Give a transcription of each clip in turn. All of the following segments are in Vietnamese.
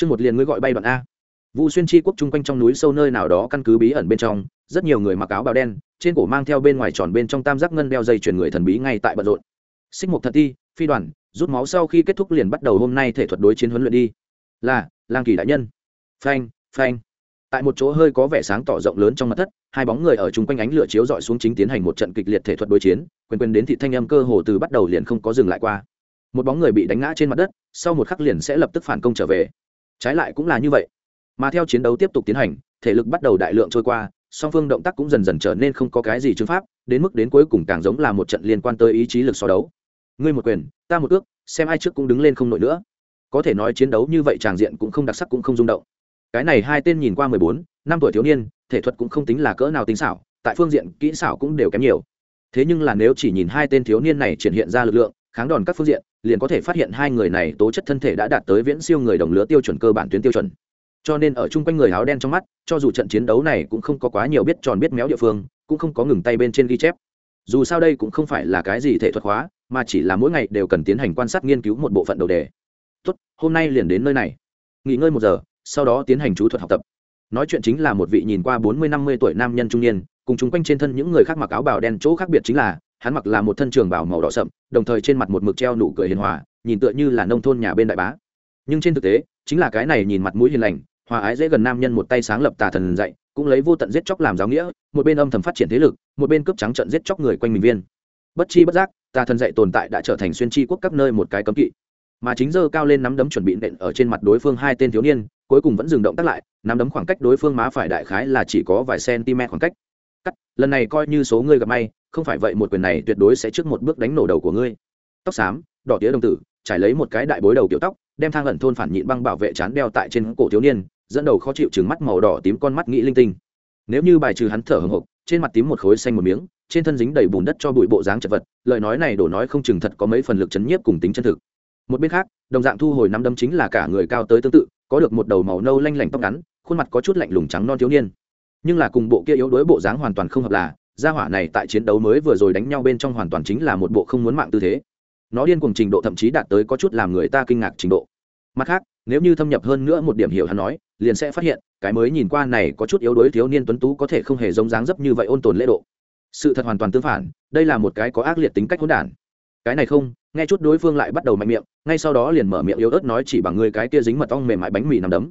chương một liền ngươi gọi bay đoạn a. Vu xuyên chi quốc chung quanh trong núi sâu nơi nào đó căn cứ bí ẩn bên trong, rất nhiều người mặc áo bào đen, trên cổ mang theo bên ngoài tròn bên trong tam giác ngân đeo dây chuyển người thần bí ngay tại bận rộn. Xích mục thật ti, phi đoàn, rút máu sau khi kết thúc liền bắt đầu hôm nay thể thuật đối chiến huấn luyện đi. Là, lang kỳ đại nhân. Phanh phanh. Tại một chỗ hơi có vẻ sáng tỏ rộng lớn trong mặt thất, hai bóng người ở chung quanh ánh lửa chiếu dọi xuống chính tiến hành một trận kịch liệt thể thuật đối chiến, quyền quyền đến thị thanh âm cơ hồ từ bắt đầu liền không có dừng lại qua. Một bóng người bị đánh ngã trên mặt đất, sau một khắc liền sẽ lập tức phản công trở về trái lại cũng là như vậy. Mà theo chiến đấu tiếp tục tiến hành, thể lực bắt đầu đại lượng trôi qua, song phương động tác cũng dần dần trở nên không có cái gì chứng pháp, đến mức đến cuối cùng càng giống là một trận liên quan tới ý chí lực so đấu. Ngươi một quyền, ta một ước, xem ai trước cũng đứng lên không nổi nữa. Có thể nói chiến đấu như vậy tràng diện cũng không đặc sắc cũng không rung động. Cái này hai tên nhìn qua mười bốn, năm tuổi thiếu niên, thể thuật cũng không tính là cỡ nào tính xảo, tại phương diện kỹ xảo cũng đều kém nhiều. Thế nhưng là nếu chỉ nhìn hai tên thiếu niên này triển hiện ra lực lượng kháng đòn các phương diện, liền có thể phát hiện hai người này tố chất thân thể đã đạt tới viễn siêu người đồng lứa tiêu chuẩn cơ bản tuyến tiêu chuẩn. Cho nên ở chung quanh người áo đen trong mắt, cho dù trận chiến đấu này cũng không có quá nhiều biết tròn biết méo địa phương, cũng không có ngừng tay bên trên ghi chép. Dù sao đây cũng không phải là cái gì thể thuật hóa, mà chỉ là mỗi ngày đều cần tiến hành quan sát nghiên cứu một bộ phận đầu đề. Tốt, hôm nay liền đến nơi này. Nghỉ ngơi một giờ, sau đó tiến hành chú thuật học tập. Nói chuyện chính là một vị nhìn qua bốn mươi năm mươi tuổi nam nhân trung niên, cùng chung quanh trên thân những người khác mặc áo bào đen chỗ khác biệt chính là hắn mặc là một thân trường bảo màu đỏ sậm, đồng thời trên mặt một mực treo nụ cười hiền hòa, nhìn tựa như là nông thôn nhà bên đại bá. Nhưng trên thực tế, chính là cái này nhìn mặt mũi hiền lành, hòa ái dễ gần nam nhân một tay sáng lập tà thần dạy, cũng lấy vô tận giết chóc làm giáo nghĩa, một bên âm thầm phát triển thế lực, một bên cướp trắng trận giết chóc người quanh mình viên. Bất chi bất giác, tà thần dạy tồn tại đã trở thành xuyên chi quốc các nơi một cái cấm kỵ. Mà chính giờ cao lên nắm đấm chuẩn bị nện ở trên mặt đối phương hai tên thiếu niên, cuối cùng vẫn dừng động tác lại, nắm đấm khoảng cách đối phương má phải đại khái là chỉ có vài cm khoảng cách. Cắt, lần này coi như số ngươi gặp may không phải vậy một quyền này tuyệt đối sẽ trước một bước đánh nổ đầu của ngươi. Tóc xám, đỏ tía đồng tử, trải lấy một cái đại bối đầu kiểu tóc, đem thang ẩn thôn phản nhịn băng bảo vệ chán đeo tại trên cổ thiếu niên, dẫn đầu khó chịu chừng mắt màu đỏ tím con mắt nghĩ linh tinh. Nếu như bài trừ hắn thở hồng hộc, trên mặt tím một khối xanh một miếng, trên thân dính đầy bùn đất cho bụi bộ dáng chật vật, lời nói này đổ nói không chừng thật có mấy phần lực chấn nhiếp cùng tính chân thực. Một bên khác, đồng dạng thu hồi năm đâm chính là cả người cao tới tương tự, có được một đầu màu nâu lanh lảnh tóc ngắn, khuôn mặt có chút lạnh lùng trắng non thiếu niên. Nhưng là cùng bộ kia yếu đuối bộ dáng hoàn toàn không hợp là gia hỏa này tại chiến đấu mới vừa rồi đánh nhau bên trong hoàn toàn chính là một bộ không muốn mạng tư thế. Nó điên cùng trình độ thậm chí đạt tới có chút làm người ta kinh ngạc trình độ. Mặt khác, nếu như thâm nhập hơn nữa một điểm hiểu hắn nói, liền sẽ phát hiện, cái mới nhìn qua này có chút yếu đuối thiếu niên tuấn tú có thể không hề giống dáng dấp như vậy ôn tồn lễ độ. Sự thật hoàn toàn tương phản, đây là một cái có ác liệt tính cách hỗn đản. Cái này không, nghe chút đối phương lại bắt đầu mạnh miệng, ngay sau đó liền mở miệng yếu ớt nói chỉ bằng ngươi cái kia dính mật ong mềm mại bánh mì nằm đấm.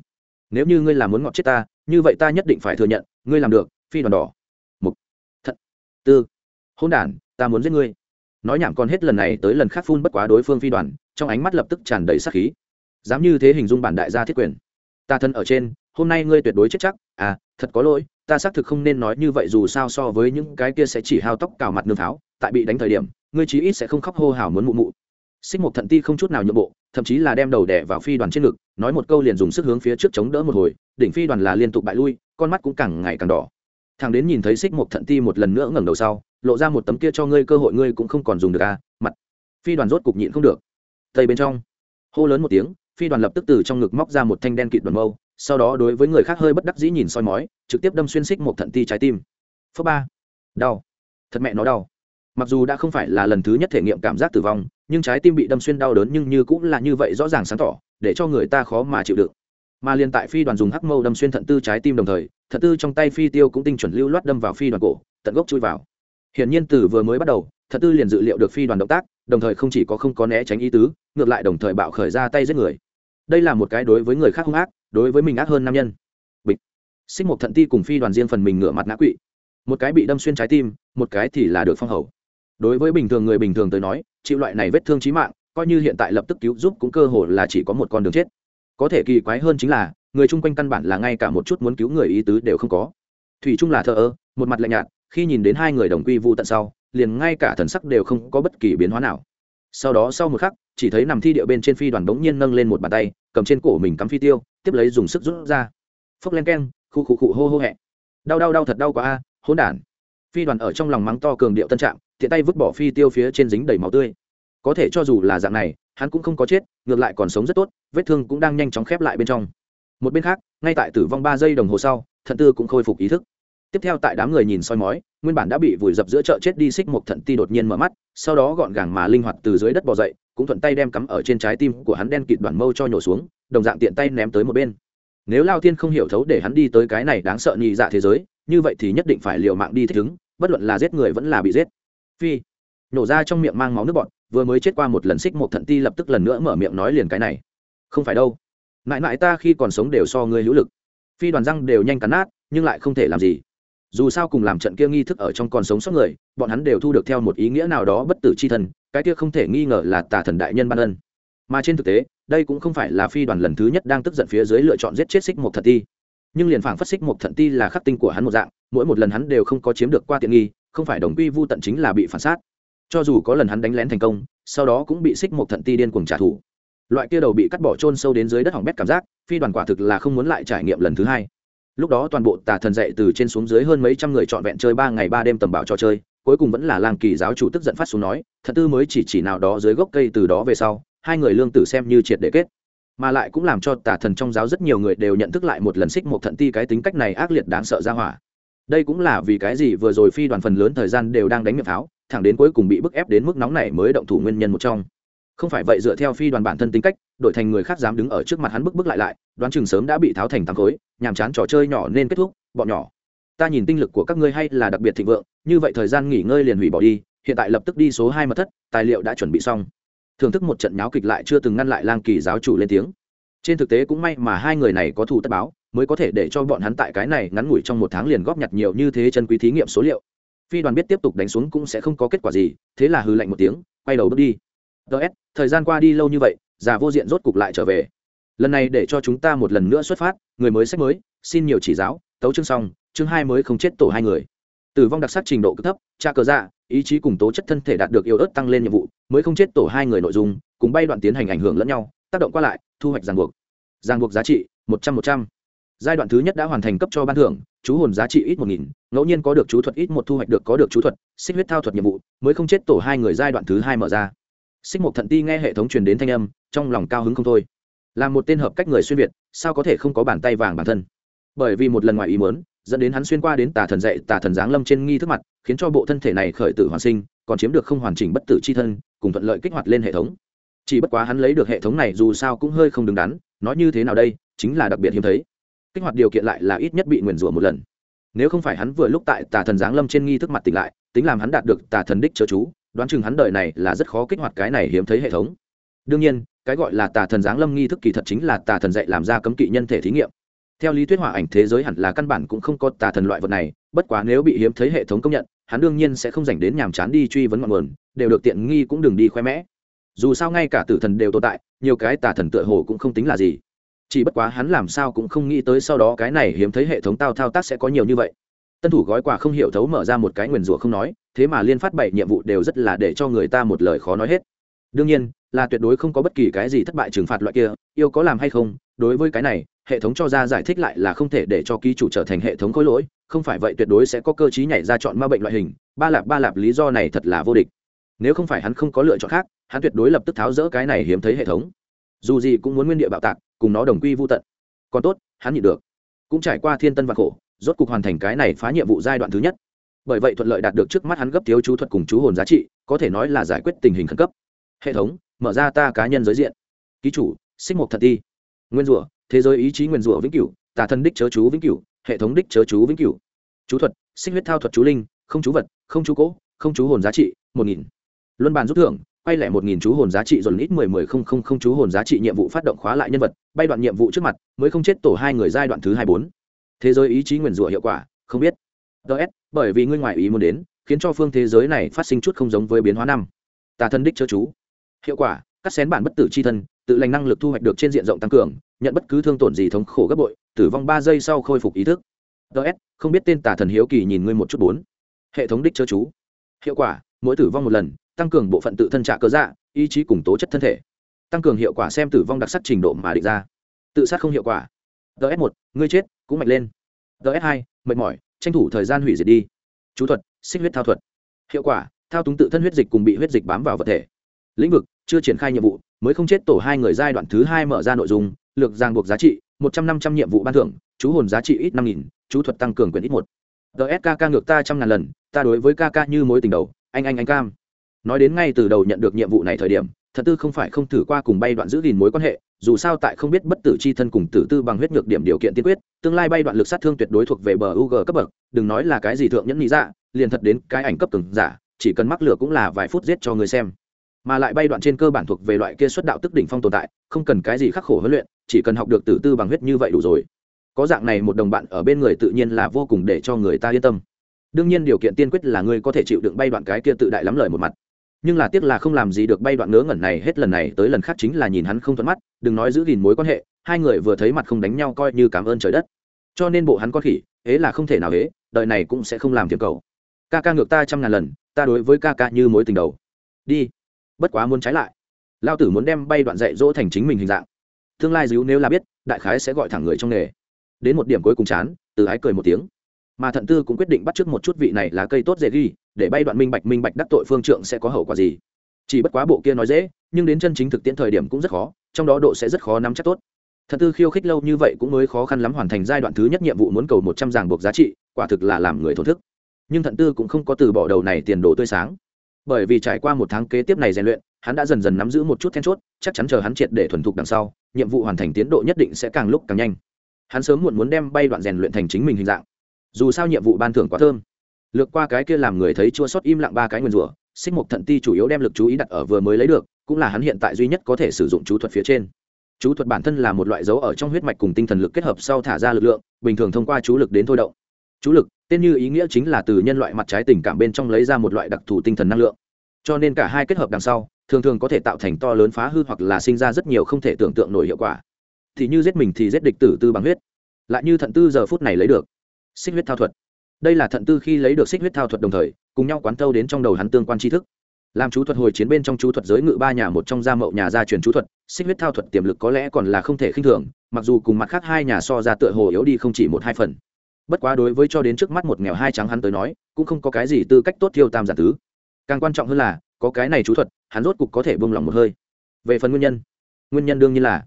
Nếu như ngươi làm muốn ngọt chết ta, như vậy ta nhất định phải thừa nhận, ngươi làm được, phi đoàn đỏ tư. Hôn đản, ta muốn giết ngươi. Nói nhảm còn hết lần này tới lần khác phun bất quá đối phương phi đoàn, trong ánh mắt lập tức tràn đầy sắc khí. Dám như thế hình dung bản đại gia thiết quyền. Ta thân ở trên, hôm nay ngươi tuyệt đối chết chắc. À thật có lỗi, ta xác thực không nên nói như vậy dù sao so với những cái kia sẽ chỉ hao tóc cào mặt nương pháo tại bị đánh thời điểm, ngươi chí ít sẽ không khóc hô hào muốn mụ mụ. Xích một thận ti không chút nào nhượng bộ, thậm chí là đem đầu đẻ vào phi đoàn trên ngực, nói một câu liền dùng sức hướng phía trước chống đỡ một hồi, đỉnh phi đoàn là liên tục bại lui, con mắt cũng càng ngày càng đỏ thằng đến nhìn thấy xích một thận ti một lần nữa ngẩng đầu sau, lộ ra một tấm kia cho ngươi cơ hội ngươi cũng không còn dùng được à mặt. Phi đoàn rốt cục nhịn không được. Tây bên trong, hô lớn một tiếng, phi đoàn lập tức từ trong ngực móc ra một thanh đen kịt đoàn mâu, sau đó đối với người khác hơi bất đắc dĩ nhìn soi mói, trực tiếp đâm xuyên xích một thận ti trái tim. Phước ba. Đau. Thật mẹ nó đau. Mặc dù đã không phải là lần thứ nhất thể nghiệm cảm giác tử vong, nhưng trái tim bị đâm xuyên đau đớn nhưng như cũng là như vậy rõ ràng sáng tỏ, để cho người ta khó mà chịu đựng mà liên tại phi đoàn dùng hắc mâu đâm xuyên thận tư trái tim đồng thời, thận tư trong tay phi tiêu cũng tinh chuẩn lưu loát đâm vào phi đoàn cổ, tận gốc chui vào. Hiển nhiên từ vừa mới bắt đầu, thận tư liền dự liệu được phi đoàn động tác, đồng thời không chỉ có không có né tránh ý tứ, ngược lại đồng thời bạo khởi ra tay giết người. Đây là một cái đối với người khác hung ác, đối với mình ác hơn nam nhân. Bịch. Xích một thận ti cùng phi đoàn riêng phần mình ngửa mặt ngã quỵ. Một cái bị đâm xuyên trái tim, một cái thì là được phong hầu. Đối với bình thường người bình thường tới nói, chịu loại này vết thương trí mạng, coi như hiện tại lập tức cứu giúp cũng cơ hồ là chỉ có một con đường chết có thể kỳ quái hơn chính là, người chung quanh căn bản là ngay cả một chút muốn cứu người ý tứ đều không có. Thủy chung là thợ ơ, một mặt lạnh nhạt, khi nhìn đến hai người đồng quy vụ tận sau, liền ngay cả thần sắc đều không có bất kỳ biến hóa nào. Sau đó sau một khắc, chỉ thấy nằm thi điệu bên trên phi đoàn bỗng nhiên nâng lên một bàn tay, cầm trên cổ mình cắm phi tiêu, tiếp lấy dùng sức rút ra. Phốc len keng, khu khu khu hô hô hẹ. Đau đau đau thật đau quá a, hỗn đản. Phi đoàn ở trong lòng mắng to cường điệu tân trạng thiện tay vứt bỏ phi tiêu phía trên dính đầy máu tươi. Có thể cho dù là dạng này hắn cũng không có chết, ngược lại còn sống rất tốt, vết thương cũng đang nhanh chóng khép lại bên trong. Một bên khác, ngay tại tử vong ba giây đồng hồ sau, thận tư cũng khôi phục ý thức. Tiếp theo tại đám người nhìn soi mói, nguyên bản đã bị vùi dập giữa chợ chết đi xích một thận ti đột nhiên mở mắt, sau đó gọn gàng mà linh hoạt từ dưới đất bò dậy, cũng thuận tay đem cắm ở trên trái tim của hắn đen kịt đoàn mâu cho nhổ xuống, đồng dạng tiện tay ném tới một bên. Nếu lao Thiên không hiểu thấu để hắn đi tới cái này đáng sợ nhị dạ thế giới, như vậy thì nhất định phải liều mạng đi thích ứng, bất luận là giết người vẫn là bị giết. Phi, nổ ra trong miệng mang máu nước bọt vừa mới chết qua một lần xích một thận ti lập tức lần nữa mở miệng nói liền cái này. Không phải đâu. Mãi mãi ta khi còn sống đều so ngươi hữu lực. Phi đoàn răng đều nhanh cắn nát, nhưng lại không thể làm gì. Dù sao cùng làm trận kia nghi thức ở trong còn sống sót người, bọn hắn đều thu được theo một ý nghĩa nào đó bất tử c h i thần, cái kia không thể nghi ngờ là tà thần đại nhân ban ân. Mà trên thực tế, đây cũng không phải là phi đoàn lần thứ nhất đang tức giận phía dưới lựa chọn giết chết xích một thận ti. Nhưng liền phảng phất xích một thận ti là khắc tinh của hắn một dạng, mỗi một lần hắn đều không có chiếm được qua tiện nghi, không phải đồng quy vô tận chính là bị phản sát cho dù có lần hắn đánh lén thành công, sau đó cũng bị xích một thận ti điên cuồng trả thù. Loại kia đầu bị cắt bỏ trôn sâu đến dưới đất hỏng bét cảm giác, phi đoàn quả thực là không muốn lại trải nghiệm lần thứ hai. Lúc đó toàn bộ tà thần dậy từ trên xuống dưới hơn mấy trăm người trọn vẹn chơi ba ngày ba đêm tầm bảo trò chơi, cuối cùng vẫn là làng kỳ giáo chủ tức giận phát xuống nói, thật tư mới chỉ chỉ nào đó dưới gốc cây từ đó về sau, hai người lương tử xem như triệt để kết. Mà lại cũng làm cho tà thần trong giáo rất nhiều người đều nhận thức lại một lần xích một thận ti cái tính cách này ác liệt đáng sợ ra hỏa. Đây cũng là vì cái gì vừa rồi phi đoàn phần lớn thời gian đều đang đánh miệng pháo thẳng đến cuối cùng bị bức ép đến mức nóng này mới động thủ nguyên nhân một trong. Không phải vậy dựa theo phi đoàn bản thân tính cách, đổi thành người khác dám đứng ở trước mặt hắn bức bức lại lại, đoán chừng sớm đã bị tháo thành tám khối, nhàm chán trò chơi nhỏ nên kết thúc, bọn nhỏ. Ta nhìn tinh lực của các ngươi hay là đặc biệt thịnh vượng, như vậy thời gian nghỉ ngơi liền hủy bỏ đi, hiện tại lập tức đi số hai mật thất, tài liệu đã chuẩn bị xong. Thưởng thức một trận nháo kịch lại chưa từng ngăn lại lang kỳ giáo chủ lên tiếng. Trên thực tế cũng may mà hai người này có thủ tất báo, mới có thể để cho bọn hắn tại cái này ngắn ngủi trong một tháng liền góp nhặt nhiều như thế chân quý thí nghiệm số liệu phi đoàn biết tiếp tục đánh xuống cũng sẽ không có kết quả gì, thế là hư lạnh một tiếng, quay đầu bước đi. Ts thời gian qua đi lâu như vậy, già vô diện rốt cục lại trở về. Lần này để cho chúng ta một lần nữa xuất phát, người mới sách mới, xin nhiều chỉ giáo, tấu chương xong, chương hai mới không chết tổ hai người. Tử vong đặc sắc trình độ cực thấp, tra cờ dạ ý chí cùng tố chất thân thể đạt được yêu ớt tăng lên nhiệm vụ, mới không chết tổ hai người nội dung, cùng bay đoạn tiến hành ảnh hưởng lẫn nhau, tác động qua lại, thu hoạch ràng buộc. Ràng buộc giá trị, một trăm một trăm giai đoạn thứ nhất đã hoàn thành cấp cho ban thưởng, chú hồn giá trị ít một nghìn, ngẫu nhiên có được chú thuật ít một thu hoạch được có được chú thuật, xích huyết thao thuật nhiệm vụ, mới không chết tổ hai người giai đoạn thứ hai mở ra. Xích một thận ti nghe hệ thống truyền đến thanh âm, trong lòng cao hứng không thôi. Là một tên hợp cách người xuyên việt, sao có thể không có bàn tay vàng bản thân? Bởi vì một lần ngoài ý muốn, dẫn đến hắn xuyên qua đến tà thần dạy, tà thần giáng lâm trên nghi thức mặt, khiến cho bộ thân thể này khởi tử hoàn sinh, còn chiếm được không hoàn chỉnh bất tử c h i thân, cùng thuận lợi kích hoạt lên hệ thống. Chỉ bất quá hắn lấy được hệ thống này dù sao cũng hơi không đứng đắn, nói như thế nào đây, chính là đặc biệt hiếm thấy kích hoạt điều kiện lại là ít nhất bị nguyền rủa một lần. Nếu không phải hắn vừa lúc tại tà thần giáng lâm trên nghi thức mặt tỉnh lại, tính làm hắn đạt được tà thần đích chớ chú, đoán chừng hắn đời này là rất khó kích hoạt cái này hiếm thấy hệ thống. Đương nhiên, cái gọi là tà thần giáng lâm nghi thức kỳ thật chính là tà thần dạy làm ra cấm kỵ nhân thể thí nghiệm. Theo lý thuyết hỏa ảnh thế giới hẳn là căn bản cũng không có tà thần loại vật này, bất quá nếu bị hiếm thấy hệ thống công nhận, hắn đương nhiên sẽ không dành đến nhàm chán đi truy vấn ngọn nguồn, đều được tiện nghi cũng đừng đi khoe mẽ. Dù sao ngay cả tử thần đều tồn tại, nhiều cái tà thần tựa hồ cũng không tính là gì chỉ bất quá hắn làm sao cũng không nghĩ tới sau đó cái này hiếm thấy hệ thống tao thao tác sẽ có nhiều như vậy. Tân thủ gói quà không hiểu thấu mở ra một cái nguyền rủa không nói, thế mà liên phát bảy nhiệm vụ đều rất là để cho người ta một lời khó nói hết. Đương nhiên, là tuyệt đối không có bất kỳ cái gì thất bại trừng phạt loại kia, yêu có làm hay không, đối với cái này, hệ thống cho ra giải thích lại là không thể để cho ký chủ trở thành hệ thống khối lỗi, không phải vậy tuyệt đối sẽ có cơ chí nhảy ra chọn ma bệnh loại hình, ba lạp ba lạp lý do này thật là vô địch. Nếu không phải hắn không có lựa chọn khác, hắn tuyệt đối lập tức tháo rỡ cái này hiếm thấy hệ thống. Dù gì cũng muốn nguyên địa bạo tạc cùng nó đồng quy vô tận. Còn tốt, hắn nhịn được. Cũng trải qua thiên tân và khổ, rốt cục hoàn thành cái này phá nhiệm vụ giai đoạn thứ nhất. Bởi vậy thuận lợi đạt được trước mắt hắn gấp thiếu chú thuật cùng chú hồn giá trị, có thể nói là giải quyết tình hình khẩn cấp. Hệ thống, mở ra ta cá nhân giới diện. Ký chủ, xích mục thật ti. Nguyên rủa, thế giới ý chí nguyên rủa vĩnh cửu, tà thân đích chớ chú vĩnh cửu, hệ thống đích chớ chú vĩnh cửu. Chú thuật, xích huyết thao thuật chú linh, không chú vật, không chú cỗ không chú hồn giá trị, một nghìn. Luân bàn rút thưởng quay lại một nghìn chú hồn giá trị dồn ít mười mười không không không chú hồn giá trị nhiệm vụ phát động khóa lại nhân vật, bay đoạn nhiệm vụ trước mặt, mới không chết tổ hai người giai đoạn thứ hai bốn. Thế giới ý chí nguyền rủa hiệu quả, không biết. Ts bởi vì ngươi ngoại ý muốn đến, khiến cho phương thế giới này phát sinh chút không giống với biến hóa năm. Tà thân đích chớ chú. Hiệu quả, cắt xén bản bất tử c h i thân, tự lành năng lực thu hoạch được trên diện rộng tăng cường, nhận bất cứ thương tổn gì thống khổ gấp bội, tử vong ba giây sau khôi phục ý thức. Ts không biết tên tà thần hiếu kỳ nhìn ngươi một chút bốn. Hệ thống đích chớ chú. Hiệu quả, mỗi tử vong một lần tăng cường bộ phận tự thân trả cơ dạ ý chí cùng tố chất thân thể. Tăng cường hiệu quả xem tử vong đặc sắc trình độ mà định ra. Tự sát không hiệu quả. Ts một, ngươi chết, cũng mạnh lên. Ts hai, mệt mỏi, tranh thủ thời gian hủy diệt đi. Chú thuật, xích huyết thao thuật. Hiệu quả, thao túng tự thân huyết dịch cùng bị huyết dịch bám vào vật thể. Lĩnh vực, chưa triển khai nhiệm vụ, mới không chết tổ hai người giai đoạn thứ hai mở ra nội dung, lược ràng buộc giá trị, một trăm năm trăm nhiệm vụ ban thưởng, chú hồn giá trị ít năm nghìn, chú thuật tăng cường quyền ít một. Gsk ngược ta trăm ngàn lần, ta đối với kk như mối tình đầu, anh anh anh cam nói đến ngay từ đầu nhận được nhiệm vụ này thời điểm, thật tư không phải không thử qua cùng bay đoạn giữ gìn mối quan hệ, dù sao tại không biết bất tử c h i thân cùng tử tư bằng huyết nhược điểm điều kiện tiên quyết, tương lai bay đoạn lực sát thương tuyệt đối thuộc về bờ u g cấp bậc, đừng nói là cái gì thượng nhẫn lý dạ liền thật đến cái ảnh cấp từng giả, chỉ cần mắc lửa cũng là vài phút giết cho người xem. Mà lại bay đoạn trên cơ bản thuộc về loại kia xuất đạo tức đỉnh phong tồn tại, không cần cái gì khắc khổ huấn luyện, chỉ cần học được tử tư bằng huyết như vậy đủ rồi. Có dạng này một đồng bạn ở bên người tự nhiên là vô cùng để cho người ta yên tâm. Đương nhiên điều kiện tiên quyết là ngươi có thể chịu đựng bay đoạn cái kia tự đại lắm lời một mặt nhưng là tiếc là không làm gì được bay đoạn ngớ ngẩn này, hết lần này tới lần khác chính là nhìn hắn không thuận mắt, đừng nói giữ gìn mối quan hệ, hai người vừa thấy mặt không đánh nhau coi như cảm ơn trời đất. Cho nên bộ hắn con khỉ ế là không thể nào ế đời này cũng sẽ không làm tiệm cầu. Ca ca ngược ta trăm ngàn lần, ta đối với ca ca như mối tình đầu. Đi. Bất quá muốn trái lại. Lao tử muốn đem bay đoạn dạy dỗ thành chính mình hình dạng. Tương lai díu nếu là biết, đại khái sẽ gọi thẳng người trong nghề. Đến một điểm cuối cùng chán, từ ái cười một tiếng. Mà thận tư cũng quyết định bắt t r ư ớ c một chút vị này là cây tốt dễ ghi để bay đoạn minh bạch minh bạch đắc tội phương trượng sẽ có hậu quả gì. Chỉ bất quá bộ kia nói dễ, nhưng đến chân chính thực tiễn thời điểm cũng rất khó, trong đó độ sẽ rất khó nắm chắc tốt. Thận tư khiêu khích lâu như vậy cũng mới khó khăn lắm hoàn thành giai đoạn thứ nhất nhiệm vụ muốn cầu một trăm ràng buộc giá trị, quả thực là làm người thổn thức. Nhưng thận tư cũng không có từ bỏ đầu này tiền đồ tươi sáng. Bởi vì trải qua một tháng kế tiếp này rèn luyện, hắn đã dần dần nắm giữ một chút then chốt, chắc chắn chờ hắn triệt để thuần thục đằng sau, nhiệm vụ hoàn thành tiến độ nhất định sẽ càng lúc càng nhanh. Hắn sớm muộn muốn đem bay đoạn rèn luyện thành chính mình hình dạng. Dù sao nhiệm vụ ban thưởng quá thơm lược qua cái kia làm người thấy chua sót im lặng ba cái nguyên rủa, xích mục thận ti chủ yếu đem lực chú ý đặt ở vừa mới lấy được, cũng là hắn hiện tại duy nhất có thể sử dụng chú thuật phía trên. Chú thuật bản thân là một loại dấu ở trong huyết mạch cùng tinh thần lực kết hợp sau thả ra lực lượng, bình thường thông qua chú lực đến thôi động. Chú lực, tên như ý nghĩa chính là từ nhân loại mặt trái tình cảm bên trong lấy ra một loại đặc thù tinh thần năng lượng. Cho nên cả hai kết hợp đằng sau, thường thường có thể tạo thành to lớn phá hư hoặc là sinh ra rất nhiều không thể tưởng tượng nổi hiệu quả. Thì như giết mình thì giết địch tử tư bằng huyết. Lại như thận tư giờ phút này lấy được. Xích huyết thao thuật đây là thận tư khi lấy được xích huyết thao thuật đồng thời, cùng nhau quán thâu đến trong đầu hắn tương quan tri thức. Làm chú thuật hồi chiến bên trong chú thuật giới ngự ba nhà một trong gia mậu nhà gia truyền chú thuật, xích huyết thao thuật tiềm lực có lẽ còn là không thể khinh thường, mặc dù cùng mặt khác hai nhà so ra tựa hồ yếu đi không chỉ một hai phần. Bất quá đối với cho đến trước mắt một nghèo hai trắng hắn tới nói, cũng không có cái gì tư cách tốt thiêu tam giả tứ. Càng quan trọng hơn là, có cái này chú thuật, hắn rốt cục có thể bông lòng một hơi. Về phần nguyên nhân nguyên nhân đương nhiên là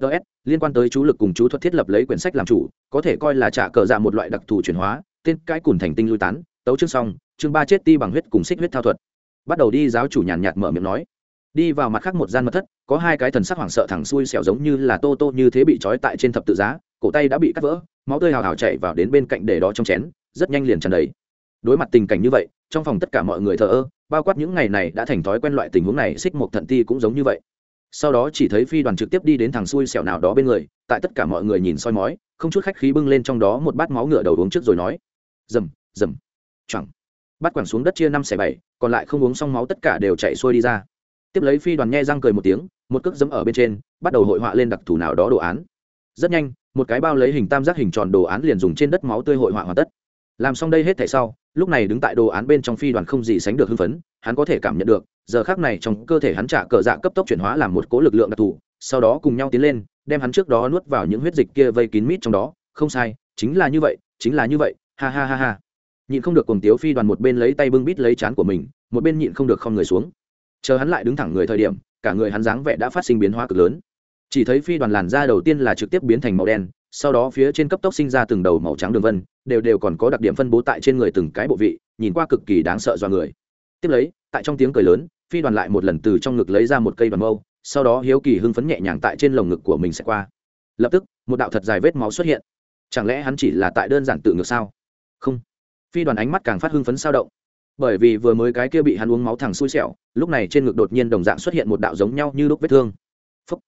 ts liên quan tới chú lực cùng chú thuật thiết lập lấy quyển sách làm chủ, có thể coi là trả cờ dạ một loại đặc thù chuyển hóa tên cái cùn thành tinh lui tán, tấu chương xong, chương ba chết ti bằng huyết cùng xích huyết thao thuật. Bắt đầu đi, giáo chủ nhàn nhạt mở miệng nói. Đi vào mặt khác một gian mật thất, có hai cái thần sắc hoảng sợ thẳng xuôi xẻo giống như là tô tô như thế bị trói tại trên thập tự giá, cổ tay đã bị cắt vỡ, máu tươi hào hào chạy vào đến bên cạnh để đó trong chén, rất nhanh liền tràn đầy. Đối mặt tình cảnh như vậy, trong phòng tất cả mọi người thờ ơ, bao quát những ngày này đã thành thói quen loại tình huống này, xích một thận ti cũng giống như vậy. Sau đó chỉ thấy phi đoàn trực tiếp đi đến thằng xui xẻo nào đó bên người, tại tất cả mọi người nhìn soi mói, không chút khách khí bưng lên trong đó một bát máu ngựa đầu uống trước rồi nói dầm dầm chẳng bắt quẳng xuống đất chia năm xẻ bảy, còn lại không uống xong máu tất cả đều chạy xuôi đi ra. Tiếp lấy phi đoàn nhe răng cười một tiếng, một cước dẫm ở bên trên, bắt đầu hội họa lên đặc thù nào đó đồ án. Rất nhanh, một cái bao lấy hình tam giác hình tròn đồ án liền dùng trên đất máu tươi hội họa hoàn tất. Làm xong đây hết thảy sau, lúc này đứng tại đồ án bên trong phi đoàn không gì sánh được hưng phấn, hắn có thể cảm nhận được, giờ khác này trong cơ thể hắn trả cờ dạ cấp tốc chuyển hóa làm một cố lực lượng đặc thù, sau đó cùng nhau tiến lên, đem hắn trước đó nuốt vào những huyết dịch kia vây kín mít trong đó. Không sai, chính là như vậy, chính là như vậy ha ha ha ha. Nhịn không được cùng tiếu phi đoàn một bên lấy tay bưng bít lấy chán của mình, một bên nhịn không được không người xuống. Chờ hắn lại đứng thẳng người thời điểm, cả người hắn dáng vẻ đã phát sinh biến hóa cực lớn. Chỉ thấy phi đoàn làn da đầu tiên là trực tiếp biến thành màu đen, sau đó phía trên cấp tốc sinh ra từng đầu màu trắng đường vân, đều đều còn có đặc điểm phân bố tại trên người từng cái bộ vị, nhìn qua cực kỳ đáng sợ do người. Tiếp lấy, tại trong tiếng cười lớn, phi đoàn lại một lần từ trong ngực lấy ra một cây đoàn mâu, sau đó hiếu kỳ hưng phấn nhẹ nhàng tại trên lồng ngực của mình sẽ qua. Lập tức, một đạo thật dài vết máu xuất hiện. Chẳng lẽ hắn chỉ là tại đơn giản tự ngược sao? Không. Phi đoàn ánh mắt càng phát hưng phấn sao động. Bởi vì vừa mới cái kia bị hắn uống máu thẳng xui xẻo, lúc này trên ngực đột nhiên đồng dạng xuất hiện một đạo giống nhau như lúc vết thương. Phúc.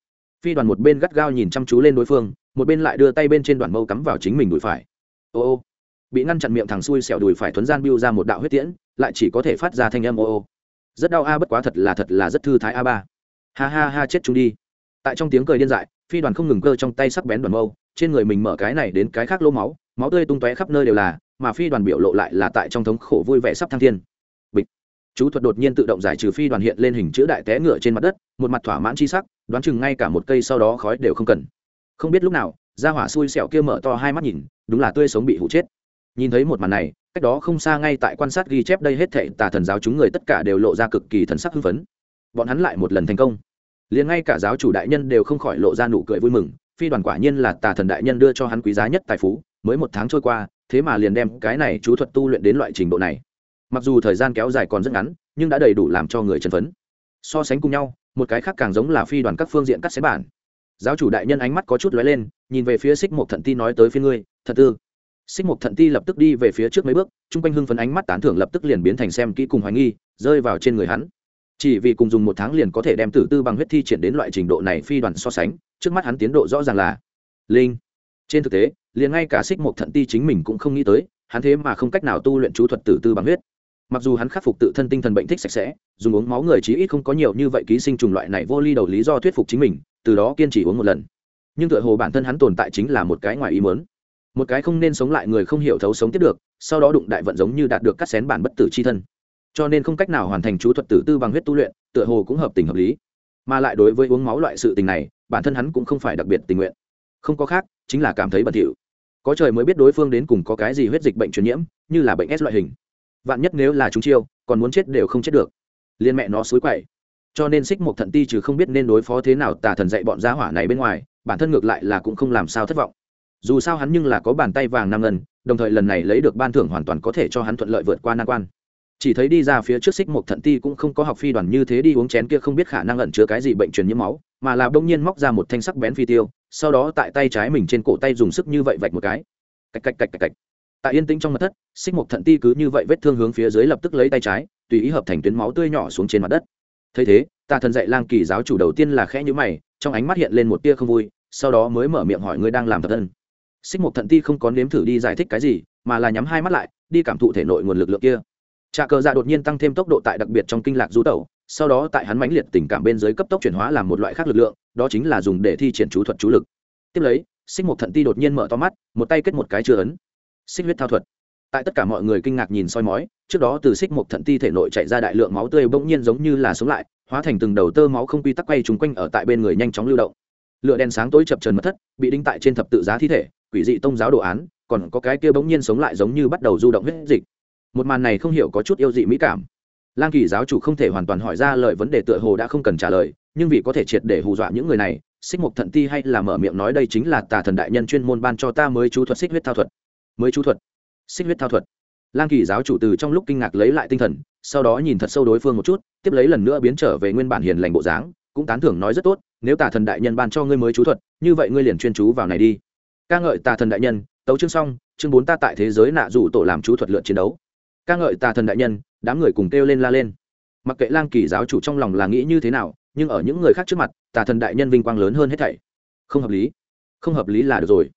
phi đoàn một bên gắt gao nhìn chăm chú lên đối phương, một bên lại đưa tay bên trên đoàn mâu cắm vào chính mình đùi phải. Ô ô. Bị ngăn chặn miệng thằng xui xẻo đùi phải thuấn gian biêu ra một đạo huyết tiễn, lại chỉ có thể phát ra thanh âm ô ô. Rất đau a, bất quá thật là thật là rất thư thái a ba. Ha ha ha, chết chúng đi. Tại trong tiếng cười điên dại, phi đoàn không ngừng cơ trong tay sắc bén đoàn mâu, trên người mình mở cái này đến cái khác lô máu máu tươi tung tóe khắp nơi đều là mà phi đoàn biểu lộ lại là tại trong thống khổ vui vẻ sắp thăng thiên. Bịch. Chú thuật đột nhiên tự động giải trừ phi đoàn hiện lên hình chữ đại té ngựa trên mặt đất, một mặt thỏa mãn chi sắc, đoán chừng ngay cả một cây sau đó khói đều không cần. Không biết lúc nào ra hỏa xui xẹo kia mở to hai mắt nhìn, đúng là tươi sống bị hụ chết. Nhìn thấy một màn này, cách đó không xa ngay tại quan sát ghi chép đây hết thệ tà thần giáo chúng người tất cả đều lộ ra cực kỳ thần sắc hưng phấn. Bọn hắn lại một lần thành công. Liền ngay cả giáo chủ đại nhân đều không khỏi lộ ra nụ cười vui mừng, phi đoàn quả nhiên là tà thần đại nhân đưa cho hắn quý giá nhất tài phú, mới một tháng trôi qua thế mà liền đem cái này chú thuật tu luyện đến loại trình độ này. Mặc dù thời gian kéo dài còn rất ngắn, nhưng đã đầy đủ làm cho người chân phấn. So sánh cùng nhau, một cái khác càng giống là phi đoàn các phương diện cắt xén bản. Giáo chủ đại nhân ánh mắt có chút lóe lên, nhìn về phía xích mục thận ti nói tới phía ngươi thật tư. Xích mục thận ti lập tức đi về phía trước mấy bước, chung quanh hưng phấn ánh mắt tán thưởng lập tức liền biến thành xem kỹ cùng hoài nghi, rơi vào trên người hắn. Chỉ vì cùng dùng một tháng liền có thể đem tử tư bằng huyết thi triển đến loại trình độ này phi đoàn so sánh, trước mắt hắn tiến độ rõ ràng là linh. Trên thực tế liền ngay cả xích một thận ti chính mình cũng không nghĩ tới, hắn thế mà không cách nào tu luyện chú thuật tử tư bằng huyết. Mặc dù hắn khắc phục tự thân tinh thần bệnh thích sạch sẽ, dùng uống máu người chí ít không có nhiều như vậy ký sinh trùng loại này vô ly đầu lý do thuyết phục chính mình, từ đó kiên trì uống một lần. Nhưng tựa hồ bản thân hắn tồn tại chính là một cái ngoài ý mớn một cái không nên sống lại người không hiểu thấu sống tiếp được, sau đó đụng đại vận giống như đạt được cắt xén bản bất tử c h i thân. Cho nên không cách nào hoàn thành chú thuật tử tư bằng huyết tu luyện, tựa hồ cũng hợp tình hợp lý. Mà lại đối với uống máu loại sự tình này, bản thân hắn cũng không phải đặc biệt tình nguyện. Không có khác chính là cảm thấy bẩn thỉu. Có trời mới biết đối phương đến cùng có cái gì huyết dịch bệnh truyền nhiễm, như là bệnh s loại hình. Vạn nhất nếu là chúng chiêu, còn muốn chết đều không chết được. Liên mẹ nó xối quậy. Cho nên xích một thận ti trừ không biết nên đối phó thế nào tà thần dạy bọn gia hỏa này bên ngoài, bản thân ngược lại là cũng không làm sao thất vọng. Dù sao hắn nhưng là có bàn tay vàng năm ngân, đồng thời lần này lấy được ban thưởng hoàn toàn có thể cho hắn thuận lợi vượt qua nan quan. Chỉ thấy đi ra phía trước xích một thận ti cũng không có học phi đoàn như thế đi uống chén kia không biết khả năng ẩn chứa cái gì bệnh truyền nhiễm máu, mà là đông nhiên móc ra một thanh sắc bén phi tiêu sau đó tại tay trái mình trên cổ tay dùng sức như vậy vạch một cái. Cạch cạch cạch cạch cạch. Tại yên tĩnh trong mặt thất, xích một thận ti cứ như vậy vết thương hướng phía dưới lập tức lấy tay trái, tùy ý hợp thành tuyến máu tươi nhỏ xuống trên mặt đất. Thấy thế ta thần dạy lang kỳ giáo chủ đầu tiên là khẽ nhữ mày, trong ánh mắt hiện lên một tia không vui, sau đó mới mở miệng hỏi ngươi đang làm thật thân xích một thận ti không có nếm thử đi giải thích cái gì, mà là nhắm hai mắt lại, đi cảm thụ thể nội nguồn lực lượng kia. Trà cờ dạ đột nhiên tăng thêm tốc độ tại đặc biệt trong kinh lạc du tẩu sau đó tại hắn mãnh liệt tình cảm bên dưới cấp tốc chuyển hóa làm một loại khác lực lượng, đó chính là dùng để thi triển chú thuật chú lực. Tiếp lấy, xích một thận ti đột nhiên mở to mắt, một tay kết một cái chưa ấn. Xích huyết thao thuật. Tại tất cả mọi người kinh ngạc nhìn soi mói, trước đó từ xích một thận ti thể nội chạy ra đại lượng máu tươi bỗng nhiên giống như là sống lại, hóa thành từng đầu tơ máu không quy tắc quay trúng quanh ở tại bên người nhanh chóng lưu động. Lửa đèn sáng tối chập trần mất thất, bị đinh tại trên thập tự giá thi thể, quỷ dị tông giáo đồ án, còn có cái kia bỗng nhiên sống lại giống như bắt đầu du động huyết dịch. Một màn này không hiểu có chút yêu dị mỹ cảm lang kỳ giáo chủ không thể hoàn toàn hỏi ra lời vấn đề tựa hồ đã không cần trả lời, nhưng vì có thể triệt để hù dọa những người này, xích mục thận ti hay là mở miệng nói đây chính là tà thần đại nhân chuyên môn ban cho ta mới chú thuật xích huyết thao thuật. Mới chú thuật. Xích huyết thao thuật. Lang kỳ giáo chủ từ trong lúc kinh ngạc lấy lại tinh thần, sau đó nhìn thật sâu đối phương một chút, tiếp lấy lần nữa biến trở về nguyên bản hiền lành bộ dáng, cũng tán thưởng nói rất tốt, nếu tà thần đại nhân ban cho ngươi mới chú thuật, như vậy ngươi liền chuyên chú vào này đi. Ca ngợi tà thần đại nhân, tấu chương xong, chương bốn ta tại thế giới nạ dụ tổ làm chú thuật lượt chiến đấu. Ca ngợi tà thần đại nhân đám người cùng kêu lên la lên. Mặc kệ lang kỳ giáo chủ trong lòng là nghĩ như thế nào, nhưng ở những người khác trước mặt, tà thần đại nhân vinh quang lớn hơn hết thảy. Không hợp lý. Không hợp lý là được rồi.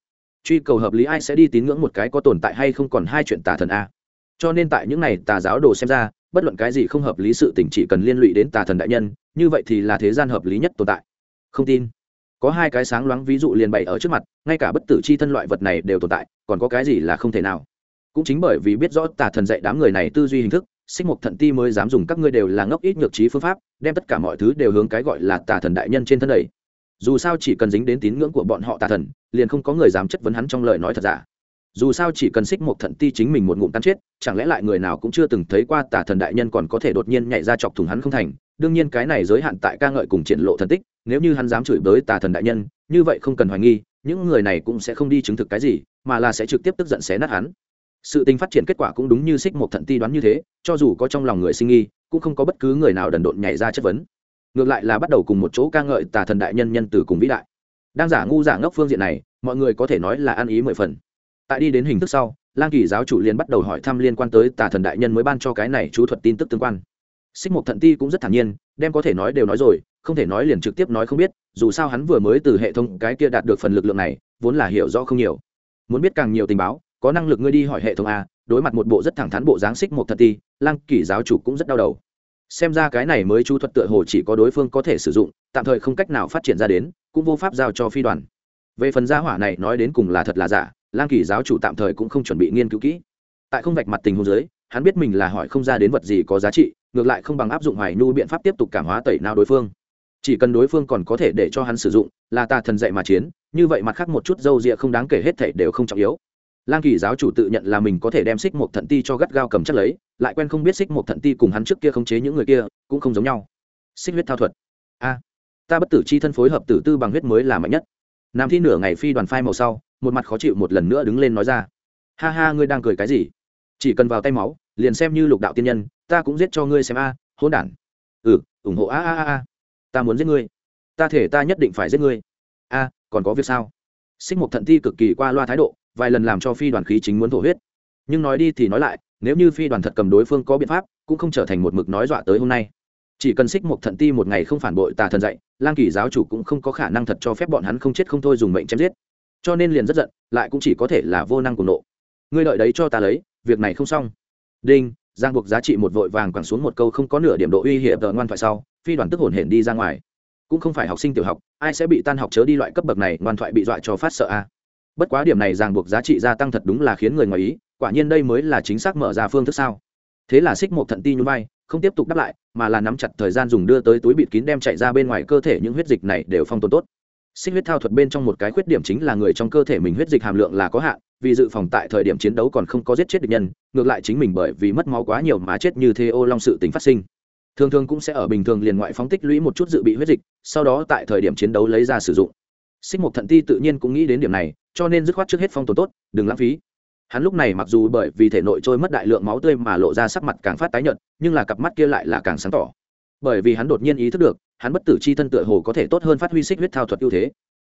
Truy cầu hợp lý ai sẽ đi tín ngưỡng một cái có tồn tại hay không còn hai chuyện tà thần a. Cho nên tại những này tà giáo đồ xem ra, bất luận cái gì không hợp lý sự tình chỉ cần liên lụy đến tà thần đại nhân, như vậy thì là thế gian hợp lý nhất tồn tại. Không tin. Có hai cái sáng loáng ví dụ liền bày ở trước mặt, ngay cả bất tử c h i thân loại vật này đều tồn tại, còn có cái gì là không thể nào? Cũng chính bởi vì biết rõ tà thần dạy đám người này tư duy hình thức xích mục thận ti mới dám dùng các ngươi đều là ngốc ít nhược trí phương pháp, đem tất cả mọi thứ đều hướng cái gọi là tà thần đại nhân trên thân đầy dù sao chỉ cần dính đến tín ngưỡng của bọn họ tà thần, liền không có người dám chất vấn hắn trong lời nói thật giả. Dù sao chỉ cần xích một thận ti chính mình một ngụm tan chết, chẳng lẽ lại người nào cũng chưa từng thấy qua tà thần đại nhân còn có thể đột nhiên nhảy ra chọc thủng hắn không thành? Đương nhiên cái này giới hạn tại ca ngợi cùng triển lộ thần tích, nếu như hắn dám chửi bới tà thần đại nhân, như vậy không cần hoài nghi, những người này cũng sẽ không đi chứng thực cái gì, mà là sẽ trực tiếp tức giận xé nát hắn sự tình phát triển kết quả cũng đúng như xích một thận ti đoán như thế, cho dù có trong lòng người sinh nghi, cũng không có bất cứ người nào đần độn nhảy ra chất vấn. Ngược lại là bắt đầu cùng một chỗ ca ngợi tà thần đại nhân nhân từ cùng vĩ đại. Đang giả ngu giả ngốc phương diện này, mọi người có thể nói là ăn ý mười phần. Tại đi đến hình thức sau, lang kỳ giáo chủ liền bắt đầu hỏi thăm liên quan tới tà thần đại nhân mới ban cho cái này chú thuật tin tức tương quan. Xích mục thận ti cũng rất thản nhiên, đem có thể nói đều nói rồi, không thể nói liền trực tiếp nói không biết, dù sao hắn vừa mới từ hệ thống cái kia đạt được phần lực lượng này, vốn là hiểu rõ không nhiều. Muốn biết càng nhiều tình báo có năng lực ngươi đi hỏi hệ thống a, đối mặt một bộ rất thẳng thắn bộ dáng xích một thật ti, lang kỳ giáo chủ cũng rất đau đầu. Xem ra cái này mới chú thuật tựa hồ chỉ có đối phương có thể sử dụng, tạm thời không cách nào phát triển ra đến, cũng vô pháp giao cho phi đoàn. Về phần gia hỏa này nói đến cùng là thật là giả, lang kỳ giáo chủ tạm thời cũng không chuẩn bị nghiên cứu kỹ. Tại không vạch mặt tình huống giới hắn biết mình là hỏi không ra đến vật gì có giá trị, ngược lại không bằng áp dụng hoài nhu biện pháp tiếp tục cảm hóa tẩy nào đối phương. Chỉ cần đối phương còn có thể để cho hắn sử dụng, là tà thần dạy mà chiến, như vậy mặt khác một chút dâu rịa không đáng kể hết thể đều không trọng yếu lang kỳ giáo chủ tự nhận là mình có thể đem xích một thận ti cho gắt gao cầm chắc lấy, lại quen không biết xích một thận ti cùng hắn trước kia khống chế những người kia, cũng không giống nhau. Xích huyết thao thuật. A, ta bất tử chi thân phối hợp tử tư bằng huyết mới là mạnh nhất. Nam thi nửa ngày phi đoàn phai màu sau, một mặt khó chịu một lần nữa đứng lên nói ra. Ha ha, ngươi đang cười cái gì? Chỉ cần vào tay máu, liền xem như lục đạo tiên nhân, ta cũng giết cho ngươi xem a, hỗn đản. Ừ ủng hộ a a a a. Ta muốn giết ngươi. Ta thể ta nhất định phải giết ngươi. A, còn có việc sao? Xích một thận ti cực kỳ qua loa thái độ vài lần làm cho phi đoàn khí chính muốn thổ huyết. Nhưng nói đi thì nói lại, nếu như phi đoàn thật cầm đối phương có biện pháp, cũng không trở thành một mực nói dọa tới hôm nay. Chỉ cần xích một thận ti một ngày không phản bội tà thần dạy, lang kỳ giáo chủ cũng không có khả năng thật cho phép bọn hắn không chết không thôi dùng mệnh chém giết. Cho nên liền rất giận, lại cũng chỉ có thể là vô năng cùng nộ. Ngươi đợi đấy cho ta lấy, việc này không xong. Đinh, giang buộc giá trị một vội vàng quẳng xuống một câu không có nửa điểm độ uy hiểm tờ ngoan thoại sau, phi đoàn tức hổn hển đi ra ngoài. Cũng không phải học sinh tiểu học, ai sẽ bị tan học chớ đi loại cấp bậc này, ngoan thoại bị dọa cho phát sợ a bất quá điểm này ràng buộc giá trị gia tăng thật đúng là khiến người ngoài ý, quả nhiên đây mới là chính xác mở ra phương thức sao. Thế là xích một thận ti nhún vai, không tiếp tục đáp lại, mà là nắm chặt thời gian dùng đưa tới túi bịt kín đem chạy ra bên ngoài cơ thể những huyết dịch này đều phong tồn tốt. Xích huyết thao thuật bên trong một cái khuyết điểm chính là người trong cơ thể mình huyết dịch hàm lượng là có hạn, vì dự phòng tại thời điểm chiến đấu còn không có giết chết địch nhân, ngược lại chính mình bởi vì mất máu quá nhiều mà chết như thế ô long sự tính phát sinh. Thường thường cũng sẽ ở bình thường liền ngoại phóng tích lũy một chút dự bị huyết dịch, sau đó tại thời điểm chiến đấu lấy ra sử dụng xích Mục thận ti tự nhiên cũng nghĩ đến điểm này, cho nên dứt khoát trước hết phong tồn tốt, đừng lãng phí. Hắn lúc này mặc dù bởi vì thể nội trôi mất đại lượng máu tươi mà lộ ra sắc mặt càng phát tái nhợt, nhưng là cặp mắt kia lại là càng sáng tỏ. Bởi vì hắn đột nhiên ý thức được, hắn bất tử chi thân tựa hồ có thể tốt hơn phát huy xích huyết thao thuật ưu thế.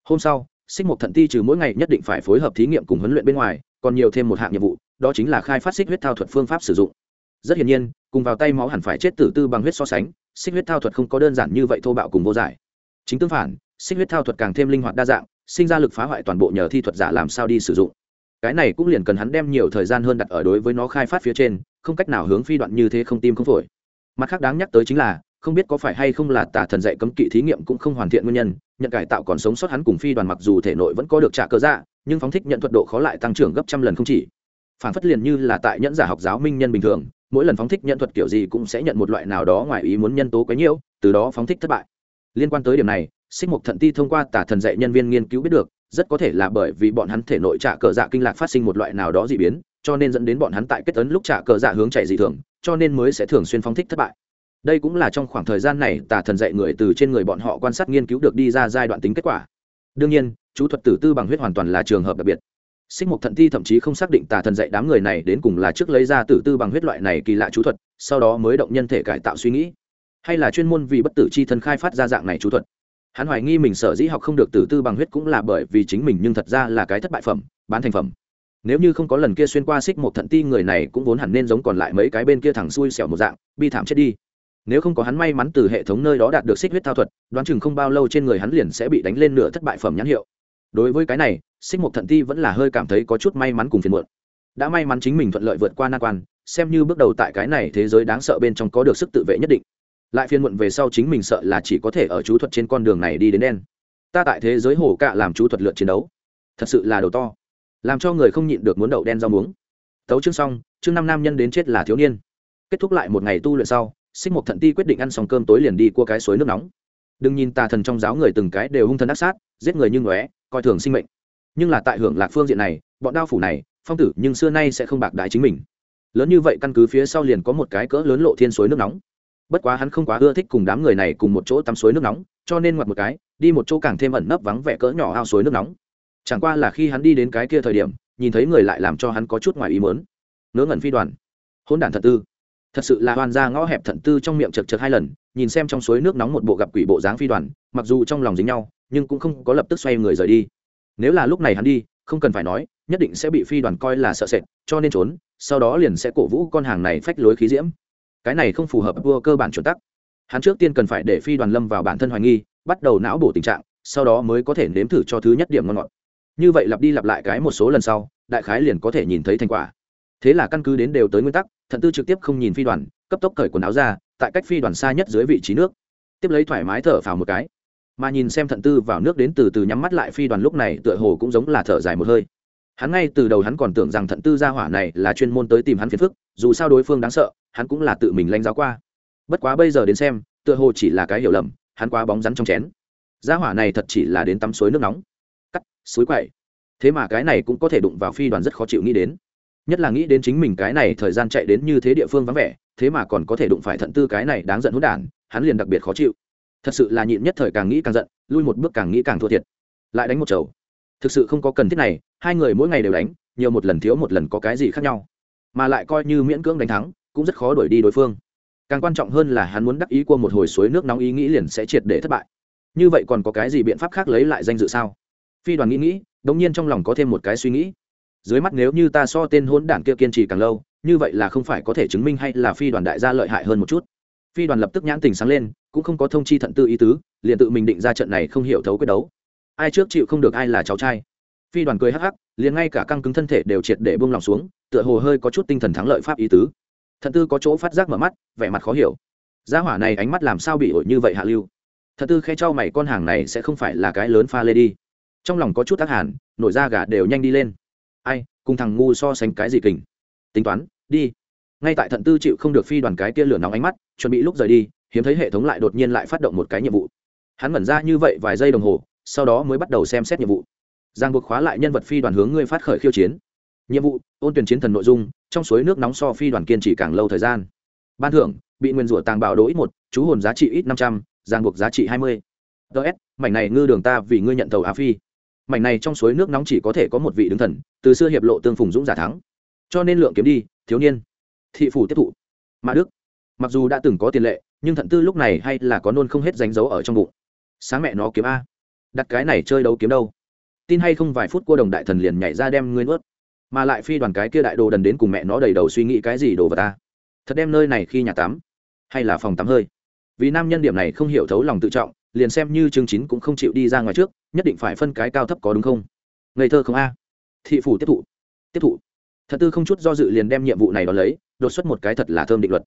Hôm sau, xích Mục thận ti trừ mỗi ngày nhất định phải phối hợp thí nghiệm cùng huấn luyện bên ngoài, còn nhiều thêm một hạng nhiệm vụ, đó chính là khai phát xích huyết thao thuật phương pháp sử dụng. Rất hiển nhiên, cùng vào tay máu hẳn phải chết tử tư bằng huyết so sánh, xích huyết thao thuật không có đơn giản như vậy thô bạo cùng vô giải. Chính tương phản xích huyết thao thuật càng thêm linh hoạt đa dạng, sinh ra lực phá hoại toàn bộ nhờ thi thuật giả làm sao đi sử dụng. Cái này cũng liền cần hắn đem nhiều thời gian hơn đặt ở đối với nó khai phát phía trên, không cách nào hướng phi đoạn như thế không tim không phổi. Mặt khác đáng nhắc tới chính là, không biết có phải hay không là tà thần dạy cấm kỵ thí nghiệm cũng không hoàn thiện nguyên nhân, nhận cải tạo còn sống sót hắn cùng phi đoàn mặc dù thể nội vẫn có được trả cơ dạ nhưng phóng thích nhận thuật độ khó lại tăng trưởng gấp trăm lần không chỉ. Phản phất liền như là tại nhẫn giả học giáo minh nhân bình thường, mỗi lần phóng thích nhận thuật kiểu gì cũng sẽ nhận một loại nào đó ngoài ý muốn nhân tố quấy nhiễu, từ đó phóng thích thất bại. Liên quan tới điểm này xích mục thận ti thông qua tả thần dạy nhân viên nghiên cứu biết được, rất có thể là bởi vì bọn hắn thể nội trả cờ dạ kinh lạc phát sinh một loại nào đó dị biến, cho nên dẫn đến bọn hắn tại kết ấn lúc trả cờ dạ hướng chạy dị thường, cho nên mới sẽ thường xuyên phóng thích thất bại. Đây cũng là trong khoảng thời gian này tà thần dạy người từ trên người bọn họ quan sát nghiên cứu được đi ra giai đoạn tính kết quả. Đương nhiên, chú thuật tử tư bằng huyết hoàn toàn là trường hợp đặc biệt. Xích mục thận ti thậm chí không xác định tà thần dạy đám người này đến cùng là trước lấy ra tử tư bằng huyết loại này kỳ lạ chú thuật, sau đó mới động nhân thể cải tạo suy nghĩ. Hay là chuyên môn vì bất tử c h i thân khai phát ra dạng này chú thuật hắn hoài nghi mình sở dĩ học không được tử tư bằng huyết cũng là bởi vì chính mình nhưng thật ra là cái thất bại phẩm, bán thành phẩm. Nếu như không có lần kia xuyên qua xích một thận ti, người này cũng vốn hẳn nên giống còn lại mấy cái bên kia thẳng xuôi xẻo một dạng, bi thảm chết đi. Nếu không có hắn may mắn từ hệ thống nơi đó đạt được xích huyết thao thuật, đoán chừng không bao lâu trên người hắn liền sẽ bị đánh lên nửa thất bại phẩm nhãn hiệu. Đối với cái này, xích một thận ti vẫn là hơi cảm thấy có chút may mắn cùng phiền muộn. Đã may mắn chính mình thuận lợi vượt qua nan quan, xem như bước đầu tại cái này thế giới đáng sợ bên trong có được sức tự vệ nhất định lại phiên muộn về sau chính mình sợ là chỉ có thể ở chú thuật trên con đường này đi đến đen. Ta tại thế giới hổ cạ làm chú thuật lượt chiến đấu. Thật sự là đầu to. Làm cho người không nhịn được muốn đậu đen rau muống. Tấu chương xong, chương năm nam nhân đến chết là thiếu niên. Kết thúc lại một ngày tu luyện sau, xích một thận ti quyết định ăn xong cơm tối liền đi qua cái suối nước nóng. Đừng nhìn tà thần trong giáo người từng cái đều hung thần ác sát, giết người như ngóe, coi thường sinh mệnh. Nhưng là tại hưởng lạc phương diện này, bọn đao phủ này, phong tử nhưng xưa nay sẽ không bạc đại chính mình. Lớn như vậy căn cứ phía sau liền có một cái cỡ lớn lộ thiên suối nước nóng bất quá hắn không quá ưa thích cùng đám người này cùng một chỗ tắm suối nước nóng, cho nên ngoặt một cái, đi một chỗ càng thêm ẩn nấp vắng vẻ cỡ nhỏ ao suối nước nóng. Chẳng qua là khi hắn đi đến cái kia thời điểm, nhìn thấy người lại làm cho hắn có chút ngoài ý mớn ngớ ngẩn phi đoàn. Hôn đản thật tư. Thật sự là hoàn ra ngõ hẹp thận tư trong miệng chật chật hai lần, nhìn xem trong suối nước nóng một bộ gặp quỷ bộ dáng phi đoàn, mặc dù trong lòng dính nhau, nhưng cũng không có lập tức xoay người rời đi. Nếu là lúc này hắn đi, không cần phải nói, nhất định sẽ bị phi đoàn coi là sợ sệt, cho nên trốn, sau đó liền sẽ cổ vũ con hàng này phách lối khí diễm cái này không phù hợp vua cơ bản chuẩn tắc. Hắn trước tiên cần phải để phi đoàn lâm vào bản thân hoài nghi, bắt đầu não bổ tình trạng, sau đó mới có thể nếm thử cho thứ nhất điểm ngon ngọt. Như vậy lặp đi lặp lại cái một số lần sau, đại khái liền có thể nhìn thấy thành quả. Thế là căn cứ đến đều tới nguyên tắc, thận tư trực tiếp không nhìn phi đoàn, cấp tốc cởi quần áo ra, tại cách phi đoàn xa nhất dưới vị trí nước. Tiếp lấy thoải mái thở phào một cái. Mà nhìn xem thận tư vào nước đến từ từ nhắm mắt lại phi đoàn lúc này tựa hồ cũng giống là thở dài một hơi hắn ngay từ đầu hắn còn tưởng rằng thận tư gia hỏa này là chuyên môn tới tìm hắn phiền phức, dù sao đối phương đáng sợ, hắn cũng là tự mình lanh giáo qua. Bất quá bây giờ đến xem, tựa hồ chỉ là cái hiểu lầm, hắn quá bóng rắn trong chén. Gia hỏa này thật chỉ là đến tắm suối nước nóng. Cắt, suối quậy. Thế mà cái này cũng có thể đụng vào phi đoàn rất khó chịu nghĩ đến. Nhất là nghĩ đến chính mình cái này thời gian chạy đến như thế địa phương vắng vẻ, thế mà còn có thể đụng phải thận tư cái này đáng giận hỗn đản, hắn liền đặc biệt khó chịu. Thật sự là nhịn nhất thời càng nghĩ càng giận, lui một bước càng nghĩ càng thua thiệt. Lại đánh một chầu thực sự không có cần thiết này, hai người mỗi ngày đều đánh, nhiều một lần thiếu một lần có cái gì khác nhau. Mà lại coi như miễn cưỡng đánh thắng, cũng rất khó đuổi đi đối phương. Càng quan trọng hơn là hắn muốn đắc ý qua một hồi suối nước nóng ý nghĩ liền sẽ triệt để thất bại. Như vậy còn có cái gì biện pháp khác lấy lại danh dự sao? Phi đoàn nghĩ nghĩ, đống nhiên trong lòng có thêm một cái suy nghĩ. Dưới mắt nếu như ta so tên hỗn đản kia kiên trì càng lâu, như vậy là không phải có thể chứng minh hay là phi đoàn đại gia lợi hại hơn một chút. Phi đoàn lập tức nhãn tình sáng lên, cũng không có thông chi thận tư ý tứ, liền tự mình định ra trận này không hiểu thấu quyết đấu ai trước chịu không được ai là cháu trai. Phi đoàn cười hắc hắc, liền ngay cả căng cứng thân thể đều triệt để buông lòng xuống, tựa hồ hơi có chút tinh thần thắng lợi pháp ý tứ. Thận tư có chỗ phát giác mở mắt, vẻ mặt khó hiểu. Gia hỏa này ánh mắt làm sao bị ổi như vậy hạ lưu? Thận tư khe cho mày, con hàng này sẽ không phải là cái lớn pha lê đi. Trong lòng có chút tác hàn, nổi da gà đều nhanh đi lên. Ai, cùng thằng ngu so sánh cái gì kình? Tính toán, đi. Ngay tại thận tư chịu không được phi đoàn cái kia lửa nóng ánh mắt, chuẩn bị lúc rời đi, hiếm thấy hệ thống lại đột nhiên lại phát động một cái nhiệm vụ. Hắn mẩn ra như vậy vài giây đồng hồ sau đó mới bắt đầu xem xét nhiệm vụ. Giang buộc khóa lại nhân vật phi đoàn hướng ngươi phát khởi khiêu chiến. Nhiệm vụ, ôn tuyển chiến thần nội dung, trong suối nước nóng so phi đoàn kiên trì càng lâu thời gian. Ban thưởng, bị nguyên rủa tàng bảo đỗ ít một, chú hồn giá trị ít năm trăm, giang buộc giá trị hai mươi. Ts mảnh này ngư đường ta vì ngươi nhận tàu á phi. Mảnh này trong suối nước nóng chỉ có thể có một vị đứng thần, từ xưa hiệp lộ tương phùng dũng giả thắng. Cho nên lượng kiếm đi, thiếu niên. Thị phủ tiếp thụ. Mã đức. Mặc dù đã từng có tiền lệ, nhưng thận tư lúc này hay là có nôn không hết đánh dấu ở trong bụng. Sáng mẹ nó kiếm a đặt cái này chơi đấu kiếm đâu. Tin hay không vài phút cô đồng đại thần liền nhảy ra đem ngươi nuốt. Mà lại phi đoàn cái kia đại đồ đần đến cùng mẹ nó đầy đầu suy nghĩ cái gì đồ vật ta. Thật đem nơi này khi nhà tắm, hay là phòng tắm hơi. Vì nam nhân điểm này không hiểu thấu lòng tự trọng, liền xem như chương chín cũng không chịu đi ra ngoài trước, nhất định phải phân cái cao thấp có đúng không? Ngây thơ không a. Thị phủ tiếp thụ. Tiếp thụ. Thật tư không chút do dự liền đem nhiệm vụ này đ ó lấy, đột xuất một cái thật là thơm định luật.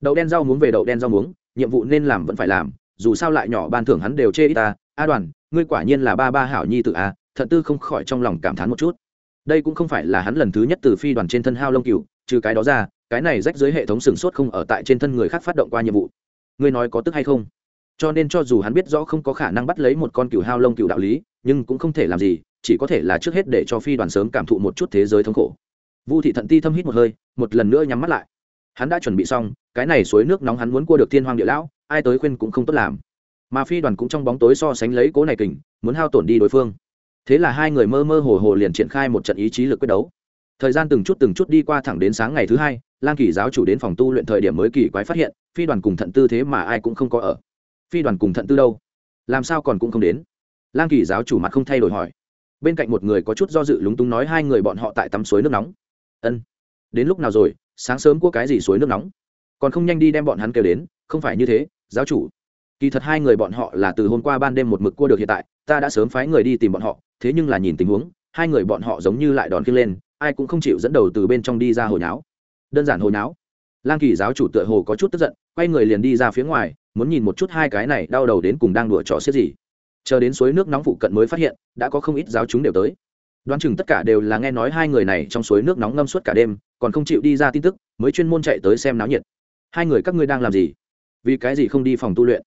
Đậu đen rau muống về đậu đen rau muống, nhiệm vụ nên làm vẫn phải làm, dù sao lại nhỏ ban thưởng hắn đều chê ít ta a đoàn ngươi quả nhiên là ba ba hảo nhi tự a à, thận tư không khỏi trong lòng cảm thán một chút. Đây cũng không phải là hắn lần thứ nhất từ phi đoàn trên thân hao lông cựu, trừ cái đó ra cái này rách dưới hệ thống sừng sốt không ở tại trên thân người khác phát động qua nhiệm vụ. Ngươi nói có tức hay không? Cho nên cho dù hắn biết rõ không có khả năng bắt lấy một con cựu hao lông cựu đạo lý nhưng cũng không thể làm gì chỉ có thể là trước hết để cho phi đoàn sớm cảm thụ một chút thế giới thống khổ. Vu thị thận ti thâm hít một hơi một lần nữa nhắm mắt lại. Hắn đã chuẩn bị xong cái này suối nước nóng hắn muốn cua được thiên hoàng địa lão ai tới khuyên cũng không tốt làm mà phi đoàn cũng trong bóng tối so sánh lấy cố này kình, muốn hao tổn đi đối phương. Thế là hai người mơ mơ hồ hồ liền triển khai một trận ý chí lực quyết đấu. Thời gian từng chút từng chút đi qua thẳng đến sáng ngày thứ hai, lang kỳ giáo chủ đến phòng tu luyện thời điểm mới kỳ quái phát hiện, phi đoàn cùng thận tư thế mà ai cũng không có ở. Phi đoàn cùng thận tư đâu? Làm sao còn cũng không đến? Lang kỳ giáo chủ mặt không thay đổi hỏi. Bên cạnh một người có chút do dự lúng túng nói hai người bọn họ tại tắm suối nước nóng. Ân. Đến lúc nào rồi? Sáng sớm có cái gì suối nước nóng? Còn không nhanh đi đem bọn hắn kêu đến, không phải như thế, giáo chủ kỳ thật hai người bọn họ là từ hôm qua ban đêm một mực cua được hiện tại, ta đã sớm phái người đi tìm bọn họ, thế nhưng là nhìn tình huống, hai người bọn họ giống như lại đòn khiêng lên, ai cũng không chịu dẫn đầu từ bên trong đi ra hồi náo đơn giản hồi náo lang kỳ giáo chủ tựa hồ có chút tức giận, quay người liền đi ra phía ngoài, muốn nhìn một chút hai cái này đau đầu đến cùng đang đùa trò xiết gì. Chờ đến suối nước nóng phụ cận mới phát hiện, đã có không ít giáo chúng đều tới. Đoán chừng tất cả đều là nghe nói hai người này trong suối nước nóng ngâm suốt cả đêm, còn không chịu đi ra tin tức, mới chuyên môn chạy tới xem náo nhiệt. Hai người các ngươi đang làm gì? Vì cái gì không đi phòng tu luyện?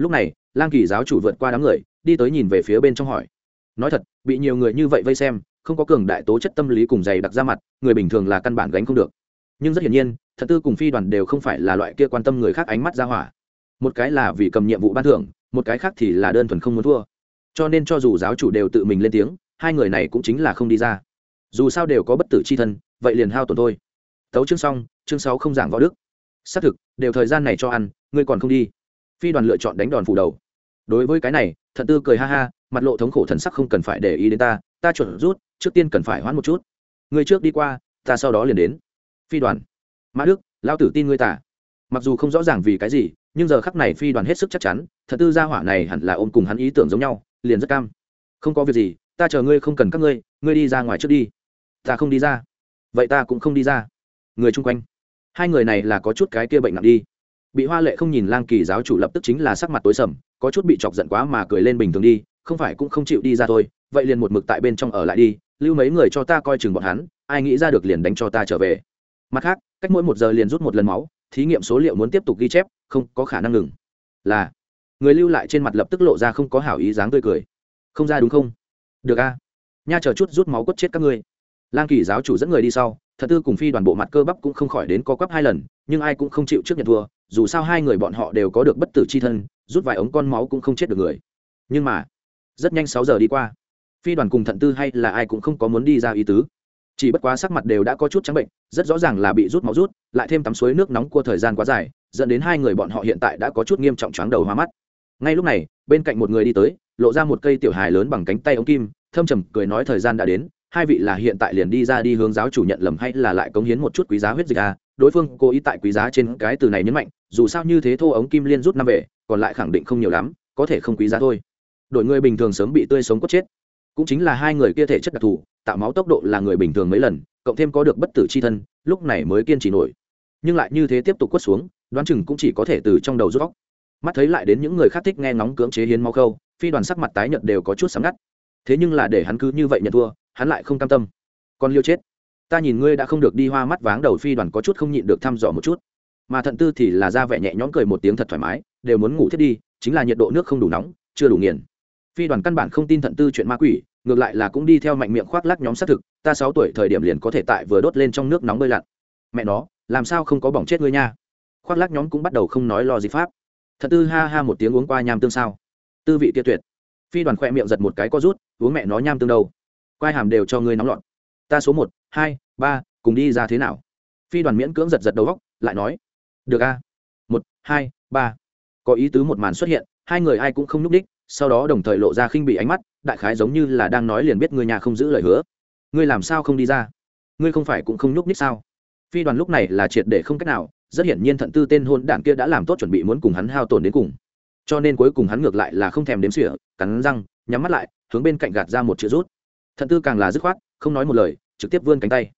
Lúc này, lang kỳ giáo chủ vượt qua đám người, đi tới nhìn về phía bên trong hỏi. Nói thật, bị nhiều người như vậy vây xem, không có cường đại tố chất tâm lý cùng dày đặc ra mặt, người bình thường là căn bản gánh không được. Nhưng rất hiển nhiên thật tư cùng phi đoàn đều không phải là loại kia quan tâm người khác ánh mắt ra hỏa. Một cái là vì cầm nhiệm vụ ban thưởng, một cái khác thì là đơn thuần không muốn thua. Cho nên cho dù giáo chủ đều tự mình lên tiếng, hai người này cũng chính là không đi ra. Dù sao đều có bất tử c h i thân, vậy liền hao tổn thôi. Tấu chương xong, chương sáu không giảng võ đức. Xác thực, đều thời gian này cho ăn, ngươi còn không đi phi đoàn lựa chọn đánh đòn phủ đầu. Đối với cái này, thận tư cười ha ha, mặt lộ thống khổ thần sắc không cần phải để ý đến ta ta chuẩn rút, trước tiên cần phải hoãn một chút. Ngươi trước đi qua, ta sau đó liền đến. Phi đoàn. Mã đức lao tử tin ngươi tả. Mặc dù không rõ ràng vì cái gì, nhưng giờ khắc này phi đoàn hết sức chắc chắn thật tư gia hỏa này hẳn là ôm cùng hắn ý tưởng giống nhau, liền rất cam. Không có việc gì, ta chờ ngươi không cần các ngươi ngươi đi ra ngoài trước đi. Ta không đi ra. Vậy ta cũng không đi ra. Người chung quanh. Hai người này là có chút cái kia bệnh nặng đi bị hoa lệ không nhìn lang kỳ giáo chủ lập tức chính là sắc mặt tối sầm, có chút bị chọc giận quá mà cười lên bình thường đi, không phải cũng không chịu đi ra thôi, vậy liền một mực tại bên trong ở lại đi, lưu mấy người cho ta coi chừng bọn hắn, ai nghĩ ra được liền đánh cho ta trở về. Mặt khác, cách mỗi một giờ liền rút một lần máu, thí nghiệm số liệu muốn tiếp tục ghi chép, không có khả năng ngừng. Là, người lưu lại trên mặt lập tức lộ ra không có hảo ý dáng tươi cười. Không ra đúng không? Được a. Nha chờ chút rút máu quất chết các ngươi. Lang kỳ giáo chủ dẫn người đi sau thật tư cùng phi đoàn bộ mặt cơ bắp cũng không khỏi đến co quắp hai lần, nhưng ai cũng không chịu trước nhận thua, dù sao hai người bọn họ đều có được bất tử c h i thân, rút vài ống con máu cũng không chết được người. Nhưng mà, rất nhanh sáu giờ đi qua. Phi đoàn cùng thận tư hay là ai cũng không có muốn đi ra ý tứ. Chỉ bất quá sắc mặt đều đã có chút trắng bệnh, rất rõ ràng là bị rút máu rút, lại thêm tắm suối nước nóng qua thời gian quá dài, dẫn đến hai người bọn họ hiện tại đã có chút nghiêm trọng chóng đầu hoa mắt. Ngay lúc này, bên cạnh một người đi tới, lộ ra một cây tiểu hài lớn bằng cánh tay ống kim, thâm trầm cười nói thời gian đã đến hai vị là hiện tại liền đi ra đi hướng giáo chủ nhận lầm hay là lại cống hiến một chút quý giá huyết dịch à? Đối phương cố ý tại quý giá trên cái từ này nhấn mạnh, dù sao như thế thô ống kim liên rút năm về, còn lại khẳng định không nhiều lắm, có thể không quý giá thôi. Đội người bình thường sớm bị tươi sống cốt chết. Cũng chính là hai người kia thể chất đặc thù, tạo máu tốc độ là người bình thường mấy lần, cộng thêm có được bất tử c h i thân, lúc này mới kiên trì nổi. Nhưng lại như thế tiếp tục quất xuống, đoán chừng cũng chỉ có thể từ trong đầu rút góc mắt thấy lại đến những người khác thích nghe ngóng cưỡng chế hiến máu khâu, phi đoàn sắc mặt tái nhợt đều có chút sáng ngắt thế nhưng là để hắn cứ như vậy nhận thua, hắn lại không cam tâm. Còn liêu chết. Ta nhìn ngươi đã không được đi hoa mắt váng đầu phi đoàn có chút không nhịn được thăm dò một chút. Mà thận tư thì là ra vẻ nhẹ nhõm cười một tiếng thật thoải mái, đều muốn ngủ thiết đi, chính là nhiệt độ nước không đủ nóng, chưa đủ nghiền. Phi đoàn căn bản không tin thận tư chuyện ma quỷ, ngược lại là cũng đi theo mạnh miệng khoác lác nhóm xác thực, ta sáu tuổi thời điểm liền có thể tại vừa đốt lên trong nước nóng bơi lặn. Mẹ nó, làm sao không có bỏng chết ngươi nha? Khoác lác nhóm cũng bắt đầu không nói lo gì pháp. Thận tư ha ha một tiếng uống qua nham tương sao. Tư vị kia tuyệt. Phi đoàn khoe miệng giật một cái có rút uống mẹ nó nham tương đâu. Quai hàm đều cho ngươi nóng lọt ta số một, hai, ba, cùng đi ra thế nào? Phi đoàn miễn cưỡng giật giật đầu góc lại nói. Được a. Một, hai, ba. Có ý tứ một màn xuất hiện, hai người ai cũng không núp đích, sau đó đồng thời lộ ra khinh bị ánh mắt, đại khái giống như là đang nói liền biết người nhà không giữ lời hứa. Ngươi làm sao không đi ra? Ngươi không phải cũng không nhúc đích sao? Phi đoàn lúc này là triệt để không cách nào, rất hiển nhiên thận tư tên hôn đảng kia đã làm tốt chuẩn bị muốn cùng hắn hao tổn đến cùng. Cho nên cuối cùng hắn ngược lại là không thèm đếm xỉa, cắn răng nhắm mắt lại, hướng bên cạnh gạt ra một chữ rút. Thận tư càng là dứt khoát, không nói một lời, trực tiếp vươn cánh tay.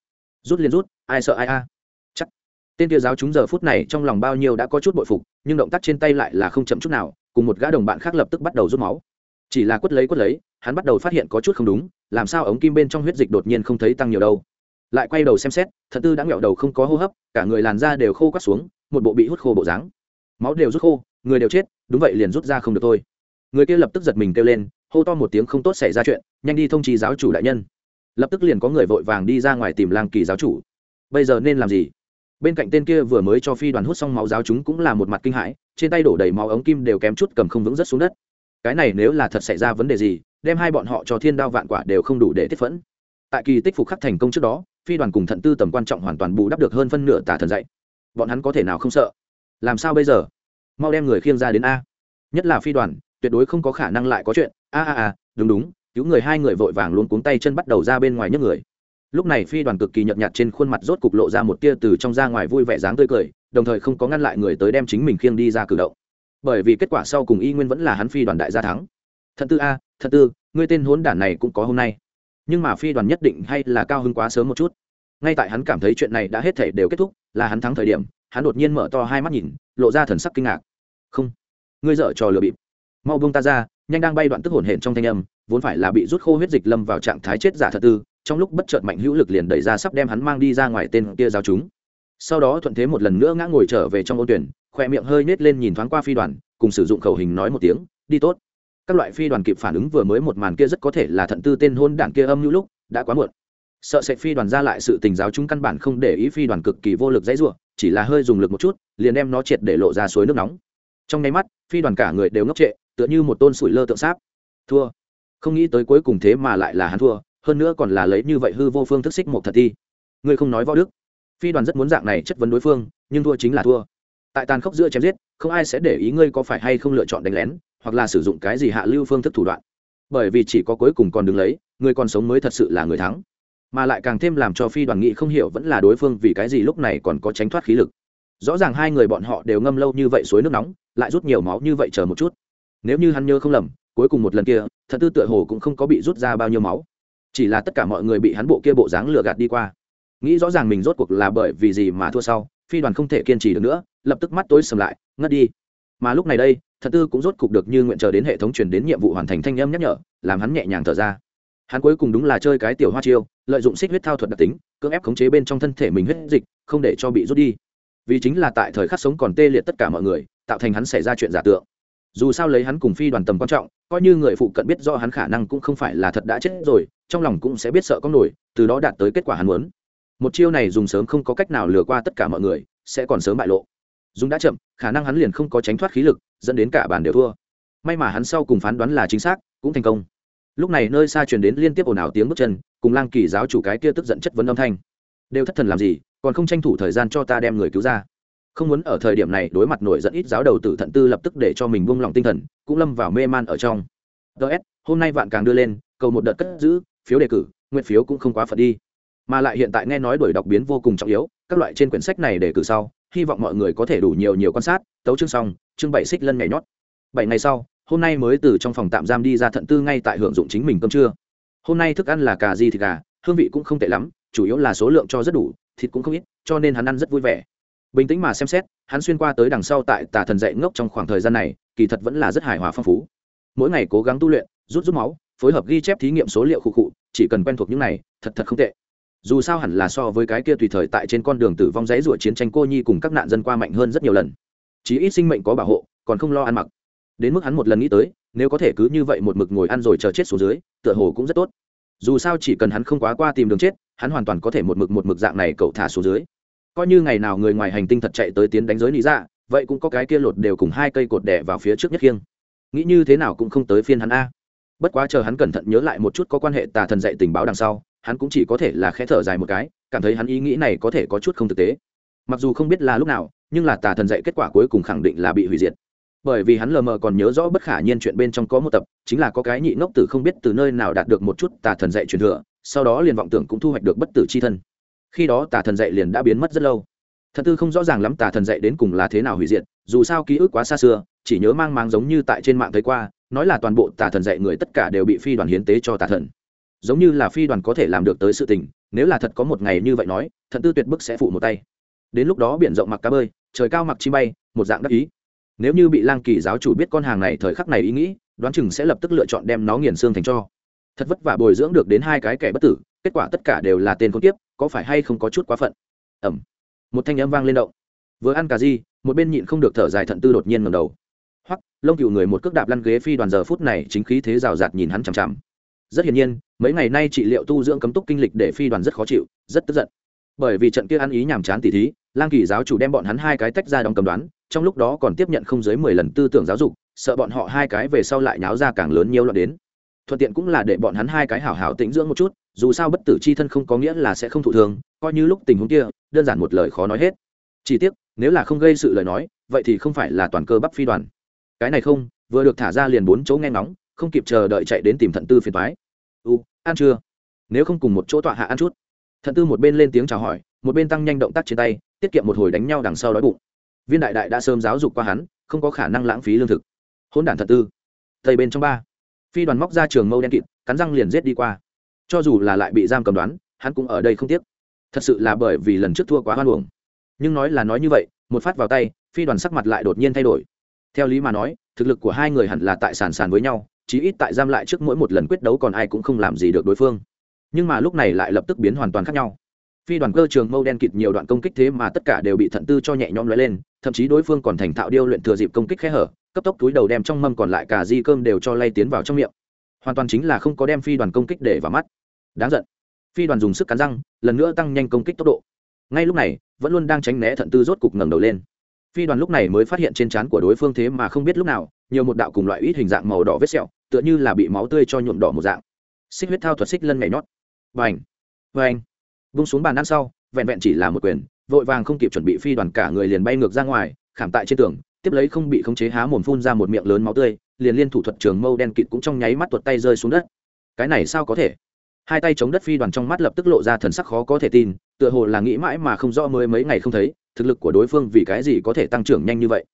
Rút liền rút, ai sợ ai a. Chắc. Tên kia giáo chúng giờ phút này trong lòng bao nhiêu đã có chút bội phục, nhưng động tác trên tay lại là không chậm chút nào, cùng một gã đồng bạn khác lập tức bắt đầu rút máu. Chỉ là quất lấy quất lấy, hắn bắt đầu phát hiện có chút không đúng, làm sao ống kim bên trong huyết dịch đột nhiên không thấy tăng nhiều đâu. Lại quay đầu xem xét, thận tư đã nghẹo đầu không có hô hấp, cả người làn da đều khô quắt xuống, một bộ bị hút khô bộ dáng. Máu đều rút khô, người đều chết, đúng vậy liền rút ra không được thôi. Người kia lập tức giật mình kêu lên hô to một tiếng không tốt xảy ra chuyện, nhanh đi thông trì giáo chủ đại nhân. Lập tức liền có người vội vàng đi ra ngoài tìm lang kỳ giáo chủ. Bây giờ nên làm gì? Bên cạnh tên kia vừa mới cho phi đoàn hút xong máu giáo chúng cũng là một mặt kinh hãi, trên tay đổ đầy máu ống kim đều kém chút cầm không vững rất xuống đất. Cái này nếu là thật xảy ra vấn đề gì, đem hai bọn họ cho thiên đao vạn quả đều không đủ để tiết phẫn. Tại kỳ tích phục khắc thành công trước đó, phi đoàn cùng thận tư tầm quan trọng hoàn toàn bù đắp được hơn phân nửa tà thần dạy. Bọn hắn có thể nào không sợ? Làm sao bây giờ? Mau đem người khiêng ra đến a. Nhất là phi đoàn, tuyệt đối không có khả năng lại có chuyện a a a, đúng đúng, cứu người hai người vội vàng luôn cuống tay chân bắt đầu ra bên ngoài nhấc người. Lúc này phi đoàn cực kỳ nhợt nhạt trên khuôn mặt rốt cục lộ ra một tia từ trong ra ngoài vui vẻ dáng tươi cười, đồng thời không có ngăn lại người tới đem chính mình khiêng đi ra cử động. Bởi vì kết quả sau cùng y nguyên vẫn là hắn phi đoàn đại gia thắng. Thận tư a thận tư ngươi tên hốn đản này cũng có hôm nay. Nhưng mà phi đoàn nhất định hay là cao hơn quá sớm một chút. Ngay tại hắn cảm thấy chuyện này đã hết thể đều kết thúc, là hắn thắng thời điểm, hắn đột nhiên mở to hai mắt nhìn, lộ ra thần sắc kinh ngạc. Không, ngươi dở trò lừa bịp. Mau buông ta ra nhanh đang bay đoạn tức hồn hển trong thanh âm, vốn phải là bị rút khô huyết dịch lâm vào trạng thái chết giả thật tư, trong lúc bất chợt mạnh hữu lực liền đẩy ra sắp đem hắn mang đi ra ngoài tên kia giáo chúng. Sau đó thuận thế một lần nữa ngã ngồi trở về trong ô tuyển, khoe miệng hơi nết lên nhìn thoáng qua phi đoàn, cùng sử dụng khẩu hình nói một tiếng, đi tốt. Các loại phi đoàn kịp phản ứng vừa mới một màn kia rất có thể là thận tư tên hôn đảng kia âm hữu lúc, đã quá muộn. Sợ sẽ phi đoàn ra lại sự tình giáo chúng căn bản không để ý phi đoàn cực kỳ vô lực dãy ruộng chỉ là hơi dùng lực một chút, liền đem nó triệt để lộ ra suối nước nóng. Trong nháy mắt, phi đoàn cả người đều ngốc trệ tựa như một tôn sủi lơ tượng sáp. Thua. Không nghĩ tới cuối cùng thế mà lại là hắn thua, hơn nữa còn là lấy như vậy hư vô phương thức xích một thật thi. Ngươi không nói võ đức. Phi đoàn rất muốn dạng này chất vấn đối phương, nhưng thua chính là thua. Tại tàn khốc giữa chém giết, không ai sẽ để ý ngươi có phải hay không lựa chọn đánh lén, hoặc là sử dụng cái gì hạ lưu phương thức thủ đoạn. Bởi vì chỉ có cuối cùng còn đứng lấy, người còn sống mới thật sự là người thắng. Mà lại càng thêm làm cho phi đoàn nghị không hiểu vẫn là đối phương vì cái gì lúc này còn có tránh thoát khí lực. Rõ ràng hai người bọn họ đều ngâm lâu như vậy suối nước nóng, lại rút nhiều máu như vậy chờ một chút nếu như hắn nhớ không lầm, cuối cùng một lần kia thật tư tựa hồ cũng không có bị rút ra bao nhiêu máu. Chỉ là tất cả mọi người bị hắn bộ kia bộ dáng lừa gạt đi qua. Nghĩ rõ ràng mình rốt cuộc là bởi vì gì mà thua sau, phi đoàn không thể kiên trì được nữa, lập tức mắt tối sầm lại, ngất đi. Mà lúc này đây thật tư cũng rốt cục được như nguyện chờ đến hệ thống truyền đến nhiệm vụ hoàn thành thanh âm nhắc nhở, làm hắn nhẹ nhàng thở ra. Hắn cuối cùng đúng là chơi cái tiểu hoa chiêu, lợi dụng xích huyết thao thuật đặc tính, cưỡng ép khống chế bên trong thân thể mình huyết dịch, không để cho bị rút đi. Vì chính là tại thời khắc sống còn tê liệt tất cả mọi người, tạo thành hắn xảy ra chuyện giả tượng dù sao lấy hắn cùng phi đoàn tầm quan trọng, coi như người phụ cận biết do hắn khả năng cũng không phải là thật đã chết rồi, trong lòng cũng sẽ biết sợ có nổi, từ đó đạt tới kết quả hắn muốn. Một chiêu này dùng sớm không có cách nào lừa qua tất cả mọi người, sẽ còn sớm bại lộ. Dùng đã chậm, khả năng hắn liền không có tránh thoát khí lực, dẫn đến cả bàn đều thua. May mà hắn sau cùng phán đoán là chính xác, cũng thành công. Lúc này nơi xa truyền đến liên tiếp ồn ào tiếng bước chân, cùng lang kỳ giáo chủ cái kia tức giận chất vấn âm thanh. Đều thất thần làm gì, còn không tranh thủ thời gian cho ta đem người cứu ra không muốn ở thời điểm này đối mặt nổi dẫn ít giáo đầu tử thận tư lập tức để cho mình buông lòng tinh thần, cũng lâm vào mê man ở trong. Ts hôm nay vạn càng đưa lên, cầu một đợt cất giữ, phiếu đề cử, nguyện phiếu cũng không quá phật đi. Mà lại hiện tại nghe nói đổi đọc biến vô cùng trọng yếu, các loại trên quyển sách này đề cử sau, hy vọng mọi người có thể đủ nhiều nhiều quan sát, tấu chương xong, chương bảy xích lân nhảy nhót. Bảy ngày sau, hôm nay mới từ trong phòng tạm giam đi ra thận tư ngay tại hưởng dụng chính mình cơm trưa. Hôm nay thức ăn là cà di thịt gà, hương vị cũng không tệ lắm, chủ yếu là số lượng cho rất đủ, thịt cũng không ít, cho nên hắn ăn rất vui vẻ bình tĩnh mà xem xét, hắn xuyên qua tới đằng sau tại tà thần dạy ngốc trong khoảng thời gian này, kỳ thật vẫn là rất hài hòa phong phú. Mỗi ngày cố gắng tu luyện, rút rút máu, phối hợp ghi chép thí nghiệm số liệu khụ khụ, chỉ cần quen thuộc những này, thật thật không tệ. Dù sao hẳn là so với cái kia tùy thời tại trên con đường tử vong giấy ruột chiến tranh cô nhi cùng các nạn dân qua mạnh hơn rất nhiều lần. Chí ít sinh mệnh có bảo hộ, còn không lo ăn mặc. Đến mức hắn một lần nghĩ tới, nếu có thể cứ như vậy một mực ngồi ăn rồi chờ chết xuống dưới, tựa hồ cũng rất tốt. Dù sao chỉ cần hắn không quá qua tìm đường chết, hắn hoàn toàn có thể một mực một mực dạng này cậu thả xuống dưới coi như ngày nào người ngoài hành tinh thật chạy tới tiến đánh giới lý ra dạ, vậy cũng có cái kia lột đều cùng hai cây cột đẻ vào phía trước nhất khiêng. Nghĩ như thế nào cũng không tới phiên hắn a. Bất quá chờ hắn cẩn thận nhớ lại một chút có quan hệ tà thần dạy tình báo đằng sau, hắn cũng chỉ có thể là khẽ thở dài một cái, cảm thấy hắn ý nghĩ này có thể có chút không thực tế. Mặc dù không biết là lúc nào, nhưng là tà thần dạy kết quả cuối cùng khẳng định là bị hủy diệt. Bởi vì hắn lờ mờ còn nhớ rõ bất khả nhiên chuyện bên trong có một tập, chính là có cái nhị ngốc tử không biết từ nơi nào đạt được một chút tà thần dạy truyền thừa, sau đó liền vọng tưởng cũng thu hoạch được bất tử c h i thân khi đó tà thần dạy liền đã biến mất rất lâu. Thật tư không rõ ràng lắm tà thần dạy đến cùng là thế nào hủy diệt, dù sao ký ức quá xa xưa, chỉ nhớ mang mang giống như tại trên mạng thấy qua, nói là toàn bộ tà thần dạy người tất cả đều bị phi đoàn hiến tế cho tà thần. Giống như là phi đoàn có thể làm được tới sự tình, nếu là thật có một ngày như vậy nói thật tư tuyệt bức sẽ phụ một tay. Đến lúc đó biển rộng mặc cá bơi, trời cao mặc chi bay, một dạng đắc ý. Nếu như bị lang kỳ giáo chủ biết con hàng này thời khắc này ý nghĩ, đoán chừng sẽ lập tức lựa chọn đem nó nghiền xương thành cho. Thật vất vả bồi dưỡng được đến hai cái kẻ bất tử kết quả tất cả đều là tên con tiếp có phải hay không có chút quá phận? Ẩm một thanh âm vang lên động. Vừa ăn cà di một bên nhịn không được thở dài thận tư đột nhiên ngầm đầu. Hoặc lông cựu người một cước đạp lăn ghế phi đoàn giờ phút này, chính khí thế rào rạt nhìn hắn chằm chằm. Rất hiển nhiên, mấy ngày nay trị liệu tu dưỡng cấm túc kinh lịch để phi đoàn rất khó chịu, rất tức giận. Bởi vì trận kia ăn ý nhàm chán tỉ thí, lang kỳ giáo chủ đem bọn hắn hai cái tách ra đóng cầm đoán, trong lúc đó còn tiếp nhận không dưới mười lần tư tưởng giáo dục, sợ bọn họ hai cái về sau lại nháo ra càng lớn nhiều loạn đến thuận tiện cũng là để bọn hắn hai cái hảo hảo tĩnh dưỡng một chút, dù sao bất tử c h i thân không có nghĩa là sẽ không thụ thường, coi như lúc tình huống kia, đơn giản một lời khó nói hết. Chỉ tiếc, nếu là không gây sự lời nói, vậy thì không phải là toàn cơ bắp phi đoàn. Cái này không, vừa được thả ra liền bốn chỗ nghe ngóng, không kịp chờ đợi chạy đến tìm thận tư phiền thoái u, ăn chưa? Nếu không cùng một chỗ tọa hạ ăn chút. Thận tư một bên lên tiếng chào hỏi, một bên tăng nhanh động tác trên tay, tiết kiệm một hồi đánh nhau đằng sau đói bụng. Viên đại đại đã sớm giáo dục qua hắn, không có khả năng lãng phí lương thực. Hôn đản thận tư tây bên trong ba phi đoàn móc ra trường mâu đen kịt, cắn răng liền giết đi qua. Cho dù là lại bị giam cầm đoán, hắn cũng ở đây không tiếc. Thật sự là bởi vì lần trước thua quá hoan hồng nhưng nói là nói như vậy, một phát vào tay, phi đoàn sắc mặt lại đột nhiên thay đổi. Theo lý mà nói, thực lực của hai người hẳn là tại sàn sàn với nhau, chí ít tại giam lại trước mỗi một lần quyết đấu còn ai cũng không làm gì được đối phương. Nhưng mà lúc này lại lập tức biến hoàn toàn khác nhau phi đoàn cơ trường mâu đen kịt nhiều đoạn công kích thế mà tất cả đều bị thận tư cho nhẹ nhõm lóe lên, thậm chí đối phương còn thành thạo điêu luyện thừa dịp công kích khẽ hở, cấp tốc túi đầu đem trong mâm còn lại cả di cơm đều cho lay tiến vào trong miệng. Hoàn toàn chính là không có đem phi đoàn công kích để vào mắt. Đáng giận. Phi đoàn dùng sức cắn răng, lần nữa tăng nhanh công kích tốc độ. Ngay lúc này, vẫn luôn đang tránh né thận tư rốt cục ngẩng đầu lên. Phi đoàn lúc này mới phát hiện trên trán của đối phương thế mà không biết lúc nào, nhiều một đạo cùng loại ít hình dạng màu đỏ vết sẹo, tựa như là bị máu tươi cho nhuộm đỏ một dạng. Xích huyết thao thuật xích lân nhảy nhót. Vành vành vung xuống bàn ăn sau, vẹn vẹn chỉ là một quyền, vội vàng không kịp chuẩn bị phi đoàn cả người liền bay ngược ra ngoài, khảm tại trên tường, tiếp lấy không bị khống chế há mồm phun ra một miệng lớn máu tươi, liền liên thủ thuật trường mâu đen kịt cũng trong nháy mắt tuột tay rơi xuống đất. Cái này sao có thể? Hai tay chống đất phi đoàn trong mắt lập tức lộ ra thần sắc khó có thể tin, tựa hồ là nghĩ mãi mà không rõ mới mấy ngày không thấy, thực lực của đối phương vì cái gì có thể tăng trưởng nhanh như vậy?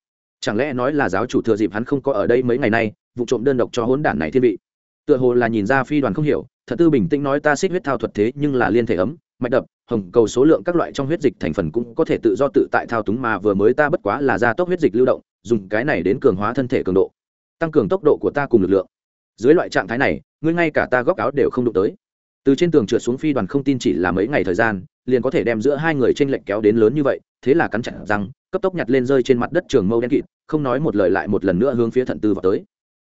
Chẳng lẽ nói là giáo chủ thừa dịp hắn không có ở đây mấy ngày nay, vụ trộm đơn độc cho hỗn đản này thiên vị? Tựa hồ là nhìn ra phi đoàn không hiểu, thật tư bình tĩnh nói ta xích huyết thao thuật thế nhưng là liên thể ấm mạch đập, hồng cầu số lượng các loại trong huyết dịch thành phần cũng có thể tự do tự tại thao túng mà vừa mới ta bất quá là gia tốc huyết dịch lưu động, dùng cái này đến cường hóa thân thể cường độ, tăng cường tốc độ của ta cùng lực lượng. Dưới loại trạng thái này, ngươi ngay cả ta góc áo đều không đụng tới. Từ trên tường trượt xuống phi đoàn không tin chỉ là mấy ngày thời gian, liền có thể đem giữa hai người trên lệnh kéo đến lớn như vậy, thế là cắn chặt răng, cấp tốc nhặt lên rơi trên mặt đất trường mâu đen kịt, không nói một lời lại một lần nữa hướng phía thận tư vào tới.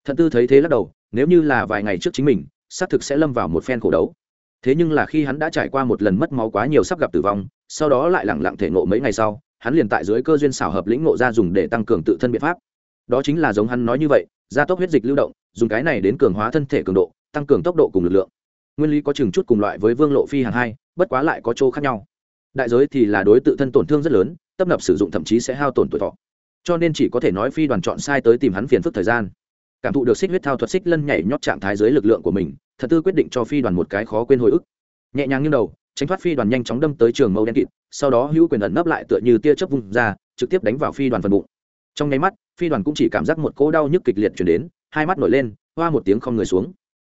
Thận tư thấy thế lắc đầu, nếu như là vài ngày trước chính mình, xác thực sẽ lâm vào một phen khổ đấu thế nhưng là khi hắn đã trải qua một lần mất máu quá nhiều sắp gặp tử vong, sau đó lại lẳng lặng thể ngộ mấy ngày sau, hắn liền tại dưới cơ duyên xảo hợp lĩnh ngộ ra dùng để tăng cường tự thân biện pháp. Đó chính là giống hắn nói như vậy, gia tốc huyết dịch lưu động, dùng cái này đến cường hóa thân thể cường độ, tăng cường tốc độ cùng lực lượng. Nguyên lý có chừng chút cùng loại với vương lộ phi hàng hai, bất quá lại có chỗ khác nhau. Đại giới thì là đối tự thân tổn thương rất lớn tấp nập sử dụng thậm chí sẽ hao tổn tuổi thọ. Cho nên chỉ có thể nói phi đoàn chọn sai tới tìm hắn phiền phức thời gian cảm thụ được xích huyết thao thuật xích lân nhảy nhót trạng thái dưới lực lượng của mình, thật tư quyết định cho phi đoàn một cái khó quên hồi ức. Nhẹ nhàng như đầu, tránh thoát phi đoàn nhanh chóng đâm tới trường mâu đen kịt, sau đó hữu quyền ẩn nấp lại tựa như tia chớp vung ra, trực tiếp đánh vào phi đoàn phần bụng. Trong nháy mắt, phi đoàn cũng chỉ cảm giác một cỗ đau nhức kịch liệt chuyển đến, hai mắt nổi lên, hoa một tiếng không người xuống.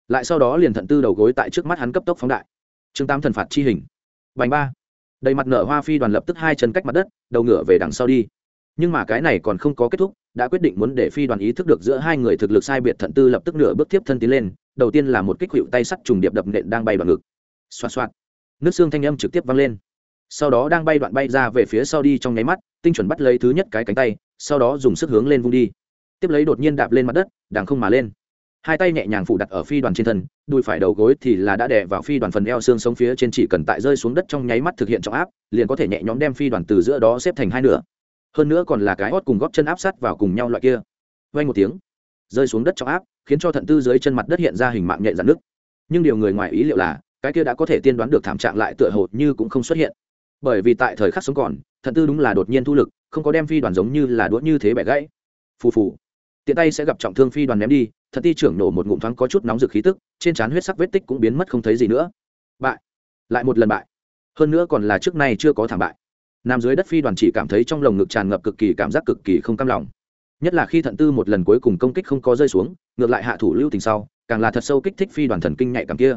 Lại sau đó liền thận tư đầu gối tại trước mắt hắn cấp tốc phóng đại. Chương tám thần phạt chi hình. Bành ba. Đầy mặt nở hoa phi đoàn lập tức hai chân cách mặt đất, đầu ngựa về đằng sau đi nhưng mà cái này còn không có kết thúc, đã quyết định muốn để phi đoàn ý thức được giữa hai người thực lực sai biệt thận tư lập tức nửa bước tiếp thân tiến lên, đầu tiên là một kích hiệu tay sắt trùng điệp đập nện đang bay bằng ngực. Xoa xoa nước xương thanh âm trực tiếp vang lên. Sau đó đang bay đoạn bay ra về phía sau đi trong nháy mắt, tinh chuẩn bắt lấy thứ nhất cái cánh tay, sau đó dùng sức hướng lên vung đi. Tiếp lấy đột nhiên đạp lên mặt đất đàng không mà lên. Hai tay nhẹ nhàng phủ đặt ở phi đoàn trên thân, đùi phải đầu gối thì là đã đè vào phi đoàn phần eo xương sống phía trên chỉ cần tại rơi xuống đất trong nháy mắt thực hiện trọng áp, liền có thể nhẹ nhõm đem phi đoàn từ giữa đó xếp thành hai nửa hơn nữa còn là cái hót cùng góp chân áp sát vào cùng nhau loại kia. Vay một tiếng, rơi xuống đất cho áp, khiến cho thận tư dưới chân mặt đất hiện ra hình mạng nhện dạn nước nhưng điều người ngoài ý liệu là, cái kia đã có thể tiên đoán được thảm trạng lại tựa hồ như cũng không xuất hiện. Bởi vì tại thời khắc sống còn, thận tư đúng là đột nhiên thu lực, không có đem phi đoàn giống như là đũa như thế bẻ gãy. Phù phù. Tiện tay sẽ gặp trọng thương phi đoàn ném đi thật ti trưởng nổ một ngụm thoáng có chút nóng rực khí tức, trên trán huyết sắc vết tích cũng biến mất không thấy gì nữa. Bại. Lại một lần bại. Hơn nữa còn là trước nay chưa có thảm bại nằm dưới đất phi đoàn chỉ cảm thấy trong lồng ngực tràn ngập cực kỳ cảm giác cực kỳ không cam lòng. Nhất là khi thận tư một lần cuối cùng công kích không có rơi xuống, ngược lại hạ thủ lưu tình sau, càng là thật sâu kích thích phi đoàn thần kinh nhạy cảm kia.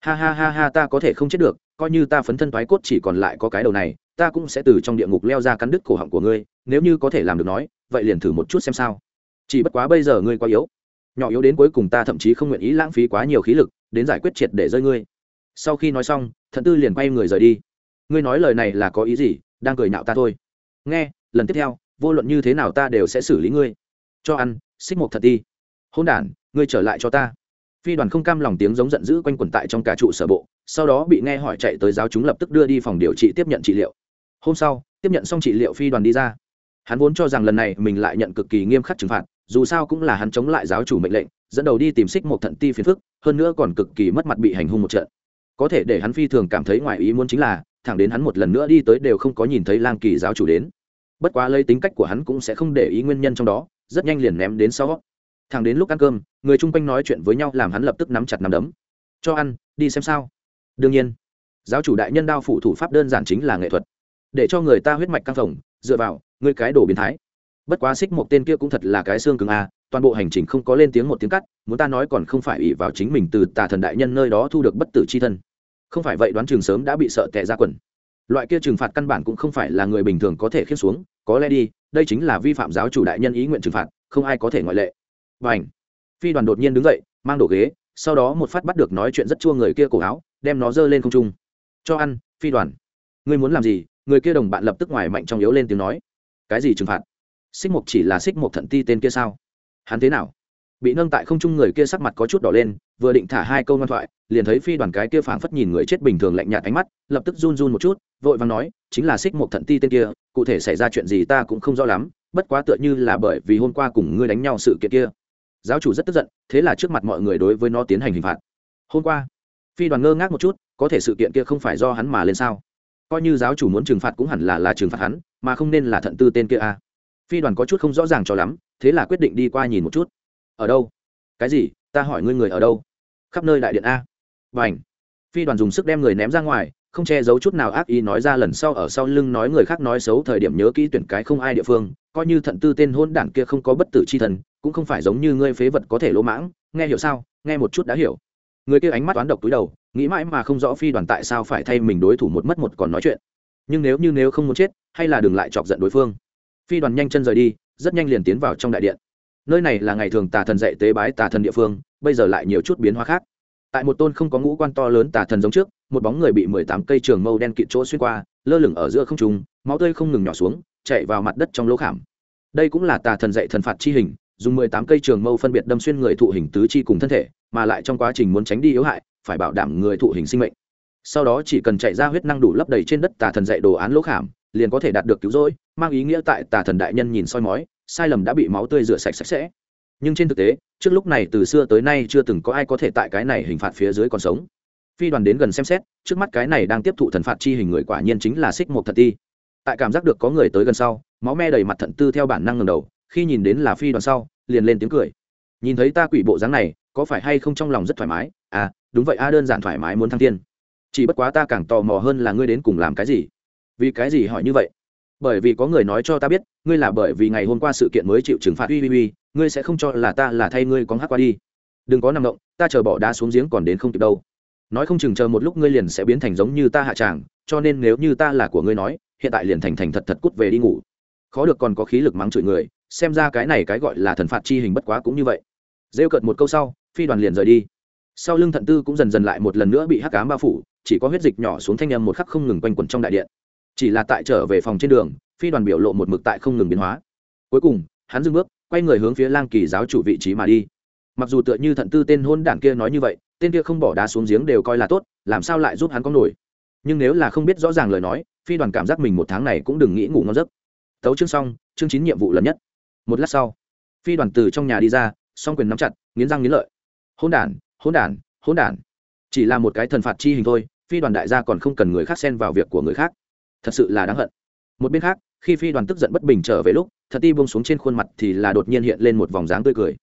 Ha ha ha ha, ta có thể không chết được, coi như ta phấn thân thoái cốt chỉ còn lại có cái đầu này, ta cũng sẽ từ trong địa ngục leo ra cắn đứt cổ họng của ngươi, nếu như có thể làm được nói, vậy liền thử một chút xem sao. Chỉ bất quá bây giờ ngươi quá yếu. Nhỏ yếu đến cuối cùng ta thậm chí không nguyện ý lãng phí quá nhiều khí lực, đến giải quyết triệt để rơi ngươi. Sau khi nói xong, thận tư liền quay người rời đi. Ngươi nói lời này là có ý gì? Đang cười nhạo ta thôi. Nghe, lần tiếp theo, vô luận như thế nào ta đều sẽ xử lý ngươi. Cho ăn, xích một thật đi. Hôn đản, ngươi trở lại cho ta. Phi đoàn không cam lòng tiếng giống giận dữ quanh quẩn tại trong cả trụ sở bộ, sau đó bị nghe hỏi chạy tới giáo chúng lập tức đưa đi phòng điều trị tiếp nhận trị liệu. Hôm sau, tiếp nhận xong trị liệu phi đoàn đi ra. Hắn vốn cho rằng lần này mình lại nhận cực kỳ nghiêm khắc trừng phạt, dù sao cũng là hắn chống lại giáo chủ mệnh lệnh, dẫn đầu đi tìm xích một thận ti phiền phức, hơn nữa còn cực kỳ mất mặt bị hành hung một trận. Có thể để hắn phi thường cảm thấy ngoài ý muốn chính là thẳng đến hắn một lần nữa đi tới đều không có nhìn thấy lang kỳ giáo chủ đến. Bất quá lấy tính cách của hắn cũng sẽ không để ý nguyên nhân trong đó, rất nhanh liền ném đến sau. Thẳng đến lúc ăn cơm, người chung quanh nói chuyện với nhau làm hắn lập tức nắm chặt nắm đấm. Cho ăn, đi xem sao. Đương nhiên. Giáo chủ đại nhân đao phủ thủ pháp đơn giản chính là nghệ thuật. Để cho người ta huyết mạch căng phồng, dựa vào người cái đồ biến thái. Bất quá xích một tên kia cũng thật là cái xương cứng a, toàn bộ hành trình không có lên tiếng một tiếng cắt, muốn ta nói còn không phải ủy vào chính mình từ tà thần đại nhân nơi đó thu được bất tử c h i thân không phải vậy đoán chừng sớm đã bị sợ tệ ra quần. Loại kia trừng phạt căn bản cũng không phải là người bình thường có thể khiết xuống, có lẽ đi, đây chính là vi phạm giáo chủ đại nhân ý nguyện trừng phạt, không ai có thể ngoại lệ. Và ảnh phi đoàn đột nhiên đứng dậy, mang đổ ghế, sau đó một phát bắt được nói chuyện rất chua người kia cổ áo, đem nó giơ lên không trung. Cho ăn, phi đoàn. Ngươi muốn làm gì? Người kia đồng bạn lập tức ngoài mạnh trong yếu lên tiếng nói. Cái gì trừng phạt? Xích mục chỉ là xích mục thận ti tên kia sao? Hắn thế nào? Bị nâng tại không trung người kia sắc mặt có chút đỏ lên, vừa định thả hai câu ngoan thoại, liền thấy phi đoàn cái kia phảng phất nhìn người chết bình thường lạnh nhạt ánh mắt, lập tức run run một chút, vội vàng nói, chính là xích một thận ti tên kia, cụ thể xảy ra chuyện gì ta cũng không rõ lắm, bất quá tựa như là bởi vì hôm qua cùng ngươi đánh nhau sự kiện kia. Giáo chủ rất tức giận, thế là trước mặt mọi người đối với nó tiến hành hình phạt. Hôm qua, phi đoàn ngơ ngác một chút, có thể sự kiện kia không phải do hắn mà lên sao? Coi như giáo chủ muốn trừng phạt cũng hẳn là là trừng phạt hắn, mà không nên là thận tư tên kia a. À. phi đoàn có chút không rõ ràng cho lắm, thế là quyết định đi qua nhìn một chút ở đâu? Cái gì? Ta hỏi ngươi người ở đâu? Khắp nơi đại điện a. Và ảnh phi đoàn dùng sức đem người ném ra ngoài, không che giấu chút nào ác ý nói ra lần sau ở sau lưng nói người khác nói xấu thời điểm nhớ kỹ tuyển cái không ai địa phương, coi như thận tư tên hôn đảng kia không có bất tử c h i thần, cũng không phải giống như ngươi phế vật có thể lỗ mãng, nghe hiểu sao? Nghe một chút đã hiểu. Người kia ánh mắt toán độc túi đầu, nghĩ mãi mà không rõ phi đoàn tại sao phải thay mình đối thủ một mất một còn nói chuyện. Nhưng nếu như nếu không muốn chết, hay là đừng lại chọc giận đối phương. Phi đoàn nhanh chân rời đi, rất nhanh liền tiến vào trong đại điện nơi này là ngày thường tà thần dạy tế bái tà thần địa phương, bây giờ lại nhiều chút biến hóa khác. Tại một tôn không có ngũ quan to lớn tà thần giống trước, một bóng người bị mười tám cây trường mâu đen kịt chỗ xuyên qua, lơ lửng ở giữa không trung, máu tươi không ngừng nhỏ xuống, chạy vào mặt đất trong lỗ khảm. Đây cũng là tà thần dạy thần phạt chi hình, dùng mười tám cây trường mâu phân biệt đâm xuyên người thụ hình tứ chi cùng thân thể, mà lại trong quá trình muốn tránh đi yếu hại, phải bảo đảm người thụ hình sinh mệnh. Sau đó chỉ cần chạy ra huyết năng đủ lấp đầy trên đất tà thần dạy đồ án lỗ khảm, liền có thể đạt được cứu rỗi, mang ý nghĩa tại tà thần đại nhân nhìn soi mói sai lầm đã bị máu tươi rửa sạch sạch sẽ. Nhưng trên thực tế, trước lúc này từ xưa tới nay chưa từng có ai có thể tại cái này hình phạt phía dưới còn sống. Phi đoàn đến gần xem xét, trước mắt cái này đang tiếp thụ thần phạt chi hình người quả nhiên chính là xích một thật ti. Tại cảm giác được có người tới gần sau, máu me đầy mặt thận tư theo bản năng ngầm đầu, khi nhìn đến là phi đoàn sau, liền lên tiếng cười. Nhìn thấy ta quỷ bộ dáng này, có phải hay không trong lòng rất thoải mái? À đúng vậy, a, đơn giản thoải mái muốn thăng thiên chỉ bất quá ta càng tò mò hơn là ngươi đến cùng làm cái gì? Vì cái gì hỏi như vậy? Bởi vì có người nói cho ta biết, ngươi là bởi vì ngày hôm qua sự kiện mới chịu trừng phạt, uy uy uy, ngươi sẽ không cho là ta là thay ngươi con hát qua đi. Đừng có nằm động, ta chờ bỏ đá xuống giếng còn đến không kịp đâu. Nói không chừng chờ một lúc ngươi liền sẽ biến thành giống như ta hạ tràng, cho nên nếu như ta là của ngươi nói, hiện tại liền thành thành thật thật cút về đi ngủ. Khó được còn có khí lực mắng chửi người, xem ra cái này cái gọi là thần phạt chi hình bất quá cũng như vậy. Rêu cợt một câu sau, phi đoàn liền rời đi. Sau lưng thận tư cũng dần dần lại một lần nữa bị hắc cám bao phủ, chỉ có huyết dịch nhỏ xuống thanh âm một khắc không ngừng quanh quẩn trong đại điện chỉ là tại trở về phòng trên đường, phi đoàn biểu lộ một mực tại không ngừng biến hóa. Cuối cùng, hắn dừng bước, quay người hướng phía lang kỳ giáo chủ vị trí mà đi. Mặc dù tựa như thận tư tên hôn đảng kia nói như vậy, tên kia không bỏ đá xuống giếng đều coi là tốt, làm sao lại giúp hắn có nổi? Nhưng nếu là không biết rõ ràng lời nói, phi đoàn cảm giác mình một tháng này cũng đừng nghĩ ngủ ngon giấc. Tấu chương xong, chương chín nhiệm vụ lần nhất. Một lát sau, phi đoàn từ trong nhà đi ra, song quyền nắm chặt, nghiến răng nghiến lợi. Hôn đản hôn đản hôn đản. Chỉ là một cái thần phạt chi hình thôi, phi đoàn đại gia còn không cần người khác xen vào việc của người khác thật sự là đáng hận. Một bên khác, khi phi đoàn tức giận bất bình trở về lúc, thật ti bông xuống trên khuôn mặt thì là đột nhiên hiện lên một vòng dáng tươi cười.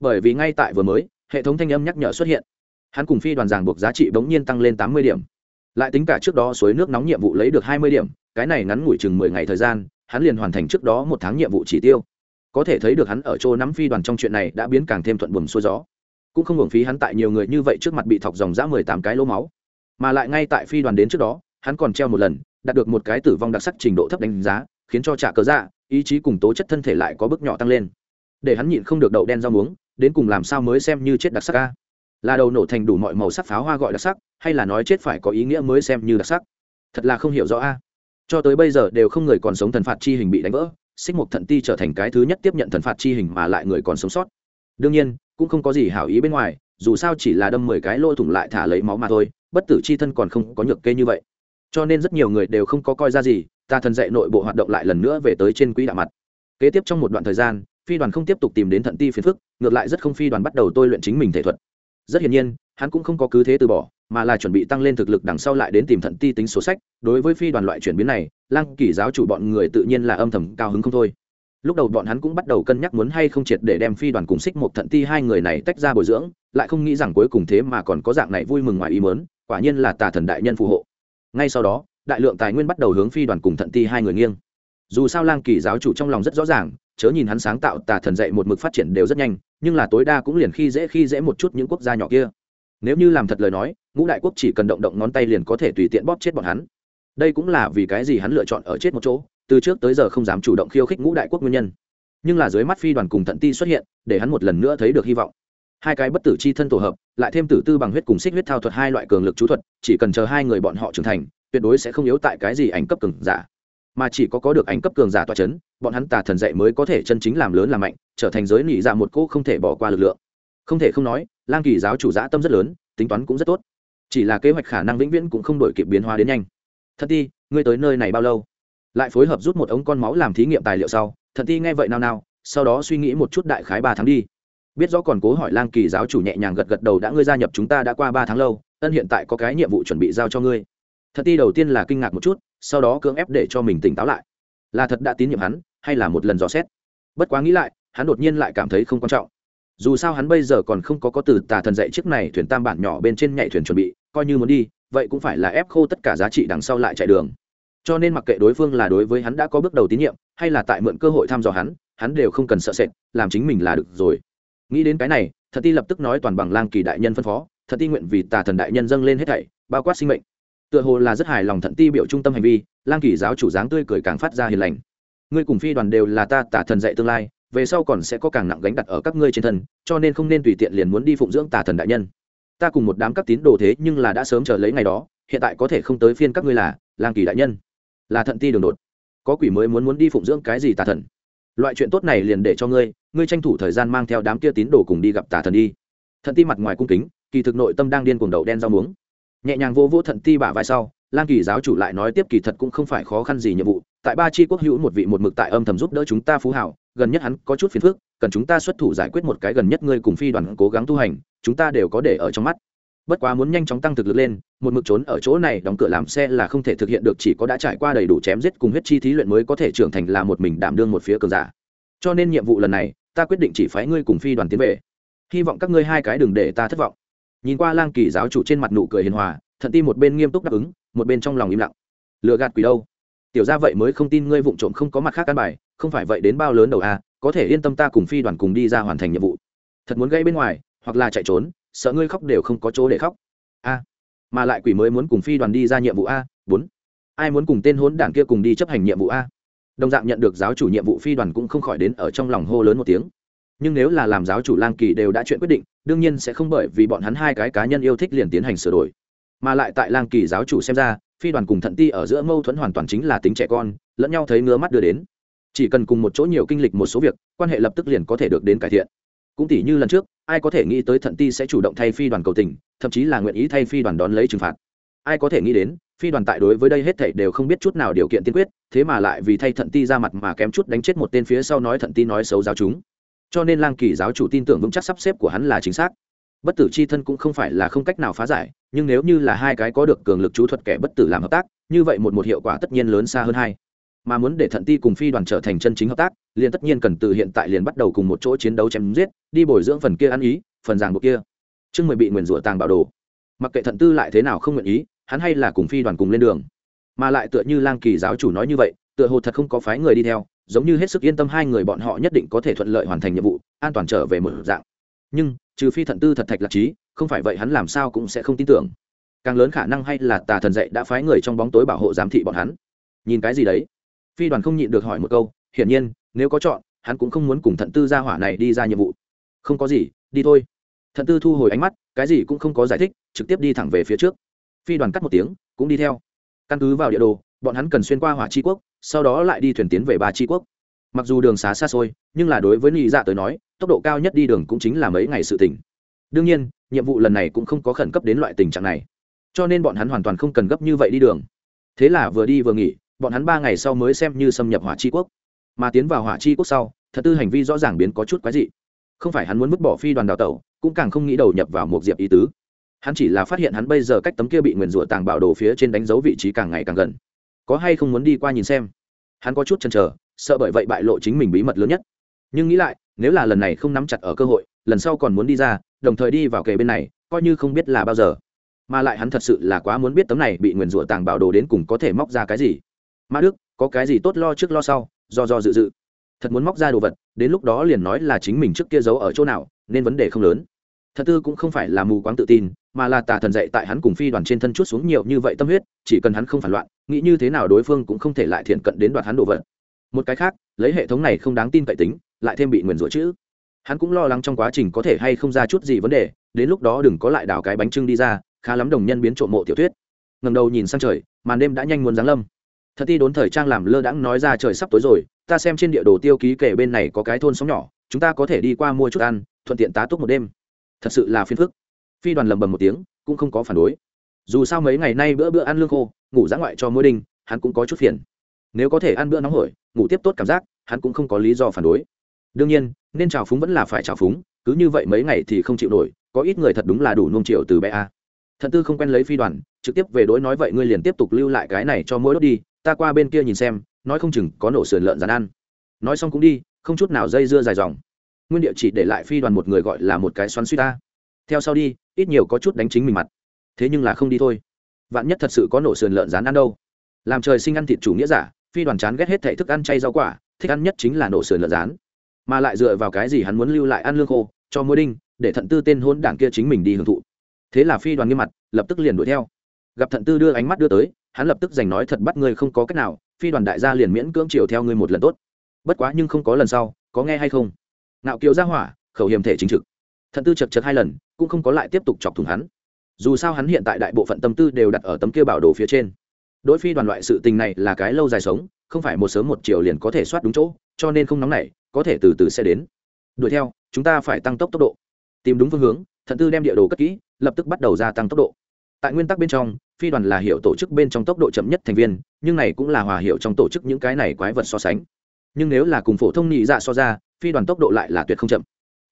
Bởi vì ngay tại vừa mới, hệ thống thanh âm nhắc nhở xuất hiện. Hắn cùng phi đoàn giảng buộc giá trị bỗng nhiên tăng lên tám mươi điểm. Lại tính cả trước đó suối nước nóng nhiệm vụ lấy được hai mươi điểm, cái này ngắn ngủi chừng mười ngày thời gian, hắn liền hoàn thành trước đó một tháng nhiệm vụ chỉ tiêu. Có thể thấy được hắn ở chỗ nắm phi đoàn trong chuyện này đã biến càng thêm thuận buồm xuôi gió. Cũng không hưởng phí hắn tại nhiều người như vậy trước mặt bị thọc dòng dã mười tám cái lỗ máu. Mà lại ngay tại phi đoàn đến trước đó, hắn còn treo một lần đạt được một cái tử vong đặc sắc trình độ thấp đánh giá, khiến cho trả cớ dạ ý chí cùng tố chất thân thể lại có bước nhỏ tăng lên. Để hắn nhịn không được đậu đen rau muống, đến cùng làm sao mới xem như chết đặc sắc ca là đầu nổ thành đủ mọi màu sắc pháo hoa gọi đặc sắc, hay là nói chết phải có ý nghĩa mới xem như đặc sắc? Thật là không hiểu rõ a. Cho tới bây giờ đều không người còn sống thần phạt chi hình bị đánh vỡ, xích mục thận ti trở thành cái thứ nhất tiếp nhận thần phạt chi hình mà lại người còn sống sót. Đương nhiên, cũng không có gì hảo ý bên ngoài, dù sao chỉ là đâm mười cái lỗ thủng lại thả lấy máu mà thôi, bất tử chi thân còn không có nhược kê như vậy cho nên rất nhiều người đều không có coi ra gì, ta thần dạy nội bộ hoạt động lại lần nữa về tới trên quỹ đạo mặt. Kế tiếp trong một đoạn thời gian, phi đoàn không tiếp tục tìm đến thận ti phiền phức, ngược lại rất không phi đoàn bắt đầu tôi luyện chính mình thể thuật. Rất hiển nhiên, hắn cũng không có cứ thế từ bỏ, mà là chuẩn bị tăng lên thực lực đằng sau lại đến tìm thận ti tính số sách. Đối với phi đoàn loại chuyển biến này, lăng kỳ giáo chủ bọn người tự nhiên là âm thầm cao hứng không thôi. Lúc đầu bọn hắn cũng bắt đầu cân nhắc muốn hay không triệt để đem phi đoàn cùng xích một thận ti hai người này tách ra bồi dưỡng, lại không nghĩ rằng cuối cùng thế mà còn có dạng này vui mừng ngoài ý mớn quả nhiên là tà thần đại nhân phù hộ ngay sau đó, đại lượng tài nguyên bắt đầu hướng phi đoàn cùng thận ti hai người nghiêng. Dù sao lang kỳ giáo chủ trong lòng rất rõ ràng, chớ nhìn hắn sáng tạo tà thần dạy một mực phát triển đều rất nhanh, nhưng là tối đa cũng liền khi dễ khi dễ một chút những quốc gia nhỏ kia. Nếu như làm thật lời nói, ngũ đại quốc chỉ cần động động ngón tay liền có thể tùy tiện bóp chết bọn hắn. Đây cũng là vì cái gì hắn lựa chọn ở chết một chỗ, từ trước tới giờ không dám chủ động khiêu khích ngũ đại quốc nguyên nhân. Nhưng là dưới mắt phi đoàn cùng thận ti xuất hiện, để hắn một lần nữa thấy được hy vọng hai cái bất tử c h i thân tổ hợp, lại thêm tử tư bằng huyết cùng xích huyết thao thuật hai loại cường lực chú thuật, chỉ cần chờ hai người bọn họ trưởng thành, tuyệt đối sẽ không yếu tại cái gì ảnh cấp cường giả. Mà chỉ có có được ảnh cấp cường giả toa c h ấ n bọn hắn tà thần dạy mới có thể chân chính làm lớn làm mạnh, trở thành giới nỉ dạ một cỗ không thể bỏ qua lực lượng. Không thể không nói, lang kỳ giáo chủ giã tâm rất lớn, tính toán cũng rất tốt. Chỉ là kế hoạch khả năng vĩnh viễn cũng không đổi kịp biến hóa đến nhanh. Thật ti ngươi tới nơi này bao lâu? Lại phối hợp rút một ống con máu làm thí nghiệm tài liệu sau, thật ti nghe vậy nào nào, sau đó suy nghĩ một chút đại khái ba tháng đi biết rõ còn cố hỏi lang kỳ giáo chủ nhẹ nhàng gật gật đầu đã ngươi gia nhập chúng ta đã qua ba tháng lâu, ân hiện tại có cái nhiệm vụ chuẩn bị giao cho ngươi. Thật ti đầu tiên là kinh ngạc một chút, sau đó cưỡng ép để cho mình tỉnh táo lại. Là thật đã tín nhiệm hắn, hay là một lần dò xét? Bất quá nghĩ lại, hắn đột nhiên lại cảm thấy không quan trọng. Dù sao hắn bây giờ còn không có có từ tà thần dạy chiếc này thuyền tam bản nhỏ bên trên nhảy thuyền chuẩn bị, coi như muốn đi, vậy cũng phải là ép khô tất cả giá trị đằng sau lại chạy đường. Cho nên mặc kệ đối phương là đối với hắn đã có bước đầu tín nhiệm, hay là tại mượn cơ hội thăm dò hắn hắn đều không cần sợ sệt, làm chính mình là được rồi nghĩ đến cái này, thật ti lập tức nói toàn bằng lang kỳ đại nhân phân phó, thật ti nguyện vì tà thần đại nhân dâng lên hết thảy, bao quát sinh mệnh. Tựa hồ là rất hài lòng thận ti biểu trung tâm hành vi, lang kỳ giáo chủ dáng tươi cười càng phát ra hiền lành. Ngươi cùng phi đoàn đều là ta tà thần dạy tương lai, về sau còn sẽ có càng nặng gánh đặt ở các ngươi trên thân, cho nên không nên tùy tiện liền muốn đi phụng dưỡng tà thần đại nhân. Ta cùng một đám các tín đồ thế nhưng là đã sớm chờ lấy ngày đó, hiện tại có thể không tới phiên các ngươi là, lang kỳ đại nhân. Là thận ti đường đột. Có quỷ mới muốn muốn đi phụng dưỡng cái gì tà thần? Loại chuyện tốt này liền để cho ngươi ngươi tranh thủ thời gian mang theo đám kia tín đồ cùng đi gặp tà thần đi. Thận ti mặt ngoài cung kính, kỳ thực nội tâm đang điên cuồng đầu đen rau muống. Nhẹ nhàng vô vô thận ti bả vai sau, lang kỳ giáo chủ lại nói tiếp kỳ thật cũng không phải khó khăn gì nhiệm vụ, tại ba chi quốc hữu một vị một mực tại âm thầm giúp đỡ chúng ta phú hảo, gần nhất hắn có chút phiền phức, cần chúng ta xuất thủ giải quyết một cái gần nhất ngươi cùng phi đoàn cố gắng tu hành, chúng ta đều có để ở trong mắt bất quá muốn nhanh chóng tăng thực lực lên, một mực trốn ở chỗ này đóng cửa làm xe là không thể thực hiện được, chỉ có đã trải qua đầy đủ chém giết cùng huyết chi thí luyện mới có thể trưởng thành là một mình đảm đương một phía cường giả. Cho nên nhiệm vụ lần này, ta quyết định chỉ phái ngươi cùng phi đoàn tiến về. Hy vọng các ngươi hai cái đừng để ta thất vọng. Nhìn qua lang kỳ giáo chủ trên mặt nụ cười hiền hòa, thận ti một bên nghiêm túc đáp ứng, một bên trong lòng im lặng. Lựa gạt quỷ đâu? Tiểu ra vậy mới không tin ngươi vụng trộm không có mặt khác căn bài, không phải vậy đến bao lớn đầu a, có thể yên tâm ta cùng phi đoàn cùng đi ra hoàn thành nhiệm vụ. Thật muốn gây bên ngoài, hoặc là chạy trốn sợ ngươi khóc đều không có chỗ để khóc. A, mà lại quỷ mới muốn cùng phi đoàn đi ra nhiệm vụ a, bốn. Ai muốn cùng tên hốn đảng kia cùng đi chấp hành nhiệm vụ a? Đồng dạng nhận được giáo chủ nhiệm vụ phi đoàn cũng không khỏi đến ở trong lòng hô lớn một tiếng. Nhưng nếu là làm giáo chủ lang kỳ đều đã chuyện quyết định, đương nhiên sẽ không bởi vì bọn hắn hai cái cá nhân yêu thích liền tiến hành sửa đổi. Mà lại tại lang kỳ giáo chủ xem ra, phi đoàn cùng thận ti ở giữa mâu thuẫn hoàn toàn chính là tính trẻ con, lẫn nhau thấy ngứa mắt đưa đến. Chỉ cần cùng một chỗ nhiều kinh lịch một số việc, quan hệ lập tức liền có thể được đến cải thiện. Cũng tỷ như lần trước ai có thể nghĩ tới thận ti sẽ chủ động thay phi đoàn cầu tình, thậm chí là nguyện ý thay phi đoàn đón lấy trừng phạt. Ai có thể nghĩ đến, phi đoàn tại đối với đây hết thảy đều không biết chút nào điều kiện tiên quyết, thế mà lại vì thay thận ti ra mặt mà kém chút đánh chết một tên phía sau nói thận ti nói xấu giáo chúng. Cho nên lang kỳ giáo chủ tin tưởng vững chắc sắp xếp của hắn là chính xác. Bất tử c h i thân cũng không phải là không cách nào phá giải, nhưng nếu như là hai cái có được cường lực chú thuật kẻ bất tử làm hợp tác, như vậy một một hiệu quả tất nhiên lớn xa hơn hai mà muốn để thận ti cùng phi đoàn trở thành chân chính hợp tác, liền tất nhiên cần từ hiện tại liền bắt đầu cùng một chỗ chiến đấu chém giết, đi bồi dưỡng phần kia ăn ý, phần ràng buộc kia. Chương mười bị nguyền rủa tàng bạo đồ. Mặc kệ thận tư lại thế nào không nguyện ý, hắn hay là cùng phi đoàn cùng lên đường. Mà lại tựa như lang kỳ giáo chủ nói như vậy, tựa hồ thật không có phái người đi theo, giống như hết sức yên tâm hai người bọn họ nhất định có thể thuận lợi hoàn thành nhiệm vụ, an toàn trở về một dạng. Nhưng, trừ phi thận tư thật thạch lạc trí, không phải vậy hắn làm sao cũng sẽ không tin tưởng. Càng lớn khả năng hay là tà thần dạy đã phái người trong bóng tối bảo hộ giám thị bọn hắn. Nhìn cái gì đấy? Phi đoàn không nhịn được hỏi một câu, hiển nhiên, nếu có chọn, hắn cũng không muốn cùng thận tư ra hỏa này đi ra nhiệm vụ. Không có gì, đi thôi. Thận tư thu hồi ánh mắt, cái gì cũng không có giải thích, trực tiếp đi thẳng về phía trước. Phi đoàn cắt một tiếng, cũng đi theo. Căn cứ vào địa đồ, bọn hắn cần xuyên qua hỏa tri quốc, sau đó lại đi thuyền tiến về ba tri quốc. Mặc dù đường xá xa xôi, nhưng là đối với nị dạ tới nói, tốc độ cao nhất đi đường cũng chính là mấy ngày sự tỉnh đương nhiên, nhiệm vụ lần này cũng không có khẩn cấp đến loại tình trạng này. Cho nên bọn hắn hoàn toàn không cần gấp như vậy đi đường. Thế là vừa đi vừa nghỉ bọn hắn ba ngày sau mới xem như xâm nhập hỏa c quốc. Mà tiến vào hỏa c quốc sau, thật tư hành vi rõ ràng biến có chút quái dị. Không phải hắn muốn vứt bỏ phi đoàn đào tẩu, cũng càng không nghĩ đầu nhập vào một diệp ý tứ. Hắn chỉ là phát hiện hắn bây giờ cách tấm kia bị nguyền rủa tàng bảo đồ phía trên đánh dấu vị trí càng ngày càng gần. Có hay không muốn đi qua nhìn xem? Hắn có chút chần chờ, sợ bởi vậy bại lộ chính mình bí mật lớn nhất. Nhưng nghĩ lại, nếu là lần này không nắm chặt ở cơ hội, lần sau còn muốn đi ra, đồng thời đi vào kề bên này, coi như không biết là bao giờ. Mà lại hắn thật sự là quá muốn biết tấm này bị nguyền rủa tàng bảo đồ đến cùng có thể móc ra cái gì mã đức, có cái gì tốt lo trước lo sau, do do dự dự. Thật muốn móc ra đồ vật, đến lúc đó liền nói là chính mình trước kia giấu ở chỗ nào, nên vấn đề không lớn. Thật tư cũng không phải là mù quáng tự tin, mà là tà thần dạy tại hắn cùng phi đoàn trên thân chút xuống nhiều như vậy tâm huyết, chỉ cần hắn không phản loạn, nghĩ như thế nào đối phương cũng không thể lại thiện cận đến đoạt hắn đồ vật. Một cái khác, lấy hệ thống này không đáng tin cậy tính, lại thêm bị nguyền rủa chữ. Hắn cũng lo lắng trong quá trình có thể hay không ra chút gì vấn đề, đến lúc đó đừng có lại đào cái bánh trưng đi ra, khá lắm đồng nhân biến trộm mộ tiểu thuyết. Ngầm đầu nhìn sang trời, màn đêm đã nhanh muốn giáng lâm thật ti đốn thời trang làm lơ đãng nói ra trời sắp tối rồi, ta xem trên địa đồ tiêu ký kể bên này có cái thôn sóng nhỏ, chúng ta có thể đi qua mua chút ăn, thuận tiện tá túc một đêm. Thật sự là phiền phức. Phi đoàn lầm bầm một tiếng, cũng không có phản đối. Dù sao mấy ngày nay bữa bữa ăn lương khô, ngủ dã ngoại cho mỗi đinh, hắn cũng có chút phiền. Nếu có thể ăn bữa nóng hổi, ngủ tiếp tốt cảm giác, hắn cũng không có lý do phản đối. Đương nhiên, nên trào phúng vẫn là phải trào phúng, cứ như vậy mấy ngày thì không chịu nổi, có ít người thật đúng là đủ nung triệu từ bé a. Thận tư không quen lấy phi đoàn, trực tiếp về đối nói vậy ngươi liền tiếp tục lưu lại cái này cho mỗi đốt đi ta qua bên kia nhìn xem, nói không chừng có nổ sườn lợn rán ăn. Nói xong cũng đi, không chút nào dây dưa dài dòng. Nguyên địa chỉ để lại phi đoàn một người gọi là một cái xoắn suy ta. Theo sau đi, ít nhiều có chút đánh chính mình mặt. Thế nhưng là không đi thôi. Vạn nhất thật sự có nổ sườn lợn rán ăn đâu. Làm trời sinh ăn thịt chủ nghĩa giả, phi đoàn chán ghét hết thể thức ăn chay rau quả, thích ăn nhất chính là nổ sườn lợn rán mà lại dựa vào cái gì hắn muốn lưu lại ăn lương khô, cho mỗi đinh, để thận tư tên hôn đảng kia chính mình đi hưởng thụ. Thế là phi đoàn nghiêm mặt, lập tức liền đuổi theo. Gặp thận tư đưa ánh mắt đưa tới hắn lập tức giành nói thật bắt ngươi không có cách nào, phi đoàn đại gia liền miễn cưỡng chiều theo ngươi một lần tốt. Bất quá nhưng không có lần sau, có nghe hay không? Nạo kiều ra hỏa, khẩu hiểm thể chính trực. Thận tư chật chật hai lần, cũng không có lại tiếp tục chọc thủng hắn. Dù sao hắn hiện tại đại bộ phận tâm tư đều đặt ở tấm kia bảo đồ phía trên. Đối phi đoàn loại sự tình này là cái lâu dài sống, không phải một sớm một chiều liền có thể soát đúng chỗ, cho nên không nóng nảy, có thể từ từ sẽ đến. Đuổi theo, chúng ta phải tăng tốc tốc độ. Tìm đúng phương hướng, thận tư đem địa đồ cất kỹ, lập tức bắt đầu gia tăng tốc độ. Tại nguyên tắc bên trong phi đoàn là hiệu tổ chức bên trong tốc độ chậm nhất thành viên, nhưng này cũng là hòa hiệu trong tổ chức những cái này quái vật so sánh. Nhưng nếu là cùng phổ thông nhị dạ so ra, phi đoàn tốc độ lại là tuyệt không chậm.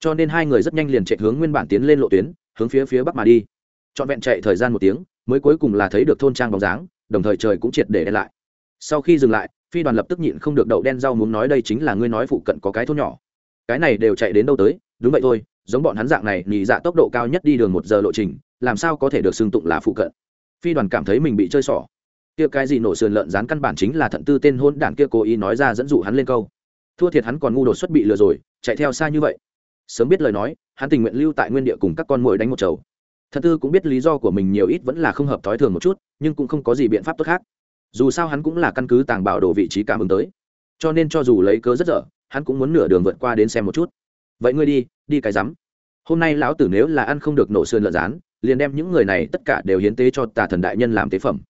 Cho nên hai người rất nhanh liền chạy hướng nguyên bản tiến lên lộ tuyến, hướng phía phía bắc mà đi. Trọn vẹn chạy thời gian một tiếng, mới cuối cùng là thấy được thôn trang bóng dáng, đồng thời trời cũng triệt để đen lại. Sau khi dừng lại, phi đoàn lập tức nhịn không được đậu đen rau muốn nói đây chính là ngươi nói phụ cận có cái thôn nhỏ. Cái này đều chạy đến đâu tới, đúng vậy thôi, giống bọn hắn dạng này, nhị dạ tốc độ cao nhất đi đường một giờ lộ trình, làm sao có thể được xưng tụng là phụ cận phi đoàn cảm thấy mình bị chơi xỏ. Kia cái gì nổ sườn lợn rán căn bản chính là thận tư tên hôn đản kia cố ý nói ra dẫn dụ hắn lên câu. Thua thiệt hắn còn ngu đột xuất bị lừa rồi, chạy theo xa như vậy. Sớm biết lời nói, hắn tình nguyện lưu tại nguyên địa cùng các con mồi đánh một chầu. Thật tư cũng biết lý do của mình nhiều ít vẫn là không hợp thói thường một chút, nhưng cũng không có gì biện pháp tốt khác. Dù sao hắn cũng là căn cứ tàng bảo đồ vị trí cảm ứng tới. Cho nên cho dù lấy cớ rất dở, hắn cũng muốn nửa đường vượt qua đến xem một chút. Vậy ngươi đi đi cái rắm hôm nay lão tử nếu là ăn không được nổ sườn lợn rán, liền đem những người này tất cả đều hiến tế cho tà thần đại nhân làm tế phẩm.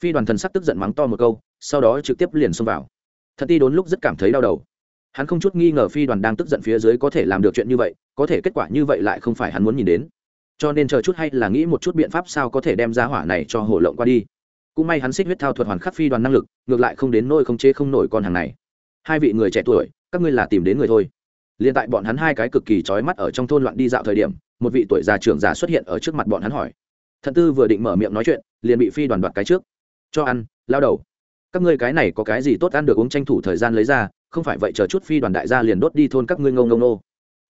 Phi đoàn thần sắc tức giận mắng to một câu, sau đó trực tiếp liền xông vào. Thật ti đốn lúc rất cảm thấy đau đầu. Hắn không chút nghi ngờ phi đoàn đang tức giận phía dưới có thể làm được chuyện như vậy, có thể kết quả như vậy lại không phải hắn muốn nhìn đến. Cho nên chờ chút hay là nghĩ một chút biện pháp sao có thể đem ra hỏa này cho hổ lộng qua đi. Cũng may hắn xích huyết thao thuật hoàn khắc phi đoàn năng lực, ngược lại không đến nôi không chế không nổi con hàng này. Hai vị người trẻ tuổi, các ngươi là tìm đến người thôi liền tại bọn hắn hai cái cực kỳ trói mắt ở trong thôn loạn đi dạo thời điểm, một vị tuổi già trưởng già xuất hiện ở trước mặt bọn hắn hỏi. Thận tư vừa định mở miệng nói chuyện, liền bị phi đoàn đoạt cái trước. Cho ăn, lao đầu. Các ngươi cái này có cái gì tốt ăn được uống tranh thủ thời gian lấy ra, không phải vậy chờ chút phi đoàn đại gia liền đốt đi thôn các ngươi ngông ngông nô.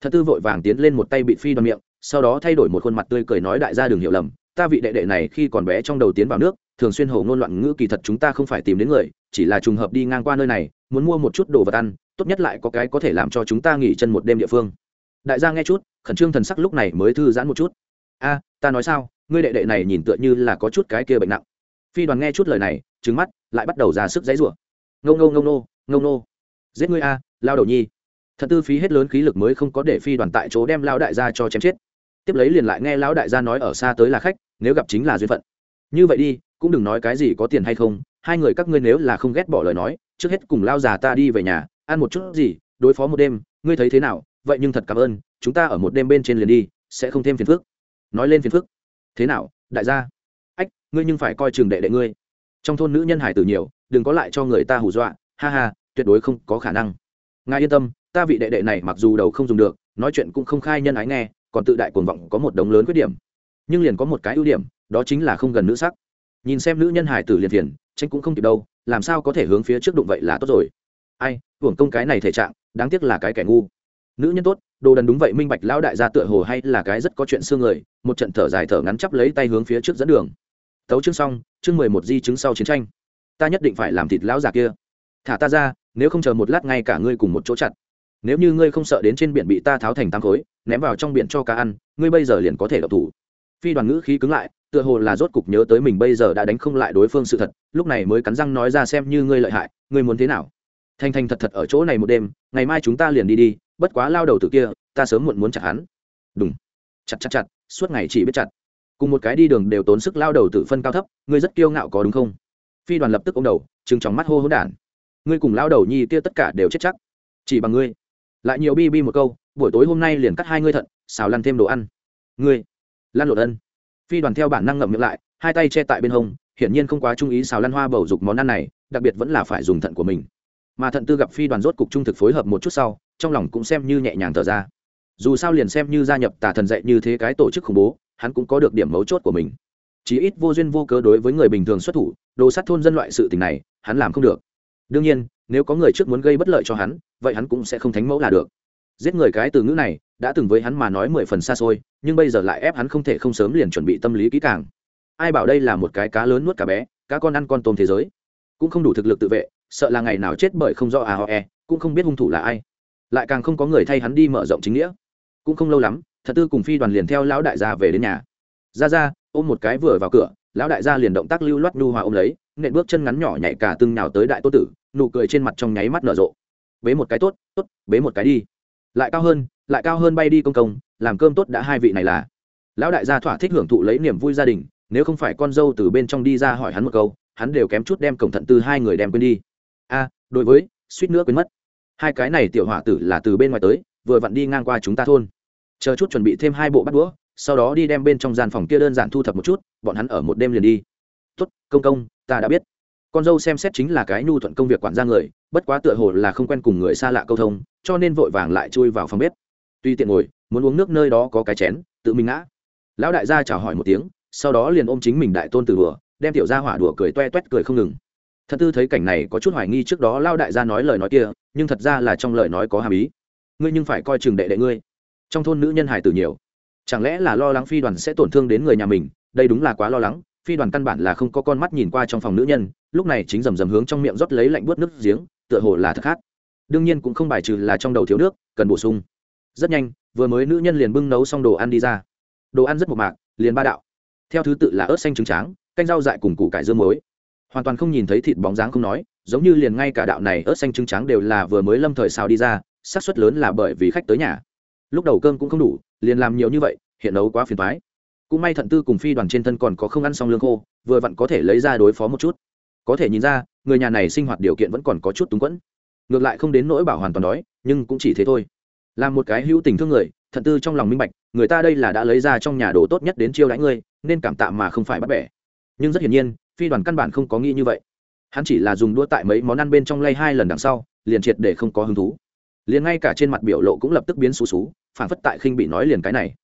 Thận tư vội vàng tiến lên một tay bị phi đoàn miệng, sau đó thay đổi một khuôn mặt tươi cười nói đại gia đừng hiểu lầm, ta vị đệ đệ này khi còn bé trong đầu tiến vào nước, thường xuyên hầu ngôn loạn ngữ kỳ thật chúng ta không phải tìm đến người, chỉ là trùng hợp đi ngang qua nơi này, muốn mua một chút đồ vật ăn tốt nhất lại có cái có thể làm cho chúng ta nghỉ chân một đêm địa phương. Đại gia nghe chút, khẩn trương thần sắc lúc này mới thư giãn một chút. A, ta nói sao, ngươi đệ đệ này nhìn tựa như là có chút cái kia bệnh nặng. Phi đoàn nghe chút lời này trứng mắt, lại bắt đầu ra sức dãy rủa. Ngâu ngâu ngâu nô ngâu nô giết ngươi a, lao đầu nhi. Thật tư phí hết lớn khí lực mới không có để phi đoàn tại chỗ đem lao đại gia cho chém chết. Tiếp lấy liền lại nghe lão đại gia nói ở xa tới là khách, nếu gặp chính là duyên phận. Như vậy đi, cũng đừng nói cái gì có tiền hay không, hai người các ngươi nếu là không ghét bỏ lời nói, trước hết cùng lao già ta đi về nhà ăn một chút gì, đối phó một đêm, ngươi thấy thế nào? Vậy nhưng thật cảm ơn, chúng ta ở một đêm bên trên liền đi, sẽ không thêm phiền phức. Nói lên phiền phức. Thế nào, đại gia? Ách, ngươi nhưng phải coi trường đệ đệ ngươi. Trong thôn nữ nhân hải tử nhiều, đừng có lại cho người ta hù dọa. Ha ha, tuyệt đối không có khả năng. Ngài yên tâm, ta vị đệ đệ này mặc dù đầu không dùng được, nói chuyện cũng không khai nhân ái nghe, còn tự đại cuồng vọng có một đống lớn khuyết điểm. Nhưng liền có một cái ưu điểm, đó chính là không gần nữ sắc. Nhìn xem nữ nhân hải tử liền phiền tranh cũng không kịp đâu, làm sao có thể hướng phía trước đụng vậy là tốt rồi ai, hưởng công cái này thể trạng, đáng tiếc là cái kẻ ngu. Nữ nhân tốt, đồ đần đúng vậy, minh bạch lão đại gia tựa hồ hay là cái rất có chuyện xương người, một trận thở dài thở ngắn chắp lấy tay hướng phía trước dẫn đường. Tấu chương xong, chương mười một di chứng sau chiến tranh. Ta nhất định phải làm thịt lão già kia. Thả ta ra, nếu không chờ một lát ngay cả ngươi cùng một chỗ chặt. Nếu như ngươi không sợ đến trên biển bị ta tháo thành tám khối, ném vào trong biển cho cá ăn, ngươi bây giờ liền có thể độc thủ. Phi đoàn ngữ khí cứng lại, tựa hồ là rốt cục nhớ tới mình bây giờ đã đánh không lại đối phương sự thật, lúc này mới cắn răng nói ra xem như ngươi lợi hại, ngươi muốn thế nào? Thành thành thật thật ở chỗ này một đêm, ngày mai chúng ta liền đi đi, bất quá lao đầu từ kia, ta sớm muộn muốn chặt hắn. Đúng chặt chặt chặt, suốt ngày chỉ biết chặt. Cùng một cái đi đường đều tốn sức lao đầu tự phân cao thấp, ngươi rất kiêu ngạo có đúng không? Phi đoàn lập tức ô m đầu chừng chóng mắt hô hỗn đản. Ngươi cùng lao đầu nhi kia tất cả đều chết chắc. Chỉ bằng ngươi. Lại nhiều bi bi một câu, buổi tối hôm nay liền cắt hai ngươi thận, xào lăn thêm đồ ăn. Ngươi. Lan lộn ân. Phi đoàn theo bản năng ngậm miệng lại, hai tay che tại bên hông, hiển nhiên không quá trung ý xào lăn hoa bầu dục món ăn này, đặc biệt vẫn là phải dùng thận của mình mà thận tư gặp phi đoàn rốt cục trung thực phối hợp một chút sau, trong lòng cũng xem như nhẹ nhàng thở ra. Dù sao liền xem như gia nhập tà thần dạy như thế cái tổ chức khủng bố, hắn cũng có được điểm mấu chốt của mình. Chí ít vô duyên vô cớ đối với người bình thường xuất thủ, đồ sát thôn dân loại sự tình này, hắn làm không được. Đương nhiên, nếu có người trước muốn gây bất lợi cho hắn, vậy hắn cũng sẽ không thánh mẫu là được. Giết người cái từ ngữ này, đã từng với hắn mà nói mười phần xa xôi, nhưng bây giờ lại ép hắn không thể không sớm liền chuẩn bị tâm lý kỹ càng. Ai bảo đây là một cái cá lớn nuốt cá bé, cá con ăn con tôm thế giới. Cũng không đủ thực lực tự vệ sợ là ngày nào chết bởi không do à ho e cũng không biết hung thủ là ai. Lại càng không có người thay hắn đi mở rộng chính nghĩa. Cũng không lâu lắm, thật tư cùng phi đoàn liền theo lão đại gia về đến nhà. Ra ra, ôm một cái vừa vào cửa, lão đại gia liền động tác lưu loát nhu hòa ôm lấy, nện bước chân ngắn nhỏ nhảy cả từng nhào tới đại tô tử, nụ cười trên mặt trong nháy mắt nở rộ. Bế một cái tốt tốt, bế một cái đi. Lại cao hơn, lại cao hơn bay đi công công, làm cơm tốt đã hai vị này là. Lão đại gia thỏa thích hưởng thụ lấy niềm vui gia đình, nếu không phải con dâu từ bên trong đi ra hỏi hắn một câu, hắn đều kém chút đem cổng thận từ hai người đem quên đi a, đối với, suýt nữa quên mất. Hai cái này tiểu hỏa tử là từ bên ngoài tới, vừa vặn đi ngang qua chúng ta thôn. Chờ chút chuẩn bị thêm hai bộ bắt đũa, sau đó đi đem bên trong gian phòng kia đơn giản thu thập một chút, bọn hắn ở một đêm liền đi. Tốt, công công, ta đã biết. Con dâu xem xét chính là cái nhu thuận công việc quản gia người, bất quá tựa hồ là không quen cùng người xa lạ câu thông, cho nên vội vàng lại chui vào phòng bếp. Tuy tiện ngồi, muốn uống nước nơi đó có cái chén, tự mình ngã. Lão đại gia chào hỏi một tiếng, sau đó liền ôm chính mình đại tôn từ đùa, đem tiểu gia hỏa đùa cười toe toét cười không ngừng thật tư thấy cảnh này có chút hoài nghi trước đó lao đại gia nói lời nói kia, nhưng thật ra là trong lời nói có hàm ý. Ngươi nhưng phải coi chừng đệ đệ ngươi. Trong thôn nữ nhân hải tử nhiều. Chẳng lẽ là lo lắng phi đoàn sẽ tổn thương đến người nhà mình? Đây đúng là quá lo lắng, phi đoàn căn bản là không có con mắt nhìn qua trong phòng nữ nhân, lúc này chính rầm rầm hướng trong miệng rót lấy lạnh bớt nước giếng, tựa hồ là thật khát. Đương nhiên cũng không bài trừ là trong đầu thiếu nước, cần bổ sung. Rất nhanh, vừa mới nữ nhân liền bưng nấu xong đồ ăn đi ra. Đồ ăn rất mộc mạc, liền ba đạo. Theo thứ tự là ớt xanh trứng tráng, canh rau dại cùng củ cải dưa muối hoàn toàn không nhìn thấy thịt bóng dáng không nói, giống như liền ngay cả đạo này ớt xanh trứng trắng đều là vừa mới lâm thời xào đi ra, xác suất lớn là bởi vì khách tới nhà. Lúc đầu cơm cũng không đủ, liền làm nhiều như vậy, hiện nấu quá phiền thoái cũng may thận tư cùng phi đoàn trên thân còn có không ăn xong lương khô, vừa vặn có thể lấy ra đối phó một chút. Có thể nhìn ra, người nhà này sinh hoạt điều kiện vẫn còn có chút túng quẫn. Ngược lại không đến nỗi bảo hoàn toàn đói, nhưng cũng chỉ thế thôi. Làm một cái hữu tình thương người, thận tư trong lòng minh bạch, người ta đây là đã lấy ra trong nhà đồ tốt nhất đến chiêu đãi ngươi, nên cảm tạ mà không phải bắt bẻ. Nhưng rất hiển nhiên phi đoàn căn bản không có nghĩ như vậy. Hắn chỉ là dùng đũa tại mấy món ăn bên trong lay hai lần đằng sau liền triệt để không có hứng thú. Liền ngay cả trên mặt biểu lộ cũng lập tức biến xú xú phản phất tại khinh bị nói liền cái này.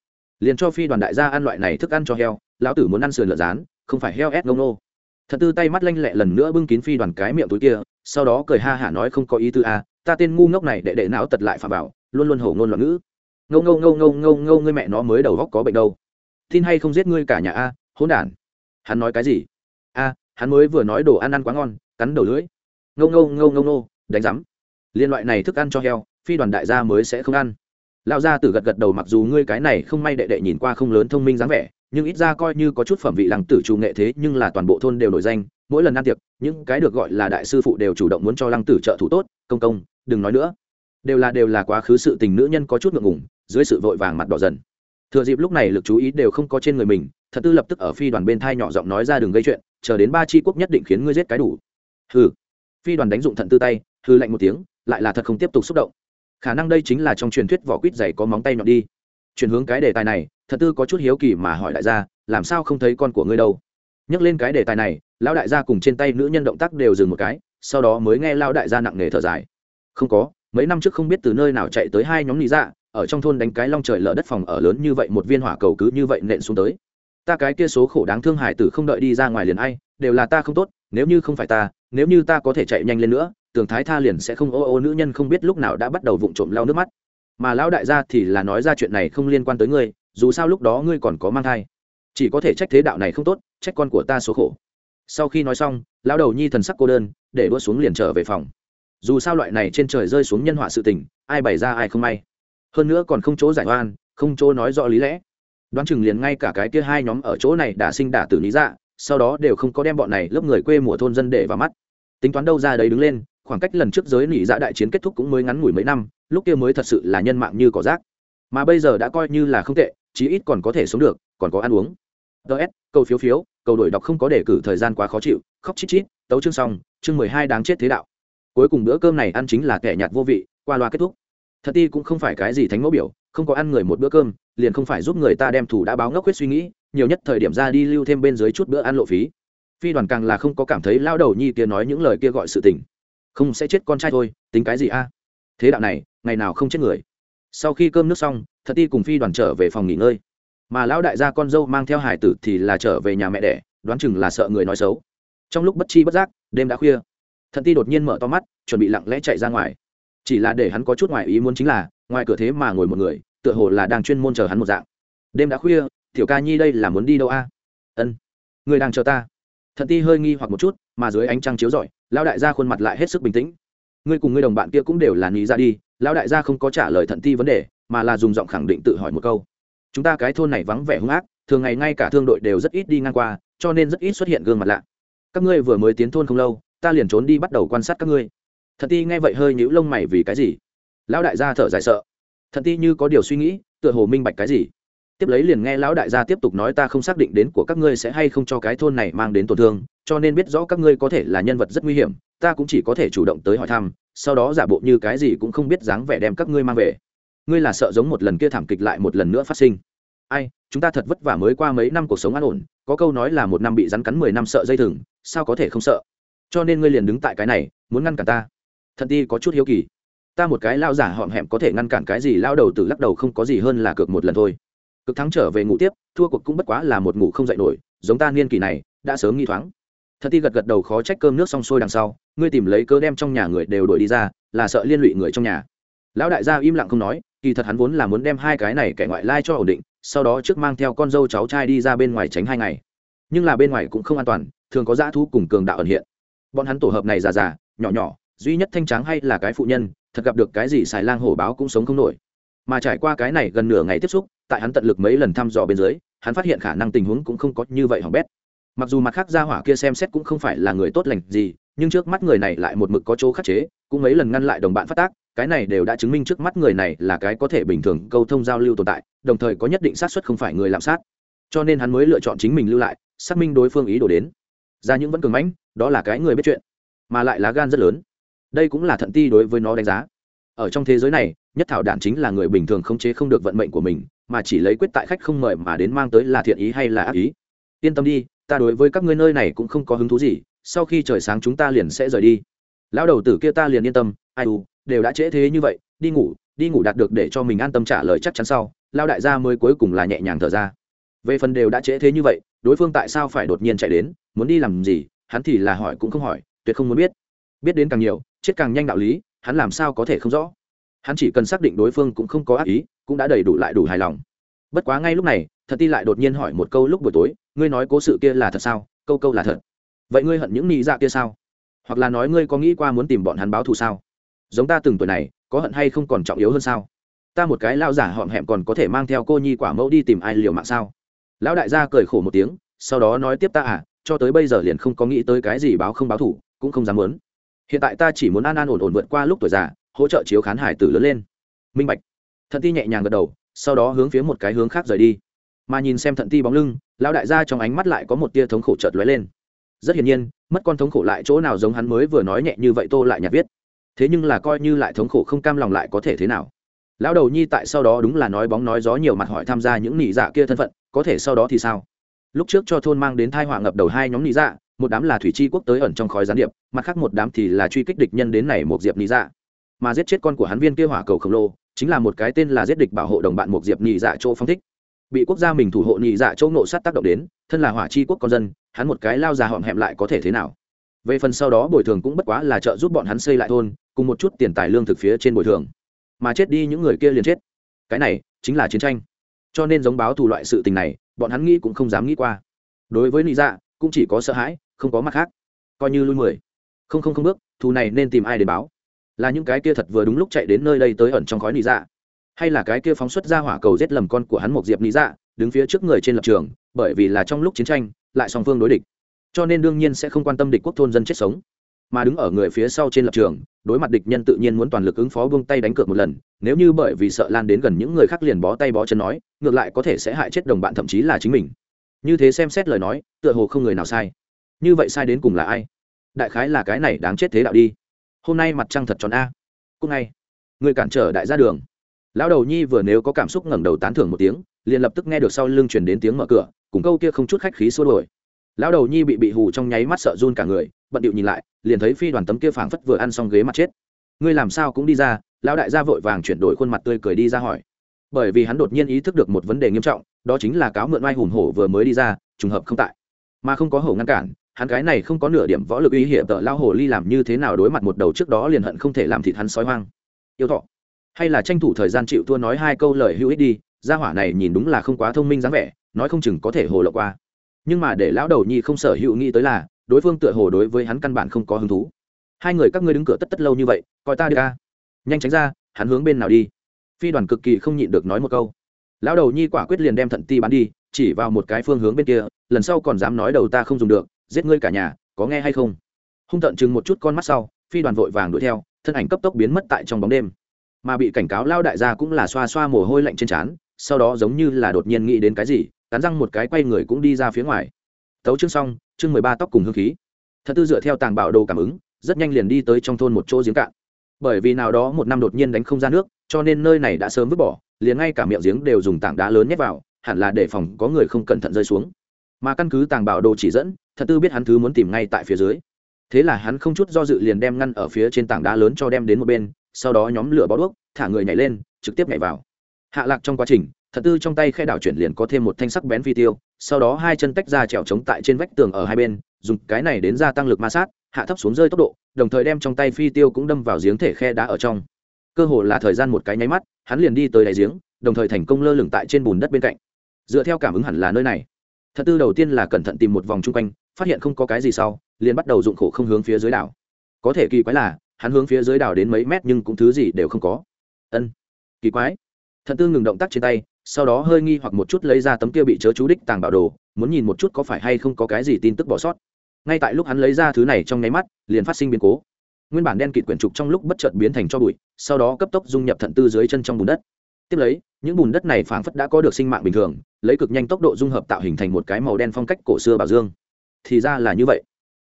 Liền cho phi đoàn đại gia ăn loại này thức ăn cho heo lão tử muốn ăn sườn lợn rán không phải heo ép ngông nô. Thật tư tay mắt lanh lẹ lần nữa bưng kín phi đoàn cái miệng túi kia sau đó cười ha hả nói không có ý tư a à, ta tên ngu ngốc này để đệ não tật lại phà bảo luôn luôn hổ ngôn loạn ngữ. Ngâu ngâu ngâu ngâu ngâu ngâu ngươi mẹ nó mới đầu góc có bệnh đâu. Tin hay không giết ngươi cả nhà a hỗn đản. Hắn nói cái gì? A, hắn mới vừa nói đồ ăn ăn quá ngon, cắn đầu lưỡi. Ngâu ngâu ngâu ngâu ngô, đánh rắm liên loại này thức ăn cho heo, phi đoàn đại gia mới sẽ không ăn. Lao gia tử gật gật đầu mặc dù ngươi cái này không may đệ đệ nhìn qua không lớn thông minh dáng vẻ, nhưng ít ra coi như có chút phẩm vị lăng tử chủ nghệ thế, nhưng là toàn bộ thôn đều nổi danh, mỗi lần ăn tiệc, những cái được gọi là đại sư phụ đều chủ động muốn cho lăng tử trợ thủ tốt, công công, đừng nói nữa. Đều là đều là quá khứ sự tình nữ nhân có chút ngượng ngùng, dưới sự vội vàng mặt đỏ dần. Thừa dịp lúc này lực chú ý đều không có trên người mình, thật tư lập tức ở phi đoàn bên thai nhỏ giọng nói ra đường gây chuyện chờ đến ba tri quốc nhất định khiến ngươi giết cái đủ. Hừ. Phi đoàn đánh dụng thận tư tay hư lạnh một tiếng, lại là thật không tiếp tục xúc động. Khả năng đây chính là trong truyền thuyết vỏ quýt dày có móng tay nhọn đi. Chuyển hướng cái đề tài này, thật tư có chút hiếu kỳ mà hỏi đại gia, làm sao không thấy con của ngươi đâu? Nhắc lên cái đề tài này, lão đại gia cùng trên tay nữ nhân động tác đều dừng một cái, sau đó mới nghe lão đại gia nặng nề thở dài. Không có, mấy năm trước không biết từ nơi nào chạy tới hai nhóm lý dạ ở trong thôn đánh cái long trời lở đất phòng ở lớn như vậy, một viên hỏa cầu cứ như vậy nện xuống tới ta cái kia số khổ đáng thương hải tử không đợi đi ra ngoài liền ai, đều là ta không tốt, nếu như không phải ta, nếu như ta có thể chạy nhanh lên nữa tường thái tha liền sẽ không ô ô nữ nhân không biết lúc nào đã bắt đầu vụng trộm lau nước mắt. Mà lão đại gia thì là nói ra chuyện này không liên quan tới ngươi, dù sao lúc đó ngươi còn có mang thai. Chỉ có thể trách thế đạo này không tốt, trách con của ta số khổ. Sau khi nói xong, lão đầu nhi thần sắc cô đơn, để đua xuống liền trở về phòng. Dù sao loại này trên trời rơi xuống nhân họa sự tình, ai bày ra ai không may. Hơn nữa còn không chỗ giải oan, không chỗ nói rõ lý lẽ đoán chừng liền ngay cả cái kia hai nhóm ở chỗ này đã sinh đả tử lý dạ sau đó đều không có đem bọn này lớp người quê mùa thôn dân để vào mắt. Tính toán đâu ra đấy đứng lên, khoảng cách lần trước giới nỉ dạ đại chiến kết thúc cũng mới ngắn ngủi mấy năm, lúc kia mới thật sự là nhân mạng như cỏ rác. Mà bây giờ đã coi như là không tệ, chí ít còn có thể sống được, còn có ăn uống. Ts câu phiếu phiếu cầu đổi đọc không có đề cử thời gian quá khó chịu, khóc chít chít, tấu chương xong, chương mười hai đáng chết thế đạo. Cuối cùng bữa cơm này ăn chính là kẻ nhạt vô vị, qua loa kết thúc. Thật ti cũng không phải cái gì thánh mẫu biểu, không có ăn người một bữa cơm liền không phải giúp người ta đem thủ đã báo ngốc quyết suy nghĩ, nhiều nhất thời điểm ra đi lưu thêm bên dưới chút bữa ăn lộ phí. Phi đoàn càng là không có cảm thấy lao đầu nhi kia nói những lời kia gọi sự tình. Không sẽ chết con trai thôi, tính cái gì a? Thế đạo này, ngày nào không chết người? Sau khi cơm nước xong, thật ti cùng phi đoàn trở về phòng nghỉ ngơi. Mà lão đại gia con dâu mang theo hải tử thì là trở về nhà mẹ đẻ, đoán chừng là sợ người nói xấu. Trong lúc bất chi bất giác, đêm đã khuya. Thật ti đột nhiên mở to mắt, chuẩn bị lặng lẽ chạy ra ngoài. Chỉ là để hắn có chút ngoài ý muốn chính là, ngoài cửa thế mà ngồi một người tựa hồ là đang chuyên môn chờ hắn một dạng. Đêm đã khuya, tiểu ca nhi đây là muốn đi đâu a? Ân, người đang chờ ta. Thận ti hơi nghi hoặc một chút, mà dưới ánh trăng chiếu rọi, lão đại gia khuôn mặt lại hết sức bình tĩnh. Ngươi cùng ngươi đồng bạn kia cũng đều là nghĩ ra đi, lão đại gia không có trả lời thận ti vấn đề, mà là dùng giọng khẳng định tự hỏi một câu. Chúng ta cái thôn này vắng vẻ hung ác, thường ngày ngay cả thương đội đều rất ít đi ngang qua, cho nên rất ít xuất hiện gương mặt lạ. Các ngươi vừa mới tiến thôn không lâu, ta liền trốn đi bắt đầu quan sát các ngươi. Thận ti nghe vậy hơi nhũ lông mày vì cái gì? Lão đại gia thở dài sợ thận ti như có điều suy nghĩ, tựa hồ minh bạch cái gì. Tiếp lấy liền nghe lão đại gia tiếp tục nói ta không xác định đến của các ngươi sẽ hay không cho cái thôn này mang đến tổn thương, cho nên biết rõ các ngươi có thể là nhân vật rất nguy hiểm, ta cũng chỉ có thể chủ động tới hỏi thăm, sau đó giả bộ như cái gì cũng không biết dáng vẻ đem các ngươi mang về. Ngươi là sợ giống một lần kia thảm kịch lại một lần nữa phát sinh. Ai, chúng ta thật vất vả mới qua mấy năm cuộc sống an ổn, có câu nói là một năm bị rắn cắn mười năm sợ dây thừng, sao có thể không sợ? Cho nên ngươi liền đứng tại cái này, muốn ngăn cả ta. Thận ti có chút hiếu kỳ ta một cái lao giả họm hẹm có thể ngăn cản cái gì? Lao đầu từ lắc đầu không có gì hơn là cược một lần thôi. Cực thắng trở về ngủ tiếp, thua cuộc cũng bất quá là một ngủ không dậy nổi, giống ta niên kỳ này, đã sớm nghi thoáng. Thật ti gật gật đầu khó trách cơm nước xong xuôi đằng sau, ngươi tìm lấy cớ đem trong nhà người đều đuổi đi ra, là sợ liên lụy người trong nhà. Lão đại gia im lặng không nói, kỳ thật hắn vốn là muốn đem hai cái này kẻ ngoại lai cho ổn định, sau đó trước mang theo con dâu cháu trai đi ra bên ngoài tránh hai ngày. Nhưng là bên ngoài cũng không an toàn, thường có dã thú cùng cường đạo ẩn hiện. Bọn hắn tổ hợp này già già, nhỏ nhỏ duy nhất thanh tráng hay là cái phụ nhân, thật gặp được cái gì xài lang hổ báo cũng sống không nổi. Mà trải qua cái này gần nửa ngày tiếp xúc, tại hắn tận lực mấy lần thăm dò bên dưới, hắn phát hiện khả năng tình huống cũng không có như vậy hỏng bét. Mặc dù mặt khác gia hỏa kia xem xét cũng không phải là người tốt lành gì, nhưng trước mắt người này lại một mực có chỗ khắc chế, cũng mấy lần ngăn lại đồng bạn phát tác, cái này đều đã chứng minh trước mắt người này là cái có thể bình thường câu thông giao lưu tồn tại, đồng thời có nhất định xác suất không phải người làm sát. Cho nên hắn mới lựa chọn chính mình lưu lại, xác minh đối phương ý đồ đến. Ra những vẫn cường mãnh, đó là cái người biết chuyện, mà lại lá gan rất lớn đây cũng là thận ti đối với nó đánh giá. Ở trong thế giới này, nhất thảo đản chính là người bình thường khống chế không được vận mệnh của mình, mà chỉ lấy quyết tại khách không mời mà đến mang tới là thiện ý hay là ác ý. Yên tâm đi, ta đối với các ngươi nơi này cũng không có hứng thú gì, sau khi trời sáng chúng ta liền sẽ rời đi. Lão đầu tử kia ta liền yên tâm, ai u, đều đã trễ thế như vậy, đi ngủ đi ngủ đạt được để cho mình an tâm trả lời chắc chắn sau lao đại gia mới cuối cùng là nhẹ nhàng thở ra. Về phần đều đã trễ thế như vậy, đối phương tại sao phải đột nhiên chạy đến, muốn đi làm gì, hắn thì là hỏi cũng không hỏi, tuyệt không muốn biết biết đến càng nhiều, chết càng nhanh đạo lý, hắn làm sao có thể không rõ? Hắn chỉ cần xác định đối phương cũng không có ác ý, cũng đã đầy đủ lại đủ hài lòng. Bất quá ngay lúc này, thật ti lại đột nhiên hỏi một câu lúc buổi tối, ngươi nói cố sự kia là thật sao? Câu câu là thật. Vậy ngươi hận những nị dạ kia sao? Hoặc là nói ngươi có nghĩ qua muốn tìm bọn hắn báo thù sao? Giống ta từng tuổi này, có hận hay không còn trọng yếu hơn sao? Ta một cái lao giả họm hẹm còn có thể mang theo cô nhi quả mẫu đi tìm ai liều mạng sao? Lão đại gia cười khổ một tiếng, sau đó nói tiếp ta à cho tới bây giờ liền không có nghĩ tới cái gì báo không báo thủ cũng không dám muốn hiện tại ta chỉ muốn an an ổn ổn vượt qua lúc tuổi già, hỗ trợ chiếu khán hải tử lớn lên. Minh bạch. Thận ti nhẹ nhàng gật đầu, sau đó hướng phía một cái hướng khác rời đi. Mà nhìn xem thận ti bóng lưng, lão đại gia trong ánh mắt lại có một tia thống khổ chợt lóe lên. Rất hiển nhiên, mất con thống khổ lại chỗ nào giống hắn mới vừa nói nhẹ như vậy tô lại nhạt viết. Thế nhưng là coi như lại thống khổ không cam lòng lại có thể thế nào? Lão đầu nhi tại sau đó đúng là nói bóng nói gió nhiều mặt hỏi tham gia những nị dạ kia thân phận, có thể sau đó thì sao? Lúc trước cho thôn mang đến thai họa ngập đầu hai nhóm nị dạ một đám là thủy chi quốc tới ẩn trong khói gián điệp, mặt khác một đám thì là truy kích địch nhân đến này một diệp nị dạ. Mà giết chết con của hắn viên kia hỏa cầu khổng lồ, chính là một cái tên là giết địch bảo hộ đồng bạn một diệp nị dạ chỗ phong thích. Bị quốc gia mình thủ hộ nị dạ chỗ nộ sát tác động đến, thân là hỏa chi quốc con dân, hắn một cái lao già họm hẹm lại có thể thế nào? Về phần sau đó bồi thường cũng bất quá là trợ giúp bọn hắn xây lại thôn, cùng một chút tiền tài lương thực phía trên bồi thường. Mà chết đi những người kia liền chết. Cái này chính là chiến tranh. Cho nên giống báo thù loại sự tình này, bọn hắn nghĩ cũng không dám nghĩ qua. Đối với lý dạ cũng chỉ có sợ hãi không có mặt khác. Coi như lui mười. Không không không bước, thù này nên tìm ai để báo? Là những cái kia thật vừa đúng lúc chạy đến nơi đây tới ẩn trong khói nị dạ? Hay là cái kia phóng xuất ra hỏa cầu giết lầm con của hắn một diệp nị dạ đứng phía trước người trên lập trường, bởi vì là trong lúc chiến tranh, lại song phương đối địch. Cho nên đương nhiên sẽ không quan tâm địch quốc thôn dân chết sống. Mà đứng ở người phía sau trên lập trường, đối mặt địch nhân tự nhiên muốn toàn lực ứng phó buông tay đánh cược một lần, nếu như bởi vì sợ lan đến gần những người khác liền bó tay bó chân nói, ngược lại có thể sẽ hại chết đồng bạn thậm chí là chính mình. Như thế xem xét lời nói, tựa hồ không người nào sai như vậy sai đến cùng là ai? Đại khái là cái này đáng chết thế đạo đi. Hôm nay mặt trăng thật tròn a. Cúc ngay. Người cản trở đại ra đường. Lão đầu nhi vừa nếu có cảm xúc ngẩng đầu tán thưởng một tiếng, liền lập tức nghe được sau lưng chuyển đến tiếng mở cửa, cùng câu kia không chút khách khí xua đổi lão đầu nhi bị bị hù trong nháy mắt sợ run cả người, bận điệu nhìn lại, liền thấy phi đoàn tấm kia phảng phất vừa ăn xong ghế mặt chết. Ngươi làm sao cũng đi ra, lão đại gia vội vàng chuyển đổi khuôn mặt tươi cười đi ra hỏi. Bởi vì hắn đột nhiên ý thức được một vấn đề nghiêm trọng, đó chính là cáo mượn oai hùng hổ vừa mới đi ra, trùng hợp không tại. Mà không có hổ ngăn cản hắn cái này không có nửa điểm võ lực uy hiểm tợ lao Hồ ly làm như thế nào đối mặt một đầu trước đó liền hận không thể làm thịt hắn sói hoang. Yêu thọ. Hay là tranh thủ thời gian chịu thua nói hai câu lời hữu ích đi, gia hỏa này nhìn đúng là không quá thông minh dáng vẻ, nói không chừng có thể hồ lộ qua. Nhưng mà để lão đầu nhi không sở hữu nghĩ tới là, đối phương tựa hồ đối với hắn căn bản không có hứng thú. Hai người các ngươi đứng cửa tất tất lâu như vậy, coi ta đi ca. Nhanh tránh ra, hắn hướng bên nào đi? Phi đoàn cực kỳ không nhịn được nói một câu. Lão đầu nhi quả quyết liền đem thận ti bán đi, chỉ vào một cái phương hướng bên kia, lần sau còn dám nói đầu ta không dùng được giết ngươi cả nhà, có nghe hay không? Hung tận chừng một chút con mắt sau, phi đoàn vội vàng đuổi theo, thân ảnh cấp tốc biến mất tại trong bóng đêm. Mà bị cảnh cáo lao đại gia cũng là xoa xoa mồ hôi lạnh trên trán, sau đó giống như là đột nhiên nghĩ đến cái gì, cắn răng một cái quay người cũng đi ra phía ngoài. Tấu chương xong, chương mười ba tóc cùng hương khí. Thật tư dựa theo tàng bảo đồ cảm ứng, rất nhanh liền đi tới trong thôn một chỗ giếng cạn. Bởi vì nào đó một năm đột nhiên đánh không ra nước, cho nên nơi này đã sớm vứt bỏ, liền ngay cả miệng giếng đều dùng tảng đá lớn nhét vào, hẳn là để phòng có người không cẩn thận rơi xuống. Mà căn cứ tàng bảo đồ chỉ dẫn thật tư biết hắn thứ muốn tìm ngay tại phía dưới. Thế là hắn không chút do dự liền đem ngăn ở phía trên tảng đá lớn cho đem đến một bên, sau đó nhóm lửa bó đuốc, thả người nhảy lên, trực tiếp nhảy vào. Hạ lạc trong quá trình, thật tư trong tay khe đảo chuyển liền có thêm một thanh sắc bén phi tiêu, sau đó hai chân tách ra trèo trống tại trên vách tường ở hai bên, dùng cái này đến gia tăng lực ma sát, hạ thấp xuống rơi tốc độ, đồng thời đem trong tay phi tiêu cũng đâm vào giếng thể khe đá ở trong. Cơ hồ là thời gian một cái nháy mắt, hắn liền đi tới đáy giếng, đồng thời thành công lơ lửng tại trên bùn đất bên cạnh. Dựa theo cảm ứng hẳn là nơi này. Thật tư đầu tiên là cẩn thận tìm một vòng chung quanh phát hiện không có cái gì sau, liền bắt đầu dụng khổ không hướng phía dưới đảo. Có thể kỳ quái là, hắn hướng phía dưới đảo đến mấy mét nhưng cũng thứ gì đều không có. Ân, kỳ quái. Thận tư ngừng động tác trên tay, sau đó hơi nghi hoặc một chút lấy ra tấm kia bị chớ chú đích tàng bảo đồ, muốn nhìn một chút có phải hay không có cái gì tin tức bỏ sót. Ngay tại lúc hắn lấy ra thứ này trong nháy mắt, liền phát sinh biến cố. Nguyên bản đen kịt quyển trục trong lúc bất chợt biến thành cho bụi, sau đó cấp tốc dung nhập thận tư dưới chân trong bùn đất. Tiếp lấy, những bùn đất này phảng phất đã có được sinh mạng bình thường, lấy cực nhanh tốc độ dung hợp tạo hình thành một cái màu đen phong cách cổ xưa bảo dương thì ra là như vậy.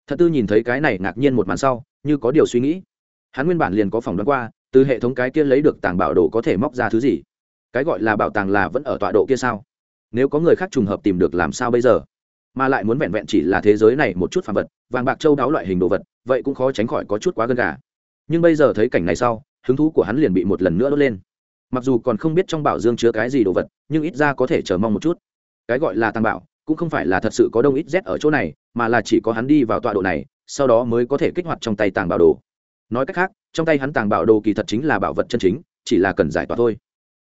Thật tư nhìn thấy cái này ngạc nhiên một màn sau, như có điều suy nghĩ. Hắn nguyên bản liền có phỏng đoán qua, từ hệ thống cái kia lấy được tàng bảo đồ có thể móc ra thứ gì. Cái gọi là bảo tàng là vẫn ở tọa độ kia sao? Nếu có người khác trùng hợp tìm được làm sao bây giờ? Mà lại muốn vẹn vẹn chỉ là thế giới này một chút phàm vật, vàng bạc châu đáo loại hình đồ vật, vậy cũng khó tránh khỏi có chút quá gần gà. Nhưng bây giờ thấy cảnh này sau, hứng thú của hắn liền bị một lần nữa đốt lên. Mặc dù còn không biết trong bảo dương chứa cái gì đồ vật, nhưng ít ra có thể chờ mong một chút. Cái gọi là tăng bảo cũng không phải là thật sự có đông ít z ở chỗ này, mà là chỉ có hắn đi vào tọa độ này, sau đó mới có thể kích hoạt trong tay tàng bảo đồ. Nói cách khác, trong tay hắn tàng bảo đồ kỳ thật chính là bảo vật chân chính, chỉ là cần giải tỏa thôi.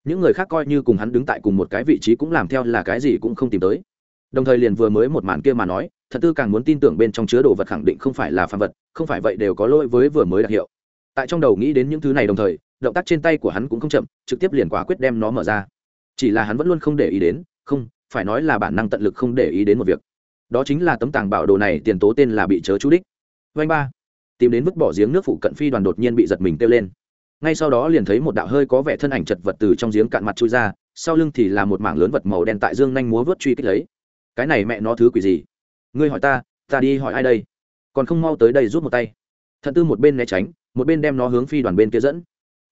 Những người khác coi như cùng hắn đứng tại cùng một cái vị trí cũng làm theo là cái gì cũng không tìm tới. Đồng thời liền vừa mới một màn kia mà nói, thật tư càng muốn tin tưởng bên trong chứa đồ vật khẳng định không phải là phạm vật, không phải vậy đều có lỗi với vừa mới đặc hiệu. Tại trong đầu nghĩ đến những thứ này đồng thời, động tác trên tay của hắn cũng không chậm, trực tiếp liền quả quyết đem nó mở ra. Chỉ là hắn vẫn luôn không để ý đến, không phải nói là bản năng tận lực không để ý đến một việc. Đó chính là tấm tàng bảo đồ này tiền tố tên là bị chớ chú đích. Vanh ba. Tìm đến vứt bỏ giếng nước phụ cận phi đoàn đột nhiên bị giật mình kêu lên. Ngay sau đó liền thấy một đạo hơi có vẻ thân ảnh chật vật từ trong giếng cạn mặt chui ra, sau lưng thì là một mảng lớn vật màu đen tại dương nhanh múa vớt truy kích lấy. Cái này mẹ nó thứ quỷ gì? Ngươi hỏi ta ta đi hỏi ai đây? Còn không mau tới đây rút một tay. Thận tư một bên né tránh, một bên đem nó hướng phi đoàn bên kia dẫn.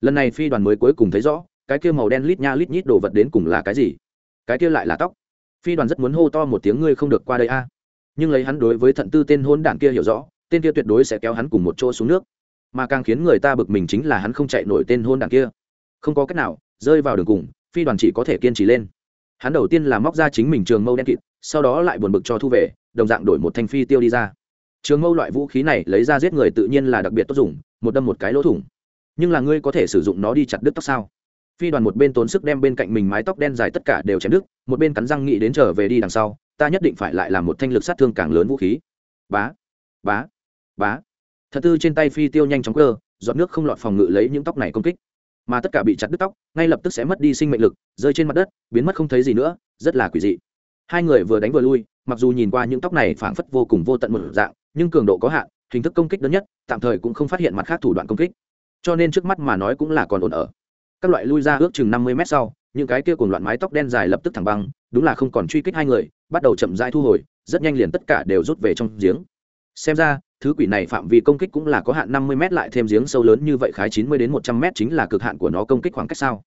Lần này phi đoàn mới cuối cùng thấy rõ, cái kia màu đen lít nha lít nhít đồ vật đến cùng là cái gì? Cái kia lại là tóc phi đoàn rất muốn hô to một tiếng ngươi không được qua đây a. Nhưng lấy hắn đối với thận tư tên hôn đản kia hiểu rõ, tên kia tuyệt đối sẽ kéo hắn cùng một chỗ xuống nước. Mà càng khiến người ta bực mình chính là hắn không chạy nổi tên hôn đản kia. Không có cách nào, rơi vào đường cùng, phi đoàn chỉ có thể kiên trì lên. Hắn đầu tiên là móc ra chính mình trường mâu đen kịt, sau đó lại buồn bực cho thu về, đồng dạng đổi một thanh phi tiêu đi ra. Trường mâu loại vũ khí này lấy ra giết người tự nhiên là đặc biệt tốt dùng, một đâm một cái lỗ thủng. Nhưng là ngươi có thể sử dụng nó đi chặt đứt tóc sao? Phi đoàn một bên tốn sức đem bên cạnh mình mái tóc đen dài tất cả đều chém đứt, một bên cắn răng nghĩ đến trở về đi đằng sau, ta nhất định phải lại làm một thanh lực sát thương càng lớn vũ khí. Bá bá bá. Thật tư trên tay phi tiêu nhanh chóng cơ, giọt nước không lọt phòng ngự lấy những tóc này công kích. Mà tất cả bị chặt đứt tóc, ngay lập tức sẽ mất đi sinh mệnh lực, rơi trên mặt đất, biến mất không thấy gì nữa, rất là quỷ dị. Hai người vừa đánh vừa lui, mặc dù nhìn qua những tóc này phảng phất vô cùng vô tận một dạng, nhưng cường độ có hạn, hình thức công kích đơn nhất, tạm thời cũng không phát hiện mặt khác thủ đoạn công kích. Cho nên trước mắt mà nói cũng là còn ổn ở các loại lui ra ước chừng năm mươi mét sau, những cái kia cùng loạn mái tóc đen dài lập tức thẳng băng, đúng là không còn truy kích hai người, bắt đầu chậm rãi thu hồi, rất nhanh liền tất cả đều rút về trong giếng. Xem ra, thứ quỷ này phạm vi công kích cũng là có hạn năm mươi m lại thêm giếng sâu lớn như vậy khái chín mươi đến một trăm m chính là cực hạn của nó công kích khoảng cách sao.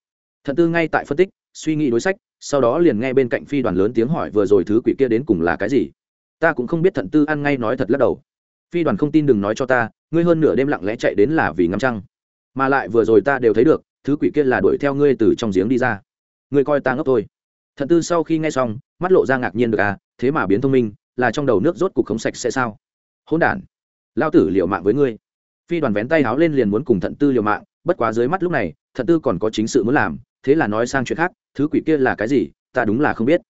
Thận tư ngay tại phân tích, suy nghĩ đối sách, sau đó liền nghe bên cạnh phi đoàn lớn tiếng hỏi vừa rồi thứ quỷ kia đến cùng là cái gì. Ta cũng không biết thận tư ăn ngay nói thật lắc đầu. Phi đoàn không tin đừng nói cho ta, ngươi hơn nửa đêm lặng lẽ chạy đến là vì ngắm trăng. Mà lại vừa rồi ta đều thấy được thứ quỷ kia là đuổi theo ngươi từ trong giếng đi ra. Ngươi coi ta ngốc thôi. Thận tư sau khi nghe xong, mắt lộ ra ngạc nhiên được à thế mà biến thông minh, là trong đầu nước rốt cục khống sạch sẽ sao? Hỗn đản. Lao tử liều mạng với ngươi. Phi đoàn vén tay háo lên liền muốn cùng thận tư liều mạng, bất quá dưới mắt lúc này, thận tư còn có chính sự muốn làm, thế là nói sang chuyện khác, thứ quỷ kia là cái gì, ta đúng là không biết.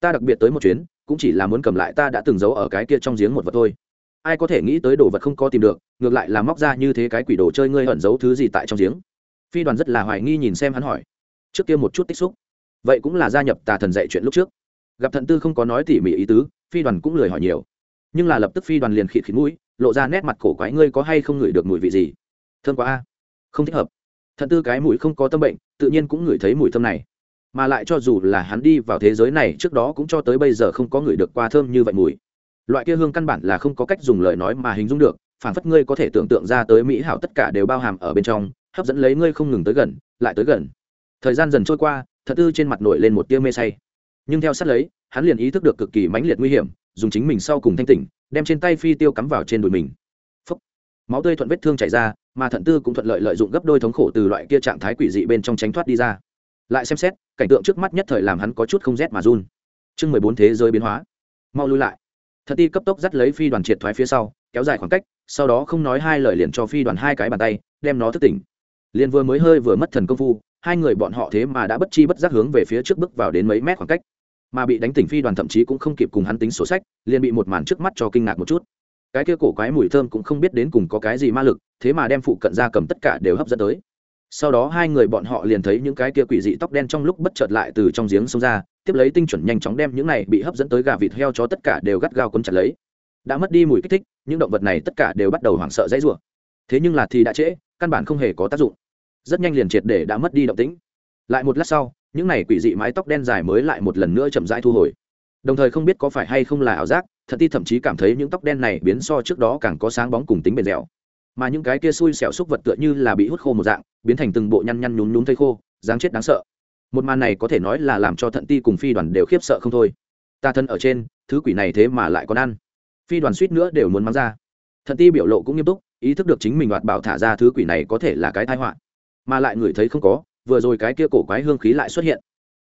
Ta đặc biệt tới một chuyến, cũng chỉ là muốn cầm lại ta đã từng giấu ở cái kia trong giếng một vật thôi. Ai có thể nghĩ tới đồ vật không có tìm được, ngược lại là móc ra như thế cái quỷ đồ chơi ngươi ẩn giấu thứ gì tại trong giếng phi đoàn rất là hoài nghi nhìn xem hắn hỏi. Trước kia một chút tích xúc, vậy cũng là gia nhập tà thần dạy chuyện lúc trước. Gặp thận tư không có nói tỉ mỉ ý tứ, phi đoàn cũng lười hỏi nhiều. Nhưng là lập tức phi đoàn liền khịt khịt mũi, lộ ra nét mặt cổ quái, ngươi có hay không ngửi được mùi vị gì? Thơm quá a. Không thích hợp. Thận tư cái mũi không có tâm bệnh, tự nhiên cũng ngửi thấy mùi thơm này. Mà lại cho dù là hắn đi vào thế giới này trước đó cũng cho tới bây giờ không có ngửi được qua thơm như vậy mùi. Loại kia hương căn bản là không có cách dùng lời nói mà hình dung được phản phất ngươi có thể tưởng tượng ra tới mỹ hảo tất cả đều bao hàm ở bên trong hấp dẫn lấy ngươi không ngừng tới gần, lại tới gần. Thời gian dần trôi qua thật tư trên mặt nổi lên một tia mê say. Nhưng theo sát lấy, hắn liền ý thức được cực kỳ mãnh liệt nguy hiểm, dùng chính mình sau cùng thanh tỉnh, đem trên tay phi tiêu cắm vào trên đùi mình. Phúc. máu tươi thuận vết thương chảy ra, mà thận tư cũng thuận lợi lợi dụng gấp đôi thống khổ từ loại kia trạng thái quỷ dị bên trong tránh thoát đi ra. Lại xem xét, cảnh tượng trước mắt nhất thời làm hắn có chút không rét mà run. Chương mười bốn thế giới biến hóa. Mau lui lại. Thật ti cấp tốc dắt lấy phi đoàn triệt thoái phía sau, kéo dài khoảng cách, sau đó không nói hai lời liền cho phi đoàn hai cái bàn tay, đem nó thức tỉnh liền vừa mới hơi vừa mất thần công phu, hai người bọn họ thế mà đã bất chi bất giác hướng về phía trước bước vào đến mấy mét khoảng cách. Mà bị đánh tỉnh phi đoàn thậm chí cũng không kịp cùng hắn tính sổ sách, liền bị một màn trước mắt cho kinh ngạc một chút. Cái kia cổ quái mùi thơm cũng không biết đến cùng có cái gì ma lực, thế mà đem phụ cận ra cầm tất cả đều hấp dẫn tới. Sau đó hai người bọn họ liền thấy những cái kia quỷ dị tóc đen trong lúc bất chợt lại từ trong giếng xông ra, tiếp lấy tinh chuẩn nhanh chóng đem những này bị hấp dẫn tới gà vịt heo cho tất cả đều gắt gao cuốn chặt lấy. Đã mất đi mùi kích thích, những động vật này tất cả đều bắt đầu hoảng sợ dãy rủa. Thế nhưng là thì đã trễ, căn bản không hề có tác dụng rất nhanh liền triệt để đã mất đi động tĩnh. Lại một lát sau, những này quỷ dị mái tóc đen dài mới lại một lần nữa chậm rãi thu hồi. Đồng thời không biết có phải hay không là ảo giác, thật ti thậm chí cảm thấy những tóc đen này biến so trước đó càng có sáng bóng cùng tính bền dẻo. Mà những cái kia xui xẻo xúc vật tựa như là bị hút khô một dạng, biến thành từng bộ nhăn nhăn nhún nhún thây khô, dáng chết đáng sợ. Một màn này có thể nói là làm cho thận ti cùng phi đoàn đều khiếp sợ không thôi. Ta thân ở trên, thứ quỷ này thế mà lại còn ăn. Phi đoàn suýt nữa đều muốn mắng ra. Thận ti biểu lộ cũng nghiêm túc, ý thức được chính mình đoạt bảo thả ra thứ quỷ này có thể là cái tai họa mà lại người thấy không có, vừa rồi cái kia cổ quái hương khí lại xuất hiện.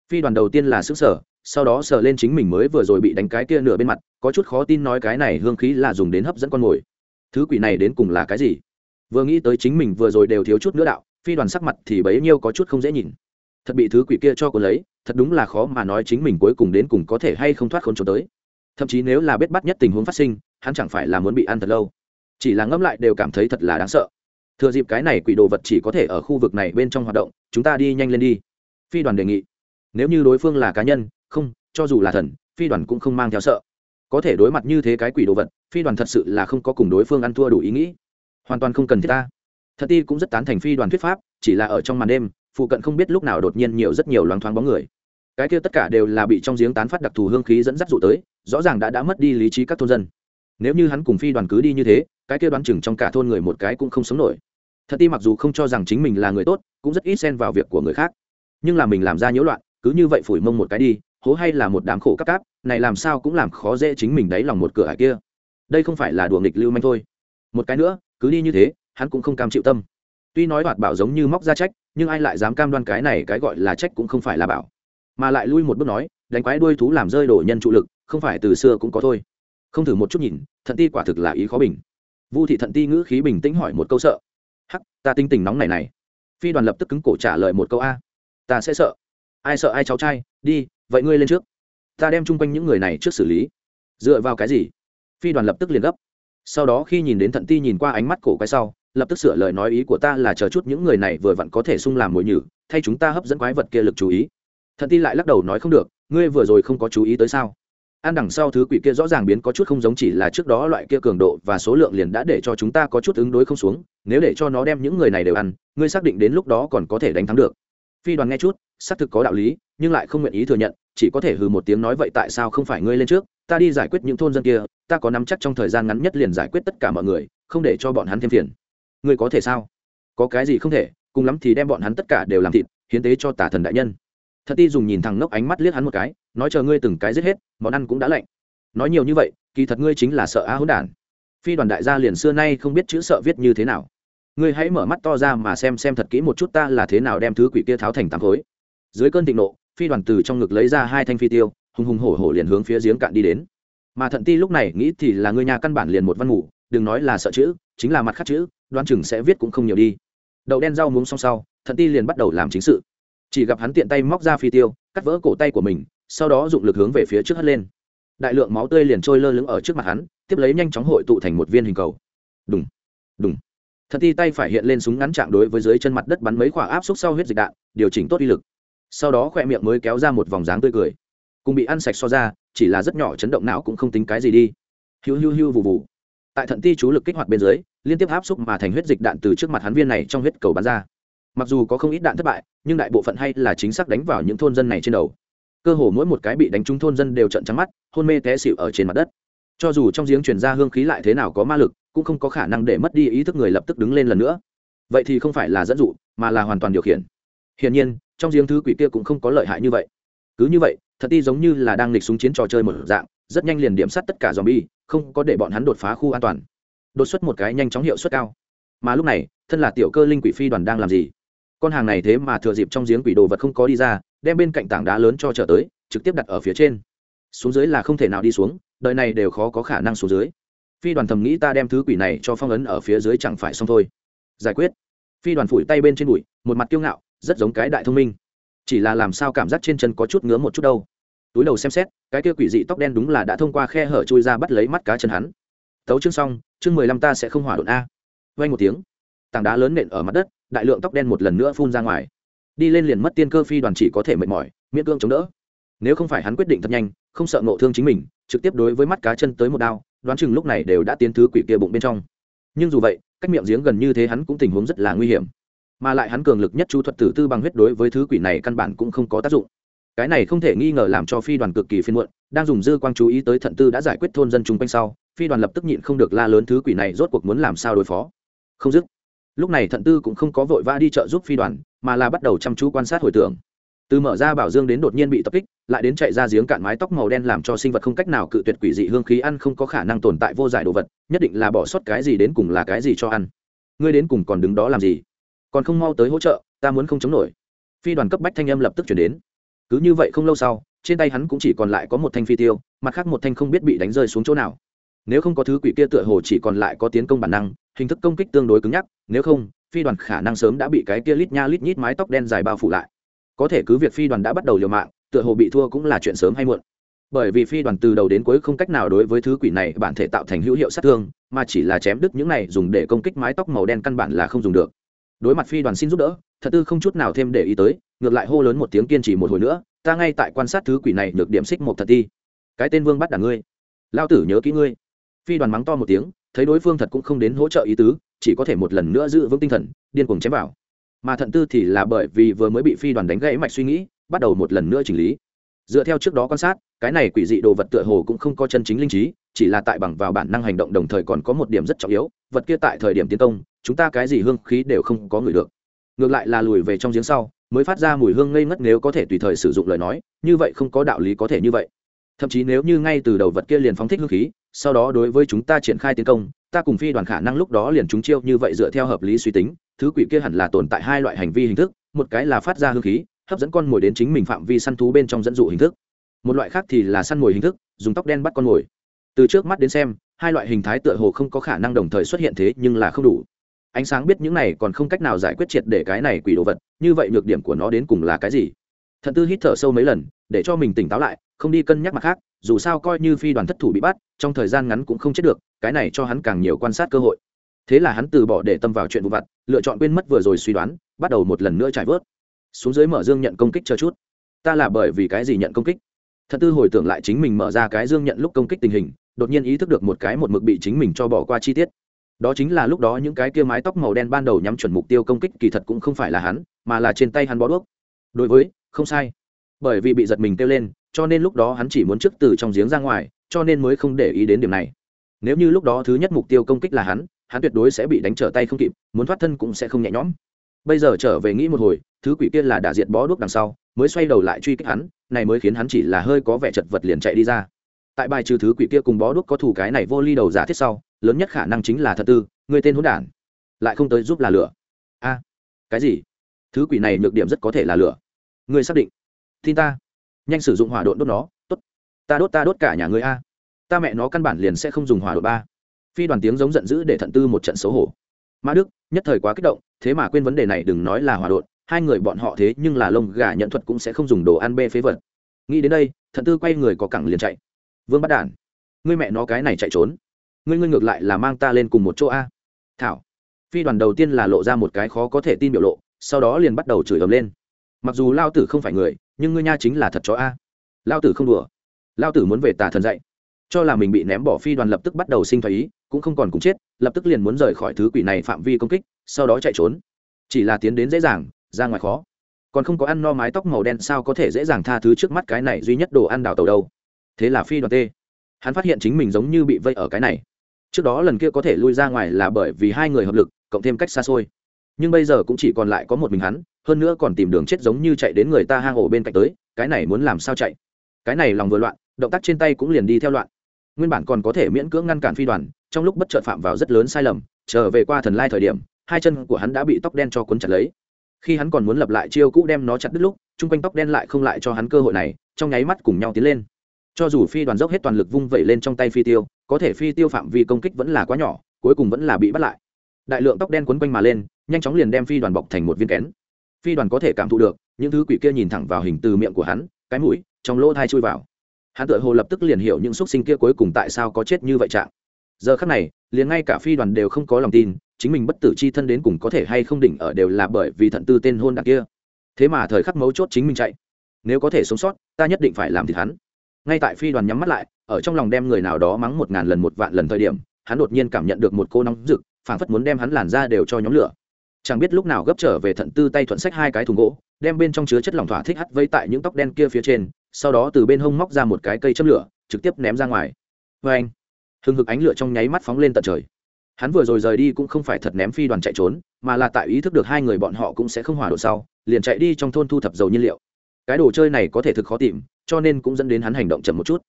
Phi đoàn đầu tiên là xứ sở, sau đó sờ lên chính mình mới vừa rồi bị đánh cái kia nửa bên mặt, có chút khó tin nói cái này hương khí là dùng đến hấp dẫn con mồi. Thứ quỷ này đến cùng là cái gì? Vừa nghĩ tới chính mình vừa rồi đều thiếu chút nữa đạo, phi đoàn sắc mặt thì bấy nhiêu có chút không dễ nhìn. Thật bị thứ quỷ kia cho cô lấy, thật đúng là khó mà nói chính mình cuối cùng đến cùng có thể hay không thoát khốn trốn tới. Thậm chí nếu là biết bắt nhất tình huống phát sinh, hắn chẳng phải là muốn bị ăn thật lâu. Chỉ là ngẫm lại đều cảm thấy thật là đáng sợ thừa dịp cái này quỷ đồ vật chỉ có thể ở khu vực này bên trong hoạt động, chúng ta đi nhanh lên đi. Phi đoàn đề nghị. Nếu như đối phương là cá nhân, không, cho dù là thần, phi đoàn cũng không mang theo sợ. Có thể đối mặt như thế cái quỷ đồ vật, phi đoàn thật sự là không có cùng đối phương ăn thua đủ ý nghĩ. Hoàn toàn không cần thiết ta. Thật ti cũng rất tán thành phi đoàn thuyết pháp, chỉ là ở trong màn đêm, phụ cận không biết lúc nào đột nhiên nhiều rất nhiều loáng thoáng bóng người. Cái kia tất cả đều là bị trong giếng tán phát đặc thù hương khí dẫn dắt dụ tới, rõ ràng đã đã mất đi lý trí các thôn dân. Nếu như hắn cùng phi đoàn cứ đi như thế, cái kia đoán chừng trong cả thôn người một cái cũng không sống nổi thật ti mặc dù không cho rằng chính mình là người tốt, cũng rất ít xen vào việc của người khác. Nhưng là mình làm ra nhiễu loạn, cứ như vậy phủi mông một cái đi, hố hay là một đám khổ cắp cáp, này làm sao cũng làm khó dễ chính mình đáy lòng một cửa hải kia. Đây không phải là đùa nghịch lưu manh thôi. Một cái nữa, cứ đi như thế, hắn cũng không cam chịu tâm. Tuy nói hoạt bảo giống như móc ra trách, nhưng ai lại dám cam đoan cái này cái gọi là trách cũng không phải là bảo. Mà lại lui một bước nói, đánh quái đuôi thú làm rơi đổ nhân trụ lực, không phải từ xưa cũng có thôi. Không thử một chút nhìn, thận ti quả thực là ý khó bình. Vu thị thận ti ngữ khí bình tĩnh hỏi một câu sợ hắc, ta tinh tình nóng này này. Phi đoàn lập tức cứng cổ trả lời một câu a. Ta sẽ sợ. Ai sợ ai cháu trai, đi, vậy ngươi lên trước. Ta đem chung quanh những người này trước xử lý. Dựa vào cái gì? Phi đoàn lập tức liền gấp. Sau đó khi nhìn đến thận ti nhìn qua ánh mắt cổ quay sau, lập tức sửa lời nói ý của ta là chờ chút những người này vừa vặn có thể sung làm mồi nhử, thay chúng ta hấp dẫn quái vật kia lực chú ý. Thận ti lại lắc đầu nói không được, ngươi vừa rồi không có chú ý tới sao? Ăn đằng sau thứ quỷ kia rõ ràng biến có chút không giống chỉ là trước đó loại kia cường độ và số lượng liền đã để cho chúng ta có chút ứng đối không xuống, nếu để cho nó đem những người này đều ăn, ngươi xác định đến lúc đó còn có thể đánh thắng được. Phi đoàn nghe chút, xác thực có đạo lý, nhưng lại không nguyện ý thừa nhận, chỉ có thể hừ một tiếng nói vậy tại sao không phải ngươi lên trước, ta đi giải quyết những thôn dân kia, ta có nắm chắc trong thời gian ngắn nhất liền giải quyết tất cả mọi người, không để cho bọn hắn thêm phiền. Ngươi có thể sao? Có cái gì không thể, cùng lắm thì đem bọn hắn tất cả đều làm thịt, hiến tế cho tả thần đại nhân thật ti dùng nhìn thằng ngốc ánh mắt liếc hắn một cái, nói chờ ngươi từng cái giết hết, món ăn cũng đã lạnh. Nói nhiều như vậy, kỳ thật ngươi chính là sợ á hỗn đản. Phi đoàn đại gia liền xưa nay không biết chữ sợ viết như thế nào. Ngươi hãy mở mắt to ra mà xem xem thật kỹ một chút ta là thế nào đem thứ quỷ kia tháo thành tám khối. Dưới cơn thịnh nộ, phi đoàn từ trong ngực lấy ra hai thanh phi tiêu, hùng hùng hổ hổ liền hướng phía giếng cạn đi đến. Mà thận ti lúc này nghĩ thì là người nhà căn bản liền một văn ngủ đừng nói là sợ chữ, chính là mặt khác chữ đoan chừng sẽ viết cũng không nhiều đi. Đậu đen rau muống xong sau, thận ti liền bắt đầu làm chính sự chỉ gặp hắn tiện tay móc ra phi tiêu, cắt vỡ cổ tay của mình, sau đó dụng lực hướng về phía trước hất lên. Đại lượng máu tươi liền trôi lơ lửng ở trước mặt hắn, tiếp lấy nhanh chóng hội tụ thành một viên hình cầu. Đúng đúng thật ti tay phải hiện lên súng ngắn chạm đối với dưới chân mặt đất bắn mấy quả áp xúc sau huyết dịch đạn, điều chỉnh tốt uy lực. Sau đó khỏe miệng mới kéo ra một vòng dáng tươi cười. Cùng bị ăn sạch so ra, chỉ là rất nhỏ chấn động não cũng không tính cái gì đi. Hiu hiu hiu vù vù. Tại thận ti chú lực kích hoạt bên dưới, liên tiếp áp xúc mà thành huyết dịch đạn từ trước mặt hắn viên này trong huyết cầu bắn ra mặc dù có không ít đạn thất bại, nhưng đại bộ phận hay là chính xác đánh vào những thôn dân này trên đầu. Cơ hồ mỗi một cái bị đánh trúng thôn dân đều trận trắng mắt, hôn mê té xịu ở trên mặt đất. Cho dù trong giếng chuyển ra hương khí lại thế nào có ma lực, cũng không có khả năng để mất đi ý thức người lập tức đứng lên lần nữa. Vậy thì không phải là dẫn dụ, mà là hoàn toàn điều khiển. Hiển nhiên, trong giếng thứ quỷ kia cũng không có lợi hại như vậy. Cứ như vậy, thật ti giống như là đang lịch súng chiến trò chơi một dạng, rất nhanh liền điểm sát tất cả dòm bi không có để bọn hắn đột phá khu an toàn. Đột xuất một cái nhanh chóng hiệu suất cao. Mà lúc này, thân là tiểu cơ linh quỷ phi đoàn đang làm gì? Con hàng này thế mà thừa dịp trong giếng quỷ đồ vật không có đi ra, đem bên cạnh tảng đá lớn cho trở tới, trực tiếp đặt ở phía trên. Xuống dưới là không thể nào đi xuống, đời này đều khó có khả năng xuống dưới. Phi đoàn thầm nghĩ ta đem thứ quỷ này cho phong ấn ở phía dưới chẳng phải xong thôi. Giải quyết. Phi đoàn phủi tay bên trên bụi một mặt kiêu ngạo, rất giống cái đại thông minh. Chỉ là làm sao cảm giác trên chân có chút ngứa một chút đâu. Túi đầu xem xét, cái kia quỷ dị tóc đen đúng là đã thông qua khe hở chui ra bắt lấy mắt cá chân hắn. Tấu chương xong, chương mười lăm ta sẽ không hỏa đột a. Vay một tiếng tảng đá lớn nện ở mặt đất, đại lượng tóc đen một lần nữa phun ra ngoài. Đi lên liền mất tiên cơ phi đoàn chỉ có thể mệt mỏi, miễn cương chống đỡ. Nếu không phải hắn quyết định thật nhanh, không sợ ngộ thương chính mình, trực tiếp đối với mắt cá chân tới một đao, đoán chừng lúc này đều đã tiến thứ quỷ kia bụng bên trong. Nhưng dù vậy, cách miệng giếng gần như thế hắn cũng tình huống rất là nguy hiểm. Mà lại hắn cường lực nhất chú thuật tử tư bằng huyết đối với thứ quỷ này căn bản cũng không có tác dụng. Cái này không thể nghi ngờ làm cho phi đoàn cực kỳ phiên muộn, đang dùng dư quang chú ý tới thận tư đã giải quyết thôn dân chung quanh sau, phi đoàn lập tức nhịn không được la lớn thứ quỷ này rốt cuộc muốn làm sao đối phó. Không dứt lúc này thận tư cũng không có vội vã đi chợ giúp phi đoàn, mà là bắt đầu chăm chú quan sát hồi tưởng. Từ mở ra bảo dương đến đột nhiên bị tập kích, lại đến chạy ra giếng cạn mái tóc màu đen làm cho sinh vật không cách nào cự tuyệt quỷ dị hương khí ăn không có khả năng tồn tại vô giải đồ vật, nhất định là bỏ sót cái gì đến cùng là cái gì cho ăn. Ngươi đến cùng còn đứng đó làm gì? Còn không mau tới hỗ trợ, ta muốn không chống nổi. Phi đoàn cấp bách thanh âm lập tức chuyển đến. Cứ như vậy không lâu sau, trên tay hắn cũng chỉ còn lại có một thanh phi tiêu, mặt khác một thanh không biết bị đánh rơi xuống chỗ nào nếu không có thứ quỷ kia tựa hồ chỉ còn lại có tiến công bản năng, hình thức công kích tương đối cứng nhắc, nếu không, phi đoàn khả năng sớm đã bị cái kia lít nha lít nhít mái tóc đen dài bao phủ lại. Có thể cứ việc phi đoàn đã bắt đầu liều mạng, tựa hồ bị thua cũng là chuyện sớm hay muộn. Bởi vì phi đoàn từ đầu đến cuối không cách nào đối với thứ quỷ này bản thể tạo thành hữu hiệu sát thương, mà chỉ là chém đứt những này dùng để công kích mái tóc màu đen căn bản là không dùng được. Đối mặt phi đoàn xin giúp đỡ, thật tư không chút nào thêm để ý tới, ngược lại hô lớn một tiếng kiên trì một hồi nữa, ta ngay tại quan sát thứ quỷ này được điểm xích một thật ti. Cái tên vương bắt đả ngươi. Lao tử nhớ kỹ ngươi phi đoàn mắng to một tiếng, thấy đối phương thật cũng không đến hỗ trợ ý tứ, chỉ có thể một lần nữa giữ vững tinh thần, điên cuồng chém vào. Mà thận tư thì là bởi vì vừa mới bị phi đoàn đánh gãy mạch suy nghĩ, bắt đầu một lần nữa chỉnh lý. Dựa theo trước đó quan sát, cái này quỷ dị đồ vật tựa hồ cũng không có chân chính linh trí, chỉ là tại bằng vào bản năng hành động đồng thời còn có một điểm rất trọng yếu, vật kia tại thời điểm tiến công, chúng ta cái gì hương khí đều không có người được. Ngược lại là lùi về trong giếng sau, mới phát ra mùi hương ngây ngất nếu có thể tùy thời sử dụng lời nói, như vậy không có đạo lý có thể như vậy. Thậm chí nếu như ngay từ đầu vật kia liền phóng thích hương khí sau đó đối với chúng ta triển khai tiến công, ta cùng phi đoàn khả năng lúc đó liền chúng chiêu như vậy dựa theo hợp lý suy tính, thứ quỷ kia hẳn là tồn tại hai loại hành vi hình thức, một cái là phát ra hương khí, hấp dẫn con mồi đến chính mình phạm vi săn thú bên trong dẫn dụ hình thức. Một loại khác thì là săn mồi hình thức, dùng tóc đen bắt con mồi. Từ trước mắt đến xem, hai loại hình thái tựa hồ không có khả năng đồng thời xuất hiện thế nhưng là không đủ. Ánh sáng biết những này còn không cách nào giải quyết triệt để cái này quỷ đồ vật, như vậy nhược điểm của nó đến cùng là cái gì? Thận tư hít thở sâu mấy lần, để cho mình tỉnh táo lại không đi cân nhắc mặt khác, dù sao coi như phi đoàn thất thủ bị bắt, trong thời gian ngắn cũng không chết được, cái này cho hắn càng nhiều quan sát cơ hội. Thế là hắn từ bỏ để tâm vào chuyện vụ vặt, lựa chọn quên mất vừa rồi suy đoán, bắt đầu một lần nữa trải vớt. Xuống dưới mở dương nhận công kích cho chút. Ta là bởi vì cái gì nhận công kích? Thật tư hồi tưởng lại chính mình mở ra cái dương nhận lúc công kích tình hình, đột nhiên ý thức được một cái một mực bị chính mình cho bỏ qua chi tiết. Đó chính là lúc đó những cái kia mái tóc màu đen ban đầu nhắm chuẩn mục tiêu công kích kỳ thật cũng không phải là hắn, mà là trên tay hắn bó đuốc. Đối với, không sai. Bởi vì bị giật mình kêu lên cho nên lúc đó hắn chỉ muốn trước từ trong giếng ra ngoài, cho nên mới không để ý đến điểm này. Nếu như lúc đó thứ nhất mục tiêu công kích là hắn hắn tuyệt đối sẽ bị đánh trở tay không kịp, muốn thoát thân cũng sẽ không nhẹ nhõm. Bây giờ trở về nghĩ một hồi, thứ quỷ kia là đã diệt bó đuốc đằng sau, mới xoay đầu lại truy kích hắn, này mới khiến hắn chỉ là hơi có vẻ chật vật liền chạy đi ra. Tại bài trừ thứ quỷ kia cùng bó đuốc có thủ cái này vô ly đầu giả thiết sau, lớn nhất khả năng chính là thật tư, người tên hỗn đản, lại không tới giúp là lửa. A, cái gì? Thứ quỷ này nhược điểm rất có thể là lửa. Người xác định. Tin ta nhanh sử dụng hỏa độn đốt nó, tốt. Ta đốt ta đốt cả nhà người a. Ta mẹ nó căn bản liền sẽ không dùng hỏa độn ba. Phi đoàn tiếng giống giận dữ để thận tư một trận xấu hổ. Mã đức, nhất thời quá kích động, thế mà quên vấn đề này đừng nói là hỏa độn, hai người bọn họ thế nhưng là lông gà nhận thuật cũng sẽ không dùng đồ ăn bê phế vật. Nghĩ đến đây, thận tư quay người có cẳng liền chạy. Vương bắt đản, ngươi mẹ nó cái này chạy trốn. Ngươi ngươi ngược lại là mang ta lên cùng một chỗ a. Thảo, phi đoàn đầu tiên là lộ ra một cái khó có thể tin biểu lộ, sau đó liền bắt đầu chửi ầm lên. Mặc dù lao tử không phải người nhưng ngươi nha chính là thật chó a. Lao tử không đùa. Lao tử muốn về tà thần dạy. Cho là mình bị ném bỏ phi đoàn lập tức bắt đầu sinh thái ý, cũng không còn cùng chết, lập tức liền muốn rời khỏi thứ quỷ này phạm vi công kích, sau đó chạy trốn. Chỉ là tiến đến dễ dàng, ra ngoài khó. Còn không có ăn no mái tóc màu đen sao có thể dễ dàng tha thứ trước mắt cái này duy nhất đồ ăn đào tàu đâu. Thế là phi đoàn tê. Hắn phát hiện chính mình giống như bị vây ở cái này. Trước đó lần kia có thể lui ra ngoài là bởi vì hai người hợp lực, cộng thêm cách xa xôi. Nhưng bây giờ cũng chỉ còn lại có một mình hắn hơn nữa còn tìm đường chết giống như chạy đến người ta hang ổ bên cạnh tới, cái này muốn làm sao chạy? Cái này lòng vừa loạn, động tác trên tay cũng liền đi theo loạn. Nguyên bản còn có thể miễn cưỡng ngăn cản phi đoàn, trong lúc bất chợt phạm vào rất lớn sai lầm, trở về qua thần lai thời điểm, hai chân của hắn đã bị tóc đen cho cuốn chặt lấy. Khi hắn còn muốn lập lại chiêu cũ đem nó chặt đứt lúc, chung quanh tóc đen lại không lại cho hắn cơ hội này, trong nháy mắt cùng nhau tiến lên. Cho dù phi đoàn dốc hết toàn lực vung vẩy lên trong tay phi tiêu, có thể phi tiêu phạm vi công kích vẫn là quá nhỏ, cuối cùng vẫn là bị bắt lại. Đại lượng tóc đen quấn quanh mà lên, nhanh chóng liền đem phi đoàn bọc thành một viên kén phi đoàn có thể cảm thụ được, những thứ quỷ kia nhìn thẳng vào hình từ miệng của hắn, cái mũi, trong lỗ thai chui vào. Hắn tự hồ lập tức liền hiểu những x u ấ t sinh kia cuối cùng tại sao có chết như vậy trạng. Giờ khắc này, liền ngay cả phi đoàn đều không có lòng tin, chính mình bất tử c h i thân đến cùng có thể hay không đỉnh ở đều là bởi vì thận tư tên hôn đặc kia. Thế mà thời khắc mấu chốt chính mình chạy. Nếu có thể sống sót, ta nhất định phải làm thịt hắn. Ngay tại phi đoàn nhắm mắt lại, ở trong lòng đem người nào đó mắng một ngàn lần một vạn lần thời điểm, hắn đột nhiên cảm nhận được một cô nóng rực, phảng phất muốn đem hắn làn ra đều cho nhóm lửa chẳng biết lúc nào gấp trở về thận tư tay thuận sách hai cái thùng gỗ, đem bên trong chứa chất lỏng thỏa thích hắt vây tại những tóc đen kia phía trên, sau đó từ bên hông móc ra một cái cây châm lửa, trực tiếp ném ra ngoài. Vê anh, hừng hực ánh lửa trong nháy mắt phóng lên tận trời. Hắn vừa rồi rời đi cũng không phải thật ném phi đoàn chạy trốn, mà là tại ý thức được hai người bọn họ cũng sẽ không hỏa độ sau, liền chạy đi trong thôn thu thập dầu nhiên liệu. Cái đồ chơi này có thể thực khó tìm, cho nên cũng dẫn đến hắn hành động chậm một chút.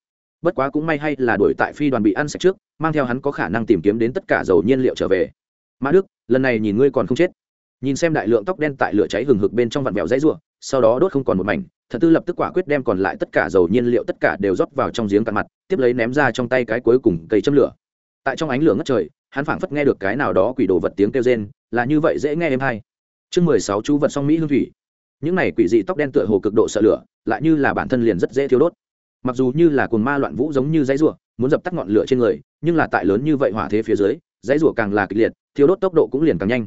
Bất quá cũng may hay là đuổi tại phi đoàn bị ăn sạch trước, mang theo hắn có khả năng tìm kiếm đến tất cả dầu nhiên liệu trở về. Mã đức, lần này nhìn ngươi còn không chết nhìn xem đại lượng tóc đen tại lửa cháy hừng hực bên trong vặn vẹo dãy ruộng sau đó đốt không còn một mảnh thật tư lập tức quả quyết đem còn lại tất cả dầu nhiên liệu tất cả đều rót vào trong giếng cạn mặt, tiếp lấy ném ra trong tay cái cuối cùng cây châm lửa. Tại trong ánh lửa ngất trời, hắn phảng phất nghe được cái nào đó quỷ đồ vật tiếng kêu rên, là như vậy dễ nghe êm hay. Chương mười sáu chú vật song mỹ hương thủy. Những này quỷ dị tóc đen tựa hồ cực độ sợ lửa, lại như là bản thân liền rất dễ thiêu đốt. Mặc dù như là cồn ma loạn vũ giống như dãy rủa, muốn dập tắt ngọn lửa trên người, nhưng là tại lớn như vậy hỏa thế phía dưới, dãy rủa càng là kịch liệt, thiêu đốt tốc độ cũng liền càng nhanh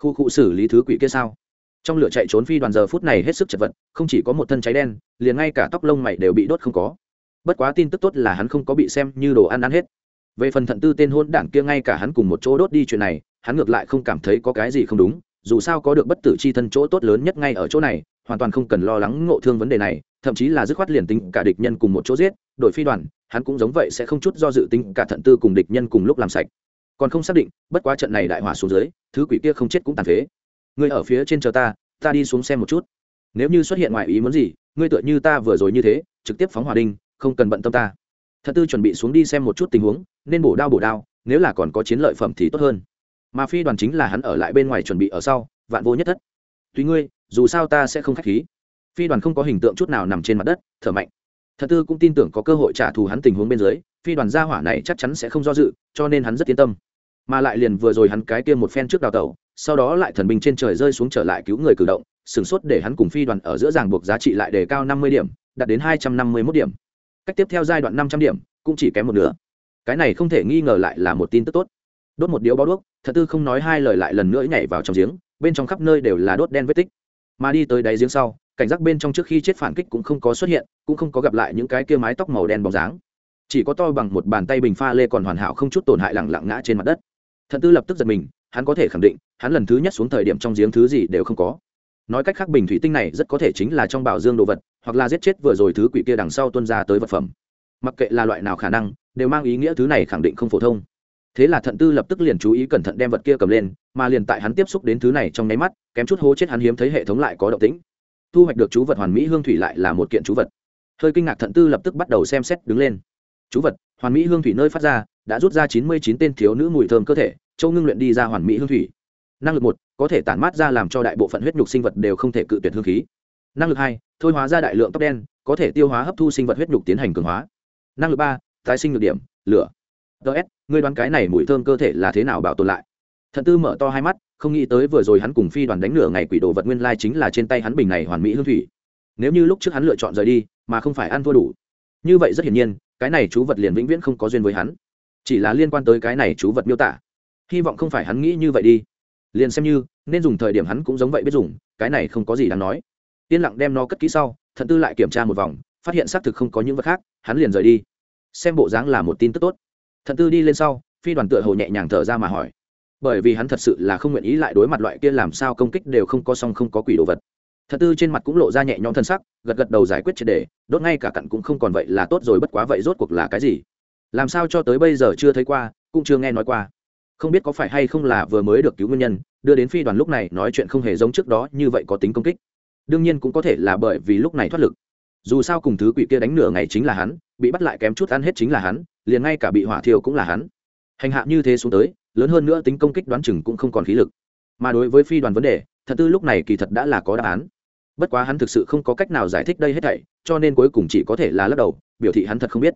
khu cụ xử lý thứ quỷ kia sao? Trong lửa chạy trốn phi đoàn giờ phút này hết sức chật vật, không chỉ có một thân cháy đen, liền ngay cả tóc lông mày đều bị đốt không có. Bất quá tin tức tốt là hắn không có bị xem như đồ ăn ăn hết. Về phần thận tư tên hôn đảng kia ngay cả hắn cùng một chỗ đốt đi chuyện này, hắn ngược lại không cảm thấy có cái gì không đúng, dù sao có được bất tử c h i thân chỗ tốt lớn nhất ngay ở chỗ này, hoàn toàn không cần lo lắng ngộ thương vấn đề này, thậm chí là dứt khoát liền tính cả địch nhân cùng một chỗ giết đội phi đoàn, hắn cũng giống vậy sẽ không chút do dự tính cả thận tư cùng địch nhân cùng lúc làm sạch còn không xác định, bất quá trận này đại hỏa xuống dưới, thứ quỷ kia không chết cũng tàn phế. Ngươi ở phía trên chờ ta ta đi xuống xem một chút. Nếu như xuất hiện ngoài ý muốn gì, ngươi tựa như ta vừa rồi như thế, trực tiếp phóng hỏa đinh, không cần bận tâm ta. Thật tư chuẩn bị xuống đi xem một chút tình huống, nên bổ đao bổ đao, nếu là còn có chiến lợi phẩm thì tốt hơn. Mà phi đoàn chính là hắn ở lại bên ngoài chuẩn bị ở sau, vạn vô nhất thất. Tùy ngươi, dù sao ta sẽ không k h á c h khí. Phi đoàn không có hình tượng chút nào nằm trên mặt đất, thở mạnh. Thật tư cũng tin tưởng có cơ hội trả thù hắn tình huống bên dưới, phi đoàn gia hỏa này chắc chắn sẽ không do dự, cho nên hắn rất yên tâm mà lại liền vừa rồi hắn cái kia một phen trước đào tẩu, sau đó lại thần binh trên trời rơi xuống trở lại cứu người cử động sửng sốt để hắn cùng phi đoàn ở giữa ràng buộc giá trị lại đề cao năm mươi điểm, đạt đến hai trăm năm mươi mốt điểm. Cách tiếp theo giai đoạn năm trăm điểm, cũng chỉ kém một nửa. Cái này không thể nghi ngờ lại là một tin tức tốt. Đốt một điếu bao đuốc, thật tư không nói hai lời lại lần nữa nhảy vào trong giếng, bên trong khắp nơi đều là đốt đen vết tích. Mà đi tới đáy giếng sau, cảnh giác bên trong trước khi chết phản kích cũng không có xuất hiện, cũng không có gặp lại những cái kia mái tóc màu đen bóng dáng. Chỉ có to bằng một bàn tay bình pha lê còn hoàn hảo không chút tổn hại lẳng lặng ngã trên mặt đất thận tư lập tức giật mình, hắn có thể khẳng định, hắn lần thứ nhất xuống thời điểm trong giếng thứ gì đều không có. Nói cách khác bình thủy tinh này rất có thể chính là trong bảo dương đồ vật, hoặc là giết chết vừa rồi thứ quỷ kia đằng sau tuân ra tới vật phẩm. Mặc kệ là loại nào khả năng, đều mang ý nghĩa thứ này khẳng định không phổ thông. Thế là thận tư lập tức liền chú ý cẩn thận đem vật kia cầm lên, mà liền tại hắn tiếp xúc đến thứ này trong nháy mắt, kém chút hố chết hắn hiếm thấy hệ thống lại có động tĩnh. Thu hoạch được chú vật hoàn mỹ hương thủy lại là một kiện chú vật. Hơi kinh ngạc thận tư lập tức bắt đầu xem xét đứng lên. Chú vật hoàn mỹ hương thủy nơi phát ra, đã rút ra chín mươi chín tên thiếu nữ mùi thơm cơ thể, châu ngưng luyện đi ra hoàn mỹ hương thủy. Năng lực một, có thể tản mát ra làm cho đại bộ phận huyết nhục sinh vật đều không thể cự tuyệt hương khí. Năng lực hai, thôi hóa ra đại lượng tóc đen, có thể tiêu hóa hấp thu sinh vật huyết nhục tiến hành cường hóa. Năng lực ba, tái sinh nhược điểm, lửa. Ts ngươi đoán cái này mùi thơm cơ thể là thế nào bảo tồn lại? Thận tư mở to hai mắt, không nghĩ tới vừa rồi hắn cùng phi đoàn đánh nửa ngày quỷ đồ vật nguyên lai chính là trên tay hắn bình này hoàn mỹ hương thủy. Nếu như lúc trước hắn lựa chọn rời đi, mà không phải ăn thua đủ. Như vậy rất hiển nhiên cái này chú vật liền vĩnh viễn không có duyên với hắn. Chỉ là liên quan tới cái này chú vật miêu tả. Hy vọng không phải hắn nghĩ như vậy đi. Liền xem như, nên dùng thời điểm hắn cũng giống vậy biết dùng, cái này không có gì đáng nói. Yên lặng đem nó cất kỹ sau, thận tư lại kiểm tra một vòng, phát hiện xác thực không có những vật khác, hắn liền rời đi. Xem bộ dáng là một tin tức tốt. Thận tư đi lên sau, phi đoàn tựa hồ nhẹ nhàng thở ra mà hỏi. Bởi vì hắn thật sự là không nguyện ý lại đối mặt loại kia làm sao công kích đều không có song không có quỷ đồ vật thật tư trên mặt cũng lộ ra nhẹ nhõm thân sắc, gật gật đầu giải quyết triệt đề, đốt ngay cả cặn cũng không còn vậy là tốt rồi, bất quá vậy rốt cuộc là cái gì? Làm sao cho tới bây giờ chưa thấy qua, cũng chưa nghe nói qua. Không biết có phải hay không là vừa mới được cứu nguyên nhân, đưa đến phi đoàn lúc này nói chuyện không hề giống trước đó, như vậy có tính công kích. Đương nhiên cũng có thể là bởi vì lúc này thoát lực. Dù sao cùng thứ quỷ kia đánh nửa ngày chính là hắn, bị bắt lại kém chút ăn hết chính là hắn, liền ngay cả bị hỏa thiêu cũng là hắn. Hành hạ như thế xuống tới, lớn hơn nữa tính công kích đoán chừng cũng không còn khí lực. Mà đối với phi đoàn vấn đề, thật tư lúc này kỳ thật đã là có đáp án bất quá hắn thực sự không có cách nào giải thích đây hết thảy, cho nên cuối cùng chỉ có thể là lắc đầu, biểu thị hắn thật không biết.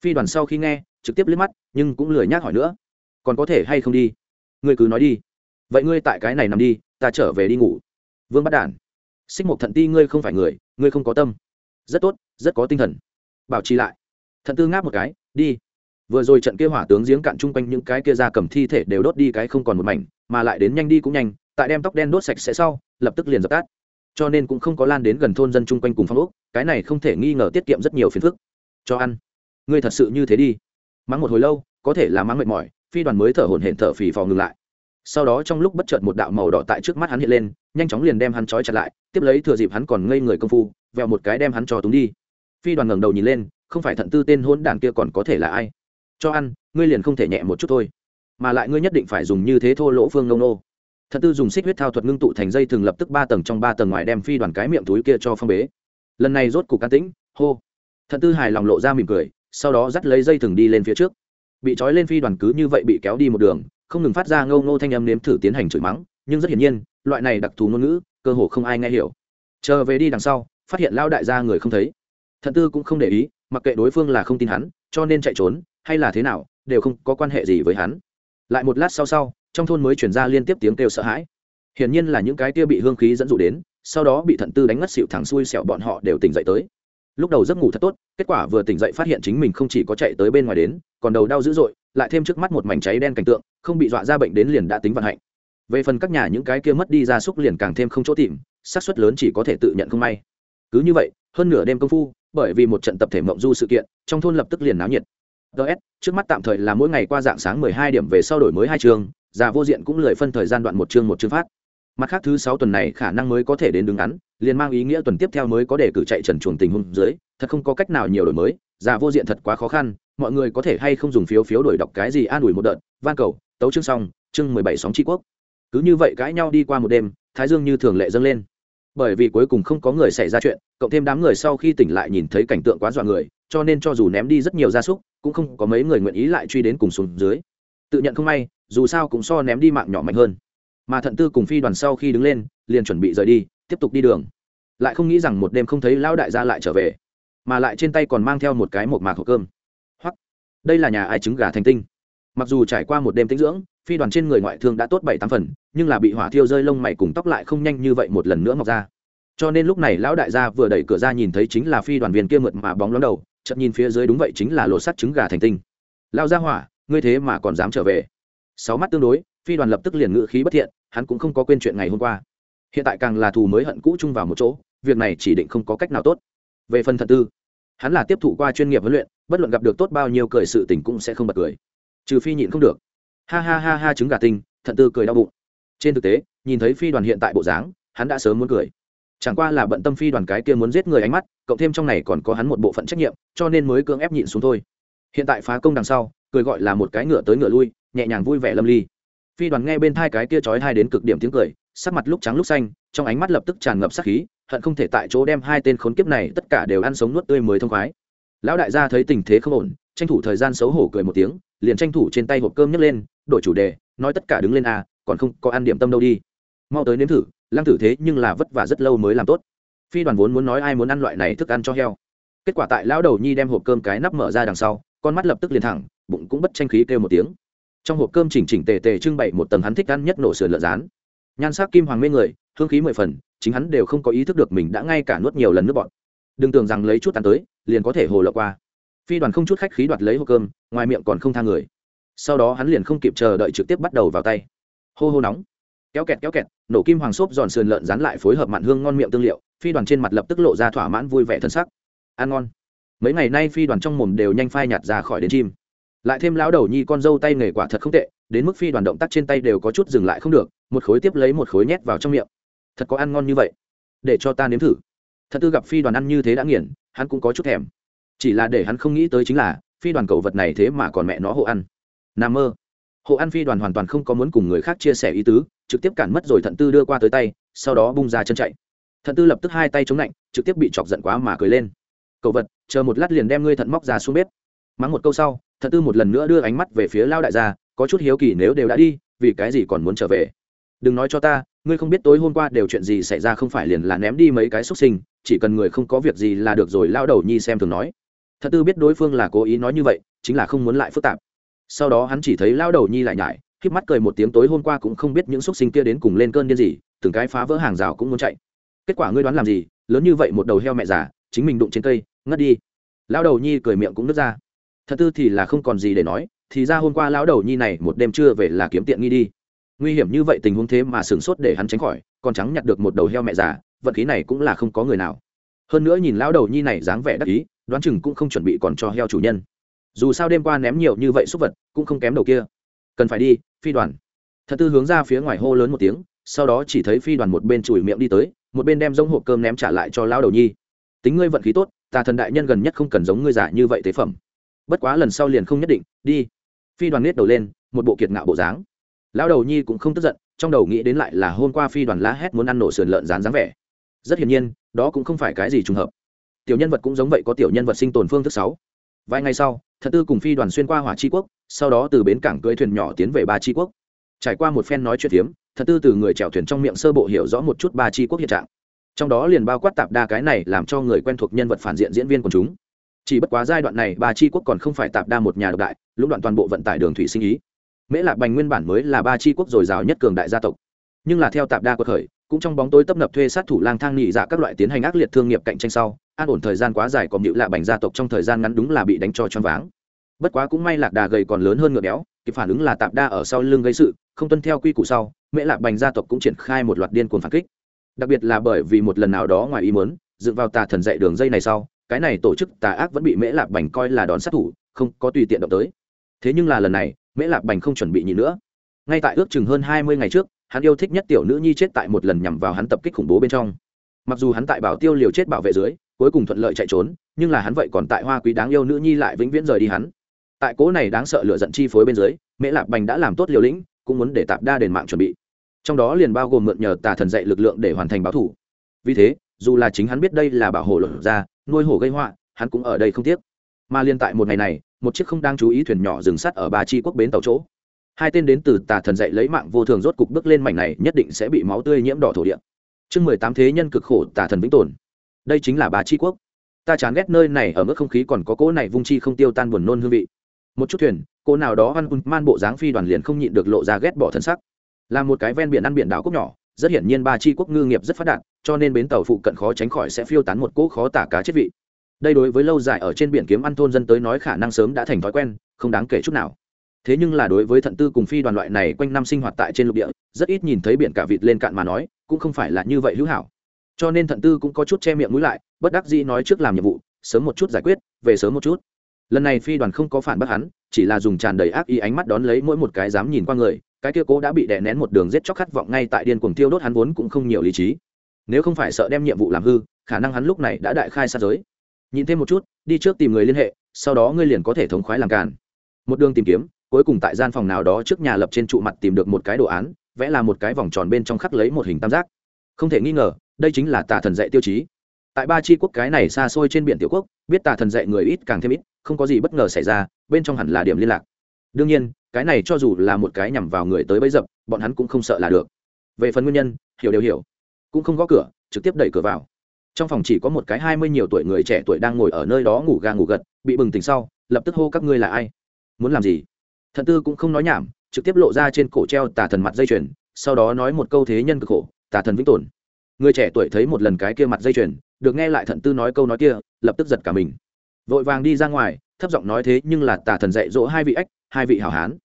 Phi đoàn sau khi nghe, trực tiếp liếc mắt, nhưng cũng lười nhác hỏi nữa. Còn có thể hay không đi? Ngươi cứ nói đi. Vậy ngươi tại cái này nằm đi, ta trở về đi ngủ. Vương bắt đản. Xích một thận ti, ngươi không phải người, ngươi không có tâm. Rất tốt, rất có tinh thần. Bảo trì lại. Thận tư ngáp một cái, đi. Vừa rồi trận kia hỏa tướng giếng cạn chung quanh những cái kia ra cầm thi thể đều đốt đi cái không còn một mảnh, mà lại đến nhanh đi cũng nhanh, tại đem tóc đen đốt sạch sẽ sau, lập tức liền dập tắt cho nên cũng không có lan đến gần thôn dân chung quanh cùng phong ốc, cái này không thể nghi ngờ tiết kiệm rất nhiều phiền phức. Cho ăn. Ngươi thật sự như thế đi. Mắng một hồi lâu, có thể là mắng mệt mỏi, phi đoàn mới thở hổn hển thở phì phò ngừng lại. Sau đó trong lúc bất chợt một đạo màu đỏ tại trước mắt hắn hiện lên, nhanh chóng liền đem hắn trói chặt lại, tiếp lấy thừa dịp hắn còn ngây người công phu vẹo một cái đem hắn cho túng đi. Phi đoàn ngẩng đầu nhìn lên, không phải thận tư tên hôn đàn kia còn có thể là ai? Cho ăn, ngươi liền không thể nhẹ một chút thôi. Mà lại ngươi nhất định phải dùng như thế thô lỗ phương nông nô. Thật tư dùng xích huyết thao thuật ngưng tụ thành dây thường lập tức ba tầng trong ba tầng ngoài đem phi đoàn cái miệng túi kia cho phong bế. Lần này rốt cục can tĩnh, hô. Thật tư hài lòng lộ ra mỉm cười, sau đó dắt lấy dây thừng đi lên phía trước. Bị trói lên phi đoàn cứ như vậy bị kéo đi một đường, không ngừng phát ra ngâu ngô thanh âm nếm thử tiến hành chửi mắng, nhưng rất hiển nhiên, loại này đặc thù ngôn ngữ, cơ hồ không ai nghe hiểu. Chờ về đi đằng sau, phát hiện lao đại gia người không thấy. Thận tư cũng không để ý, mặc kệ đối phương là không tin hắn, cho nên chạy trốn, hay là thế nào, đều không có quan hệ gì với hắn. Lại một lát sau sau trong thôn mới chuyển ra liên tiếp tiếng kêu sợ hãi. Hiển nhiên là những cái kia bị hương khí dẫn dụ đến, sau đó bị thận tư đánh ngất xịu thẳng xuôi xẹo bọn họ đều tỉnh dậy tới. Lúc đầu giấc ngủ thật tốt, kết quả vừa tỉnh dậy phát hiện chính mình không chỉ có chạy tới bên ngoài đến, còn đầu đau dữ dội, lại thêm trước mắt một mảnh cháy đen cảnh tượng, không bị dọa ra bệnh đến liền đã tính vận hạnh. Về phần các nhà những cái kia mất đi ra súc liền càng thêm không chỗ tìm, xác suất lớn chỉ có thể tự nhận không may. Cứ như vậy, hơn nửa đêm công phu, bởi vì một trận tập thể mộng du sự kiện, trong thôn lập tức liền náo nhiệt. Ts trước mắt tạm thời là mỗi ngày qua dạng sáng mười hai điểm về sau đổi mới hai trường già vô diện cũng lười phân thời gian đoạn một chương một chương phát. Mặt khác thứ sáu tuần này khả năng mới có thể đến đứng ngắn, liền mang ý nghĩa tuần tiếp theo mới có để cử chạy trần chuồng tình huống dưới, thật không có cách nào nhiều đổi mới. Già vô diện thật quá khó khăn, mọi người có thể hay không dùng phiếu phiếu đổi đọc cái gì an ủi một đợt. Van cầu, tấu chương xong, chương mười bảy sóng tri quốc. Cứ như vậy cãi nhau đi qua một đêm, thái dương như thường lệ dâng lên. Bởi vì cuối cùng không có người xảy ra chuyện, cộng thêm đám người sau khi tỉnh lại nhìn thấy cảnh tượng quá dọa người, cho nên cho dù ném đi rất nhiều gia súc, cũng không có mấy người nguyện ý lại truy đến cùng xuống dưới. Tự nhận không may dù sao cũng so ném đi mạng nhỏ mạnh hơn. Mà thận tư cùng phi đoàn sau khi đứng lên, liền chuẩn bị rời đi, tiếp tục đi đường. Lại không nghĩ rằng một đêm không thấy lão đại gia lại trở về, mà lại trên tay còn mang theo một cái một mạc hộp cơm. Hoặc đây là nhà ai trứng gà thành tinh? Mặc dù trải qua một đêm tĩnh dưỡng, phi đoàn trên người ngoại thương đã tốt bảy tám phần, nhưng là bị hỏa thiêu rơi lông mày cùng tóc lại không nhanh như vậy một lần nữa mọc ra. Cho nên lúc này lão đại gia vừa đẩy cửa ra nhìn thấy chính là phi đoàn viên kia mượt mà bóng lóng đầu chậm nhìn phía dưới đúng vậy chính là lột sắt trứng gà thành tinh. Lao ra hỏa, ngươi thế mà còn dám trở về? Sáu mắt tương đối, phi đoàn lập tức liền ngự khí bất thiện, hắn cũng không có quên chuyện ngày hôm qua. Hiện tại càng là thù mới hận cũ chung vào một chỗ, việc này chỉ định không có cách nào tốt. Về phần thật tư, hắn là tiếp thụ qua chuyên nghiệp huấn luyện, bất luận gặp được tốt bao nhiêu cười sự tình cũng sẽ không bật cười. Trừ phi nhịn không được. Ha ha ha ha trứng gà tinh thận tư cười đau bụng. Trên thực tế, nhìn thấy phi đoàn hiện tại bộ dáng, hắn đã sớm muốn cười. Chẳng qua là bận tâm phi đoàn cái kia muốn giết người ánh mắt, cộng thêm trong này còn có hắn một bộ phận trách nhiệm, cho nên mới cưỡng ép nhịn xuống thôi. Hiện tại phá công đằng sau, cười gọi là một cái ngựa tới ngựa lui nhẹ nhàng vui vẻ lâm ly. Phi đoàn nghe bên thai cái kia trói thai đến cực điểm tiếng cười, sắc mặt lúc trắng lúc xanh, trong ánh mắt lập tức tràn ngập sắc khí, hận không thể tại chỗ đem hai tên khốn kiếp này tất cả đều ăn sống nuốt tươi mới thông khoái. Lão đại gia thấy tình thế không ổn, tranh thủ thời gian xấu hổ cười một tiếng, liền tranh thủ trên tay hộp cơm nhấc lên, đổi chủ đề, nói tất cả đứng lên à còn không có ăn điểm tâm đâu đi. Mau tới nếm thử, lăng tử thế nhưng là vất vả rất lâu mới làm tốt. Phi đoàn vốn muốn nói ai muốn ăn loại này thức ăn cho heo. Kết quả tại lão đầu nhi đem hộp cơm cái nắp mở ra đằng sau, con mắt lập tức liền thẳng, bụng cũng bất tranh khí kêu một tiếng trong hộp cơm chỉnh chỉnh tề tề trưng bày một tầng hắn thích ăn nhất nổ sườn lợn rán. Nhan sắc kim hoàng mê người, hương khí mười phần, chính hắn đều không có ý thức được mình đã ngay cả nuốt nhiều lần nước bọn đừng tưởng rằng lấy chút ăn tới, liền có thể hồ lộ qua. Phi đoàn không chút khách khí đoạt lấy hộp cơm, ngoài miệng còn không tha người. Sau đó hắn liền không kịp chờ đợi trực tiếp bắt đầu vào tay. Hô hô nóng. Kéo kẹt kéo kẹt, nổ kim hoàng xốp giòn sườn lợn rán lại phối hợp mặn hương ngon miệng tương liệu, phi đoàn trên mặt lập tức lộ ra thỏa mãn vui vẻ thân sắc. Ăn ngon. Mấy ngày nay phi đoàn trong mồm đều nhanh phai nhạt ra khỏi đến chim lại thêm lão đầu nhi con dâu tay nghề quả thật không tệ, đến mức phi đoàn động tác trên tay đều có chút dừng lại không được, một khối tiếp lấy một khối nhét vào trong miệng. Thật có ăn ngon như vậy. Để cho ta nếm thử. Thật tư gặp phi đoàn ăn như thế đã nghiền, hắn cũng có chút thèm. Chỉ là để hắn không nghĩ tới chính là, phi đoàn cầu vật này thế mà còn mẹ nó hộ ăn. Nà mơ. Hộ ăn phi đoàn hoàn toàn không có muốn cùng người khác chia sẻ ý tứ, trực tiếp cản mất rồi thận tư đưa qua tới tay, sau đó bung ra chân chạy. Thận tư lập tức hai tay chống lạnh, trực tiếp bị chọc giận quá mà cười lên. Cậu vật, chờ một lát liền đem ngươi thận móc ra xuống bếp. Mắng một câu sau thận tư một lần nữa đưa ánh mắt về phía lao đại gia, có chút hiếu kỳ nếu đều đã đi, vì cái gì còn muốn trở về? Đừng nói cho ta, ngươi không biết tối hôm qua đều chuyện gì xảy ra không phải liền là ném đi mấy cái xuất sinh, chỉ cần người không có việc gì là được rồi, lao đầu nhi xem thường nói. Thật tư biết đối phương là cố ý nói như vậy, chính là không muốn lại phức tạp. Sau đó hắn chỉ thấy lao đầu nhi lại nhải k mắt cười một tiếng tối hôm qua cũng không biết những xuất sinh kia đến cùng lên cơn điên gì, từng cái phá vỡ hàng rào cũng muốn chạy. Kết quả ngươi đoán làm gì? Lớn như vậy một đầu heo mẹ già, chính mình đụng trên cây, ngất đi. Lao đầu nhi cười miệng cũng nứt ra thật tư thì là không còn gì để nói, thì ra hôm qua lão đầu nhi này một đêm trưa về là kiếm tiện nghi đi. Nguy hiểm như vậy tình huống thế mà sửng sốt để hắn tránh khỏi, còn trắng nhặt được một đầu heo mẹ già vận khí này cũng là không có người nào. Hơn nữa nhìn lão đầu nhi này dáng vẻ đắc ý, đoán chừng cũng không chuẩn bị còn cho heo chủ nhân. Dù sao đêm qua ném nhiều như vậy xúc vật, cũng không kém đầu kia. Cần phải đi, phi đoàn. Thật tư hướng ra phía ngoài hô lớn một tiếng, sau đó chỉ thấy phi đoàn một bên chùi miệng đi tới, một bên đem giống hộp cơm ném trả lại cho lão đầu nhi. Tính ngươi vận khí tốt tà thần đại nhân gần nhất không cần giống ngươi giả như vậy tế phẩm bất quá lần sau liền không nhất định, đi. Phi đoàn nết đầu lên, một bộ kiệt ngạo bộ dáng. Lão đầu nhi cũng không tức giận, trong đầu nghĩ đến lại là hôm qua phi đoàn lá hét muốn ăn nổ sườn lợn rán dáng vẻ. Rất hiển nhiên, đó cũng không phải cái gì trùng hợp. Tiểu nhân vật cũng giống vậy, có tiểu nhân vật sinh tồn phương thức sáu. Vài ngày sau, thật tư cùng phi đoàn xuyên qua hỏa tri quốc, sau đó từ bến cảng cưỡi thuyền nhỏ tiến về ba tri quốc. Trải qua một phen nói chuyện phiếm, thật tư từ người chèo thuyền trong miệng sơ bộ hiểu rõ một chút ba tri quốc hiện trạng. Trong đó liền bao quát tạp đa cái này làm cho người quen thuộc nhân vật phản diện diễn viên của chúng chỉ bất quá giai đoạn này ba tri quốc còn không phải tạp đa một nhà độc đại, lũng đoạn toàn bộ vận tải đường thủy sinh ý. Mễ lạc bành nguyên bản mới là ba tri quốc dồi dào nhất cường đại gia tộc. Nhưng là theo tạp đa quật khởi, cũng trong bóng tối tấp nập thuê sát thủ lang thang nghỉ dạ các loại tiến hành ác liệt thương nghiệp cạnh tranh sau, an ổn thời gian quá dài còn nhịu lạ bành gia tộc trong thời gian ngắn đúng là bị đánh cho choáng váng. Bất quá cũng may lạc đà gầy còn lớn hơn ngựa béo, kịp phản ứng là tạp đa ở sau lưng gây sự, không tuân theo quy củ sau, mễ lạc bành gia tộc cũng triển khai một loạt điên cuồng phản kích. Đặc biệt là bởi vì một lần nào đó ngoài ý muốn, dựng vào tà thần dạy đường dây này sau cái này tổ chức tà ác vẫn bị mễ lạc bành coi là đòn sát thủ, không có tùy tiện động tới. Thế nhưng là lần này, mễ lạc bành không chuẩn bị nhị nữa. Ngay tại ước chừng hơn hai mươi ngày trước, hắn yêu thích nhất tiểu nữ nhi chết tại một lần nhằm vào hắn tập kích khủng bố bên trong. Mặc dù hắn tại bảo tiêu liều chết bảo vệ dưới, cuối cùng thuận lợi chạy trốn, nhưng là hắn vậy còn tại hoa quý đáng yêu nữ nhi lại vĩnh viễn rời đi hắn. Tại cố này đáng sợ lựa giận chi phối bên dưới, mễ lạc bành đã làm tốt liều lĩnh, cũng muốn để tạp đa đền mạng chuẩn bị. Trong đó liền bao gồm mượn nhờ tà thần dạy lực lượng để hoàn thành báo thủ. Vì thế, dù là chính hắn biết đây là bảo hộ luật ra nuôi hổ gây họa, hắn cũng ở đây không tiếc. Mà liên tại một ngày này, một chiếc không đang chú ý thuyền nhỏ dừng sắt ở ba chi quốc bến tàu chỗ. Hai tên đến từ tà thần dạy lấy mạng vô thường rốt cục bước lên mảnh này, nhất định sẽ bị máu tươi nhiễm đỏ thổ địa. Chương mười tám thế nhân cực khổ, tà thần vĩnh tồn. Đây chính là ba chi quốc. Ta chán ghét nơi này ở mức không khí còn có cỗ này vung chi không tiêu tan buồn nôn hương vị. Một chút thuyền, cô nào đó ăn man bộ dáng phi đoàn liền không nhịn được lộ ra ghét bỏ thân sắc. Là một cái ven biển ăn biển đảo quốc nhỏ, rất hiển nhiên ba chi quốc ngư nghiệp rất phát đạt cho nên bến tàu phụ cận khó tránh khỏi sẽ phiêu tán một cỗ khó tả cá chết vị. Đây đối với lâu dài ở trên biển kiếm ăn thôn dân tới nói khả năng sớm đã thành thói quen, không đáng kể chút nào. Thế nhưng là đối với thận tư cùng phi đoàn loại này quanh năm sinh hoạt tại trên lục địa, rất ít nhìn thấy biển cả vịt lên cạn mà nói, cũng không phải là như vậy hữu hảo. Cho nên thận tư cũng có chút che miệng mũi lại, bất đắc dĩ nói trước làm nhiệm vụ, sớm một chút giải quyết, về sớm một chút. Lần này phi đoàn không có phản bác hắn, chỉ là dùng tràn đầy ác ý ánh mắt đón lấy mỗi một cái dám nhìn qua người, cái kia cố đã bị đè nén một đường giết chóc khát vọng ngay tại điên cuồng tiêu đốt hắn vốn cũng không nhiều lý trí nếu không phải sợ đem nhiệm vụ làm hư, khả năng hắn lúc này đã đại khai sát giới. Nhìn thêm một chút, đi trước tìm người liên hệ, sau đó ngươi liền có thể thống khoái làm càn. Một đường tìm kiếm, cuối cùng tại gian phòng nào đó trước nhà lập trên trụ mặt tìm được một cái đồ án, vẽ là một cái vòng tròn bên trong khắc lấy một hình tam giác. Không thể nghi ngờ, đây chính là tà thần dạy tiêu chí. Tại ba chi quốc cái này xa xôi trên biển tiểu quốc, biết tà thần dạy người ít càng thêm ít, không có gì bất ngờ xảy ra, bên trong hẳn là điểm liên lạc. Đương nhiên, cái này cho dù là một cái nhằm vào người tới bấy dập, bọn hắn cũng không sợ là được. Về phần nguyên nhân, hiểu đều hiểu cũng không gõ cửa, trực tiếp đẩy cửa vào. Trong phòng chỉ có một cái hai mươi nhiều tuổi người trẻ tuổi đang ngồi ở nơi đó ngủ ga ngủ gật, bị bừng tỉnh sau, lập tức hô, các ngươi là ai? Muốn làm gì? Thần tư cũng không nói nhảm, trực tiếp lộ ra trên cổ treo tà thần mặt dây chuyền, sau đó nói một câu thế nhân cực khổ, tà thần vĩnh tồn. Người trẻ tuổi thấy một lần cái kia mặt dây chuyền, được nghe lại thận tư nói câu nói kia, lập tức giật cả mình. Vội vàng đi ra ngoài, thấp giọng nói thế nhưng là tà thần dạy dỗ hai vị ếch, hai vị hảo hán.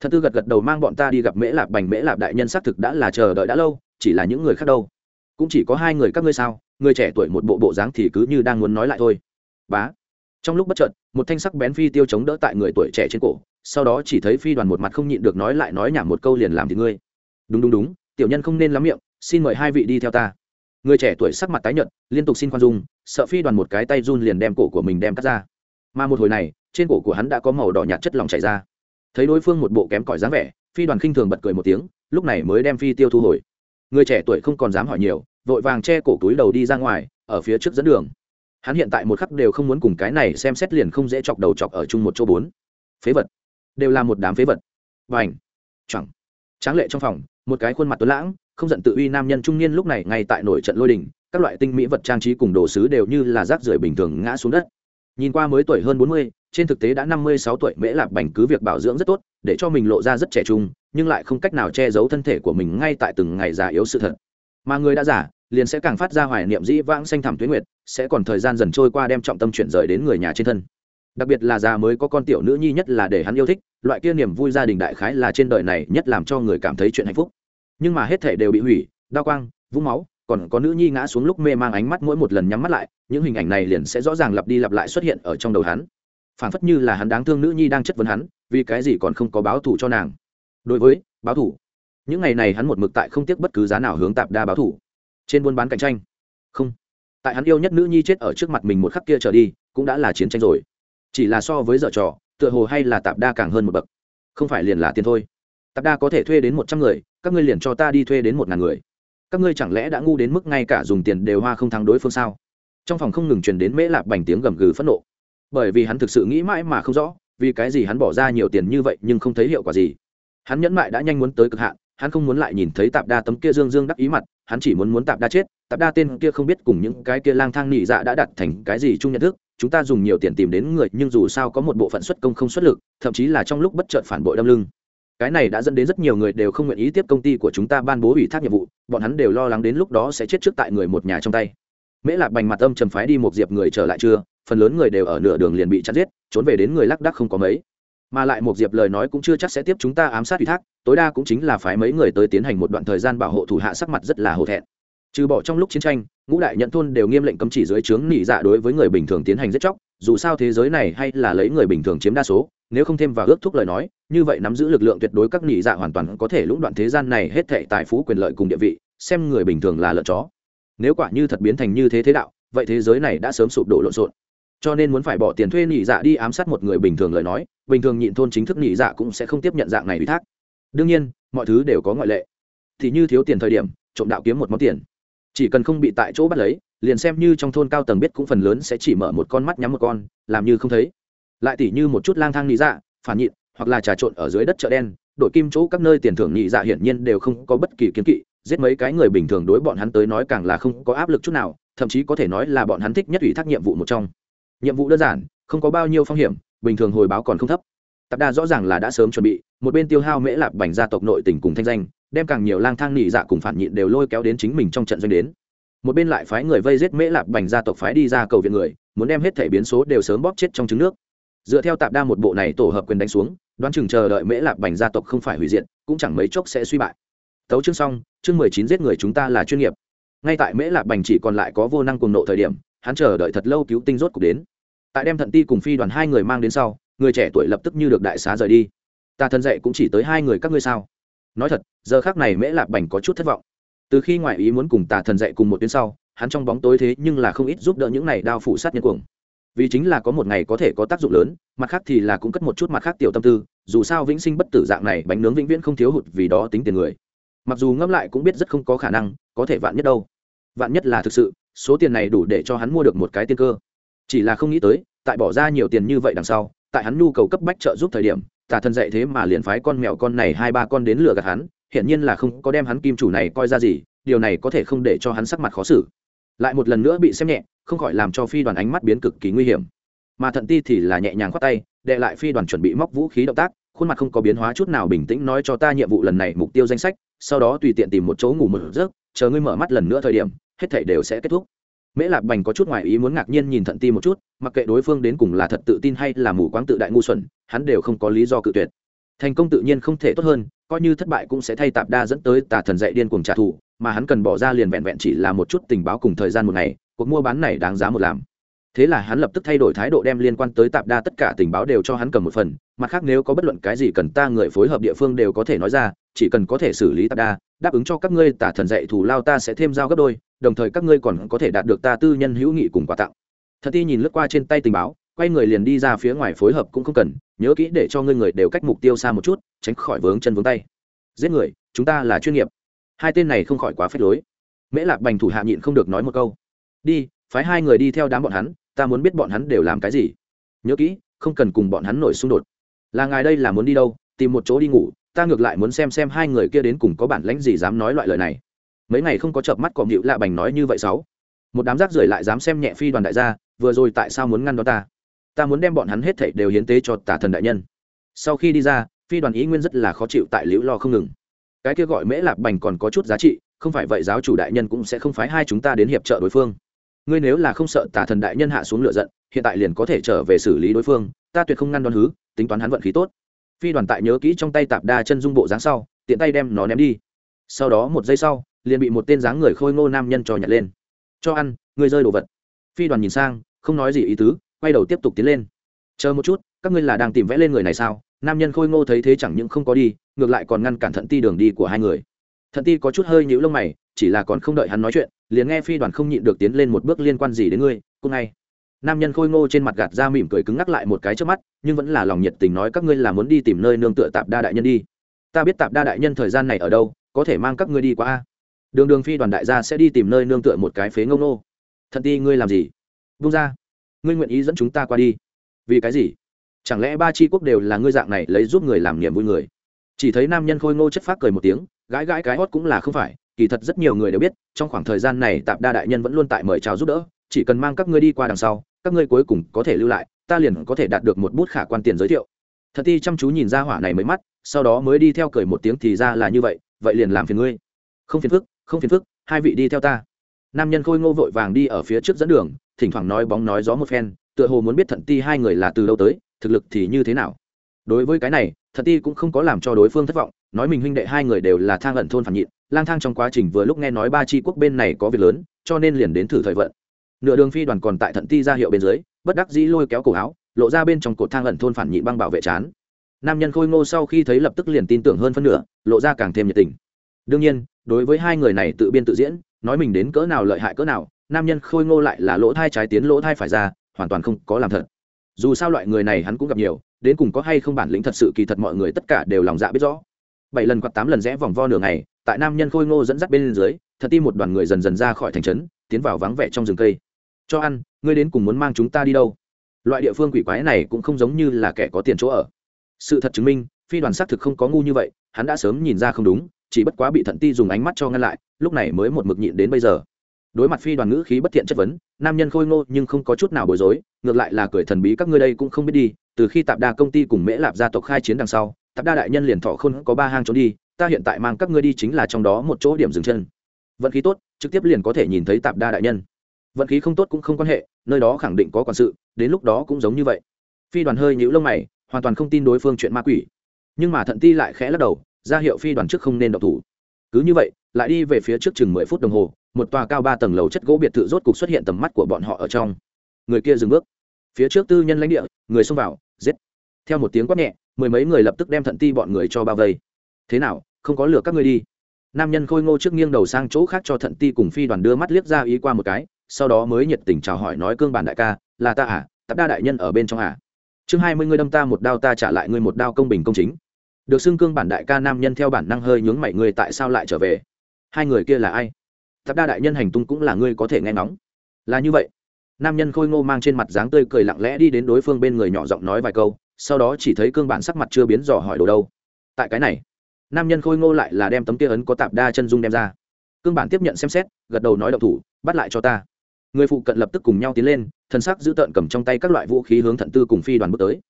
Thận tư gật gật đầu mang bọn ta đi gặp mễ lạp bành, mễ lạp đại nhân xác thực đã là chờ đợi đã lâu, chỉ là những người khác đâu cũng chỉ có hai người các ngươi sao, người trẻ tuổi một bộ bộ dáng thì cứ như đang muốn nói lại thôi. Bá. Trong lúc bất chợt, một thanh sắc bén phi tiêu chống đỡ tại người tuổi trẻ trên cổ, sau đó chỉ thấy phi đoàn một mặt không nhịn được nói lại nói nhảm một câu liền làm thì ngươi. Đúng đúng đúng, tiểu nhân không nên lắm miệng, xin mời hai vị đi theo ta. Người trẻ tuổi sắc mặt tái nhợt, liên tục xin khoan dung, sợ phi đoàn một cái tay run liền đem cổ của mình đem cắt ra. Mà một hồi này, trên cổ của hắn đã có màu đỏ nhạt chất lỏng chảy ra. Thấy đối phương một bộ kém cỏi dáng vẻ, phi đoàn khinh thường bật cười một tiếng, lúc này mới đem phi tiêu thu hồi người trẻ tuổi không còn dám hỏi nhiều, vội vàng che cổ túi đầu đi ra ngoài, ở phía trước dẫn đường. Hắn hiện tại một khắc đều không muốn cùng cái này xem xét liền không dễ chọc đầu chọc ở chung một chỗ bốn. Phế vật. Đều là một đám phế vật. Và ảnh chẳng. Tráng lệ trong phòng, một cái khuôn mặt tuấn lãng, không giận tự uy nam nhân trung niên lúc này ngay tại nổi trận lôi đình, các loại tinh mỹ vật trang trí cùng đồ sứ đều như là rác rưởi bình thường ngã xuống đất. Nhìn qua mới tuổi hơn bốn mươi trên thực tế đã năm mươi sáu tuổi mễ lạp bành cứ việc bảo dưỡng rất tốt, để cho mình lộ ra rất trẻ trung, nhưng lại không cách nào che giấu thân thể của mình ngay tại từng ngày già yếu sự thật. Mà người đã giả liền sẽ càng phát ra hoài niệm dĩ vãng xanh thẳm tuyến nguyệt, sẽ còn thời gian dần trôi qua đem trọng tâm chuyển rời đến người nhà trên thân. Đặc biệt là già mới có con tiểu nữ nhi nhất là để hắn yêu thích, loại kia niềm vui gia đình đại khái là trên đời này nhất làm cho người cảm thấy chuyện hạnh phúc. Nhưng mà hết thể đều bị hủy, đau quang, vũng máu, còn có nữ nhi ngã xuống lúc mê mang ánh mắt mỗi một lần nhắm mắt lại, những hình ảnh này liền sẽ rõ ràng lặp đi lặp lại xuất hiện ở trong đầu hắn phản phất như là hắn đáng thương nữ nhi đang chất vấn hắn, vì cái gì còn không có báo thù cho nàng. Đối với, báo thù. Những ngày này hắn một mực tại không tiếc bất cứ giá nào hướng tạp đa báo thù. Trên buôn bán cạnh tranh. Không. Tại hắn yêu nhất nữ nhi chết ở trước mặt mình một khắc kia trở đi, cũng đã là chiến tranh rồi. Chỉ là so với dở trò, tựa hồ hay là tạp đa càng hơn một bậc. Không phải liền là tiền thôi. Tạp đa có thể thuê đến một trăm người, các ngươi liền cho ta đi thuê đến một ngàn người. Các ngươi chẳng lẽ đã ngu đến mức ngay cả dùng tiền đều hoa không thắng đối phương sao? Trong phòng không ngừng truyền đến mễ lạp bành tiếng gầm gừ phẫn nộ bởi vì hắn thực sự nghĩ mãi mà không rõ, vì cái gì hắn bỏ ra nhiều tiền như vậy nhưng không thấy hiệu quả gì. Hắn nhẫn mại đã nhanh muốn tới cực hạn, hắn không muốn lại nhìn thấy tạp đa tấm kia dương dương đắc ý mặt, hắn chỉ muốn muốn tạp đa chết, tạp đa tên kia không biết cùng những cái kia lang thang nị dạ đã đặt thành cái gì chung nhận thức, chúng ta dùng nhiều tiền tìm đến người nhưng dù sao có một bộ phận xuất công không xuất lực, thậm chí là trong lúc bất chợt phản bội đâm lưng. Cái này đã dẫn đến rất nhiều người đều không nguyện ý tiếp công ty của chúng ta ban bố ủy thác nhiệm vụ, bọn hắn đều lo lắng đến lúc đó sẽ chết trước tại người một nhà trong tay. Mễ lạc bành mặt âm trầm phái đi một diệp người trở lại chưa? Phần lớn người đều ở nửa đường liền bị chặt giết, trốn về đến người lác đắc không có mấy. Mà lại một diệp lời nói cũng chưa chắc sẽ tiếp chúng ta ám sát ủy thác, tối đa cũng chính là phái mấy người tới tiến hành một đoạn thời gian bảo hộ thủ hạ sắc mặt rất là hổ thẹn. Trừ bỏ trong lúc chiến tranh, ngũ đại nhận thôn đều nghiêm lệnh cấm chỉ dưới trướng nỉ dạ đối với người bình thường tiến hành giết chóc, dù sao thế giới này hay là lấy người bình thường chiếm đa số, nếu không thêm vào ước thúc lời nói, như vậy nắm giữ lực lượng tuyệt đối các nỉ dạ hoàn toàn có thể lũng đoạn thế gian này hết thệ tài phú quyền lợi cùng địa vị, xem người bình thường là lợn chó. Nếu quả như thật biến thành như thế thế đạo, vậy thế giới này đã sớm sụp đổ lộn xộn cho nên muốn phải bỏ tiền thuê nhị dạ đi ám sát một người bình thường lời nói, bình thường nhịn thôn chính thức nhị dạ cũng sẽ không tiếp nhận dạng này ủy thác. Đương nhiên, mọi thứ đều có ngoại lệ. Thì như thiếu tiền thời điểm, trộm đạo kiếm một món tiền. Chỉ cần không bị tại chỗ bắt lấy, liền xem như trong thôn cao tầng biết cũng phần lớn sẽ chỉ mở một con mắt nhắm một con, làm như không thấy. Lại tỉ như một chút lang thang nhị dạ phản nhịn, hoặc là trà trộn ở dưới đất chợ đen, đội kim chỗ các nơi tiền thưởng nhị dạ hiển nhiên đều không có bất kỳ kiến kỵ, giết mấy cái người bình thường đối bọn hắn tới nói càng là không có áp lực chút nào, thậm chí có thể nói là bọn hắn thích nhất ủy thác nhiệm vụ một trong nhiệm vụ đơn giản, không có bao nhiêu phong hiểm, bình thường hồi báo còn không thấp. Tạp đa rõ ràng là đã sớm chuẩn bị, một bên tiêu hao mễ lạp bành gia tộc nội tỉnh cùng thanh danh, đem càng nhiều lang thang nỉ dạ cùng phản nhịn đều lôi kéo đến chính mình trong trận doanh đến. Một bên lại phái người vây giết mễ lạp bành gia tộc phái đi ra cầu viện người, muốn đem hết thể biến số đều sớm bóp chết trong trứng nước. Dựa theo tạp đa một bộ này tổ hợp quyền đánh xuống, đoán chừng chờ đợi mễ lạp bành gia tộc không phải hủy diệt, cũng chẳng mấy chốc sẽ suy bại. Tấu chương xong, chương mười chín giết người chúng ta là chuyên nghiệp. Ngay tại mễ lạp bành chỉ còn lại có vô năng cùng nộ thời điểm hắn chờ đợi thật lâu cứu tinh rốt cục đến. Tại đem thận ti cùng phi đoàn hai người mang đến sau, người trẻ tuổi lập tức như được đại xá rời đi. Ta thân dậy cũng chỉ tới hai người các ngươi sao? Nói thật, giờ khác này mễ lạp bành có chút thất vọng. Từ khi ngoại ý muốn cùng tà thần dậy cùng một tuyến sau, hắn trong bóng tối thế nhưng là không ít giúp đỡ những này đao phủ sát nhân cuồng. Vì chính là có một ngày có thể có tác dụng lớn, mặt khác thì là cũng cất một chút mặt khác tiểu tâm tư, dù sao vĩnh sinh bất tử dạng này bánh nướng vĩnh viễn không thiếu hụt vì đó tính tiền người. Mặc dù ngẫm lại cũng biết rất không có khả năng, có thể vạn nhất đâu. Vạn nhất là thực sự số tiền này đủ để cho hắn mua được một cái tiên cơ. Chỉ là không nghĩ tới, tại bỏ ra nhiều tiền như vậy đằng sau, tại hắn nhu cầu cấp bách trợ giúp thời điểm, tà thần dạy thế mà liền phái con mèo con này hai ba con đến lừa gạt hắn, hiển nhiên là không có đem hắn kim chủ này coi ra gì, điều này có thể không để cho hắn sắc mặt khó xử. Lại một lần nữa bị xem nhẹ, không khỏi làm cho phi đoàn ánh mắt biến cực kỳ nguy hiểm. Mà thận ti thì là nhẹ nhàng khoát tay, đệ lại phi đoàn chuẩn bị móc vũ khí động tác, khuôn mặt không có biến hóa chút nào bình tĩnh nói cho ta nhiệm vụ lần này mục tiêu danh sách, sau đó tùy tiện tìm một chỗ ngủ một giấc, chờ ngươi mở mắt lần nữa thời điểm hết thảy đều sẽ kết thúc. Mễ lạp bành có chút ngoài ý muốn ngạc nhiên nhìn thận ti một chút, mặc kệ đối phương đến cùng là thật tự tin hay là mù quáng tự đại ngu xuẩn, hắn đều không có lý do cự tuyệt. Thành công tự nhiên không thể tốt hơn, coi như thất bại cũng sẽ thay tạp đa dẫn tới tà thần dạy điên cuồng trả thù, mà hắn cần bỏ ra liền vẹn vẹn chỉ là một chút tình báo cùng thời gian một ngày, cuộc mua bán này đáng giá một làm. Thế là hắn lập tức thay đổi thái độ đem liên quan tới tạp đa tất cả tình báo đều cho hắn cầm một phần, mặt khác nếu có bất luận cái gì cần ta người phối hợp địa phương đều có thể nói ra chỉ cần có thể xử lý tạp đa, đáp ứng cho các ngươi tả thần dạy thủ lao ta sẽ thêm giao gấp đôi, đồng thời các ngươi còn có thể đạt được ta tư nhân hữu nghị cùng quà tặng. Thật ti nhìn lướt qua trên tay tình báo, quay người liền đi ra phía ngoài phối hợp cũng không cần, nhớ kỹ để cho ngươi người đều cách mục tiêu xa một chút, tránh khỏi vướng chân vướng tay. Giết người, chúng ta là chuyên nghiệp. Hai tên này không khỏi quá phép lối. Mễ lạc bành thủ hạ nhịn không được nói một câu. Đi, phái hai người đi theo đám bọn hắn, ta muốn biết bọn hắn đều làm cái gì. Nhớ kỹ, không cần cùng bọn hắn nổi xung đột. Là ngài đây là muốn đi đâu, tìm một chỗ đi ngủ ta ngược lại muốn xem xem hai người kia đến cùng có bản lãnh gì dám nói loại lời này. Mấy ngày không có chợp mắt cọm hữu lạ bành nói như vậy sáu. Một đám rác rưởi lại dám xem nhẹ phi đoàn đại gia, vừa rồi tại sao muốn ngăn đó ta? Ta muốn đem bọn hắn hết thảy đều hiến tế cho tả thần đại nhân. Sau khi đi ra, phi đoàn ý nguyên rất là khó chịu tại liễu lo không ngừng. Cái kia gọi mễ lạp bành còn có chút giá trị, không phải vậy giáo chủ đại nhân cũng sẽ không phái hai chúng ta đến hiệp trợ đối phương. Ngươi nếu là không sợ tả thần đại nhân hạ xuống lựa giận, hiện tại liền có thể trở về xử lý đối phương, ta tuyệt không ngăn đón hứ, tính toán hắn vận khí tốt phi đoàn tại nhớ kỹ trong tay tạp đa chân dung bộ dáng sau, tiện tay đem nó ném đi. Sau đó một giây sau, liền bị một tên dáng người khôi ngô nam nhân cho nhặt lên. Cho ăn người rơi đồ vật. Phi đoàn nhìn sang, không nói gì ý tứ, quay đầu tiếp tục tiến lên. Chờ một chút, các ngươi là đang tìm vẽ lên người này sao? Nam nhân khôi ngô thấy thế chẳng những không có đi, ngược lại còn ngăn cản thận ti đường đi của hai người. Thận ti có chút hơi nhũ lông mày, chỉ là còn không đợi hắn nói chuyện, liền nghe phi đoàn không nhịn được tiến lên một bước liên quan gì đến ngươi, cô ngay nam nhân khôi ngô trên mặt gạt ra mỉm cười cứng ngắc lại một cái trước mắt, nhưng vẫn là lòng nhiệt tình nói các ngươi là muốn đi tìm nơi nương tựa tạp đa đại nhân đi. Ta biết tạp đa đại nhân thời gian này ở đâu, có thể mang các ngươi đi qua a. Đường đường phi đoàn đại gia sẽ đi tìm nơi nương tựa một cái phế ngông nô. Thật ti ngươi làm gì? Vung ra. Ngươi nguyện ý dẫn chúng ta qua đi. Vì cái gì? Chẳng lẽ ba tri quốc đều là ngươi dạng này lấy giúp người làm niềm vui người? Chỉ thấy nam nhân khôi ngô chất phát cười một tiếng, gãi gãi cái hót cũng là không phải, kỳ thật rất nhiều người đều biết, trong khoảng thời gian này tạp đa đại nhân vẫn luôn tại mời chào giúp đỡ chỉ cần mang các ngươi đi qua đằng sau, các ngươi cuối cùng có thể lưu lại, ta liền có thể đạt được một bút khả quan tiền giới thiệu. Thật ti chăm chú nhìn ra hỏa này mới mắt, sau đó mới đi theo cười một tiếng thì ra là như vậy vậy liền làm phiền ngươi. Không phiền phức, không phiền phức, hai vị đi theo ta. Nam nhân khôi ngô vội vàng đi ở phía trước dẫn đường, thỉnh thoảng nói bóng nói gió một phen, tựa hồ muốn biết thận ti hai người là từ đâu tới, thực lực thì như thế nào. Đối với cái này thận ti cũng không có làm cho đối phương thất vọng, nói mình huynh đệ hai người đều là thang ẩn thôn phản nhịn, lang thang trong quá trình vừa lúc nghe nói ba tri quốc bên này có việc lớn, cho nên liền đến thử thời vận nửa đường phi đoàn còn tại thận ti ra hiệu bên dưới, bất đắc dĩ lôi kéo cổ áo, lộ ra bên trong cột thang ẩn thôn phản nhị băng bảo vệ chán nam nhân khôi ngô sau khi thấy lập tức liền tin tưởng hơn phân nửa, lộ ra càng thêm nhiệt tình. Đương nhiên, đối với hai người này tự biên tự diễn, nói mình đến cỡ nào lợi hại cỡ nào, nam nhân khôi ngô lại là lỗ thai trái tiến lỗ thai phải ra, hoàn toàn không có làm thật. Dù sao loại người này hắn cũng gặp nhiều, đến cùng có hay không bản lĩnh thật sự kỳ thật mọi người tất cả đều lòng dạ biết rõ. Bảy lần quạt tám lần rẽ vòng vo nửa ngày, tại nam nhân khôi ngô dẫn dắt bên dưới, thật ti một đoàn người dần dần ra khỏi thành trấn, tiến vào vắng vẻ trong rừng cây cho ăn, ngươi đến cùng muốn mang chúng ta đi đâu? Loại địa phương quỷ quái này cũng không giống như là kẻ có tiền chỗ ở. Sự thật chứng minh, phi đoàn xác thực không có ngu như vậy, hắn đã sớm nhìn ra không đúng, chỉ bất quá bị thận ti dùng ánh mắt cho ngăn lại, lúc này mới một mực nhịn đến bây giờ. Đối mặt phi đoàn ngữ khí bất thiện chất vấn, nam nhân khôi ngô nhưng không có chút nào bối rối, ngược lại là cười thần bí các ngươi đây cũng không biết đi, từ khi tạp đa công ty cùng mễ lạp gia tộc khai chiến đằng sau, tạp đa đại nhân liền thọ không có ba hang trốn đi, ta hiện tại mang các ngươi đi chính là trong đó một chỗ điểm dừng chân. Vận khí tốt, trực tiếp liền có thể nhìn thấy tạp đa đại nhân vận khí không tốt cũng không quan hệ, nơi đó khẳng định có quản sự, đến lúc đó cũng giống như vậy. Phi đoàn hơi nhũ lông mày, hoàn toàn không tin đối phương chuyện ma quỷ. Nhưng mà thận ti lại khẽ lắc đầu, ra hiệu phi đoàn trước không nên độc thủ. Cứ như vậy, lại đi về phía trước chừng mười phút đồng hồ, một tòa cao ba tầng lầu chất gỗ biệt thự rốt cục xuất hiện tầm mắt của bọn họ ở trong. Người kia dừng bước. Phía trước tư nhân lãnh địa, người xông vào, giết. Theo một tiếng quát nhẹ, mười mấy người lập tức đem thận ti bọn người cho bao vây. Thế nào, không có lửa các ngươi đi. Nam nhân khôi ngô trước nghiêng đầu sang chỗ khác cho thận ti cùng phi đoàn đưa mắt liếc ra ý qua một cái sau đó mới nhiệt tình chào hỏi nói cương bản đại ca, là ta à tập đa đại nhân ở bên trong à. Chương hai mươi ngươi đâm ta một đao ta trả lại ngươi một đao công bình công chính. Được xưng cương bản đại ca nam nhân theo bản năng hơi nhướng mày ngươi tại sao lại trở về? Hai người kia là ai? Tập đa đại nhân hành tung cũng là ngươi có thể nghe ngóng. Là như vậy. Nam nhân khôi ngô mang trên mặt dáng tươi cười lặng lẽ đi đến đối phương bên người nhỏ giọng nói vài câu, sau đó chỉ thấy cương bản sắc mặt chưa biến dò hỏi đồ đâu. Tại cái này, nam nhân khôi ngô lại là đem tấm kia ấn có tạp đa chân dung đem ra. Cương bản tiếp nhận xem xét, gật đầu nói đậu thủ, bắt lại cho ta người phụ cận lập tức cùng nhau tiến lên thân sắc giữ tợn cầm trong tay các loại vũ khí hướng thận tư cùng phi đoàn bước tới.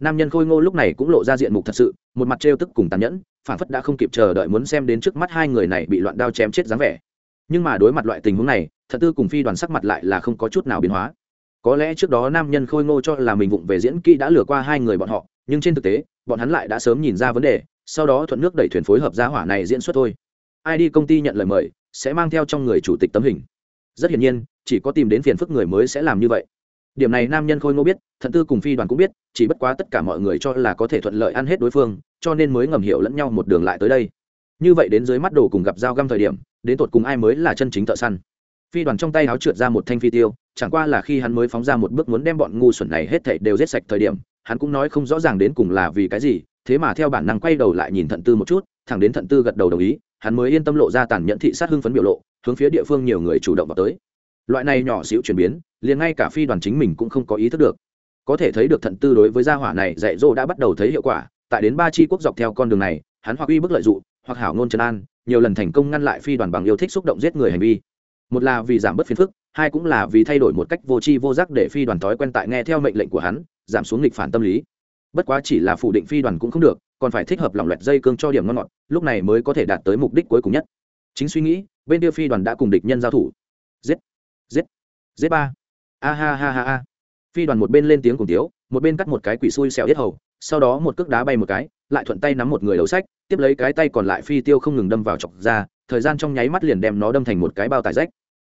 Nam nhân khôi ngô lúc này cũng lộ ra diện mục thật sự, một mặt trêu tức cùng tàn nhẫn, phản phất đã không kịp chờ đợi muốn xem đến trước mắt hai người này bị loạn đao chém chết dáng vẻ. Nhưng mà đối mặt loại tình huống này thật tư cùng phi đoàn sắc mặt lại là không có chút nào biến hóa. Có lẽ trước đó nam nhân khôi ngô cho là mình vụng về diễn kỹ đã lừa qua hai người bọn họ, nhưng trên thực tế, bọn hắn lại đã sớm nhìn ra vấn đề, sau đó thuận nước đẩy thuyền phối hợp giá hỏa này diễn xuất thôi. Ai đi công ty nhận lời mời, sẽ mang theo trong người chủ tịch tấm hình rất hiển nhiên, chỉ có tìm đến phiền phức người mới sẽ làm như vậy. Điểm này nam nhân khôi ngô biết, thận tư cùng phi đoàn cũng biết, chỉ bất quá tất cả mọi người cho là có thể thuận lợi ăn hết đối phương, cho nên mới ngầm hiểu lẫn nhau một đường lại tới đây. Như vậy đến dưới mắt đồ cùng gặp dao găm thời điểm, đến tột cùng ai mới là chân chính thợ săn? Phi đoàn trong tay áo trượt ra một thanh phi tiêu, chẳng qua là khi hắn mới phóng ra một bước muốn đem bọn ngu xuẩn này hết thảy đều giết sạch thời điểm, hắn cũng nói không rõ ràng đến cùng là vì cái gì, thế mà theo bản năng quay đầu lại nhìn thận tư một chút, thẳng đến thận tư gật đầu đồng ý, hắn mới yên tâm lộ ra tàn nhẫn thị sát hưng phấn biểu lộ hướng phía địa phương nhiều người chủ động vào tới. Loại này nhỏ xíu chuyển biến, liền ngay cả phi đoàn chính mình cũng không có ý thức được. Có thể thấy được thận tư đối với gia hỏa này dạy dỗ đã bắt đầu thấy hiệu quả, tại đến ba chi quốc dọc theo con đường này, hắn hoặc uy bức lợi dụng, hoặc hảo ngôn trần an, nhiều lần thành công ngăn lại phi đoàn bằng yêu thích xúc động giết người hành vi. Một là vì giảm bớt phiền phức, hai cũng là vì thay đổi một cách vô tri vô giác để phi đoàn thói quen tại nghe theo mệnh lệnh của hắn, giảm xuống nghịch phản tâm lý. Bất quá chỉ là phủ định phi đoàn cũng không được, còn phải thích hợp lòng loẹt dây cương cho điểm ngon ngọt, lúc này mới có thể đạt tới mục đích cuối cùng nhất. Chính suy nghĩ bên kia phi đoàn đã cùng địch nhân giao thủ. Giết giết giết ba. A ha ha ha ha. Phi đoàn một bên lên tiếng cùng tiếu, một bên cắt một cái quỷ xui xẹo yết hầu, sau đó một cước đá bay một cái, lại thuận tay nắm một người đầu sách, tiếp lấy cái tay còn lại phi tiêu không ngừng đâm vào chọc ra, thời gian trong nháy mắt liền đem nó đâm thành một cái bao tải rách.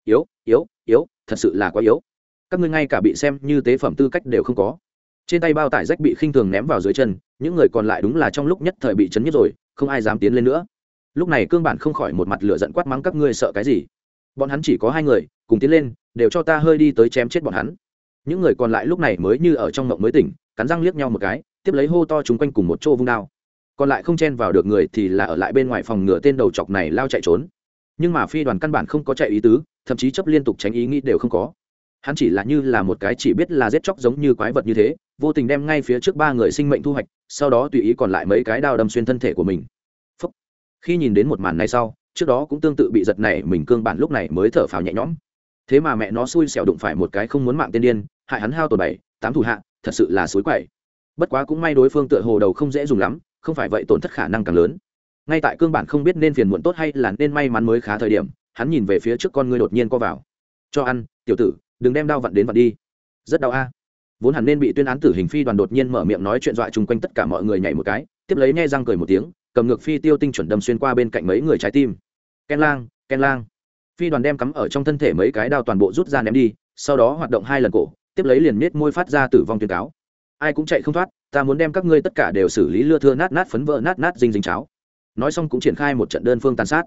Yếu yếu yếu, thật sự là quá yếu. Các ngươi ngay cả bị xem như tế phẩm tư cách đều không có. Trên tay bao tải rách bị khinh thường ném vào dưới chân, những người còn lại đúng là trong lúc nhất thời bị chấn nhất rồi, không ai dám tiến lên nữa lúc này cương bản không khỏi một mặt lửa giận quát mắng các ngươi sợ cái gì? Bọn hắn chỉ có hai người, cùng tiến lên, đều cho ta hơi đi tới chém chết bọn hắn. Những người còn lại lúc này mới như ở trong mộng mới tỉnh, cắn răng liếc nhau một cái, tiếp lấy hô to chúng quanh cùng một chỗ vung đao. Còn lại không chen vào được người thì là ở lại bên ngoài phòng ngựa tên đầu chọc này lao chạy trốn. Nhưng mà phi đoàn căn bản không có chạy ý tứ, thậm chí chấp liên tục tránh ý nghĩ đều không có. Hắn chỉ là như là một cái chỉ biết là giết chóc giống như quái vật như thế, vô tình đem ngay phía trước ba người sinh mệnh thu hoạch, sau đó tùy ý còn lại mấy cái đao đâm xuyên thân thể của mình khi nhìn đến một màn này sau, trước đó cũng tương tự bị giật này mình cương bản lúc này mới thở phào nhẹ nhõm. Thế mà mẹ nó xui xẻo đụng phải một cái không muốn mạng tiên điên, hại hắn hao tổn bảy, tám thủ hạ, thật sự là suối quậy. Bất quá cũng may đối phương tựa hồ đầu không dễ dùng lắm, không phải vậy tổn thất khả năng càng lớn. Ngay tại cương bản không biết nên phiền muộn tốt hay là nên may mắn mới khá thời điểm, hắn nhìn về phía trước con ngươi đột nhiên co vào. Cho ăn, tiểu tử, đừng đem đau vặn đến vặn đi. Rất đau a. Vốn hẳn nên bị tuyên án tử hình phi đoàn đột nhiên mở miệng nói chuyện dọa chung quanh tất cả mọi người nhảy một cái, tiếp lấy nghe răng cười một tiếng cầm ngược phi tiêu tinh chuẩn đâm xuyên qua bên cạnh mấy người trái tim. Ken lang ken lang. Phi đoàn đem cắm ở trong thân thể mấy cái đao toàn bộ rút ra ném đi, sau đó hoạt động hai lần cổ, tiếp lấy liền nết môi phát ra tử vong tuyên cáo. Ai cũng chạy không thoát, ta muốn đem các ngươi tất cả đều xử lý lưa thưa nát nát phấn vỡ nát nát dinh dính cháo. Nói xong cũng triển khai một trận đơn phương tàn sát.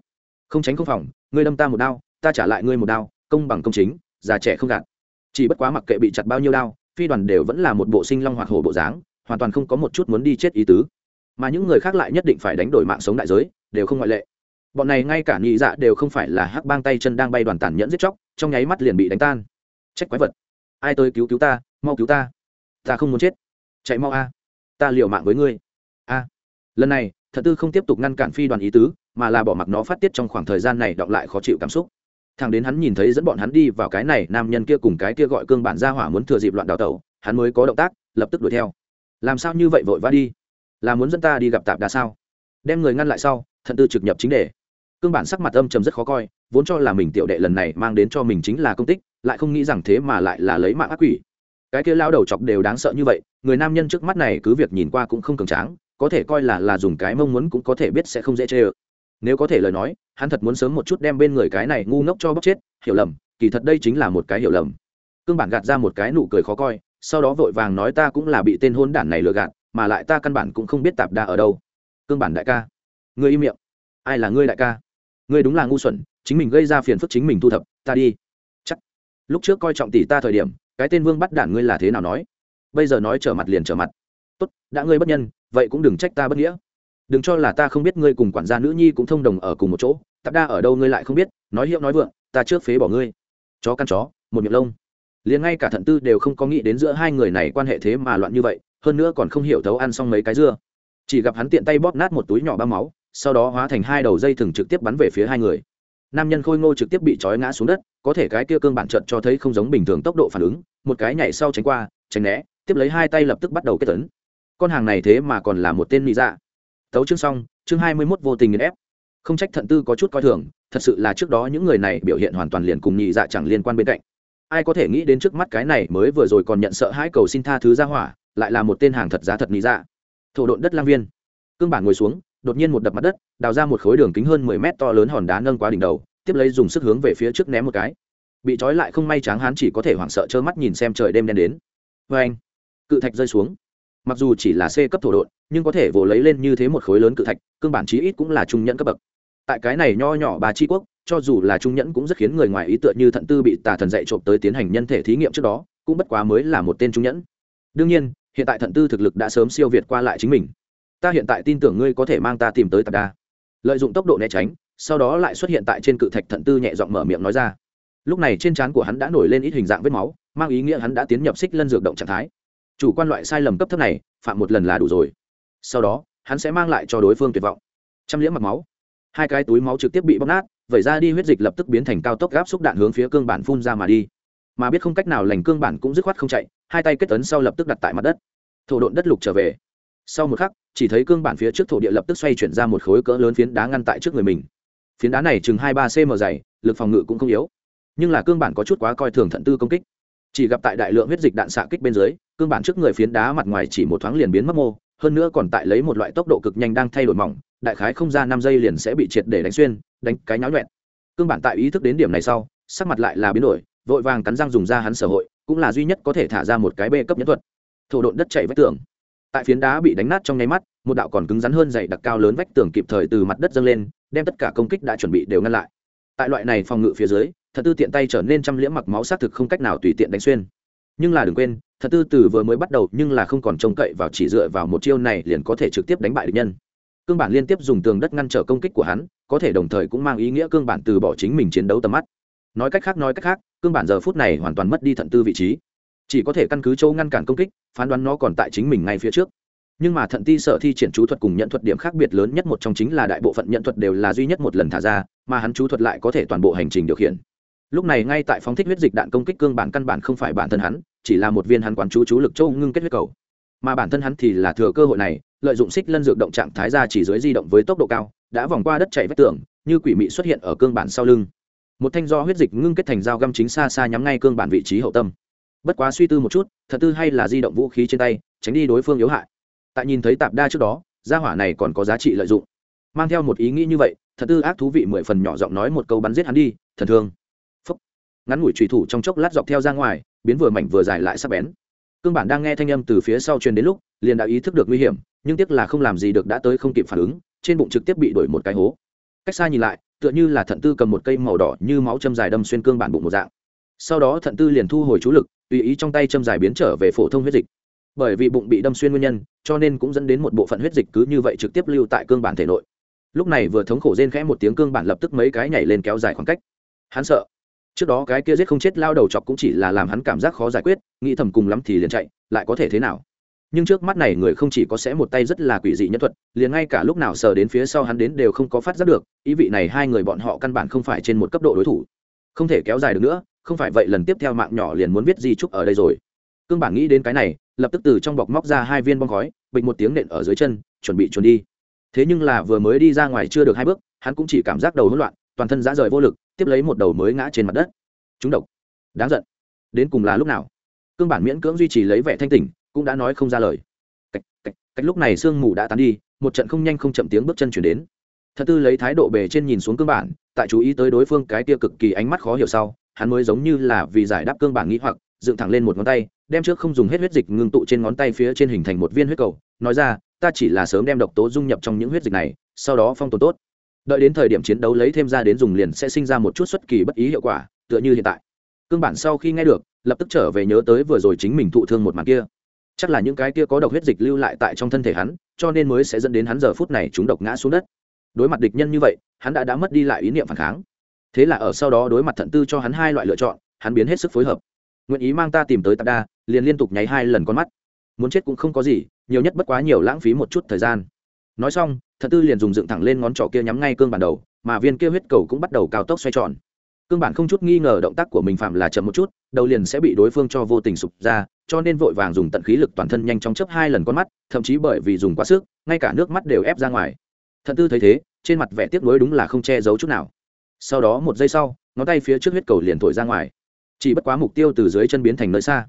Không tránh không phòng, ngươi đâm ta một đao, ta trả lại ngươi một đao, công bằng công chính, già trẻ không gạt. Chỉ bất quá mặc kệ bị chặt bao nhiêu đao, phi đoàn đều vẫn là một bộ sinh long hoạt hổ bộ dáng, hoàn toàn không có một chút muốn đi chết ý tứ mà những người khác lại nhất định phải đánh đổi mạng sống đại giới, đều không ngoại lệ. Bọn này ngay cả nhị dạ đều không phải là hắc bang tay chân đang bay đoàn tàn nhẫn giết chóc, trong nháy mắt liền bị đánh tan. Trách quái vật. Ai tới cứu cứu ta, mau cứu ta. Ta không muốn chết. Chạy mau a. Ta liều mạng với ngươi. A. Lần này thật tư không tiếp tục ngăn cản phi đoàn ý tứ, mà là bỏ mặc nó phát tiết trong khoảng thời gian này đọng lại khó chịu cảm xúc. Thằng đến hắn nhìn thấy dẫn bọn hắn đi vào cái này, nam nhân kia cùng cái kia gọi cương bản ra hỏa muốn thừa dịp loạn đào tẩu, hắn mới có động tác, lập tức đuổi theo. Làm sao như vậy vội vã đi? Là muốn dẫn ta đi gặp tạp đà sao? Đem người ngăn lại sau, thận tư trực nhập chính đề. Cương bản sắc mặt âm trầm rất khó coi, vốn cho là mình tiểu đệ lần này mang đến cho mình chính là công tích, lại không nghĩ rằng thế mà lại là lấy mạng ác quỷ. Cái kia lao đầu chọc đều đáng sợ như vậy, người nam nhân trước mắt này cứ việc nhìn qua cũng không cường tráng, có thể coi là là dùng cái mong muốn cũng có thể biết sẽ không dễ chê ơ. Nếu có thể lời nói, hắn thật muốn sớm một chút đem bên người cái này ngu ngốc cho bóc chết, hiểu lầm, kỳ thật đây chính là một cái hiểu lầm. Cương bản gạt ra một cái nụ cười khó coi, sau đó vội vàng nói ta cũng là bị tên hôn đản này lừa gạt mà lại ta căn bản cũng không biết tạp đa ở đâu. Cương bản đại ca. Ngươi im miệng. Ai là ngươi đại ca? Ngươi đúng là ngu xuẩn, chính mình gây ra phiền phức chính mình thu thập, ta đi. Chắc. Lúc trước coi trọng tỷ ta thời điểm, cái tên vương bắt đản ngươi là thế nào nói? Bây giờ nói trở mặt liền trở mặt. Tốt, đã ngươi bất nhân, vậy cũng đừng trách ta bất nghĩa. Đừng cho là ta không biết ngươi cùng quản gia nữ nhi cũng thông đồng ở cùng một chỗ, tạp đa ở đâu ngươi lại không biết, nói hiệu nói vượng, ta trước phế bỏ ngươi. Chó căn chó, một miệng lông. Liền ngay cả thận tư đều không có nghĩ đến giữa hai người này quan hệ thế mà loạn như vậy hơn nữa còn không hiểu thấu ăn xong mấy cái dưa. Chỉ gặp hắn tiện tay bóp nát một túi nhỏ bao máu, sau đó hóa thành hai đầu dây thừng trực tiếp bắn về phía hai người. Nam nhân khôi ngô trực tiếp bị trói ngã xuống đất, có thể cái kia cương bản trận cho thấy không giống bình thường tốc độ phản ứng, một cái nhảy sau tránh qua, tránh né, tiếp lấy hai tay lập tức bắt đầu kết tấn. Con hàng này thế mà còn là một tên mỹ dạ. Tấu chương xong, chương hai mươi mốt vô tình nghiền ép. Không trách thận tư có chút coi thường, thật sự là trước đó những người này biểu hiện hoàn toàn liền cùng nhị dạ chẳng liên quan bên cạnh. Ai có thể nghĩ đến trước mắt cái này mới vừa rồi còn nhận sợ hãi cầu xin tha thứ ra hỏa lại là một tên hàng thật giá thật nhị dạ. Thổ độn đất lang viên. Cương bản ngồi xuống, đột nhiên một đập mặt đất, đào ra một khối đường kính hơn mười mét to lớn hòn đá nâng quá đỉnh đầu, tiếp lấy dùng sức hướng về phía trước ném một cái. Bị trói lại không may tráng hán chỉ có thể hoảng sợ trơ mắt nhìn xem trời đêm đen đến. Vê anh, cự thạch rơi xuống. Mặc dù chỉ là c cấp thổ độn, nhưng có thể vồ lấy lên như thế một khối lớn cự thạch, cương bản chí ít cũng là trung nhẫn cấp bậc. Tại cái này nho nhỏ bà tri quốc, cho dù là trung nhẫn cũng rất khiến người ngoài ý tựa như thận tư bị tà thần dạy trộm tới tiến hành nhân thể thí nghiệm trước đó, cũng bất quá mới là một tên trung nhẫn. Đương nhiên hiện tại thận tư thực lực đã sớm siêu việt qua lại chính mình. Ta hiện tại tin tưởng ngươi có thể mang ta tìm tới tạp đa. Lợi dụng tốc độ né tránh, sau đó lại xuất hiện tại trên cự thạch thận tư nhẹ giọng mở miệng nói ra. Lúc này trên trán của hắn đã nổi lên ít hình dạng vết máu, mang ý nghĩa hắn đã tiến nhập xích lân dược động trạng thái. Chủ quan loại sai lầm cấp thấp này, phạm một lần là đủ rồi. Sau đó, hắn sẽ mang lại cho đối phương tuyệt vọng. Trăm liễm mặc máu. Hai cái túi máu trực tiếp bị bóc nát, vẩy ra đi huyết dịch lập tức biến thành cao tốc gáp xúc đạn hướng phía cương bản phun ra mà đi. Mà biết không cách nào lành cương bản cũng dứt khoát không chạy hai tay kết ấn sau lập tức đặt tại mặt đất. Thổ độn đất lục trở về. Sau một khắc, chỉ thấy cương bản phía trước thổ địa lập tức xoay chuyển ra một khối cỡ lớn phiến đá ngăn tại trước người mình. Phiến đá này chừng hai ba cm dày, lực phòng ngự cũng không yếu. Nhưng là cương bản có chút quá coi thường thận tư công kích. Chỉ gặp tại đại lượng huyết dịch đạn xạ kích bên dưới, cương bản trước người phiến đá mặt ngoài chỉ một thoáng liền biến mất mô, hơn nữa còn tại lấy một loại tốc độ cực nhanh đang thay đổi mỏng, đại khái không ra năm giây liền sẽ bị triệt để đánh xuyên, đánh cái nháo nhuẹn. Cương bản tại ý thức đến điểm này sau, sắc mặt lại là biến đổi, vội vàng cắn răng dùng ra hắn sở hội cũng là duy nhất có thể thả ra một cái bê cấp nhẫn thuật. Thổ độn đất chạy vách tường. Tại phiến đá bị đánh nát trong nháy mắt, một đạo còn cứng rắn hơn dày đặc cao lớn vách tường kịp thời từ mặt đất dâng lên, đem tất cả công kích đã chuẩn bị đều ngăn lại. Tại loại này phòng ngự phía dưới, thật tư tiện tay trở nên trăm liễm mặc máu xác thực không cách nào tùy tiện đánh xuyên. Nhưng là đừng quên, thật tư từ vừa mới bắt đầu nhưng là không còn trông cậy vào chỉ dựa vào một chiêu này liền có thể trực tiếp đánh bại địch nhân. Cương bản liên tiếp dùng tường đất ngăn trở công kích của hắn, có thể đồng thời cũng mang ý nghĩa cương bản từ bỏ chính mình chiến đấu tầm mắt nói cách khác nói cách khác, cương bản giờ phút này hoàn toàn mất đi thận tư vị trí. Chỉ có thể căn cứ châu ngăn cản công kích, phán đoán nó còn tại chính mình ngay phía trước. Nhưng mà thận ti sở thi triển chú thuật cùng nhận thuật điểm khác biệt lớn nhất một trong chính là đại bộ phận nhận thuật đều là duy nhất một lần thả ra, mà hắn chú thuật lại có thể toàn bộ hành trình điều khiển. Lúc này ngay tại phóng thích huyết dịch đạn công kích cương bản căn bản không phải bản thân hắn, chỉ là một viên hắn quán chú chú lực châu ngưng kết huyết cầu. Mà bản thân hắn thì là thừa cơ hội này, lợi dụng xích lân dược động trạng thái ra chỉ dưới di động với tốc độ cao, đã vòng qua đất chạy vách tường, như quỷ mị xuất hiện ở cương bản sau lưng một thanh do huyết dịch ngưng kết thành dao găm chính xa xa nhắm ngay cương bản vị trí hậu tâm. Bất quá suy tư một chút, thật tư hay là di động vũ khí trên tay, tránh đi đối phương yếu hại. Tại nhìn thấy tạp đa trước đó, gia hỏa này còn có giá trị lợi dụng. Mang theo một ý nghĩ như vậy, thật tư ác thú vị mười phần nhỏ giọng nói một câu bắn giết hắn đi, thần thương. Phúc. Ngắn ngủi trùy thủ trong chốc lát dọc theo ra ngoài, biến vừa mảnh vừa dài lại sắp bén. Cương bản đang nghe thanh âm từ phía sau truyền đến lúc, liền đã ý thức được nguy hiểm, nhưng tiếc là không làm gì được đã tới không kịp phản ứng, trên bụng trực tiếp bị đổi một cái hố. Cách xa nhìn lại tựa như là thận tư cầm một cây màu đỏ như máu châm dài đâm xuyên cương bản bụng một dạng. Sau đó thận tư liền thu hồi chú lực, tùy ý trong tay châm dài biến trở về phổ thông huyết dịch. Bởi vì bụng bị đâm xuyên nguyên nhân, cho nên cũng dẫn đến một bộ phận huyết dịch cứ như vậy trực tiếp lưu tại cương bản thể nội. Lúc này vừa thống khổ rên khẽ một tiếng cương bản lập tức mấy cái nhảy lên kéo dài khoảng cách. Hắn sợ. Trước đó cái kia giết không chết lao đầu chọc cũng chỉ là làm hắn cảm giác khó giải quyết, nghĩ thầm cùng lắm thì liền chạy, lại có thể thế nào? Nhưng trước mắt này người không chỉ có sẽ một tay rất là quỷ dị nhất thuật, liền ngay cả lúc nào sờ đến phía sau hắn đến đều không có phát giác được, ý vị này hai người bọn họ căn bản không phải trên một cấp độ đối thủ. Không thể kéo dài được nữa, không phải vậy lần tiếp theo mạng nhỏ liền muốn viết di trúc ở đây rồi. Cương bản nghĩ đến cái này, lập tức từ trong bọc móc ra hai viên bong khói, bịch một tiếng nện ở dưới chân, chuẩn bị chuẩn đi. Thế nhưng là vừa mới đi ra ngoài chưa được hai bước, hắn cũng chỉ cảm giác đầu hỗn loạn, toàn thân dã rời vô lực, tiếp lấy một đầu mới ngã trên mặt đất. Chúng độc. Đáng giận. Đến cùng là lúc nào? Cương bản miễn cưỡng duy trì lấy vẻ thanh tỉnh cũng đã nói không ra lời. Cách, cách, cách lúc này sương mù đã tán đi một trận không nhanh không chậm tiếng bước chân chuyển đến. Thật tư lấy thái độ bề trên nhìn xuống cương bản tại chú ý tới đối phương cái tia cực kỳ ánh mắt khó hiểu sau hắn mới giống như là vì giải đáp cương bản nghĩ hoặc dựng thẳng lên một ngón tay đem trước không dùng hết huyết dịch ngưng tụ trên ngón tay phía trên hình thành một viên huyết cầu nói ra ta chỉ là sớm đem độc tố dung nhập trong những huyết dịch này sau đó phong tồn tốt. Đợi đến thời điểm chiến đấu lấy thêm ra đến dùng liền sẽ sinh ra một chút xuất kỳ bất ý hiệu quả tựa như hiện tại. Cương bản sau khi nghe được lập tức trở về nhớ tới vừa rồi chính mình thụ thương một màn kia chắc là những cái kia có độc huyết dịch lưu lại tại trong thân thể hắn, cho nên mới sẽ dẫn đến hắn giờ phút này chúng độc ngã xuống đất. Đối mặt địch nhân như vậy, hắn đã đã mất đi lại ý niệm phản kháng. Thế là ở sau đó đối mặt thận tư cho hắn hai loại lựa chọn, hắn biến hết sức phối hợp. Nguyện ý mang ta tìm tới tạp đa, liền liên tục nháy hai lần con mắt. Muốn chết cũng không có gì, nhiều nhất bất quá nhiều lãng phí một chút thời gian. Nói xong, thận tư liền dùng dựng thẳng lên ngón trỏ kia nhắm ngay cương bản đầu, mà viên kia huyết cầu cũng bắt đầu cao tốc xoay tròn cương bản không chút nghi ngờ động tác của mình phạm là chậm một chút, đầu liền sẽ bị đối phương cho vô tình sụp ra, cho nên vội vàng dùng tận khí lực toàn thân nhanh chóng chấp hai lần con mắt, thậm chí bởi vì dùng quá sức, ngay cả nước mắt đều ép ra ngoài. Thận tư thấy thế, trên mặt vẻ tiếc nuối đúng là không che giấu chút nào. Sau đó một giây sau, ngón tay phía trước huyết cầu liền thổi ra ngoài. Chỉ bất quá mục tiêu từ dưới chân biến thành nơi xa.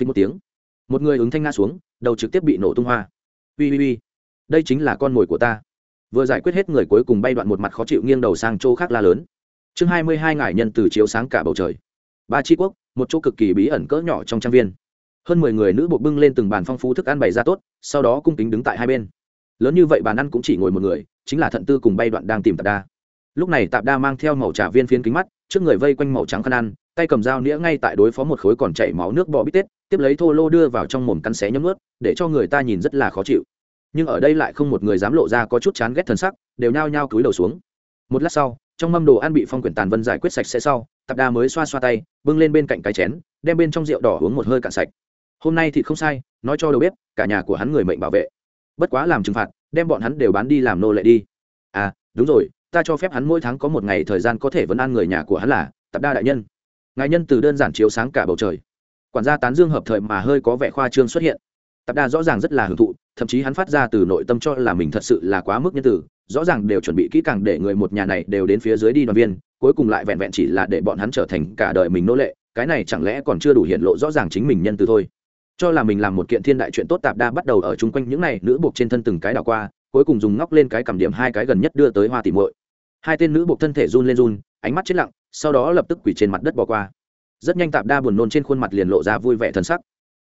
Phí một tiếng, một người ứng thanh nga xuống, đầu trực tiếp bị nổ tung hoa. Ui ui ui. Đây chính là con mồi của ta. Vừa giải quyết hết người cuối cùng bay đoạn một mặt khó chịu nghiêng đầu sang chỗ khác la lớn chương hai mươi hai ngải nhân từ chiếu sáng cả bầu trời. Ba tri quốc, một chỗ cực kỳ bí ẩn cỡ nhỏ trong trang viên. Hơn mười người nữ bộ bưng lên từng bàn phong phú thức ăn bày ra tốt, sau đó cung kính đứng tại hai bên. Lớn như vậy bàn ăn cũng chỉ ngồi một người, chính là thận tư cùng bay đoạn đang tìm tạp đa. Lúc này tạp đa mang theo màu trà viên phiến kính mắt, trước người vây quanh màu trắng khăn ăn, tay cầm dao nĩa ngay tại đối phó một khối còn chảy máu nước bò bít tết, tiếp lấy thô lô đưa vào trong mồm cắn xé nhấm ướt để cho người ta nhìn rất là khó chịu. Nhưng ở đây lại không một người dám lộ ra có chút chán ghét thần sắc, đều nhao nhao cúi đầu xuống. Một lát sau trong mâm đồ ăn bị phong quyển tàn vân giải quyết sạch sẽ sau, tạp đa mới xoa xoa tay, bưng lên bên cạnh cái chén, đem bên trong rượu đỏ uống một hơi cạn sạch. Hôm nay thì không sai, nói cho đầu bếp, cả nhà của hắn người mệnh bảo vệ. Bất quá làm trừng phạt, đem bọn hắn đều bán đi làm nô lệ đi. À đúng rồi, ta cho phép hắn mỗi tháng có một ngày thời gian có thể vấn an người nhà của hắn là tạp đa đại nhân. Ngài nhân từ đơn giản chiếu sáng cả bầu trời. Quản gia tán dương hợp thời mà hơi có vẻ khoa trương xuất hiện tạp đa rõ ràng rất là hưởng thụ, thậm chí hắn phát ra từ nội tâm cho là mình thật sự là quá mức nhân tử, rõ ràng đều chuẩn bị kỹ càng để người một nhà này đều đến phía dưới đi đoàn viên, cuối cùng lại vẹn vẹn chỉ là để bọn hắn trở thành cả đời mình nô lệ, cái này chẳng lẽ còn chưa đủ hiện lộ rõ ràng chính mình nhân từ thôi. Cho là mình làm một kiện thiên đại chuyện tốt, tạp đa bắt đầu ở chung quanh những này nữ buộc trên thân từng cái đảo qua, cuối cùng dùng ngóc lên cái cầm điểm hai cái gần nhất đưa tới hoa tìm muội. Hai tên nữ buộc thân thể run lên run, ánh mắt chết lặng, sau đó lập tức quỳ trên mặt đất bỏ qua. Rất nhanh tạp đa buồn nôn trên khuôn mặt liền lộ ra vui vẻ thân sắc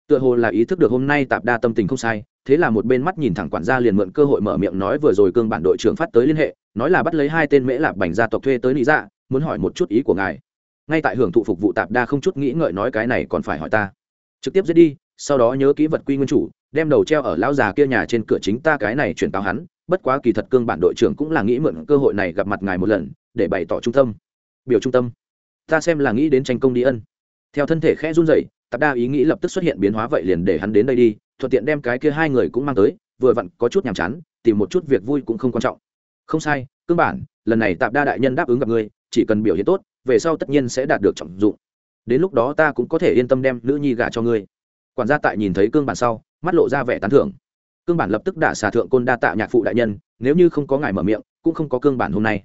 tựa hồ là ý thức được hôm nay tạp đa tâm tình không sai, thế là một bên mắt nhìn thẳng quản gia liền mượn cơ hội mở miệng nói vừa rồi cương bản đội trưởng phát tới liên hệ, nói là bắt lấy hai tên mễ lạp bành gia tộc thuê tới lý dạ muốn hỏi một chút ý của ngài. Ngay tại hưởng thụ phục vụ tạp đa không chút nghĩ ngợi nói cái này còn phải hỏi ta. Trực tiếp giết đi, sau đó nhớ kỹ vật quy nguyên chủ, đem đầu treo ở lão già kia nhà trên cửa chính ta cái này chuyển cáo hắn, bất quá kỳ thật cương bản đội trưởng cũng là nghĩ mượn cơ hội này gặp mặt ngài một lần, để bày tỏ trung tâm. Biểu trung tâm. Ta xem là nghĩ đến tranh công đi ân. Theo thân thể khẽ run rẩy tạp đa ý nghĩ lập tức xuất hiện biến hóa vậy liền để hắn đến đây đi, thuận tiện đem cái kia hai người cũng mang tới, vừa vặn có chút nhàm chán, tìm một chút việc vui cũng không quan trọng. Không sai, cương bản, lần này tạp đa đại nhân đáp ứng gặp ngươi, chỉ cần biểu hiện tốt, về sau tất nhiên sẽ đạt được trọng dụng. Đến lúc đó ta cũng có thể yên tâm đem nữ nhi gả cho ngươi. Quản gia tại nhìn thấy cương bản sau, mắt lộ ra vẻ tán thưởng. Cương bản lập tức đả xà thượng côn đa tạ nhạc phụ đại nhân, nếu như không có ngài mở miệng, cũng không có cương bản hôm nay.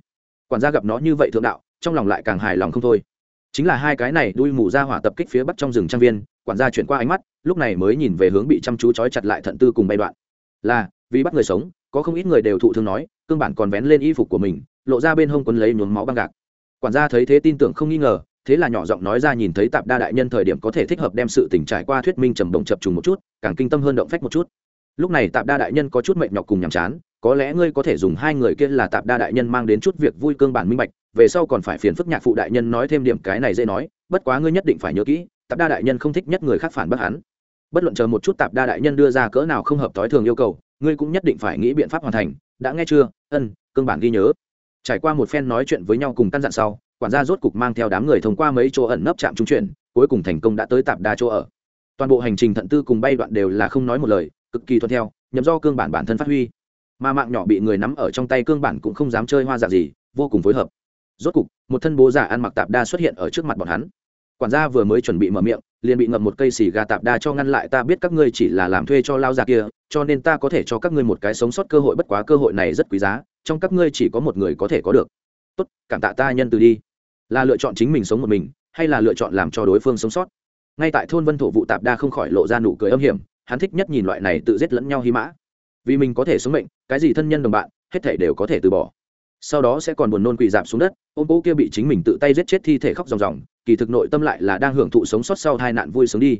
Quản gia gặp nó như vậy thượng đạo, trong lòng lại càng hài lòng không thôi chính là hai cái này đuôi mù ra hỏa tập kích phía bắc trong rừng trang viên, quản gia chuyển qua ánh mắt, lúc này mới nhìn về hướng bị chăm chú trói chặt lại thận tư cùng bay đoạn. Là, vì bắt người sống, có không ít người đều thụ thương nói, cương bản còn vén lên y phục của mình, lộ ra bên hông quấn lấy nhuốm máu băng gạc. Quản gia thấy thế tin tưởng không nghi ngờ, thế là nhỏ giọng nói ra nhìn thấy tạp đa đại nhân thời điểm có thể thích hợp đem sự tình trải qua thuyết minh trầm động chập trùng một chút, càng kinh tâm hơn động phách một chút. Lúc này tạp đa đại nhân có chút mệnh nhọc cùng nhàm chán có lẽ ngươi có thể dùng hai người kia là tạp đa đại nhân mang đến chút việc vui cương bản minh bạch, về sau còn phải phiền phức nhạc phụ đại nhân nói thêm điểm cái này dễ nói, bất quá ngươi nhất định phải nhớ kỹ, tạp đa đại nhân không thích nhất người khác phản bác hắn. Bất luận chờ một chút tạp đa đại nhân đưa ra cỡ nào không hợp thói thường yêu cầu, ngươi cũng nhất định phải nghĩ biện pháp hoàn thành, đã nghe chưa? Ân, cương bản ghi nhớ. Trải qua một phen nói chuyện với nhau cùng căn dặn sau, quản gia rốt cục mang theo đám người thông qua mấy chỗ ẩn nấp trạm trung chuyển, cuối cùng thành công đã tới tạp đa chỗ ở. Toàn bộ hành trình thận tư cùng bay đoạn đều là không nói một lời, cực kỳ thuận theo nhằm do cương bản bản thân phát huy mà mạng nhỏ bị người nắm ở trong tay cương bản cũng không dám chơi hoa dạng gì, vô cùng phối hợp. Rốt cục, một thân bố giả ăn mặc tạp đa xuất hiện ở trước mặt bọn hắn. Quản gia vừa mới chuẩn bị mở miệng, liền bị ngậm một cây xì gà tạp đa cho ngăn lại, ta biết các ngươi chỉ là làm thuê cho lao già kia, cho nên ta có thể cho các ngươi một cái sống sót cơ hội, bất quá cơ hội này rất quý giá, trong các ngươi chỉ có một người có thể có được. Tốt, cảm tạ ta nhân từ đi. Là lựa chọn chính mình sống một mình, hay là lựa chọn làm cho đối phương sống sót? Ngay tại thôn vân thổ vụ tạp đa không khỏi lộ ra nụ cười âm hiểm, hắn thích nhất nhìn loại này tự giết lẫn nhau hy mã vì mình có thể sống mệnh, cái gì thân nhân đồng bạn, hết thể đều có thể từ bỏ. Sau đó sẽ còn buồn nôn quỳ dạp xuống đất, ôm cỗ kia bị chính mình tự tay giết chết thi thể khóc ròng ròng, kỳ thực nội tâm lại là đang hưởng thụ sống sót sau hai nạn vui sướng đi.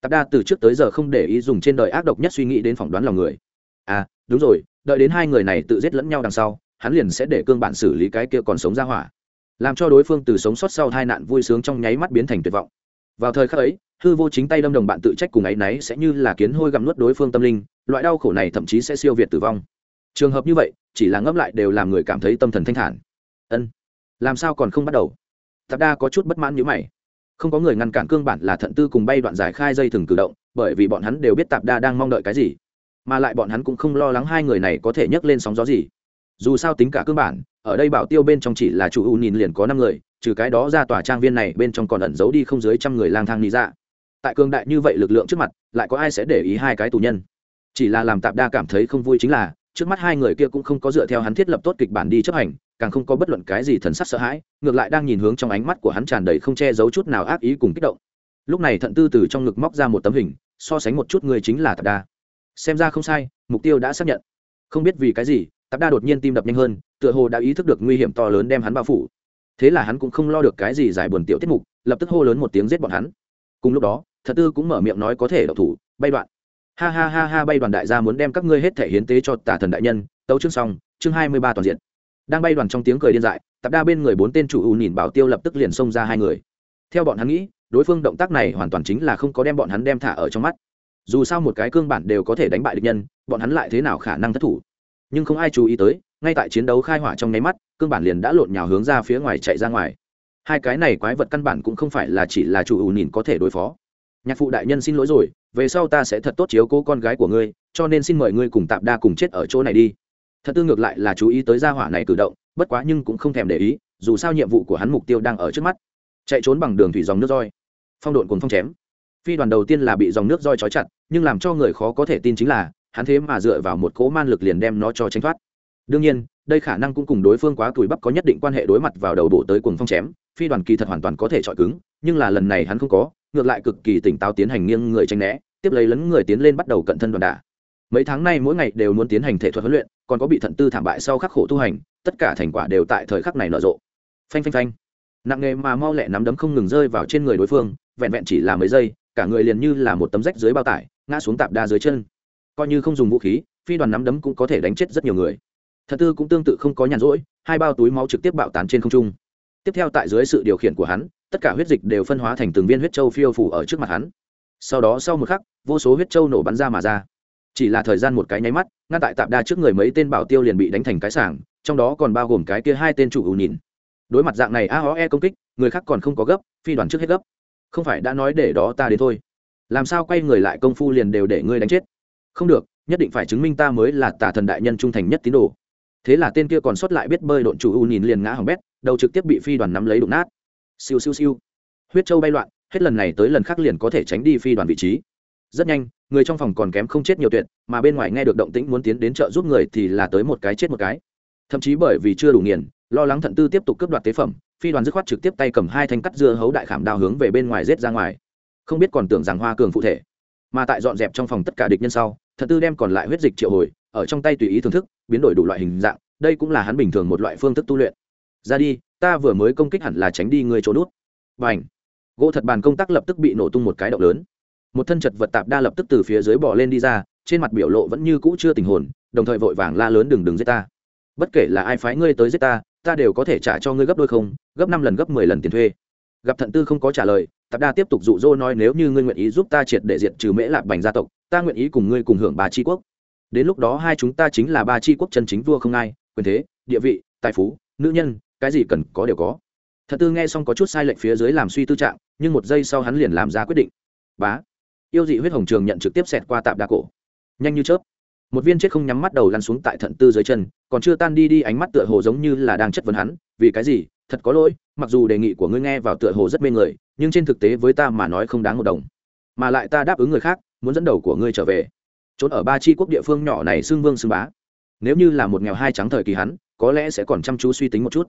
Tạp đa từ trước tới giờ không để ý dùng trên đời ác độc nhất suy nghĩ đến phỏng đoán lòng người. À đúng rồi, đợi đến hai người này tự giết lẫn nhau đằng sau, hắn liền sẽ để cương bản xử lý cái kia còn sống ra hỏa. Làm cho đối phương từ sống sót sau hai nạn vui sướng trong nháy mắt biến thành tuyệt vọng. Vào thời khắc ấy, hư vô chính tay đâm đồng bạn tự trách cùng ấ y náy sẽ như là kiến hôi gặm nuốt đối phương tâm linh loại đau khổ này thậm chí sẽ siêu việt tử vong. Trường hợp như vậy, chỉ là ngẫm lại đều làm người cảm thấy tâm thần thanh thản. Ân, làm sao còn không bắt đầu? Tạp đa có chút bất mãn như mày. Không có người ngăn cản cương bản là thận tư cùng bay đoạn giải khai dây thừng cử động, bởi vì bọn hắn đều biết tạp đa đang mong đợi cái gì. Mà lại bọn hắn cũng không lo lắng hai người này có thể nhấc lên sóng gió gì. Dù sao tính cả cương bản, ở đây bảo tiêu bên trong chỉ là chủ u nhìn liền có năm người, trừ cái đó ra tòa trang viên này bên trong còn ẩn giấu đi không dưới trăm người lang thang lý ra dạ. tại cương đại như vậy lực lượng trước mặt, lại có ai sẽ để ý hai cái tù nhân? Chỉ là làm tạp đa cảm thấy không vui chính là, trước mắt hai người kia cũng không có dựa theo hắn thiết lập tốt kịch bản đi chấp hành, càng không có bất luận cái gì thần sắc sợ hãi, ngược lại đang nhìn hướng trong ánh mắt của hắn tràn đầy không che giấu chút nào ác ý cùng kích động. Lúc này thận tư từ trong ngực móc ra một tấm hình, so sánh một chút người chính là tạp đa. Xem ra không sai, mục tiêu đã xác nhận. Không biết vì cái gì, tạp đa đột nhiên tim đập nhanh hơn, tựa hồ đã ý thức được nguy hiểm to lớn đem hắn bao phủ. Thế là hắn cũng không lo được cái gì giải buồn tiểu tiết mục, lập tức hô lớn một tiếng giết bọn hắn. Cùng lúc đó thật tư cũng mở miệng nói có thể đậu thủ, bay đoạn ha ha ha ha, bay đoàn đại gia muốn đem các ngươi hết thể hiến tế cho tả thần đại nhân. Tấu chương xong, chương hai mươi ba toàn diện. Đang bay đoàn trong tiếng cười điên dại, Tạp đa bên người bốn tên chủ ưu nhìn bảo tiêu lập tức liền xông ra hai người. Theo bọn hắn nghĩ, đối phương động tác này hoàn toàn chính là không có đem bọn hắn đem thả ở trong mắt. Dù sao một cái cương bản đều có thể đánh bại địch nhân, bọn hắn lại thế nào khả năng thất thủ? Nhưng không ai chú ý tới, ngay tại chiến đấu khai hỏa trong nháy mắt, cương bản liền đã lộn nhào hướng ra phía ngoài chạy ra ngoài. Hai cái này quái vật căn bản cũng không phải là chỉ là chủ ưu nhìn có thể đối phó nhạc phụ đại nhân xin lỗi rồi, về sau ta sẽ thật tốt chiếu cố con gái của ngươi, cho nên xin mời ngươi cùng tạp đa cùng chết ở chỗ này đi. Thật tư ngược lại là chú ý tới gia hỏa này cử động, bất quá nhưng cũng không thèm để ý, dù sao nhiệm vụ của hắn mục tiêu đang ở trước mắt. Chạy trốn bằng đường thủy dòng nước roi. Phong độn cùng phong chém. Phi đoàn đầu tiên là bị dòng nước roi trói chặt, nhưng làm cho người khó có thể tin chính là, hắn thế mà dựa vào một cỗ man lực liền đem nó cho tránh thoát. Đương nhiên, đây khả năng cũng cùng đối phương quá tuổi bắp có nhất định quan hệ đối mặt vào đầu đổ tới cuồng phong chém, phi đoàn kỳ thật hoàn toàn có thể chọi cứng, nhưng là lần này hắn không có ngược lại cực kỳ tỉnh táo tiến hành nghiêng người tranh né, tiếp lấy lấn người tiến lên bắt đầu cận thân đoàn đả. Mấy tháng nay mỗi ngày đều muốn tiến hành thể thuật huấn luyện, còn có bị thận tư thảm bại sau khắc khổ tu hành, tất cả thành quả đều tại thời khắc này nở rộ. Phanh phanh phanh. Nặng nghề mà mau lẹ nắm đấm không ngừng rơi vào trên người đối phương, vẹn vẹn chỉ là mấy giây, cả người liền như là một tấm rách dưới bao tải, ngã xuống tạp đa dưới chân. Coi như không dùng vũ khí, phi đoàn nắm đấm cũng có thể đánh chết rất nhiều người. Thật tư cũng tương tự không có nhàn rỗi, hai bao túi máu trực tiếp bạo tán trên không trung. Tiếp theo tại dưới sự điều khiển của hắn tất cả huyết dịch đều phân hóa thành từng viên huyết châu phiêu phủ ở trước mặt hắn. Sau đó sau một khắc, vô số huyết châu nổ bắn ra mà ra. Chỉ là thời gian một cái nháy mắt, ngăn tại tạp đa trước người mấy tên bảo tiêu liền bị đánh thành cái sảng, trong đó còn bao gồm cái kia hai tên chủ ưu nhìn. Đối mặt dạng này a Hó e công kích, người khác còn không có gấp, phi đoàn trước hết gấp. Không phải đã nói để đó ta đến thôi. Làm sao quay người lại công phu liền đều để ngươi đánh chết? Không được, nhất định phải chứng minh ta mới là tà thần đại nhân trung thành nhất tín đồ. Thế là tên kia còn sót lại biết bơi độn chủ u nhìn liền ngã hỏng bét, đầu trực tiếp bị phi đoàn nắm lấy đụng nát siêu siêu siêu. Huyết châu bay loạn, hết lần này tới lần khác liền có thể tránh đi phi đoàn vị trí. Rất nhanh, người trong phòng còn kém không chết nhiều tuyệt, mà bên ngoài nghe được động tĩnh muốn tiến đến chợ giúp người thì là tới một cái chết một cái. Thậm chí bởi vì chưa đủ nghiền, lo lắng thận tư tiếp tục cướp đoạt tế phẩm, phi đoàn dứt khoát trực tiếp tay cầm hai thanh cắt dưa hấu đại khảm đao hướng về bên ngoài rết ra ngoài. Không biết còn tưởng rằng hoa cường phụ thể, mà tại dọn dẹp trong phòng tất cả địch nhân sau, thận tư đem còn lại huyết dịch triệu hồi, ở trong tay tùy ý thưởng thức, biến đổi đủ loại hình dạng, đây cũng là hắn bình thường một loại phương thức tu luyện ra đi, ta vừa mới công kích hẳn là tránh đi người trốn nút. B à n h gỗ thật bàn công tác lập tức bị nổ tung một cái động lớn. Một thân chật vật tạp đa lập tức từ phía dưới bỏ lên đi ra, trên mặt biểu lộ vẫn như cũ chưa tình hồn, đồng thời vội vàng la lớn đừng đừng giết ta. Bất kể là ai phái ngươi tới giết ta ta đều có thể trả cho ngươi gấp đôi không, gấp năm lần gấp mười lần tiền thuê. Gặp thận tư không có trả lời, tạp đa tiếp tục dụ dỗ nói nếu như ngươi nguyện ý giúp ta triệt để diệt trừ mễ lạc bành gia tộc, ta nguyện ý cùng ngươi cùng hưởng ba tri quốc. Đến lúc đó hai chúng ta chính là ba tri quốc chân chính vua không ai, quyền thế, địa vị, tài phú, nữ nhân cái gì cần có đều có. Thật tư nghe xong có chút sai lệch phía dưới làm suy tư trạng, nhưng một giây sau hắn liền làm ra quyết định. Bá. Yêu dị huyết hồng trường nhận trực tiếp xẹt qua tạp đa cổ. Nhanh như chớp. Một viên chết không nhắm mắt đầu lăn xuống tại thận tư dưới chân, còn chưa tan đi đi ánh mắt tựa hồ giống như là đang chất vấn hắn, vì cái gì? Thật có lỗi, mặc dù đề nghị của ngươi nghe vào tựa hồ rất mê người, nhưng trên thực tế với ta mà nói không đáng một đồng. Mà lại ta đáp ứng người khác, muốn dẫn đầu của ngươi trở về. Trốn ở ba tri quốc địa phương nhỏ này xưng vương xưng bá. Nếu như là một nghèo hai trắng thời kỳ hắn, có lẽ sẽ còn chăm chú suy tính một chút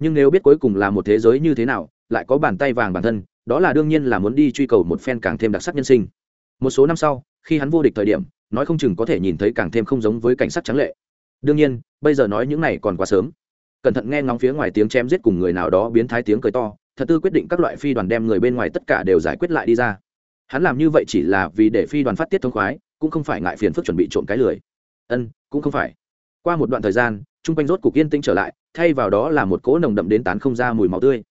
nhưng nếu biết cuối cùng là một thế giới như thế nào, lại có bàn tay vàng bản thân, đó là đương nhiên là muốn đi truy cầu một phen càng thêm đặc sắc nhân sinh. Một số năm sau, khi hắn vô địch thời điểm, nói không chừng có thể nhìn thấy càng thêm không giống với cảnh sắc trắng lệ. Đương nhiên, bây giờ nói những này còn quá sớm. Cẩn thận nghe ngóng phía ngoài tiếng chém giết cùng người nào đó biến thái tiếng cười to, thật tư quyết định các loại phi đoàn đem người bên ngoài tất cả đều giải quyết lại đi ra. Hắn làm như vậy chỉ là vì để phi đoàn phát tiết thông khoái, cũng không phải ngại phiền phức chuẩn bị trộm cái lười. Ân, cũng không phải. Qua một đoạn thời gian chung quanh rốt cục yên tĩnh trở lại, thay vào đó là một cỗ nồng đậm đến tán không ra mùi máu tươi.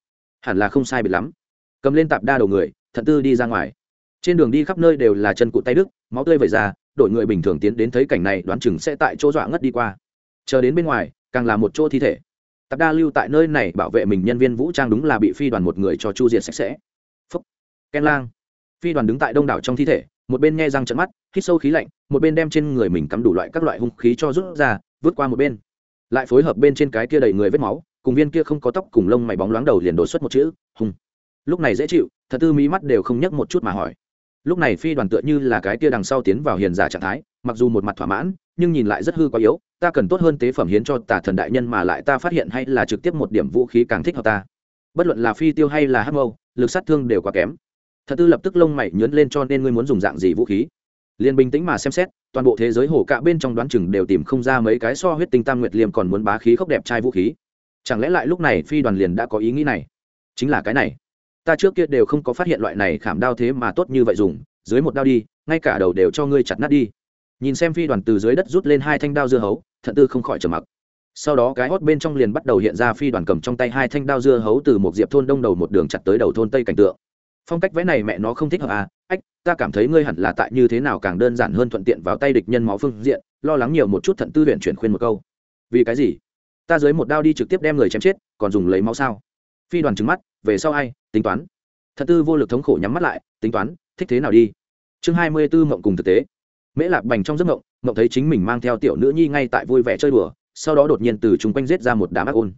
Hẳn là không sai biệt lắm. Cầm lên tạp đa đầu người, thận tư đi ra ngoài. Trên đường đi khắp nơi đều là chân cụt tay đức máu tươi vẩy ra, đội người bình thường tiến đến thấy cảnh này, đoán chừng sẽ tại chỗ dọa ngất đi qua. Chờ đến bên ngoài, càng là một chỗ thi thể. Tạp đa lưu tại nơi này bảo vệ mình nhân viên vũ trang đúng là bị phi đoàn một người cho chu diệt sạch sẽ. Phúc. Ken lang. Phi đoàn đứng tại đông đảo trong thi thể, một bên nghe răng trận mắt, hít sâu khí lạnh, một bên đem trên người mình cắm đủ loại các loại hung khí cho rút ra, vứt qua một bên lại phối hợp bên trên cái kia đầy người vết máu, cùng viên kia không có tóc cùng lông mày bóng loáng đầu liền đổ xuất một chữ hung lúc này dễ chịu, thật tư mỹ mắt đều không nhấc một chút mà hỏi. Lúc này phi đoàn tựa như là cái kia đằng sau tiến vào hiền giả trạng thái, mặc dù một mặt thỏa mãn, nhưng nhìn lại rất hư quá yếu, ta cần tốt hơn tế phẩm hiến cho tà thần đại nhân mà lại ta phát hiện hay là trực tiếp một điểm vũ khí càng thích hợp ta. Bất luận là phi tiêu hay là hắc mâu, lực sát thương đều quá kém. Thật tư lập tức lông mày nhớn lên cho nên ngươi muốn dùng dạng gì vũ khí? Liền bình tĩnh mà xem xét toàn bộ thế giới hổ cạ bên trong đoán chừng đều tìm không ra mấy cái so huyết tinh tam nguyệt liêm còn muốn bá khí khốc đẹp trai vũ khí. Chẳng lẽ lại lúc này phi đoàn liền đã có ý nghĩ này? Chính là cái này. Ta trước kia đều không có phát hiện loại này khảm đao thế mà tốt như vậy dùng. Dưới một đao đi, ngay cả đầu đều cho ngươi chặt nát đi. Nhìn xem phi đoàn từ dưới đất rút lên hai thanh đao dưa hấu, thận tư không khỏi trầm mặc. Sau đó cái hót bên trong liền bắt đầu hiện ra phi đoàn cầm trong tay hai thanh đao dưa hấu từ một diệp thôn đông đầu một đường chặt tới đầu thôn tây cảnh tượng phong cách vẽ này mẹ nó không thích hợp à? Ách, ta cảm thấy ngươi hẳn là tại như thế nào càng đơn giản hơn thuận tiện vào tay địch nhân máu phương diện, lo lắng nhiều một chút thận tư huyện chuyển khuyên một câu. Vì cái gì? Ta dưới một đao đi trực tiếp đem người chém chết, còn dùng lấy máu sao? Phi đoàn trứng mắt, về sau ai? Tính toán. Thận tư vô lực thống khổ nhắm mắt lại, tính toán, thích thế nào đi? Chương hai mươi tư mộng cùng thực tế. Mễ lạc bành trong giấc mộng mộng thấy chính mình mang theo tiểu nữ nhi ngay tại vui vẻ chơi đùa, sau đó đột nhiên từ chung quanh giết ra một đám ác ôn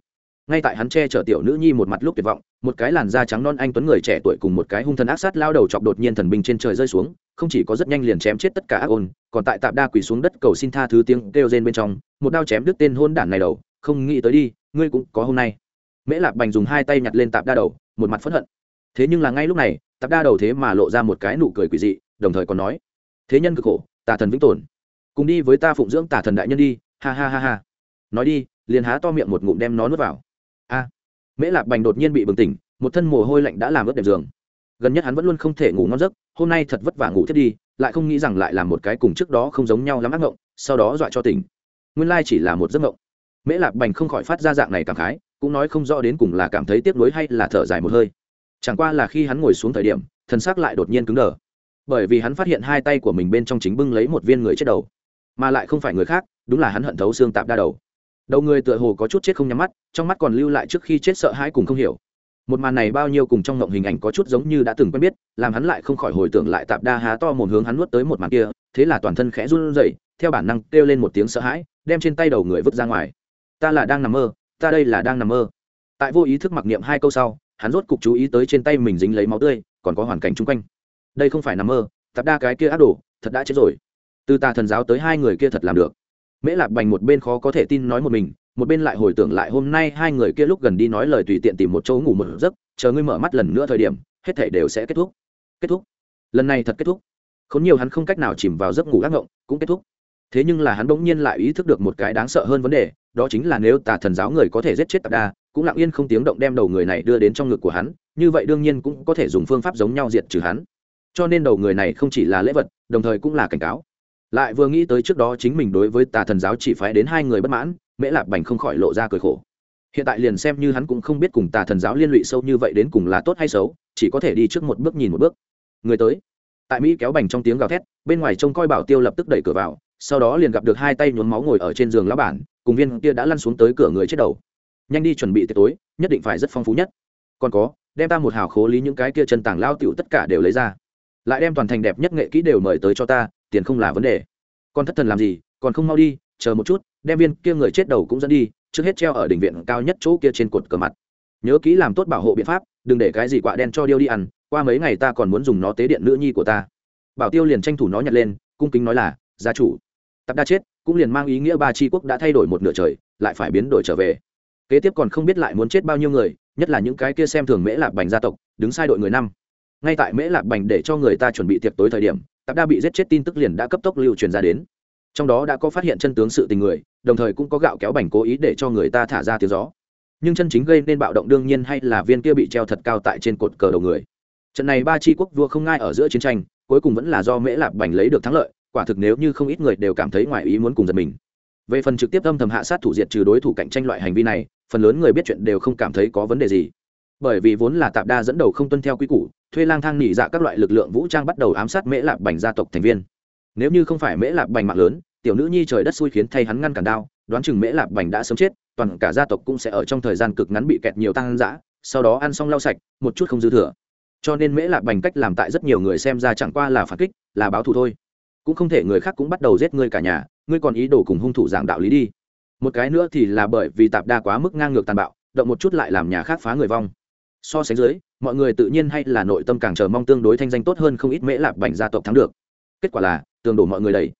ngay tại hắn che chở tiểu nữ nhi một mặt lúc tuyệt vọng, một cái làn da trắng non anh tuấn người trẻ tuổi cùng một cái hung thần ác sát lao đầu chọc đột nhiên thần binh trên trời rơi xuống, không chỉ có rất nhanh liền chém chết tất cả ác ôn, còn tại tạp đa quỳ xuống đất cầu xin tha thứ tiếng kêu rên bên trong, một đao chém đứt tên hôn đản này đầu, không nghĩ tới đi, ngươi cũng có hôm nay. Mễ lạc bành dùng hai tay nhặt lên tạp đa đầu, một mặt phẫn hận. Thế nhưng là ngay lúc này, tạp đa đầu thế mà lộ ra một cái nụ cười quỷ dị, đồng thời còn nói, thế nhân cực khổ, tà thần vĩnh tồn. Cùng đi với ta phụng dưỡng tà thần đại nhân đi, ha ha ha ha. Nói đi, liền há to miệng một ngụm đem nó nuốt vào a. Mễ Lạp bành đột nhiên bị bừng tỉnh, một thân mồ hôi lạnh đã làm ướt đệm giường. Gần nhất hắn vẫn luôn không thể ngủ ngon giấc, hôm nay thật vất vả ngủ thiết đi, lại không nghĩ rằng lại làm một cái cùng trước đó không giống nhau lắm ác ngộng, sau đó dọa cho tỉnh. Nguyên lai chỉ là một giấc ngộng. Mễ Lạp bành không khỏi phát ra dạng này cảm khái, cũng nói không rõ đến cùng là cảm thấy tiếc nuối hay là thở dài một hơi. Chẳng qua là khi hắn ngồi xuống thời điểm, thân xác lại đột nhiên cứng đờ. Bởi vì hắn phát hiện hai tay của mình bên trong chính bưng lấy một viên người chết đầu, mà lại không phải người khác, đúng là hắn hận thấu xương tạp đa đầu đầu người tựa hồ có chút chết không nhắm mắt, trong mắt còn lưu lại trước khi chết sợ hãi cùng không hiểu. Một màn này bao nhiêu cùng trong ngộng hình ảnh có chút giống như đã từng quen biết, làm hắn lại không khỏi hồi tưởng lại tạp đa há to một hướng hắn nuốt tới một màn kia, thế là toàn thân khẽ run rẩy, theo bản năng kêu lên một tiếng sợ hãi, đem trên tay đầu người vứt ra ngoài. Ta là đang nằm mơ, ta đây là đang nằm mơ. Tại vô ý thức mặc niệm hai câu sau, hắn rốt cục chú ý tới trên tay mình dính lấy máu tươi, còn có hoàn cảnh chung quanh. Đây không phải nằm mơ, tạp đa cái kia ác đồ, thật đã chết rồi. Từ tà thần giáo tới hai người kia thật làm được mễ lạc bành một bên khó có thể tin nói một mình, một bên lại hồi tưởng lại hôm nay hai người kia lúc gần đi nói lời tùy tiện tìm một chỗ ngủ một giấc, chờ ngươi mở mắt lần nữa thời điểm, hết thể đều sẽ kết thúc. Kết thúc. Lần này thật kết thúc. Khốn nhiều hắn không cách nào chìm vào giấc ngủ ác ngộng, cũng kết thúc. Thế nhưng là hắn bỗng nhiên lại ý thức được một cái đáng sợ hơn vấn đề, đó chính là nếu tà thần giáo người có thể giết chết tạp đa, cũng lặng yên không tiếng động đem đầu người này đưa đến trong ngực của hắn, như vậy đương nhiên cũng có thể dùng phương pháp giống nhau diệt trừ hắn. Cho nên đầu người này không chỉ là lễ vật, đồng thời cũng là cảnh cáo lại vừa nghĩ tới trước đó chính mình đối với tà thần giáo chỉ phái đến hai người bất mãn, mễ lạp bành không khỏi lộ ra cười khổ. Hiện tại liền xem như hắn cũng không biết cùng tà thần giáo liên lụy sâu như vậy đến cùng là tốt hay xấu, chỉ có thể đi trước một bước nhìn một bước. Người tới. Tại mỹ kéo bành trong tiếng gào thét, bên ngoài trông coi bảo tiêu lập tức đẩy cửa vào, sau đó liền gặp được hai tay nhuốm máu ngồi ở trên giường lão bản, cùng viên kia đã lăn xuống tới cửa người chết đầu. Nhanh đi chuẩn bị tiệc tối, nhất định phải rất phong phú nhất. Còn có, đem ta một hào khố lý những cái kia chân tảng lao tiểu tất cả đều lấy ra. Lại đem toàn thành đẹp nhất nghệ kỹ đều mời tới cho ta tiền không là vấn đề. Con thất thần làm gì, còn không mau đi, chờ một chút, đem viên kia người chết đầu cũng dẫn đi, trước hết treo ở đỉnh viện cao nhất chỗ kia trên cột cờ mặt. Nhớ kỹ làm tốt bảo hộ biện pháp, đừng để cái gì quạ đen cho điêu đi ăn, qua mấy ngày ta còn muốn dùng nó tế điện nữ nhi của ta. Bảo tiêu liền tranh thủ nó nhặt lên, cung kính nói là, gia chủ. Tập đa chết, cũng liền mang ý nghĩa ba tri quốc đã thay đổi một nửa trời, lại phải biến đổi trở về. Kế tiếp còn không biết lại muốn chết bao nhiêu người, nhất là những cái kia xem thường mễ lạc bành gia tộc, đứng sai đội người năm. Ngay tại mễ lạc bành để cho người ta chuẩn bị tiệc tối thời điểm tạp đa bị giết chết tin tức liền đã cấp tốc lưu truyền ra đến. Trong đó đã có phát hiện chân tướng sự tình người, đồng thời cũng có gạo kéo bành cố ý để cho người ta thả ra tiếng gió. Nhưng chân chính gây nên bạo động đương nhiên hay là viên kia bị treo thật cao tại trên cột cờ đầu người. Trận này ba tri quốc vua không ngai ở giữa chiến tranh, cuối cùng vẫn là do mễ lạp bành lấy được thắng lợi, quả thực nếu như không ít người đều cảm thấy ngoài ý muốn cùng giật mình. Về phần trực tiếp âm thầm hạ sát thủ diệt trừ đối thủ cạnh tranh loại hành vi này, phần lớn người biết chuyện đều không cảm thấy có vấn đề gì. Bởi vì vốn là tạp đa dẫn đầu không tuân theo quy củ thuê lang thang nỉ dạ các loại lực lượng vũ trang bắt đầu ám sát mễ lạp bành gia tộc thành viên. Nếu như không phải mễ lạp bành mạng lớn, tiểu nữ nhi trời đất xui khiến thay hắn ngăn cản đao, đoán chừng mễ lạp bành đã sớm chết, toàn cả gia tộc cũng sẽ ở trong thời gian cực ngắn bị kẹt nhiều tăng dã, sau đó ăn xong lau sạch, một chút không dư thừa. Cho nên mễ lạp bành cách làm tại rất nhiều người xem ra chẳng qua là phản kích, là báo thù thôi. Cũng không thể người khác cũng bắt đầu giết ngươi cả nhà, ngươi còn ý đồ cùng hung thủ giảng đạo lý đi. Một cái nữa thì là bởi vì tạp đa quá mức ngang ngược tàn bạo, động một chút lại làm nhà khác phá người vong so sánh dưới, mọi người tự nhiên hay là nội tâm càng chờ mong tương đối thanh danh tốt hơn không ít mễ lạp bành gia tộc thắng được. Kết quả là, tường đổ mọi người đầy.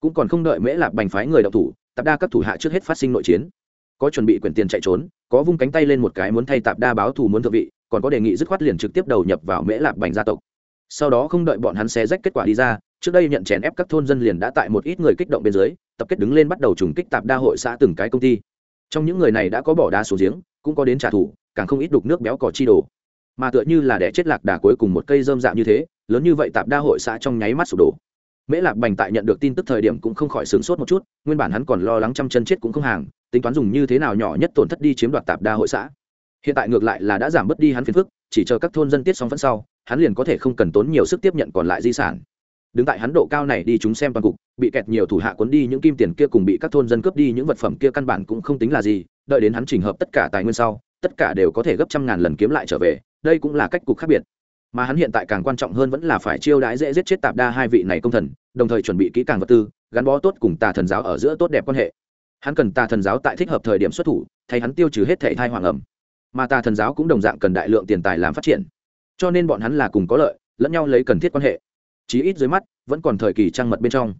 Cũng còn không đợi mễ lạp bành phái người đọc thủ, tạp đa các thủ hạ trước hết phát sinh nội chiến. Có chuẩn bị quyển tiền chạy trốn, có vung cánh tay lên một cái muốn thay tạp đa báo thù muốn thượng vị, còn có đề nghị dứt khoát liền trực tiếp đầu nhập vào mễ lạp bành gia tộc. Sau đó không đợi bọn hắn xé rách kết quả đi ra, trước đây nhận chèn ép các thôn dân liền đã tại một ít người kích động bên dưới, tập kết đứng lên bắt đầu trùng kích tạp đa hội xã từng cái công ty. Trong những người này đã có bỏ đá xuống giếng, cũng có đến trả thù càng không ít đục nước béo cỏ chi đồ. Mà tựa như là để chết lạc đà cuối cùng một cây dơm dạng như thế, lớn như vậy tạp đa hội xã trong nháy mắt sụp đổ. Mễ lạc bành tại nhận được tin tức thời điểm cũng không khỏi sướng sốt một chút, nguyên bản hắn còn lo lắng trăm chân chết cũng không hàng, tính toán dùng như thế nào nhỏ nhất tổn thất đi chiếm đoạt tạp đa hội xã. Hiện tại ngược lại là đã giảm bớt đi hắn phiền phức, chỉ chờ các thôn dân tiết xong vẫn sau, hắn liền có thể không cần tốn nhiều sức tiếp nhận còn lại di sản. Đứng tại hắn độ cao này đi chúng xem toàn cục, bị kẹt nhiều thủ hạ cuốn đi những kim tiền kia cùng bị các thôn dân cướp đi những vật phẩm kia căn bản cũng không tính là gì, đợi đến hắn chỉnh hợp tất cả tài nguyên sau tất cả đều có thể gấp trăm ngàn lần kiếm lại trở về, đây cũng là cách cục khác biệt. Mà hắn hiện tại càng quan trọng hơn vẫn là phải chiêu đãi dễ giết chết tạp đa hai vị này công thần, đồng thời chuẩn bị kỹ càng vật tư, gắn bó tốt cùng tà thần giáo ở giữa tốt đẹp quan hệ. Hắn cần tà thần giáo tại thích hợp thời điểm xuất thủ, thay hắn tiêu trừ hết thể thai hoàng ẩm. Mà tà thần giáo cũng đồng dạng cần đại lượng tiền tài làm phát triển. Cho nên bọn hắn là cùng có lợi, lẫn nhau lấy cần thiết quan hệ. Chí ít dưới mắt, vẫn còn thời kỳ trăng mật bên trong.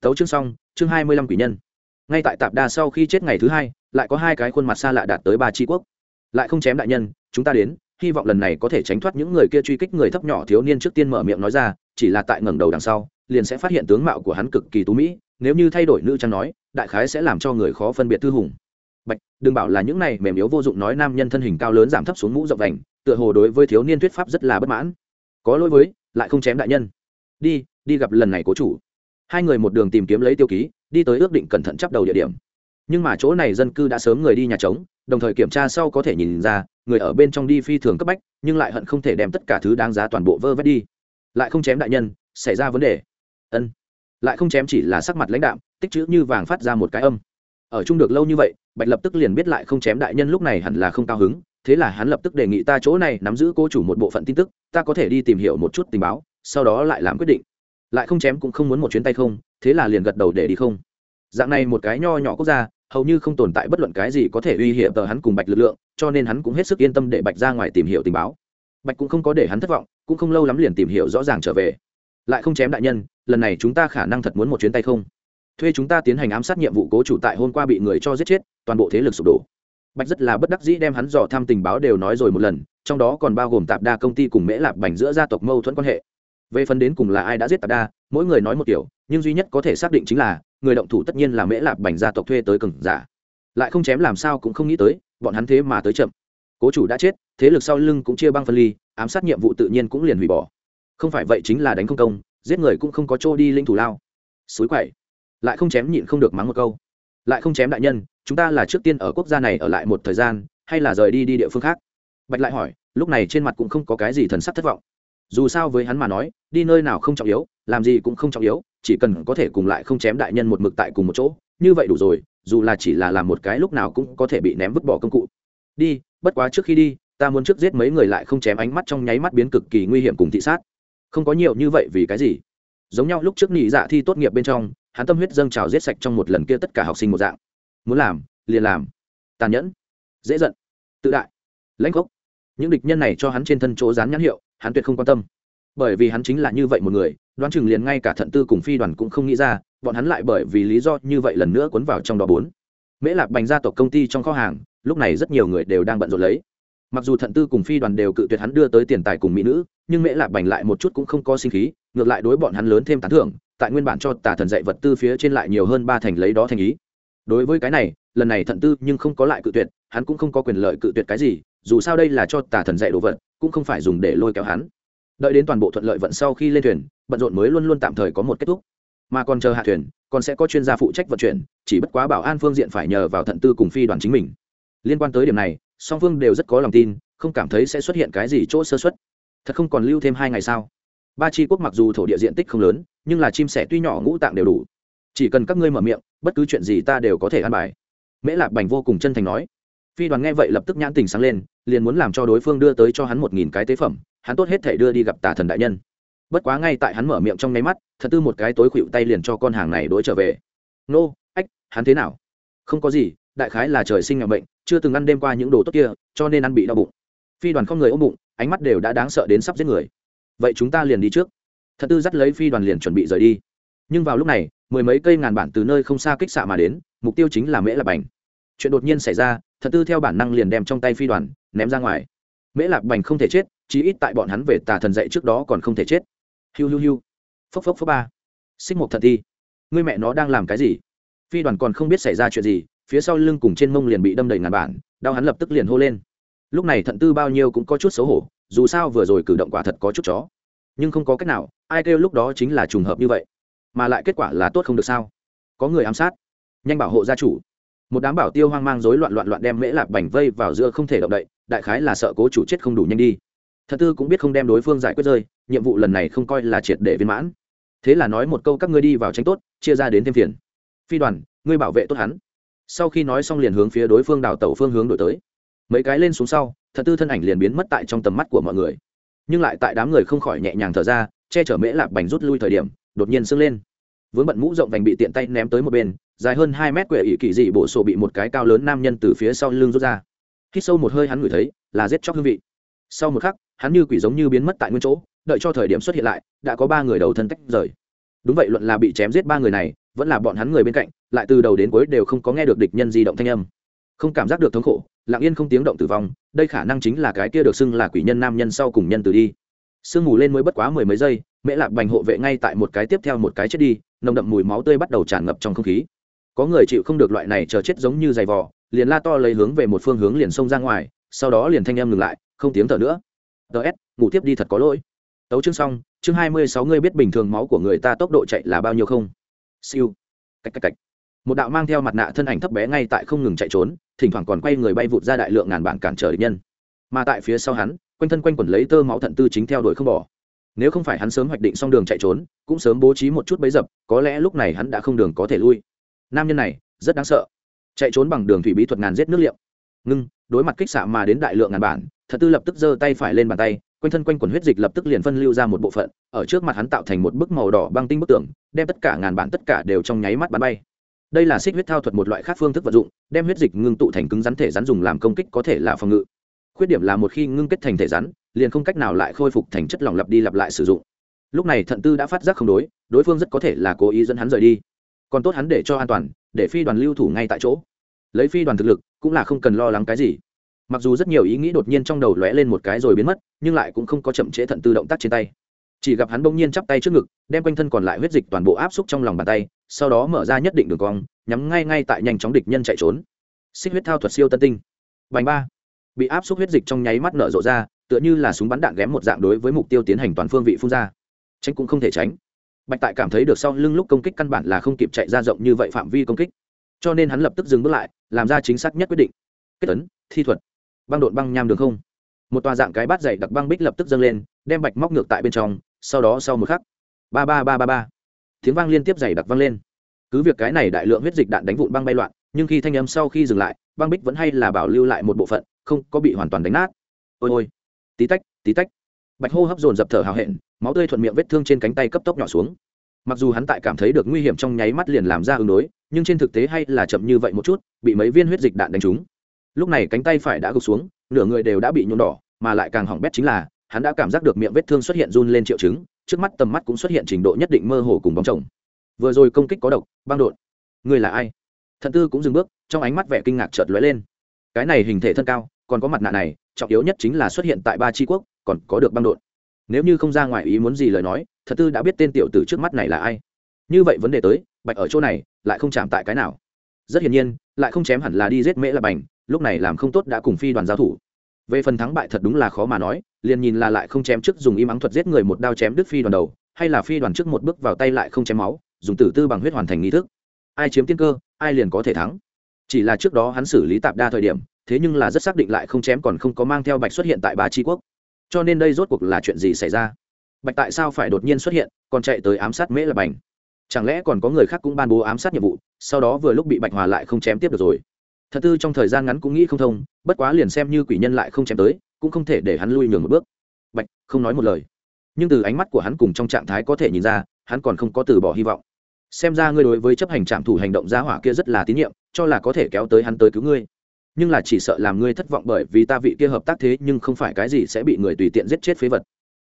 Tấu chương xong, chương hai mươi lăm quỷ nhân. Ngay tại tạp đa sau khi chết ngày thứ hai, lại có hai cái khuôn mặt xa lạ đạt tới ba tri quốc lại không chém đại nhân, chúng ta đến, hy vọng lần này có thể tránh thoát những người kia truy kích người thấp nhỏ thiếu niên trước tiên mở miệng nói ra, chỉ là tại ngẩng đầu đằng sau, liền sẽ phát hiện tướng mạo của hắn cực kỳ tú mỹ, nếu như thay đổi nữ trang nói, đại khái sẽ làm cho người khó phân biệt thư hùng. Bạch, đừng bảo là những này mềm yếu vô dụng nói nam nhân thân hình cao lớn giảm thấp xuống mũ rộng vành, tựa hồ đối với thiếu niên thuyết pháp rất là bất mãn. Có lỗi với, lại không chém đại nhân. Đi đi gặp lần này cố chủ. Hai người một đường tìm kiếm lấy tiêu ký, đi tới ước định cẩn thận chấp đầu địa điểm. Nhưng mà chỗ này dân cư đã sớm người đi nhà trống đồng thời kiểm tra sau có thể nhìn ra, người ở bên trong đi phi thường cấp bách, nhưng lại hận không thể đem tất cả thứ đáng giá toàn bộ vơ vét đi. Lại không chém đại nhân, xảy ra vấn đề. Ân. Lại không chém chỉ là sắc mặt lãnh đạm, tích chữ như vàng phát ra một cái âm. Ở chung được lâu như vậy, bạch lập tức liền biết lại không chém đại nhân lúc này hẳn là không cao hứng, thế là hắn lập tức đề nghị ta chỗ này nắm giữ cô chủ một bộ phận tin tức, ta có thể đi tìm hiểu một chút tình báo, sau đó lại làm quyết định. Lại không chém cũng không muốn một chuyến tay không, thế là liền gật đầu để đi không. Dạng này một cái nho nhỏ quốc gia hầu như không tồn tại bất luận cái gì có thể uy hiểm tờ hắn cùng bạch lực lượng, cho nên hắn cũng hết sức yên tâm để bạch ra ngoài tìm hiểu tình báo. Bạch cũng không có để hắn thất vọng, cũng không lâu lắm liền tìm hiểu rõ ràng trở về. Lại không chém đại nhân, lần này chúng ta khả năng thật muốn một chuyến tay không? Thuê chúng ta tiến hành ám sát nhiệm vụ cố chủ tại hôm qua bị người cho giết chết, toàn bộ thế lực sụp đổ. Bạch rất là bất đắc dĩ đem hắn dò tham tình báo đều nói rồi một lần, trong đó còn bao gồm tạp đa công ty cùng mễ lạp bành giữa gia tộc mâu thuẫn quan hệ. Về phần đến cùng là ai đã giết tạp đa, mỗi người nói một kiểu, nhưng duy nhất có thể xác định chính là người động thủ tất nhiên là mễ lạp bành gia tộc thuê tới cừng giả. Lại không chém làm sao cũng không nghĩ tới, bọn hắn thế mà tới chậm. Cố chủ đã chết, thế lực sau lưng cũng chia băng phân ly, ám sát nhiệm vụ tự nhiên cũng liền hủy bỏ. Không phải vậy chính là đánh không công, giết người cũng không có chỗ đi linh thủ lao. Suối quậy. Lại không chém nhịn không được mắng một câu. Lại không chém đại nhân, chúng ta là trước tiên ở quốc gia này ở lại một thời gian, hay là rời đi đi địa phương khác? Bạch lại hỏi, lúc này trên mặt cũng không có cái gì thần sắc thất vọng. Dù sao với hắn mà nói, đi nơi nào không trọng yếu, làm gì cũng không trọng yếu chỉ cần có thể cùng lại không chém đại nhân một mực tại cùng một chỗ, như vậy đủ rồi, dù là chỉ là làm một cái lúc nào cũng có thể bị ném vứt bỏ công cụ. Đi, bất quá trước khi đi, ta muốn trước giết mấy người lại không chém ánh mắt trong nháy mắt biến cực kỳ nguy hiểm cùng thị sát. Không có nhiều như vậy vì cái gì? Giống nhau lúc trước nghỉ dạ thi tốt nghiệp bên trong, hắn tâm huyết dâng trào giết sạch trong một lần kia tất cả học sinh một dạng. Muốn làm, liền làm. Tàn nhẫn. Dễ giận. Tự đại. Lãnh gốc những địch nhân này cho hắn trên thân chỗ dán nhãn hiệu, hắn tuyệt không quan tâm bởi vì hắn chính là như vậy một người, đoán chừng liền ngay cả thận tư cùng phi đoàn cũng không nghĩ ra, bọn hắn lại bởi vì lý do như vậy lần nữa cuốn vào trong đó bốn. Mễ lạc bành gia tộc công ty trong kho hàng, lúc này rất nhiều người đều đang bận rộn lấy. Mặc dù thận tư cùng phi đoàn đều cự tuyệt hắn đưa tới tiền tài cùng mỹ nữ, nhưng mễ lạc bành lại một chút cũng không có sinh khí, ngược lại đối bọn hắn lớn thêm tán thưởng, tại nguyên bản cho tà thần dạy vật tư phía trên lại nhiều hơn ba thành lấy đó thành ý. Đối với cái này, lần này thận tư nhưng không có lại cự tuyệt, hắn cũng không có quyền lợi cự tuyệt cái gì, dù sao đây là cho tà thần dạy đồ vật, cũng không phải dùng để lôi kéo hắn đợi đến toàn bộ thuận lợi vận sau khi lên thuyền, bận rộn mới luôn luôn tạm thời có một kết thúc. Mà còn chờ hạ thuyền, còn sẽ có chuyên gia phụ trách vận chuyển, chỉ bất quá bảo an phương diện phải nhờ vào thận tư cùng phi đoàn chính mình. Liên quan tới điểm này, song phương đều rất có lòng tin, không cảm thấy sẽ xuất hiện cái gì chỗ sơ xuất thật không còn lưu thêm hai ngày sao? Ba tri quốc mặc dù thổ địa diện tích không lớn, nhưng là chim sẻ tuy nhỏ ngũ tạng đều đủ. Chỉ cần các ngươi mở miệng, bất cứ chuyện gì ta đều có thể ăn bài. Mễ lạp bành vô cùng chân thành nói. Phi đoàn nghe vậy lập tức nhãn tình sáng lên, liền muốn làm cho đối phương đưa tới cho hắn một nghìn cái tế phẩm hắn tốt hết thể đưa đi gặp tà thần đại nhân. Bất quá ngay tại hắn mở miệng trong nháy mắt, thật tư một cái tối khuỵu tay liền cho con hàng này đuổi trở về. Nô, ách, hắn thế nào? Không có gì, đại khái là trời sinh nhà bệnh chưa từng ăn đêm qua những đồ tốt kia, cho nên ăn bị đau bụng. Phi đoàn không người ôm bụng, ánh mắt đều đã đáng sợ đến sắp giết người. Vậy chúng ta liền đi trước. Thật tư dắt lấy phi đoàn liền chuẩn bị rời đi. Nhưng vào lúc này, mười mấy cây ngàn bản từ nơi không xa kích xạ mà đến, mục tiêu chính là mễ lạp bành. Chuyện đột nhiên xảy ra, thật tư theo bản năng liền đem trong tay phi đoàn ném ra ngoài. Mễ lạp bành không thể chết chí ít tại bọn hắn về tà thần dạy trước đó còn không thể chết. Hiu hiu hiu. Phốc phốc phốc ba. Xích một thật thi. Người mẹ nó đang làm cái gì? Phi đoàn còn không biết xảy ra chuyện gì, phía sau lưng cùng trên mông liền bị đâm đầy ngàn bản, đau hắn lập tức liền hô lên. Lúc này thận tư bao nhiêu cũng có chút xấu hổ, dù sao vừa rồi cử động quả thật có chút chó. Nhưng không có cách nào, ai kêu lúc đó chính là trùng hợp như vậy. Mà lại kết quả là tốt không được sao? Có người ám sát. Nhanh bảo hộ gia chủ. Một đám bảo tiêu hoang mang rối loạn loạn loạn đem mễ lạc bành vây vào giữa không thể động đậy, đại khái là sợ cố chủ chết không đủ nhanh đi thật tư cũng biết không đem đối phương giải quyết rơi, nhiệm vụ lần này không coi là triệt để viên mãn. Thế là nói một câu, các ngươi đi vào tranh tốt, chia ra đến thêm phiền. Phi đoàn, ngươi bảo vệ tốt hắn. Sau khi nói xong liền hướng phía đối phương đào tẩu phương hướng đổi tới. Mấy cái lên xuống sau thật tư thân ảnh liền biến mất tại trong tầm mắt của mọi người. Nhưng lại tại đám người không khỏi nhẹ nhàng thở ra, che chở mễ lạc bành rút lui thời điểm, đột nhiên sưng lên. Vướng bận mũ rộng vành bị tiện tay ném tới một bên, dài hơn hai mét quệ ỷ kỳ dị bổ sổ bị một cái cao lớn nam nhân từ phía sau lưng rút ra. Hít sâu một hơi hắn ngửi thấy là giết chóc hương vị. Sau một khắc hắn như quỷ giống như biến mất tại nguyên chỗ, đợi cho thời điểm xuất hiện lại, đã có ba người đầu thân tách rời. Đúng vậy, luận là bị chém giết ba người này, vẫn là bọn hắn người bên cạnh, lại từ đầu đến cuối đều không có nghe được địch nhân di động thanh âm. Không cảm giác được thống khổ, lặng yên không tiếng động tử vong, đây khả năng chính là cái kia được xưng là quỷ nhân nam nhân sau cùng nhân từ đi. Sương mù lên mới bất quá mười mấy giây mễ lạc bành hộ vệ ngay tại một cái tiếp theo một cái chết đi, nồng đậm mùi máu tươi bắt đầu tràn ngập trong không khí. Có người chịu không được loại này chờ chết giống như giày vò, liền la to lấy hướng về một phương hướng liền xông ra ngoài, sau đó liền thanh em ngừng lại, không tiếng thở nữa ts ngủ tiếp đi thật có lỗi. Tấu chương xong, chương hai mươi sáu ngươi biết bình thường máu của người ta tốc độ chạy là bao nhiêu không? Siêu. Cách cách cách. Một đạo mang theo mặt nạ thân ảnh thấp bé ngay tại không ngừng chạy trốn, thỉnh thoảng còn quay người bay vụt ra đại lượng ngàn bản cản trở địch nhân. Mà tại phía sau hắn, quanh thân quanh quẩn lấy tơ máu thận tư chính theo đuổi không bỏ. Nếu không phải hắn sớm hoạch định xong đường chạy trốn, cũng sớm bố trí một chút bấy dập, có lẽ lúc này hắn đã không đường có thể lui. Nam nhân này, rất đáng sợ. Chạy trốn bằng đường thủy bí thuật ngàn giết nước liệm ngưng, đối mặt kích xạ mà đến đại lượng ngàn bản thật tư lập tức giơ tay phải lên bàn tay, quanh thân quanh quần huyết dịch lập tức liền phân lưu ra một bộ phận, ở trước mặt hắn tạo thành một bức màu đỏ băng tinh bức tường, đem tất cả ngàn bản tất cả đều trong nháy mắt bắn bay. Đây là xích huyết thao thuật một loại khác phương thức vận dụng, đem huyết dịch ngưng tụ thành cứng rắn thể rắn dùng làm công kích có thể là phòng ngự. Khuyết điểm là một khi ngưng kết thành thể rắn, liền không cách nào lại khôi phục thành chất lỏng lặp đi lặp lại sử dụng. Lúc này thận tư đã phát giác không đối đối phương rất có thể là cố ý dẫn hắn rời đi. Còn tốt hắn để cho an toàn, để phi đoàn lưu thủ ngay tại chỗ. Lấy phi đoàn thực lực, cũng là không cần lo lắng cái gì mặc dù rất nhiều ý nghĩ đột nhiên trong đầu lóe lên một cái rồi biến mất, nhưng lại cũng không có chậm trễ thận tư động tác trên tay. Chỉ gặp hắn bỗng nhiên chắp tay trước ngực, đem quanh thân còn lại huyết dịch toàn bộ áp xúc trong lòng bàn tay, sau đó mở ra nhất định đường cong, nhắm ngay ngay tại nhanh chóng địch nhân chạy trốn. Xích huyết thao thuật siêu tân tinh. Bành ba. Bị áp xúc huyết dịch trong nháy mắt nở rộ ra, tựa như là súng bắn đạn ghém một dạng đối với mục tiêu tiến hành toàn phương vị phun ra. Tránh cũng không thể tránh. Bạch tại cảm thấy được sau lưng lúc công kích căn bản là không kịp chạy ra rộng như vậy phạm vi công kích. Cho nên hắn lập tức dừng bước lại, làm ra chính xác nhất quyết định. Kết tấn thi thuật băng đột băng nham đường không. Một tòa dạng cái bát dày đặc băng bích lập tức dâng lên, đem bạch móc ngược tại bên trong, sau đó sau một khắc, ba ba ba ba ba, tiếng vang liên tiếp dày đặc vang lên. Cứ việc cái này đại lượng huyết dịch đạn đánh vụn băng bay loạn, nhưng khi thanh âm sau khi dừng lại, băng bích vẫn hay là bảo lưu lại một bộ phận, không có bị hoàn toàn đánh nát. Ôi ôi, tí tách tí tách. Bạch hô hấp dồn dập thở hào hẹn, máu tươi thuận miệng vết thương trên cánh tay cấp tốc nhỏ xuống. Mặc dù hắn tại cảm thấy được nguy hiểm trong nháy mắt liền làm ra ứng đối, nhưng trên thực tế hay là chậm như vậy một chút, bị mấy viên huyết dịch đạn đánh trúng lúc này cánh tay phải đã gục xuống, nửa người đều đã bị nhuộm đỏ, mà lại càng hỏng bét chính là, hắn đã cảm giác được miệng vết thương xuất hiện run lên triệu chứng, trước mắt tầm mắt cũng xuất hiện trình độ nhất định mơ hồ cùng bóng chồng. Vừa rồi công kích có độc, băng đột người là ai? Thận tư cũng dừng bước, trong ánh mắt vẻ kinh ngạc chợt lóe lên. Cái này hình thể thân cao, còn có mặt nạ này, trọng yếu nhất chính là xuất hiện tại ba tri quốc, còn có được băng đột nếu như không ra ngoài ý muốn gì lời nói thật tư đã biết tên tiểu tử trước mắt này là ai. Như vậy vấn đề tới, bạch ở chỗ này, lại không chạm tại cái nào. Rất hiển nhiên, lại không chém hẳn là đi giết mễ là bành lúc này làm không tốt đã cùng phi đoàn giao thủ. Về phần thắng bại thật đúng là khó mà nói, liền nhìn là lại không chém trước dùng im ắng thuật giết người một đao chém đứt phi đoàn đầu, hay là phi đoàn trước một bước vào tay lại không chém máu, dùng tử tư bằng huyết hoàn thành nghi thức. Ai chiếm tiên cơ, ai liền có thể thắng. Chỉ là trước đó hắn xử lý tạp đa thời điểm, thế nhưng là rất xác định lại không chém còn không có mang theo bạch xuất hiện tại ba tri quốc. Cho nên đây rốt cuộc là chuyện gì xảy ra? Bạch tại sao phải đột nhiên xuất hiện, còn chạy tới ám sát mễ là bành? Chẳng lẽ còn có người khác cũng ban bố ám sát nhiệm vụ, sau đó vừa lúc bị bạch hòa lại không chém tiếp được rồi? Thật tư trong thời gian ngắn cũng nghĩ không thông, bất quá liền xem như quỷ nhân lại không chém tới, cũng không thể để hắn lui nhường một bước. Bạch, không nói một lời. Nhưng từ ánh mắt của hắn cùng trong trạng thái có thể nhìn ra, hắn còn không có từ bỏ hy vọng. Xem ra ngươi đối với chấp hành trạm thủ hành động gia hỏa kia rất là tín nhiệm, cho là có thể kéo tới hắn tới cứu ngươi. Nhưng là chỉ sợ làm ngươi thất vọng bởi vì ta vị kia hợp tác thế nhưng không phải cái gì sẽ bị người tùy tiện giết chết phế vật.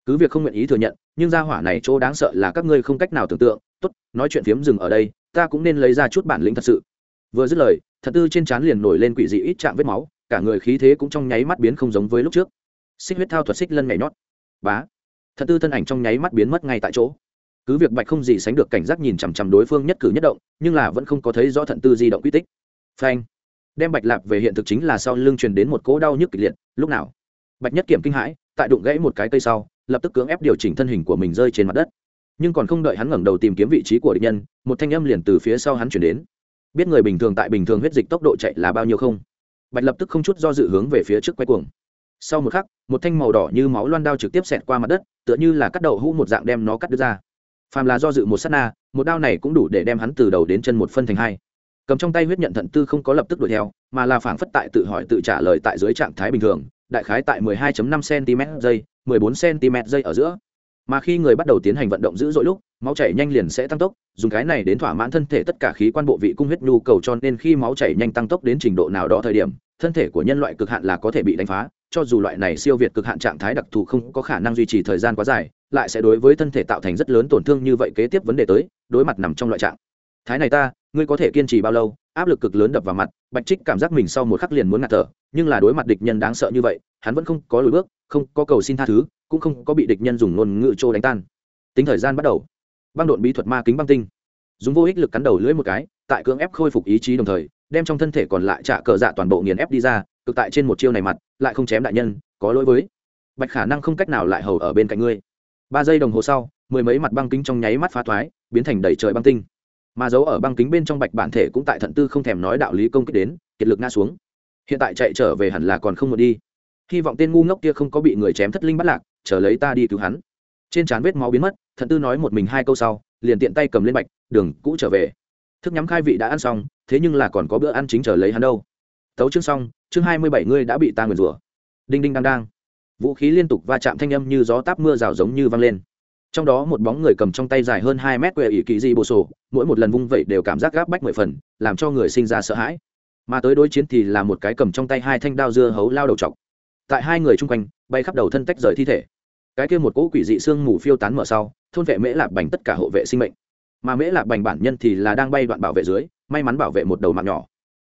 Cứ việc không nguyện ý thừa nhận, nhưng gia hỏa này chỗ đáng sợ là các ngươi không cách nào tưởng tượng. Tốt, nói chuyện phiếm dừng ở đây, ta cũng nên lấy ra chút bản lĩnh thật sự vừa dứt lời thật tư trên trán liền nổi lên quỷ dị ít chạm vết máu, cả người khí thế cũng trong nháy mắt biến không giống với lúc trước. Xích huyết thao thuật xích lân nhảy nhót. Bá. Thật tư thân ảnh trong nháy mắt biến mất ngay tại chỗ. Cứ việc bạch không gì sánh được cảnh giác nhìn chằm chằm đối phương nhất cử nhất động, nhưng là vẫn không có thấy rõ thận tư di động quy tích. Phanh. Đem bạch lạp về hiện thực chính là sau lưng truyền đến một cỗ đau nhức kịch liệt, lúc nào? Bạch nhất kiểm kinh hãi, tại đụng gãy một cái cây sau, lập tức cưỡng ép điều chỉnh thân hình của mình rơi trên mặt đất. Nhưng còn không đợi hắn ngẩng đầu tìm kiếm vị trí của địch nhân, một thanh âm liền từ phía sau hắn chuyển đến biết người bình thường tại bình thường huyết dịch tốc độ chạy là bao nhiêu không? Bạch lập tức không chút do dự hướng về phía trước quay cuồng. Sau một khắc, một thanh màu đỏ như máu loan đao trực tiếp xẹt qua mặt đất, tựa như là cắt đầu hũ một dạng đem nó cắt đứt ra. Phàm là do dự một s á t na, một đao này cũng đủ để đem hắn từ đầu đến chân một phân thành hai. Cầm trong tay huyết nhận thận tư không có lập tức đuổi theo, mà là phảng phất tại tự hỏi tự trả lời tại dưới trạng thái bình thường, đại khái tại 12.5 cm giây 14 cm giây ở giữa mà khi người bắt đầu tiến hành vận động dữ dội lúc, máu chảy nhanh liền sẽ tăng tốc, dùng cái này đến thỏa mãn thân thể tất cả khí quan bộ vị cung huyết nhu cầu cho nên khi máu chảy nhanh tăng tốc đến trình độ nào đó thời điểm, thân thể của nhân loại cực hạn là có thể bị đánh phá, cho dù loại này siêu việt cực hạn trạng thái đặc thù không có khả năng duy trì thời gian quá dài, lại sẽ đối với thân thể tạo thành rất lớn tổn thương như vậy kế tiếp vấn đề tới, đối mặt nằm trong loại trạng. Thái này ta, ngươi có thể kiên trì bao lâu? Áp lực cực lớn đập vào mặt, bạch trích cảm giác mình sau một khắc liền muốn ngạt thở, nhưng là đối mặt địch nhân đáng sợ như vậy, hắn vẫn không có lùi bước, không có cầu xin tha thứ cũng không có bị địch nhân dùng ngôn ngữ trô đánh tan. Tính thời gian bắt đầu, băng đột bí thuật ma kính băng tinh, dùng vô ích lực cắn đầu lưỡi một cái, tại cưỡng ép khôi phục ý chí đồng thời, đem trong thân thể còn lại trả cờ dạ toàn bộ nghiền ép đi ra, cực tại trên một chiêu này mặt, lại không chém đại nhân, có lỗi với. Bạch khả năng không cách nào lại hầu ở bên cạnh ngươi. Ba giây đồng hồ sau, mười mấy mặt băng kính trong nháy mắt phá thoái, biến thành đầy trời băng tinh. Mà giấu ở băng kính bên trong bạch bản thể cũng tại thận tư không thèm nói đạo lý công kích đến, kiệt lực ngã xuống. Hiện tại chạy trở về hẳn là còn không một đi. Hy vọng tên ngu ngốc kia không có bị người chém thất linh bắt lạc chờ lấy ta đi cứu hắn. Trên trán vết máu biến mất, thận tư nói một mình hai câu sau, liền tiện tay cầm lên bạch, đường, cũ trở về. Thức nhắm khai vị đã ăn xong, thế nhưng là còn có bữa ăn chính chờ lấy hắn đâu. Tấu chương xong, chương hai mươi bảy ngươi đã bị ta nguyền rủa. Đinh đinh đang đang. Vũ khí liên tục va chạm thanh âm như gió táp mưa rào giống như văng lên. Trong đó một bóng người cầm trong tay dài hơn hai mét quệ ỷ kỳ di bồ sổ, mỗi một lần vung vẩy đều cảm giác gáp bách mười phần, làm cho người sinh ra sợ hãi. Mà tới đối chiến thì là một cái cầm trong tay hai thanh đao dưa hấu lao đầu chọc. Tại hai người chung quanh, bay khắp đầu thân tách rời thi thể cái kia một cỗ quỷ dị xương mù phiêu tán mở sau, thôn vệ mễ lạp bành tất cả hộ vệ sinh mệnh. Mà mễ lạp bành bản nhân thì là đang bay đoạn bảo vệ dưới, may mắn bảo vệ một đầu mạng nhỏ.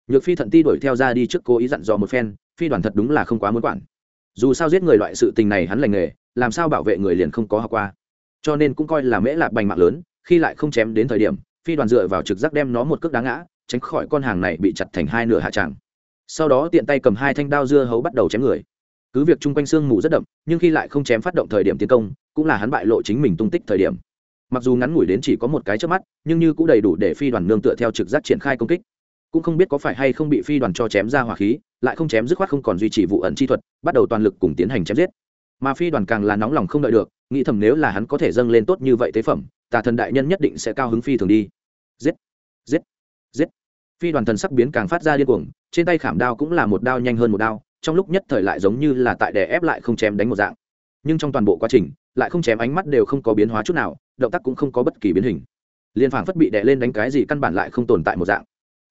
Nhược phi thận ti đuổi theo ra đi trước cố ý dặn dò một phen, phi đoàn thật đúng là không quá muốn quản. Dù sao giết người loại sự tình này hắn lành nghề, làm sao bảo vệ người liền không có học qua. Cho nên cũng coi là mễ lạp bành mạng lớn, khi lại không chém đến thời điểm, phi đoàn dựa vào trực giác đem nó một cước đá ngã, tránh khỏi con hàng này bị chặt thành hai nửa hạ tràng. Sau đó tiện tay cầm hai thanh đao dưa hấu bắt đầu chém người cứ việc chung quanh xương mù rất đậm, nhưng khi lại không chém phát động thời điểm tiến công, cũng là hắn bại lộ chính mình tung tích thời điểm. Mặc dù ngắn ngủi đến chỉ có một cái trước mắt, nhưng như cũng đầy đủ để phi đoàn nương tựa theo trực giác triển khai công kích. Cũng không biết có phải hay không bị phi đoàn cho chém ra hỏa khí, lại không chém dứt khoát không còn duy trì vụ ẩn chi thuật, bắt đầu toàn lực cùng tiến hành chém giết. Mà phi đoàn càng là nóng lòng không đợi được, nghĩ thầm nếu là hắn có thể dâng lên tốt như vậy tế phẩm, tà thần đại nhân nhất định sẽ cao hứng phi thường đi. Giết giết giết. Phi đoàn thần sắc biến càng phát ra điên cuồng, trên tay khảm đao cũng là một đao nhanh hơn một đao trong lúc nhất thời lại giống như là tại đè ép lại không chém đánh một dạng. Nhưng trong toàn bộ quá trình, lại không chém ánh mắt đều không có biến hóa chút nào, động tác cũng không có bất kỳ biến hình. Liên phảng phất bị đè lên đánh cái gì căn bản lại không tồn tại một dạng.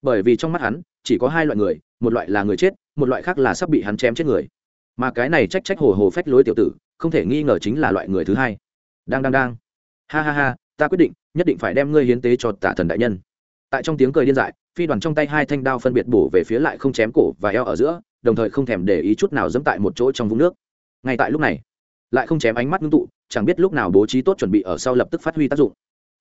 Bởi vì trong mắt hắn, chỉ có hai loại người, một loại là người chết, một loại khác là sắp bị hắn chém chết người. Mà cái này trách trách hồ hồ phách lối tiểu tử, không thể nghi ngờ chính là loại người thứ hai. Đang đang đang. Ha ha ha, ta quyết định, nhất định phải đem ngươi hiến tế cho tả thần đại nhân. Tại trong tiếng cười điên dại, phi đoàn trong tay hai thanh đao phân biệt bổ về phía lại không chém cổ và eo ở giữa đồng thời không thèm để ý chút nào dẫm tại một chỗ trong vũng nước. Ngay tại lúc này, lại không chém ánh mắt ngưng tụ, chẳng biết lúc nào bố trí tốt chuẩn bị ở sau lập tức phát huy tác dụng.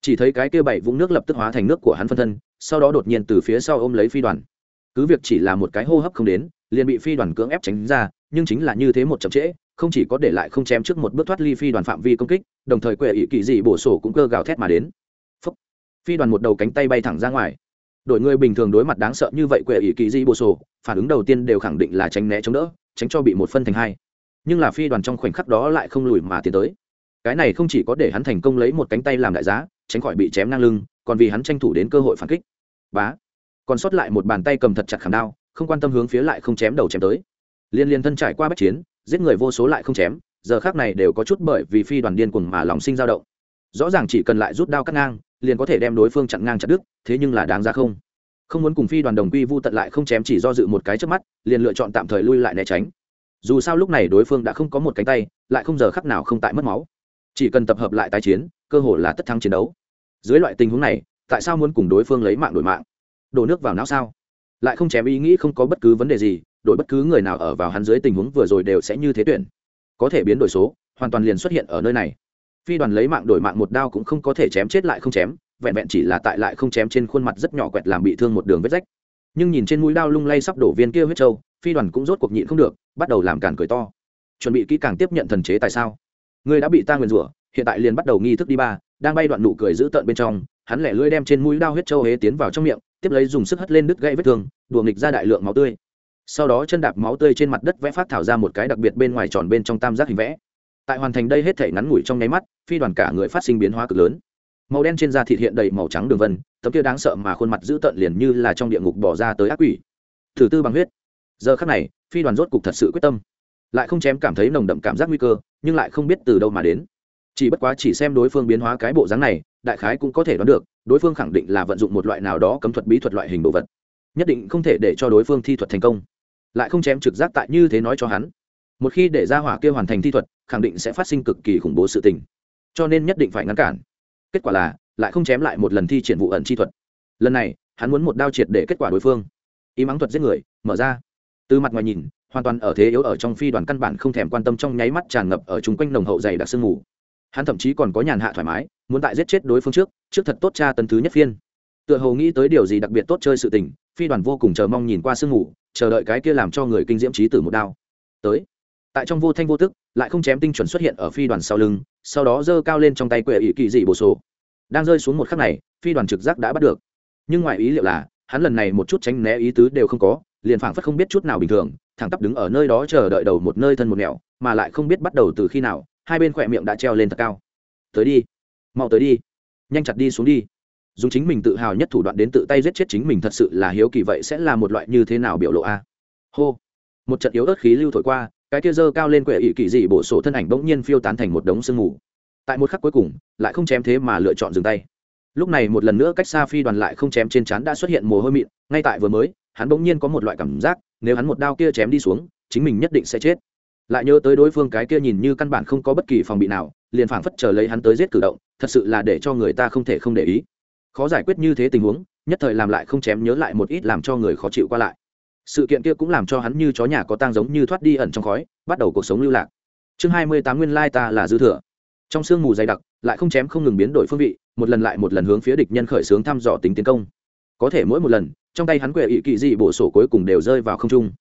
Chỉ thấy cái kia bảy vũng nước lập tức hóa thành nước của hắn phân thân, sau đó đột nhiên từ phía sau ôm lấy phi đoàn. Cứ việc chỉ là một cái hô hấp không đến, liền bị phi đoàn cưỡng ép tránh ra, nhưng chính là như thế một chậm trễ, không chỉ có để lại không chém trước một bước thoát ly phi đoàn phạm vi công kích, đồng thời quệ ý kỳ dị bổ sổ cũng cơ gào thét mà đến. Phúc. phi đoàn một đầu cánh tay bay thẳng ra ngoài đội người bình thường đối mặt đáng sợ như vậy quệ ỷ kỳ di bồ sổ, phản ứng đầu tiên đều khẳng định là tránh né chống đỡ, tránh cho bị một phân thành hai. Nhưng là phi đoàn trong khoảnh khắc đó lại không lùi mà tiến tới. Cái này không chỉ có để hắn thành công lấy một cánh tay làm đại giá, tránh khỏi bị chém ngang lưng, còn vì hắn tranh thủ đến cơ hội phản kích. Bá. Còn sót lại một bàn tay cầm thật chặt khảm đao, không quan tâm hướng phía lại không chém đầu chém tới. Liên liên thân trải qua bách chiến, giết người vô số lại không chém, giờ khác này đều có chút bởi vì phi đoàn điên cuồng mà lòng sinh dao động rõ ràng chỉ cần lại rút đao cắt ngang, liền có thể đem đối phương chặn ngang chặt đứt, thế nhưng là đáng ra không? Không muốn cùng phi đoàn đồng quy vu tận lại không chém chỉ do dự một cái trước mắt, liền lựa chọn tạm thời lui lại né tránh. Dù sao lúc này đối phương đã không có một cánh tay, lại không giờ khắc nào không tại mất máu. Chỉ cần tập hợp lại tái chiến, cơ hội là tất thắng chiến đấu. Dưới loại tình huống này, tại sao muốn cùng đối phương lấy mạng đổi mạng? Đổ nước vào não sao? Lại không chém ý nghĩ không có bất cứ vấn đề gì, đổi bất cứ người nào ở vào hắn dưới tình huống vừa rồi đều sẽ như thế tuyển. Có thể biến đổi số, hoàn toàn liền xuất hiện ở nơi này phi đoàn lấy mạng đổi mạng một đao cũng không có thể chém chết lại không chém, vẹn vẹn chỉ là tại lại không chém trên khuôn mặt rất nhỏ quẹt làm bị thương một đường vết rách. Nhưng nhìn trên mũi đao lung lay sắp đổ viên kia huyết trâu, phi đoàn cũng rốt cuộc nhịn không được, bắt đầu làm càn cười to. Chuẩn bị kỹ càng tiếp nhận thần chế tại sao? Người đã bị ta nguyền rủa, hiện tại liền bắt đầu nghi thức đi ba, đang bay đoạn nụ cười giữ tợn bên trong, hắn lẻ lưỡi đem trên mũi đao huyết trâu hế tiến vào trong miệng, tiếp lấy dùng sức hất lên đứt gãy vết thương, đùa nghịch ra đại lượng máu tươi. Sau đó chân đạp máu tươi trên mặt đất vẽ phát thảo ra một cái đặc biệt bên ngoài tròn bên trong tam giác hình vẽ tại hoàn thành đây hết thể ngắn ngủi trong nháy mắt, phi đoàn cả người phát sinh biến hóa cực lớn. Màu đen trên da thịt hiện đầy màu trắng đường vân, tấm kia đáng sợ mà khuôn mặt dữ tợn liền như là trong địa ngục bỏ ra tới ác quỷ. Thử tư bằng huyết. Giờ khắc này, phi đoàn rốt cục thật sự quyết tâm. Lại không chém cảm thấy nồng đậm cảm giác nguy cơ, nhưng lại không biết từ đâu mà đến. Chỉ bất quá chỉ xem đối phương biến hóa cái bộ dáng này, đại khái cũng có thể đoán được, đối phương khẳng định là vận dụng một loại nào đó cấm thuật bí thuật loại hình đồ vật. Nhất định không thể để cho đối phương thi thuật thành công. Lại không chém trực giác tại như thế nói cho hắn một khi để ra hỏa kia hoàn thành thi thuật, khẳng định sẽ phát sinh cực kỳ khủng bố sự tình. Cho nên nhất định phải ngăn cản. Kết quả là, lại không chém lại một lần thi triển vụ ẩn chi thuật. Lần này, hắn muốn một đao triệt để kết quả đối phương. Ý mắng thuật giết người, mở ra. Từ mặt ngoài nhìn, hoàn toàn ở thế yếu ở trong phi đoàn căn bản không thèm quan tâm trong nháy mắt tràn ngập ở chung quanh nồng hậu dày đặc sương mù. Hắn thậm chí còn có nhàn hạ thoải mái, muốn tại giết chết đối phương trước trước thật tốt cha tấn thứ nhất phiên. Tựa hồ nghĩ tới điều gì đặc biệt tốt chơi sự tình, phi đoàn vô cùng chờ mong nhìn qua sương mù, chờ đợi cái kia làm cho người kinh diễm trí tử một đao. Tới tại trong vô thanh vô tức, lại không chém tinh chuẩn xuất hiện ở phi đoàn sau lưng, sau đó giơ cao lên trong tay quệ ỵ kỳ dị bổ sổ. Đang rơi xuống một khắc này, phi đoàn trực giác đã bắt được. Nhưng ngoài ý liệu là, hắn lần này một chút tránh né ý tứ đều không có, liền phảng phất không biết chút nào bình thường, thẳng tắp đứng ở nơi đó chờ đợi đầu một nơi thân một nẻo mà lại không biết bắt đầu từ khi nào, hai bên khỏe miệng đã treo lên thật cao. Tới đi, mau tới đi, nhanh chặt đi xuống đi. Dùng chính mình tự hào nhất thủ đoạn đến tự tay giết chết chính mình thật sự là hiếu kỳ vậy sẽ là một loại như thế nào biểu lộ a? Hô. Một trận yếu ớt khí lưu thổi qua cái kia dơ cao lên quệ ỵ kỳ dị bộ sổ thân ảnh bỗng nhiên phiêu tán thành một đống sương mù. Tại một khắc cuối cùng, lại không chém thế mà lựa chọn dừng tay. Lúc này một lần nữa cách xa phi đoàn lại không chém trên chán đã xuất hiện mồ hôi mịn, ngay tại vừa mới, hắn bỗng nhiên có một loại cảm giác, nếu hắn một đao kia chém đi xuống, chính mình nhất định sẽ chết. Lại nhớ tới đối phương cái kia nhìn như căn bản không có bất kỳ phòng bị nào, liền phảng phất chờ lấy hắn tới giết cử động, thật sự là để cho người ta không thể không để ý. Khó giải quyết như thế tình huống, nhất thời làm lại không chém nhớ lại một ít làm cho người khó chịu qua lại sự kiện kia cũng làm cho hắn như chó nhà có tang giống như thoát đi ẩn trong khói, bắt đầu cuộc sống lưu lạc. Chương hai mươi tám nguyên lai ta là dư thừa. Trong sương mù dày đặc, lại không chém không ngừng biến đổi phương vị, một lần lại một lần hướng phía địch nhân khởi xướng thăm dò tính tiến công. Có thể mỗi một lần, trong tay hắn quệ ỵ kỵ dị bộ sổ cuối cùng đều rơi vào không trung.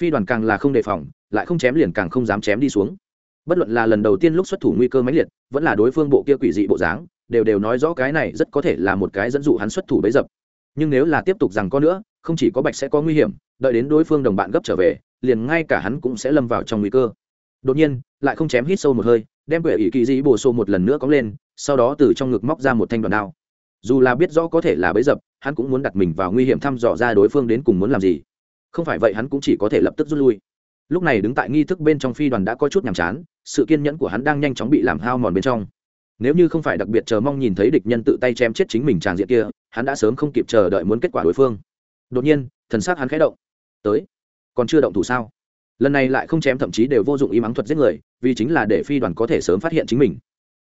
Phi đoàn càng là không đề phòng, lại không chém liền càng không dám chém đi xuống. Bất luận là lần đầu tiên lúc xuất thủ nguy cơ mãnh liệt, vẫn là đối phương bộ kia quỷ dị bộ dáng, đều đều nói rõ cái này rất có thể là một cái dẫn dụ hắn xuất thủ bấy dập. Nhưng nếu là tiếp tục rằng có nữa, không chỉ có bạch sẽ có nguy hiểm đợi đến đối phương đồng bạn gấp trở về, liền ngay cả hắn cũng sẽ lâm vào trong nguy cơ. Đột nhiên, lại không chém hít sâu một hơi, đem quệ ỷ kỳ dĩ bổ sô một lần nữa cóng lên, sau đó từ trong ngực móc ra một thanh đoạn đao. Dù là biết rõ có thể là bấy dập, hắn cũng muốn đặt mình vào nguy hiểm thăm dò ra đối phương đến cùng muốn làm gì. Không phải vậy hắn cũng chỉ có thể lập tức rút lui. Lúc này đứng tại nghi thức bên trong phi đoàn đã có chút nhàm chán, sự kiên nhẫn của hắn đang nhanh chóng bị làm hao mòn bên trong. Nếu như không phải đặc biệt chờ mong nhìn thấy địch nhân tự tay chém chết chính mình tràng diện kia, hắn đã sớm không kịp chờ đợi muốn kết quả đối phương. Đột nhiên, thần s á c hắn khẽ động tới. Còn chưa động thủ sao? Lần này lại không chém thậm chí đều vô dụng ý mắng thuật giết người, vì chính là để phi đoàn có thể sớm phát hiện chính mình.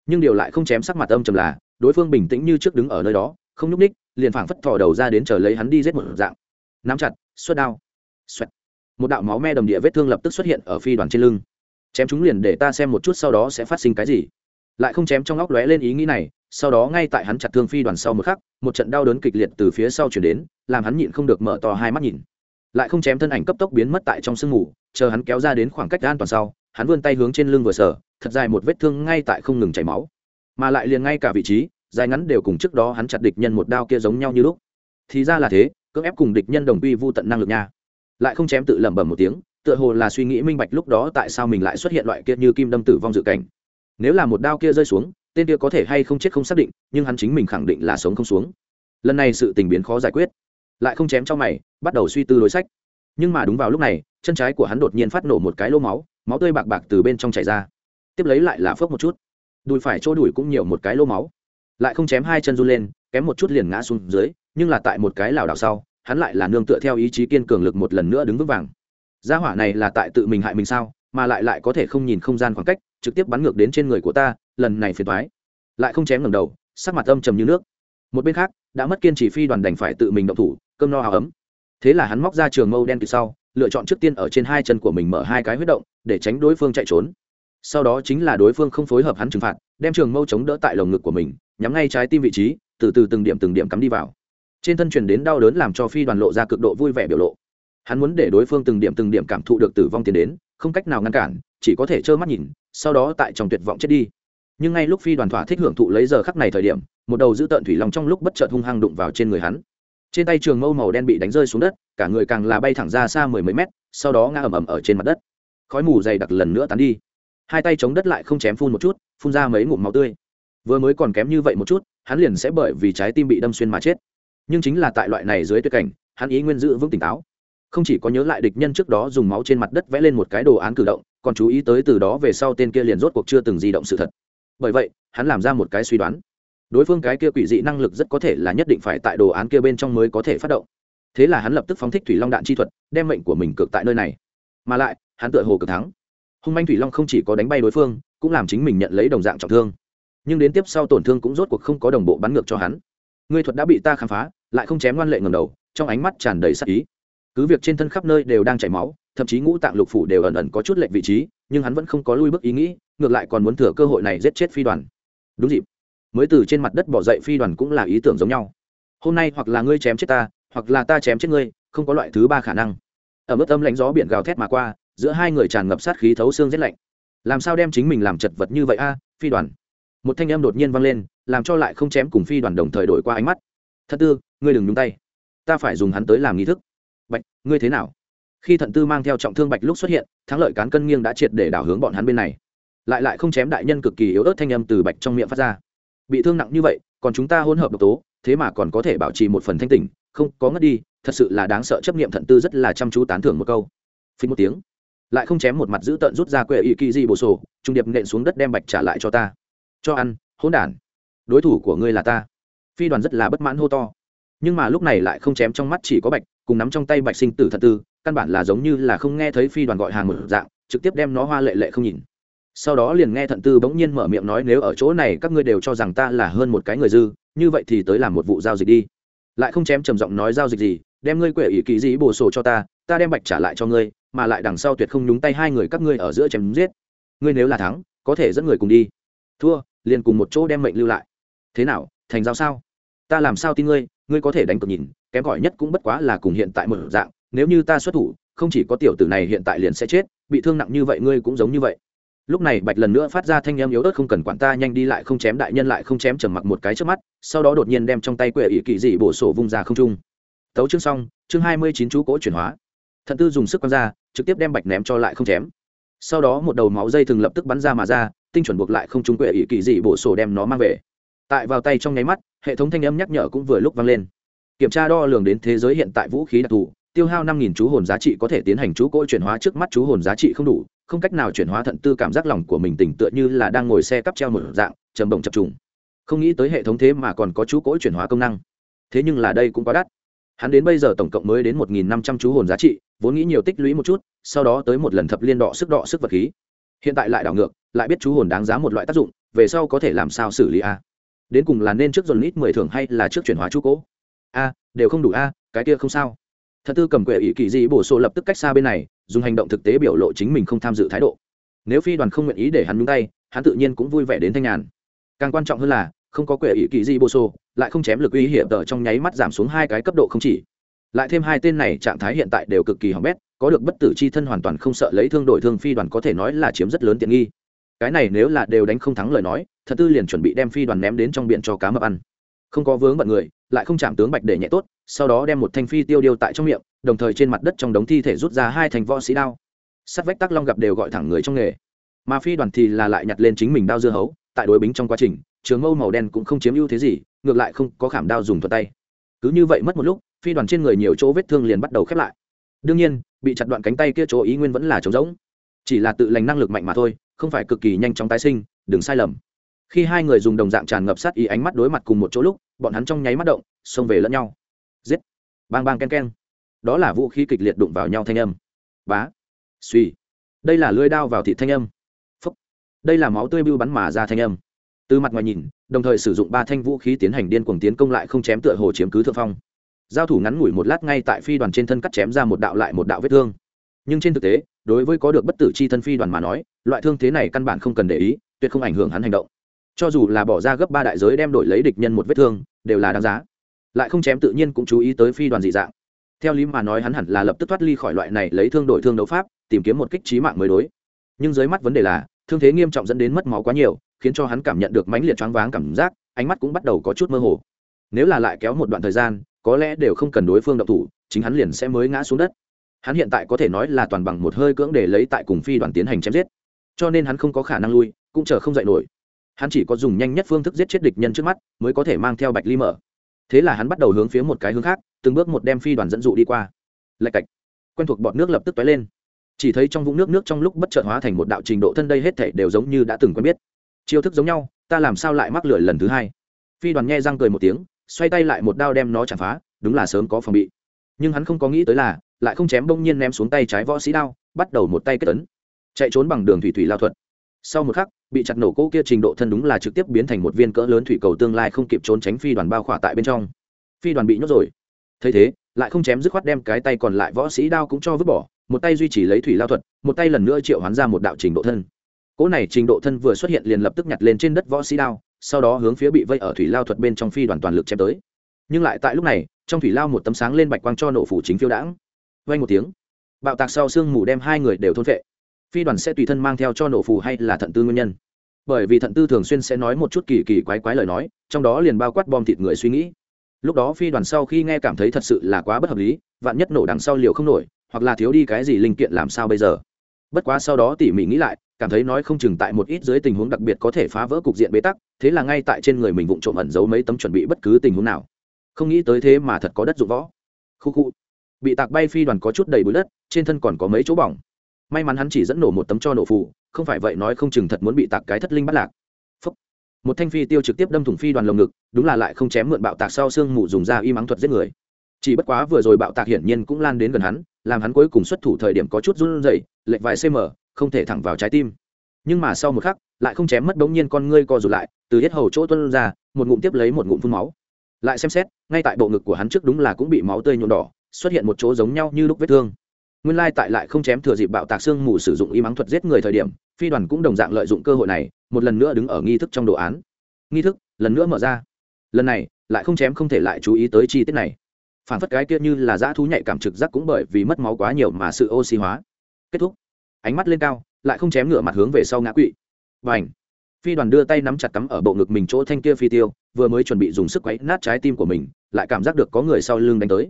Nhưng điều lại không chém sắc mặt âm trầm là, đối phương bình tĩnh như trước đứng ở nơi đó, không nhúc ních liền phảng phất thò đầu ra đến chờ lấy hắn đi giết một dạng. Nắm chặt, xuất đao. Xoẹt. Một đạo máu me đầm địa vết thương lập tức xuất hiện ở phi đoàn trên lưng. Chém chúng liền để ta xem một chút sau đó sẽ phát sinh cái gì. Lại không chém trong óc lóe lên ý nghĩ này, sau đó ngay tại hắn chặt thương phi đoàn sau một khắc, một trận đau đớn kịch liệt từ phía sau chuyển đến, làm hắn nhịn không được mở to hai mắt nhìn lại không chém thân ảnh cấp tốc biến mất tại trong sương mù chờ hắn kéo ra đến khoảng cách an toàn sau, hắn vươn tay hướng trên lưng vừa sở thật dài một vết thương ngay tại không ngừng chảy máu. Mà lại liền ngay cả vị trí, dài ngắn đều cùng trước đó hắn chặt địch nhân một đao kia giống nhau như lúc. Thì ra là thế, cưỡng ép cùng địch nhân đồng quy vô tận năng lực nha. Lại không chém tự lẩm bẩm một tiếng, tựa hồ là suy nghĩ minh bạch lúc đó tại sao mình lại xuất hiện loại kia như kim đâm tử vong dự cảnh. Nếu là một đao kia rơi xuống, tên kia có thể hay không chết không xác định, nhưng hắn chính mình khẳng định là sống không xuống. Lần này sự tình biến khó giải quyết lại không chém cho mày, bắt đầu suy tư đối sách. Nhưng mà đúng vào lúc này, chân trái của hắn đột nhiên phát nổ một cái lô máu máu tươi bạc bạc từ bên trong chảy ra. Tiếp lấy lại là phước một chút. Đùi phải chỗ đùi cũng nhiều một cái lô máu. Lại không chém hai chân run lên, kém một chút liền ngã xuống dưới, nhưng là tại một cái lảo đảo sau, hắn lại là nương tựa theo ý chí kiên cường lực một lần nữa đứng vững vàng. Gia hỏa này là tại tự mình hại mình sao, mà lại lại có thể không nhìn không gian khoảng cách, trực tiếp bắn ngược đến trên người của ta, lần này phiền thoái lại không chém ngầm đầu, sắc mặt âm trầm như nước. Một bên khác, đã mất kiên trì phi đoàn đành phải tự mình động thủ cơm no áo ấm. Thế là hắn móc ra trường mâu đen từ sau, lựa chọn trước tiên ở trên hai chân của mình mở hai cái huyết động, để tránh đối phương chạy trốn. Sau đó chính là đối phương không phối hợp hắn trừng phạt, đem trường mâu chống đỡ tại lồng ngực của mình, nhắm ngay trái tim vị trí, từ từ từng điểm từng điểm cắm đi vào. Trên thân truyền đến đau đớn làm cho phi đoàn lộ ra cực độ vui vẻ biểu lộ. Hắn muốn để đối phương từng điểm từng điểm cảm thụ được tử vong tiến đến, không cách nào ngăn cản, chỉ có thể trơ mắt nhìn, sau đó tại trong tuyệt vọng chết đi. Nhưng ngay lúc phi đoàn thỏa thích hưởng thụ lấy giờ khắc này thời điểm, một đầu giữ tợn thủy long trong lúc bất chợt hung hăng đụng vào trên người hắn trên tay trường mâu màu đen bị đánh rơi xuống đất, cả người càng là bay thẳng ra xa mười mấy mét, sau đó ngã ầm ầm ở trên mặt đất. Khói mù dày đặc lần nữa tán đi. Hai tay chống đất lại không chém phun một chút, phun ra mấy ngụm máu tươi. Vừa mới còn kém như vậy một chút, hắn liền sẽ bởi vì trái tim bị đâm xuyên mà chết. Nhưng chính là tại loại này dưới tuyệt cảnh, hắn ý nguyên giữ vững tỉnh táo. Không chỉ có nhớ lại địch nhân trước đó dùng máu trên mặt đất vẽ lên một cái đồ án cử động, còn chú ý tới từ đó về sau tên kia liền rốt cuộc chưa từng di động sự thật. Bởi vậy, hắn làm ra một cái suy đoán đối phương cái kia quỷ dị năng lực rất có thể là nhất định phải tại đồ án kia bên trong mới có thể phát động. Thế là hắn lập tức phóng thích thủy long đạn chi thuật, đem mệnh của mình cược tại nơi này. Mà lại, hắn tựa hồ cực thắng. Hung manh thủy long không chỉ có đánh bay đối phương, cũng làm chính mình nhận lấy đồng dạng trọng thương. Nhưng đến tiếp sau tổn thương cũng rốt cuộc không có đồng bộ bắn ngược cho hắn. Ngươi thuật đã bị ta khám phá, lại không chém ngoan lệ ngầm đầu, trong ánh mắt tràn đầy sắc ý. Cứ việc trên thân khắp nơi đều đang chảy máu, thậm chí ngũ tạng lục phủ đều ẩn ẩn có chút lệch vị trí, nhưng hắn vẫn không có lui bước ý nghĩ, ngược lại còn muốn thừa cơ hội này giết chết phi đoàn. Đúng dịp mới từ trên mặt đất bỏ dậy phi đoàn cũng là ý tưởng giống nhau. Hôm nay hoặc là ngươi chém chết ta, hoặc là ta chém chết ngươi, không có loại thứ ba khả năng. Ở mức âm lãnh gió biển gào thét mà qua, giữa hai người tràn ngập sát khí thấu xương rét lạnh. Làm sao đem chính mình làm chật vật như vậy a, phi đoàn? Một thanh âm đột nhiên vang lên, làm cho lại không chém cùng phi đoàn đồng thời đổi qua ánh mắt. Thật tư, ngươi đừng nhúng tay. Ta phải dùng hắn tới làm nghi thức. Bạch, ngươi thế nào? Khi thận tư mang theo trọng thương bạch lúc xuất hiện, thắng lợi cán cân nghiêng đã triệt để đảo hướng bọn hắn bên này. Lại lại không chém đại nhân cực kỳ yếu ớt thanh âm từ bạch trong miệng phát ra bị thương nặng như vậy, còn chúng ta hỗn hợp độc tố, thế mà còn có thể bảo trì một phần thanh tỉnh, không, có ngất đi, thật sự là đáng sợ, chấp nghiệm thận tư rất là chăm chú tán thưởng một câu. Phí một tiếng, lại không chém một mặt giữ tận rút ra quệ ỵ kỳ di bổ sổ, trung điệp nện xuống đất đem bạch trả lại cho ta. Cho ăn, hỗn đản. Đối thủ của ngươi là ta. Phi đoàn rất là bất mãn hô to. Nhưng mà lúc này lại không chém trong mắt chỉ có bạch, cùng nắm trong tay bạch sinh tử thật tư, căn bản là giống như là không nghe thấy phi đoàn gọi hàng một dạng, trực tiếp đem nó hoa lệ lệ không nhìn sau đó liền nghe thận tư bỗng nhiên mở miệng nói, nếu ở chỗ này các ngươi đều cho rằng ta là hơn một cái người dư, như vậy thì tới làm một vụ giao dịch đi. Lại không chém trầm giọng nói giao dịch gì, đem ngươi quệ ý kỳ dĩ bổ sổ cho ta ta đem bạch trả lại cho ngươi, mà lại đằng sau tuyệt không nhúng tay hai người các ngươi ở giữa chém giết. Ngươi nếu là thắng, có thể dẫn người cùng đi. Thua, liền cùng một chỗ đem mệnh lưu lại. Thế nào, thành giao sao? Ta làm sao tin ngươi ngươi có thể đánh cược nhìn, kém cỏi nhất cũng bất quá là cùng hiện tại một dạng, nếu như ta xuất thủ, không chỉ có tiểu tử này hiện tại liền sẽ chết, bị thương nặng như vậy ngươi cũng giống như vậy lúc này bạch lần nữa phát ra thanh em yếu ớt không cần quản ta, nhanh đi lại không chém đại nhân lại không chém trầm mặc một cái trước mắt, sau đó đột nhiên đem trong tay quệ ỷ kỳ dị bổ sổ vung ra không trung. Tấu chương xong, chương hai mươi chín chú cỗ chuyển hóa. Thận tư dùng sức quăng ra, trực tiếp đem bạch ném cho lại không chém. Sau đó một đầu máu dây thường lập tức bắn ra mà ra, tinh chuẩn buộc lại không trung quệ ỷ kỳ dị bổ sổ đem nó mang về. Tại vào tay trong nháy mắt, hệ thống thanh âm nhắc nhở cũng vừa lúc vang lên. Kiểm tra đo lường đến thế giới hiện tại vũ khí đặc thù, tiêu hao năm nghìn chú hồn giá trị có thể tiến hành chú cỗ chuyển hóa trước mắt chú hồn giá trị không đủ không cách nào chuyển hóa thận tư cảm giác lòng của mình tỉnh tựa như là đang ngồi xe cắp treo một dạng, trầm động chập trùng. Không nghĩ tới hệ thống thế mà còn có chú cỗ chuyển hóa công năng. Thế nhưng là đây cũng quá đắt. Hắn đến bây giờ tổng cộng mới đến một nghìn năm trăm chú hồn giá trị, vốn nghĩ nhiều tích lũy một chút, sau đó tới một lần thập liên đọ sức đọ sức vật khí. Hiện tại lại đảo ngược, lại biết chú hồn đáng giá một loại tác dụng, về sau có thể làm sao xử lý a? Đến cùng là nên trước dồn ít mười thường hay là trước chuyển hóa chú cỗ? A, đều không đủ a, cái kia không sao. Thật tư cầm quệ ý kỳ dị bổ sổ lập tức cách xa bên này dùng hành động thực tế biểu lộ chính mình không tham dự thái độ. Nếu phi đoàn không nguyện ý để hắn nhúng tay, hắn tự nhiên cũng vui vẻ đến thanh nhàn. Càng quan trọng hơn là, không có quệ ý kỳ di bô sô, lại không chém lực uy hiểm tờ trong nháy mắt giảm xuống hai cái cấp độ không chỉ. Lại thêm hai tên này trạng thái hiện tại đều cực kỳ hỏng bét, có được bất tử c h i thân hoàn toàn không sợ lấy thương đổi thương phi đoàn có thể nói là chiếm rất lớn tiện nghi. Cái này nếu là đều đánh không thắng lời nói thật tư liền chuẩn bị đem phi đoàn ném đến trong biển cho cá mập ăn. Không có vướng bận người, lại không chạm tướng bạch để nhẹ tốt, sau đó đem một thanh phi tiêu điêu tại trong miệng đồng thời trên mặt đất trong đống thi thể rút ra hai thành võ sĩ đao. Sắt vách tắc long gặp đều gọi thẳng người trong nghề. Mà phi đoàn thì là lại nhặt lên chính mình đao dưa hấu, tại đối bính trong quá trình, trường mâu màu đen cũng không chiếm ưu thế gì, ngược lại không có khảm đao dùng thuật tay. Cứ như vậy mất một lúc, phi đoàn trên người nhiều chỗ vết thương liền bắt đầu khép lại. Đương nhiên, bị chặt đoạn cánh tay kia chỗ ý nguyên vẫn là trống rỗng. Chỉ là tự lành năng lực mạnh mà thôi, không phải cực kỳ nhanh chóng tái sinh, đừng sai lầm. Khi hai người dùng đồng dạng tràn ngập sát ý ánh mắt đối mặt cùng một chỗ lúc, bọn hắn trong nháy mắt động, xông về lẫn nhau. Giết! Bang bang ken ken đó là vũ khí kịch liệt đụng vào nhau thanh âm. Bá. Suy. Đây là lưỡi đao vào thị thanh âm. Phúc. Đây là máu tươi bưu bắn mà ra thanh âm. Từ mặt ngoài nhìn, đồng thời sử dụng ba thanh vũ khí tiến hành điên cuồng tiến công lại không chém tựa hồ chiếm cứ thượng phong. Giao thủ ngắn ngủi một lát ngay tại phi đoàn trên thân cắt chém ra một đạo lại một đạo vết thương. Nhưng trên thực tế, đối với có được bất tử c h i thân phi đoàn mà nói, loại thương thế này căn bản không cần để ý, tuyệt không ảnh hưởng hắn hành động. Cho dù là bỏ ra gấp ba đại giới đem đổi lấy địch nhân một vết thương, đều là đáng giá. Lại không chém tự nhiên cũng chú ý tới phi đoàn dị dạng theo lý mà nói hắn hẳn là lập tức thoát ly khỏi loại này lấy thương đổi thương đấu pháp, tìm kiếm một kích trí mạng mới đối. Nhưng dưới mắt vấn đề là, thương thế nghiêm trọng dẫn đến mất máu quá nhiều, khiến cho hắn cảm nhận được mãnh liệt choáng váng cảm giác, ánh mắt cũng bắt đầu có chút mơ hồ. Nếu là lại kéo một đoạn thời gian, có lẽ đều không cần đối phương động thủ, chính hắn liền sẽ mới ngã xuống đất. Hắn hiện tại có thể nói là toàn bằng một hơi cưỡng để lấy tại cùng phi đoàn tiến hành chém giết. Cho nên hắn không có khả năng lui, cũng chờ không dậy nổi. Hắn chỉ có dùng nhanh nhất phương thức giết chết địch nhân trước mắt, mới có thể mang theo bạch ly mở. Thế là hắn bắt đầu hướng phía một cái hướng khác từng bước một đem phi đoàn dẫn dụ đi qua. Lạch cạch. Quen thuộc bọn nước lập tức tóe lên. Chỉ thấy trong vũng nước nước trong lúc bất chợt hóa thành một đạo trình độ thân đây hết thể đều giống như đã từng quen biết. Chiêu thức giống nhau, ta làm sao lại mắc lửa lần thứ hai? Phi đoàn nghe răng cười một tiếng, xoay tay lại một đao đem nó chạm phá, đúng là sớm có phòng bị. Nhưng hắn không có nghĩ tới là, lại không chém bỗng nhiên ném xuống tay trái võ sĩ đao, bắt đầu một tay kết tấn. Chạy trốn bằng đường thủy thủy lao thuật. Sau một khắc, bị chặt nổ cỗ kia trình độ thân đúng là trực tiếp biến thành một viên cỡ lớn thủy cầu tương lai không kịp trốn tránh phi đoàn bao khỏa tại bên trong. Phi đoàn bị nhốt rồi thấy thế, lại không chém dứt khoát đem cái tay còn lại võ sĩ đao cũng cho vứt bỏ, một tay duy trì lấy thủy lao thuật, một tay lần nữa triệu hoán ra một đạo trình độ thân. Cỗ này trình độ thân vừa xuất hiện liền lập tức nhặt lên trên đất võ sĩ đao, sau đó hướng phía bị vây ở thủy lao thuật bên trong phi đoàn toàn lực chém tới. Nhưng lại tại lúc này, trong thủy lao một tấm sáng lên bạch quang cho nổ phủ chính phiêu đãng. Vay một tiếng, bạo tạc sau sương mù đem hai người đều thôn vệ phi đoàn sẽ tùy thân mang theo cho nổ phù hay là thận tư nguyên nhân? Bởi vì thận tư thường xuyên sẽ nói một chút kỳ kỳ quái quái lời nói, trong đó liền bao quát bom thịt người suy nghĩ lúc đó phi đoàn sau khi nghe cảm thấy thật sự là quá bất hợp lý, vạn nhất nổ đằng sau liều không nổi, hoặc là thiếu đi cái gì linh kiện làm sao bây giờ? Bất quá sau đó tỉ mỉ nghĩ lại, cảm thấy nói không chừng tại một ít dưới tình huống đặc biệt có thể phá vỡ cục diện bế tắc, thế là ngay tại trên người mình vụng trộm ẩn giấu mấy tấm chuẩn bị bất cứ tình huống nào. Không nghĩ tới thế mà thật có đất dụng võ. Khu khu. Bị tạc bay phi đoàn có chút đầy bụi đất, trên thân còn có mấy chỗ bỏng. May mắn hắn chỉ dẫn nổ một tấm cho nổ phù, không phải vậy nói không chừng thật muốn bị tạc cái thất linh bắt lạc một thanh phi tiêu trực tiếp đâm thủng phi đoàn lồng ngực, đúng là lại không chém mượn bạo tạc sau xương mù dùng ra y mắng thuật giết người. Chỉ bất quá vừa rồi bạo tạc hiển nhiên cũng lan đến gần hắn, làm hắn cuối cùng xuất thủ thời điểm có chút run rẩy, lệch vài cm không thể thẳng vào trái tim. Nhưng mà sau một khắc, lại không chém mất bỗng nhiên con ngươi co rụt lại, từ hết hầu chỗ tuân ra, một ngụm tiếp lấy một ngụm phun máu. Lại xem xét, ngay tại bộ ngực của hắn trước đúng là cũng bị máu tươi nhuộm đỏ, xuất hiện một chỗ giống nhau như lúc vết thương nguyên lai tại lại không chém thừa dịp bạo tạc xương mù sử dụng y mắng thuật giết người thời điểm, phi đoàn cũng đồng dạng lợi dụng cơ hội này, một lần nữa đứng ở nghi thức trong đồ án. Nghi thức, lần nữa mở ra. Lần này, lại không chém không thể lại chú ý tới chi tiết này. Phản phất cái kia như là dã thú nhạy cảm trực giác cũng bởi vì mất máu quá nhiều mà sự oxy hóa. Kết thúc. Ánh mắt lên cao, lại không chém ngựa mặt hướng về sau ngã quỵ. Và ảnh phi đoàn đưa tay nắm chặt cắm ở bộ ngực mình chỗ thanh kia phi tiêu, vừa mới chuẩn bị dùng sức quấy nát trái tim của mình, lại cảm giác được có người sau lưng đánh tới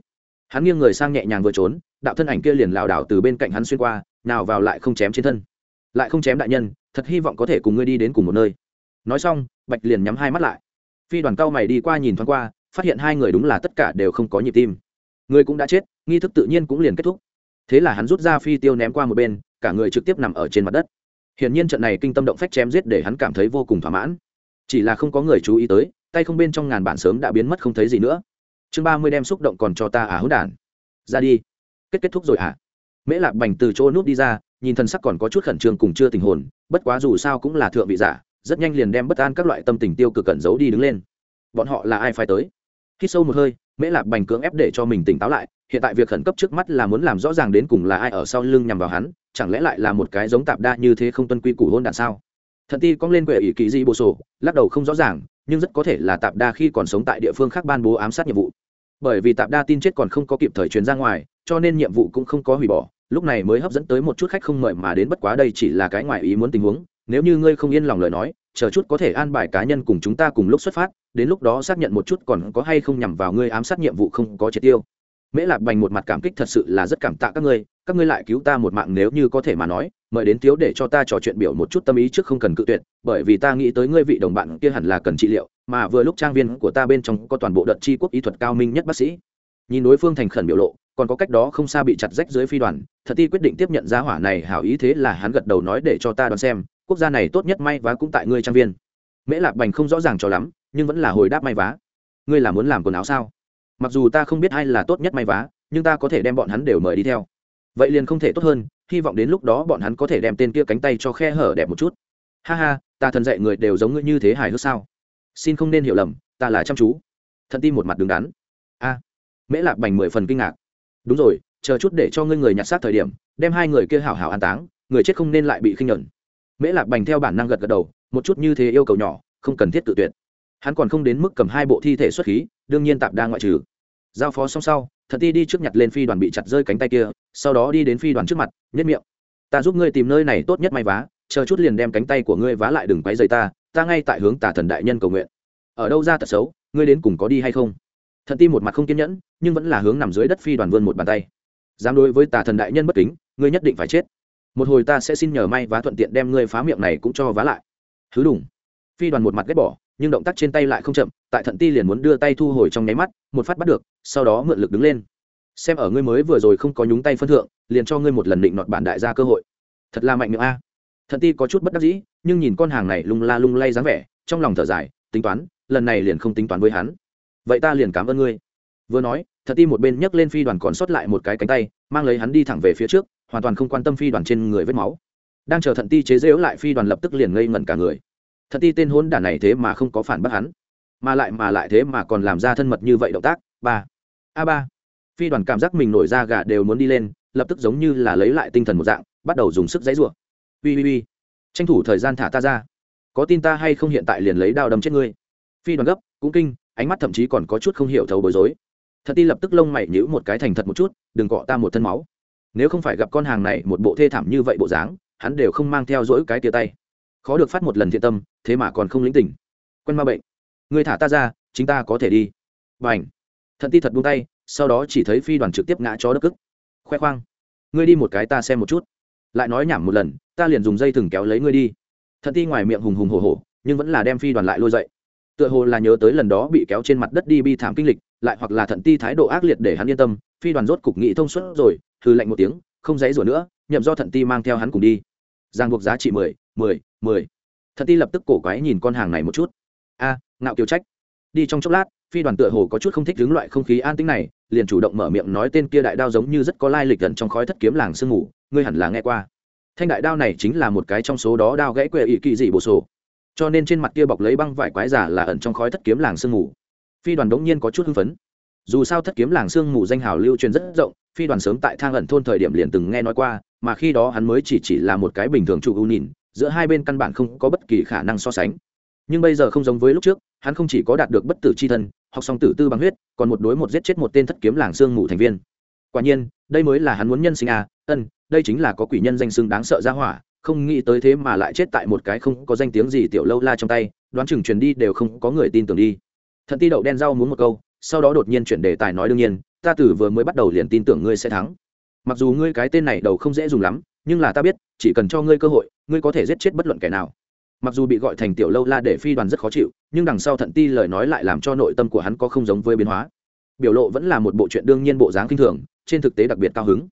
hắn nghiêng người sang nhẹ nhàng vừa trốn, đạo thân ảnh kia liền lảo đảo từ bên cạnh hắn xuyên qua, nào vào lại không chém trên thân. Lại không chém đại nhân, thật hy vọng có thể cùng ngươi đi đến cùng một nơi. Nói xong, bạch liền nhắm hai mắt lại. Phi đoàn cao mày đi qua nhìn thoáng qua, phát hiện hai người đúng là tất cả đều không có nhịp tim. Người cũng đã chết, nghi thức tự nhiên cũng liền kết thúc. Thế là hắn rút ra phi tiêu ném qua một bên, cả người trực tiếp nằm ở trên mặt đất. Hiển nhiên trận này kinh tâm động phách chém giết để hắn cảm thấy vô cùng thỏa mãn. Chỉ là không có người chú ý tới, tay không bên trong ngàn bản sớm đã biến mất không thấy gì nữa chương ba mươi đem xúc động còn cho ta à hữu đản. Ra đi. Kết kết thúc rồi à? Mễ lạc bành từ chỗ nút đi ra, nhìn thân sắc còn có chút khẩn trương cùng chưa tình hồn, bất quá dù sao cũng là thượng vị giả, rất nhanh liền đem bất an các loại tâm tình tiêu cực cẩn giấu đi đứng lên. Bọn họ là ai phải tới? Khi sâu một hơi, mễ lạc bành cưỡng ép để cho mình tỉnh táo lại, hiện tại việc khẩn cấp trước mắt là muốn làm rõ ràng đến cùng là ai ở sau lưng nhằm vào hắn, chẳng lẽ lại là một cái giống tạp đa như thế không tuân quy củ hôn đạn sao? Thần ti cong lên quệ ỷ kỳ di bồ sổ, lắc đầu không rõ ràng, nhưng rất có thể là tạp đa khi còn sống tại địa phương khác ban bố ám sát nhiệm vụ bởi vì tạp đa tin chết còn không có kịp thời truyền ra ngoài, cho nên nhiệm vụ cũng không có hủy bỏ. Lúc này mới hấp dẫn tới một chút khách không mời mà đến bất quá đây chỉ là cái ngoài ý muốn tình huống. Nếu như ngươi không yên lòng lời nói, chờ chút có thể an bài cá nhân cùng chúng ta cùng lúc xuất phát, đến lúc đó xác nhận một chút còn có hay không nhằm vào ngươi ám sát nhiệm vụ không có triệt tiêu. Mễ lạc bành một mặt cảm kích thật sự là rất cảm tạ các ngươi các ngươi lại cứu ta một mạng nếu như có thể mà nói mời đến thiếu để cho ta trò chuyện biểu một chút tâm ý trước không cần cự tuyệt, bởi vì ta nghĩ tới ngươi vị đồng bạn kia hẳn là cần trị liệu, mà vừa lúc trang viên của ta bên trong có toàn bộ đợt chi quốc y thuật cao minh nhất bác sĩ. Nhìn đối phương thành khẩn biểu lộ, còn có cách đó không xa bị chặt rách dưới phi đoàn, thật ti quyết định tiếp nhận giá hỏa này, hảo ý thế là hắn gật đầu nói để cho ta đoán xem, quốc gia này tốt nhất may vá cũng tại ngươi trang viên. Mễ lạc bành không rõ ràng cho lắm, nhưng vẫn là hồi đáp may vá. Ngươi là muốn làm quần áo sao? Mặc dù ta không biết ai là tốt nhất may vá, nhưng ta có thể đem bọn hắn đều mời đi theo. Vậy liền không thể tốt hơn hy vọng đến lúc đó bọn hắn có thể đem tên kia cánh tay cho khe hở đẹp một chút. Ha ha, ta thần dạy người đều giống ngươi như thế hài hước sao? Xin không nên hiểu lầm, ta là chăm chú. Thần tim một mặt đứng đắn. A, mễ lạc bành mười phần kinh ngạc. Đúng rồi, chờ chút để cho ngươi người nhặt xác thời điểm, đem hai người kia hảo hảo an táng, người chết không nên lại bị khinh nhẫn. Mễ lạc bành theo bản năng gật gật đầu, một chút như thế yêu cầu nhỏ, không cần thiết tự tuyệt. Hắn còn không đến mức cầm hai bộ thi thể xuất khí, đương nhiên tạm đa ngoại trừ. Giao phó xong sau thật ti đi trước nhặt lên phi đoàn bị chặt rơi cánh tay kia, sau đó đi đến phi đoàn trước mặt nhất miệng. Ta giúp ngươi tìm nơi này tốt nhất may vá, chờ chút liền đem cánh tay của ngươi vá lại đừng quấy dây ta ta ngay tại hướng tà thần đại nhân cầu nguyện. Ở đâu ra tật xấu, ngươi đến cùng có đi hay không? Thần ti một mặt không kiên nhẫn, nhưng vẫn là hướng nằm dưới đất phi đoàn vươn một bàn tay. Dám đối với tà thần đại nhân bất kính, ngươi nhất định phải chết. Một hồi ta sẽ xin nhờ may vá thuận tiện đem ngươi phá miệng này cũng cho vá lại. Thứ đủng phi đoàn một mặt ghét bỏ, nhưng động tác trên tay lại không chậm, tại thận ti liền muốn đưa tay thu hồi trong nháy mắt, một phát bắt được sau đó mượn lực đứng lên. Xem ở ngươi mới vừa rồi không có nhúng tay phân thượng, liền cho ngươi một lần định nọt bản đại gia cơ hội. Thật là mạnh miệng a. Thận ti có chút bất đắc dĩ, nhưng nhìn con hàng này lung la lung lay dáng vẻ, trong lòng thở dài, tính toán, lần này liền không tính toán với hắn. Vậy ta liền cảm ơn ngươi. Vừa nói thật ti một bên nhấc lên phi đoàn còn sót lại một cái cánh tay, mang lấy hắn đi thẳng về phía trước, hoàn toàn không quan tâm phi đoàn trên người vết máu. Đang chờ thận ti chế dễu lại phi đoàn lập tức liền ngây ngẩn cả người. Thận ti tên hôn đản này thế mà không có phản bác hắn, mà lại mà lại thế mà còn làm ra thân mật như vậy động tác. Ba a ba. Phi đoàn cảm giác mình nổi ra gà đều muốn đi lên, lập tức giống như là lấy lại tinh thần một dạng, bắt đầu dùng sức dãy rủa. Ui ui ui tranh thủ thời gian thả ta ra. Có tin ta hay không hiện tại liền lấy đao đâm chết ngươi. Phi đoàn gấp, cũng kinh, ánh mắt thậm chí còn có chút không hiểu thấu bối rối. Thật ti lập tức lông mày nhữ một cái thành thật một chút, đừng cọ ta một thân máu. Nếu không phải gặp con hàng này một bộ thê thảm như vậy bộ dáng, hắn đều không mang theo dỗi cái tia tay. Khó được phát một lần thiện tâm, thế mà còn không lĩnh tỉnh. Quen ma bệnh. Người thả ta ra, chính ta có thể đi. B à n h thận ti thật buông tay, sau đó chỉ thấy phi đoàn trực tiếp ngã chó đất cức. Khoe khoang, ngươi đi một cái ta xem một chút. Lại nói nhảm một lần, ta liền dùng dây thừng kéo lấy ngươi đi. Thận ti ngoài miệng hùng hùng hồ hồ nhưng vẫn là đem phi đoàn lại lôi dậy. Tựa hồ là nhớ tới lần đó bị kéo trên mặt đất đi bi thảm kinh lịch, lại hoặc là thận ti thái độ ác liệt để hắn yên tâm, phi đoàn rốt cục nghị thông suốt rồi thư lạnh một tiếng, không dãy rủa nữa, nhậm do thận ti mang theo hắn cùng đi. Giang buộc giá trị mười mười mười. Thận ti lập tức cổ quái nhìn con hàng này một chút. A, ngạo kiều trách, đi trong chốc lát phi đoàn tựa hồ có chút không thích đứng loại không khí an tĩnh này, liền chủ động mở miệng nói tên kia đại đao giống như rất có lai lịch gần trong khói thất kiếm làng sương ngủ ngươi hẳn là nghe qua. Thanh đại đao này chính là một cái trong số đó đao gãy quệ ỵ kỳ dị bổ sổ. Cho nên trên mặt kia bọc lấy băng vải quái giả là ẩn trong khói thất kiếm làng sương ngủ phi đoàn đống nhiên có chút hưng phấn. Dù sao thất kiếm làng sương ngủ danh hào lưu truyền rất rộng, phi đoàn sớm tại thang ẩn thôn thời điểm liền từng nghe nói qua, mà khi đó hắn mới chỉ chỉ là một cái bình thường trụ ưu nhìn, giữa hai bên căn bản không có bất kỳ khả năng so sánh. Nhưng bây giờ không giống với lúc trước, hắn không chỉ có đạt được bất tử c h i thân học xong tử tư bằng huyết, còn một đối một giết chết một tên thất kiếm làng sương mù thành viên. Quả nhiên, đây mới là hắn muốn nhân sinh à ân, đây chính là có quỷ nhân danh xưng đáng sợ ra hỏa, không nghĩ tới thế mà lại chết tại một cái không có danh tiếng gì tiểu lâu la trong tay, đoán chừng truyền đi đều không có người tin tưởng đi. Thận ti đậu đen rau muốn một câu, sau đó đột nhiên chuyển đề tài nói đương nhiên, ta tử vừa mới bắt đầu liền tin tưởng ngươi sẽ thắng. Mặc dù ngươi cái tên này đầu không dễ dùng lắm, nhưng là ta biết, chỉ cần cho ngươi cơ hội, ngươi có thể giết chết bất luận kẻ nào mặc dù bị gọi thành tiểu lâu la để phi đoàn rất khó chịu, nhưng đằng sau thận ti lời nói lại làm cho nội tâm của hắn có không giống với biến hóa. Biểu lộ vẫn là một bộ chuyện đương nhiên bộ dáng kinh thường, trên thực tế đặc biệt cao hứng.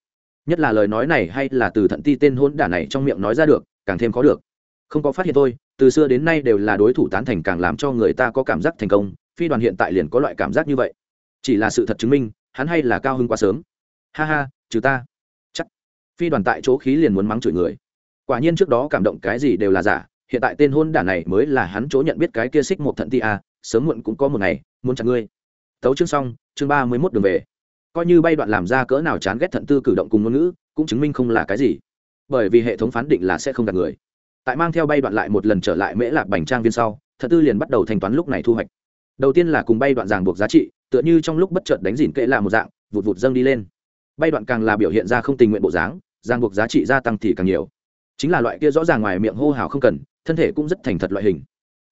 Nhất là lời nói này hay là từ thận ti tên hôn đả này trong miệng nói ra được, càng thêm khó được. Không có phát hiện thôi, từ xưa đến nay đều là đối thủ tán thành càng làm cho người ta có cảm giác thành công, phi đoàn hiện tại liền có loại cảm giác như vậy. Chỉ là sự thật chứng minh, hắn hay là cao hứng quá sớm. Ha ha, trừ ta. Chắc. Phi đoàn tại chỗ khí liền muốn mắng chửi người. Quả nhiên trước đó cảm động cái gì đều là giả hiện tại tên hôn đản này mới là hắn chỗ nhận biết cái kia xích một thận ti a, sớm muộn cũng có một ngày, muốn chặt ngươi. Tấu chương xong, chương ba mươi mốt đường về. Coi như bay đoạn làm ra cỡ nào chán ghét thận tư cử động cùng ngôn ngữ, cũng chứng minh không là cái gì. Bởi vì hệ thống phán định là sẽ không gạt người. Tại mang theo bay đoạn lại một lần trở lại mễ lạc bành trang viên sau, thận tư liền bắt đầu thanh toán lúc này thu hoạch. Đầu tiên là cùng bay đoạn ràng buộc giá trị, tựa như trong lúc bất chợt đánh dỉn kệ là một dạng, vụt vụt dâng đi lên. Bay đoạn càng là biểu hiện ra không tình nguyện bộ dáng, ràng buộc giá trị gia tăng thì càng nhiều. Chính là loại kia rõ ràng ngoài miệng hô hào không cần thân thể cũng rất thành thật loại hình.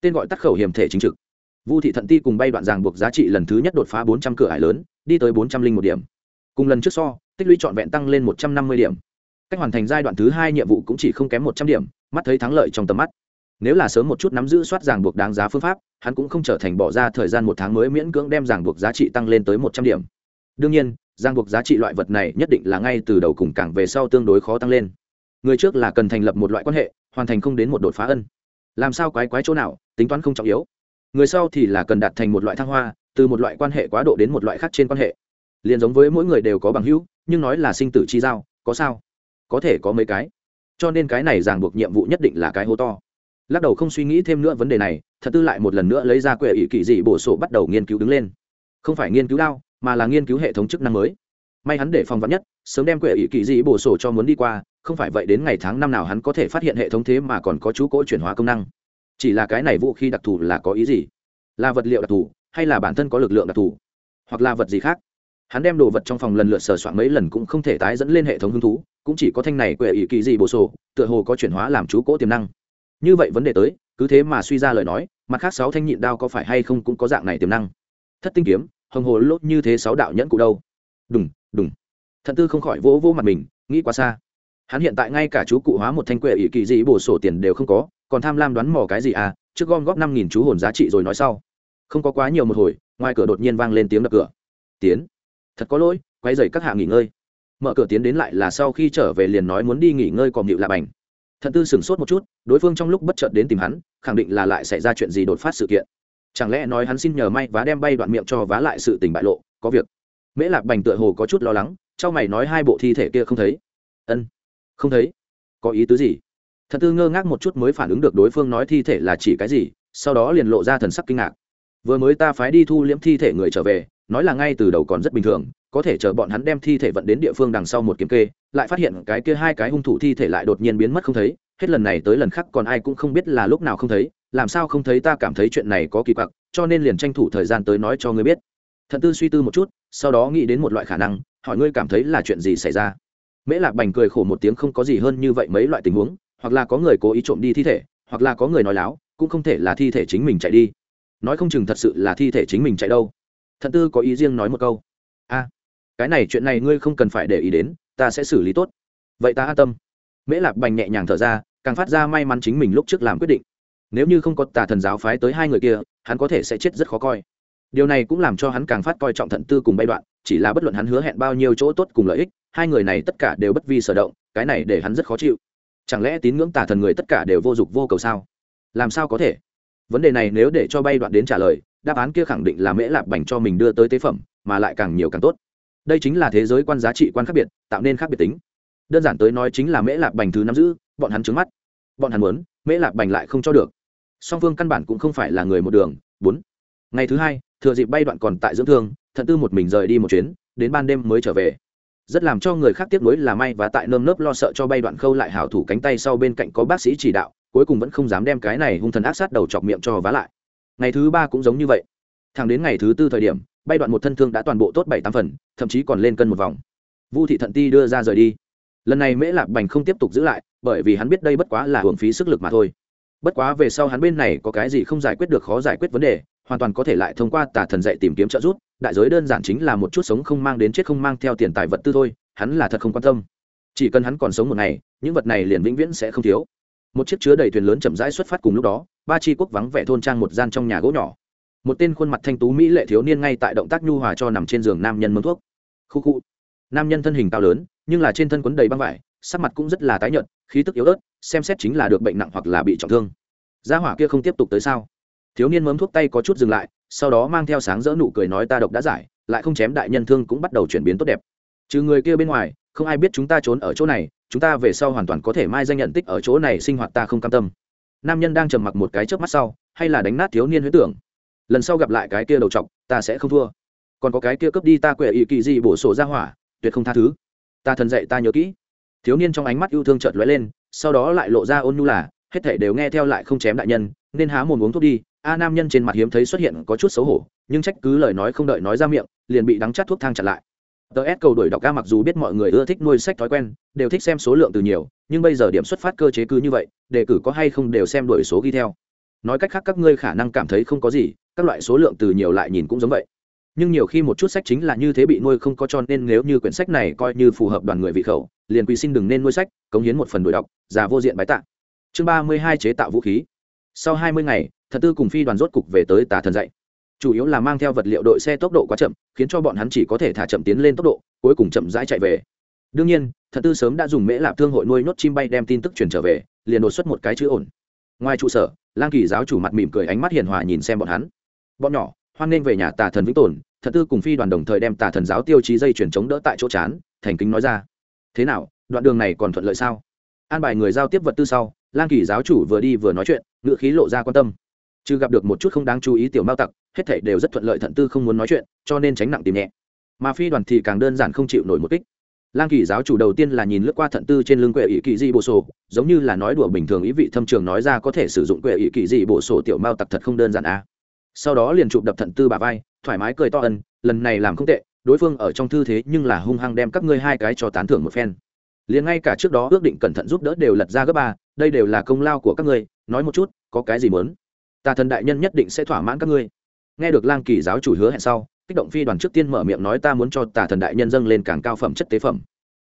Tên gọi tắc khẩu hiểm thể chính trực. Vu thị thận ti cùng bay đoạn ràng buộc giá trị lần thứ nhất đột phá bốn trăm cửa hải lớn, đi tới bốn trăm linh một điểm. Cùng lần trước so, tích lũy trọn vẹn tăng lên một trăm năm mươi điểm. Cách hoàn thành giai đoạn thứ hai nhiệm vụ cũng chỉ không kém một trăm điểm, mắt thấy thắng lợi trong tầm mắt. Nếu là sớm một chút nắm giữ soát ràng buộc đáng giá phương pháp, hắn cũng không trở thành bỏ ra thời gian một tháng mới miễn cưỡng đem ràng buộc giá trị tăng lên tới một trăm điểm. Đương nhiên, ràng buộc giá trị loại vật này nhất định là ngay từ đầu cùng càng về sau tương đối khó tăng lên. Người trước là cần thành lập một loại quan hệ hoàn thành không đến một đột phá ân. Làm sao quái quái chỗ nào, tính toán không trọng yếu. Người sau thì là cần đạt thành một loại thăng hoa, từ một loại quan hệ quá độ đến một loại khác trên quan hệ. Liền giống với mỗi người đều có bằng hữu, nhưng nói là sinh tử chi giao, có sao? Có thể có mấy cái. Cho nên cái này ràng buộc nhiệm vụ nhất định là cái hố to. Lắc đầu không suy nghĩ thêm nữa vấn đề này, thật tư lại một lần nữa lấy ra quệ ỷ kỳ dị bổ sổ bắt đầu nghiên cứu đứng lên. Không phải nghiên cứu đao, mà là nghiên cứu hệ thống chức năng mới. May hắn để phòng vắn nhất sớm đem quệ ỷ kỳ dị bổ sổ cho muốn đi qua, không phải vậy đến ngày tháng năm nào hắn có thể phát hiện hệ thống thế mà còn có chú cỗ chuyển hóa công năng. Chỉ là cái này vũ khí đặc thù là có ý gì? Là vật liệu đặc thù, hay là bản thân có lực lượng đặc thù? Hoặc là vật gì khác? Hắn đem đồ vật trong phòng lần lượt sờ soạn mấy lần cũng không thể tái dẫn lên hệ thống hứng thú, cũng chỉ có thanh này quệ ý kỳ gì bổ sổ, tựa hồ có chuyển hóa làm chú cỗ tiềm năng. Như vậy vấn đề tới, cứ thế mà suy ra lời nói, mặt khác sáu thanh nhịn đao có phải hay không cũng có dạng này tiềm năng? Thất tinh kiếm, hồng hồ lốt như thế sáu đạo nhẫn cụ đâu? Đùng đùng thận tư không khỏi vỗ vỗ mặt mình, nghĩ quá xa. Hắn hiện tại ngay cả chú cụ hóa một thanh quệ ỷ kỳ dị bổ sổ tiền đều không có, còn tham lam đoán mò cái gì à trước gom góp năm nghìn chú hồn giá trị rồi nói sau. Không có quá nhiều một hồi, ngoài cửa đột nhiên vang lên tiếng đập cửa. Tiến. Thật có lỗi, quay dậy các hạ nghỉ ngơi. Mở cửa tiến đến lại là sau khi trở về liền nói muốn đi nghỉ ngơi còn nhịu lạ bành. Thận tư sửng sốt một chút, đối phương trong lúc bất chợt đến tìm hắn, khẳng định là lại xảy ra chuyện gì đột phát sự kiện. Chẳng lẽ nói hắn xin nhờ may vá đem bay đoạn miệng cho vá lại sự tình bại lộ, có việc. Mễ lạc bành tựa hồ có chút lo lắng trong mày nói hai bộ thi thể kia không thấy. Ân, không thấy. Có ý tứ gì? Thật tư ngơ ngác một chút mới phản ứng được đối phương nói thi thể là chỉ cái gì, sau đó liền lộ ra thần sắc kinh ngạc. Vừa mới ta phái đi thu liễm thi thể người trở về, nói là ngay từ đầu còn rất bình thường, có thể chờ bọn hắn đem thi thể vận đến địa phương đằng sau một kiểm kê, lại phát hiện cái kia hai cái hung thủ thi thể lại đột nhiên biến mất không thấy, hết lần này tới lần khác còn ai cũng không biết là lúc nào không thấy, làm sao không thấy ta cảm thấy chuyện này có kỳ quặc, cho nên liền tranh thủ thời gian tới nói cho ngươi biết thận tư suy tư một chút, sau đó nghĩ đến một loại khả năng, hỏi ngươi cảm thấy là chuyện gì xảy ra. Mễ lạc bành cười khổ một tiếng không có gì hơn như vậy mấy loại tình huống, hoặc là có người cố ý trộm đi thi thể, hoặc là có người nói láo, cũng không thể là thi thể chính mình chạy đi. Nói không chừng thật sự là thi thể chính mình chạy đâu. Thận tư có ý riêng nói một câu. A, cái này chuyện này ngươi không cần phải để ý đến, ta sẽ xử lý tốt. Vậy ta an tâm. Mễ lạc bành nhẹ nhàng thở ra, càng phát ra may mắn chính mình lúc trước làm quyết định. Nếu như không có tà thần giáo phái tới hai người kia, hắn có thể sẽ chết rất khó coi điều này cũng làm cho hắn càng phát coi trọng thận tư cùng bay đoạn, chỉ là bất luận hắn hứa hẹn bao nhiêu chỗ tốt cùng lợi ích, hai người này tất cả đều bất vi sở động, cái này để hắn rất khó chịu. Chẳng lẽ tín ngưỡng tả thần người tất cả đều vô dụng vô cầu sao? Làm sao có thể? Vấn đề này nếu để cho bay đoạn đến trả lời, đáp án kia khẳng định là mễ lạp bành cho mình đưa tới tế phẩm, mà lại càng nhiều càng tốt. Đây chính là thế giới quan giá trị quan khác biệt, tạo nên khác biệt tính. Đơn giản tới nói chính là mễ lạp bành thứ nắm giữ, bọn hắn trứng mắt. Bọn hắn muốn, mễ lạp bành lại không cho được. Song phương căn bản cũng không phải là người một đường. Bốn. Ngày thứ hai thừa dịp bay đoạn còn tại dưỡng thương, thận tư một mình rời đi một chuyến, đến ban đêm mới trở về. Rất làm cho người khác tiếp nối là may và tại nơm nớp lo sợ cho bay đoạn khâu lại hảo thủ cánh tay sau bên cạnh có bác sĩ chỉ đạo, cuối cùng vẫn không dám đem cái này hung thần ác sát đầu chọc miệng cho vá lại. Ngày thứ ba cũng giống như vậy. Thẳng đến ngày thứ tư thời điểm, bay đoạn một thân thương đã toàn bộ tốt bảy tám phần, thậm chí còn lên cân một vòng. Vu thị thận ti đưa ra rời đi. Lần này mễ lạc bành không tiếp tục giữ lại, bởi vì hắn biết đây bất quá là hưởng phí sức lực mà thôi bất quá về sau hắn bên này có cái gì không giải quyết được khó giải quyết vấn đề, hoàn toàn có thể lại thông qua tà thần dạy tìm kiếm trợ giúp, đại giới đơn giản chính là một chút sống không mang đến chết không mang theo tiền tài vật tư thôi, hắn là thật không quan tâm. Chỉ cần hắn còn sống một ngày, những vật này liền vĩnh viễn sẽ không thiếu. Một chiếc chứa đầy thuyền lớn chậm rãi xuất phát cùng lúc đó, ba chi quốc vắng vẻ thôn trang một gian trong nhà gỗ nhỏ. Một tên khuôn mặt thanh tú mỹ lệ thiếu niên ngay tại động tác nhu hòa cho nằm trên giường nam nhân mâm thuốc. Khu khu. Nam nhân thân hình cao lớn, nhưng là trên thân quấn đầy băng vải sắc mặt cũng rất là tái nhợt, khí tức yếu ớt, xem xét chính là được bệnh nặng hoặc là bị trọng thương. Gia hỏa kia không tiếp tục tới sao? Thiếu niên mớm thuốc tay có chút dừng lại, sau đó mang theo sáng rỡ nụ cười nói ta độc đã giải, lại không chém đại nhân thương cũng bắt đầu chuyển biến tốt đẹp. Trừ người kia bên ngoài, không ai biết chúng ta trốn ở chỗ này, chúng ta về sau hoàn toàn có thể mai danh nhận tích ở chỗ này sinh hoạt ta không cam tâm. Nam nhân đang trầm mặc một cái trước mắt sau, hay là đánh nát thiếu niên huyết tưởng. Lần sau gặp lại cái kia đầu t ta sẽ không thua. Còn có cái kia cướp đi ta quệ ý kỳ gì bổ sổ ra hỏa, tuyệt không tha thứ. Ta thần dạy ta nhớ kỹ thiếu niên trong ánh mắt yêu thương chợt lóe lên, sau đó lại lộ ra ôn nhu là, hết thể đều nghe theo lại không chém đại nhân, nên há mồm uống thuốc đi. A nam nhân trên mặt hiếm thấy xuất hiện có chút xấu hổ, nhưng trách cứ lời nói không đợi nói ra miệng, liền bị đắng chát thuốc thang chặn lại. Tờ s cầu đổi đọc ca mặc dù biết mọi người ưa thích nuôi sách thói quen, đều thích xem số lượng từ nhiều, nhưng bây giờ điểm xuất phát cơ chế cứ như vậy, đề cử có hay không đều xem đổi số ghi theo. Nói cách khác các ngươi khả năng cảm thấy không có gì, các loại số lượng từ nhiều lại nhìn cũng giống vậy. Nhưng nhiều khi một chút sách chính là như thế bị nuôi không có cho nên nếu như quyển sách này coi như phù hợp đoàn người vị khẩu liền quy xin đừng nên nuôi sách, cống hiến một phần đổi đọc, già vô diện bái tạ. Chương ba mươi hai chế tạo vũ khí. Sau hai mươi ngày, thật tư cùng phi đoàn rốt cục về tới tà thần dạy. Chủ yếu là mang theo vật liệu đội xe tốc độ quá chậm, khiến cho bọn hắn chỉ có thể thả chậm tiến lên tốc độ, cuối cùng chậm rãi chạy về. Đương nhiên, thật tư sớm đã dùng mễ lạp thương hội nuôi nhốt chim bay đem tin tức truyền trở về, liền đột xuất một cái chữ ổn. Ngoài trụ sở, lang kỳ giáo chủ mặt mỉm cười ánh mắt hiền hòa nhìn xem bọn hắn. Bọn nhỏ, hoan nên về nhà tà thần vĩnh tồn, thật tư cùng phi đoàn đồng thời đem tà thần giáo tiêu chí dây chuyển chống đỡ tại chỗ chán, thành kính nói ra thế nào, đoạn đường này còn thuận lợi sao? An bài người giao tiếp vật tư sau, lang kỳ giáo chủ vừa đi vừa nói chuyện ngựa khí lộ ra quan tâm. Chứ gặp được một chút không đáng chú ý tiểu mao tặc, hết thảy đều rất thuận lợi thận tư không muốn nói chuyện, cho nên tránh nặng tìm nhẹ. Mà phi đoàn thì càng đơn giản không chịu nổi một kích. Lang kỳ giáo chủ đầu tiên là nhìn lướt qua thận tư trên lưng quệ ý kỳ di bộ sổ, giống như là nói đùa bình thường ý vị thâm trường nói ra có thể sử dụng quệ ý kỳ di bộ sổ tiểu mao tặc thật không đơn giản à. sau đó liền chụp đập thận tư bà vai, thoải mái cười to ân, lần này làm không tệ đối phương ở trong thư thế nhưng là hung hăng đem các ngươi hai cái cho tán thưởng một phen. Liền ngay cả trước đó ước định cẩn thận giúp đỡ đều lật ra gấp ba, đây đều là công lao của các ngươi, nói một chút, có cái gì muốn? Tà thần đại nhân nhất định sẽ thỏa mãn các ngươi. Nghe được lang kỳ giáo chủ hứa hẹn sau, kích động phi đoàn trước tiên mở miệng nói ta muốn cho tà thần đại nhân dâng lên càng cao phẩm chất tế phẩm.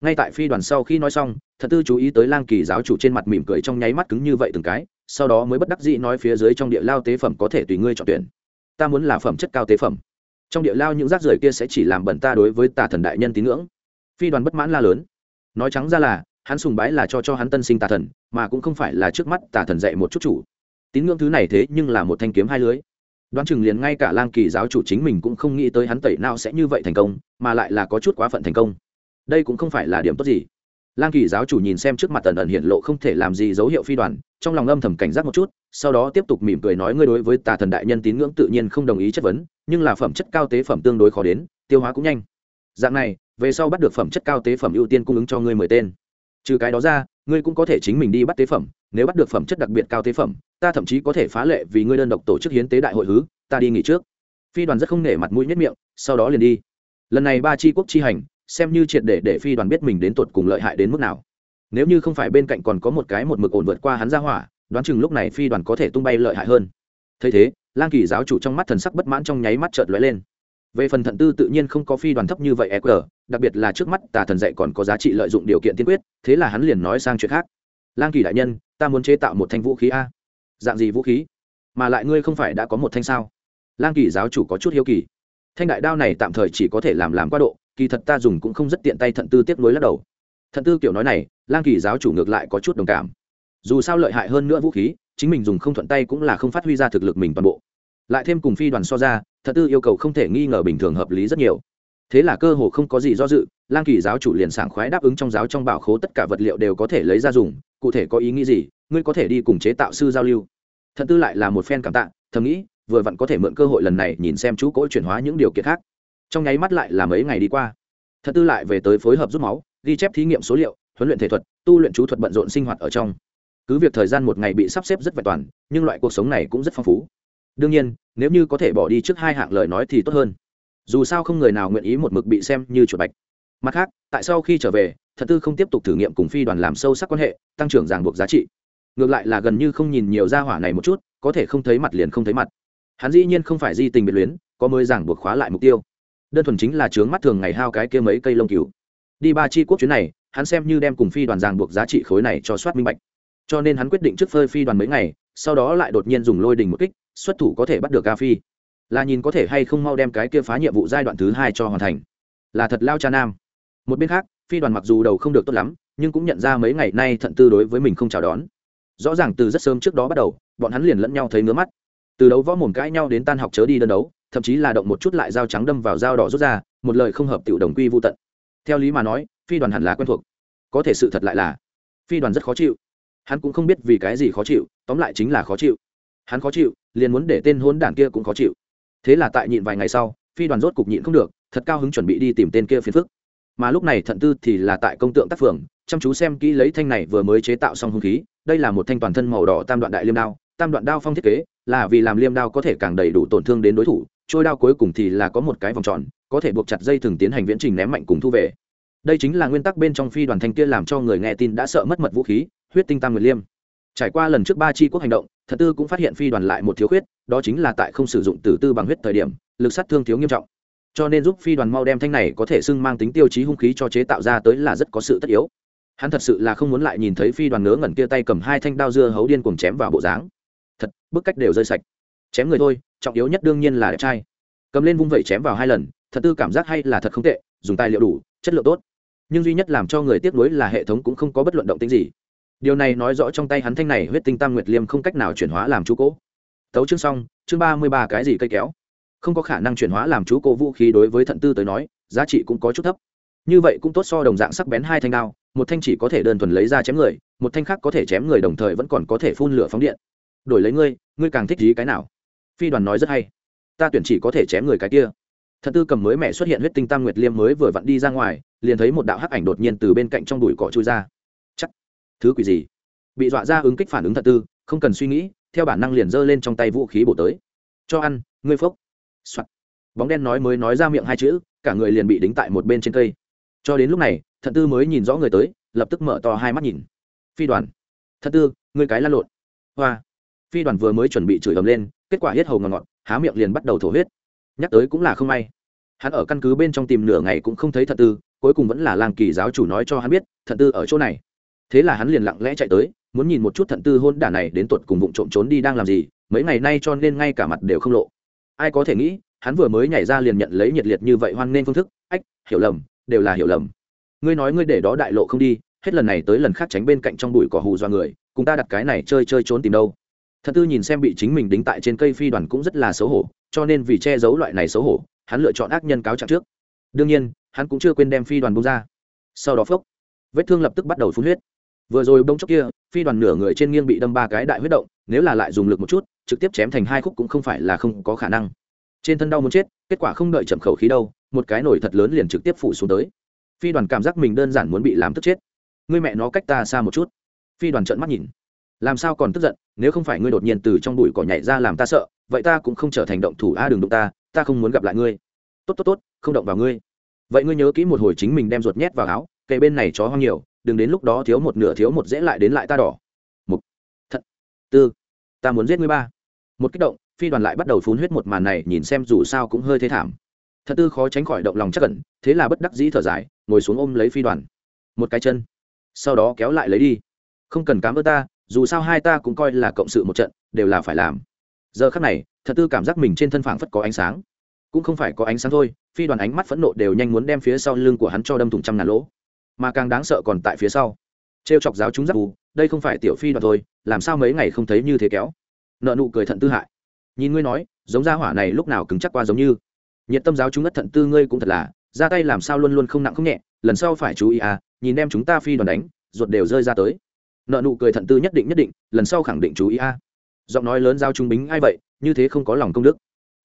Ngay tại phi đoàn sau khi nói xong, thật tư chú ý tới lang kỳ giáo chủ trên mặt mỉm cười trong nháy mắt cứng như vậy từng cái, sau đó mới bất đắc dĩ nói phía dưới trong địa lao tế phẩm có thể tùy ngươi chọn tuyển. Ta muốn là phẩm chất cao tế phẩm trong địa lao những rác rưởi kia sẽ chỉ làm bẩn ta đối với tà thần đại nhân tín ngưỡng. Phi đoàn bất mãn la lớn. Nói trắng ra là, hắn sùng bái là cho cho hắn tân sinh tà thần, mà cũng không phải là trước mắt tà thần dạy một chút chủ. Tín ngưỡng thứ này thế nhưng là một thanh kiếm hai lưới. Đoán chừng liền ngay cả lang kỳ giáo chủ chính mình cũng không nghĩ tới hắn tẩy nào sẽ như vậy thành công, mà lại là có chút quá phận thành công. Đây cũng không phải là điểm tốt gì lang kỳ giáo chủ nhìn xem trước mặt tần ẩn hiện lộ không thể làm gì dấu hiệu phi đoàn, trong lòng âm thầm cảnh giác một chút, sau đó tiếp tục mỉm cười nói ngươi đối với tà thần đại nhân tín ngưỡng tự nhiên không đồng ý chất vấn, nhưng là phẩm chất cao tế phẩm tương đối khó đến, tiêu hóa cũng nhanh. Dạng này, về sau bắt được phẩm chất cao tế phẩm ưu tiên cung ứng cho ngươi mười tên. Trừ cái đó ra, ngươi cũng có thể chính mình đi bắt tế phẩm, nếu bắt được phẩm chất đặc biệt cao tế phẩm, ta thậm chí có thể phá lệ vì ngươi đơn độc tổ chức hiến tế đại hội hứ, ta đi nghỉ trước. Phi đoàn rất không nể mặt mũi nhất miệng, sau đó liền đi. Lần này ba tri quốc chi hành xem như triệt để để phi đoàn biết mình đến tột cùng lợi hại đến mức nào. Nếu như không phải bên cạnh còn có một cái một mực ổn vượt qua hắn ra hỏa, đoán chừng lúc này phi đoàn có thể tung bay lợi hại hơn. Thấy thế, lang kỳ giáo chủ trong mắt thần sắc bất mãn trong nháy mắt chợt lóe lên. Về phần thận tư tự nhiên không có phi đoàn thấp như vậy eq đặc biệt là trước mắt tà thần dạy còn có giá trị lợi dụng điều kiện tiên quyết, thế là hắn liền nói sang chuyện khác. Lang kỳ đại nhân, ta muốn chế tạo một thanh vũ khí a. Dạng gì vũ khí? Mà lại ngươi không phải đã có một thanh sao? Lang kỳ giáo chủ có chút hiếu kỳ. Thanh đại đao này tạm thời chỉ có thể làm làm qua độ kỳ thật ta dùng cũng không rất tiện tay thận tư tiếp nối lắc đầu. Thận tư kiểu nói này, lang kỳ giáo chủ ngược lại có chút đồng cảm. Dù sao lợi hại hơn nữa vũ khí, chính mình dùng không thuận tay cũng là không phát huy ra thực lực mình toàn bộ. Lại thêm cùng phi đoàn so ra, thận tư yêu cầu không thể nghi ngờ bình thường hợp lý rất nhiều. Thế là cơ hồ không có gì do dự, lang kỳ giáo chủ liền sảng khoái đáp ứng trong giáo trong bảo khố tất cả vật liệu đều có thể lấy ra dùng, cụ thể có ý nghĩ gì, ngươi có thể đi cùng chế tạo sư giao lưu. Thận tư lại là một phen cảm tạ, thầm nghĩ, vừa vặn có thể mượn cơ hội lần này nhìn xem chú cỗ chuyển hóa những điều kiện khác trong nháy mắt lại là mấy ngày đi qua. Thật tư lại về tới phối hợp rút máu, ghi chép thí nghiệm số liệu, huấn luyện thể thuật, tu luyện chú thuật bận rộn sinh hoạt ở trong. Cứ việc thời gian một ngày bị sắp xếp rất vẹn toàn, nhưng loại cuộc sống này cũng rất phong phú. Đương nhiên, nếu như có thể bỏ đi trước hai hạng lời nói thì tốt hơn. Dù sao không người nào nguyện ý một mực bị xem như chuột bạch. Mặt khác, tại sau khi trở về, thật tư không tiếp tục thử nghiệm cùng phi đoàn làm sâu sắc quan hệ, tăng trưởng ràng buộc giá trị. Ngược lại là gần như không nhìn nhiều gia hỏa này một chút, có thể không thấy mặt liền không thấy mặt. Hắn dĩ nhiên không phải di tình biệt luyến, có mới ràng buộc khóa lại mục tiêu đơn thuần chính là chướng mắt thường ngày hao cái kia mấy cây lông cứu đi ba chi quốc chuyến này, hắn xem như đem cùng phi đoàn ràng buộc giá trị khối này cho soát minh bạch. Cho nên hắn quyết định trước phơi phi đoàn mấy ngày, sau đó lại đột nhiên dùng lôi đình một kích, xuất thủ có thể bắt được ca phi. Là nhìn có thể hay không mau đem cái kia phá nhiệm vụ giai đoạn thứ hai cho hoàn thành. Là thật lao cha nam. Một bên khác, phi đoàn mặc dù đầu không được tốt lắm, nhưng cũng nhận ra mấy ngày nay thận tư đối với mình không chào đón. Rõ ràng từ rất sớm trước đó bắt đầu, bọn hắn liền lẫn nhau thấy ngứa mắt. Từ đấu võ mồm cãi nhau đến tan học chớ đi đơn đấu thậm chí là động một chút lại dao trắng đâm vào dao đỏ rút ra, một lời không hợp tiểu đồng quy vô tận. Theo lý mà nói, phi đoàn hẳn là quen thuộc. Có thể sự thật lại là, phi đoàn rất khó chịu. Hắn cũng không biết vì cái gì khó chịu, tóm lại chính là khó chịu. Hắn khó chịu, liền muốn để tên hốn đảng kia cũng khó chịu. Thế là tại nhịn vài ngày sau, phi đoàn rốt cục nhịn không được, thật cao hứng chuẩn bị đi tìm tên kia phiền phức. Mà lúc này thận tư thì là tại công tượng tác phường, chăm chú xem kỹ lấy thanh này vừa mới chế tạo xong hung khí, đây là một thanh toàn thân màu đỏ tam đoạn đại liêm đao, tam đoạn đao phong thiết kế, là vì làm liêm đao có thể càng đầy đủ tổn thương đến đối thủ trôi đao cuối cùng thì là có một cái vòng tròn, có thể buộc chặt dây thường tiến hành viễn trình ném mạnh cùng thu về. Đây chính là nguyên tắc bên trong phi đoàn thanh kia làm cho người nghe tin đã sợ mất mật vũ khí, huyết tinh tam nguyệt liêm. Trải qua lần trước ba chi quốc hành động, thật tư cũng phát hiện phi đoàn lại một thiếu khuyết, đó chính là tại không sử dụng tử tư bằng huyết thời điểm, lực sát thương thiếu nghiêm trọng. Cho nên giúp phi đoàn mau đem thanh này có thể xưng mang tính tiêu chí hung khí cho chế tạo ra tới là rất có sự tất yếu. Hắn thật sự là không muốn lại nhìn thấy phi đoàn ngớ ngẩn kia tay cầm hai thanh đao dưa hấu điên cùng chém vào bộ dáng. Thật, bức cách đều rơi sạch. Chém người thôi trọng yếu nhất đương nhiên là đẹp trai. Cầm lên vung vẩy chém vào hai lần, thật tư cảm giác hay là thật không tệ, dùng tài liệu đủ, chất lượng tốt. Nhưng duy nhất làm cho người tiếc nuối là hệ thống cũng không có bất luận động tính gì. Điều này nói rõ trong tay hắn thanh này huyết tinh tam nguyệt liêm không cách nào chuyển hóa làm chú cố tấu chương xong, chương ba mươi ba cái gì cây kéo. Không có khả năng chuyển hóa làm chú cố vũ khí đối với thận tư tới nói, giá trị cũng có chút thấp. Như vậy cũng tốt so đồng dạng sắc bén hai thanh đao, một thanh chỉ có thể đơn thuần lấy ra chém người, một thanh khác có thể chém người đồng thời vẫn còn có thể phun lửa phóng điện. Đổi lấy ngươi ngươi càng thích gì cái nào? Phi đoàn nói rất hay. Ta tuyển chỉ có thể chém người cái kia. Thật tư cầm mới mẹ xuất hiện huyết tinh tam nguyệt liêm mới vừa vặn đi ra ngoài, liền thấy một đạo hắc ảnh đột nhiên từ bên cạnh trong đùi cỏ trôi ra. Chắc, thứ quỷ gì? Bị dọa ra ứng kích phản ứng thật tư, không cần suy nghĩ, theo bản năng liền giơ lên trong tay vũ khí bổ tới. Cho ăn, ngươi phốc. Soạn. bóng đen nói mới nói ra miệng hai chữ, cả người liền bị đính tại một bên trên cây. Cho đến lúc này thận tư mới nhìn rõ người tới, lập tức mở to hai mắt nhìn. Phi đoàn. Thận tư, ngươi cái lăn lộn. Hoa. Phi đoàn vừa mới chuẩn bị chửi ầm lên kết quả hết hầu ngọt ngọt, há miệng liền bắt đầu thổ huyết. Nhắc tới cũng là không may. Hắn ở căn cứ bên trong tìm nửa ngày cũng không thấy thận tư, cuối cùng vẫn là làng kỳ giáo chủ nói cho hắn biết, thận tư ở chỗ này. Thế là hắn liền lặng lẽ chạy tới, muốn nhìn một chút thận tư hôn đả này đến tuột cùng vụng trộm trốn đi đang làm gì, mấy ngày nay cho nên ngay cả mặt đều không lộ. Ai có thể nghĩ, hắn vừa mới nhảy ra liền nhận lấy nhiệt liệt như vậy hoan nên phương thức, ách, hiểu lầm, đều là hiểu lầm. Ngươi nói ngươi để đó đại lộ không đi, hết lần này tới lần khác tránh bên cạnh trong bụi cỏ hù do người, cùng ta đặt cái này chơi chơi trốn tìm đâu thật tư nhìn xem bị chính mình đính tại trên cây phi đoàn cũng rất là xấu hổ, cho nên vì che giấu loại này xấu hổ, hắn lựa chọn ác nhân cáo trạng trước. Đương nhiên, hắn cũng chưa quên đem phi đoàn bông ra. Sau đó phốc, vết thương lập tức bắt đầu phun huyết. Vừa rồi bông chốc kia, phi đoàn nửa người trên nghiêng bị đâm ba cái đại huyết động, nếu là lại dùng lực một chút, trực tiếp chém thành hai khúc cũng không phải là không có khả năng. Trên thân đau muốn chết, kết quả không đợi chậm khẩu khí đâu, một cái nổi thật lớn liền trực tiếp phủ xuống tới. Phi đoàn cảm giác mình đơn giản muốn bị làm tức chết. Người mẹ nó cách ta xa một chút. Phi đoàn trợn mắt nhìn làm sao còn tức giận nếu không phải ngươi đột nhiên từ trong bụi cỏ nhảy ra làm ta sợ vậy ta cũng không trở thành động thủ a à, đừng đụng ta ta không muốn gặp lại ngươi. Tốt tốt tốt không động vào ngươi. Vậy ngươi nhớ kỹ một hồi chính mình đem ruột nhét vào áo kề bên này chó hoang nhiều đừng đến lúc đó thiếu một nửa thiếu một dễ lại đến lại ta đỏ. Một thật. Tư ta muốn giết ngươi ba. Một kích động phi đoàn lại bắt đầu phun huyết một màn này nhìn xem dù sao cũng hơi thế thảm. Thật tư khó tránh khỏi động lòng chắc cẩn thế là bất đắc dĩ thở dài ngồi xuống ôm lấy phi đoàn. Một cái chân sau đó kéo lại lấy đi. Không cần cám ơn ta dù sao hai ta cũng coi là cộng sự một trận, đều là phải làm. Giờ khắc này, thật tư cảm giác mình trên thân phảng phất có ánh sáng. Cũng không phải có ánh sáng thôi, phi đoàn ánh mắt phẫn nộ đều nhanh muốn đem phía sau lưng của hắn cho đâm thủng trăm ngàn lỗ. Mà càng đáng sợ còn tại phía sau. T r e o chọc giáo chúng giápù đây không phải tiểu phi đoàn thôi, làm sao mấy ngày không thấy như thế kéo. Nợ nụ cười thận tư hại. Nhìn ngươi nói, giống gia hỏa này lúc nào cứng chắc qua giống như. Nhiệt tâm giáo chúng ngất thận tư ngươi cũng thật là, ra tay làm sao luôn luôn không nặng không nhẹ, lần sau phải chú ý à nhìn đem chúng ta phi đoàn đánh, ruột đều rơi ra tới nợ nụ cười thận tư nhất định nhất định, lần sau khẳng định chú ý a. Giọng nói lớn giao trung bính, ai vậy? Như thế không có lòng công đức.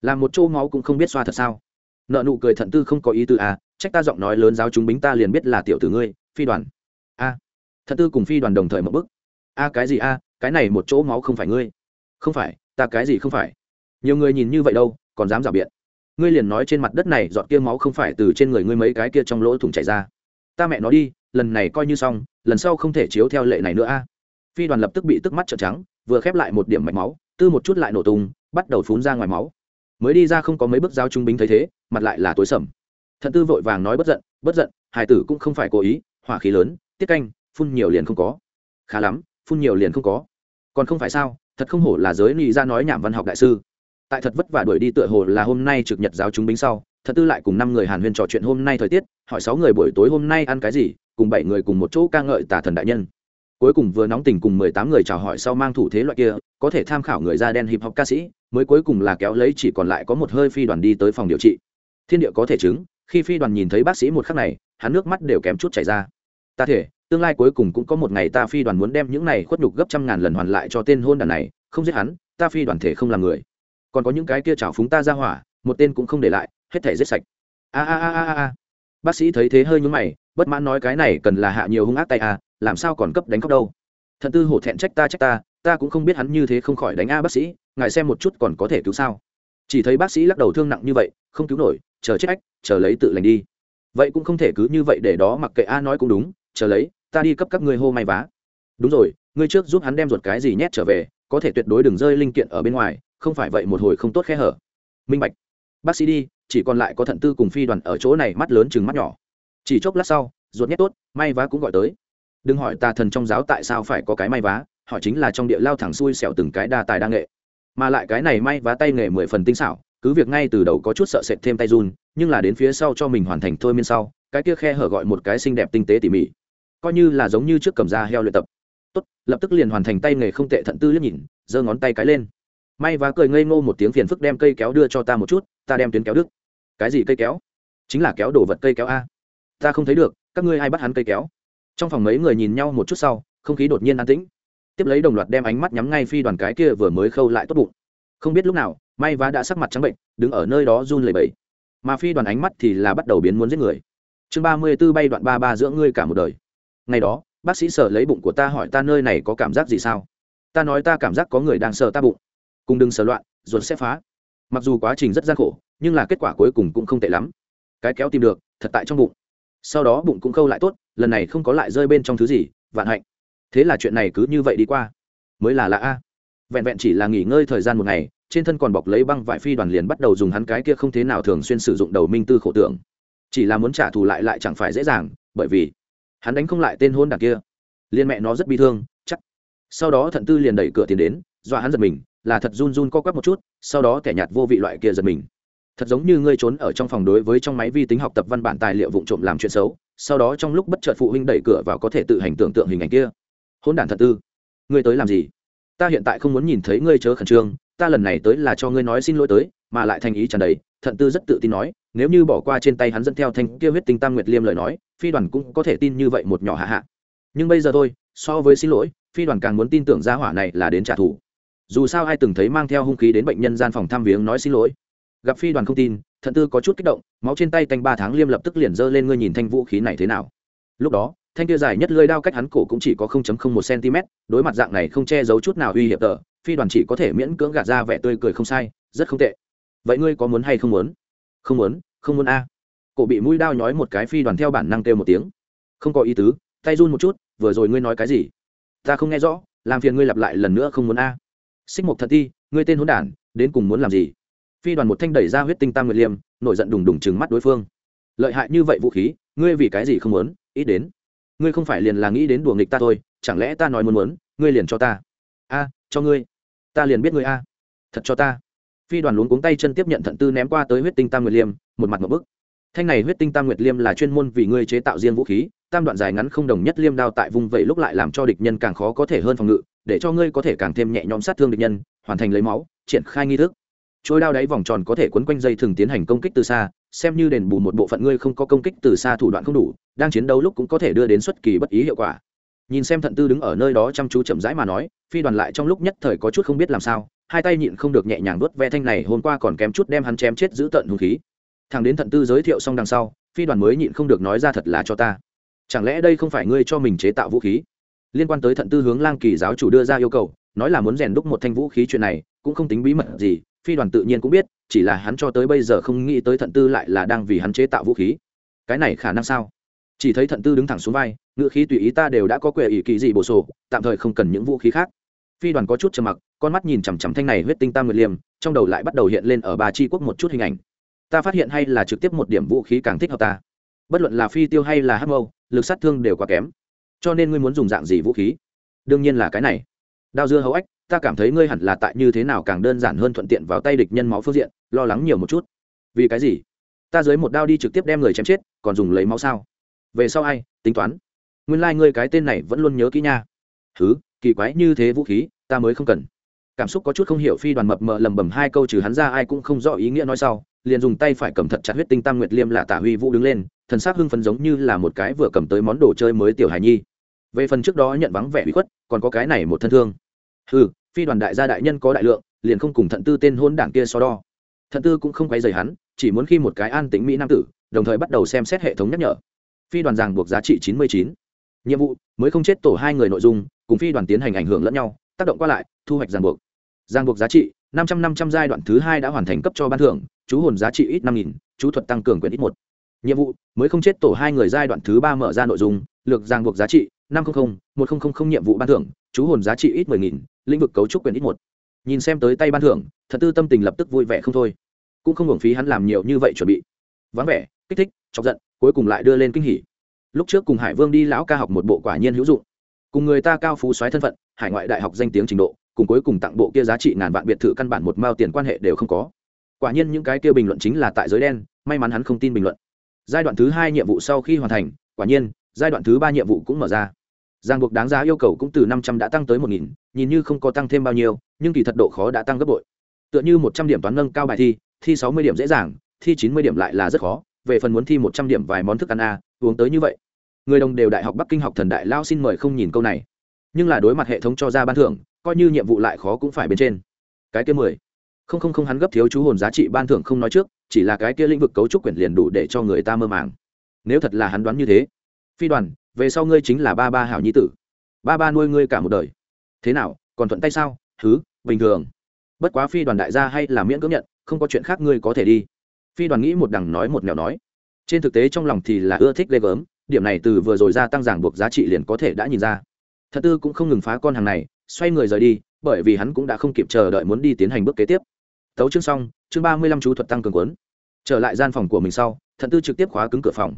Làm một chỗ máu cũng không biết xoa thật sao. Nợ nụ cười thận tư không có ý tư a, trách ta giọng nói lớn giáo chúng bính, ta liền biết là tiểu tử ngươi, phi đoàn. A. Thận tư cùng phi đoàn đồng thời một bức. A, cái gì a? Cái này một chỗ máu không phải ngươi. Không phải, ta cái gì không phải. Nhiều người nhìn như vậy đâu, còn dám rào biện. Ngươi liền nói trên mặt đất này dọn kia máu không phải từ trên người ngươi mấy cái kia trong lỗ thủng chảy ra ta mẹ nó đi, lần này coi như xong, lần sau không thể chiếu theo lệ này nữa a. Phi đoàn lập tức bị tức mắt trợn trắng, vừa khép lại một điểm mạch máu, tư một chút lại nổ tung, bắt đầu phun ra ngoài máu. Mới đi ra không có mấy bước giao trung bính thấy thế, mặt lại là tối sầm. Thận tư vội vàng nói bất giận bất giận hải tử cũng không phải cố ý, hỏa khí lớn, tiết canh, phun nhiều liền không có. Khá lắm, phun nhiều liền không có. Còn không phải sao, thật không hổ là giới nị ra nói nhảm văn học đại sư. Tại thật vất vả đuổi đi tựa hồ là hôm nay trực nhật giáo chúng binh sau thật tư lại cùng năm người hàn huyên trò chuyện hôm nay thời tiết, hỏi sáu người buổi tối hôm nay ăn cái gì, cùng bảy người cùng một chỗ ca ngợi tà thần đại nhân. Cuối cùng vừa nóng tình cùng mười tám người chào hỏi sau mang thủ thế loại kia, có thể tham khảo người da đen hip hop ca sĩ, mới cuối cùng là kéo lấy chỉ còn lại có một hơi phi đoàn đi tới phòng điều trị. Thiên địa có thể chứng, khi phi đoàn nhìn thấy bác sĩ một khắc này, hắn nước mắt đều kém chút chảy ra. Ta thể, tương lai cuối cùng cũng có một ngày ta phi đoàn muốn đem những này khuất nhục gấp trăm ngàn lần hoàn lại cho tên hôn đàn này, không giết hắn, ta phi đoàn thể không làm người. Còn có những cái kia trào phúng ta ra hỏa, một tên cũng không để lại hết thể giết sạch. A a a a a. Bác sĩ thấy thế hơi nhúng mày, bất mãn nói cái này cần là hạ nhiều hung ác tay a làm sao còn cấp đánh cấp đâu. Thận tư hổ thẹn trách ta trách ta ta cũng không biết hắn như thế không khỏi đánh a bác sĩ, ngài xem một chút còn có thể cứu sao. Chỉ thấy bác sĩ lắc đầu thương nặng như vậy, không cứu nổi, chờ chết ách, chờ lấy tự lành đi. Vậy cũng không thể cứ như vậy để đó mặc kệ a nói cũng đúng, chờ lấy, ta đi cấp các ngươi hô may vá. Đúng rồi, ngươi trước giúp hắn đem ruột cái gì nhét trở về, có thể tuyệt đối đừng rơi linh kiện ở bên ngoài, không phải vậy một hồi không tốt khe hở. Minh bạch. Bác sĩ đi chỉ còn lại có thận tư cùng phi đoàn ở chỗ này mắt lớn chừng mắt nhỏ. Chỉ chốc lát sau, ruột nhét tốt, may vá cũng gọi tới. Đừng hỏi tà thần trong giáo tại sao phải có cái may vá họ chính là trong địa lao thẳng xuôi xẻo từng cái đa tài đa nghệ. Mà lại cái này may vá tay nghề mười phần tinh xảo, cứ việc ngay từ đầu có chút sợ sệt thêm tay run, nhưng là đến phía sau cho mình hoàn thành thôi miên sau, cái kia khe hở gọi một cái xinh đẹp tinh tế tỉ mỉ. Coi như là giống như trước cầm da heo luyện tập. Tốt, lập tức liền hoàn thành tay nghề không tệ thận tư liếc nhìn, giơ ngón tay cái lên. May vá cười ngây ngô một tiếng phiền phức đem cây kéo đưa cho ta một chút, ta đem tuyến kéo đứt cái gì cây kéo? Chính là kéo đồ vật cây kéo a. Ta không thấy được, các ngươi ai bắt hắn cây kéo? Trong phòng mấy người nhìn nhau một chút sau, không khí đột nhiên an tĩnh. Tiếp lấy đồng loạt đem ánh mắt nhắm ngay phi đoàn cái kia vừa mới khâu lại tốt bụng. Không biết lúc nào may vá đã sắc mặt trắng bệnh, đứng ở nơi đó run lẩy bẩy. Mà phi đoàn ánh mắt thì là bắt đầu biến muốn giết người. Chương ba mươi b ố bay đoạn ba ba giữa ngươi cả một đời. Ngày đó, bác sĩ sợ lấy bụng của ta hỏi ta nơi này có cảm giác gì sao? Ta nói ta cảm giác có người đang sợ ta bụng. Cùng đừng sợ loạn, ruột sẽ phá. Mặc dù quá trình rất gian khổ nhưng là kết quả cuối cùng cũng không tệ lắm. Cái kéo tìm được, thật tại trong bụng. Sau đó bụng cũng khâu lại tốt, lần này không có lại rơi bên trong thứ gì, vạn hạnh. Thế là chuyện này cứ như vậy đi qua. Mới là lạ a. Vẹn vẹn chỉ là nghỉ ngơi thời gian một ngày, trên thân còn bọc lấy băng vải phi đoàn liền bắt đầu dùng hắn cái kia không thế nào thường xuyên sử dụng đầu minh tư khổ tưởng. Chỉ là muốn trả thù lại lại chẳng phải dễ dàng, bởi vì hắn đánh không lại tên hôn đảng kia. Liên mẹ nó rất bi thương, chắc. Sau đó thận tư liền đẩy cửa tiền đến, dọa hắn giật mình, là thật run run co quắp một chút, sau đó kẻ nhạt vô vị loại kia giật mình thật giống như ngươi trốn ở trong phòng đối với trong máy vi tính học tập văn bản tài liệu vụ trộm làm chuyện xấu, sau đó trong lúc bất chợt phụ huynh đẩy cửa vào có thể tự hành tưởng tượng hình ảnh kia. Hôn đản thật tư. Ngươi tới làm gì? Ta hiện tại không muốn nhìn thấy ngươi chớ khẩn trương, ta lần này tới là cho ngươi nói xin lỗi tới, mà lại thành ý tràn đầy. Thận tư rất tự tin nói, nếu như bỏ qua trên tay hắn dẫn theo thanh kia huyết tinh tam nguyệt liêm lời nói, phi đoàn cũng có thể tin như vậy một nhỏ hạ hạ. Nhưng bây giờ thôi, so với xin lỗi, phi đoàn càng muốn tin tưởng gia hỏa này là đến trả thù. Dù sao ai từng thấy mang theo hung khí đến bệnh nhân gian phòng thăm viếng nói xin lỗi gặp phi đoàn không tin, thận tư có chút kích động, máu trên tay canh ba tháng liêm lập tức liền giơ lên ngươi nhìn thanh vũ khí này thế nào. Lúc đó, thanh kia dài nhất lưỡi đao cách hắn cổ cũng chỉ có 0.01 cm đối mặt dạng này không che giấu chút nào uy hiểm tờ, phi đoàn chỉ có thể miễn cưỡng gạt ra vẻ tươi cười không sai, rất không tệ. Vậy ngươi có muốn hay không muốn? Không muốn không muốn a. Cổ bị mũi đao nhói một cái phi đoàn theo bản năng kêu một tiếng. Không có ý tứ, tay run một chút, vừa rồi ngươi nói cái gì? Ta không nghe rõ, làm phiền ngươi lặp lại lần nữa không muốn a. Xích mục thật ti, ngươi tên hỗn đản, đến cùng muốn làm gì? Phi đoàn một thanh đẩy ra huyết tinh tam nguyệt liêm, nổi giận đùng đùng chừng mắt đối phương. Lợi hại như vậy vũ khí, ngươi vì cái gì không muốn, ít đến? Ngươi không phải liền là nghĩ đến đùa nghịch ta thôi, chẳng lẽ ta nói muốn muốn, ngươi liền cho ta? A, cho ngươi. Ta liền biết ngươi a. Thật cho ta. Phi đoàn luống cuống tay chân tiếp nhận thận tư ném qua tới huyết tinh tam nguyệt liêm, một mặt một bức. Thanh này huyết tinh tam nguyệt liêm là chuyên môn vì ngươi chế tạo riêng vũ khí, tam đoạn dài ngắn không đồng nhất liêm đao tại vùng vậy lúc lại làm cho địch nhân càng khó có thể hơn phòng ngự, để cho ngươi có thể càng thêm nhẹ nhõm sát thương địch nhân, hoàn thành lấy máu, triển khai nghi thức trôi đao đáy vòng tròn có thể quấn quanh dây thường tiến hành công kích từ xa, xem như đền bù một bộ phận ngươi không có công kích từ xa thủ đoạn không đủ, đang chiến đấu lúc cũng có thể đưa đến xuất kỳ bất ý hiệu quả. Nhìn xem thận tư đứng ở nơi đó chăm chú chậm rãi mà nói, phi đoàn lại trong lúc nhất thời có chút không biết làm sao, hai tay nhịn không được nhẹ nhàng đốt ve thanh này, hôm qua còn kém chút đem hắn chém chết giữ tận hung khí. Thằng đến thận tư giới thiệu xong đằng sau, phi đoàn mới nhịn không được nói ra thật là cho ta. Chẳng lẽ đây không phải ngươi cho mình chế tạo vũ khí? Liên quan tới thận tư hướng lang kỳ giáo chủ đưa ra yêu cầu, nói là muốn rèn đúc một thanh vũ khí chuyện này, cũng không tính bí mật gì phi đoàn tự nhiên cũng biết, chỉ là hắn cho tới bây giờ không nghĩ tới thận tư lại là đang vì hắn chế tạo vũ khí. Cái này khả năng sao? Chỉ thấy thận tư đứng thẳng xuống vai, ngựa khí tùy ý ta đều đã có quệ ỷ kỳ gì bổ sổ, tạm thời không cần những vũ khí khác. Phi đoàn có chút trầm mặc, con mắt nhìn chằm chằm thanh này huyết tinh tam nguyệt liêm trong đầu lại bắt đầu hiện lên ở ba tri quốc một chút hình ảnh. Ta phát hiện hay là trực tiếp một điểm vũ khí càng thích hợp ta. Bất luận là phi tiêu hay là hắc mâu, lực sát thương đều quá kém. Cho nên ngươi muốn dùng dạng gì vũ khí? Đương nhiên là cái này. Đao dưa hấu ếch ta cảm thấy ngươi hẳn là tại như thế nào càng đơn giản hơn thuận tiện vào tay địch nhân máu phương diện, lo lắng nhiều một chút. Vì cái gì? Ta dưới một đao đi trực tiếp đem người chém chết, còn dùng lấy máu sao? Về sau ai? Tính toán. Nguyên lai、like、ngươi cái tên này vẫn luôn nhớ kỹ nha. Thứ kỳ quái như thế vũ khí, ta mới không cần. Cảm xúc có chút không hiểu, phi đoàn mập mờ lầm bầm hai câu trừ hắn ra ai cũng không rõ ý nghĩa nói sau, liền dùng tay phải cầm thật chặt huyết tinh tam nguyệt liêm là tả huy vũ đứng lên, thần s ắ c hưng phấn giống như là một cái vừa cầm tới món đồ chơi mới tiểu hài nhi. Về phần trước đó nhận vắng vẻ bị khuất, còn có cái này một thân thương. Ừ phi đoàn đại gia đại nhân có đại lượng, liền không cùng thận tư tên hôn đảng kia so đo. Thận tư cũng không quay dày hắn, chỉ muốn khi một cái an tính mỹ nam tử, đồng thời bắt đầu xem xét hệ thống nhắc nhở. Phi đoàn ràng buộc giá trị chín mươi chín. Nhiệm vụ, mới không chết tổ hai người nội dung, cùng phi đoàn tiến hành ảnh hưởng lẫn nhau, tác động qua lại, thu hoạch ràng buộc. Ràng buộc giá trị, năm trăm năm trăm giai đoạn thứ hai đã hoàn thành cấp cho ban thưởng, chú hồn giá trị ít năm nghìn, chú thuật tăng cường quyền ít một. Nhiệm vụ, mới không chết tổ hai người giai đoạn thứ ba mở ra nội dung, lược ràng buộc giá trị năm trăm linh một nghìn nhiệm vụ ban thưởng chú hồn giá trị ít mười nghìn, lĩnh vực cấu trúc quyền ít một. Nhìn xem tới tay ban thưởng, thật tư tâm tình lập tức vui vẻ không thôi. Cũng không hưởng phí hắn làm nhiều như vậy chuẩn bị. Vắng vẻ, kích thích, chọc giận, cuối cùng lại đưa lên kinh hỉ. Lúc trước cùng hải vương đi lão ca học một bộ quả nhiên hữu dụng. Cùng người ta cao phú xoáy thân phận, hải ngoại đại học danh tiếng trình độ, cùng cuối cùng tặng bộ kia giá trị ngàn vạn biệt thự căn bản một mao tiền quan hệ đều không có. Quả nhiên những cái kia bình luận chính là tại giới đen, may mắn hắn không tin bình luận. Giai đoạn thứ hai nhiệm vụ sau khi hoàn thành, quả nhiên, giai đoạn thứ ba nhiệm vụ cũng mở ra giang buộc đáng giá yêu cầu cũng từ năm trăm đã tăng tới một nghìn, nhìn như không có tăng thêm bao nhiêu, nhưng kỳ thật độ khó đã tăng gấp bội. Tựa như một trăm điểm toán nâng cao bài thi thi sáu mươi điểm dễ dàng, thi chín mươi điểm lại là rất khó, về phần muốn thi một trăm điểm vài món thức ăn a, uống tới như vậy. Người đồng đều đại học bắc kinh học thần đại lao xin mời không nhìn câu này. Nhưng là đối mặt hệ thống cho ra ban thưởng, coi như nhiệm vụ lại khó cũng phải bên trên. Cái kia mười. Không không không, hắn gấp thiếu chú hồn giá trị ban thưởng không nói trước, chỉ là cái kia lĩnh vực cấu trúc quyển liền đủ để cho người ta mơ màng. Nếu thật là hắn đoán như thế, phi đoàn về sau ngươi chính là ba ba hảo nhi tử. Ba ba nuôi ngươi cả một đời. Thế nào, còn thuận tay sao? Thứ bình thường. Bất quá phi đoàn đại gia hay là miễn cưỡng nhận, không có chuyện khác ngươi có thể đi. Phi đoàn nghĩ một đằng nói một nẻo nói. Trên thực tế trong lòng thì là ưa thích ghê gớm, điểm này từ vừa rồi ra tăng giảng buộc giá trị liền có thể đã nhìn ra. Thật tư cũng không ngừng phá con hàng này, xoay người rời đi, bởi vì hắn cũng đã không kịp chờ đợi muốn đi tiến hành bước kế tiếp. Tấu chương xong, chương ba mươi lăm chú thuật tăng cường quấn trở lại gian phòng của mình sau, thật tư trực tiếp khóa cứng cửa phòng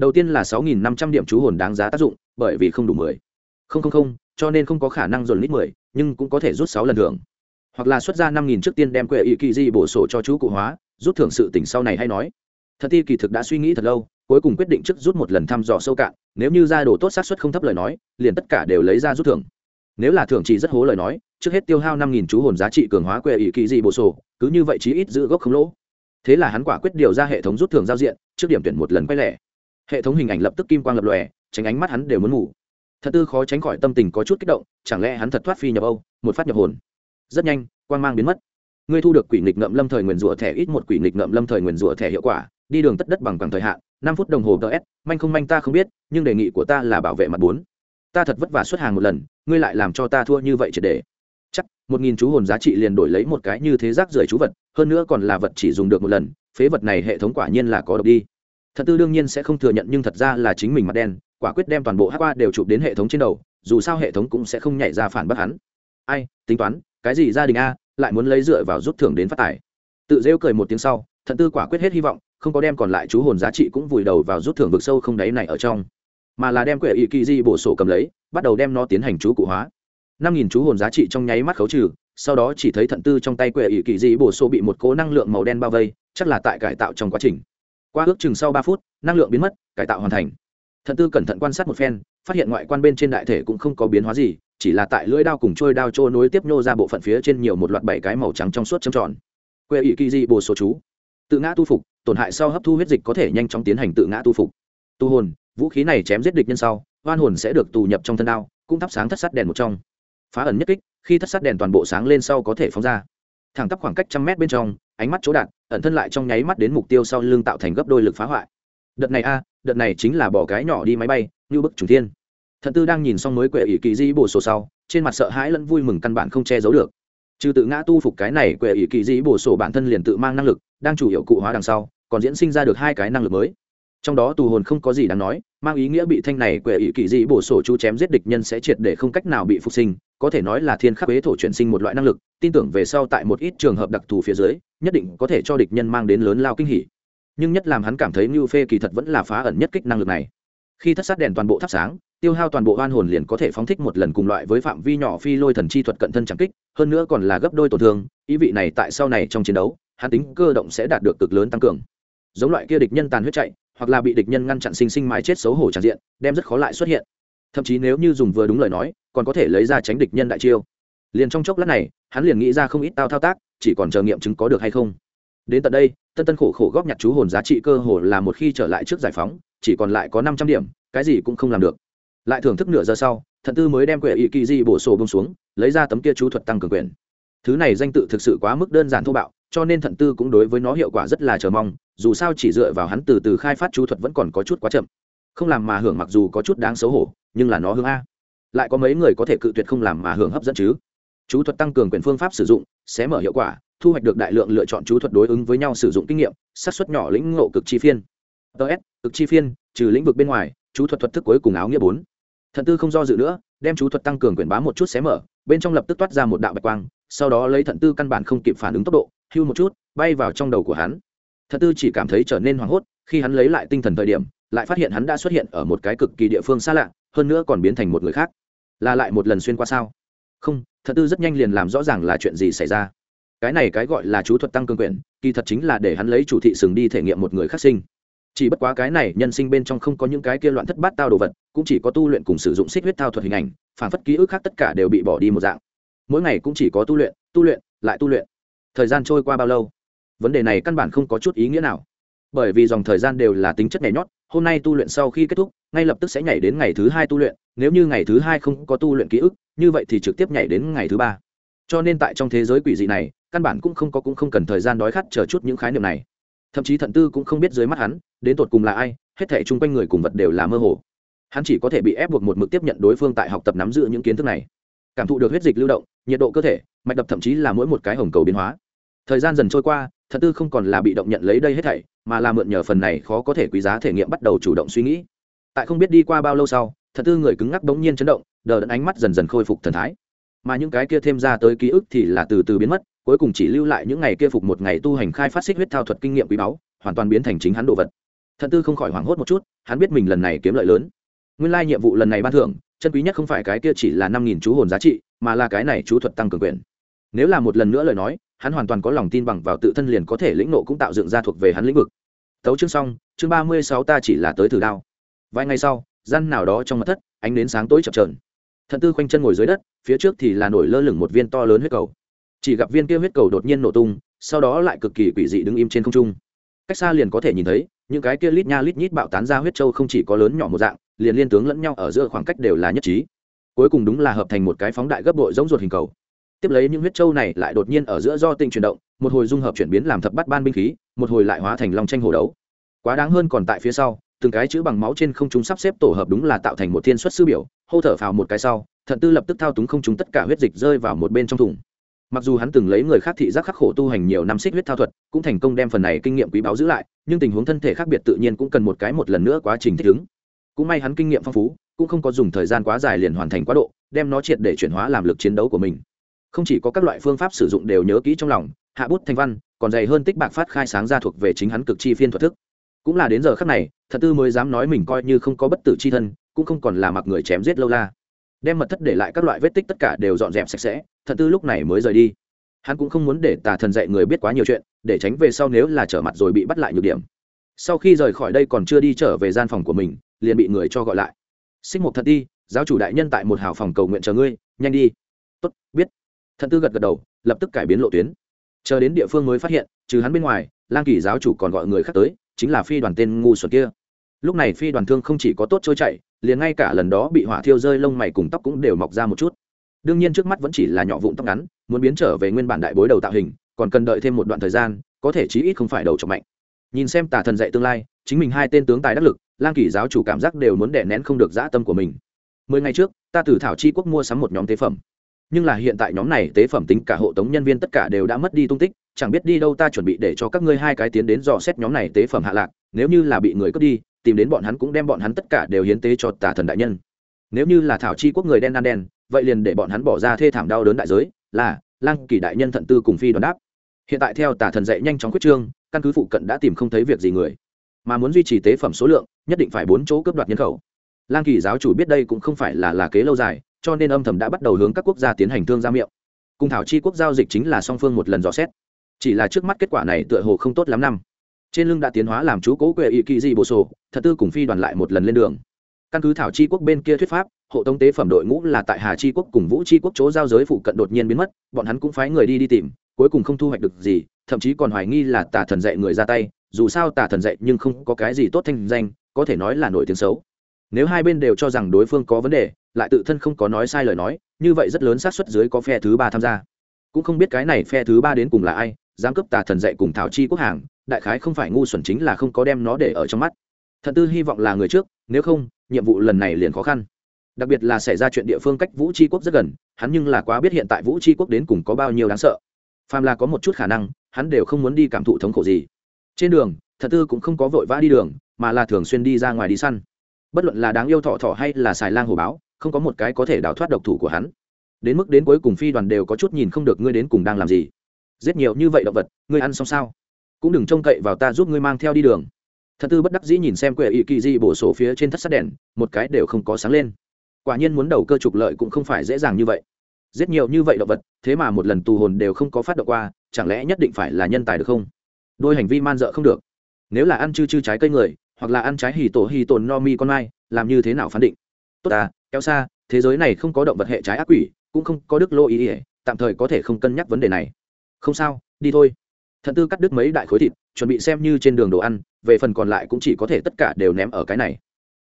đầu tiên là sáu nghìn năm trăm điểm chú hồn đáng giá tác dụng, bởi vì không đủ mười. Không không không, cho nên không có khả năng dồn lít mười, nhưng cũng có thể rút sáu lần thưởng. Hoặc là xuất ra năm nghìn trước tiên đem quệ ý kỳ di bổ sổ cho chú cụ hóa rút thưởng sự tỉnh sau này hay nói. Thật ti kỳ thực đã suy nghĩ thật lâu, cuối cùng quyết định trước rút một lần thăm dò sâu cạn, nếu như ra đồ tốt xác suất không thấp lời nói, liền tất cả đều lấy ra rút thưởng. Nếu là thưởng chỉ rất hố lời nói, trước hết tiêu hao năm nghìn chú hồn giá trị cường hóa quệ ý kỳ di bổ sổ, cứ như vậy chí ít giữ gốc không lỗ. Thế là hắn quả quyết điều ra hệ thống rút thưởng giao diện, trước điểm tuyển một lần quay lẻ hệ thống hình ảnh lập tức kim quang lập lòe, tránh ánh mắt hắn đều muốn ngủ. Thật tư khó tránh khỏi tâm tình có chút kích động, chẳng lẽ hắn thật thoát phi nhập âu, một phát nhập hồn? Rất nhanh, quang mang biến mất. Ngươi thu được quỷ nghịch ngậm lâm thời nguyền rủa thẻ ít một quỷ nghịch ngậm lâm thời nguyền rủa thẻ hiệu quả, đi đường tất đất bằng bằng thời hạn, năm phút đồng hồ ts manh không manh ta không biết, nhưng đề nghị của ta là bảo vệ mặt bốn. Ta thật vất vả xuất hàng một lần, ngươi lại làm cho ta thua như vậy triệt để chắc, một nghìn chú hồn giá trị liền đổi lấy một cái như thế rác rưởi chú vật, hơn nữa còn là vật chỉ dùng được một lần, phế vật này hệ thống quả nhiên là có độc đi thật tư đương nhiên sẽ không thừa nhận nhưng thật ra là chính mình mặt đen, quả quyết đem toàn bộ hát qua đều chụp đến hệ thống trên đầu, dù sao hệ thống cũng sẽ không nhảy ra phản bác hắn. Ai, tính toán, cái gì gia đình a, lại muốn lấy dựa vào rút thưởng đến phát tài. Tự rêu cười một tiếng sau thận tư quả quyết hết hy vọng, không có đem còn lại chú hồn giá trị cũng vùi đầu vào rút thưởng vực sâu không đáy này ở trong. Mà là đem quệ ý kỳ di bổ sổ cầm lấy, bắt đầu đem nó tiến hành chú cụ hóa. Năm nghìn chú hồn giá trị trong nháy mắt khấu trừ, sau đó chỉ thấy thận tư trong tay quệ ý kỳ di bổ sổ bị một cố năng lượng màu đen bao vây, chắc là tại cải tạo trong quá trình qua ước chừng sau ba phút, năng lượng biến mất, cải tạo hoàn thành. Thận tư cẩn thận quan sát một phen, phát hiện ngoại quan bên trên đại thể cũng không có biến hóa gì, chỉ là tại lưỡi đao cùng trôi đao trô nối tiếp nhô ra bộ phận phía trên nhiều một loạt bảy cái màu trắng trong suốt trầm tròn. Quê ỷ kỳ di bồ số chú. Tự ngã tu phục, tổn hại sau hấp thu huyết dịch có thể nhanh chóng tiến hành tự ngã tu phục. Tu hồn, vũ khí này chém giết địch nhân sau, oan hồn sẽ được tù nhập trong thân đao, cũng thắp sáng thất sắt đèn một trong. Phá ẩn nhất kích, khi thất sắt đèn toàn bộ sáng lên sau có thể phóng ra. Thẳng tắp khoảng cách trăm mét bên trong ánh mắt chỗ đạn ẩn thân lại trong nháy mắt đến mục tiêu sau lưng tạo thành gấp đôi lực phá hoại. Đợt này a, đợt này chính là bỏ cái nhỏ đi máy bay, như bức chủ thiên. Thận tư đang nhìn xong mới quệ ỷ kỳ di bổ sổ sau, trên mặt sợ hãi lẫn vui mừng căn bản không che giấu được. Trừ tự ngã tu phục cái này quệ ỷ kỳ di bổ sổ bản thân liền tự mang năng lực, đang chủ yếu cụ hóa đằng sau, còn diễn sinh ra được hai cái năng lực mới. Trong đó tù hồn không có gì đáng nói, mang ý nghĩa bị thanh này quệ ỷ kỳ di bổ sổ chú chém giết địch nhân sẽ triệt để không cách nào bị phục sinh có thể nói là thiên khắc huế thổ chuyển sinh một loại năng lực, tin tưởng về sau tại một ít trường hợp đặc thù phía dưới, nhất định có thể cho địch nhân mang đến lớn lao kinh hỉ. Nhưng nhất làm hắn cảm thấy như phê kỳ thật vẫn là phá ẩn nhất kích năng lực này. Khi thất sát đèn toàn bộ thắp sáng, tiêu hao toàn bộ oan hồn liền có thể phóng thích một lần cùng loại với phạm vi nhỏ phi lôi thần chi thuật cận thân chẳng kích, hơn nữa còn là gấp đôi tổn thương, ý vị này tại sau này trong chiến đấu, hắn tính cơ động sẽ đạt được cực lớn tăng cường. Giống loại kia địch nhân tàn huyết chạy, hoặc là bị địch nhân ngăn chặn sinh sinh mái chết xấu hổ tràn diện, đem rất khó lại xuất hiện thậm chí nếu như dùng vừa đúng lời nói, còn có thể lấy ra tránh địch nhân đại chiêu. Liền trong chốc lát này, hắn liền nghĩ ra không ít tao thao tác, chỉ còn chờ nghiệm chứng có được hay không. Đến tận đây, tân tân khổ khổ góp nhặt chú hồn giá trị cơ hồ là một khi trở lại trước giải phóng, chỉ còn lại có năm trăm điểm, cái gì cũng không làm được. Lại thưởng thức nửa giờ sau, thận tư mới đem quệ ý kỳ di bổ sổ bông xuống, lấy ra tấm kia chú thuật tăng cường quyền. Thứ này danh tự thực sự quá mức đơn giản thô bạo, cho nên thận tư cũng đối với nó hiệu quả rất là chờ mong, dù sao chỉ dựa vào hắn từ từ khai phát chú thuật vẫn còn có chút quá chậm không làm mà hưởng mặc dù có chút đáng xấu hổ, nhưng là nó hướng a. Lại có mấy người có thể cự tuyệt không làm mà hưởng hấp dẫn chứ? Chú thuật tăng cường quyền phương pháp sử dụng, sẽ mở hiệu quả, thu hoạch được đại lượng lựa chọn chú thuật đối ứng với nhau sử dụng kinh nghiệm sát xuất nhỏ lĩnh ngộ cực chi phiên. Ts cực chi phiên, trừ lĩnh vực bên ngoài, chú thuật thuật thức cuối cùng áo nghĩa bốn. Thận tư không do dự nữa, đem chú thuật tăng cường quyền bá một chút xé mở, bên trong lập tức toát ra một đạo bạch quang, sau đó lấy thận tư căn bản không kịp phản ứng tốc độ, hưu một chút, bay vào trong đầu của hắn. Thận tư chỉ cảm thấy trở nên hoảng hốt, khi hắn lấy lại tinh thần thời điểm lại phát hiện hắn đã xuất hiện ở một cái cực kỳ địa phương xa lạ, hơn nữa còn biến thành một người khác. Là lại một lần xuyên qua sao? Không, thật tư rất nhanh liền làm rõ ràng là chuyện gì xảy ra. Cái này cái gọi là chú thuật tăng cường quyền, kỳ thật chính là để hắn lấy chủ thị sừng đi thể nghiệm một người khác sinh. Chỉ bất quá cái này nhân sinh bên trong không có những cái kia loạn thất bát tao đồ vật, cũng chỉ có tu luyện cùng sử dụng xích huyết thao thuật hình ảnh, phản phất ký ức khác tất cả đều bị bỏ đi một dạng. Mỗi ngày cũng chỉ có tu luyện tu luyện, lại tu luyện. Thời gian trôi qua bao lâu? Vấn đề này căn bản không có chút ý nghĩa nào. Bởi vì dòng thời gian đều là tính chất nhảy nhót hôm nay tu luyện sau khi kết thúc, ngay lập tức sẽ nhảy đến ngày thứ hai tu luyện, nếu như ngày thứ hai không có tu luyện ký ức, như vậy thì trực tiếp nhảy đến ngày thứ ba. Cho nên tại trong thế giới quỷ dị này, căn bản cũng không có cũng không cần thời gian đói khát chờ chút những khái niệm này. Thậm chí thận tư cũng không biết dưới mắt hắn, đến tột cùng là ai, hết thể chung quanh người cùng vật đều là mơ hồ. Hắn chỉ có thể bị ép buộc một mực tiếp nhận đối phương tại học tập nắm giữ những kiến thức này. Cảm thụ được huyết dịch lưu động, nhiệt độ cơ thể, mạch đập thậm chí là mỗi một cái hồng cầu biến hóa. Thời gian dần trôi qua Thật tư không còn là bị động nhận lấy đây hết thảy, mà là mượn nhờ phần này khó có thể quý giá thể nghiệm bắt đầu chủ động suy nghĩ. Tại không biết đi qua bao lâu sau thật tư người cứng ngắc bỗng nhiên chấn động, đờ đẫn ánh mắt dần dần khôi phục thần thái. Mà những cái kia thêm ra tới ký ức thì là từ từ biến mất, cuối cùng chỉ lưu lại những ngày kia phục một ngày tu hành khai phát xích huyết thao thuật kinh nghiệm quý báu, hoàn toàn biến thành chính hắn đồ vật. Thật tư không khỏi hoảng hốt một chút, hắn biết mình lần này kiếm lợi lớn. Nguyên lai nhiệm vụ lần này ban thưởng, chân quý nhất không phải cái kia chỉ là năm nghìn chú hồn giá trị, mà là cái này chú thuật tăng cường quyền. Nếu là một lần nữa lời nói hắn hoàn toàn có lòng tin bằng vào tự thân liền có thể lĩnh nộ cũng tạo dựng ra thuộc về hắn lĩnh vực. Tấu chương xong, chương ba mươi sáu ta chỉ là tới thử đao. Vài ngày sau gian nào đó trong mặt thất, ánh đến sáng tối chập trờn thận tư khoanh chân ngồi dưới đất, phía trước thì là nổi lơ lửng một viên to lớn huyết cầu. Chỉ gặp viên kia huyết cầu đột nhiên nổ tung, sau đó lại cực kỳ quỷ dị đứng im trên không trung. Cách xa liền có thể nhìn thấy, những cái kia lít nha lít nhít bạo tán ra huyết châu không chỉ có lớn nhỏ một dạng, liền liên tướng lẫn nhau ở giữa khoảng cách đều là nhất trí. Cuối cùng đúng là hợp thành một cái phóng đại gấp bội giống ruột hình cầu tiếp lấy những huyết châu này lại đột nhiên ở giữa do tinh chuyển động, một hồi dung hợp chuyển biến làm thập bắt ban binh khí, một hồi lại hóa thành long tranh hồ đấu. Quá đáng hơn còn tại phía sau, từng cái chữ bằng máu trên không trung sắp xếp tổ hợp đúng là tạo thành một thiên xuất sư biểu, hô thở phào một cái sau, thận tư lập tức thao túng không chúng tất cả huyết dịch rơi vào một bên trong thùng. Mặc dù hắn từng lấy người khác thị giác khắc khổ tu hành nhiều năm xích huyết thao thuật, cũng thành công đem phần này kinh nghiệm quý báu giữ lại, nhưng tình huống thân thể khác biệt tự nhiên cũng cần một cái một lần nữa quá trình thích ứng. Cũng may hắn kinh nghiệm phong phú, cũng không có dùng thời gian quá dài liền hoàn thành quá độ, đem nó triệt để chuyển hóa làm lực chiến đấu của mình không chỉ có các loại phương pháp sử dụng đều nhớ kỹ trong lòng, hạ bút thành văn, còn dày hơn tích bạc phát khai sáng ra thuộc về chính hắn cực chi phiên thuật thức. Cũng là đến giờ khắc này, thật tư mới dám nói mình coi như không có bất tử c h i thân, cũng không còn là mặc người chém giết lâu la. Đem mật thất để lại các loại vết tích tất cả đều dọn dẹp sạch sẽ, thật tư lúc này mới rời đi. Hắn cũng không muốn để tà thần dạy người biết quá nhiều chuyện, để tránh về sau nếu là trở mặt rồi bị bắt lại nhược điểm. Sau khi rời khỏi đây còn chưa đi trở về gian phòng của mình, liền bị người cho gọi lại. Xích mục thật đi giáo chủ đại nhân tại một hào phòng cầu nguyện chờ ngươi, nhanh đi. Tốt, biết thần tư gật gật đầu, lập tức cải biến lộ tuyến. Chờ đến địa phương mới phát hiện, trừ hắn bên ngoài, lang kỳ giáo chủ còn gọi người khác tới, chính là phi đoàn tên ngu xuẩn kia. Lúc này phi đoàn thương không chỉ có tốt trôi chạy liền ngay cả lần đó bị hỏa thiêu rơi lông mày cùng tóc cũng đều mọc ra một chút. Đương nhiên trước mắt vẫn chỉ là nhỏ vụn tóc ngắn, muốn biến trở về nguyên bản đại bối đầu tạo hình, còn cần đợi thêm một đoạn thời gian, có thể chí ít không phải đầu trọng mạnh. Nhìn xem tà thần dạy tương lai, chính mình hai tên tướng tài đắc lực, lang kỳ giáo chủ cảm giác đều muốn đè nén không được dã tâm của mình. Mười ngày trước, ta từ thảo chi quốc mua sắm một nhóm tế phẩm nhưng là hiện tại nhóm này tế phẩm tính cả hộ tống nhân viên tất cả đều đã mất đi tung tích, chẳng biết đi đâu ta chuẩn bị để cho các ngươi hai cái tiến đến dò xét nhóm này tế phẩm hạ lạc, nếu như là bị người cướp đi, tìm đến bọn hắn cũng đem bọn hắn tất cả đều hiến tế cho tà thần đại nhân. Nếu như là thảo chi quốc người đen đan đen, vậy liền để bọn hắn bỏ ra thê thảm đau đớn đại giới, là, lang kỳ đại nhân thận tư cùng phi đoàn đáp. Hiện tại theo tà thần dạy nhanh chóng quyết trương, căn cứ phụ cận đã tìm không thấy việc gì người. Mà muốn duy trì tế phẩm số lượng, nhất định phải bốn chỗ cướp đoạt nhân khẩu. Lang kỳ giáo chủ biết đây cũng không phải là là kế lâu dài cho nên âm thầm đã bắt đầu hướng các quốc gia tiến hành thương gia miệng. Cùng thảo chi quốc giao dịch chính là song phương một lần dò xét. Chỉ là trước mắt kết quả này tựa hồ không tốt lắm năm. Trên lưng đã tiến hóa làm chú cố quệ ỵ kỳ di bổ sổ, thật tư cùng phi đoàn lại một lần lên đường. Căn cứ thảo chi quốc bên kia thuyết pháp, hộ tống tế phẩm đội ngũ là tại hà chi quốc cùng vũ chi quốc chỗ giao giới phụ cận đột nhiên biến mất, bọn hắn cũng phái người đi đi tìm, cuối cùng không thu hoạch được gì, thậm chí còn hoài nghi là tà thần dạy người ra tay, dù sao tà thần dạy nhưng không có cái gì tốt thanh danh, có thể nói là nổi tiếng xấu nếu hai bên đều cho rằng đối phương có vấn đề, lại tự thân không có nói sai lời nói, như vậy rất lớn xác suất dưới có phe thứ ba tham gia. Cũng không biết cái này phe thứ ba đến cùng là ai, giám cấp tà thần dạy cùng thảo chi quốc hàng, đại khái không phải ngu xuẩn chính là không có đem nó để ở trong mắt. Thật tư hy vọng là người trước, nếu không, nhiệm vụ lần này liền khó khăn. Đặc biệt là xảy ra chuyện địa phương cách vũ tri quốc rất gần, hắn nhưng là quá biết hiện tại vũ tri quốc đến cùng có bao nhiêu đáng sợ. Phàm là có một chút khả năng, hắn đều không muốn đi cảm thụ thống khổ gì. Trên đường Thật tư cũng không có vội vã đi đường, mà là thường xuyên đi ra ngoài đi săn bất luận là đáng yêu thọ thọ hay là xài lang hồ báo, không có một cái có thể đào thoát độc thủ của hắn. Đến mức đến cuối cùng phi đoàn đều có chút nhìn không được ngươi đến cùng đang làm gì. Giết nhiều như vậy động vật, ngươi ăn xong sao? Cũng đừng trông cậy vào ta giúp ngươi mang theo đi đường. Thật tư bất đắc dĩ nhìn xem quệ ỵ kỳ di bổ sổ phía trên thất sắt đèn, một cái đều không có sáng lên. Quả nhiên muốn đầu cơ trục lợi cũng không phải dễ dàng như vậy. Giết nhiều như vậy động vật, thế mà một lần tù hồn đều không có phát động qua, chẳng lẽ nhất định phải là nhân tài được không? Đôi hành vi man dợ không được. Nếu là ăn chư chư trái cây người hoặc là ăn trái hì tổ hì tồn no mi con mai, làm như thế nào phán định? Tốt à kéo xa, thế giới này không có động vật hệ trái ác quỷ, cũng không có đức lô ý ỉa, tạm thời có thể không cân nhắc vấn đề này. Không sao, đi thôi. Thận tư cắt đứt mấy đại khối thịt, chuẩn bị xem như trên đường đồ ăn, về phần còn lại cũng chỉ có thể tất cả đều ném ở cái này.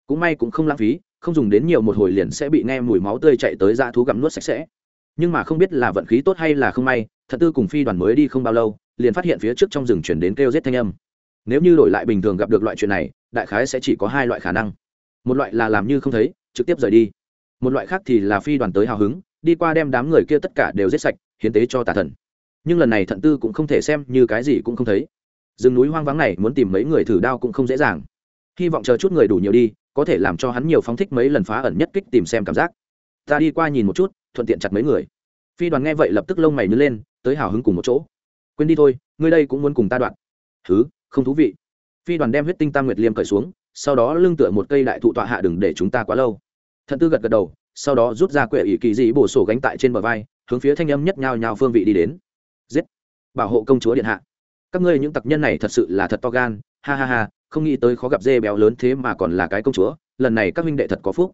Cũng may cũng không lãng phí, không dùng đến nhiều một hồi liền sẽ bị nghe mùi máu tươi chạy tới ra thú gặm nuốt sạch sẽ. Nhưng mà không biết là vận khí tốt hay là không may, thận tư cùng phi đoàn mới đi không bao lâu, liền phát hiện phía trước trong rừng chuyển đến kêu rết thanh âm. Nếu như đổi lại bình thường gặp được loại chuyện này đại khái sẽ chỉ có hai loại khả năng. Một loại là làm như không thấy, trực tiếp rời đi. Một loại khác thì là phi đoàn tới hào hứng, đi qua đem đám người kia tất cả đều giết sạch, hiến tế cho tà thần. Nhưng lần này thận tư cũng không thể xem như cái gì cũng không thấy. Rừng núi hoang vắng này muốn tìm mấy người thử đao cũng không dễ dàng. Hy vọng chờ chút người đủ nhiều đi, có thể làm cho hắn nhiều phóng thích mấy lần phá ẩn nhất kích tìm xem cảm giác. Ta đi qua nhìn một chút, thuận tiện chặt mấy người. Phi đoàn nghe vậy lập tức lông mày nhớ lên, tới hào hứng cùng một chỗ. Quên đi thôi ngươi đây cũng muốn cùng ta đoạn. Thứ không thú vị phi đoàn đem huyết tinh tam nguyệt liêm cởi xuống, sau đó lưng tựa một cây đại thụ tọa hạ đừng để chúng ta quá lâu. Thận tư gật gật đầu, sau đó rút ra quệ ỷ kỳ dị bổ sổ gánh tại trên bờ vai, hướng phía thanh âm nhất nhao nhao phương vị đi đến. Giết! Bảo hộ công chúa điện hạ. Các ngươi những tặc nhân này thật sự là thật to gan, ha ha ha, không nghĩ tới khó gặp dê béo lớn thế mà còn là cái công chúa, lần này các minh đệ thật có phúc.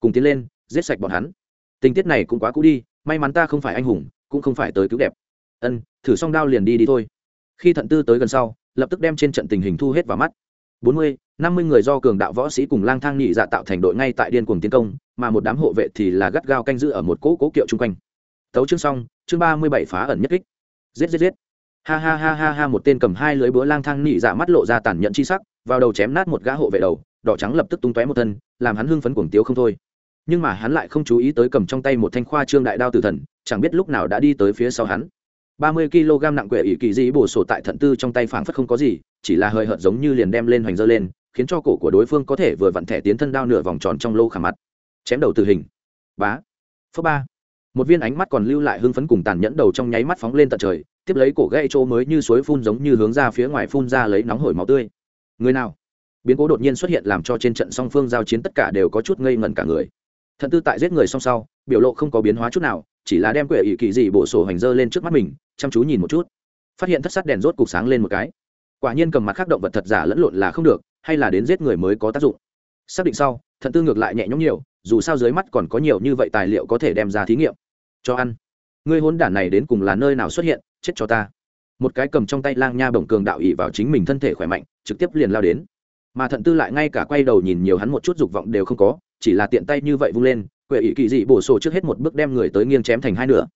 Cùng tiến lên, giết sạch bọn hắn. Tình tiết này cũng quá cũ đi, may mắn ta không phải anh hùng, cũng không phải tới cứu đẹp. Ân, thử xong đao liền đi đi thôi. Khi thận tư tới gần sau lập tức đem trên trận tình hình thu hết vào mắt. Bốn mươi, năm mươi người do cường đạo võ sĩ cùng lang thang nhị dạ tạo thành đội ngay tại điên cuồng tiến công, mà một đám hộ vệ thì là gắt gao canh giữ ở một cỗ cố kiệu chung quanh. Tấu chương xong, chương ba mươi bảy phá ẩn nhất kích. Giết giết giết. Ha ha ha ha ha, một tên cầm hai lưới búa lang thang nhị dạ mắt lộ ra tàn nhẫn chi sắc, vào đầu chém nát một gã hộ vệ đầu, đỏ trắng lập tức tung tóe một thân, làm hắn hưng phấn cuồng tiếu không thôi. Nhưng mà hắn lại không chú ý tới cầm trong tay một thanh khoa trương đại đao tử thần, chẳng biết lúc nào đã đi tới phía sau hắn ba mươi kg nặng quệ ỷ kỳ dĩ bổ sổ tại thận tư trong tay phảng phất không có gì, chỉ là hơi hợt giống như liền đem lên hoành dơ lên, khiến cho cổ của đối phương có thể vừa vặn thẻ tiến thân đao nửa vòng tròn trong lô khả mặt. Chém đầu tử hình. Bá. Phớ ba. Một viên ánh mắt còn lưu lại hưng phấn cùng tàn nhẫn đầu trong nháy mắt phóng lên tận trời, tiếp lấy cổ gây chỗ mới như suối phun giống như hướng ra phía ngoài phun ra lấy nóng hổi máu tươi. Người nào? Biến cố đột nhiên xuất hiện làm cho trên trận song phương giao chiến tất cả đều có chút ngây ngẩn cả người. Thận tư tại giết người song sau, biểu lộ không có biến hóa chút nào chỉ là đem quệ ỷ kỳ dị bộ sổ hành dơ lên trước mắt mình, chăm chú nhìn một chút. Phát hiện thất sát đèn rốt cục sáng lên một cái. Quả nhiên cầm mặt khác động vật thật giả lẫn lộn là không được, hay là đến giết người mới có tác dụng. Xác định sau thận tư ngược lại nhẹ nhõm nhiều, dù sao dưới mắt còn có nhiều như vậy tài liệu có thể đem ra thí nghiệm. Cho ăn. Ngươi hôn đản này đến cùng là nơi nào xuất hiện, chết cho ta. Một cái cầm trong tay lang nha bổng cường đạo ỵ vào chính mình thân thể khỏe mạnh, trực tiếp liền lao đến. Mà thận tư lại ngay cả quay đầu nhìn nhiều hắn một chút dục vọng đều không có, chỉ là tiện tay như vậy vung lên quệ ỷ kỳ dị bổ sổ trước hết một bước đem người tới nghiêng chém thành hai nửa.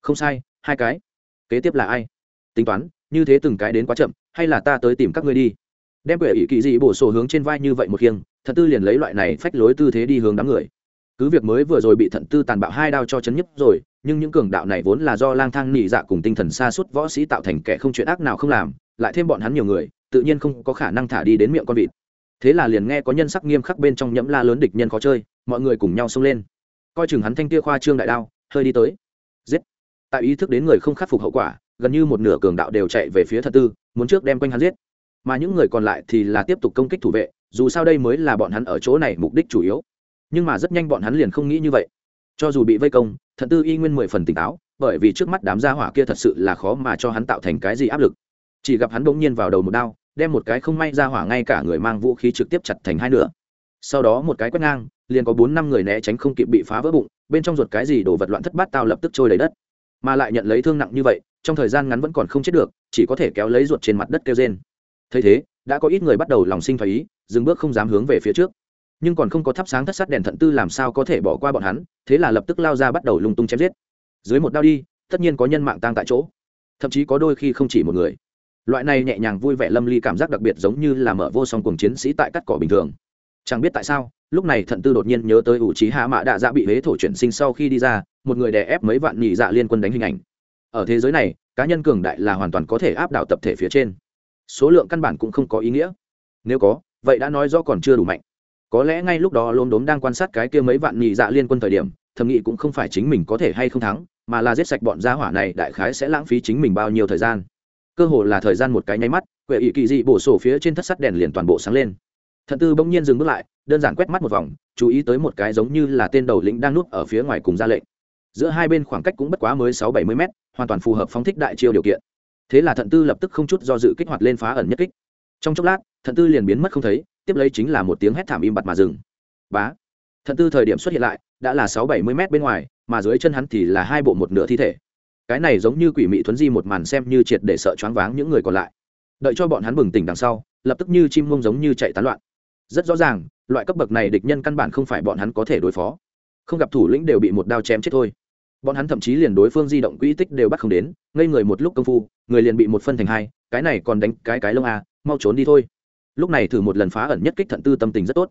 Không sai, hai cái. Kế tiếp là ai? Tính toán, như thế từng cái đến quá chậm, hay là ta tới tìm các ngươi đi? Đem quệ ỷ kỳ dị bổ sổ hướng trên vai như vậy một khiêng thật tư liền lấy loại này phách lối tư thế đi hướng đám người. Cứ việc mới vừa rồi bị thận tư tàn bạo hai đao cho chấn nhấp rồi, nhưng những cường đạo này vốn là do lang thang nị dạ cùng tinh thần xa suốt võ sĩ tạo thành kẻ không chuyện ác nào không làm, lại thêm bọn hắn nhiều người, tự nhiên không có khả năng thả đi đến miệng con vịt. Thế là liền nghe có nhân sắc nghiêm khắc bên trong nhẫm la lớn địch nhân khó chơi, mọi người cùng nhau xông lên coi chừng hắn thanh tia khoa trương đại đao, hơi đi tới. Giết. Tại ý thức đến người không khắc phục hậu quả, gần như một nửa cường đạo đều chạy về phía thật tư, muốn trước đem quanh hắn giết. Mà những người còn lại thì là tiếp tục công kích thủ vệ, dù sao đây mới là bọn hắn ở chỗ này mục đích chủ yếu. Nhưng mà rất nhanh bọn hắn liền không nghĩ như vậy. Cho dù bị vây công thận tư y nguyên mười phần tỉnh táo, bởi vì trước mắt đám gia hỏa kia thật sự là khó mà cho hắn tạo thành cái gì áp lực. Chỉ gặp hắn bỗng nhiên vào đầu một đao, đem một cái không may ra hỏa ngay cả người mang vũ khí trực tiếp chặt thành hai nửa. Sau đó một cái quét ngang liền có bốn năm người né tránh không kịp bị phá vỡ bụng, bên trong ruột cái gì đổ vật loạn thất bát tao lập tức trôi lấy đất. Mà lại nhận lấy thương nặng như vậy, trong thời gian ngắn vẫn còn không chết được, chỉ có thể kéo lấy ruột trên mặt đất kêu trên thấy thế, đã có ít người bắt đầu lòng sinh thái ý, dừng bước không dám hướng về phía trước. Nhưng còn không có thắp sáng thất sát đèn thận tư làm sao có thể bỏ qua bọn hắn, thế là lập tức lao ra bắt đầu lung tung chém giết. Dưới một đao đi, tất nhiên có nhân mạng tang tại chỗ. Thậm chí có đôi khi không chỉ một người. Loại này nhẹ nhàng vui vẻ lâm ly cảm giác đặc biệt giống như là mở vô song cùng chiến sĩ tại cắt cỏ bình thường. Chẳng biết tại sao lúc này thận tư đột nhiên nhớ tới ủ trí hạ mạ đạ dạ bị huế thổ chuyển sinh sau khi đi ra, một người đè ép mấy vạn nhị dạ liên quân đánh hình ảnh. Ở thế giới này, cá nhân cường đại là hoàn toàn có thể áp đảo tập thể phía trên. Số lượng căn bản cũng không có ý nghĩa. Nếu có, vậy đã nói do còn chưa đủ mạnh. Có lẽ ngay lúc đó lốm đốm đang quan sát cái kia mấy vạn nhị dạ liên quân thời điểm, thầm nghĩ cũng không phải chính mình có thể hay không thắng, mà là giết sạch bọn gia hỏa này đại khái sẽ lãng phí chính mình bao nhiêu thời gian. Cơ hồ là thời gian một cái nháy mắt, quệ ỵ kỳ dị bổ sổ phía trên thất sắt đèn liền toàn bộ sáng lên thận tư bỗng nhiên dừng bước lại, đơn giản quét mắt một vòng, chú ý tới một cái giống như là tên đầu lĩnh đang nuốt ở phía ngoài cùng ra lệnh. Giữa hai bên khoảng cách cũng bất quá mới sáu bảy mươi m hoàn toàn phù hợp phóng thích đại chiêu điều kiện. Thế là thận tư lập tức không chút do dự kích hoạt lên phá ẩn nhất kích. Trong chốc lát, thận tư liền biến mất không thấy, tiếp lấy chính là một tiếng hét thảm im bặt mà dừng. Bá! Thận tư thời điểm xuất hiện lại, đã là sáu bảy mươi m bên ngoài, mà dưới chân hắn thì là hai bộ một nửa thi thể. Cái này giống như quỷ mị thuấn di một màn xem như triệt để sợ choáng váng những người còn lại. Đợi cho bọn hắn bừng tỉnh đằng sau, lập tức như chim mông giống như chạy tán loạn rất rõ ràng loại cấp bậc này địch nhân căn bản không phải bọn hắn có thể đối phó. Không gặp thủ lĩnh đều bị một đao chém chết thôi. Bọn hắn thậm chí liền đối phương di động quỹ tích đều bắt không đến ngây người một lúc công phu người liền bị một phân thành hai cái này còn đánh cái cái lông à, mau trốn đi thôi. Lúc này thử một lần phá ẩn nhất kích thận tư tâm tình rất tốt.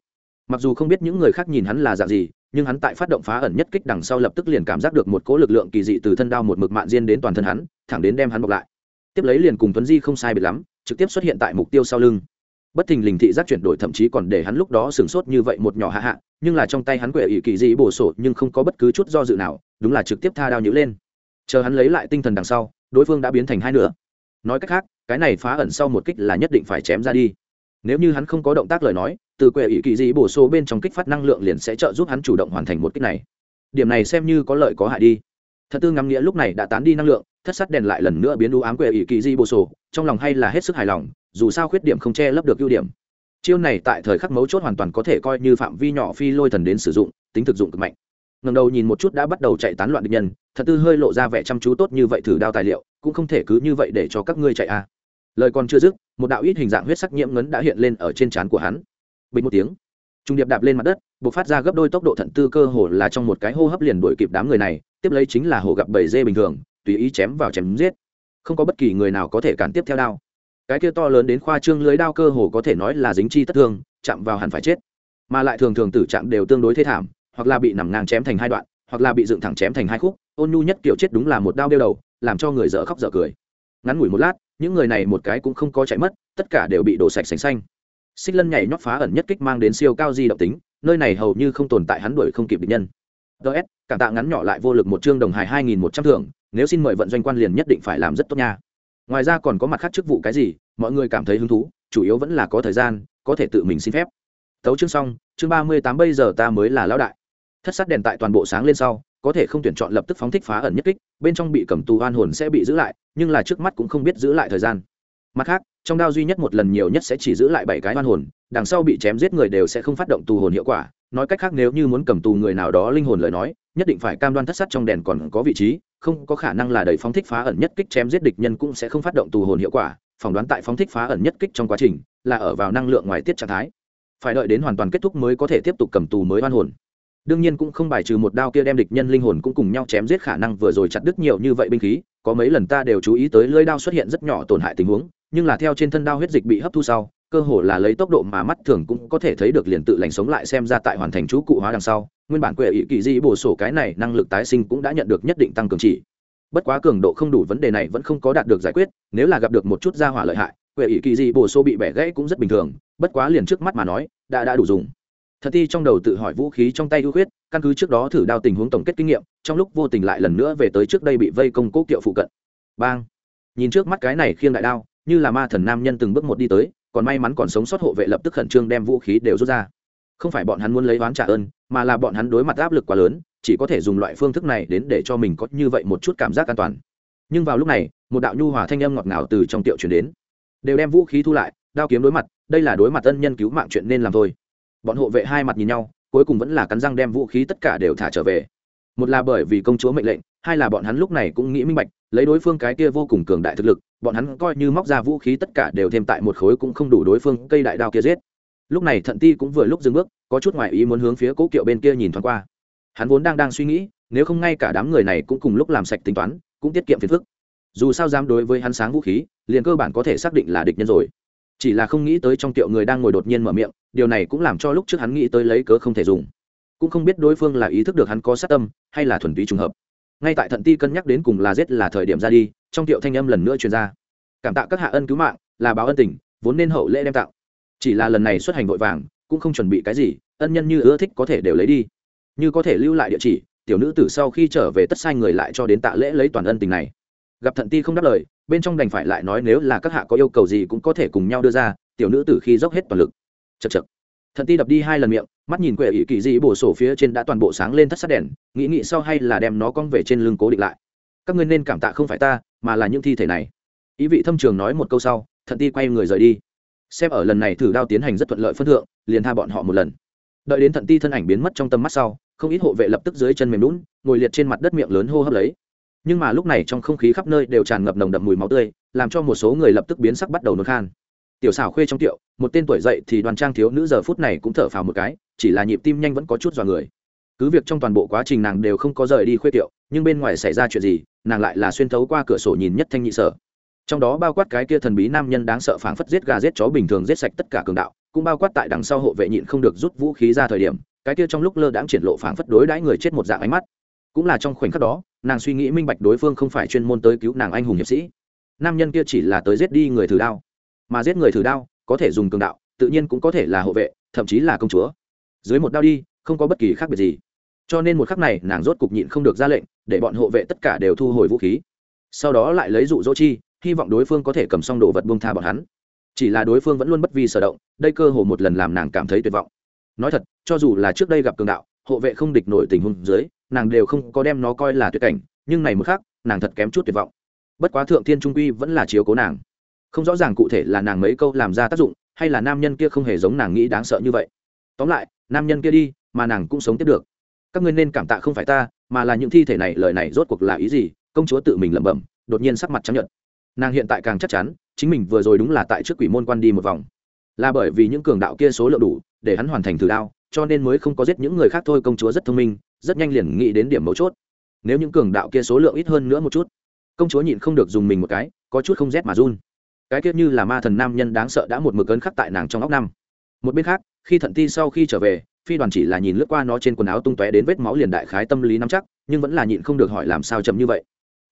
Mặc dù không biết những người khác nhìn hắn là dạng gì nhưng hắn tại phát động phá ẩn nhất kích đằng sau lập tức liền cảm giác được một cỗ lực lượng kỳ dị từ thân đao một mực mạn diên đến toàn thân hắn thẳng đến đem hắn bọc lại. Tiếp lấy liền cùng tuấn di không sai biệt lắm trực tiếp xuất hiện tại mục tiêu sau lưng bất thình lình thị giác chuyển đổi thậm chí còn để hắn lúc đó sửng sốt như vậy một nhỏ hạ hạ, nhưng là trong tay hắn quệ ỵ kỳ dị bổ sổ nhưng không có bất cứ chút do dự nào, đúng là trực tiếp tha đao nhữ lên. Chờ hắn lấy lại tinh thần đằng sau, đối phương đã biến thành hai nửa. Nói cách khác, cái này phá ẩn sau một kích là nhất định phải chém ra đi. Nếu như hắn không có động tác lời nói, từ quệ ỵ kỳ dị bổ sổ bên trong kích phát năng lượng liền sẽ trợ giúp hắn chủ động hoàn thành một kích này. Điểm này xem như có lợi có hại đi. Thật tư ngắm nghĩa lúc này đã tán đi năng lượng thất sát đèn lại lần nữa biến đũ ám quệ ỷ kỳ di bồ sổ, trong lòng hay là hết sức hài lòng, dù sao khuyết điểm không che lấp được ưu điểm. Chiêu này tại thời khắc mấu chốt hoàn toàn có thể coi như phạm vi nhỏ phi lôi thần đến sử dụng, tính thực dụng cực mạnh. Ngầm đầu nhìn một chút đã bắt đầu chạy tán loạn địch nhân, thật tư hơi lộ ra vẻ chăm chú tốt như vậy thử đao tài liệu, cũng không thể cứ như vậy để cho các ngươi chạy à. lời còn chưa dứt, một đạo ít hình dạng huyết sắc nhiễm ngấn đã hiện lên ở trên trán của hắn. Bình một tiếng, trung điệp đạp lên mặt đất buộc phát ra gấp đôi tốc độ thận tư cơ hồ là trong một cái hô hấp liền đuổi kịp đám người này, tiếp lấy chính là hồ gặp bảy dê bình thường tùy ý chém vào chém giết. Không có bất kỳ người nào có thể cản tiếp theo đao. Cái kia to lớn đến khoa trương lưới đao cơ hồ có thể nói là dính chi tất thương chạm vào hẳn phải chết. Mà lại thường thường tử trạng đều tương đối thê thảm, hoặc là bị nằm ngang chém thành hai đoạn, hoặc là bị dựng thẳng chém thành hai khúc. Ôn nhu nhất kiểu chết đúng là một đao đeo đầu, làm cho người dở khóc dở cười. Ngắn ngủi một lát, những người này một cái cũng không có chạy mất, tất cả đều bị đổ sạch sành xanh. Xích lân nhảy nhót phá ẩn nhất kích mang đến siêu cao di động tính, nơi này hầu như không tồn tại hắn đuổi không kịp địch nhân. Ts cảm tạ ngắn nhỏ lại vô lực một chương đồng hài hai nghìn một trăm thưởng nếu xin mời vận doanh quan liền nhất định phải làm rất tốt nha. Ngoài ra còn có mặt khác chức vụ cái gì, mọi người cảm thấy hứng thú, chủ yếu vẫn là có thời gian, có thể tự mình xin phép. Tấu chương xong, chương ba mươi tám bây giờ ta mới là lão đại. Thất sát đèn tại toàn bộ sáng lên sau, có thể không tuyển chọn lập tức phóng thích phá ẩn nhất kích, bên trong bị cầm tù oan hồn sẽ bị giữ lại, nhưng là trước mắt cũng không biết giữ lại thời gian. Mặt khác, trong đao duy nhất một lần nhiều nhất sẽ chỉ giữ lại bảy cái oan hồn, đằng sau bị chém giết người đều sẽ không phát động tù hồn hiệu quả. Nói cách khác nếu như muốn cầm tù người nào đó linh hồn lời nói, nhất định phải cam đoan thất sát trong đèn còn có vị trí không có khả năng là đẩy phóng thích phá ẩn nhất kích chém giết địch nhân cũng sẽ không phát động tù hồn hiệu quả, phỏng đoán tại phóng thích phá ẩn nhất kích trong quá trình, là ở vào năng lượng ngoài tiết trạng thái. Phải đợi đến hoàn toàn kết thúc mới có thể tiếp tục cầm tù mới oan hồn. Đương nhiên cũng không bài trừ một đao kia đem địch nhân linh hồn cũng cùng nhau chém giết khả năng vừa rồi chặt đứt nhiều như vậy binh khí, có mấy lần ta đều chú ý tới lưỡi đao xuất hiện rất nhỏ tổn hại tình huống, nhưng là theo trên thân đao huyết dịch bị hấp thu sau cơ hồ là lấy tốc độ mà mắt thường cũng có thể thấy được liền tự lành sống lại xem ra tại hoàn thành chú cụ hóa đằng sau, nguyên bản quệ ỵ kỳ di bổ sổ cái này năng lực tái sinh cũng đã nhận được nhất định tăng cường chỉ. Bất quá cường độ không đủ vấn đề này vẫn không có đạt được giải quyết, nếu là gặp được một chút gia hỏa lợi hại, quệ ỵ kỳ di bổ sổ bị bẻ gãy cũng rất bình thường, bất quá liền trước mắt mà nói, đã đã đủ dùng. Thật thi trong đầu tự hỏi vũ khí trong tay ưu khuyết, căn cứ trước đó thử đao tình huống tổng kết kinh nghiệm, trong lúc vô tình lại lần nữa về tới trước đây bị vây công cố kiệu phụ cận. Bang! Nhìn trước mắt cái này khiêng đại đao, như là ma thần nam nhân từng bước một đi tới còn may mắn còn sống sót hộ vệ lập tức khẩn trương đem vũ khí đều rút ra. Không phải bọn hắn muốn lấy oán trả ơn, mà là bọn hắn đối mặt áp lực quá lớn, chỉ có thể dùng loại phương thức này đến để cho mình có như vậy một chút cảm giác an toàn. Nhưng vào lúc này, một đạo nhu hòa thanh âm ngọt ngào từ trong tiệu chuyển đến. Đều đem vũ khí thu lại, đao kiếm đối mặt, đây là đối mặt ân nhân cứu mạng chuyện nên làm thôi. Bọn hộ vệ hai mặt nhìn nhau, cuối cùng vẫn là cắn răng đem vũ khí tất cả đều thả trở về. Một là bởi vì công chúa mệnh lệnh, hai là bọn hắn lúc này cũng nghĩ minh bạch lấy đối phương cái kia vô cùng cường đại thực lực, bọn hắn coi như móc ra vũ khí tất cả đều thêm tại một khối cũng không đủ đối phương cây đại đao kia giết. Lúc này thận ti cũng vừa lúc dừng bước, có chút ngoại ý muốn hướng phía cố kiệu bên kia nhìn thoáng qua. Hắn vốn đang đang suy nghĩ, nếu không ngay cả đám người này cũng cùng lúc làm sạch tính toán, cũng tiết kiệm phiền phức. Dù sao dám đối với hắn sáng vũ khí, liền cơ bản có thể xác định là địch nhân rồi. Chỉ là không nghĩ tới trong tiệu người đang ngồi đột nhiên mở miệng, điều này cũng làm cho lúc trước hắn nghĩ tới lấy cớ không thể dùng. Cũng không biết đối phương là ý thức được hắn có sát tâm, hay là thuần túy trùng hợp ngay tại thận ti cân nhắc đến cùng là giết là thời điểm ra đi, trong tiệu thanh âm lần nữa truyền ra. Cảm tạ các hạ ân cứu mạng, là báo ân tình, vốn nên hậu lễ đem tặng chỉ là lần này xuất hành vội vàng, cũng không chuẩn bị cái gì, ân nhân như ưa thích có thể đều lấy đi. Như có thể lưu lại địa chỉ, tiểu nữ tử sau khi trở về tất sai người lại cho đến tạ lễ lấy toàn ân tình này. Gặp thận ti không đáp lời, bên trong đành phải lại nói nếu là các hạ có yêu cầu gì cũng có thể cùng nhau đưa ra, tiểu nữ tử khi dốc hết toàn lực. Chật chật thận ti đập đi hai lần miệng, mắt nhìn quệ ỷ kỳ dị bổ sổ phía trên đã toàn bộ sáng lên thất sát đèn, nghĩ nghĩ sau hay là đem nó cong về trên lưng cố định lại. Các ngươi nên cảm tạ không phải ta, mà là những thi thể này. Ý vị thâm trường nói một câu sau, thận ti quay người rời đi. Xem ở lần này thử đao tiến hành rất thuận lợi phân thượng, liền tha bọn họ một lần. Đợi đến thận ti thân ảnh biến mất trong tầm mắt sau, không ít hộ vệ lập tức dưới chân mềm lún ngồi liệt trên mặt đất miệng lớn hô hấp lấy. Nhưng mà lúc này trong không khí khắp nơi đều tràn ngập nồng đậm mùi máu tươi, làm cho một số người lập tức biến sắc bắt đầu nôn khan tiểu xảo khuê trong tiệu, một tên tuổi dậy thì đoàn trang thiếu nữ giờ phút này cũng thở phào một cái, chỉ là nhịp tim nhanh vẫn có chút dọa người. Cứ việc trong toàn bộ quá trình nàng đều không có rời đi khuê tiệu, nhưng bên ngoài xảy ra chuyện gì, nàng lại là xuyên thấu qua cửa sổ nhìn nhất thanh nhị sở. Trong đó bao quát cái kia thần bí nam nhân đáng sợ phảng phất giết gà giết chó bình thường giết sạch tất cả cường đạo, cũng bao quát tại đằng sau hộ vệ nhịn không được rút vũ khí ra thời điểm, cái kia trong lúc lơ đãng triển lộ phảng phất đối đãi người chết một dạng ánh mắt. Cũng là trong khoảnh khắc đó, nàng suy nghĩ minh bạch đối phương không phải chuyên môn tới cứu nàng anh hùng hiệp sĩ. Nam nhân kia chỉ là tới giết đi người thử đao mà giết người thử đao, có thể dùng cường đạo, tự nhiên cũng có thể là hộ vệ, thậm chí là công chúa. Dưới một đao đi, không có bất kỳ khác biệt gì. Cho nên một khắc này, nàng rốt cục nhịn không được ra lệnh, để bọn hộ vệ tất cả đều thu hồi vũ khí. Sau đó lại lấy dụ dỗ chi, hy vọng đối phương có thể cầm xong đồ vật buông tha bọn hắn. Chỉ là đối phương vẫn luôn bất vi sở động, đây cơ hồ một lần làm nàng cảm thấy tuyệt vọng. Nói thật, cho dù là trước đây gặp cường đạo, hộ vệ không địch nổi tình huống dưới, nàng đều không có đem nó coi là tuyệt cảnh, nhưng này một khác nàng thật kém chút tuyệt vọng. Bất quá thượng thiên trung quy vẫn là chiếu cố nàng không rõ ràng cụ thể là nàng mấy câu làm ra tác dụng, hay là nam nhân kia không hề giống nàng nghĩ đáng sợ như vậy. Tóm lại, nam nhân kia đi, mà nàng cũng sống tiếp được. Các ngươi nên cảm tạ không phải ta, mà là những thi thể này, lời này rốt cuộc là ý gì? Công chúa tự mình lẩm bẩm, đột nhiên sắc mặt chấp nhận nàng hiện tại càng chắc chắn, chính mình vừa rồi đúng là tại trước quỷ môn quan đi một vòng. Là bởi vì những cường đạo kia số lượng đủ, để hắn hoàn thành thử đao, cho nên mới không có giết những người khác thôi, công chúa rất thông minh, rất nhanh liền nghĩ đến điểm mấu chốt. Nếu những cường đạo kia số lượng ít hơn nữa một chút, công chúa nhịn không được dùng mình một cái, có chút không rét mà run cái tiết như là ma thần nam nhân đáng sợ đã một mực ấn khắc tại nàng trong óc năm. Một bên khác, khi thận ti sau khi trở về, phi đoàn chỉ là nhìn lướt qua nó trên quần áo tung tóe đến vết máu liền đại khái tâm lý nắm chắc, nhưng vẫn là nhịn không được hỏi làm sao chậm như vậy.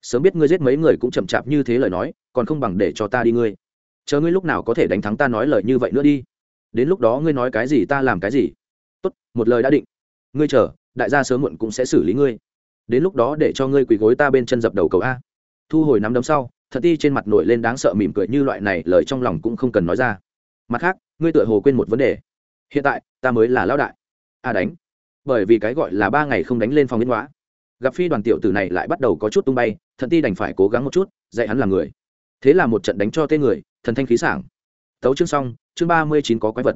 Sớm biết ngươi giết mấy người cũng chậm chạp như thế lời nói, còn không bằng để cho ta đi ngươi. Chờ ngươi lúc nào có thể đánh thắng ta nói lời như vậy nữa đi. Đến lúc đó ngươi nói cái gì ta làm cái gì. Tốt, một lời đã định. Ngươi chờ, đại gia sớm muộn cũng sẽ xử lý ngươi. Đến lúc đó để cho ngươi quỳ gối ta bên chân dập đầu cầu a. Thu hồi nắm đấm sau thật ti trên mặt nổi lên đáng sợ mỉm cười như loại này, lời trong lòng cũng không cần nói ra. Mặt khác, ngươi tựa hồ quên một vấn đề. Hiện tại, ta mới là lão đại. A đánh. Bởi vì cái gọi là ba ngày không đánh lên phòng yên hóa. Gặp phi đoàn tiểu tử này lại bắt đầu có chút tung bay thần ti đành phải cố gắng một chút, dạy hắn làm người. Thế là một trận đánh cho tên người, thần thanh khí sảng. Tấu chương xong, chương ba mươi chín có quái vật.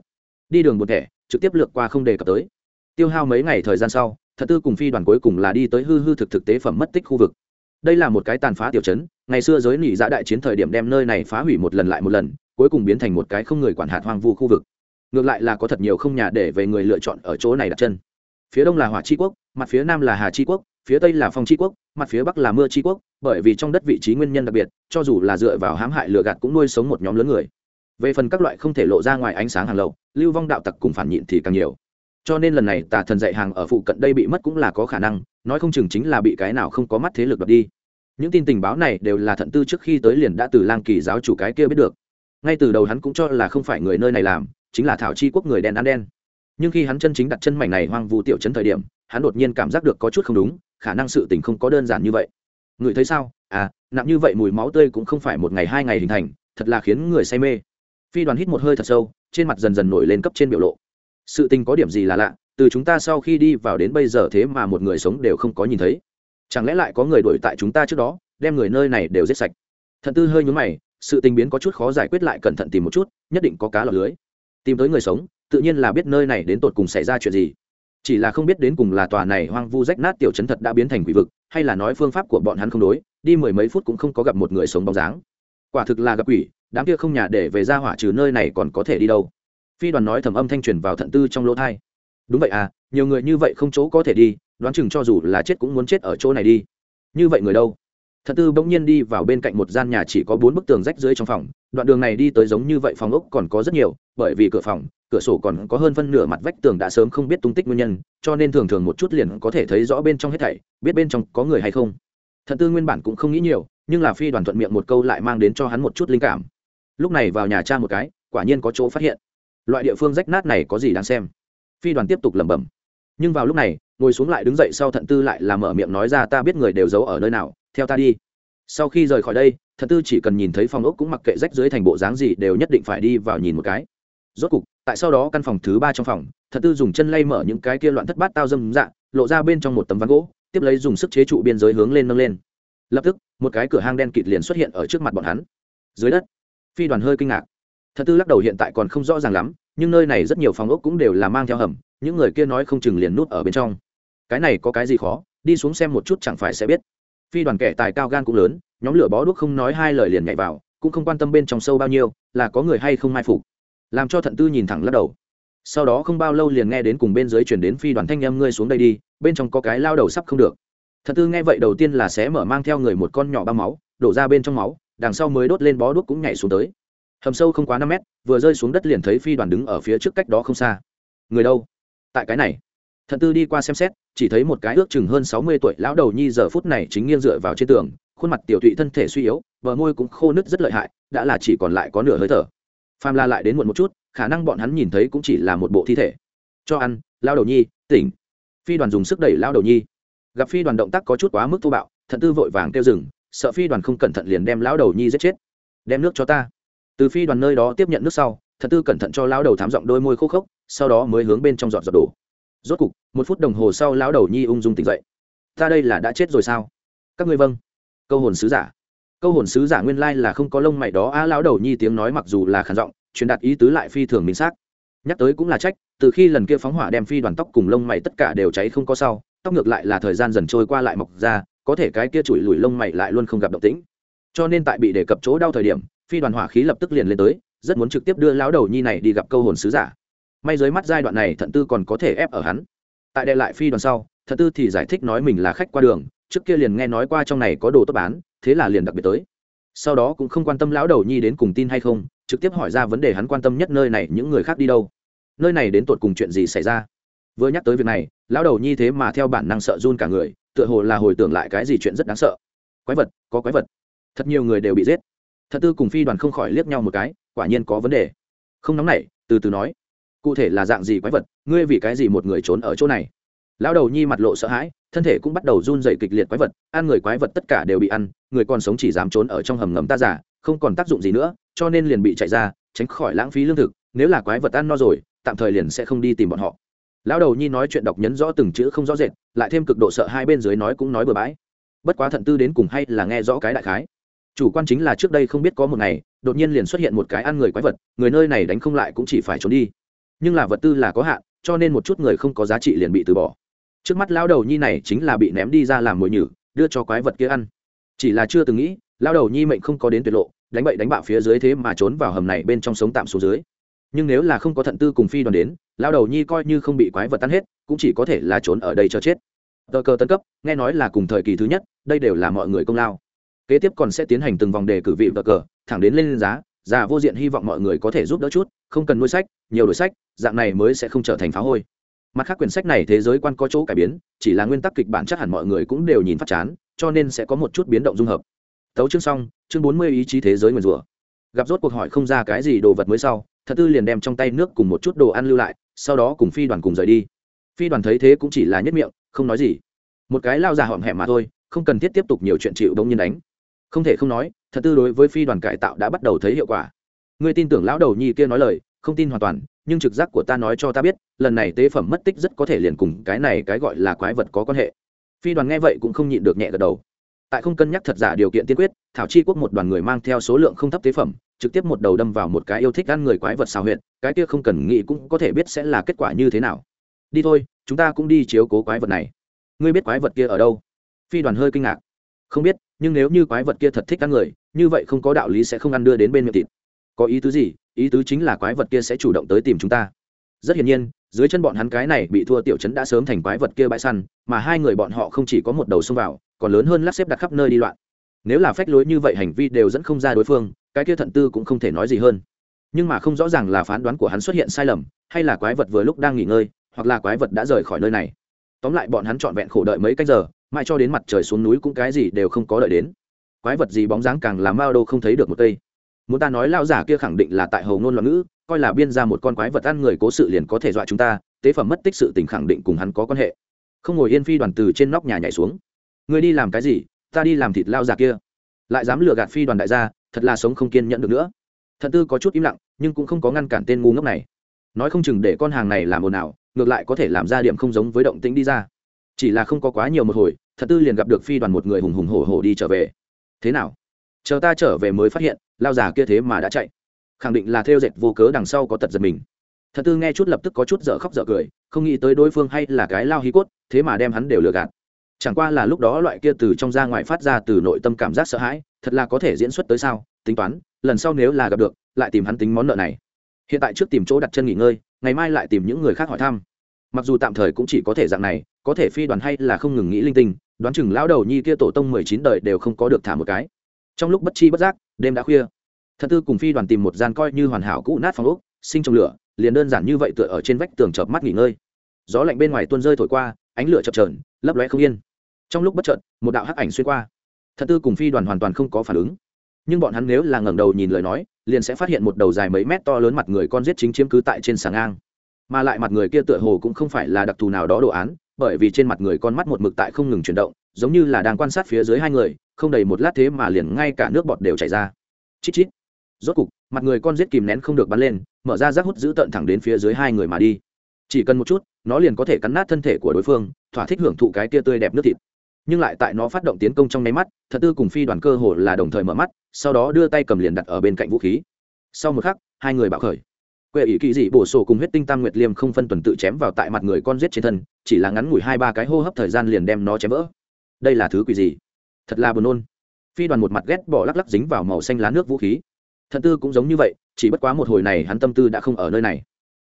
Đi đường một thẻ, trực tiếp lược qua không đề cập tới. Tiêu hao mấy ngày thời gian sau, thật tư cùng phi đoàn cuối cùng là đi tới hư hư thực thực tế phẩm mất tích khu vực. Đây là một cái tàn phá tiểu chấn ngày xưa giới nỉ dạ đại chiến thời điểm đem nơi này phá hủy một lần lại một lần, cuối cùng biến thành một cái không người quản hạt hoang vu khu vực. Ngược lại là có thật nhiều không nhà để về người lựa chọn ở chỗ này đặt chân. Phía đông là hỏa tri quốc, mặt phía nam là hà tri quốc, phía tây là phong tri quốc, mặt phía bắc là mưa tri quốc, bởi vì trong đất vị trí nguyên nhân đặc biệt, cho dù là dựa vào hãm hại lừa gạt cũng nuôi sống một nhóm lớn người. Về phần các loại không thể lộ ra ngoài ánh sáng hàng lậu, lưu vong đạo tặc cùng phản nhịn thì càng nhiều. Cho nên lần này tà thần dạy hàng ở phụ cận đây bị mất cũng là có khả năng, nói không chừng chính là bị cái nào không có mắt thế lực đập đi những tin tình báo này đều là thận tư trước khi tới liền đã từ lang kỳ giáo chủ cái kia biết được. Ngay từ đầu hắn cũng cho là không phải người nơi này làm, chính là thảo chi quốc người đen ăn đen. Nhưng khi hắn chân chính đặt chân mảnh này hoang vu tiểu chấn thời điểm, hắn đột nhiên cảm giác được có chút không đúng, khả năng sự tình không có đơn giản như vậy. Người thấy sao? À nặng như vậy mùi máu tươi cũng không phải một ngày hai ngày hình thành, thật là khiến người say mê. Phi đoàn hít một hơi thật sâu, trên mặt dần dần nổi lên cấp trên biểu lộ. Sự tình có điểm gì là lạ, từ chúng ta sau khi đi vào đến bây giờ thế mà một người sống đều không có nhìn thấy chẳng lẽ lại có người đuổi tại chúng ta trước đó, đem người nơi này đều giết sạch? Thận tư hơi nhúng mày, sự tình biến có chút khó giải quyết lại cẩn thận tìm một chút, nhất định có cá lọc lưới. Tìm tới người sống, tự nhiên là biết nơi này đến tột cùng xảy ra chuyện gì. Chỉ là không biết đến cùng là tòa này hoang vu rách nát tiểu chấn thật đã biến thành quỷ vực, hay là nói phương pháp của bọn hắn không đối, đi mười mấy phút cũng không có gặp một người sống bóng dáng. Quả thực là gặp quỷ, đám kia không nhà để về ra hỏa trừ nơi này còn có thể đi đâu. Phi đoàn nói thầm âm thanh truyền vào thận tư trong lỗ thai đúng vậy à nhiều người như vậy không chỗ có thể đi đoán chừng cho dù là chết cũng muốn chết ở chỗ này đi. Như vậy người đâu? Thật tư bỗng nhiên đi vào bên cạnh một gian nhà chỉ có bốn bức tường rách dưới trong phòng. Đoạn đường này đi tới giống như vậy phòng ốc còn có rất nhiều, bởi vì cửa phòng, cửa sổ còn có hơn phân nửa mặt vách tường đã sớm không biết tung tích nguyên nhân, cho nên thường thường một chút liền có thể thấy rõ bên trong hết thảy, biết bên trong có người hay không. Thật tư nguyên bản cũng không nghĩ nhiều, nhưng là phi đoàn thuận miệng một câu lại mang đến cho hắn một chút linh cảm. Lúc này vào nhà cha một cái, quả nhiên có chỗ phát hiện. Loại địa phương rách nát này có gì đáng xem? Phi đoàn tiếp tục lẩm bẩm. Nhưng vào lúc này ngồi xuống lại đứng dậy sau thận tư lại làm mở miệng nói ra, ta biết người đều giấu ở nơi nào, theo ta đi. Sau khi rời khỏi đây, thận tư chỉ cần nhìn thấy phòng ốc cũng mặc kệ rách dưới thành bộ dáng gì đều nhất định phải đi vào nhìn một cái. Rốt cục, tại sau đó căn phòng thứ ba trong phòng, thận tư dùng chân lay mở những cái kia loạn thất bát tao dâm dạ lộ ra bên trong một tấm ván gỗ, tiếp lấy dùng sức chế trụ biên giới hướng lên nâng lên. Lập tức, một cái cửa hang đen kịt liền xuất hiện ở trước mặt bọn hắn. Dưới đất, phi đoàn hơi kinh ngạc. Thật tư lắc đầu hiện tại còn không rõ ràng lắm, nhưng nơi này rất nhiều phòng ốc cũng đều là mang theo hầm những người kia nói không chừng liền nút ở bên trong. Cái này có cái gì khó, đi xuống xem một chút chẳng phải sẽ biết. Phi đoàn kẻ tài cao gan cũng lớn, nhóm lửa bó đuốc không nói hai lời liền nhảy vào, cũng không quan tâm bên trong sâu bao nhiêu, là có người hay không mai phục. Làm cho thận tư nhìn thẳng lắc đầu. Sau đó không bao lâu liền nghe đến cùng bên dưới chuyển đến phi đoàn thanh em ngươi xuống đây đi, bên trong có cái lao đầu sắp không được. Thận tư nghe vậy đầu tiên là sẽ mở mang theo người một con nhỏ bao máu, đổ ra bên trong máu, đằng sau mới đốt lên bó đuốc cũng nhảy xuống tới. Hầm sâu không quá năm mét, vừa rơi xuống đất liền thấy phi đoàn đứng ở phía trước cách đó không xa. Người đâu? Tại cái này. Thận tư đi qua xem xét, chỉ thấy một cái ước chừng hơn sáu mươi tuổi lão đầu nhi giờ phút này chính nghiêng dựa vào trên tường, khuôn mặt tiểu thụy thân thể suy yếu, bờ môi cũng khô nứt rất lợi hại, đã là chỉ còn lại có nửa hơi thở. Pham la lại đến muộn một chút, khả năng bọn hắn nhìn thấy cũng chỉ là một bộ thi thể. Cho ăn lao đầu nhi, tỉnh. Phi đoàn dùng sức đẩy lao đầu nhi. Gặp phi đoàn động tác có chút quá mức thô bạo, thận tư vội vàng kêu rừng sợ phi đoàn không cẩn thận liền đem lão đầu nhi giết chết. Đem nước cho ta. Từ phi đoàn nơi đó tiếp nhận nước sau thật tư cẩn thận cho lão đầu thám giọng đôi môi khô khốc, sau đó mới hướng bên trong giọt giọt đổ. Rốt cục, một phút đồng hồ sau lão đầu nhi ung dung tỉnh dậy. Ta đây là đã chết rồi sao? Các ngươi vâng. Câu hồn sứ giả. Câu hồn sứ giả nguyên lai là không có lông mày đó. A lão đầu nhi tiếng nói mặc dù là khản giọng, truyền đạt ý tứ lại phi thường minh xác. Nhắc tới cũng là trách, từ khi lần kia phóng hỏa đem phi đoàn tóc cùng lông mày tất cả đều cháy không có sau, tóc ngược lại là thời gian dần trôi qua lại mọc ra, có thể cái kia chùi lùi lông mày lại luôn không gặp động tĩnh. Cho nên tại bị đề cập chỗ đau thời điểm, phi đoàn hỏa khí lập tức liền lên tới rất muốn trực tiếp đưa lão đầu nhi này đi gặp câu hồn sứ giả. May dưới mắt giai đoạn này thận tư còn có thể ép ở hắn. Tại đệ lại phi đoàn sau, thận tư thì giải thích nói mình là khách qua đường, trước kia liền nghe nói qua trong này có đồ tốt bán, thế là liền đặc biệt tới. Sau đó cũng không quan tâm lão đầu nhi đến cùng tin hay không, trực tiếp hỏi ra vấn đề hắn quan tâm nhất nơi này những người khác đi đâu. Nơi này đến tột cùng chuyện gì xảy ra? Vừa nhắc tới việc này, lão đầu nhi thế mà theo bản năng sợ run cả người, tựa hồ là hồi tưởng lại cái gì chuyện rất đáng sợ. Quái vật, có quái vật. Thật nhiều người đều bị giết thật tư cùng phi đoàn không khỏi liếc nhau một cái, quả nhiên có vấn đề. Không nóng nảy, từ từ nói. Cụ thể là dạng gì quái vật, ngươi vì cái gì một người trốn ở chỗ này? Lão đầu nhi mặt lộ sợ hãi, thân thể cũng bắt đầu run dày kịch liệt quái vật, ăn người quái vật tất cả đều bị ăn, người còn sống chỉ dám trốn ở trong hầm ngầm ta giả, không còn tác dụng gì nữa, cho nên liền bị chạy ra, tránh khỏi lãng phí lương thực, nếu là quái vật ăn no rồi, tạm thời liền sẽ không đi tìm bọn họ. Lão đầu nhi nói chuyện đọc nhấn rõ từng chữ không rõ rệt, lại thêm cực độ sợ hai bên dưới nói cũng nói bừa bãi. Bất quá thận tư đến cùng hay là nghe rõ cái đại khái chủ quan chính là trước đây không biết có một ngày, đột nhiên liền xuất hiện một cái ăn người quái vật, người nơi này đánh không lại cũng chỉ phải trốn đi. Nhưng là vật tư là có hạn, cho nên một chút người không có giá trị liền bị từ bỏ. Trước mắt lao đầu nhi này chính là bị ném đi ra làm mồi nhử, đưa cho quái vật kia ăn. Chỉ là chưa từng nghĩ lao đầu nhi mệnh không có đến tuyệt lộ, đánh bậy đánh bạo phía dưới thế mà trốn vào hầm này bên trong sống tạm xuống dưới. Nhưng nếu là không có thận tư cùng phi đoàn đến lao đầu nhi coi như không bị quái vật tan hết, cũng chỉ có thể là trốn ở đây cho chết. Tờ cờ tân cấp, nghe nói là cùng thời kỳ thứ nhất, đây đều là mọi người công lao kế tiếp còn sẽ tiến hành từng vòng đề cử vị và cờ, thẳng đến lên giá, già vô diện hy vọng mọi người có thể giúp đỡ chút, không cần nuôi sách, nhiều đổi sách, dạng này mới sẽ không trở thành phá hôi. Mặt khác quyển sách này thế giới quan có chỗ cải biến, chỉ là nguyên tắc kịch bản chắc hẳn mọi người cũng đều nhìn phát chán, cho nên sẽ có một chút biến động dung hợp. Tấu chương xong, chương bốn mươi ý chí thế giới nguyền rủa. Gặp rốt cuộc hỏi không ra cái gì đồ vật mới sau, thật tư liền đem trong tay nước cùng một chút đồ ăn lưu lại, sau đó cùng phi đoàn cùng rời đi. Phi đoàn thấy thế cũng chỉ là nhất miệng, không nói gì. Một cái lao già họm hẹm mà thôi, không cần thiết tiếp tục nhiều chuyện chịu đông nhiên đánh không thể không nói, thật tư đối với phi đoàn cải tạo đã bắt đầu thấy hiệu quả. Ngươi tin tưởng lão đầu nhi kia nói lời, không tin hoàn toàn, nhưng trực giác của ta nói cho ta biết, lần này tế phẩm mất tích rất có thể liền cùng cái này cái gọi là quái vật có quan hệ. Phi đoàn nghe vậy cũng không nhịn được nhẹ gật đầu. Tại không cân nhắc thật giả điều kiện tiên quyết, thảo chi quốc một đoàn người mang theo số lượng không thấp tế phẩm, trực tiếp một đầu đâm vào một cái yêu thích ăn người quái vật xào huyệt, cái kia không cần nghĩ cũng có thể biết sẽ là kết quả như thế nào. Đi thôi, chúng ta cũng đi chiếu cố quái vật này. Ngươi biết quái vật kia ở đâu? Phi đoàn hơi kinh ngạc. Không biết nhưng nếu như quái vật kia thật thích ăn người, như vậy không có đạo lý sẽ không ăn đưa đến bên miệng thịt. Có ý tứ gì? Ý tứ chính là quái vật kia sẽ chủ động tới tìm chúng ta. Rất hiển nhiên, dưới chân bọn hắn cái này bị thua tiểu chấn đã sớm thành quái vật kia bãi săn, mà hai người bọn họ không chỉ có một đầu xông vào, còn lớn hơn lắc xếp đặt khắp nơi đi loạn. Nếu là phách lối như vậy hành vi đều dẫn không ra đối phương, cái kia thận tư cũng không thể nói gì hơn. Nhưng mà không rõ ràng là phán đoán của hắn xuất hiện sai lầm, hay là quái vật vừa lúc đang nghỉ ngơi, hoặc là quái vật đã rời khỏi nơi này. Tóm lại bọn hắn trọn vẹn khổ đợi mấy canh giờ mãi cho đến mặt trời xuống núi cũng cái gì đều không có đợi đến. Quái vật gì bóng dáng càng làm mao đô không thấy được một cây. Muốn ta nói lao giả kia khẳng định là tại hầu ngôn loạn ngữ, coi là biên ra một con quái vật ăn người cố sự liền có thể dọa chúng ta, tế phẩm mất tích sự tình khẳng định cùng hắn có quan hệ. Không ngồi yên phi đoàn từ trên nóc nhà nhảy xuống. Người đi làm cái gì? Ta đi làm thịt lao giả kia. Lại dám lừa gạt phi đoàn đại gia, thật là sống không kiên nhẫn được nữa. Thật tư có chút im lặng, nhưng cũng không có ngăn cản tên ngu ngốc này. Nói không chừng để con hàng này làm ồn ào, ngược lại có thể làm ra điểm không giống với động tĩnh đi ra. Chỉ là không có quá nhiều một hồi thật tư liền gặp được phi đoàn một người hùng hùng hổ hổ đi trở về. Thế nào? Chờ ta trở về mới phát hiện, lao già kia thế mà đã chạy. Khẳng định là theo dệt vô cớ đằng sau có tật giật mình. Thật tư nghe chút lập tức có chút dở khóc dở cười, không nghĩ tới đối phương hay là cái lao hí cốt, thế mà đem hắn đều lừa gạt. Chẳng qua là lúc đó loại kia từ trong ra ngoài phát ra từ nội tâm cảm giác sợ hãi, thật là có thể diễn xuất tới sao? Tính toán, lần sau nếu là gặp được, lại tìm hắn tính món nợ này. Hiện tại trước tìm chỗ đặt chân nghỉ ngơi, ngày mai lại tìm những người khác hỏi thăm. Mặc dù tạm thời cũng chỉ có thể dạng này có thể phi đoàn hay là không ngừng nghĩ linh tinh, đoán chừng lão đầu nhi kia tổ tông mười chín đời đều không có được thả một cái. Trong lúc bất chi bất giác, đêm đã khuya. Thật tư cùng phi đoàn tìm một gian coi như hoàn hảo cũ nát phòng úc sinh trong lửa, liền đơn giản như vậy tựa ở trên vách tường chợp mắt nghỉ ngơi. Gió lạnh bên ngoài tuôn rơi thổi qua, ánh lửa chập trờn lấp lóe không yên. Trong lúc bất chợt, một đạo hắc ảnh xuyên qua. Thật tư cùng phi đoàn hoàn toàn không có phản ứng. Nhưng bọn hắn nếu là ngẩng đầu nhìn lời nói, liền sẽ phát hiện một đầu dài mấy mét to lớn mặt người con giết chính chiếm cứ tại trên sàng ngang. Mà lại mặt người kia tựa hồ cũng không phải là đặc thù nào đó đồ án bởi vì trên mặt người con mắt một mực tại không ngừng chuyển động, giống như là đang quan sát phía dưới hai người, không đầy một lát thế mà liền ngay cả nước bọt đều chảy ra. Chít chít. Rốt cục, mặt người con giết kìm nén không được bắn lên, mở ra rác hút giữ tận thẳng đến phía dưới hai người mà đi. Chỉ cần một chút, nó liền có thể cắn nát thân thể của đối phương, thỏa thích hưởng thụ cái tia tươi đẹp nước thịt. Nhưng lại tại nó phát động tiến công trong nháy mắt, thật tư cùng phi đoàn cơ hồ là đồng thời mở mắt, sau đó đưa tay cầm liền đặt ở bên cạnh vũ khí. Sau một khắc, hai người bạo khởi quệ ỷ kỳ dị bổ sổ cùng huyết tinh tam nguyệt liêm không phân tuần tự chém vào tại mặt người con giết trên thân, chỉ là ngắn ngủi hai ba cái hô hấp thời gian liền đem nó chém vỡ. Đây là thứ quỷ gì? Thật là buồn nôn. Phi đoàn một mặt ghét bỏ lắc lắc dính vào màu xanh lá nước vũ khí. Thần tư cũng giống như vậy, chỉ bất quá một hồi này hắn tâm tư đã không ở nơi này.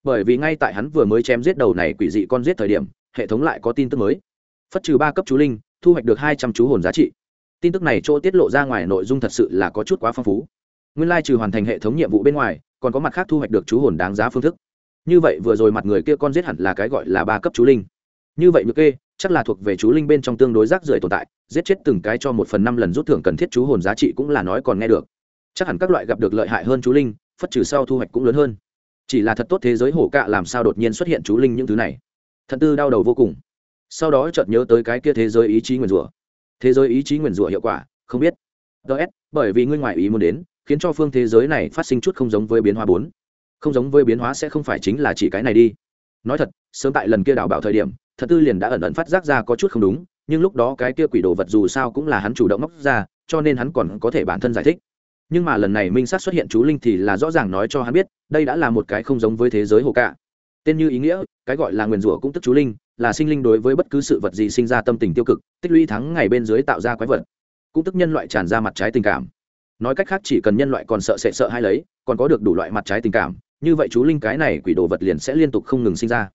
Bởi vì ngay tại hắn vừa mới chém giết đầu này quỷ dị con giết thời điểm, hệ thống lại có tin tức mới. Phất trừ ba cấp chú linh, thu hoạch được hai trăm chú hồn giá trị. Tin tức này chỗ tiết lộ ra ngoài nội dung thật sự là có chút quá phong phú. Nguyên lai trừ hoàn thành hệ thống nhiệm vụ bên ngoài còn có mặt khác thu hoạch được chú hồn đáng giá phương thức. Như vậy vừa rồi mặt người kia con giết hẳn là cái gọi là ba cấp chú linh. Như vậy nhược kê, chắc là thuộc về chú linh bên trong tương đối rác rưởi tồn tại, giết chết từng cái cho một phần năm lần rút thưởng cần thiết chú hồn giá trị cũng là nói còn nghe được. Chắc hẳn các loại gặp được lợi hại hơn chú linh, phất trừ sau thu hoạch cũng lớn hơn. Chỉ là thật tốt thế giới hổ cạ làm sao đột nhiên xuất hiện chú linh những thứ này. Thật tư đau đầu vô cùng. Sau đó chợt nhớ tới cái kia thế giới ý chí nguyền rủa. Thế giới ý chí nguyền rủa hiệu quả, không biết. Ts bởi vì ngươi ngoài ý muốn đến khiến cho phương thế giới này phát sinh chút không giống với biến hóa bốn. Không giống với biến hóa sẽ không phải chính là chỉ cái này đi. Nói thật, sớm tại lần kia đào bảo thời điểm, thật tư liền đã ẩn ẩn phát giác ra có chút không đúng, nhưng lúc đó cái kia quỷ đồ vật dù sao cũng là hắn chủ động móc ra, cho nên hắn còn có thể bản thân giải thích. Nhưng mà lần này minh sát xuất hiện chú linh thì là rõ ràng nói cho hắn biết, đây đã là một cái không giống với thế giới hồ cả tên như ý nghĩa, cái gọi là nguyền rủa cũng tức chú linh, là sinh linh đối với bất cứ sự vật gì sinh ra tâm tình tiêu cực, tích lũy thắng ngày bên dưới tạo ra quái vật. Cũng tức nhân loại tràn ra mặt trái tình cảm nói cách khác chỉ cần nhân loại còn sợ sệt sợ hay lấy, còn có được đủ loại mặt trái tình cảm, như vậy chú linh cái này quỷ đồ vật liền sẽ liên tục không ngừng sinh ra.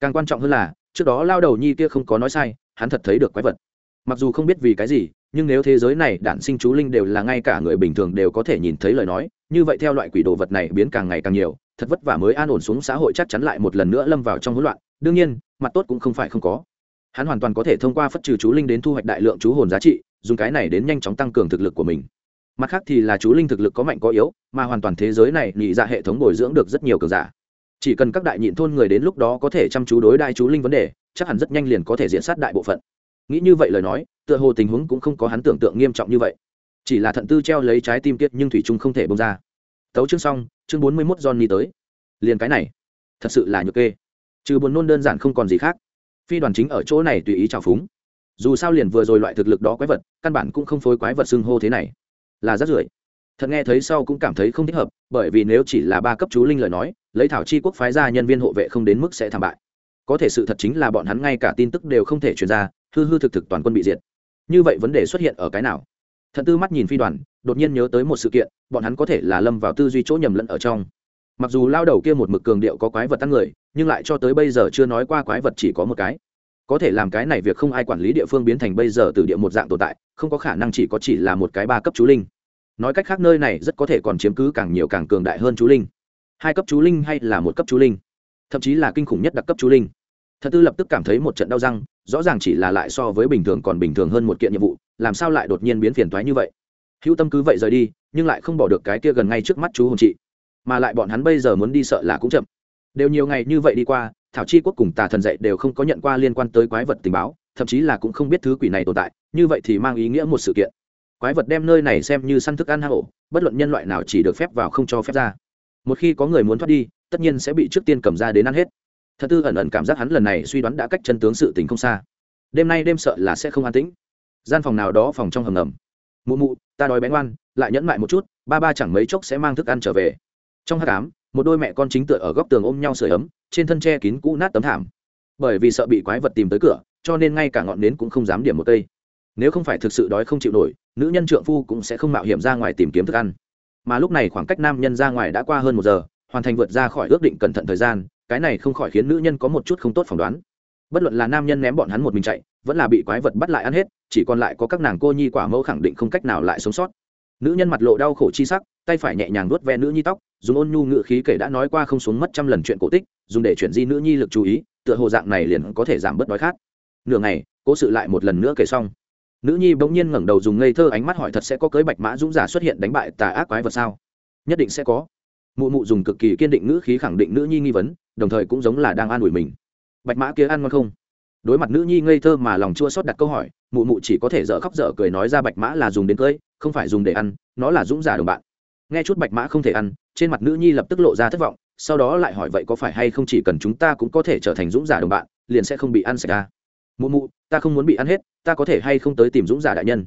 Càng quan trọng hơn là, trước đó lao đầu nhi kia không có nói sai, hắn thật thấy được quái vật. Mặc dù không biết vì cái gì, nhưng nếu thế giới này đản sinh chú linh đều là ngay cả người bình thường đều có thể nhìn thấy lời nói, như vậy theo loại quỷ đồ vật này biến càng ngày càng nhiều, thật vất vả mới an ổn xuống xã hội chắc chắn lại một lần nữa lâm vào trong hỗn loạn, đương nhiên, mặt tốt cũng không phải không có. Hắn hoàn toàn có thể thông qua phất trừ chú linh đến thu hoạch đại lượng chú hồn giá trị, dùng cái này đến nhanh chóng tăng cường thực lực của mình mặt khác thì là chú linh thực lực có mạnh có yếu, mà hoàn toàn thế giới này nhị dạ hệ thống bồi dưỡng được rất nhiều cường giả. Chỉ cần các đại nhịn thôn người đến lúc đó có thể chăm chú đối đại chú linh vấn đề, chắc hẳn rất nhanh liền có thể diễn sát đại bộ phận. Nghĩ như vậy lời nói, tựa hồ tình huống cũng không có hắn tưởng tượng nghiêm trọng như vậy. Chỉ là thận tư treo lấy trái tim kiệt nhưng thủy trung không thể bông ra. Tấu chương xong, chương bốn mươi mốt johnny tới. Liền cái này. Thật sự là nhược kê. Trừ buồn nôn đơn giản không còn gì khác. Phi đoàn chính ở chỗ này tùy ý trào phúng. Dù sao liền vừa rồi loại thực lực đó quái vật, căn bản cũng không phối quái vật xưng hô thế này là rất rưởi. Thật nghe thấy sau cũng cảm thấy không thích hợp, bởi vì nếu chỉ là ba cấp chú linh lời nói, lấy thảo chi quốc phái ra nhân viên hộ vệ không đến mức sẽ thảm bại. Có thể sự thật chính là bọn hắn ngay cả tin tức đều không thể truyền ra, hư hư thực thực toàn quân bị diệt. Như vậy vấn đề xuất hiện ở cái nào? Thận tư mắt nhìn phi đoàn, đột nhiên nhớ tới một sự kiện, bọn hắn có thể là lâm vào tư duy chỗ nhầm lẫn ở trong. Mặc dù lao đầu kia một mực cường điệu có quái vật tăng người, nhưng lại cho tới bây giờ chưa nói qua quái vật chỉ có một cái. Có thể làm cái này việc không ai quản lý địa phương biến thành bây giờ từ địa một dạng tồn tại, không có khả năng chỉ có chỉ là một cái ba cấp chú linh nói cách khác nơi này rất có thể còn chiếm cứ càng nhiều càng cường đại hơn chú linh. Hai cấp chú linh hay là một cấp chú linh? Thậm chí là kinh khủng nhất đặc cấp chú linh. Thật tư lập tức cảm thấy một trận đau răng, rõ ràng chỉ là lại so với bình thường còn bình thường hơn một kiện nhiệm vụ, làm sao lại đột nhiên biến phiền toái như vậy? Hữu tâm cứ vậy rời đi, nhưng lại không bỏ được cái kia gần ngay trước mắt chú hồn chị mà lại bọn hắn bây giờ muốn đi sợ là cũng chậm. Đều nhiều ngày như vậy đi qua, thảo chi quốc cùng tà thần dạy đều không có nhận qua liên quan tới quái vật tình báo, thậm chí là cũng không biết thứ quỷ này tồn tại, như vậy thì mang ý nghĩa một sự kiện quái vật đem nơi này xem như săn thức ăn hạ ổ, bất luận nhân loại nào chỉ được phép vào không cho phép ra. Một khi có người muốn thoát đi, tất nhiên sẽ bị trước tiên cầm ra đến ăn hết. Thật tư ẩn ẩn cảm giác hắn lần này suy đoán đã cách chân tướng sự tình không xa. Đêm nay đêm sợ là sẽ không an tĩnh. Gian phòng nào đó phòng trong hầm ngầm. Mụ mụ, ta đói bén ngoan, lại nhẫn mại một chút, ba ba chẳng mấy chốc sẽ mang thức ăn trở về. Trong hát cám một đôi mẹ con chính tựa ở góc tường ôm nhau sửa ấm, trên thân tre kín cũ nát tấm thảm. Bởi vì sợ bị quái vật tìm tới cửa, cho nên ngay cả ngọn nến cũng không dám điểm một cây nếu không phải thực sự đói không chịu nổi, nữ nhân trượng phu cũng sẽ không mạo hiểm ra ngoài tìm kiếm thức ăn. Mà lúc này khoảng cách nam nhân ra ngoài đã qua hơn một giờ, hoàn thành vượt ra khỏi ước định cẩn thận thời gian, cái này không khỏi khiến nữ nhân có một chút không tốt phỏng đoán. Bất luận là nam nhân ném bọn hắn một mình chạy, vẫn là bị quái vật bắt lại ăn hết, chỉ còn lại có các nàng cô nhi quả mẫu khẳng định không cách nào lại sống sót. Nữ nhân mặt lộ đau khổ chi sắc, tay phải nhẹ nhàng nuốt ve nữ nhi tóc, dùng ôn nhu ngự khí kể đã nói qua không xuống mất trăm lần chuyện cổ tích, dùng để chuyển di nữ nhi lực chú ý, tựa hồ dạng này liền có thể giảm bớt đói khát. Nửa ngày, cố sự lại một lần nữa kể xong nữ nhi bỗng nhiên ngẩng đầu dùng ngây thơ ánh mắt hỏi thật sẽ có cưới bạch mã dũng giả xuất hiện đánh bại tà ác quái vật sao? Nhất định sẽ có. Mụ mụ dùng cực kỳ kiên định ngữ khí khẳng định nữ nhi nghi vấn, đồng thời cũng giống là đang an ủi mình. Bạch mã kia ăn ngon không? Đối mặt nữ nhi ngây thơ mà lòng chua xót đặt câu hỏi, mụ mụ chỉ có thể dở khóc dở cười nói ra bạch mã là dùng đến cưới, không phải dùng để ăn, nó là dũng giả đồng bạn. Nghe chút bạch mã không thể ăn, trên mặt nữ nhi lập tức lộ ra thất vọng, sau đó lại hỏi vậy có phải hay không chỉ cần chúng ta cũng có thể trở thành dũng giả đồng bạn, liền sẽ không bị ăn sạch ra mụ mụ, ta không muốn bị ăn hết, ta có thể hay không tới tìm dũng giả đại nhân.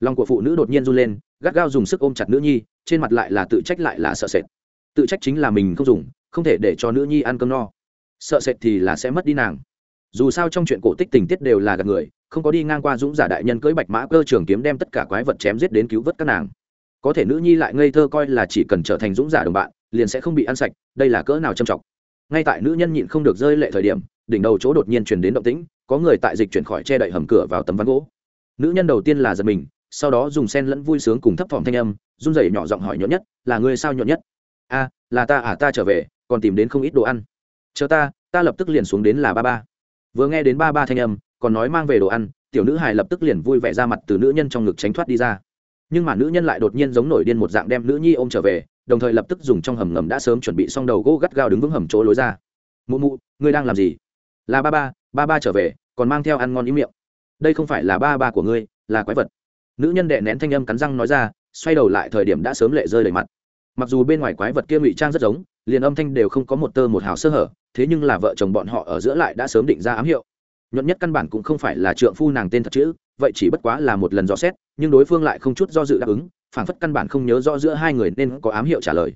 Lòng của phụ nữ đột nhiên run lên, gắt gao dùng sức ôm chặt nữ nhi, trên mặt lại là tự trách lại là sợ sệt. Tự trách chính là mình không dùng, không thể để cho nữ nhi ăn cơm no. Sợ sệt thì là sẽ mất đi nàng. Dù sao trong chuyện cổ tích tình tiết đều là gặp người, không có đi ngang qua dũng giả đại nhân cưỡi bạch mã cơ trường kiếm đem tất cả quái vật chém giết đến cứu vớt các nàng. Có thể nữ nhi lại ngây thơ coi là chỉ cần trở thành dũng giả đồng bạn, liền sẽ không bị ăn sạch, đây là cỡ nào trầm trọng. Ngay tại nữ nhân nhịn không được rơi lệ thời điểm, đỉnh đầu chỗ đột nhiên truyền đến động tĩnh có người tại dịch chuyển khỏi che đậy hầm cửa vào tấm ván gỗ. Nữ nhân đầu tiên là giật mình, sau đó dùng sen lẫn vui sướng cùng thấp thỏm thanh âm, run rẩy nhỏ giọng hỏi nhộn nhất, là ngươi sao nhộn nhất? A, là ta à ta trở về, còn tìm đến không ít đồ ăn. Chờ ta ta lập tức liền xuống đến là ba ba. Vừa nghe đến ba ba thanh âm, còn nói mang về đồ ăn, tiểu nữ hài lập tức liền vui vẻ ra mặt từ nữ nhân trong ngực tránh thoát đi ra. Nhưng mà nữ nhân lại đột nhiên giống nổi điên một dạng đem nữ nhi ôm trở về, đồng thời lập tức dùng trong hầm ngầm đã sớm chuẩn bị xong đầu gỗ gắt gao đứng vững hầm chỗ lối ra. Mụ mụ, ngươi đang làm gì? Là ba ba ba ba trở về, còn mang theo ăn ngon ý miệng. Đây không phải là ba ba của ngươi, là quái vật. Nữ nhân đệ nén thanh âm cắn răng nói ra, xoay đầu lại thời điểm đã sớm lệ rơi đầy mặt. Mặc dù bên ngoài quái vật kia ngụy trang rất giống, liền âm thanh đều không có một tơ một hào sơ hở, thế nhưng là vợ chồng bọn họ ở giữa lại đã sớm định ra ám hiệu. Nhuận nhất căn bản cũng không phải là trượng phu nàng tên thật chữ, vậy chỉ bất quá là một lần dò xét, nhưng đối phương lại không chút do dự đáp ứng phản phất căn bản không nhớ rõ giữa hai người nên có ám hiệu trả lời.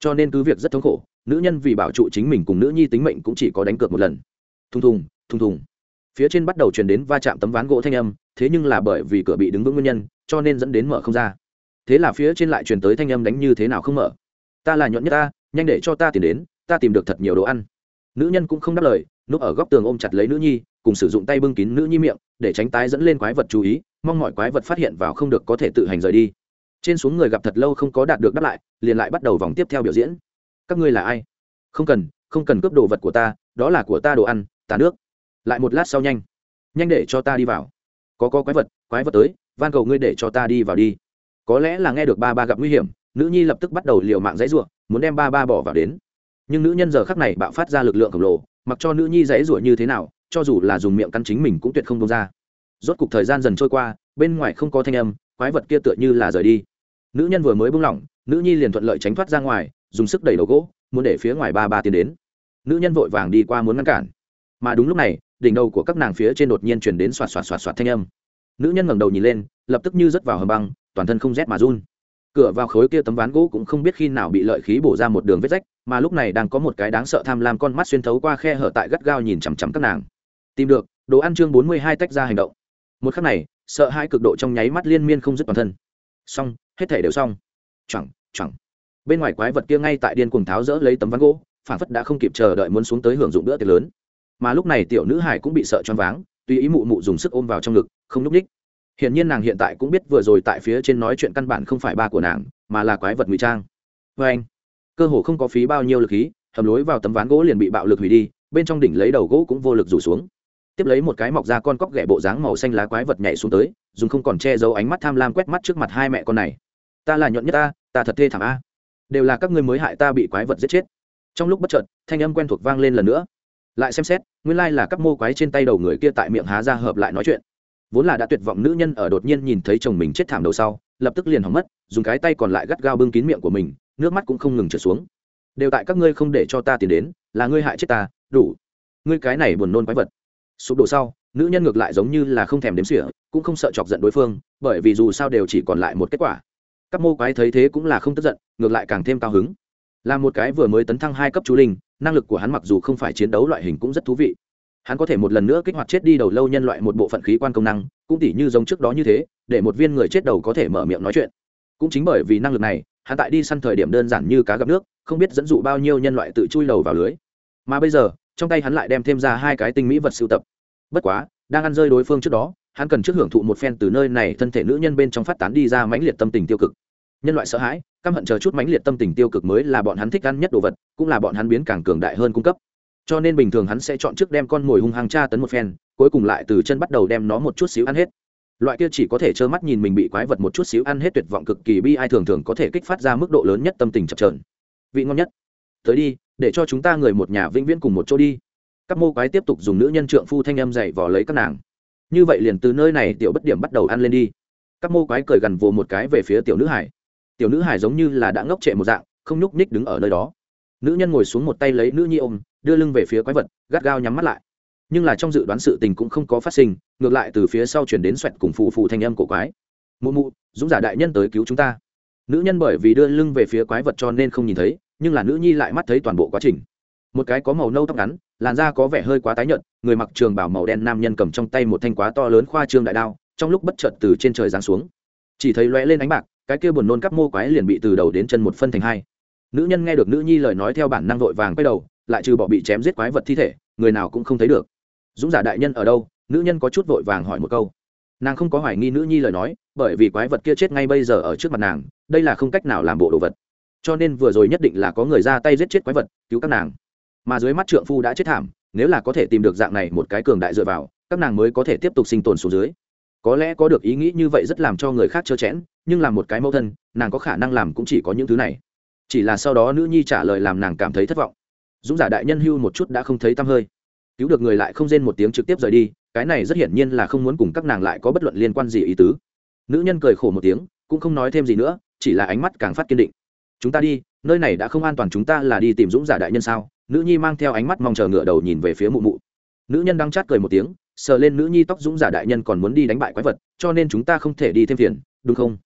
Cho nên cứ việc rất thống khổ, nữ nhân vì bảo trụ chính mình cùng nữ nhi tính mệnh cũng chỉ có đánh cược một lần. Thùng thùng thùng thùng. Phía trên bắt đầu truyền đến va chạm tấm ván gỗ thanh âm, thế nhưng là bởi vì cửa bị đứng vững nguyên nhân, cho nên dẫn đến mở không ra. Thế là phía trên lại truyền tới thanh âm đánh như thế nào không mở. Ta là nhuận nhất ta, nhanh để cho ta tìm đến, ta tìm được thật nhiều đồ ăn. Nữ nhân cũng không đáp lời, núp ở góc tường ôm chặt lấy nữ nhi, cùng sử dụng tay bưng kín nữ nhi miệng, để tránh tái dẫn lên quái vật chú ý, mong mọi quái vật phát hiện vào không được có thể tự hành rời đi. Trên xuống người gặp thật lâu không có đạt được đáp lại, liền lại bắt đầu vòng tiếp theo biểu diễn. Các ngươi là ai? Không cần không cần cướp đồ vật của ta, đó là của ta đồ ăn, ta nước lại một lát sau nhanh. Nhanh để cho ta đi vào. Có có quái vật quái vật tới, van cầu ngươi để cho ta đi vào đi. Có lẽ là nghe được ba ba gặp nguy hiểm, nữ nhi lập tức bắt đầu liều mạng dãy ruộng muốn đem ba ba bỏ vào đến. Nhưng nữ nhân giờ khắc này bạo phát ra lực lượng khổng lồ, mặc cho nữ nhi dãy ruộng như thế nào, cho dù là dùng miệng căn chính mình cũng tuyệt không đông ra. Rốt cục thời gian dần trôi qua, bên ngoài không có thanh âm, quái vật kia tựa như là rời đi. Nữ nhân vừa mới buông lỏng, nữ nhi liền thuận lợi tránh thoát ra ngoài, dùng sức đẩy đầu gỗ, muốn để phía ngoài ba ba tiến đến. Nữ nhân vội vàng đi qua muốn ngăn cản mà đúng lúc này, đỉnh đầu của các nàng phía trên đột nhiên chuyển đến xoạt xoạt xoạt xoạt thanh âm. Nữ nhân ngẩng đầu nhìn lên, lập tức như rớt vào hầm băng, toàn thân không rét mà run. Cửa vào khối kia tấm ván gỗ cũng không biết khi nào bị lợi khí bổ ra một đường vết rách, mà lúc này đang có một cái đáng sợ tham lam con mắt xuyên thấu qua khe hở tại gắt gao nhìn chằm chằm các nàng. Tìm được, đồ ăn chương bốn mươi hai tách ra hành động. Một khắc này, sợ hai cực độ trong nháy mắt liên miên không dứt toàn thân. Xong, hết thể đều xong. Chẳng chẳng bên ngoài quái vật kia ngay tại điên cuồng tháo rỡ lấy tấm ván gỗ phản phất đã không kịp chờ đợi muốn xuống tới hưởng dụng bữa tiệc lớn mà lúc này tiểu nữ hải cũng bị sợ choáng váng, tùy ý mụ mụ dùng sức ôm vào trong ngực, không nhúc ních. Hiển nhiên nàng hiện tại cũng biết vừa rồi tại phía trên nói chuyện căn bản không phải ba của nàng, mà là quái vật ngụy trang. Vê anh, cơ hồ không có phí bao nhiêu lực khí, hầm lối vào tấm ván gỗ liền bị bạo lực hủy đi, bên trong đỉnh lấy đầu gỗ cũng vô lực rủ xuống. Tiếp lấy một cái mọc ra con cóc ghẻ bộ dáng màu xanh lá quái vật nhảy xuống tới, dùng không còn che giấu ánh mắt tham lam quét mắt trước mặt hai mẹ con này. Ta là nhuận nhất ta ta thật thê thảm a. Đều là các ngươi mới hại ta bị quái vật giết chết. Trong lúc bất chợt, thanh âm quen thuộc vang lên lần nữa lại xem xét, nguyên lai là các mô quái trên tay đầu người kia tại miệng há ra hợp lại nói chuyện. Vốn là đã tuyệt vọng nữ nhân ở đột nhiên nhìn thấy chồng mình chết thảm đầu sau, lập tức liền hỏng mất, dùng cái tay còn lại gắt gao bưng kín miệng của mình, nước mắt cũng không ngừng trượt xuống. Đều tại các ngươi không để cho ta tiền đến, là ngươi hại chết ta, đủ. Ngươi cái này buồn nôn quái vật. Sụp đổ sau, nữ nhân ngược lại giống như là không thèm đếm xỉa, cũng không sợ chọc giận đối phương, bởi vì dù sao đều chỉ còn lại một kết quả. Các mô quái thấy thế cũng là không tức giận, ngược lại càng thêm cao hứng là một cái vừa mới tấn thăng hai cấp chú linh, năng lực của hắn mặc dù không phải chiến đấu loại hình cũng rất thú vị. Hắn có thể một lần nữa kích hoạt chết đi đầu lâu nhân loại một bộ phận khí quan công năng, cũng tỉ như giống trước đó như thế, để một viên người chết đầu có thể mở miệng nói chuyện. Cũng chính bởi vì năng lực này, hắn tại đi săn thời điểm đơn giản như cá gặp nước, không biết dẫn dụ bao nhiêu nhân loại tự chui đầu vào lưới. Mà bây giờ, trong tay hắn lại đem thêm ra hai cái tinh mỹ vật sưu tập. Bất quá, đang ăn rơi đối phương trước đó, hắn cần trước hưởng thụ một phen từ nơi này thân thể nữ nhân bên trong phát tán đi ra mãnh liệt tâm tình tiêu cực. Nhân loại sợ hãi căm hận chờ chút mãnh liệt tâm tình tiêu cực mới là bọn hắn thích ăn nhất đồ vật, cũng là bọn hắn biến càng cường đại hơn cung cấp. Cho nên bình thường hắn sẽ chọn trước đem con mồi hung hăng tra tấn một phen, cuối cùng lại từ chân bắt đầu đem nó một chút xíu ăn hết. Loại kia chỉ có thể trơ mắt nhìn mình bị quái vật một chút xíu ăn hết tuyệt vọng cực kỳ bi ai thường thường có thể kích phát ra mức độ lớn nhất tâm tình chập trờn vị ngon nhất. Tới đi, để cho chúng ta người một nhà vĩnh viễn cùng một chỗ đi. Các mô quái tiếp tục dùng nữ nhân trượng phu thanh âm dậy vò lấy các nàng. Như vậy liền từ nơi này tiểu bất điểm bắt đầu ăn lên đi. Các mô quái cười gần vồ một cái về phía tiểu nữ hải tiểu nữ hải giống như là đã ngốc trệ một dạng, không nhúc nhích đứng ở nơi đó. Nữ nhân ngồi xuống một tay lấy nữ nhi ôm, đưa lưng về phía quái vật, gắt gao nhắm mắt lại. Nhưng là trong dự đoán sự tình cũng không có phát sinh, ngược lại từ phía sau chuyển đến xoẹt cùng phù phù thanh âm của quái. Mụ mụ, dũng giả đại nhân tới cứu chúng ta. Nữ nhân bởi vì đưa lưng về phía quái vật cho nên không nhìn thấy, nhưng là nữ nhi lại mắt thấy toàn bộ quá trình. Một cái có màu nâu tóc ngắn, làn da có vẻ hơi quá tái nhợt, người mặc trường bảo màu đen nam nhân cầm trong tay một thanh quá to lớn khoa trương đại đao, trong lúc bất chợt từ trên trời giáng xuống. Chỉ thấy lóe lên ánh bạc cái kia buồn nôn cắp mô quái liền bị từ đầu đến chân một phân thành hai. Nữ nhân nghe được nữ nhi lời nói theo bản năng vội vàng quay đầu, lại trừ bỏ bị chém giết quái vật thi thể, người nào cũng không thấy được. Dũng giả đại nhân ở đâu? Nữ nhân có chút vội vàng hỏi một câu. Nàng không có hoài nghi nữ nhi lời nói, bởi vì quái vật kia chết ngay bây giờ ở trước mặt nàng, đây là không cách nào làm bộ đồ vật. Cho nên vừa rồi nhất định là có người ra tay giết chết quái vật, cứu các nàng. Mà dưới mắt trượng phu đã chết thảm, nếu là có thể tìm được dạng này một cái cường đại dựa vào, các nàng mới có thể tiếp tục sinh tồn xuống dưới có lẽ có được ý nghĩ như vậy rất làm cho người khác trơ chẽn, nhưng làm một cái mẫu thân, nàng có khả năng làm cũng chỉ có những thứ này. Chỉ là sau đó nữ nhi trả lời làm nàng cảm thấy thất vọng. Dũng giả đại nhân hưu một chút đã không thấy tăm hơi. Cứu được người lại không rên một tiếng trực tiếp rời đi, cái này rất hiển nhiên là không muốn cùng các nàng lại có bất luận liên quan gì ý tứ. Nữ nhân cười khổ một tiếng, cũng không nói thêm gì nữa, chỉ là ánh mắt càng phát kiên định. Chúng ta đi, nơi này đã không an toàn chúng ta là đi tìm dũng giả đại nhân sao? Nữ nhi mang theo ánh mắt mong chờ ngựa đầu nhìn về phía mụ mụ. Nữ nhân đang chát cười một tiếng sờ lên nữ nhi tóc dũng giả đại nhân còn muốn đi đánh bại quái vật, cho nên chúng ta không thể đi thêm phiền, đúng không?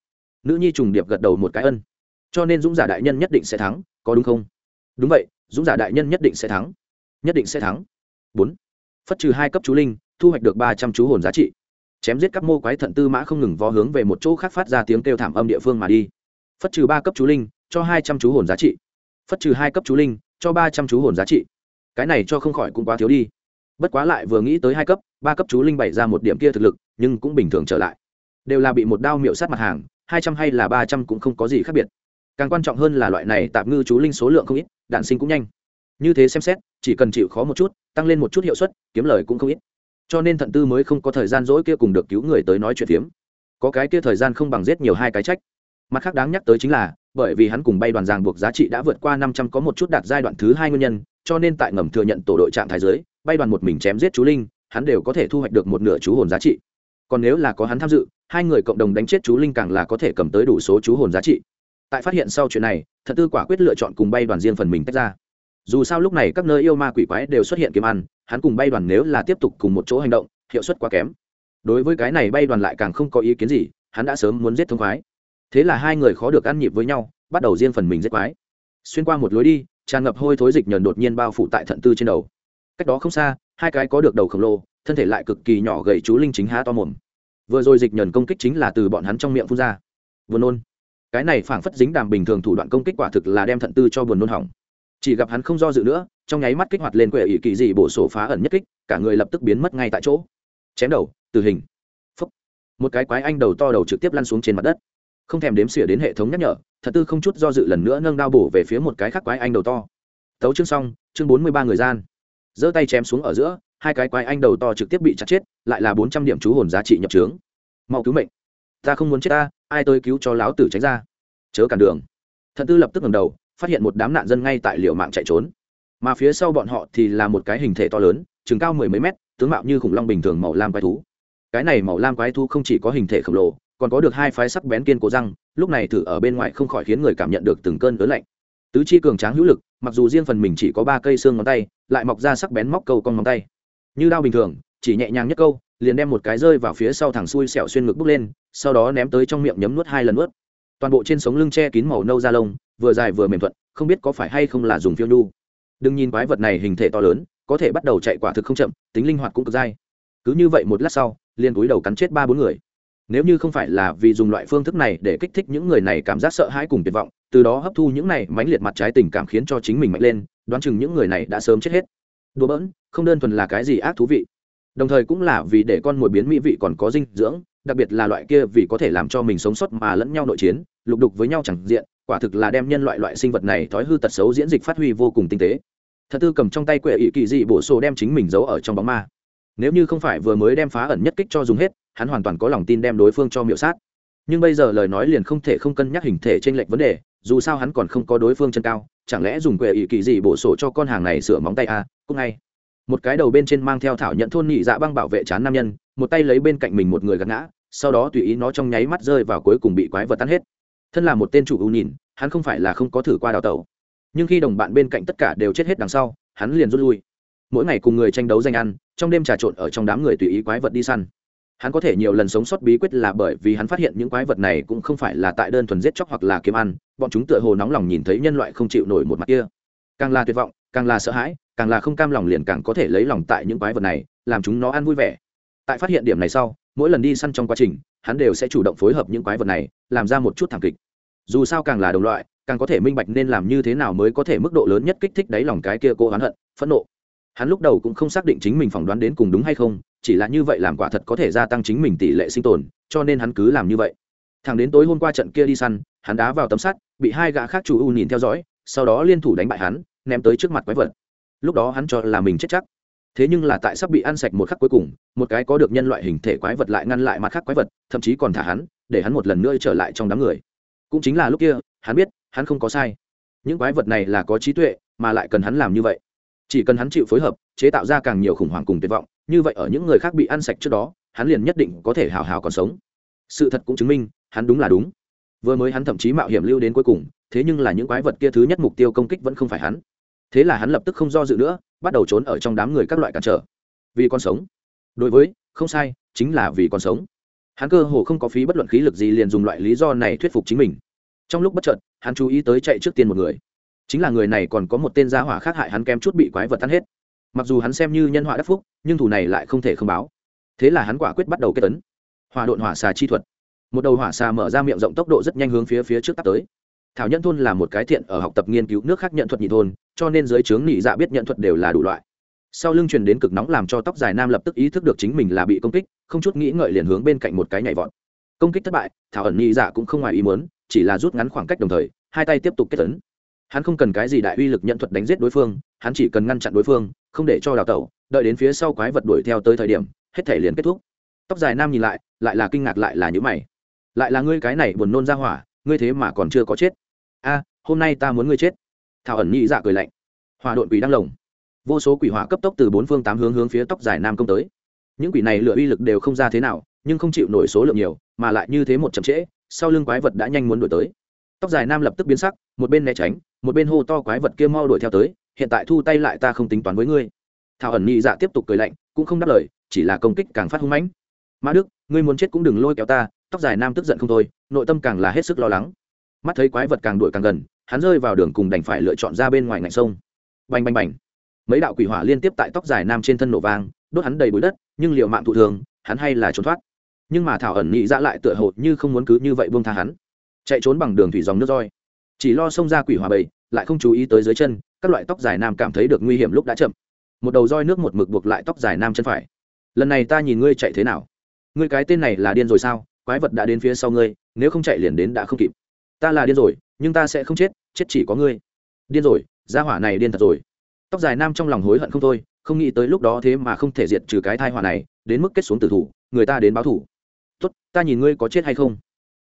Nữ nhi trùng điệp gật đầu một cái ân. Cho nên dũng giả đại nhân nhất định sẽ thắng, có đúng không? Đúng vậy, dũng giả đại nhân nhất định sẽ thắng. Nhất định sẽ thắng. Bốn. Phất trừ hai cấp chú linh, thu hoạch được ba trăm chú hồn giá trị. Chém giết các mô quái thận tư mã không ngừng vó hướng về một chỗ khác phát ra tiếng kêu thảm âm địa phương mà đi. Phất trừ ba cấp chú linh, cho hai trăm chú hồn giá trị. Phất trừ hai cấp chú linh, cho ba trăm chú hồn giá trị. Cái này cho không khỏi cũng quá thiếu đi bất quá lại vừa nghĩ tới hai cấp, ba cấp chú linh bày ra một điểm kia thực lực, nhưng cũng bình thường trở lại. Đều là bị một đao miệu sát mặt hàng, hai trăm hay là ba trăm cũng không có gì khác biệt. Càng quan trọng hơn là loại này tạm ngư chú linh số lượng không ít, đạn sinh cũng nhanh. Như thế xem xét, chỉ cần chịu khó một chút, tăng lên một chút hiệu suất, kiếm lời cũng không ít. Cho nên thận tư mới không có thời gian dỗi kia cùng được cứu người tới nói chuyện phiếm. Có cái kia thời gian không bằng giết nhiều hai cái trách. Mặt khác đáng nhắc tới chính là, bởi vì hắn cùng bay đoàn giang buộc giá trị đã vượt qua năm trăm có một chút đạt giai đoạn thứ hai nguyên nhân, cho nên tại ngầm thừa nhận tổ đội trạng thái giới bay đoàn một mình chém giết chú linh, hắn đều có thể thu hoạch được một nửa chú hồn giá trị. Còn nếu là có hắn tham dự, hai người cộng đồng đánh chết chú linh càng là có thể cầm tới đủ số chú hồn giá trị. Tại phát hiện sau chuyện này, thật tư quả quyết lựa chọn cùng bay đoàn riêng phần mình tách ra. Dù sao lúc này các nơi yêu ma quỷ quái đều xuất hiện kiếm ăn, hắn cùng bay đoàn nếu là tiếp tục cùng một chỗ hành động, hiệu suất quá kém. Đối với cái này bay đoàn lại càng không có ý kiến gì, hắn đã sớm muốn giết thông khoái. Thế là hai người khó được ăn nhịp với nhau, bắt đầu riêng phần mình giết quái. Xuyên qua một lối đi, tràn ngập hôi thối dịch nhờn đột nhiên bao phủ tại thận tư trên đầu cách đó không xa, hai cái có được đầu khổng lồ, thân thể lại cực kỳ nhỏ gầy chú linh chính há to mồm. Vừa rồi dịch nhờn công kích chính là từ bọn hắn trong miệng phun ra. Vừa nôn. Cái này phảng phất dính đàm bình thường thủ đoạn công kích quả thực là đem thận tư cho buồn nôn hỏng. Chỉ gặp hắn không do dự nữa, trong nháy mắt kích hoạt lên quệ ỷ kỳ dị bổ sổ phá ẩn nhất kích, cả người lập tức biến mất ngay tại chỗ. Chém đầu, tử hình. Phúc. một cái quái anh đầu to đầu trực tiếp lăn xuống trên mặt đất. Không thèm đếm xỉa đến hệ thống nhắc nhở, thật tư không chút do dự lần nữa nâng đao bổ về phía một cái khác quái anh đầu to. Tấu chương xong, chương bốn mươi ba người gian giơ tay chém xuống ở giữa, hai cái quái anh đầu to trực tiếp bị chặt chết, lại là bốn trăm điểm chú hồn giá trị nhập trướng. Mau cứu mệnh. Ta không muốn chết ta, ai tôi cứu cho láo tử tránh ra? Chớ cản đường. Thận tư lập tức ngầm đầu, phát hiện một đám nạn dân ngay tại liều mạng chạy trốn. Mà phía sau bọn họ thì là một cái hình thể to lớn, chừng cao mười mấy mét, tướng mạo như khủng long bình thường màu lam quái thú. Cái này màu lam quái thú không chỉ có hình thể khổng lồ, còn có được hai phái sắc bén kiên cố răng, lúc này thử ở bên ngoài không khỏi khiến người cảm nhận được từng cơn lớn lạnh. Tứ chi cường tráng hữu lực, mặc dù riêng phần mình chỉ có ba cây xương ngón tay lại mọc ra sắc bén móc câu con móng tay. Như đao bình thường, chỉ nhẹ nhàng nhất câu, liền đem một cái rơi vào phía sau thằng xui xẻo xuyên ngực bước lên, sau đó ném tới trong miệng nhấm nuốt hai lần nuốt. Toàn bộ trên sống lưng che kín màu nâu da lông, vừa dài vừa mềm thuận, không biết có phải hay không là dùng phiêu nhu. Đừng nhìn quái vật này hình thể to lớn, có thể bắt đầu chạy quả thực không chậm, tính linh hoạt cũng cực dai. Cứ như vậy một lát sau, liền cúi đầu cắn chết ba bốn người. Nếu như không phải là vì dùng loại phương thức này để kích thích những người này cảm giác sợ hãi cùng tuyệt vọng, từ đó hấp thu những này mãnh liệt mặt trái tình cảm khiến cho chính mình mạnh lên đoán chừng những người này đã sớm chết hết. Đùa bỡn, không đơn thuần là cái gì ác thú vị, đồng thời cũng là vì để con mồi biến mỹ vị còn có dinh dưỡng, đặc biệt là loại kia vì có thể làm cho mình sống sót mà lẫn nhau nội chiến, lục đục với nhau chẳng diện, quả thực là đem nhân loại loại sinh vật này thói hư tật xấu diễn dịch phát huy vô cùng tinh tế. Thật tư cầm trong tay quệ ỵ kỳ dị bổ sổ đem chính mình giấu ở trong bóng ma. Nếu như không phải vừa mới đem phá ẩn nhất kích cho dùng hết, hắn hoàn toàn có lòng tin đem đối phương cho miệu sát. Nhưng bây giờ lời nói liền không thể không cân nhắc hình thể trên lệch vấn đề, dù sao hắn còn không có đối phương chân cao chẳng lẽ dùng quệ ỵ kỳ gì bổ sổ cho con hàng này sửa móng tay à, cũng ngay. Một cái đầu bên trên mang theo thảo nhận thôn nhị dạ băng bảo vệ chán nam nhân một tay lấy bên cạnh mình một người gạt ngã sau đó tùy ý nó trong nháy mắt rơi vào cuối cùng bị quái vật tan hết. Thân là một tên chủ ưu nhìn hắn không phải là không có thử qua đào tẩu. Nhưng khi đồng bạn bên cạnh tất cả đều chết hết đằng sau hắn liền rút lui. Mỗi ngày cùng người tranh đấu danh ăn trong đêm trà trộn ở trong đám người tùy ý quái vật đi săn hắn có thể nhiều lần sống sót bí quyết là bởi vì hắn phát hiện những quái vật này cũng không phải là tại đơn thuần giết chóc hoặc là kiếm ăn, bọn chúng tựa hồ nóng lòng nhìn thấy nhân loại không chịu nổi một mặt kia. Càng là tuyệt vọng, càng là sợ hãi, càng là không cam lòng liền càng có thể lấy lòng tại những quái vật này, làm chúng nó ăn vui vẻ. Tại phát hiện điểm này sau, mỗi lần đi săn trong quá trình, hắn đều sẽ chủ động phối hợp những quái vật này, làm ra một chút thảm kịch. Dù sao càng là đồng loại, càng có thể minh bạch nên làm như thế nào mới có thể mức độ lớn nhất kích thích đáy lòng cái kia cô oán hận, phẫn nộ. Hắn lúc đầu cũng không xác định chính mình phỏng đoán đến cùng đúng hay không chỉ là như vậy làm quả thật có thể gia tăng chính mình tỷ lệ sinh tồn, cho nên hắn cứ làm như vậy. Thẳng đến tối hôm qua trận kia đi săn, hắn đá vào tấm sắt, bị hai gã khác chủ u nhìn theo dõi, sau đó liên thủ đánh bại hắn, ném tới trước mặt quái vật. Lúc đó hắn cho là mình chết chắc. Thế nhưng là tại sắp bị ăn sạch một khắc cuối cùng, một cái có được nhân loại hình thể quái vật lại ngăn lại mặt khác quái vật, thậm chí còn thả hắn, để hắn một lần nữa trở lại trong đám người. Cũng chính là lúc kia, hắn biết, hắn không có sai. Những quái vật này là có trí tuệ, mà lại cần hắn làm như vậy. Chỉ cần hắn chịu phối hợp, chế tạo ra càng nhiều khủng hoảng cùng tuyệt vọng như vậy ở những người khác bị ăn sạch trước đó, hắn liền nhất định có thể hào hào còn sống. Sự thật cũng chứng minh, hắn đúng là đúng. Vừa mới hắn thậm chí mạo hiểm lưu đến cuối cùng, thế nhưng là những quái vật kia thứ nhất mục tiêu công kích vẫn không phải hắn. Thế là hắn lập tức không do dự nữa, bắt đầu trốn ở trong đám người các loại cản trở. Vì con sống. Đối với, không sai, chính là vì con sống. Hắn cơ hồ không có phí bất luận khí lực gì liền dùng loại lý do này thuyết phục chính mình. Trong lúc bất chợt, hắn chú ý tới chạy trước tiên một người. Chính là người này còn có một tên gia hỏa khác hại hắn kém chút bị quái vật tan hết mặc dù hắn xem như nhân họa đắc phúc, nhưng thủ này lại không thể không báo. Thế là hắn quả quyết bắt đầu kết tấn. Hòa độn hỏa xà chi thuật. Một đầu hỏa xà mở ra miệng rộng tốc độ rất nhanh hướng phía phía trước tắt tới. Thảo nhân thôn là một cái thiện ở học tập nghiên cứu nước khác nhận thuật nhị thôn, cho nên giới trướng nhị dạ biết nhận thuật đều là đủ loại. Sau lưng truyền đến cực nóng làm cho tóc dài nam lập tức ý thức được chính mình là bị công kích, không chút nghĩ ngợi liền hướng bên cạnh một cái nhảy vọt. Công kích thất bại, thảo ẩn nhị dạ cũng không ngoài ý muốn, chỉ là rút ngắn khoảng cách đồng thời, hai tay tiếp tục kết tấn. Hắn không cần cái gì đại uy lực nhận thuật đánh giết đối phương hắn chỉ cần ngăn chặn đối phương, không để cho đào tẩu, đợi đến phía sau quái vật đuổi theo tới thời điểm, hết thể liền kết thúc. Tóc dài nam nhìn lại lại là kinh ngạc lại là những mày. Lại là ngươi cái này buồn nôn ra hỏa, ngươi thế mà còn chưa có chết. A, hôm nay ta muốn ngươi chết. Thảo ẩn nhị dạ cười lạnh. Hòa đội quỷ đang lồng. Vô số quỷ hỏa cấp tốc từ bốn phương tám hướng hướng phía tóc dài nam công tới. Những quỷ này lựa uy lực đều không ra thế nào, nhưng không chịu nổi số lượng nhiều, mà lại như thế một chậm trễ, sau lưng quái vật đã nhanh muốn đuổi tới. Tóc dài nam lập tức biến sắc, một bên né tránh, một bên hô to quái vật kia mau đuổi theo tới hiện tại thu tay lại ta không tính toán với ngươi. Thảo ẩn nhị dạ tiếp tục cười lạnh, cũng không đáp lời, chỉ là công kích càng phát hung mãnh. Mã đức, ngươi muốn chết cũng đừng lôi kéo ta, tóc dài nam tức giận không thôi, nội tâm càng là hết sức lo lắng. Mắt thấy quái vật càng đuổi càng gần, hắn rơi vào đường cùng đành phải lựa chọn ra bên ngoài ngạnh sông. Bành bành bành. Mấy đạo quỷ hỏa liên tiếp tại tóc dài nam trên thân nổ vang, đốt hắn đầy bụi đất, nhưng liệu mạng thụ thường, hắn hay là trốn thoát. Nhưng mà thảo ẩn nhị dạ lại tựa hồ như không muốn cứ như vậy buông tha hắn. Chạy trốn bằng đường thủy dòng nước roi. Chỉ lo xông ra quỷ hỏa bầy, lại không chú ý tới dưới chân các loại tóc dài nam cảm thấy được nguy hiểm lúc đã chậm. Một đầu roi nước một mực buộc lại tóc dài nam chân phải. Lần này ta nhìn ngươi chạy thế nào? Ngươi cái tên này là điên rồi sao? Quái vật đã đến phía sau ngươi, nếu không chạy liền đến đã không kịp. Ta là điên rồi, nhưng ta sẽ không chết chết chỉ có ngươi. Điên rồi, gia hỏa này điên thật rồi. Tóc dài nam trong lòng hối hận không thôi, không nghĩ tới lúc đó thế mà không thể diệt trừ cái thai hỏa này, đến mức kết xuống tử thủ, người ta đến báo thủ. Tốt, ta nhìn ngươi có chết hay không.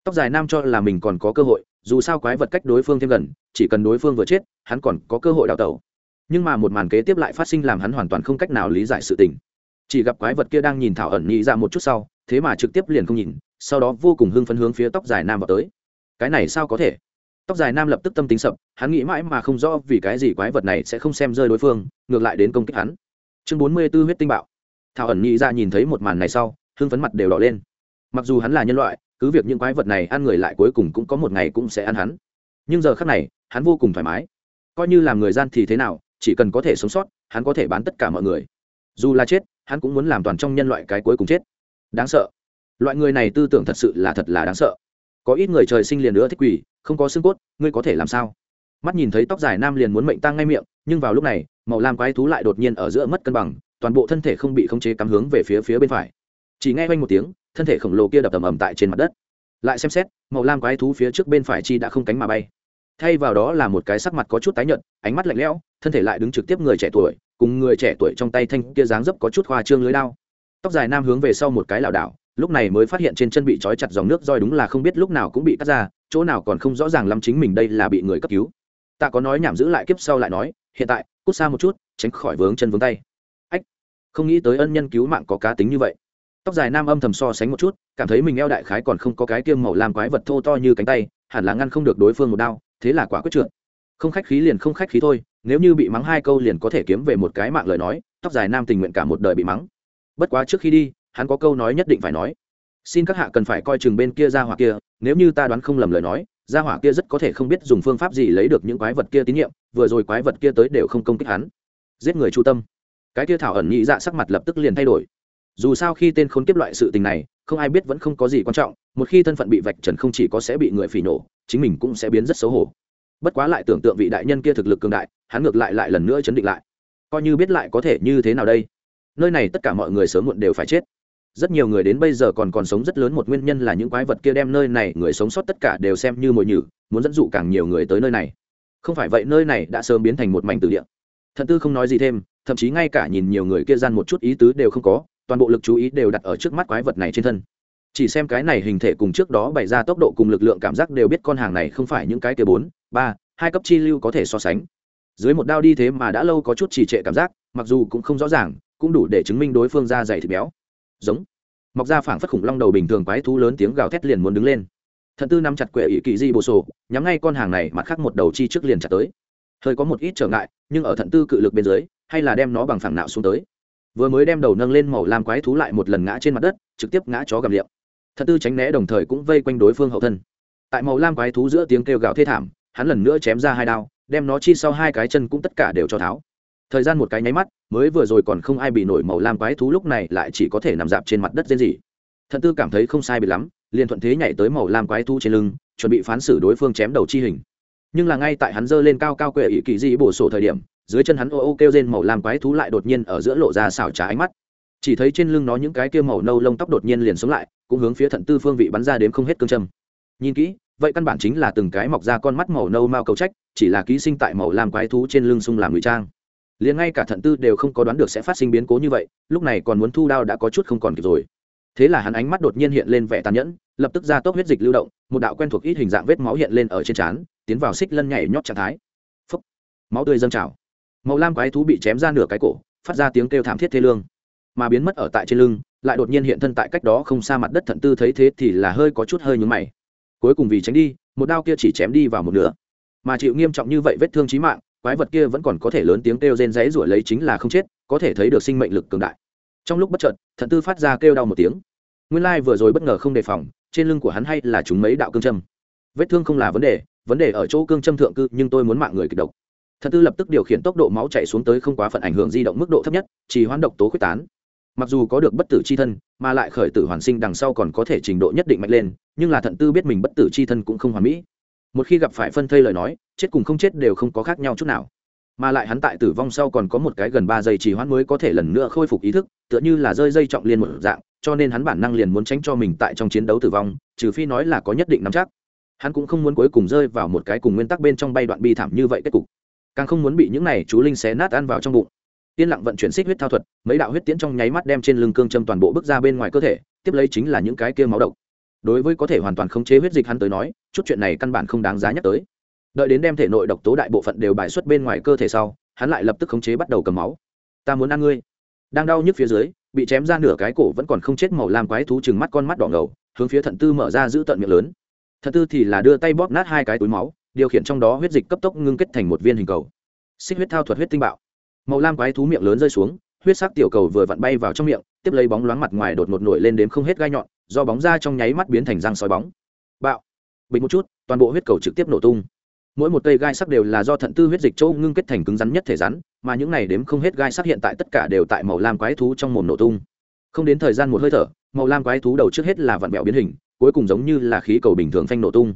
Tóc dài nam cho là mình còn có cơ hội dù sao quái vật cách đối phương thêm gần, chỉ cần đối phương vừa chết, hắn còn có cơ hội đào tẩu. Nhưng mà một màn kế tiếp lại phát sinh làm hắn hoàn toàn không cách nào lý giải sự tình. Chỉ gặp quái vật kia đang nhìn thảo ẩn nhị ra một chút sau, thế mà trực tiếp liền không nhìn, sau đó vô cùng hưng phấn hướng phía tóc dài nam vào tới. Cái này sao có thể? Tóc dài nam lập tức tâm tính sập, hắn nghĩ mãi mà không rõ vì cái gì quái vật này sẽ không xem rơi đối phương, ngược lại đến công kích hắn. Chương bốn mươi b ố huyết tinh bạo. Thảo ẩn nhị ra nhìn thấy một màn này sau, hưng phấn mặt đều đỏ lên. Mặc dù hắn là nhân loại cứ việc những quái vật này ăn người lại cuối cùng cũng có một ngày cũng sẽ ăn hắn. Nhưng giờ khác này, hắn vô cùng thoải mái. Coi như làm người gian thì thế nào, chỉ cần có thể sống sót, hắn có thể bán tất cả mọi người. Dù là chết, hắn cũng muốn làm toàn trong nhân loại cái cuối cùng chết. Đáng sợ. Loại người này tư tưởng thật sự là thật là đáng sợ. Có ít người trời sinh liền nữa thích quỷ, không có xương cốt, ngươi có thể làm sao? Mắt nhìn thấy tóc dài nam liền muốn mệnh tăng ngay miệng, nhưng vào lúc này, màu lam quái thú lại đột nhiên ở giữa mất cân bằng, toàn bộ thân thể không bị khống chế cắm hướng về phía phía bên phải chỉ nghe quanh một tiếng, thân thể khổng lồ kia đập ầm ầm tại trên mặt đất. Lại xem xét, màu lam quái thú phía trước bên phải chi đã không cánh mà bay. Thay vào đó là một cái sắc mặt có chút tái nhợt, ánh mắt lạnh lẽo, thân thể lại đứng trực tiếp người trẻ tuổi, cùng người trẻ tuổi trong tay thanh kia dáng dấp có chút hoa trương lưới đao. Tóc dài nam hướng về sau một cái lảo đảo, lúc này mới phát hiện trên chân bị trói chặt dòng nước roi đúng là không biết lúc nào cũng bị cắt ra, chỗ nào còn không rõ ràng lắm chính mình đây là bị người cấp cứu. Ta có nói nhảm giữ lại kiếp sau lại nói, hiện tại, cút xa một chút, tránh khỏi vướng chân vướng tay. Ách, không nghĩ tới ân nhân cứu mạng có cá tính như vậy tóc dài nam âm thầm so sánh một chút, cảm thấy mình eo đại khái còn không có cái tiêm màu làm quái vật thô to như cánh tay, hẳn là ngăn không được đối phương một đao, thế là quả quyết trượt. Không khách khí liền không khách khí thôi, nếu như bị mắng hai câu liền có thể kiếm về một cái mạng lời nói, tóc dài nam tình nguyện cả một đời bị mắng. Bất quá trước khi đi, hắn có câu nói nhất định phải nói. Xin các hạ cần phải coi chừng bên kia ra hỏa kia, nếu như ta đoán không lầm lời nói, ra hỏa kia rất có thể không biết dùng phương pháp gì lấy được những quái vật kia tín nhiệm, vừa rồi quái vật kia tới đều không công kích hắn. Giết người chu tâm. Cái kia thảo ẩn nghĩ dạ sắc mặt lập tức liền thay đổi dù sao khi tên khốn kiếp loại sự tình này, không ai biết vẫn không có gì quan trọng, một khi thân phận bị vạch trần không chỉ có sẽ bị người phỉ nổ, chính mình cũng sẽ biến rất xấu hổ. Bất quá lại tưởng tượng vị đại nhân kia thực lực cường đại, hắn ngược lại lại lần nữa chấn định lại. Coi như biết lại có thể như thế nào đây? Nơi này tất cả mọi người sớm muộn đều phải chết. Rất nhiều người đến bây giờ còn còn sống rất lớn, một nguyên nhân là những quái vật kia đem nơi này, người sống sót tất cả đều xem như mồi nhử, muốn dẫn dụ càng nhiều người tới nơi này. Không phải vậy, nơi này đã sớm biến thành một mảnh từ địa. Thần tư không nói gì thêm, thậm chí ngay cả nhìn nhiều người kia gian một chút ý tứ đều không có toàn bộ lực chú ý đều đặt ở trước mắt quái vật này trên thân. Chỉ xem cái này hình thể cùng trước đó bày ra tốc độ cùng lực lượng cảm giác đều biết con hàng này không phải những cái kia bốn, ba, hai cấp chi lưu có thể so sánh. Dưới một đao đi thế mà đã lâu có chút trì trệ cảm giác, mặc dù cũng không rõ ràng, cũng đủ để chứng minh đối phương ra dày thịt béo. Giống. Mọc ra phảng phất khủng long đầu bình thường quái thú lớn tiếng gào thét liền muốn đứng lên. Thận tư nắm chặt quệ ỵ kỳ di bồ sổ, nhắm ngay con hàng này, mặt khác một đầu chi trước liền chặt tới. Hơi có một ít trở ngại, nhưng ở thận tư cự lực bên dưới, hay là đem nó bằng phẳng nạo xuống tới vừa mới đem đầu nâng lên màu làm quái thú lại một lần ngã trên mặt đất, trực tiếp ngã chó gầm liệm Thật tư tránh né đồng thời cũng vây quanh đối phương hậu thân. Tại màu lam quái thú giữa tiếng kêu gào thê thảm, hắn lần nữa chém ra hai đao, đem nó chi sau hai cái chân cũng tất cả đều cho tháo. Thời gian một cái nháy mắt, mới vừa rồi còn không ai bị nổi màu lam quái thú lúc này lại chỉ có thể nằm dạp trên mặt đất dễ gì thật tư cảm thấy không sai bị lắm, liền thuận thế nhảy tới màu lam quái thú trên lưng, chuẩn bị phán xử đối phương chém đầu chi hình. Nhưng là ngay tại hắn giơ lên cao cao quệ ỷ kỳ dị bổ sổ thời điểm dưới chân hắn ô ô kêu rên màu lam quái thú lại đột nhiên ở giữa lộ ra xảo trá ánh mắt. Chỉ thấy trên lưng nó những cái kia màu nâu lông tóc đột nhiên liền sống lại, cũng hướng phía thận tư phương vị bắn ra đến không hết cương châm. Nhìn kỹ, vậy căn bản chính là từng cái mọc ra con mắt màu nâu mao cầu trách, chỉ là ký sinh tại màu lam quái thú trên lưng sung làm ngụy trang. Liền ngay cả thận tư đều không có đoán được sẽ phát sinh biến cố như vậy, lúc này còn muốn thu đao đã có chút không còn kịp rồi. Thế là hắn ánh mắt đột nhiên hiện lên vẻ tàn nhẫn, lập tức ra tốc huyết dịch lưu động, một đạo quen thuộc ít hình dạng vết máu hiện lên ở trên trán, tiến vào xích lân nhảy nhót trạng thái. Phấp máu tươi dâng trào màu lam quái thú bị chém ra nửa cái cổ, phát ra tiếng kêu thảm thiết thê lương. Mà biến mất ở tại trên lưng, lại đột nhiên hiện thân tại cách đó không xa mặt đất thận tư thấy thế thì là hơi có chút hơi nhúng mày. Cuối cùng vì tránh đi, một đao kia chỉ chém đi vào một nửa. Mà chịu nghiêm trọng như vậy vết thương trí mạng, quái vật kia vẫn còn có thể lớn tiếng kêu rên rẫy rủi lấy chính là không chết, có thể thấy được sinh mệnh lực cường đại. Trong lúc bất chợt, thận tư phát ra kêu đau một tiếng. Nguyên lai vừa rồi bất ngờ không đề phòng, trên lưng của hắn hay là chúng mấy đạo cương châm. Vết thương không là vấn đề vấn đề ở chỗ cương châm thượng cư, nhưng tôi muốn mạng người kịch độc thận tư lập tức điều khiển tốc độ máu chạy xuống tới không quá phận ảnh hưởng di động mức độ thấp nhất chỉ hoán độc tố quyết tán. Mặc dù có được bất tử c h i thân, mà lại khởi tử hoàn sinh đằng sau còn có thể trình độ nhất định mạnh lên, nhưng là thận tư biết mình bất tử c h i thân cũng không hoàn mỹ. Một khi gặp phải phân thây lời nói, chết cùng không chết đều không có khác nhau chút nào. Mà lại hắn tại tử vong sau còn có một cái gần ba giây trì hoãn mới có thể lần nữa khôi phục ý thức, tựa như là rơi dây trọng liên một dạng, cho nên hắn bản năng liền muốn tránh cho mình tại trong chiến đấu tử vong, trừ phi nói là có nhất định nắm chắc. Hắn cũng không muốn cuối cùng rơi vào một cái cùng nguyên tắc bên trong bay đoạn bi thảm như vậy kết cục càng không muốn bị những này chú linh xé nát ăn vào trong bụng. Yên lặng vận chuyển xích huyết thao thuật, mấy đạo huyết tiễn trong nháy mắt đem trên lưng cương châm toàn bộ bước ra bên ngoài cơ thể, tiếp lấy chính là những cái kia máu độc. Đối với có thể hoàn toàn khống chế huyết dịch hắn tới nói, chút chuyện này căn bản không đáng giá nhắc tới. Đợi đến đem thể nội độc tố đại bộ phận đều bài xuất bên ngoài cơ thể sau, hắn lại lập tức khống chế bắt đầu cầm máu. Ta muốn ăn ngươi. Đang đau nhức phía dưới, bị chém ra nửa cái cổ vẫn còn không chết màu làm quái thú chừng mắt con mắt đỏ ngầu, hướng phía thận tư mở ra giữ tận miệng lớn. Thận tư thì là đưa tay bóp nát hai cái túi máu điều khiển trong đó huyết dịch cấp tốc ngưng kết thành một viên hình cầu. Xích huyết thao thuật huyết tinh bạo. Màu lam quái thú miệng lớn rơi xuống, huyết sắc tiểu cầu vừa vặn bay vào trong miệng, tiếp lấy bóng loáng mặt ngoài đột ngột nổi lên đến không hết gai nhọn, do bóng ra trong nháy mắt biến thành răng sói bóng. Bạo. Bình một chút, toàn bộ huyết cầu trực tiếp nổ tung. Mỗi một cây gai sắc đều là do thận tư huyết dịch châu ngưng kết thành cứng rắn nhất thể rắn, mà những này đếm không hết gai sắc hiện tại tất cả đều tại màu lam quái thú trong mồm nổ tung. Không đến thời gian một hơi thở, màu lam quái thú đầu trước hết là vặn vẹo biến hình, cuối cùng giống như là khí cầu bình thường phanh nổ tung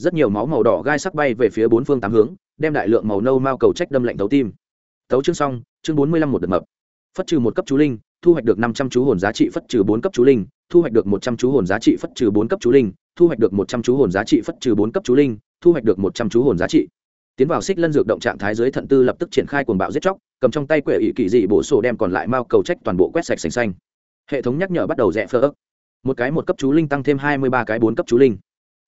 rất nhiều máu màu đỏ gai sắc bay về phía bốn phương tám hướng, đem đại lượng màu nâu mao cầu trách đâm lạnh thấu tim. Thấu chương xong, chương bốn mươi lăm một đợt mập. Phất trừ một cấp chú linh, thu hoạch được năm trăm chú hồn giá trị phất trừ bốn cấp chú linh, thu hoạch được một trăm chú hồn giá trị phất trừ bốn cấp chú linh, thu hoạch được một trăm chú hồn giá trị phất trừ bốn cấp chú linh, thu hoạch được một trăm chú hồn giá trị. Tiến vào xích lân dược động trạng thái dưới thận tư lập tức triển khai cuồng bạo giết chóc, cầm trong tay quệ ỵ kỳ dị bổ sổ đem còn lại mao cầu trách toàn bộ quét sạch sành xanh. Hệ thống nhắc nhở bắt đầu rẽ phơ ức. Một cái một cấp chú linh tăng thêm hai mươi ba cái bốn cấp chú linh.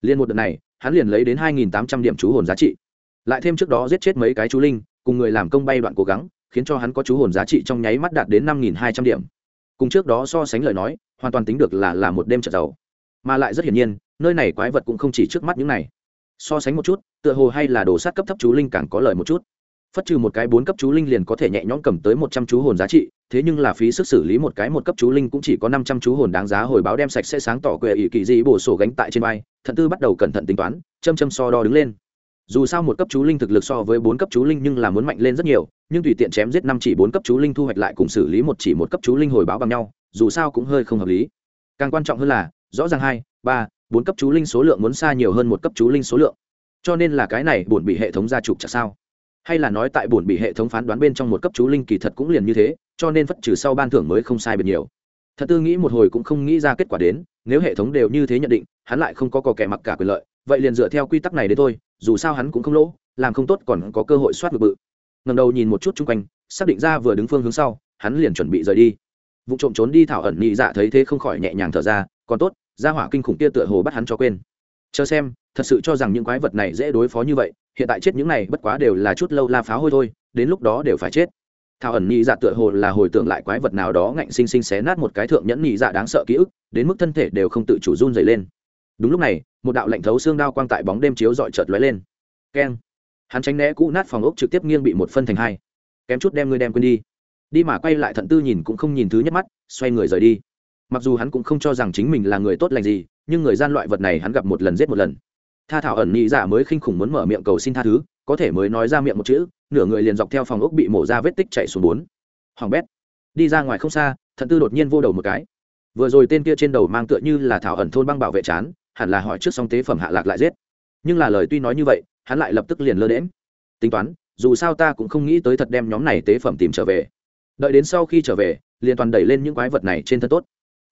Liên một đợt này hắn liền lấy đến hai nghìn tám trăm điểm chú hồn giá trị. Lại thêm trước đó giết chết mấy cái chú linh, cùng người làm công bay đoạn cố gắng, khiến cho hắn có chú hồn giá trị trong nháy mắt đạt đến năm nghìn hai trăm điểm. Cùng trước đó so sánh lời nói, hoàn toàn tính được là là một đêm trợ giàu. Mà lại rất hiển nhiên, nơi này quái vật cũng không chỉ trước mắt những này. So sánh một chút, tựa hồ hay là đồ sát cấp thấp chú linh càng có lời một chút phất trừ một cái bốn cấp chú linh liền có thể nhẹ nhõm cầm tới một trăm chú hồn giá trị, thế nhưng là phí sức xử lý một cái một cấp chú linh cũng chỉ có năm trăm chú hồn đáng giá hồi báo đem sạch sẽ sáng tỏ quệ ỷ kỳ dị bổ sổ gánh tại trên vai, thận tư bắt đầu cẩn thận tính toán, châm châm so đo đứng lên. Dù sao một cấp chú linh thực lực so với bốn cấp chú linh nhưng là muốn mạnh lên rất nhiều, nhưng tùy tiện chém giết năm chỉ bốn cấp chú linh thu hoạch lại cùng xử lý một chỉ một cấp chú linh hồi báo bằng nhau, dù sao cũng hơi không hợp lý. Càng quan trọng hơn là, rõ ràng hai, ba, bốn cấp chú linh số lượng muốn xa nhiều hơn một cấp chú linh số lượng. Cho nên là cái này buồn bị hệ thống gia trục chả sao? Hay là nói tại buồn bị hệ thống phán đoán bên trong một cấp chú linh kỳ thật cũng liền như thế, cho nên phất trừ sau ban thưởng mới không sai biệt nhiều. Thật tư nghĩ một hồi cũng không nghĩ ra kết quả đến, nếu hệ thống đều như thế nhận định, hắn lại không có cò kẻ mặc cả quyền lợi, vậy liền dựa theo quy tắc này đến thôi, dù sao hắn cũng không lỗ, làm không tốt còn có cơ hội soát ngược bự. Ngầm đầu nhìn một chút chung quanh, xác định ra vừa đứng phương hướng sau, hắn liền chuẩn bị rời đi. Vụ trộm trốn đi thảo ẩn nhị dạ thấy thế không khỏi nhẹ nhàng thở ra, còn tốt ra hỏa kinh khủng kia tựa hồ bắt hắn cho quên chờ xem, thật sự cho rằng những quái vật này dễ đối phó như vậy, hiện tại chết những này bất quá đều là chút lâu la phá hôi thôi, đến lúc đó đều phải chết. Thảo ẩn nhị dạ tựa hồ là hồi tưởng lại quái vật nào đó ngạnh xinh xinh xé nát một cái thượng nhẫn nhị dạ đáng sợ ký ức, đến mức thân thể đều không tự chủ run dày lên. Đúng lúc này, một đạo lạnh thấu xương đao quang tại bóng đêm chiếu dọi chợt lóe lên. Keng. Hắn tránh né cũ nát phòng ốc trực tiếp nghiêng bị một phân thành hai. Kém chút đem ngươi đem quên đi. Đi mà quay lại thận tư nhìn cũng không nhìn thứ nhất mắt, xoay người rời đi mặc dù hắn cũng không cho rằng chính mình là người tốt lành gì, nhưng người gian loại vật này hắn gặp một lần giết một lần. Tha thảo ẩn nhị dạ mới khinh khủng muốn mở miệng cầu xin tha thứ, có thể mới nói ra miệng một chữ, nửa người liền dọc theo phòng ốc bị mổ ra vết tích chạy xuống bốn. Hoàng bét, đi ra ngoài không xa, thận tư đột nhiên vô đầu một cái. Vừa rồi tên kia trên đầu mang tựa như là thảo ẩn thôn băng bảo vệ chán, hẳn là hỏi trước xong tế phẩm hạ lạc lại giết. Nhưng là lời tuy nói như vậy, hắn lại lập tức liền lơ đễm tính toán, dù sao ta cũng không nghĩ tới thật đem nhóm này tế phẩm tìm trở về. Đợi đến sau khi trở về, liền toàn đẩy lên những quái vật này trên thân tốt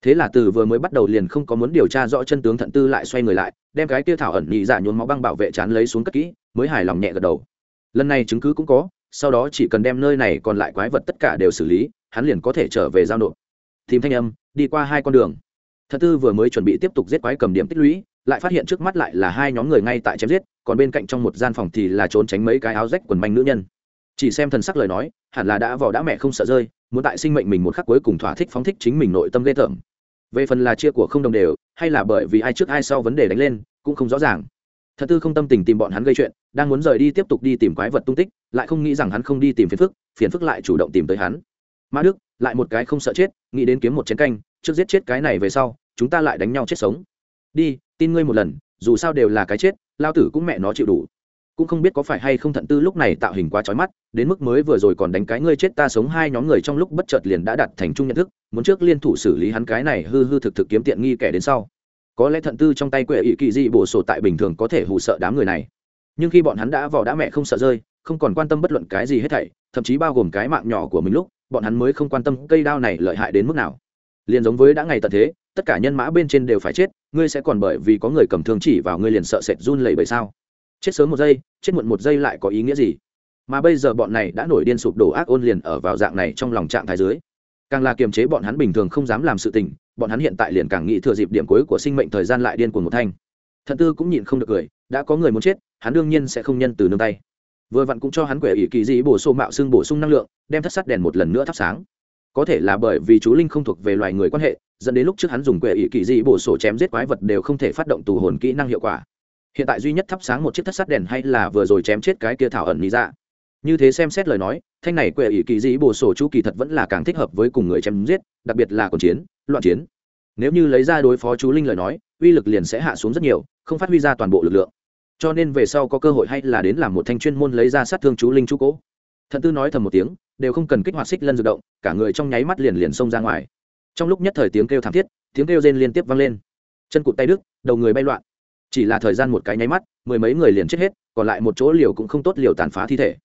thế là từ vừa mới bắt đầu liền không có muốn điều tra rõ chân tướng thận tư lại xoay người lại, đem cái kia thảo ẩn nhị dạ nhốn máu băng bảo vệ chán lấy xuống cất kỹ, mới hài lòng nhẹ gật đầu. Lần này chứng cứ cũng có, sau đó chỉ cần đem nơi này còn lại quái vật tất cả đều xử lý, hắn liền có thể trở về giao nộp. Tìm thanh âm, đi qua hai con đường. Thận tư vừa mới chuẩn bị tiếp tục giết quái cầm điểm tích lũy, lại phát hiện trước mắt lại là hai nhóm người ngay tại chém giết, còn bên cạnh trong một gian phòng thì là trốn tránh mấy cái áo rách quần manh nữ nhân. Chỉ xem thần sắc lời nói, hẳn là đã vỏ đã mẹ không sợ rơi, muốn tại sinh mệnh mình một khắc cuối cùng thỏa thích phóng thích chính mình nội tâm ghê tởm về phần là chia của không đồng đều, hay là bởi vì ai trước ai sau vấn đề đánh lên, cũng không rõ ràng. Thật tư không tâm tình tìm bọn hắn gây chuyện, đang muốn rời đi tiếp tục đi tìm quái vật tung tích, lại không nghĩ rằng hắn không đi tìm phiền phức phiền phức lại chủ động tìm tới hắn. Ma đức, lại một cái không sợ chết, nghĩ đến kiếm một chén canh, trước giết chết cái này về sau, chúng ta lại đánh nhau chết sống. Đi, tin ngươi một lần, dù sao đều là cái chết, lao tử cũng mẹ nó chịu đủ cũng không biết có phải hay không thận tư lúc này tạo hình quá trói mắt, đến mức mới vừa rồi còn đánh cái ngươi chết ta sống hai nhóm người trong lúc bất chợt liền đã đặt thành chung nhận thức, muốn trước liên thủ xử lý hắn cái này hư hư thực thực kiếm tiện nghi kẻ đến sau. Có lẽ thận tư trong tay quệ ỵ kỳ dị bổ sổ tại bình thường có thể hù sợ đám người này. Nhưng khi bọn hắn đã vỏ đã mẹ không sợ rơi, không còn quan tâm bất luận cái gì hết thảy, thậm chí bao gồm cái mạng nhỏ của mình lúc, bọn hắn mới không quan tâm cây đao này lợi hại đến mức nào. Liền giống với đã ngày tận thế, tất cả nhân mã bên trên đều phải chết, ngươi sẽ còn bởi vì có người cầm thương chỉ vào ngươi liền sợ sệt run lẩy bẩy sao? Chết sớm một giây, chết muộn một giây lại có ý nghĩa gì? Mà bây giờ bọn này đã nổi điên sụp đổ ác ôn liền ở vào dạng này trong lòng trạng thái dưới. Càng là kiềm chế bọn hắn bình thường không dám làm sự tình, bọn hắn hiện tại liền càng nghĩ thừa dịp điểm cuối của sinh mệnh thời gian lại điên cuồng một thanh. Thận tư cũng nhịn không được cười, đã có người muốn chết, hắn đương nhiên sẽ không nhân từ nương tay. Vừa vặn cũng cho hắn quẻ ỷ kỳ dị bổ sung mạo xương bổ sung năng lượng, đem thất sắt đèn một lần nữa thắp sáng. Có thể là bởi vì chú linh không thuộc về loài người quan hệ, dẫn đến lúc trước hắn dùng quẻ ỷ kỳ dị bổ sổ chém giết quái vật đều không thể phát động tù hồn kỹ năng hiệu quả hiện tại duy nhất thắp sáng một chiếc thất sắt đèn hay là vừa rồi chém chết cái kia thảo ẩn lý ra dạ. như thế xem xét lời nói, thanh này quệ ỷ kỳ dĩ bổ sổ chu kỳ thật vẫn là càng thích hợp với cùng người chém giết, đặc biệt là còn chiến, loạn chiến. Nếu như lấy ra đối phó chú linh lời nói, uy lực liền sẽ hạ xuống rất nhiều, không phát huy ra toàn bộ lực lượng. Cho nên về sau có cơ hội hay là đến làm một thanh chuyên môn lấy ra sát thương chú linh chú cố. Thận tư nói thầm một tiếng, đều không cần kích hoạt xích lân dự động, cả người trong nháy mắt liền liền xông ra ngoài. Trong lúc nhất thời tiếng kêu thảm thiết, tiếng kêu rên liên tiếp vang lên. Chân cụt tay đứt, đầu người bay loạn chỉ là thời gian một cái nháy mắt, mười mấy người liền chết hết, còn lại một chỗ liều cũng không tốt liều tàn phá thi thể.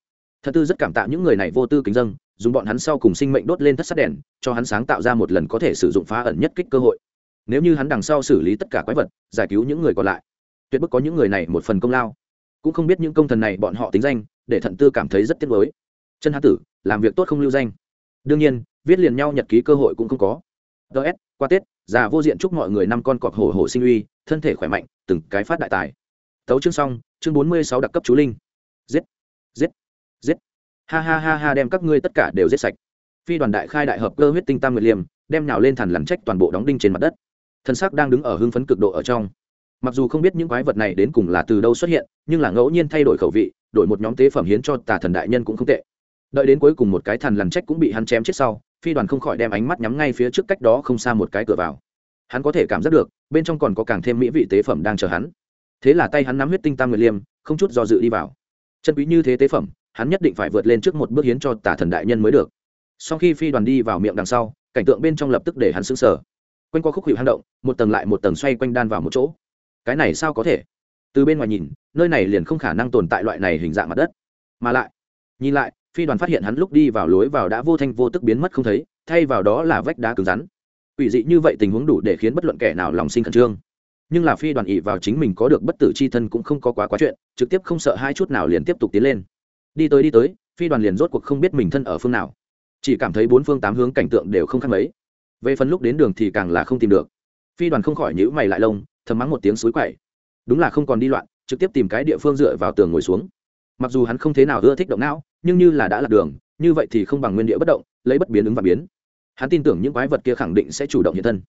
Thật tư rất cảm tạ những người này vô tư kính dâng dùng bọn hắn sau cùng sinh mệnh đốt lên thất sát đèn, cho hắn sáng tạo ra một lần có thể sử dụng phá ẩn nhất kích cơ hội. Nếu như hắn đằng sau xử lý tất cả quái vật, giải cứu những người còn lại, tuyệt bức có những người này một phần công lao. Cũng không biết những công thần này bọn họ tính danh, để thận tư cảm thấy rất tiếc nuối. Chân hán tử, làm việc tốt không lưu danh. Đương nhiên, viết liền nhau nhật ký cơ hội cũng không có ts qua tết, già vô diện chúc mọi người năm con cọp hổ hổ sinh uy, thân thể khỏe mạnh, từng cái phát đại tài. Tấu chương xong, chương bốn mươi sáu đặc cấp chú linh. Giết giết giết. Ha ha ha ha, đem các ngươi tất cả đều giết sạch. Phi đoàn đại khai đại hợp cơ huyết tinh tam nguyệt liềm, đem nhào lên thằn lằn trách toàn bộ đóng đinh trên mặt đất. Thân xác đang đứng ở hưng phấn cực độ ở trong. Mặc dù không biết những quái vật này đến cùng là từ đâu xuất hiện, nhưng là ngẫu nhiên thay đổi khẩu vị, đổi một nhóm tế phẩm hiến cho tà thần đại nhân cũng không tệ. Đợi đến cuối cùng một cái thần lằn trách cũng bị hắn chém chết sau phi đoàn không khỏi đem ánh mắt nhắm ngay phía trước cách đó không xa một cái cửa vào. Hắn có thể cảm giác được, bên trong còn có càng thêm mỹ vị tế phẩm đang chờ hắn. Thế là tay hắn nắm huyết tinh tam nguyệt liêm, không chút do dự đi vào. Chân quý như thế tế phẩm, hắn nhất định phải vượt lên trước một bước hiến cho tả thần đại nhân mới được. Sau khi phi đoàn đi vào miệng đằng sau, cảnh tượng bên trong lập tức để hắn sững sờ. Quanh qua khúc hiệu hang động, một tầng lại một tầng xoay quanh đan vào một chỗ. Cái này sao có thể? Từ bên ngoài nhìn, nơi này liền không khả năng tồn tại loại này hình dạng mặt đất. Mà lại, nhìn lại phi đoàn phát hiện hắn lúc đi vào lối vào đã vô thanh vô tức biến mất không thấy, thay vào đó là vách đá cứng rắn. Ủy dị như vậy tình huống đủ để khiến bất luận kẻ nào lòng sinh khẩn trương. Nhưng là phi đoàn ỵ vào chính mình có được bất tử c h i thân cũng không có quá quá chuyện, trực tiếp không sợ hai chút nào liền tiếp tục tiến lên. Đi tới đi tới, phi đoàn liền rốt cuộc không biết mình thân ở phương nào. Chỉ cảm thấy bốn phương tám hướng cảnh tượng đều không khác mấy. Về phần lúc đến đường thì càng là không tìm được. Phi đoàn không khỏi nhữ mày lại lông, thầm mắng một tiếng suối quậy. Đúng là không còn đi loạn, trực tiếp tìm cái địa phương dựa vào tường ngồi xuống mặc dù hắn không thế nào ưa thích động não, nhưng như là đã lạc đường, như vậy thì không bằng nguyên địa bất động, lấy bất biến ứng và biến. Hắn tin tưởng những quái vật kia khẳng định sẽ chủ động hiện thân.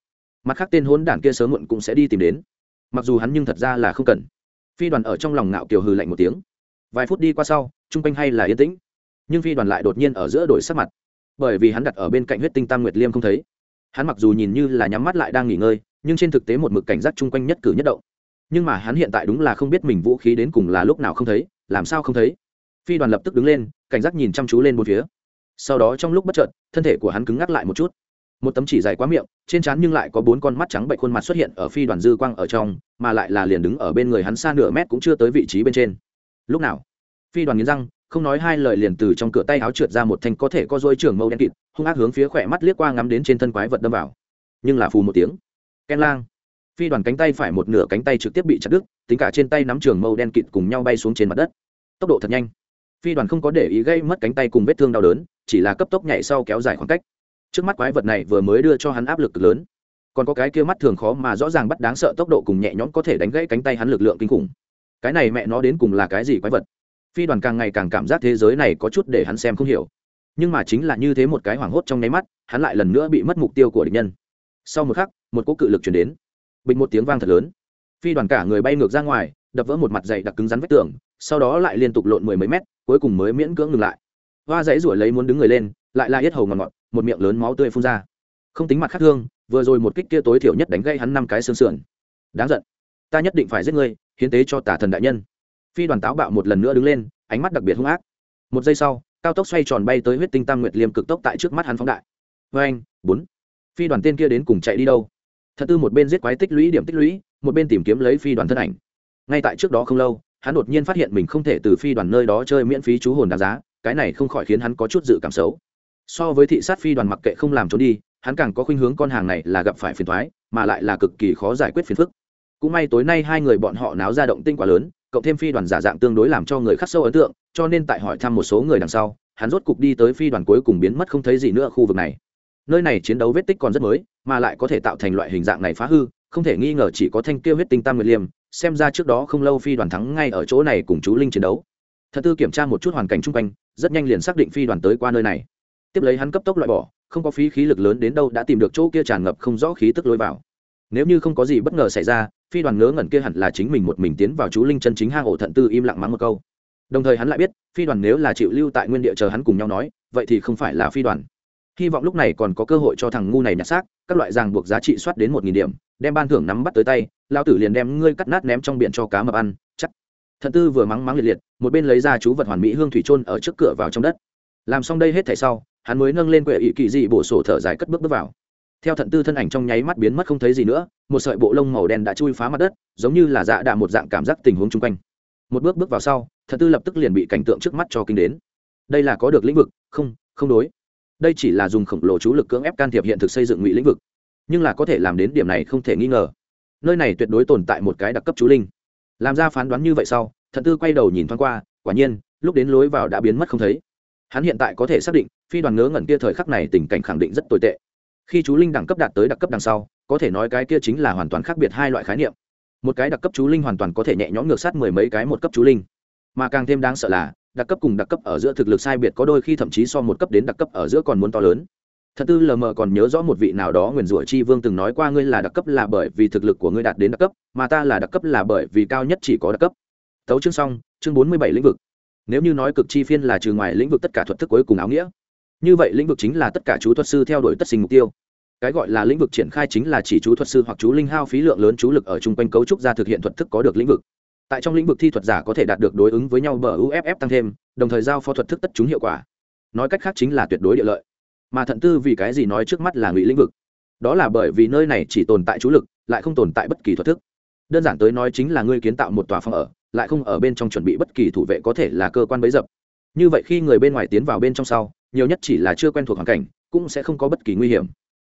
Mặt khác tên hôn đản kia sớm muộn cũng sẽ đi tìm đến. Mặc dù hắn nhưng thật ra là không cần. Phi đoàn ở trong lòng ngạo kiều hừ lạnh một tiếng. Vài phút đi qua sau, chung quanh hay là yên tĩnh. Nhưng phi đoàn lại đột nhiên ở giữa đổi sắc mặt. Bởi vì hắn đặt ở bên cạnh huyết tinh tam nguyệt liêm không thấy. Hắn mặc dù nhìn như là nhắm mắt lại đang nghỉ ngơi, nhưng trên thực tế một mực cảnh giác chung quanh nhất cử nhất động. Nhưng mà hắn hiện tại đúng là không biết mình vũ khí đến cùng là lúc nào không thấy làm sao không thấy? Phi đoàn lập tức đứng lên, cảnh giác nhìn chăm chú lên một phía. Sau đó trong lúc bất chợt, thân thể của hắn cứng ngắc lại một chút. Một tấm chỉ dài quá miệng, trên trán nhưng lại có bốn con mắt trắng bệnh khuôn mặt xuất hiện ở phi đoàn dư quang ở trong, mà lại là liền đứng ở bên người hắn xa nửa mét cũng chưa tới vị trí bên trên. Lúc nào? Phi đoàn nghiến răng, không nói hai lời liền từ trong cửa tay áo trượt ra một thanh có thể có dôi trường mâu đen kịt, hung ác hướng phía khỏe mắt liếc qua ngắm đến trên thân quái vật đâm vào. Nhưng là phù một tiếng. Ken lang. Phi đoàn cánh tay phải một nửa cánh tay trực tiếp bị chặt đứt tính cả trên tay nắm trường mâu đen kịt cùng nhau bay xuống trên mặt đất. Tốc độ thật nhanh. Phi đoàn không có để ý gây mất cánh tay cùng vết thương đau đớn, chỉ là cấp tốc nhảy sau kéo dài khoảng cách. Trước mắt quái vật này vừa mới đưa cho hắn áp lực lớn. Còn có cái kia mắt thường khó mà rõ ràng bắt đáng sợ tốc độ cùng nhẹ nhõm có thể đánh gãy cánh tay hắn lực lượng kinh khủng. Cái này mẹ nó đến cùng là cái gì quái vật? Phi đoàn càng ngày càng cảm giác thế giới này có chút để hắn xem không hiểu. Nhưng mà chính là như thế một cái hoảng hốt trong nháy mắt, hắn lại lần nữa bị mất mục tiêu của địch nhân. Sau một khắc, một cỗ cự lực chuyển đến. Bình một tiếng vang thật lớn phi đoàn cả người bay ngược ra ngoài, đập vỡ một mặt dày đặc cứng rắn vách tường, sau đó lại liên tục lộn mười mấy mét, cuối cùng mới miễn cưỡng ngừng lại. Hoa dãy ruổi lấy muốn đứng người lên, lại la yết hầu ngọt ngọt, một miệng lớn máu tươi phun ra. Không tính mặt khác thương, vừa rồi một kích kia tối thiểu nhất đánh gây hắn năm cái xương sườn. Đáng giận. Ta nhất định phải giết ngươi, hiến tế cho tả thần đại nhân. Phi đoàn táo bạo một lần nữa đứng lên, ánh mắt đặc biệt hung ác. Một giây sau, cao tốc xoay tròn bay tới huyết tinh tam nguyệt liêm cực tốc tại trước mắt hắn phóng đại. Vê anh bốn. Phi đoàn tên kia đến cùng chạy đi đâu? Thật tư một bên giết quái tích lũy điểm tích lũy một bên tìm kiếm lấy phi đoàn thân ảnh. Ngay tại trước đó không lâu, hắn đột nhiên phát hiện mình không thể từ phi đoàn nơi đó chơi miễn phí chú hồn đáng giá, cái này không khỏi khiến hắn có chút dự cảm xấu. So với thị sát phi đoàn mặc kệ không làm trốn đi, hắn càng có khuynh hướng con hàng này là gặp phải phiền thoái mà lại là cực kỳ khó giải quyết phiền phức. Cũng may tối nay hai người bọn họ náo ra động tinh quá lớn, cộng thêm phi đoàn giả dạng tương đối làm cho người khắc sâu ấn tượng, cho nên tại hỏi thăm một số người đằng sau, hắn rốt cục đi tới phi đoàn cuối cùng biến mất không thấy gì nữa khu vực này. Nơi này chiến đấu vết tích còn rất mới, mà lại có thể tạo thành loại hình dạng này phá hư không thể nghi ngờ chỉ có thanh kia huyết tinh tam nguyệt liêm, xem ra trước đó không lâu phi đoàn thắng ngay ở chỗ này cùng chú linh chiến đấu. Thật tư kiểm tra một chút hoàn cảnh chung quanh, rất nhanh liền xác định phi đoàn tới qua nơi này. Tiếp lấy hắn cấp tốc loại bỏ, không có phí khí lực lớn đến đâu đã tìm được chỗ kia tràn ngập không rõ khí tức lối vào. Nếu như không có gì bất ngờ xảy ra, phi đoàn ngớ ngẩn kia hẳn là chính mình một mình tiến vào chú linh chân chính hang ổ thận tư im lặng mắng một câu. Đồng thời hắn lại biết, phi đoàn nếu là chịu lưu tại nguyên địa chờ hắn cùng nhau nói, vậy thì không phải là phi đoàn hy vọng lúc này còn có cơ hội cho thằng ngu này nhặt xác, các loại ràng buộc giá trị soát đến một nghìn điểm, đem ban thưởng nắm bắt tới tay lao tử liền đem ngươi cắt nát ném trong biển cho cá mập ăn, chắc. Thận tư vừa mắng mắng liệt liệt, một bên lấy ra chú vật hoàn mỹ hương thủy trôn ở trước cửa vào trong đất. Làm xong đây hết thảy sau, hắn mới nâng lên quệ ỵ kỳ dị bổ sổ thở dài cất bước bước vào. Theo thận tư thân ảnh trong nháy mắt biến mất không thấy gì nữa, một sợi bộ lông màu đen đã chui phá mặt đất, giống như là dạ đà một dạng cảm giác tình huống chung quanh. Một bước bước vào sau, thận tư lập tức liền bị cảnh tượng trước mắt cho kinh đến. Đây là có được lĩnh vực? Không không đối đây chỉ là dùng khổng lồ chú lực cưỡng ép can thiệp hiện thực xây dựng ngụy lĩnh vực, nhưng là có thể làm đến điểm này không thể nghi ngờ. Nơi này tuyệt đối tồn tại một cái đặc cấp chú linh. Làm ra phán đoán như vậy sau, thận tư quay đầu nhìn thoáng qua, quả nhiên, lúc đến lối vào đã biến mất không thấy. Hắn hiện tại có thể xác định, phi đoàn ngớ ngẩn kia thời khắc này tình cảnh khẳng định rất tồi tệ. Khi chú linh đẳng cấp đạt tới đặc cấp đằng sau, có thể nói cái kia chính là hoàn toàn khác biệt hai loại khái niệm. Một cái đặc cấp chú linh hoàn toàn có thể nhẹ nhõm ngược sát mười mấy cái một cấp chú linh. Mà càng thêm đáng sợ là đặc cấp cùng đặc cấp ở giữa thực lực sai biệt có đôi khi thậm chí so một cấp đến đặc cấp ở giữa còn muốn to lớn. Thật tư lờ mờ còn nhớ rõ một vị nào đó nguyền rủa chi vương từng nói qua ngươi là đặc cấp là bởi vì thực lực của ngươi đạt đến đặc cấp, mà ta là đặc cấp là bởi vì cao nhất chỉ có đặc cấp. Tấu chương xong, chương bốn mươi bảy lĩnh vực. Nếu như nói cực chi phiên là trừ ngoài lĩnh vực tất cả thuật thức cuối cùng áo nghĩa, như vậy lĩnh vực chính là tất cả chú thuật sư theo đuổi tất sinh mục tiêu. Cái gọi là lĩnh vực triển khai chính là chỉ chú thuật sư hoặc chú linh hao phí lượng lớn chú lực ở chung quanh cấu trúc ra thực hiện thuật thức có được lĩnh vực tại trong lĩnh vực thi thuật giả có thể đạt được đối ứng với nhau bờ uff tăng thêm, đồng thời giao phó thuật thức tất chúng hiệu quả. Nói cách khác chính là tuyệt đối địa lợi. Mà thận tư vì cái gì nói trước mắt là ngụy lĩnh vực? Đó là bởi vì nơi này chỉ tồn tại chú lực, lại không tồn tại bất kỳ thuật thức. Đơn giản tới nói chính là ngươi kiến tạo một tòa phòng ở, lại không ở bên trong chuẩn bị bất kỳ thủ vệ có thể là cơ quan bấy dập. Như vậy khi người bên ngoài tiến vào bên trong sau, nhiều nhất chỉ là chưa quen thuộc hoàn cảnh, cũng sẽ không có bất kỳ nguy hiểm.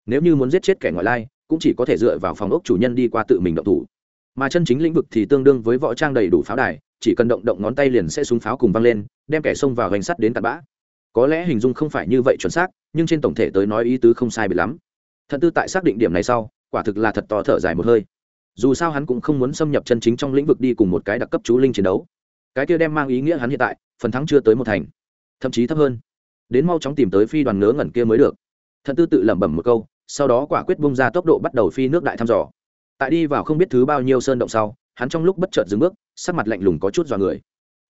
Nếu như muốn giết chết kẻ ngoại lai, cũng chỉ có thể dựa vào phòng ốc chủ nhân đi qua tự mình động thủ mà chân chính lĩnh vực thì tương đương với võ trang đầy đủ pháo đài, chỉ cần động động ngón tay liền sẽ súng pháo cùng văng lên, đem kẻ xông vào hành sắt đến tạt bã. Có lẽ hình dung không phải như vậy chuẩn xác, nhưng trên tổng thể tới nói ý tứ không sai bị lắm. Thận tư tại xác định điểm này sau, quả thực là thật to thở dài một hơi. Dù sao hắn cũng không muốn xâm nhập chân chính trong lĩnh vực đi cùng một cái đặc cấp chú linh chiến đấu. Cái kia đem mang ý nghĩa hắn hiện tại, phần thắng chưa tới một thành, thậm chí thấp hơn. Đến mau chóng tìm tới phi đoàn ngớ ngẩn kia mới được. Thận tư tự lẩm bẩm một câu, sau đó quả quyết bung ra tốc độ bắt đầu phi nước đại thăm dò tại đi vào không biết thứ bao nhiêu sơn động sau, hắn trong lúc bất chợt dừng bước, sắc mặt lạnh lùng có chút dọa người.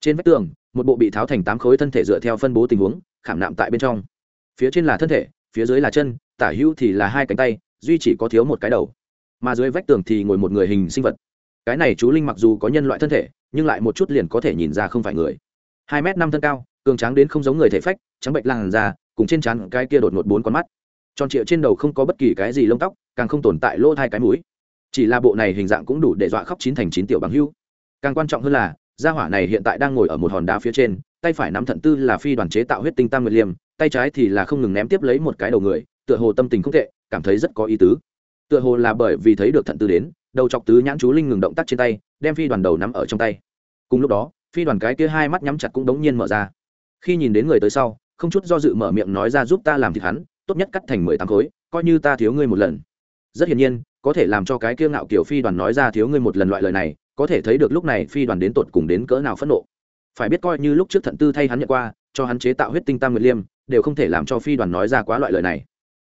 Trên vách tường, một bộ bị tháo thành tám khối thân thể dựa theo phân bố tình huống, khảm nạm tại bên trong. Phía trên là thân thể, phía dưới là chân, tả hữu thì là hai cánh tay, duy chỉ có thiếu một cái đầu. Mà dưới vách tường thì ngồi một người hình sinh vật. Cái này chú linh mặc dù có nhân loại thân thể, nhưng lại một chút liền có thể nhìn ra không phải người. Hai m năm thân cao, cường tráng đến không giống người thể phách, trắng bệnh làn da, cùng trên trán cái kia đột ngột bốn con mắt. Tròn trịa trên đầu không có bất kỳ cái gì lông tóc, càng không tồn tại lỗ hai cái mũi chỉ là bộ này hình dạng cũng đủ để dọa khóc chín thành chín tiểu bằng hưu. Càng quan trọng hơn là, gia hỏa này hiện tại đang ngồi ở một hòn đá phía trên, tay phải nắm thận tư là phi đoàn chế tạo huyết tinh tam nguyệt liêm tay trái thì là không ngừng ném tiếp lấy một cái đầu người, tựa hồ tâm tình không tệ, cảm thấy rất có ý tứ. Tựa hồ là bởi vì thấy được thận tư đến, đầu chọc tứ nhãn chú linh ngừng động tác trên tay, đem phi đoàn đầu nắm ở trong tay. Cùng lúc đó, phi đoàn cái kia hai mắt nhắm chặt cũng đống nhiên mở ra. Khi nhìn đến người tới sau, không chút do dự mở miệng nói ra giúp ta làm thịt hắn, tốt nhất cắt thành mười tám khối, coi như ta thiếu ngươi một lần. Rất hiển nhiên có thể làm cho cái kia ngạo kiểu phi đoàn nói ra thiếu ngươi một lần loại lời này, có thể thấy được lúc này phi đoàn đến tột cùng đến cỡ nào phẫn nộ. Phải biết coi như lúc trước thận tư thay hắn nhận qua, cho hắn chế tạo huyết tinh tam nguyệt liêm, đều không thể làm cho phi đoàn nói ra quá loại lời này.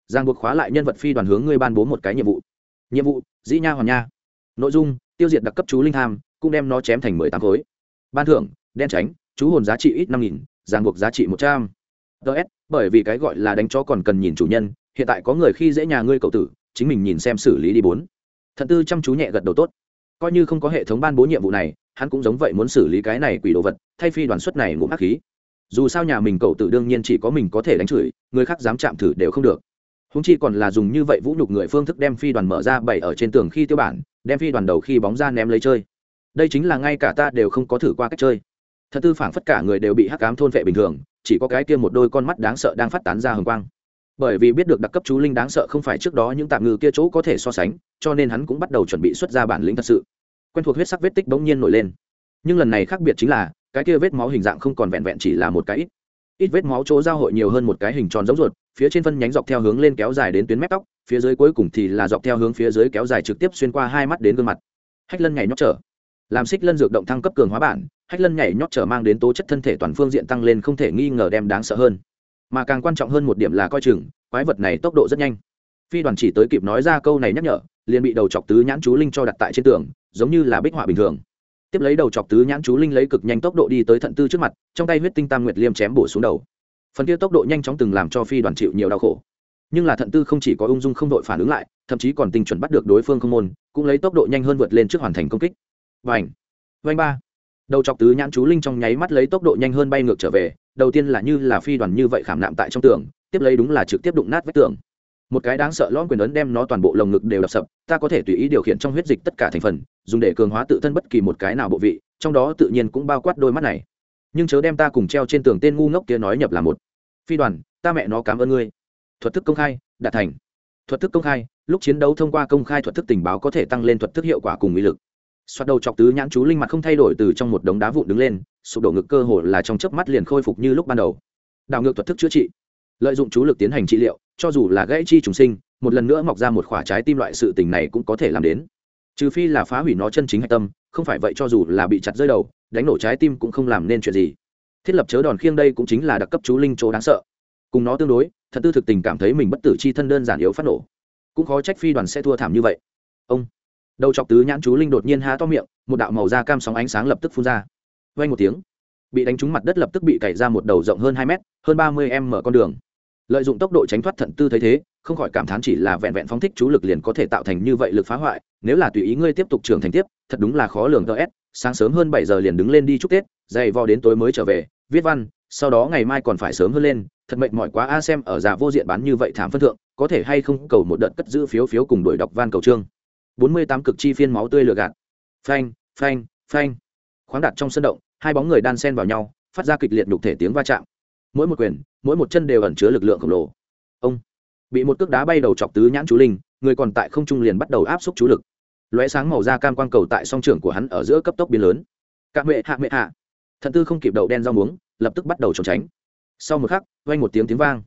Giang buộc khóa lại nhân vật phi đoàn hướng ngươi ban bố một cái nhiệm vụ. Nhiệm vụ, dĩ nha hoàn nha. Nội dung, tiêu diệt đặc cấp chú linh tham, cũng đem nó chém thành mười tám khối. Ban thưởng, đen tránh, chú hồn giá trị ít năm nghìn, giang buộc giá trị một trăm. Ts bởi vì cái gọi là đánh chó còn cần nhìn chủ nhân, hiện tại có người khi dễ nhà ngươi cậu tử chính mình nhìn xem xử lý đi bốn. Thận tư chăm chú nhẹ gật đầu tốt. Coi như không có hệ thống ban bố nhiệm vụ này, hắn cũng giống vậy muốn xử lý cái này quỷ đồ vật, thay phi đoàn xuất này ngụm hắc khí. Dù sao nhà mình cậu tự đương nhiên chỉ có mình có thể đánh chửi, người khác dám chạm thử đều không được. Húng chi còn là dùng như vậy vũ nhục người phương thức đem phi đoàn mở ra bày ở trên tường khi tiêu bản, đem phi đoàn đầu khi bóng ra ném lấy chơi. Đây chính là ngay cả ta đều không có thử qua cách chơi. Thật tư phảng phất cả người đều bị hắc cám thôn vệ bình thường, chỉ có cái kia một đôi con mắt đáng sợ đang phát tán ra hồng quang bởi vì biết được đặc cấp chú linh đáng sợ không phải trước đó những tạm ngư kia chỗ có thể so sánh, cho nên hắn cũng bắt đầu chuẩn bị xuất ra bản lĩnh thật sự. Quen thuộc huyết sắc vết tích bỗng nhiên nổi lên. Nhưng lần này khác biệt chính là, cái kia vết máu hình dạng không còn vẹn vẹn chỉ là một cái ít. Ít vết máu chỗ giao hội nhiều hơn một cái hình tròn giống ruột, phía trên phân nhánh dọc theo hướng lên kéo dài đến tuyến mép tóc, phía dưới cuối cùng thì là dọc theo hướng phía dưới kéo dài trực tiếp xuyên qua hai mắt đến gương mặt. Hách lân nhảy nhót trở. Làm xích lân dược động thăng cấp cường hóa bản, hách lân nhảy nhót trở mang đến tố chất thân thể toàn phương diện tăng lên không thể nghi ngờ đem đáng sợ hơn mà càng quan trọng hơn một điểm là coi chừng, quái vật này tốc độ rất nhanh. Phi đoàn chỉ tới kịp nói ra câu này nhắc nhở, liền bị đầu chọc tứ nhãn chú linh cho đặt tại trên tường, giống như là bích họa bình thường. Tiếp lấy đầu chọc tứ nhãn chú linh lấy cực nhanh tốc độ đi tới thận tư trước mặt, trong tay huyết tinh tam nguyệt liêm chém bổ xuống đầu. Phần kia tốc độ nhanh chóng từng làm cho phi đoàn chịu nhiều đau khổ. Nhưng là thận tư không chỉ có ung dung không đội phản ứng lại, thậm chí còn tình chuẩn bắt được đối phương không môn, cũng lấy tốc độ nhanh hơn vượt lên trước hoàn thành công kích. Vành. Vành ba. Đầu chọc tứ nhãn chú linh trong nháy mắt lấy tốc độ nhanh hơn bay ngược trở về đầu tiên là như là phi đoàn như vậy khảm nạm tại trong tường, tiếp lấy đúng là trực tiếp đụng nát vách tường. Một cái đáng sợ lõm quyền ấn đem nó toàn bộ lồng ngực đều đập sập, ta có thể tùy ý điều khiển trong huyết dịch tất cả thành phần, dùng để cường hóa tự thân bất kỳ một cái nào bộ vị, trong đó tự nhiên cũng bao quát đôi mắt này. Nhưng chớ đem ta cùng treo trên tường tên ngu ngốc kia nói nhập là một. Phi đoàn, ta mẹ nó cảm ơn ngươi. Thuật thức công khai, đạt thành. Thuật thức công khai, lúc chiến đấu thông qua công khai thuật thức tình báo có thể tăng lên thuật thức hiệu quả cùng uy lực xoát đầu chọc tứ nhãn chú linh mặt không thay đổi từ trong một đống đá vụn đứng lên, sụp đổ ngực cơ hồ là trong chớp mắt liền khôi phục như lúc ban đầu. Đảo ngược thuật thức chữa trị. Lợi dụng chú lực tiến hành trị liệu, cho dù là gãy chi trùng sinh, một lần nữa mọc ra một khoả trái tim loại sự tình này cũng có thể làm đến. Trừ phi là phá hủy nó chân chính hạch tâm, không phải vậy cho dù là bị chặt rơi đầu, đánh nổ trái tim cũng không làm nên chuyện gì. Thiết lập chớ đòn khiêng đây cũng chính là đặc cấp chú linh chỗ đáng sợ. Cùng nó tương đối, thật tư thực tình cảm thấy mình bất tử chi thân đơn giản yếu phát nổ. Cũng khó trách phi đoàn sẽ thua thảm như vậy. Ông đầu chọc tứ nhãn chú linh đột nhiên há to miệng, một đạo màu da cam sóng ánh sáng lập tức phun ra. Vay một tiếng, bị đánh trúng mặt đất lập tức bị cày ra một đầu rộng hơn hai mét, hơn ba mươi m mở con đường. Lợi dụng tốc độ tránh thoát thận tư thấy thế, không khỏi cảm thán chỉ là vẹn vẹn phóng thích chú lực liền có thể tạo thành như vậy lực phá hoại, nếu là tùy ý ngươi tiếp tục trưởng thành tiếp, thật đúng là khó lường ts sáng sớm hơn bảy giờ liền đứng lên đi chúc tết dày vò đến tối mới trở về, viết văn, sau đó ngày mai còn phải sớm hơn lên, thật mệt mỏi quá a xem ở già vô diện bán như vậy thảm phân thượng, có thể hay không cầu một đợt cất giữ phiếu phiếu cùng đuổi đọc van cầu trương bốn mươi tám cực chi phiên máu tươi lửa gạt. Phanh phanh phanh. Khoáng đặt trong sân động, hai bóng người đan sen vào nhau, phát ra kịch liệt nhục thể tiếng va chạm. Mỗi một quyền, mỗi một chân đều ẩn chứa lực lượng khổng lồ. Ông, bị một cước đá bay đầu chọc tứ nhãn chú linh, người còn tại không trung liền bắt đầu áp xúc chú lực. Lóe sáng màu da cam quang cầu tại song trưởng của hắn ở giữa cấp tốc biến lớn. Cạ mệ hạ mệ hạ. Thận tư không kịp đậu đen rau muống, lập tức bắt đầu trốn tránh. Sau một khắc, vang một tiếng tiếng vang.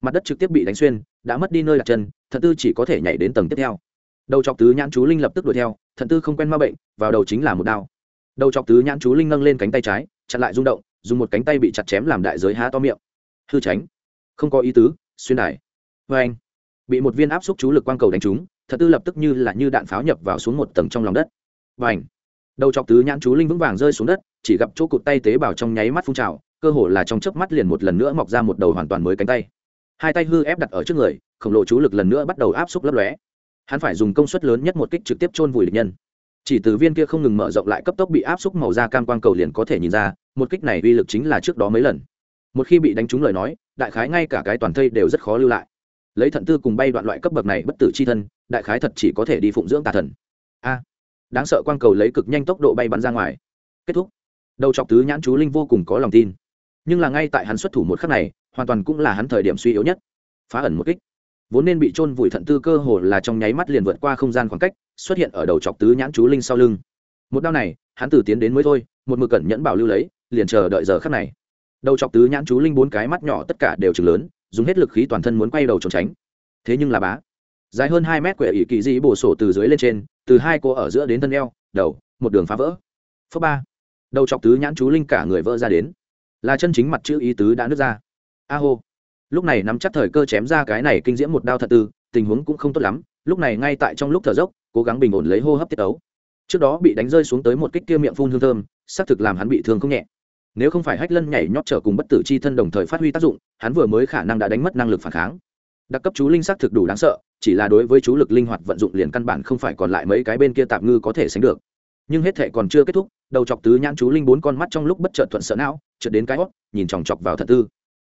Mặt đất trực tiếp bị đánh xuyên, đã mất đi nơi đặt chân, thận tư chỉ có thể nhảy đến tầng tiếp theo đầu chọc tứ nhãn chú linh lập tức đuổi theo, thận tư không quen ma bệnh, vào đầu chính là một đao. Đầu chọc tứ nhãn chú linh nâng lên cánh tay trái, chặn lại rung động, dùng một cánh tay bị chặt chém làm đại giới há to miệng. Hư tránh. Không có ý tứ, xuyên đài. Vê anh, bị một viên áp xúc chú lực quang cầu đánh trúng, thận tư lập tức như là như đạn pháo nhập vào xuống một tầng trong lòng đất. Và ảnh đầu chọc tứ nhãn chú linh vững vàng rơi xuống đất, chỉ gặp chỗ cụt tay tế bào trong nháy mắt phun trào, cơ hồ là trong chớp mắt liền một lần nữa mọc ra một đầu hoàn toàn mới cánh tay. Hai tay hư ép đặt ở trước người, khổng lồ chú lực lần nữa bắt đầu áp xúc lấp lóe hắn phải dùng công suất lớn nhất một kích trực tiếp chôn vùi địch nhân. Chỉ từ viên kia không ngừng mở rộng lại cấp tốc bị áp xúc màu da cam quang cầu liền có thể nhìn ra, một kích này uy lực chính là trước đó mấy lần. Một khi bị đánh trúng lời nói, đại khái ngay cả cái toàn thây đều rất khó lưu lại. Lấy thận tư cùng bay đoạn loại cấp bậc này bất tử c h i thân, đại khái thật chỉ có thể đi phụng dưỡng tà thần. A, đáng sợ quang cầu lấy cực nhanh tốc độ bay bắn ra ngoài. Kết thúc. Đầu chọc tứ nhãn chú linh vô cùng có lòng tin. Nhưng là ngay tại hắn xuất thủ một khắc này, hoàn toàn cũng là hắn thời điểm suy yếu nhất. Phá ẩn một kích vốn nên bị chôn vùi thận tư cơ hồ là trong nháy mắt liền vượt qua không gian khoảng cách, xuất hiện ở đầu chọc tứ nhãn chú linh sau lưng. Một đao này, hắn từ tiến đến mới thôi, một mực cẩn nhẫn bảo lưu lấy, liền chờ đợi giờ khắc này. Đầu chọc tứ nhãn chú linh bốn cái mắt nhỏ tất cả đều chừng lớn, dùng hết lực khí toàn thân muốn quay đầu trốn tránh. Thế nhưng là bá, dài hơn hai mét quệ ỷ kỳ dị bổ sổ từ dưới lên trên, từ hai cô ở giữa đến thân eo, đầu, một đường phá vỡ. Phớ ba, đầu chọc tứ nhãn chú linh cả người vỡ ra đến. Là chân chính mặt chữ ý tứ đã nứt ra. A hô lúc này nắm chắc thời cơ chém ra cái này kinh diễm một đao thật tư tình huống cũng không tốt lắm. Lúc này ngay tại trong lúc thở dốc, cố gắng bình ổn lấy hô hấp tiết ấu. Trước đó bị đánh rơi xuống tới một kích kia miệng phun hương thơm, xác thực làm hắn bị thương không nhẹ. Nếu không phải hách lân nhảy nhót trở cùng bất tử c h i thân đồng thời phát huy tác dụng, hắn vừa mới khả năng đã đánh mất năng lực phản kháng. Đặc cấp chú linh xác thực đủ đáng sợ, chỉ là đối với chú lực linh hoạt vận dụng liền căn bản không phải còn lại mấy cái bên kia tạm ngư có thể sánh được. Nhưng hết thệ còn chưa kết thúc, đầu chọc tứ nhãn chú linh bốn con mắt trong lúc bất chợt thuận sợ não trượt đến cái hót nhìn chòng chọc vào thật tư.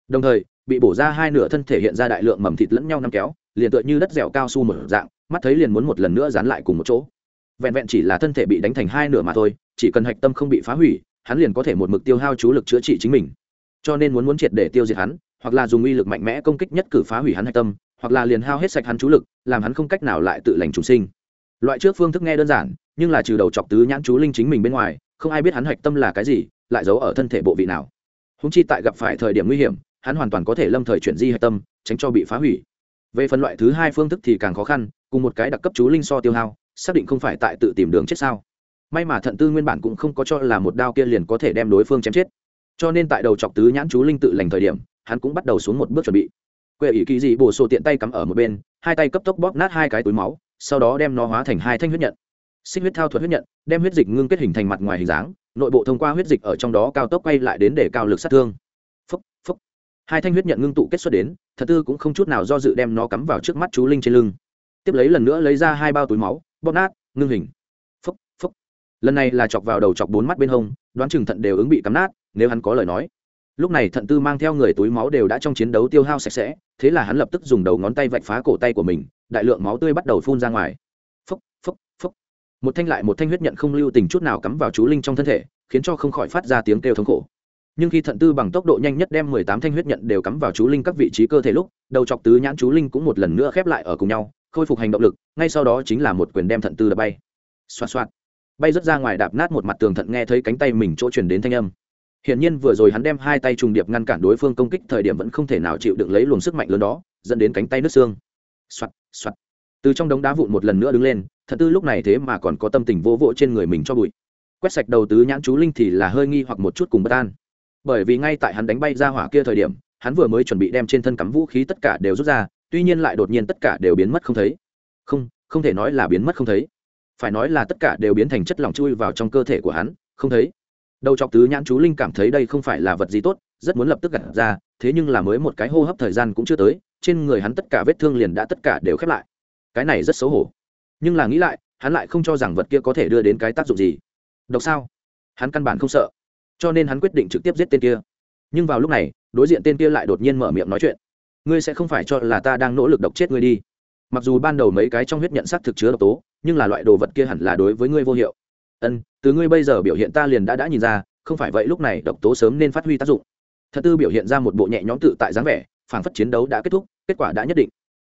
Đồng thời bị bổ ra hai nửa thân thể hiện ra đại lượng mầm thịt lẫn nhau năm kéo, liền tựa như đất dẻo cao su một dạng, mắt thấy liền muốn một lần nữa dán lại cùng một chỗ. Vẹn vẹn chỉ là thân thể bị đánh thành hai nửa mà thôi, chỉ cần hạch tâm không bị phá hủy, hắn liền có thể một mực tiêu hao chú lực chữa trị chính mình. Cho nên muốn muốn triệt để tiêu diệt hắn, hoặc là dùng uy lực mạnh mẽ công kích nhất cử phá hủy hắn hạch tâm, hoặc là liền hao hết sạch hắn chú lực, làm hắn không cách nào lại tự lành trùng sinh. Loại trước phương thức nghe đơn giản, nhưng là trừ đầu chọc tứ nhãn chú linh chính mình bên ngoài, không ai biết hắn hạch tâm là cái gì, lại giấu ở thân thể bộ vị nào. Húng chi tại gặp phải thời điểm nguy hiểm hắn hoàn toàn có thể lâm thời chuyển di hạch tâm, tránh cho bị phá hủy. Về phần loại thứ hai phương thức thì càng khó khăn, cùng một cái đặc cấp chú linh so tiêu hao, xác định không phải tại tự tìm đường chết sao. May mà thận tư nguyên bản cũng không có cho là một đao kia liền có thể đem đối phương chém chết. Cho nên tại đầu chọc tứ nhãn chú linh tự lành thời điểm, hắn cũng bắt đầu xuống một bước chuẩn bị. Quệ ỷ kỳ dị bổ sổ tiện tay cắm ở một bên, hai tay cấp tốc bóp nát hai cái túi máu, sau đó đem nó hóa thành hai thanh huyết nhận. Xích huyết thao thuật huyết nhận, đem huyết dịch ngưng kết hình thành mặt ngoài hình dáng, nội bộ thông qua huyết dịch ở trong đó cao tốc quay lại đến để cao lực sát thương hai thanh huyết nhận ngưng tụ kết xuất đến, thật tư cũng không chút nào do dự đem nó cắm vào trước mắt chú linh trên lưng. Tiếp lấy lần nữa lấy ra hai bao túi máu, bóp nát, ngưng hình. Phúc phúc. Lần này là chọc vào đầu chọc bốn mắt bên hông, đoán chừng thận đều ứng bị cắm nát, nếu hắn có lời nói. Lúc này thận tư mang theo người túi máu đều đã trong chiến đấu tiêu hao sạch sẽ, thế là hắn lập tức dùng đầu ngón tay vạch phá cổ tay của mình, đại lượng máu tươi bắt đầu phun ra ngoài. Phúc phúc phúc. Một thanh lại một thanh huyết nhận không lưu tình chút nào cắm vào chú linh trong thân thể, khiến cho không khỏi phát ra tiếng kêu thống khổ nhưng khi thận tư bằng tốc độ nhanh nhất đem mười tám thanh huyết nhận đều cắm vào chú linh các vị trí cơ thể lúc, đầu chọc tứ nhãn chú linh cũng một lần nữa khép lại ở cùng nhau, khôi phục hành động lực, ngay sau đó chính là một quyền đem thận tư đập bay. Xoạt xoạt. Bay rớt ra ngoài đạp nát một mặt tường thận nghe thấy cánh tay mình chỗ chuyển đến thanh âm. Hiển nhiên vừa rồi hắn đem hai tay trùng điệp ngăn cản đối phương công kích thời điểm vẫn không thể nào chịu đựng lấy luồng sức mạnh lớn đó, dẫn đến cánh tay nứt xương. Xoạt xoạt. Từ trong đống đá vụn một lần nữa đứng lên, thận tư lúc này thế mà còn có tâm tình vô vỗ trên người mình cho bụi. Quét sạch đầu tứ nhãn chú linh thì là hơi nghi hoặc một chút cùng bất an bởi vì ngay tại hắn đánh bay ra hỏa kia thời điểm, hắn vừa mới chuẩn bị đem trên thân cắm vũ khí tất cả đều rút ra, tuy nhiên lại đột nhiên tất cả đều biến mất không thấy. Không không thể nói là biến mất không thấy. Phải nói là tất cả đều biến thành chất lỏng chui vào trong cơ thể của hắn, không thấy. Đầu chọc tứ nhãn chú linh cảm thấy đây không phải là vật gì tốt, rất muốn lập tức gặt ra, thế nhưng là mới một cái hô hấp thời gian cũng chưa tới, trên người hắn tất cả vết thương liền đã tất cả đều khép lại. Cái này rất xấu hổ. Nhưng là nghĩ lại, hắn lại không cho rằng vật kia có thể đưa đến cái tác dụng gì. Độc sao? Hắn căn bản không sợ cho nên hắn quyết định trực tiếp giết tên kia. Nhưng vào lúc này, đối diện tên kia lại đột nhiên mở miệng nói chuyện. Ngươi sẽ không phải cho là ta đang nỗ lực độc chết ngươi đi. Mặc dù ban đầu mấy cái trong huyết nhận sắc thực chứa độc tố, nhưng là loại đồ vật kia hẳn là đối với ngươi vô hiệu. Ân, từ ngươi bây giờ biểu hiện ta liền đã đã nhìn ra, không phải vậy lúc này độc tố sớm nên phát huy tác dụng. Thật tư biểu hiện ra một bộ nhẹ nhõm tự tại dáng vẻ, phảng phất chiến đấu đã kết thúc, kết quả đã nhất định.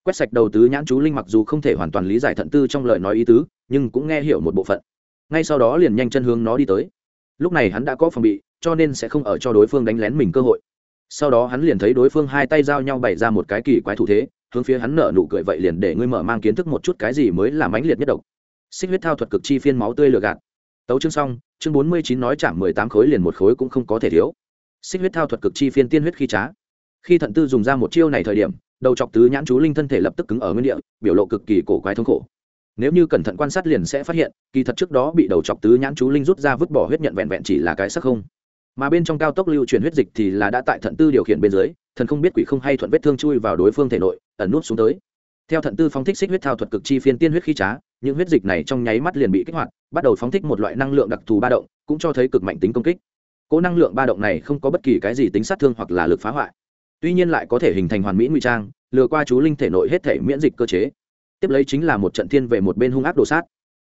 Quét sạch đầu tứ nhãn chú linh mặc dù không thể hoàn toàn lý giải thận tư trong lời nói ý tứ, nhưng cũng nghe hiểu một bộ phận. Ngay sau đó liền nhanh chân hướng nó đi tới lúc này hắn đã có phòng bị, cho nên sẽ không ở cho đối phương đánh lén mình cơ hội. Sau đó hắn liền thấy đối phương hai tay giao nhau bày ra một cái kỳ quái thủ thế, hướng phía hắn nở nụ cười vậy liền để ngươi mở mang kiến thức một chút cái gì mới là mãnh liệt nhất độc. Xích huyết thao thuật cực chi phiên máu tươi lừa gạt. Tấu chương xong, chương bốn mươi chín nói chạm mười tám khối liền một khối cũng không có thể thiếu. Xích huyết thao thuật cực chi phiên tiên huyết khi trá. Khi thận tư dùng ra một chiêu này thời điểm, đầu chọc tứ nhãn chú linh thân thể lập tức cứng ở nguyên địa, biểu lộ cực kỳ cổ quái thống khổ nếu như cẩn thận quan sát liền sẽ phát hiện, kỳ thật trước đó bị đầu chọc tứ nhãn chú linh rút ra vứt bỏ huyết nhận vẹn vẹn chỉ là cái sắc không. Mà bên trong cao tốc lưu chuyển huyết dịch thì là đã tại thận tư điều khiển bên dưới, thần không biết quỷ không hay thuận vết thương chui vào đối phương thể nội, ẩn nút xuống tới. Theo thận tư phóng thích xích huyết thao thuật cực chi phiên tiên huyết khí trá, những huyết dịch này trong nháy mắt liền bị kích hoạt, bắt đầu phóng thích một loại năng lượng đặc thù ba động, cũng cho thấy cực mạnh tính công kích. Cỗ năng lượng ba động này không có bất kỳ cái gì tính sát thương hoặc là lực phá hoại. Tuy nhiên lại có thể hình thành hoàn mỹ ngụy trang, lừa qua chú linh thể nội hết thể miễn dịch cơ chế tiếp lấy chính là một trận thiên về một bên hung ác đồ sát.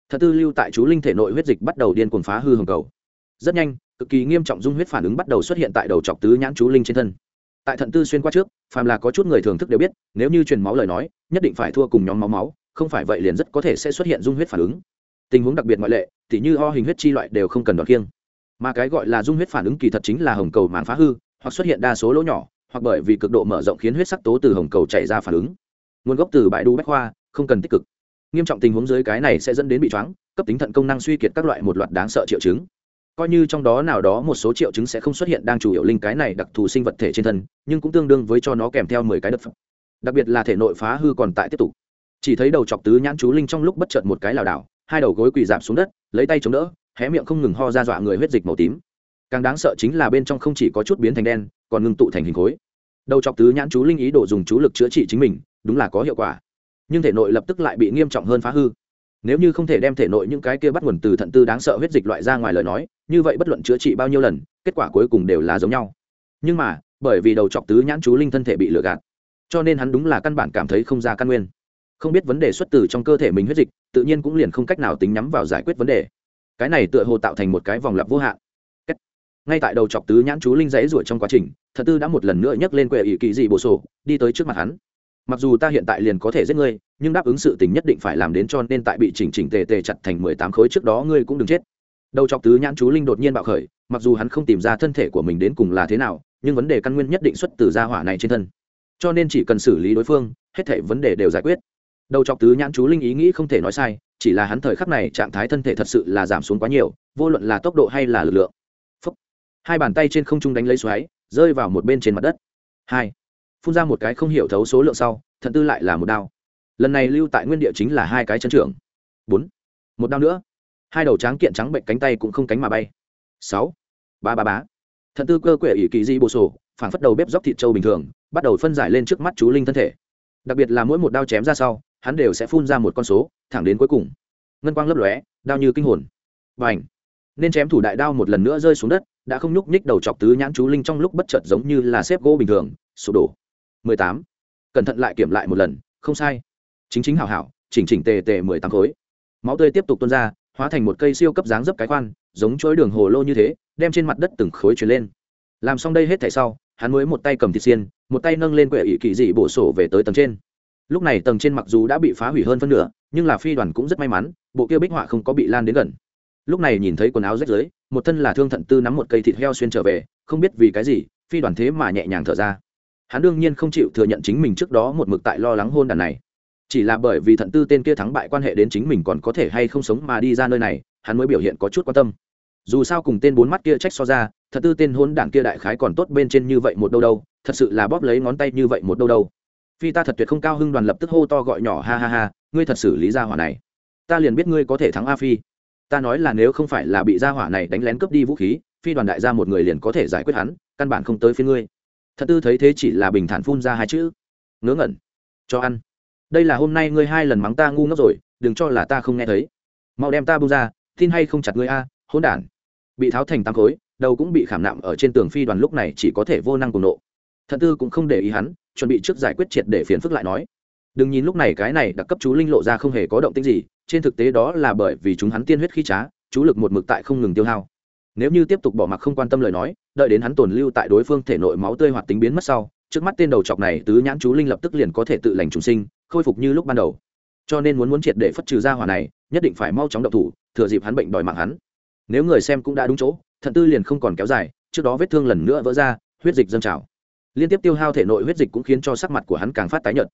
Thật tư lưu tại chú linh thể nội huyết dịch bắt đầu điên cuồng phá hư hồng cầu. Rất nhanh, cực kỳ nghiêm trọng dung huyết phản ứng bắt đầu xuất hiện tại đầu chọc tứ nhãn chú linh trên thân. Tại thận tư xuyên qua trước, phàm là có chút người thưởng thức đều biết, nếu như truyền máu lời nói, nhất định phải thua cùng nhóm máu máu, không phải vậy liền rất có thể sẽ xuất hiện dung huyết phản ứng. Tình huống đặc biệt ngoại lệ, tỉ như ho hình huyết chi loại đều không cần đoạt kiêng mà cái gọi là dung huyết phản ứng kỳ thật chính là hồng cầu màng phá hư, hoặc xuất hiện đa số lỗ nhỏ, hoặc bởi vì cực độ mở rộng khiến huyết sắc tố từ hồng cầu chảy ra phản ứng. Nguồn gốc từ bãi đu bách khoa không cần tích cực. Nghiêm trọng tình huống dưới cái này sẽ dẫn đến bị choáng, cấp tính thận công năng suy kiệt các loại một loạt đáng sợ triệu chứng. Coi như trong đó nào đó một số triệu chứng sẽ không xuất hiện đang chủ yếu linh cái này đặc thù sinh vật thể trên thân, nhưng cũng tương đương với cho nó kèm theo mười cái đất phẩm đặc biệt là thể nội phá hư còn tại tiếp tục. Chỉ thấy đầu chọc tứ nhãn chú linh trong lúc bất chợt một cái lảo đảo, hai đầu gối quỳ dạp xuống đất, lấy tay chống đỡ, hé miệng không ngừng ho ra dọa người huyết dịch màu tím. Càng đáng sợ chính là bên trong không chỉ có chút biến thành đen, còn ngừng tụ thành hình khối. Đầu chọc tứ nhãn chú linh ý đồ dùng chú lực chữa trị chính mình, đúng là có hiệu quả nhưng thể nội lập tức lại bị nghiêm trọng hơn phá hư. Nếu như không thể đem thể nội những cái kia bắt nguồn từ thận tư đáng sợ huyết dịch loại ra ngoài lời nói, như vậy bất luận chữa trị bao nhiêu lần, kết quả cuối cùng đều là giống nhau. Nhưng mà, bởi vì đầu chọc tứ nhãn chú linh thân thể bị lừa gạt, cho nên hắn đúng là căn bản cảm thấy không ra căn nguyên. Không biết vấn đề xuất từ trong cơ thể mình huyết dịch, tự nhiên cũng liền không cách nào tính nhắm vào giải quyết vấn đề. Cái này tựa hồ tạo thành một cái vòng lặp vô hạn. Ngay tại đầu chọc tứ nhãn chú linh dãy ruổi trong quá trình thật tư đã một lần nữa nhấc lên quệ ỷ kỳ dị bổ sổ, đi tới trước mặt hắn mặc dù ta hiện tại liền có thể giết ngươi, nhưng đáp ứng sự tình nhất định phải làm đến cho nên tại bị chỉnh chỉnh tề tề chặt thành mười tám khối trước đó ngươi cũng đừng chết. Đầu chọc tứ nhãn chú linh đột nhiên bạo khởi, mặc dù hắn không tìm ra thân thể của mình đến cùng là thế nào, nhưng vấn đề căn nguyên nhất định xuất từ gia hỏa này trên thân. Cho nên chỉ cần xử lý đối phương, hết thể vấn đề đều giải quyết. Đầu chọc tứ nhãn chú linh ý nghĩ không thể nói sai, chỉ là hắn thời khắc này trạng thái thân thể thật sự là giảm xuống quá nhiều, vô luận là tốc độ hay là lực lượng. Phúc. hai bàn tay trên không trung đánh lấy xoáy, rơi vào một bên trên mặt đất. Hai phun ra một cái không hiểu thấu số lượng sau, thận tư lại là một đao. Lần này lưu tại nguyên địa chính là hai cái chân trưởng. Bốn. Một đao nữa. Hai đầu tráng kiện trắng bệnh cánh tay cũng không cánh mà bay. Sáu. Ba ba bá thận tư cơ quệ ỷ kỳ di bồ sổ, phản phất đầu bếp dóc thịt trâu bình thường, bắt đầu phân giải lên trước mắt chú linh thân thể. Đặc biệt là mỗi một đao chém ra sau, hắn đều sẽ phun ra một con số, thẳng đến cuối cùng. Ngân quang lấp lóe, đao như kinh hồn. Và ảnh nên chém thủ đại đao một lần nữa rơi xuống đất, đã không nhúc nhích đầu chọc tứ nhãn chú linh trong lúc bất chợt giống như là xếp gỗ bình thường, sụp đổ mười tám. Cẩn thận lại kiểm lại một lần, không sai. Chính chính hảo hảo, chỉnh chỉnh tề tề mười tám khối. Máu tươi tiếp tục tuôn ra, hóa thành một cây siêu cấp dáng dấp cái khoan, giống chuỗi đường hồ lô như thế, đem trên mặt đất từng khối chuyển lên. Làm xong đây hết thảy sau, hắn mới một tay cầm thịt xiên, một tay nâng lên quệ ỷ kỳ dị bổ sổ về tới tầng trên. Lúc này tầng trên mặc dù đã bị phá hủy hơn phân nửa, nhưng là phi đoàn cũng rất may mắn, bộ kia bích họa không có bị lan đến gần. Lúc này nhìn thấy quần áo rách rưới, một thân là thương thận tư nắm một cây thịt heo xuyên trở về, không biết vì cái gì, phi đoàn thế mà nhẹ nhàng thở ra hắn đương nhiên không chịu thừa nhận chính mình trước đó một mực tại lo lắng hôn đàn này. Chỉ là bởi vì thận tư tên kia thắng bại quan hệ đến chính mình còn có thể hay không sống mà đi ra nơi này, hắn mới biểu hiện có chút quan tâm. Dù sao cùng tên bốn mắt kia trách so ra thật tư tên hôn đảng kia đại khái còn tốt bên trên như vậy một đâu đâu, thật sự là bóp lấy ngón tay như vậy một đâu đâu. Phi ta thật tuyệt không cao hưng đoàn lập tức hô to gọi nhỏ, ha ha ha, ngươi thật xử lý ra hỏa này. Ta liền biết ngươi có thể thắng a phi. Ta nói là nếu không phải là bị gia hỏa này đánh lén cướp đi vũ khí, phi đoàn đại gia một người liền có thể giải quyết hắn, căn bản không tới phía ngươi thật tư thấy thế chỉ là bình thản phun ra hai chữ. Ngớ ngẩn. Cho ăn. Đây là hôm nay ngươi hai lần mắng ta ngu ngốc rồi, đừng cho là ta không nghe thấy. Mau đem ta bung ra, tin hay không chặt ngươi a, hỗn đản. Bị tháo thành tám khối, đầu cũng bị khảm nạm ở trên tường phi đoàn lúc này chỉ có thể vô năng cùng nộ. Thận tư cũng không để ý hắn, chuẩn bị trước giải quyết triệt để phiền phức lại nói. Đừng nhìn lúc này cái này đặc cấp chú linh lộ ra không hề có động tĩnh gì, trên thực tế đó là bởi vì chúng hắn tiên huyết khí trá, chú lực một mực tại không ngừng tiêu hao. Nếu như tiếp tục bỏ mặc không quan tâm lời nói đợi đến hắn tồn lưu tại đối phương thể nội máu tươi hoạt tính biến mất sau, trước mắt tên đầu chọc này tứ nhãn chú linh lập tức liền có thể tự lành trùng sinh, khôi phục như lúc ban đầu. Cho nên muốn muốn triệt để phất trừ ra hỏa này, nhất định phải mau chóng độc thủ, thừa dịp hắn bệnh đòi mạng hắn. Nếu người xem cũng đã đúng chỗ, thận tư liền không còn kéo dài, trước đó vết thương lần nữa vỡ ra, huyết dịch dâng trào. Liên tiếp tiêu hao thể nội huyết dịch cũng khiến cho sắc mặt của hắn càng phát tái nhợt.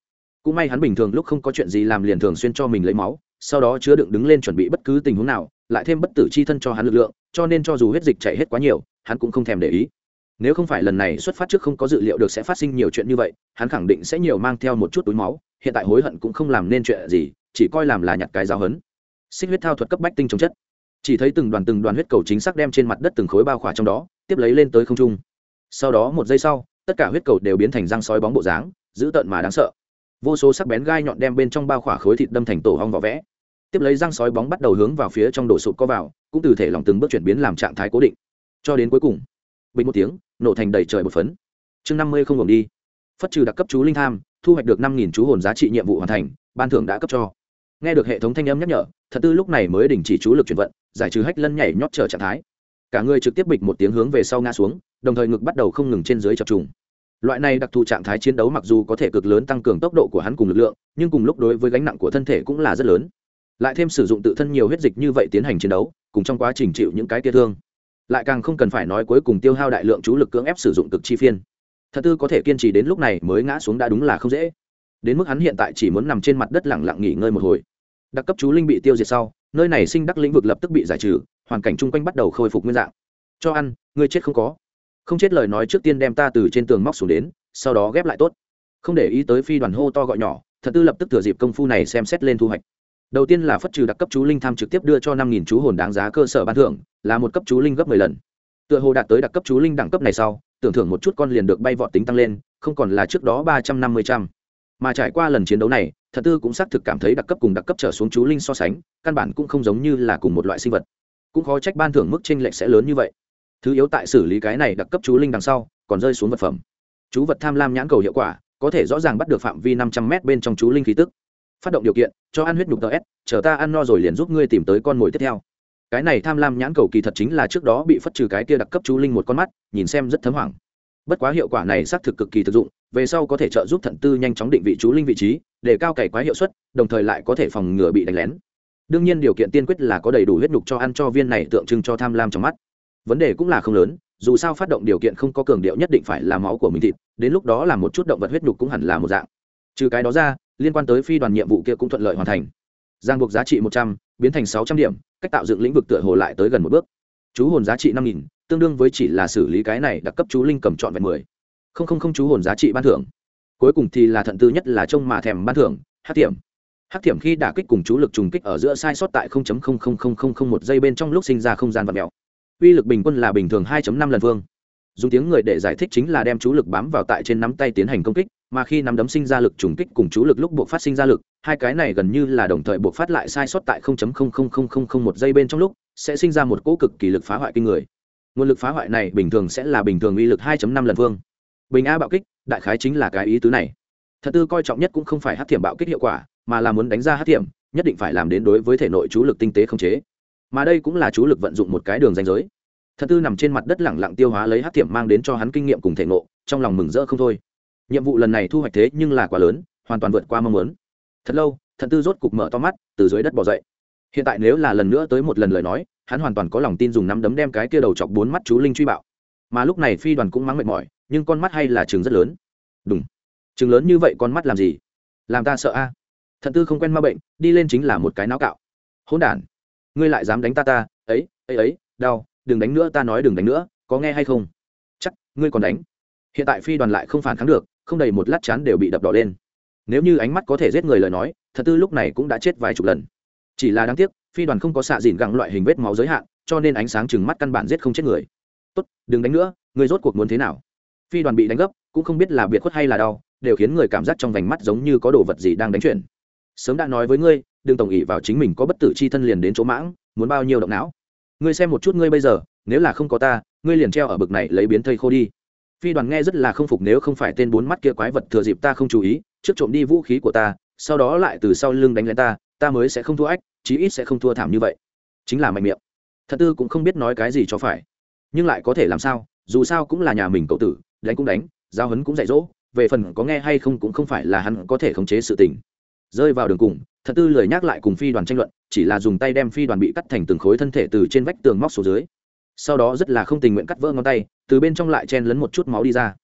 Cũng may hắn bình thường lúc không có chuyện gì làm liền thường xuyên cho mình lấy máu, sau đó chứa đựng đứng lên chuẩn bị bất cứ tình huống nào, lại thêm bất tử chi thân cho hắn lực lượng cho nên cho dù huyết dịch chảy hết quá nhiều, hắn cũng không thèm để ý. Nếu không phải lần này xuất phát trước không có dự liệu được sẽ phát sinh nhiều chuyện như vậy, hắn khẳng định sẽ nhiều mang theo một chút túi máu, hiện tại hối hận cũng không làm nên chuyện gì, chỉ coi làm là nhặt cái giáo hấn. Xích huyết thao thuật cấp bách tinh chống chất. Chỉ thấy từng đoàn từng đoàn huyết cầu chính xác đem trên mặt đất từng khối bao khỏa trong đó, tiếp lấy lên tới không trung. Sau đó một giây sau, tất cả huyết cầu đều biến thành răng sói bóng bộ dáng, dữ tợn mà đáng sợ. Vô số sắc bén gai nhọn đem bên trong bao khỏa khối thịt đâm thành tổ hong vỏ vẽ. Tiếp lấy răng sói bóng bắt đầu hướng vào phía trong đổ sụp co vào cũng từ thể lòng từng bước chuyển biến làm trạng thái cố định. Cho đến cuối cùng, bình một tiếng, nổ thành đầy trời một phấn. Chương năm mươi không gồm đi. Phất trừ đặc cấp chú linh tham, thu hoạch được năm nghìn chú hồn giá trị nhiệm vụ hoàn thành, ban thưởng đã cấp cho. Nghe được hệ thống thanh âm nhắc nhở, thật tư lúc này mới đình chỉ chú lực chuyển vận, giải trừ hách lân nhảy nhót trở trạng thái. Cả người trực tiếp bịch một tiếng hướng về sau ngã xuống, đồng thời ngực bắt đầu không ngừng trên dưới chập trùng. Loại này đặc thù trạng thái chiến đấu mặc dù có thể cực lớn tăng cường tốc độ của hắn cùng lực lượng, nhưng cùng lúc đối với gánh nặng của thân thể cũng là rất lớn. Lại thêm sử dụng tự thân nhiều huyết dịch như vậy tiến hành chiến đấu cùng trong quá trình chịu những cái tia thương. Lại càng không cần phải nói cuối cùng tiêu hao đại lượng chú lực cưỡng ép sử dụng cực chi phiên. Thật tư có thể kiên trì đến lúc này mới ngã xuống đã đúng là không dễ. Đến mức hắn hiện tại chỉ muốn nằm trên mặt đất lẳng lặng nghỉ ngơi một hồi. Đặc cấp chú linh bị tiêu diệt sau, nơi này sinh đắc lĩnh vực lập tức bị giải trừ, hoàn cảnh chung quanh bắt đầu khôi phục nguyên dạng. Cho ăn, ngươi chết không có. Không chết lời nói trước tiên đem ta từ trên tường móc xuống đến, sau đó ghép lại tốt. Không để ý tới phi đoàn hô to gọi nhỏ, thật tư lập tức thừa dịp công phu này xem xét lên thu hoạch đầu tiên là phất trừ đặc cấp chú linh tham trực tiếp đưa cho năm nghìn chú hồn đáng giá cơ sở ban thưởng, là một cấp chú linh gấp mười lần. Tựa hồ đạt tới đặc cấp chú linh đẳng cấp này sau, tưởng thưởng một chút con liền được bay vọt tính tăng lên, không còn là trước đó ba trăm năm mươi trăm. Mà trải qua lần chiến đấu này, thật tư cũng xác thực cảm thấy đặc cấp cùng đặc cấp trở xuống chú linh so sánh, căn bản cũng không giống như là cùng một loại sinh vật. Cũng khó trách ban thưởng mức tranh lệch sẽ lớn như vậy. Thứ yếu tại xử lý cái này đặc cấp chú linh đằng sau, còn rơi xuống vật phẩm. Chú vật tham lam nhãn cầu hiệu quả, có thể rõ ràng bắt được phạm vi năm trăm m bên trong chú linh khí tức phát động điều kiện, cho ăn huyết nhục tờ s, chờ ta ăn no rồi liền giúp ngươi tìm tới con mồi tiếp theo. Cái này tham lam nhãn cầu kỳ thật chính là trước đó bị phất trừ cái kia đặc cấp chú linh một con mắt, nhìn xem rất thấm hoảng. Bất quá hiệu quả này xác thực cực kỳ thực dụng, về sau có thể trợ giúp thận tư nhanh chóng định vị chú linh vị trí, để cao cày quá hiệu suất, đồng thời lại có thể phòng ngừa bị đánh lén. Đương nhiên điều kiện tiên quyết là có đầy đủ huyết nhục cho ăn cho viên này tượng trưng cho tham lam trong mắt. Vấn đề cũng là không lớn, dù sao phát động điều kiện không có cường điệu nhất định phải là máu của mình thịt, đến lúc đó là một chút động vật huyết nhục cũng hẳn là một dạng. Trừ cái đó ra liên quan tới phi đoàn nhiệm vụ kia cũng thuận lợi hoàn thành. Giang buộc giá trị một trăm, biến thành sáu trăm điểm, cách tạo dựng lĩnh vực tựa hồ lại tới gần một bước. Chú hồn giá trị năm nghìn, tương đương với chỉ là xử lý cái này đặc cấp chú linh cầm trọn vẹn mười. Không không không chú hồn giá trị ban thưởng. Cuối cùng thì là thận tư nhất là trông mà thèm ban thưởng, hát tiệm. Hát tiệm khi đả kích cùng chú lực trùng kích ở giữa sai sót tại một giây bên trong lúc sinh ra không gian vật mèo. Uy lực bình quân là bình thường hai năm lần vương. Dùng tiếng người để giải thích chính là đem chú lực bám vào tại trên nắm tay tiến hành công kích mà khi nắm đấm sinh ra lực trùng kích cùng chú lực lúc buộc phát sinh ra lực, hai cái này gần như là đồng thời buộc phát lại sai sót tại một giây bên trong lúc, sẽ sinh ra một cỗ cực kỳ lực phá hoại kinh người. Nguồn lực phá hoại này bình thường sẽ là bình thường uy lực 2 năm lần vương. Bình a bạo kích, đại khái chính là cái ý tứ này. Thật tư coi trọng nhất cũng không phải hát thiểm bạo kích hiệu quả, mà là muốn đánh ra hát thiểm, nhất định phải làm đến đối với thể nội chú lực tinh tế không chế. Mà đây cũng là chú lực vận dụng một cái đường danh giới. Thật tư nằm trên mặt đất lẳng lặng tiêu hóa lấy hát thiểm mang đến cho hắn kinh nghiệm cùng thể nộ trong lòng mừng rỡ không thôi nhiệm vụ lần này thu hoạch thế nhưng là quá lớn, hoàn toàn vượt qua mong muốn. Thật lâu thần tư rốt cục mở to mắt, từ dưới đất bỏ dậy. Hiện tại nếu là lần nữa tới một lần lời nói, hắn hoàn toàn có lòng tin dùng nắm đấm đem cái kia đầu chọc bốn mắt chú linh truy bạo. Mà lúc này phi đoàn cũng mắng mệt mỏi, nhưng con mắt hay là chừng rất lớn. Đúng chừng lớn như vậy con mắt làm gì? Làm ta sợ a. À? thận tư không quen ma bệnh, đi lên chính là một cái náo cạo. Hỗn đản. Ngươi lại dám đánh ta ta, ấy ấy ấy, đau, đừng đánh nữa, ta nói đừng đánh nữa, có nghe hay không? Chắc, ngươi còn đánh. Hiện tại phi đoàn lại không phản kháng được không đầy một lát chán đều bị đập đỏ lên. Nếu như ánh mắt có thể giết người lời nói, thật tư lúc này cũng đã chết vài chục lần. Chỉ là đáng tiếc, phi đoàn không có xạ dìn gẳng loại hình vết máu giới hạn, cho nên ánh sáng chừng mắt căn bản giết không chết người. Tốt, đừng đánh nữa, người rốt cuộc muốn thế nào? Phi đoàn bị đánh gấp, cũng không biết là biệt khuất hay là đau, đều khiến người cảm giác trong vành mắt giống như có đồ vật gì đang đánh chuyển. Sớm đã nói với ngươi, đừng tổng ỉ vào chính mình có bất tử chi thân liền đến chỗ mãng, muốn bao nhiêu động não? Ngươi xem một chút ngươi bây giờ, nếu là không có ta, ngươi liền treo ở bực này lấy biến thây khô đi phi đoàn nghe rất là không phục nếu không phải tên bốn mắt kia quái vật thừa dịp ta không chú ý, trước trộm đi vũ khí của ta, sau đó lại từ sau lưng đánh lên ta ta mới sẽ không thua ách, chí ít sẽ không thua thảm như vậy. Chính là mạnh miệng. Thật tư cũng không biết nói cái gì cho phải. Nhưng lại có thể làm sao, dù sao cũng là nhà mình cậu tử, đánh cũng đánh giao hấn cũng dạy dỗ, về phần có nghe hay không cũng không phải là hắn có thể khống chế sự tình. Rơi vào đường cùng, thật tư lời nhắc lại cùng phi đoàn tranh luận, chỉ là dùng tay đem phi đoàn bị cắt thành từng khối thân thể từ trên vách tường móc xuống dưới sau đó rất là không tình nguyện cắt vỡ ngón tay, từ bên trong lại chen lấn một chút máu đi ra.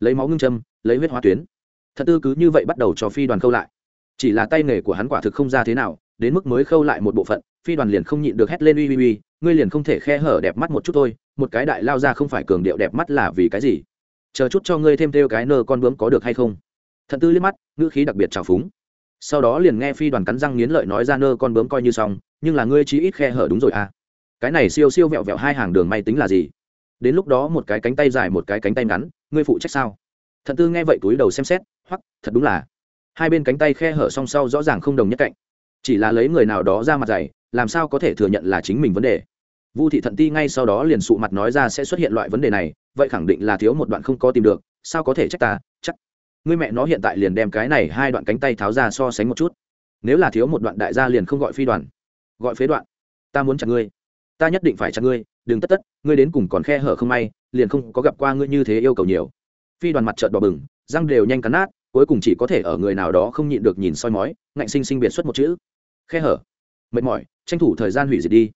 Lấy máu ngưng châm, lấy huyết hóa tuyến. Thật tư cứ như vậy bắt đầu cho phi đoàn khâu lại. Chỉ là tay nghề của hắn quả thực không ra thế nào, đến mức mới khâu lại một bộ phận, phi đoàn liền không nhịn được hét lên uy uy uy, ngươi liền không thể khe hở đẹp mắt một chút thôi, một cái đại lao ra không phải cường điệu đẹp mắt là vì cái gì? Chờ chút cho ngươi thêm theo cái nơ con bướm có được hay không? Thận tư liếc mắt, ngữ khí đặc biệt trào phúng. Sau đó liền nghe phi đoàn cắn răng nghiến lợi nói ra nơ con bướm coi như xong, nhưng là ngươi chí ít khe hở đúng rồi à cái này siêu siêu vẹo vẹo hai hàng đường may tính là gì? Đến lúc đó một cái cánh tay dài, một cái cánh tay ngắn, ngươi phụ trách sao? Thận tư nghe vậy túi đầu xem xét hoặc thật đúng là. Hai bên cánh tay khe hở song sau rõ ràng không đồng nhất cạnh. Chỉ là lấy người nào đó ra mặt dày, làm sao có thể thừa nhận là chính mình vấn đề? Vu thị thận ti ngay sau đó liền sụ mặt nói ra sẽ xuất hiện loại vấn đề này, vậy khẳng định là thiếu một đoạn không có tìm được, sao có thể trách ta, chắc. Người mẹ nó hiện tại liền đem cái này hai đoạn cánh tay tháo ra so sánh một chút. Nếu là thiếu một đoạn đại gia liền không gọi phi đoàn, gọi phế đoạn. Ta muốn chặt ngươi ta nhất định phải chặt ngươi, đừng tất tất, ngươi đến cùng còn khe hở không may, liền không có gặp qua ngươi như thế yêu cầu nhiều. Phi đoàn mặt trợn đỏ bừng, răng đều nhanh cắn nát, cuối cùng chỉ có thể ở người nào đó không nhịn được nhìn soi mói, ngạnh sinh sinh biệt xuất một chữ. Khe hở. Mệt mỏi, tranh thủ thời gian hủy diệt đi.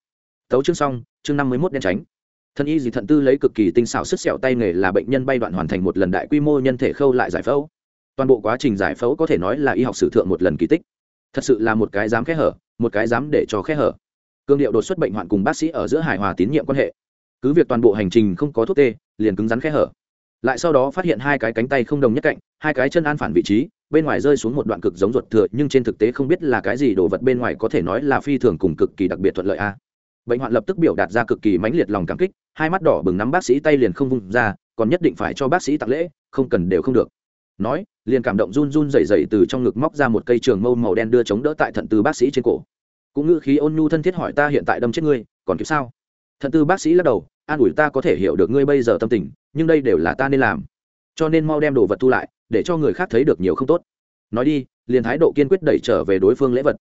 Tấu chương xong, chương năm mươi mốt đen tránh. Thân y dị thận tư lấy cực kỳ tinh xảo sức sẹo tay nghề là bệnh nhân bay đoạn hoàn thành một lần đại quy mô nhân thể khâu lại giải phẫu. Toàn bộ quá trình giải phẫu có thể nói là y học sử thượng một lần kỳ tích. Thật sự là một cái dám khe hở, một cái dám để cho khe hở cương điệu đột xuất bệnh hoạn cùng bác sĩ ở giữa hài hòa tín nhiệm quan hệ. Cứ việc toàn bộ hành trình không có thuốc tê, liền cứng rắn khe hở. Lại sau đó phát hiện hai cái cánh tay không đồng nhất cạnh, hai cái chân an phản vị trí, bên ngoài rơi xuống một đoạn cực giống ruột thừa, nhưng trên thực tế không biết là cái gì đồ vật bên ngoài có thể nói là phi thường cùng cực kỳ đặc biệt thuận lợi a. Bệnh hoạn lập tức biểu đạt ra cực kỳ mãnh liệt lòng cảm kích, hai mắt đỏ bừng nắm bác sĩ tay liền không vung ra, còn nhất định phải cho bác sĩ tặng lễ, không cần đều không được. Nói, liền cảm động run run dày dày từ trong ngực móc ra một cây trường mâu màu đen đưa chống đỡ tại thận từ bác sĩ trên cổ cũng ngữ khí ôn nhu thân thiết hỏi ta hiện tại đâm chết ngươi, còn kịp sao? Thận tư bác sĩ lắc đầu, an ủi ta có thể hiểu được ngươi bây giờ tâm tình, nhưng đây đều là ta nên làm. Cho nên mau đem đồ vật thu lại, để cho người khác thấy được nhiều không tốt. Nói đi, liền thái độ kiên quyết đẩy trở về đối phương lễ vật.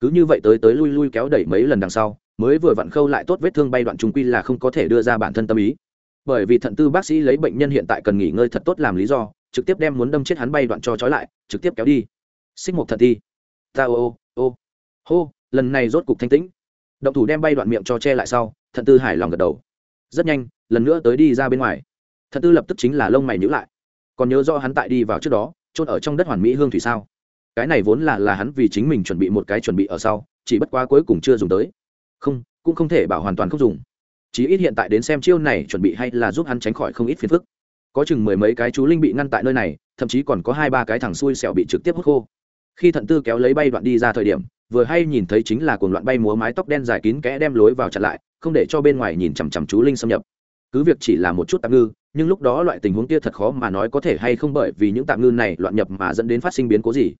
Cứ như vậy tới tới lui lui kéo đẩy mấy lần đằng sau, mới vừa vặn khâu lại tốt vết thương bay đoạn trung quy là không có thể đưa ra bản thân tâm ý. Bởi vì thận tư bác sĩ lấy bệnh nhân hiện tại cần nghỉ ngơi thật tốt làm lý do, trực tiếp đem muốn đâm chết hắn bay đoạn cho trói lại, trực tiếp kéo đi. Xích một thật đi. ta ô ô ô. Hô lần này rốt cục thanh tĩnh. Động thủ đem bay đoạn miệng cho che lại sau, thận tư hài lòng gật đầu. Rất nhanh, lần nữa tới đi ra bên ngoài. Thận tư lập tức chính là lông mày nhữ lại. Còn nhớ rõ hắn tại đi vào trước đó trôn ở trong đất hoàn mỹ hương thủy sao? Cái này vốn là là hắn vì chính mình chuẩn bị một cái chuẩn bị ở sau, chỉ bất quá cuối cùng chưa dùng tới. Không, cũng không thể bảo hoàn toàn không dùng. Chí ít hiện tại đến xem chiêu này chuẩn bị hay là giúp hắn tránh khỏi không ít phiền phức. Có chừng mười mấy cái chú linh bị ngăn tại nơi này, thậm chí còn có hai ba cái thằng xui xẻo bị trực tiếp hút khô. Khi thận tư kéo lấy bay đoạn đi ra thời điểm vừa hay nhìn thấy chính là cuồng loạn bay múa mái tóc đen dài kín kẽ đem lối vào chặn lại, không để cho bên ngoài nhìn chằm chằm chú linh xâm nhập. Cứ việc chỉ là một chút tạm ngư, nhưng lúc đó loại tình huống kia thật khó mà nói có thể hay không bởi vì những tạm ngư này loạn nhập mà dẫn đến phát sinh biến cố gì.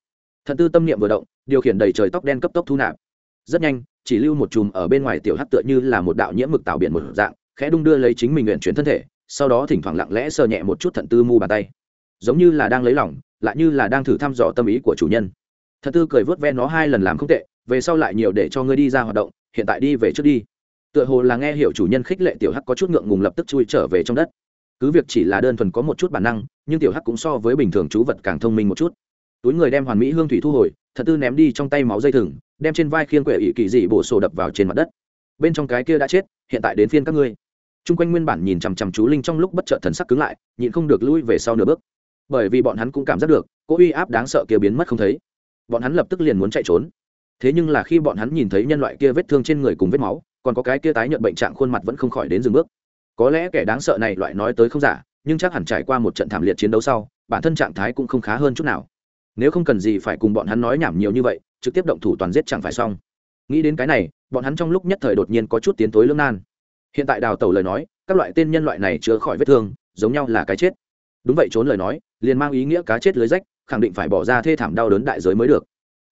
Thận tư tâm niệm vừa động, điều khiển đầy trời tóc đen cấp tốc thu nạp. Rất nhanh, chỉ lưu một chùm ở bên ngoài tiểu hắc tựa như là một đạo nhiễm mực tạo biển một dạng, khẽ đung đưa lấy chính mình nguyện chuyển thân thể, sau đó thỉnh thoảng lặng lẽ sờ nhẹ một chút thận tư mu bàn tay. Giống như là đang lấy lỏng lại như là đang thử thăm dò tâm ý của chủ nhân. Thật tư cười vớt ve nó hai lần làm không tệ, về sau lại nhiều để cho ngươi đi ra hoạt động, hiện tại đi về trước đi. Tựa hồ là nghe hiểu chủ nhân khích lệ tiểu hắc có chút ngượng ngùng lập tức chui trở về trong đất. Cứ việc chỉ là đơn thuần có một chút bản năng, nhưng tiểu hắc cũng so với bình thường chú vật càng thông minh một chút. Túi người đem hoàn mỹ hương thủy thu hồi, thật tư ném đi trong tay máu dây thừng, đem trên vai khiên quệ ỵ kỳ dị bổ sổ đập vào trên mặt đất. Bên trong cái kia đã chết, hiện tại đến phiên các ngươi. Chung quanh nguyên bản nhìn chằm chằm chú linh trong lúc bất chợt thần sắc cứng lại, nhịn không được lui về sau nửa bước. Bởi vì bọn hắn cũng cảm giác được cỗ uy áp đáng sợ kia biến mất không thấy bọn hắn lập tức liền muốn chạy trốn. Thế nhưng là khi bọn hắn nhìn thấy nhân loại kia vết thương trên người cùng vết máu, còn có cái kia tái nhận bệnh trạng khuôn mặt vẫn không khỏi đến dừng bước. Có lẽ kẻ đáng sợ này loại nói tới không giả, nhưng chắc hẳn trải qua một trận thảm liệt chiến đấu sau, bản thân trạng thái cũng không khá hơn chút nào. Nếu không cần gì phải cùng bọn hắn nói nhảm nhiều như vậy, trực tiếp động thủ toàn giết chẳng phải xong. Nghĩ đến cái này, bọn hắn trong lúc nhất thời đột nhiên có chút tiến tối lương nan. Hiện tại đào tẩu lời nói, các loại tên nhân loại này chữa khỏi vết thương, giống nhau là cái chết. Đúng vậy trốn lời nói, liền mang ý nghĩa cá chết lưới rách khẳng định phải bỏ ra thê thảm đau đớn đại giới mới được.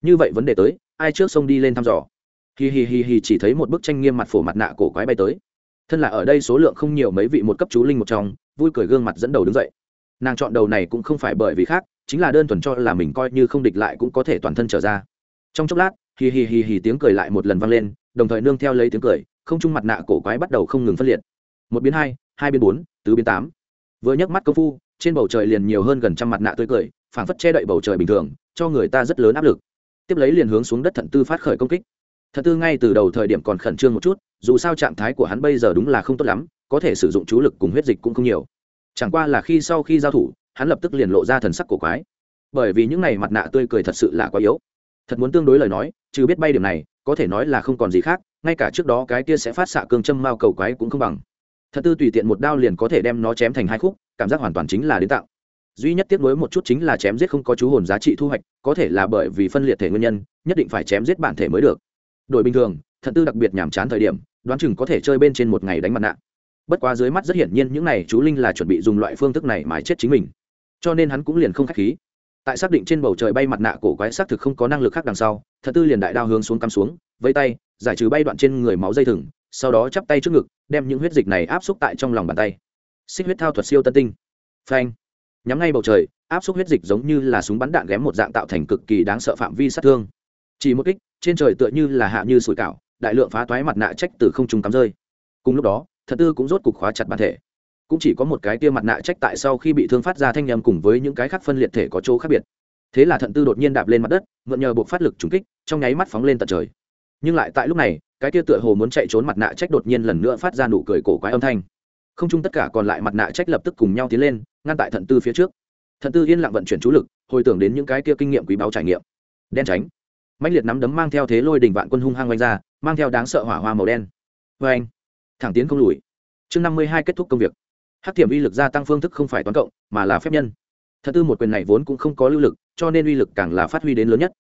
Như vậy vấn đề tới, ai trước sông đi lên thăm dò? Hi hi hi hi, chỉ thấy một bức tranh nghiêm mặt phổ mặt nạ cổ quái bay tới. Thân là ở đây số lượng không nhiều mấy vị một cấp chú linh một trong, vui cười gương mặt dẫn đầu đứng dậy. Nàng chọn đầu này cũng không phải bởi vì khác, chính là đơn thuần cho là mình coi như không địch lại cũng có thể toàn thân trở ra. Trong chốc lát hì hì hì hì tiếng cười lại một lần vang lên, đồng thời nương theo lấy tiếng cười, không trung mặt nạ cổ quái bắt đầu không ngừng phân liệt. Một biến hai hai biến bốn, tứ biến tám. Vừa nhấc mắt công phu trên bầu trời liền nhiều hơn gần trăm mặt nạ tươi cười, phảng phất che đậy bầu trời bình thường, cho người ta rất lớn áp lực. Tiếp lấy liền hướng xuống đất thận tư phát khởi công kích. Thận tư ngay từ đầu thời điểm còn khẩn trương một chút, dù sao trạng thái của hắn bây giờ đúng là không tốt lắm, có thể sử dụng chú lực cùng huyết dịch cũng không nhiều. Chẳng qua là khi sau khi giao thủ, hắn lập tức liền lộ ra thần sắc cổ quái. Bởi vì những này mặt nạ tươi cười thật sự là quá yếu. Thật muốn tương đối lời nói chứ biết bay điểm này, có thể nói là không còn gì khác, ngay cả trước đó cái kia sẽ phát xạ cương châm mao cầu quái cũng không bằng. Thật tư tùy tiện một đao liền có thể đem nó chém thành hai khúc cảm giác hoàn toàn chính là đến tạo. Duy nhất tiếc nuối một chút chính là chém giết không có chú hồn giá trị thu hoạch, có thể là bởi vì phân liệt thể nguyên nhân, nhất định phải chém giết bản thể mới được. Đội bình thường thật tư đặc biệt nhàm chán thời điểm, đoán chừng có thể chơi bên trên một ngày đánh mặt nạ. Bất quá dưới mắt rất hiển nhiên những này chú linh là chuẩn bị dùng loại phương thức này mà chết chính mình. Cho nên hắn cũng liền không k h á c h khí. Tại xác định trên bầu trời bay mặt nạ cổ quái xác thực không có năng lực khác đằng sau thật tư liền đại đao hướng xuống cắm xuống vây tay, giải trừ bay đoạn trên người máu dây thừng, sau đó chắp tay trước ngực, đem những huyết dịch này áp xúc tại trong lòng bàn tay xích huyết thao thuật siêu tân tinh. Phanh. Nhắm ngay bầu trời, áp suất huyết dịch giống như là súng bắn đạn ghém một dạng tạo thành cực kỳ đáng sợ phạm vi sát thương. Chỉ một kích, trên trời tựa như là hạ như sủi cảo, đại lượng phá toái mặt nạ trách từ không trung cắm rơi. Cùng lúc đó thật tư cũng rốt cục khóa chặt bản thể. Cũng chỉ có một cái tia mặt nạ trách tại sau khi bị thương phát ra thanh nhầm cùng với những cái khác phân liệt thể có chỗ khác biệt. Thế là thận tư đột nhiên đạp lên mặt đất, mượn nhờ buộc phát lực trúng kích, trong nháy mắt phóng lên tận trời. Nhưng lại tại lúc này, cái tia tựa hồ muốn chạy trốn mặt nạ trách đột nhiên lần nữa phát ra nụ cười cổ quái âm thanh không chung tất cả còn lại mặt nạ trách lập tức cùng nhau tiến lên, ngăn tại thận tư phía trước. Thận tư yên lặng vận chuyển chú lực, hồi tưởng đến những cái kia kinh nghiệm quý báu trải nghiệm. Đen tránh. Mạnh liệt nắm đấm mang theo thế lôi đình vạn quân hung hăng oanh ra, mang theo đáng sợ hỏa hoa màu đen. Vê anh thẳng tiến không lùi. Chương năm mươi hai kết thúc công việc. Hắc thiểm uy lực gia tăng phương thức không phải toán cộng, mà là phép nhân. Thật tư một quyền này vốn cũng không có lưu lực, cho nên uy lực càng là phát huy đến lớn nhất.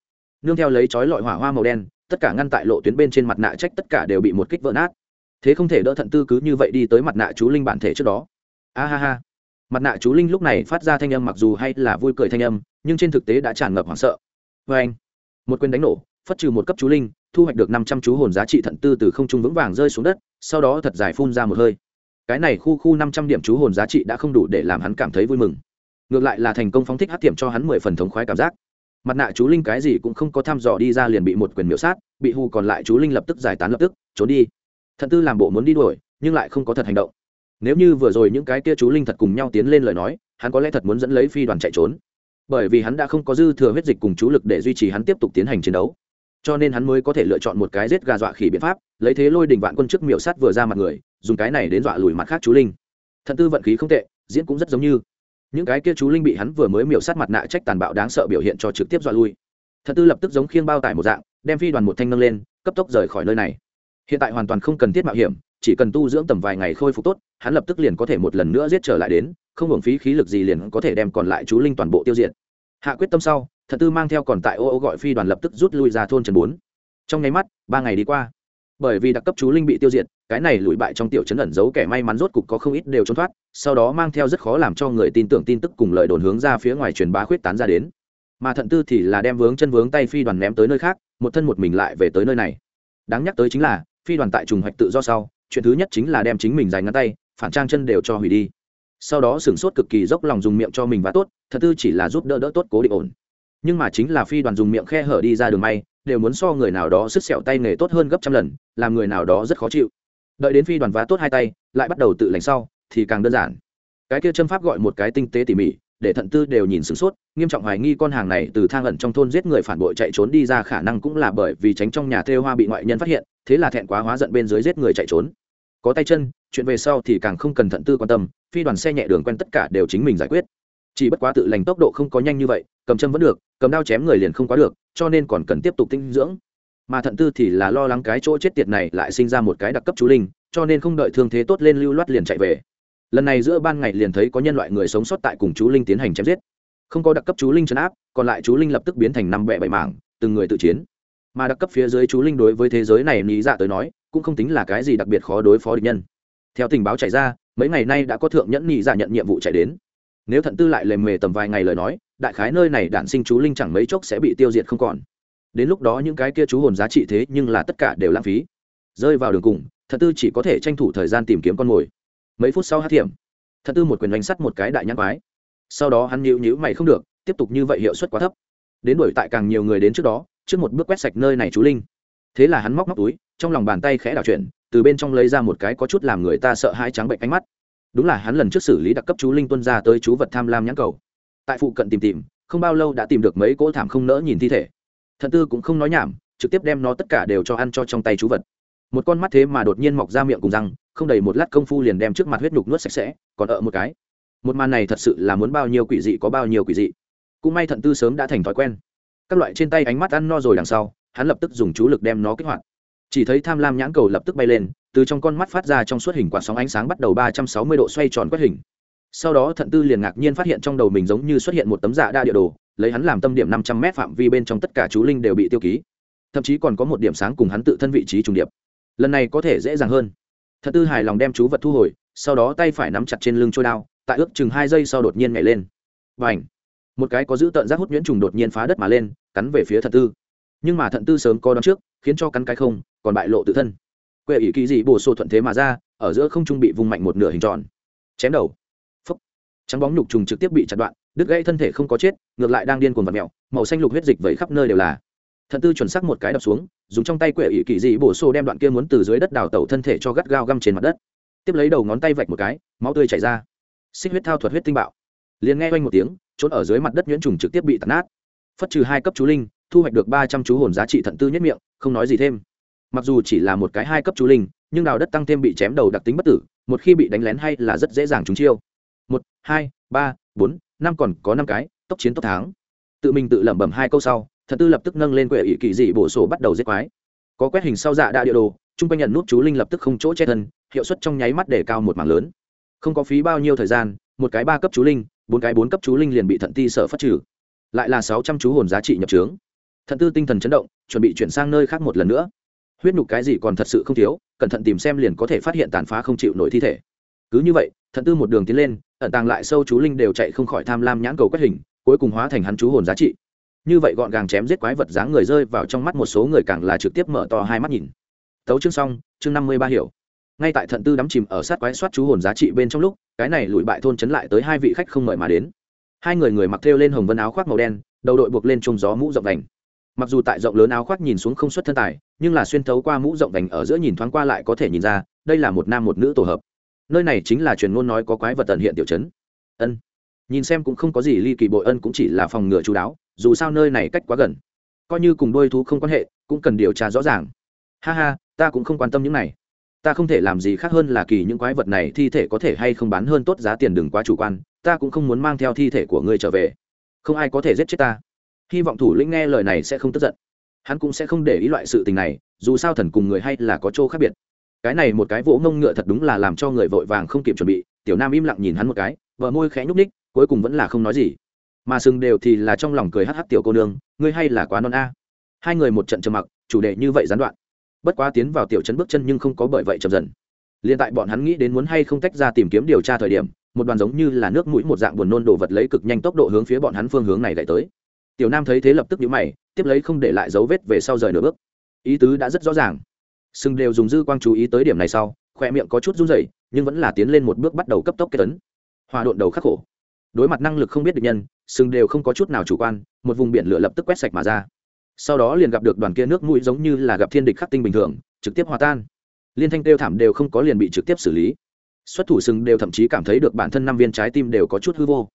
Nương theo lấy chói lọi hỏa hoa màu đen, tất cả ngăn tại lộ tuyến bên trên mặt nạ trách tất cả đều bị một kích vỡ nát thế không thể đỡ thận tư cứ như vậy đi tới mặt nạ chú linh bản thể trước đó. A ha ha. Mặt nạ chú linh lúc này phát ra thanh âm mặc dù hay là vui cười thanh âm, nhưng trên thực tế đã tràn ngập hoảng sợ. Vê anh, một quyền đánh nổ, phất trừ một cấp chú linh, thu hoạch được năm trăm chú hồn giá trị thận tư từ không trung vững vàng rơi xuống đất, sau đó thật dài phun ra một hơi. Cái này khu khu năm trăm điểm chú hồn giá trị đã không đủ để làm hắn cảm thấy vui mừng. Ngược lại là thành công phóng thích hát tiệm cho hắn mười phần thống khoái cảm giác. Mặt nạ chú linh cái gì cũng không có thăm dò đi ra liền bị một quyền miễu sát, bị hù còn lại chú linh lập tức giải tán lập tức, trốn đi thận tư làm bộ muốn đi đuổi, nhưng lại không có thật hành động. Nếu như vừa rồi những cái kia chú linh thật cùng nhau tiến lên lời nói, hắn có lẽ thật muốn dẫn lấy phi đoàn chạy trốn. Bởi vì hắn đã không có dư thừa huyết dịch cùng chú lực để duy trì hắn tiếp tục tiến hành chiến đấu. Cho nên hắn mới có thể lựa chọn một cái giết gà dọa khỉ biện pháp, lấy thế lôi đình vạn quân trước miểu sát vừa ra mặt người, dùng cái này đến dọa lùi mặt khác chú linh. Thận tư vận khí không tệ, diễn cũng rất giống như. Những cái kia chú linh bị hắn vừa mới miểu sát mặt nạ trách tàn bạo đáng sợ biểu hiện cho trực tiếp dọa lui. Thận tư lập tức giống khiêng bao tải một dạng, đem phi đoàn một thanh nâng lên, cấp tốc rời khỏi nơi này hiện tại hoàn toàn không cần thiết mạo hiểm, chỉ cần tu dưỡng tầm vài ngày khôi phục tốt, hắn lập tức liền có thể một lần nữa giết trở lại đến, không hưởng phí khí lực gì liền có thể đem còn lại chú linh toàn bộ tiêu diệt. Hạ quyết tâm sau thật tư mang theo còn tại ô ô gọi phi đoàn lập tức rút lui ra thôn trần bốn. Trong nháy mắt, ba ngày đi qua. Bởi vì đặc cấp chú linh bị tiêu diệt, cái này lùi bại trong tiểu trấn ẩn giấu kẻ may mắn rốt cục có không ít đều trốn thoát, sau đó mang theo rất khó làm cho người tin tưởng tin tức cùng lời đồn hướng ra phía ngoài truyền bá khuyết tán ra đến. Mà thận tư thì là đem vướng chân vướng tay phi đoàn ném tới nơi khác, một thân một mình lại về tới nơi này. Đáng nhắc tới chính là phi đoàn tại trùng hoạch tự do sau, chuyện thứ nhất chính là đem chính mình dài ngắn tay, phản trang chân đều cho hủy đi. Sau đó sửng sốt cực kỳ dốc lòng dùng miệng cho mình và tốt, thật tư chỉ là giúp đỡ đỡ tốt cố định ổn. Nhưng mà chính là phi đoàn dùng miệng khe hở đi ra đường may, đều muốn so người nào đó sức sẹo tay nghề tốt hơn gấp trăm lần, làm người nào đó rất khó chịu. Đợi đến phi đoàn vá tốt hai tay, lại bắt đầu tự lành sau, thì càng đơn giản. Cái kia châm pháp gọi một cái tinh tế tỉ mỉ để thận tư đều nhìn sửng sốt, nghiêm trọng hoài nghi con hàng này từ thang ẩn trong thôn giết người phản bội chạy trốn đi ra khả năng cũng là bởi vì tránh trong nhà thêu hoa bị ngoại nhân phát hiện, thế là thẹn quá hóa giận bên dưới giết người chạy trốn. Có tay chân, chuyện về sau thì càng không cần thận tư quan tâm, phi đoàn xe nhẹ đường quen tất cả đều chính mình giải quyết. Chỉ bất quá tự lành tốc độ không có nhanh như vậy, cầm châm vẫn được, cầm đao chém người liền không quá được, cho nên còn cần tiếp tục tinh dưỡng. Mà thận tư thì là lo lắng cái chỗ chết tiệt này lại sinh ra một cái đặc cấp chú linh, cho nên không đợi thương thế tốt lên lưu loát liền chạy về lần này giữa ban ngày liền thấy có nhân loại người sống sót tại cùng chú linh tiến hành chém giết. Không có đặc cấp chú linh chấn áp, còn lại chú linh lập tức biến thành năm bẹ bảy mảng, từng người tự chiến. Mà đặc cấp phía dưới chú linh đối với thế giới này lý dạ tới nói, cũng không tính là cái gì đặc biệt khó đối phó địch nhân. Theo tình báo chạy ra, mấy ngày nay đã có thượng nhẫn nhị dạ nhận nhiệm vụ chạy đến. Nếu thận tư lại lề mề tầm vài ngày lời nói, đại khái nơi này đản sinh chú linh chẳng mấy chốc sẽ bị tiêu diệt không còn. Đến lúc đó những cái kia chú hồn giá trị thế nhưng là tất cả đều lãng phí. Rơi vào đường cùng, thận tư chỉ có thể tranh thủ thời gian tìm kiếm con mồi mấy phút sau hát thiểm. Thật tư một quyền đánh sắt một cái đại nhãn quái. Sau đó hắn nhíu nhíu mày không được, tiếp tục như vậy hiệu suất quá thấp. Đến đuổi tại càng nhiều người đến trước đó, trước một bước quét sạch nơi này chú linh. Thế là hắn móc móc túi, trong lòng bàn tay khẽ đảo chuyển, từ bên trong lấy ra một cái có chút làm người ta sợ hãi trắng bệnh ánh mắt. Đúng là hắn lần trước xử lý đặc cấp chú linh tuân ra tới chú vật tham lam nhãn cầu. Tại phụ cận tìm tìm, không bao lâu đã tìm được mấy cỗ thảm không nỡ nhìn thi thể. Thần tư cũng không nói nhảm, trực tiếp đem nó tất cả đều cho ăn cho trong tay chú vật. Một con mắt thế mà đột nhiên mọc ra miệng cùng răng không đầy một lát công phu liền đem trước mặt huyết nhục nuốt sạch sẽ, còn ở một cái. Một màn này thật sự là muốn bao nhiêu quỷ dị có bao nhiêu quỷ dị. Cũng may thận tư sớm đã thành thói quen. Các loại trên tay ánh mắt ăn no rồi đằng sau, hắn lập tức dùng chú lực đem nó kích hoạt. Chỉ thấy tham lam nhãn cầu lập tức bay lên, từ trong con mắt phát ra trong suốt hình quả sóng ánh sáng bắt đầu ba trăm sáu mươi độ xoay tròn quét hình. Sau đó thận tư liền ngạc nhiên phát hiện trong đầu mình giống như xuất hiện một tấm dạ đa địa đồ, lấy hắn làm tâm điểm năm trăm m phạm vi bên trong tất cả chú linh đều bị tiêu ký. Thậm chí còn có một điểm sáng cùng hắn tự thân vị trí trùng điệp. Lần này có thể dễ dàng hơn thật tư hài lòng đem chú vật thu hồi, sau đó tay phải nắm chặt trên lưng trôi đao, tại ước chừng hai giây sau đột nhiên nhảy lên. Và ảnh một cái có giữ tợn giác hút nhuyễn trùng đột nhiên phá đất mà lên, cắn về phía thật tư. Nhưng mà thận tư sớm có đón trước, khiến cho cắn cái không, còn bại lộ tự thân. Quệ ỷ kỳ dị bổ sổ thuận thế mà ra, ở giữa không trung bị vung mạnh một nửa hình tròn. Chém đầu. Phấp trắng bóng nhục trùng trực tiếp bị chặt đoạn, đứt gãy thân thể không có chết, ngược lại đang điên cuồng vật mèo, màu xanh lục huyết dịch vẩy khắp nơi đều là thận tư chuẩn xác một cái đập xuống, dùng trong tay quệ ỷ kỳ dị bổ sổ đem đoạn kia muốn từ dưới đất đào tẩu thân thể cho gắt gao găm trên mặt đất. Tiếp lấy đầu ngón tay vạch một cái, máu tươi chảy ra. Xích huyết thao thuật huyết tinh bạo. Liền nghe oanh một tiếng, trốn ở dưới mặt đất nhuyễn trùng trực tiếp bị tạt nát. Phất trừ hai cấp chú linh, thu hoạch được ba trăm chú hồn giá trị thận tư nhất miệng, không nói gì thêm. Mặc dù chỉ là một cái hai cấp chú linh, nhưng đào đất tăng thêm bị chém đầu đặc tính bất tử, một khi bị đánh lén hay là rất dễ dàng trúng chiêu. Một, hai, ba, bốn, năm còn có năm cái, tốc chiến tốc tháng tự mình tự lẩm bẩm hai câu sau thật tư lập tức nâng lên quệ ỷ kỳ dị bổ sổ bắt đầu giết quái. Có quét hình sau dạ đã địa đồ, chung quanh nhận nút chú linh lập tức không chỗ che thân, hiệu suất trong nháy mắt để cao một mảng lớn. Không có phí bao nhiêu thời gian, một cái ba cấp chú linh, bốn cái bốn cấp chú linh liền bị thận ti sở phát trừ. Lại là sáu trăm chú hồn giá trị nhập trướng. Thận tư tinh thần chấn động, chuẩn bị chuyển sang nơi khác một lần nữa. Huyết nhục cái gì còn thật sự không thiếu, cẩn thận tìm xem liền có thể phát hiện tàn phá không chịu nổi thi thể. Cứ như vậy, thận tư một đường tiến lên, ẩn tàng lại sâu chú linh đều chạy không khỏi tham lam nhãn cầu quét hình, cuối cùng hóa thành hắn chú hồn giá trị như vậy gọn gàng chém giết quái vật dáng người rơi vào trong mắt một số người càng là trực tiếp mở to hai mắt nhìn. Tấu chương xong, chương năm mươi ba hiểu. Ngay tại thận tư đắm chìm ở sát quái soát chú hồn giá trị bên trong lúc, cái này lùi bại thôn chấn lại tới hai vị khách không mời mà đến. Hai người người mặc thêu lên hồng vân áo khoác màu đen, đầu đội buộc lên trông gió mũ rộng đành. Mặc dù tại rộng lớn áo khoác nhìn xuống không xuất thân tài, nhưng là xuyên thấu qua mũ rộng đành ở giữa nhìn thoáng qua lại có thể nhìn ra, đây là một nam một nữ tổ hợp. Nơi này chính là truyền ngôn nói có quái vật tận hiện tiểu chấn. Ân. Nhìn xem cũng không có gì ly kỳ bội ân cũng chỉ là phòng ngừa chú đáo dù sao nơi này cách quá gần. Coi như cùng đôi thú không quan hệ, cũng cần điều tra rõ ràng. Ha ha, ta cũng không quan tâm những này. Ta không thể làm gì khác hơn là kỳ những quái vật này thi thể có thể hay không bán hơn tốt giá tiền đừng quá chủ quan, ta cũng không muốn mang theo thi thể của ngươi trở về. Không ai có thể giết chết ta. Hy vọng thủ lĩnh nghe lời này sẽ không tức giận. Hắn cũng sẽ không để ý loại sự tình này, dù sao thần cùng người hay là có chỗ khác biệt. Cái này một cái vỗ ngông ngựa thật đúng là làm cho người vội vàng không kịp chuẩn bị, tiểu nam im lặng nhìn hắn một cái vợ môi khẽ nhúc ních cuối cùng vẫn là không nói gì mà sừng đều thì là trong lòng cười hắc hắc tiểu cô nương, ngươi hay là quá non a. Hai người một trận trầm mặc, chủ đề như vậy gián đoạn. Bất quá tiến vào tiểu trấn bước chân nhưng không có bởi vậy chậm dần. Liền tại bọn hắn nghĩ đến muốn hay không tách ra tìm kiếm điều tra thời điểm, một đoàn giống như là nước mũi một dạng buồn nôn đồ vật lấy cực nhanh tốc độ hướng phía bọn hắn phương hướng này gãy tới. Tiểu nam thấy thế lập tức nhíu mày, tiếp lấy không để lại dấu vết về sau rời nửa bước. Ý tứ đã rất rõ ràng. Sừng đều dùng dư quang chú ý tới điểm này sau, khoe miệng có chút run rẩy, nhưng vẫn là tiến lên một bước bắt đầu cấp tốc kết tấn hòa độn đầu khắc khổ đối mặt năng lực không biết được nhân, sừng đều không có chút nào chủ quan, một vùng biển lửa lập tức quét sạch mà ra. Sau đó liền gặp được đoàn kia nước mũi giống như là gặp thiên địch khắc tinh bình thường, trực tiếp hòa tan. Liên thanh tiêu thảm đều không có liền bị trực tiếp xử lý. Xuất thủ sừng đều thậm chí cảm thấy được bản thân năm viên trái tim đều có chút hư vô.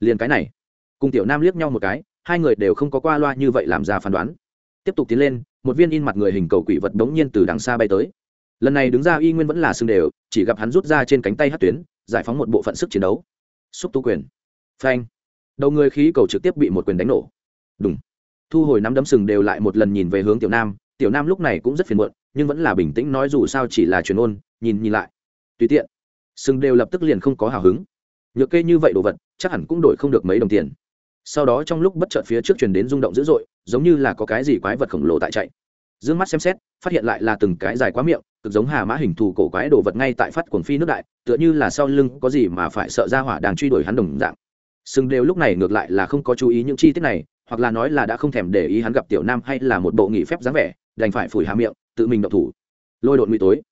Liền cái này, cùng tiểu nam liếc nhau một cái, hai người đều không có qua loa như vậy làm ra phán đoán. Tiếp tục tiến lên, một viên in mặt người hình cầu quỷ vật đống nhiên từ đằng xa bay tới. Lần này đứng ra y nguyên vẫn là sừng đều, chỉ gặp hắn rút ra trên cánh tay hát tuyến, giải phóng một bộ phận sức chiến đấu. Xúc tu quyền phanh. Đầu người khí cầu trực tiếp bị một quyền đánh nổ. Đúng thu hồi nắm đấm sừng đều lại một lần nhìn về hướng tiểu nam. Tiểu nam lúc này cũng rất phiền muộn, nhưng vẫn là bình tĩnh nói dù sao chỉ là truyền ôn, nhìn nhìn lại. Tùy tiện. Sừng đều lập tức liền không có hào hứng. Nhược kê như vậy đồ vật, chắc hẳn cũng đổi không được mấy đồng tiền. Sau đó trong lúc bất chợt phía trước truyền đến rung động dữ dội, giống như là có cái gì quái vật khổng lồ tại chạy. D ư ơ n g mắt xem xét, phát hiện lại là từng cái dài quá miệng, cực giống hà mã hình thù cổ quái đồ vật ngay tại phát cuồng phi nước đại, tựa như là sau lưng có gì mà phải sợ ra hỏa đang truy đuổi hắn đồng dạng sừng đều lúc này ngược lại là không có chú ý những chi tiết này, hoặc là nói là đã không thèm để ý hắn gặp tiểu nam hay là một bộ nghỉ phép dáng vẻ, đành phải phủi hà miệng, tự mình động thủ. Lôi đột nguy tối.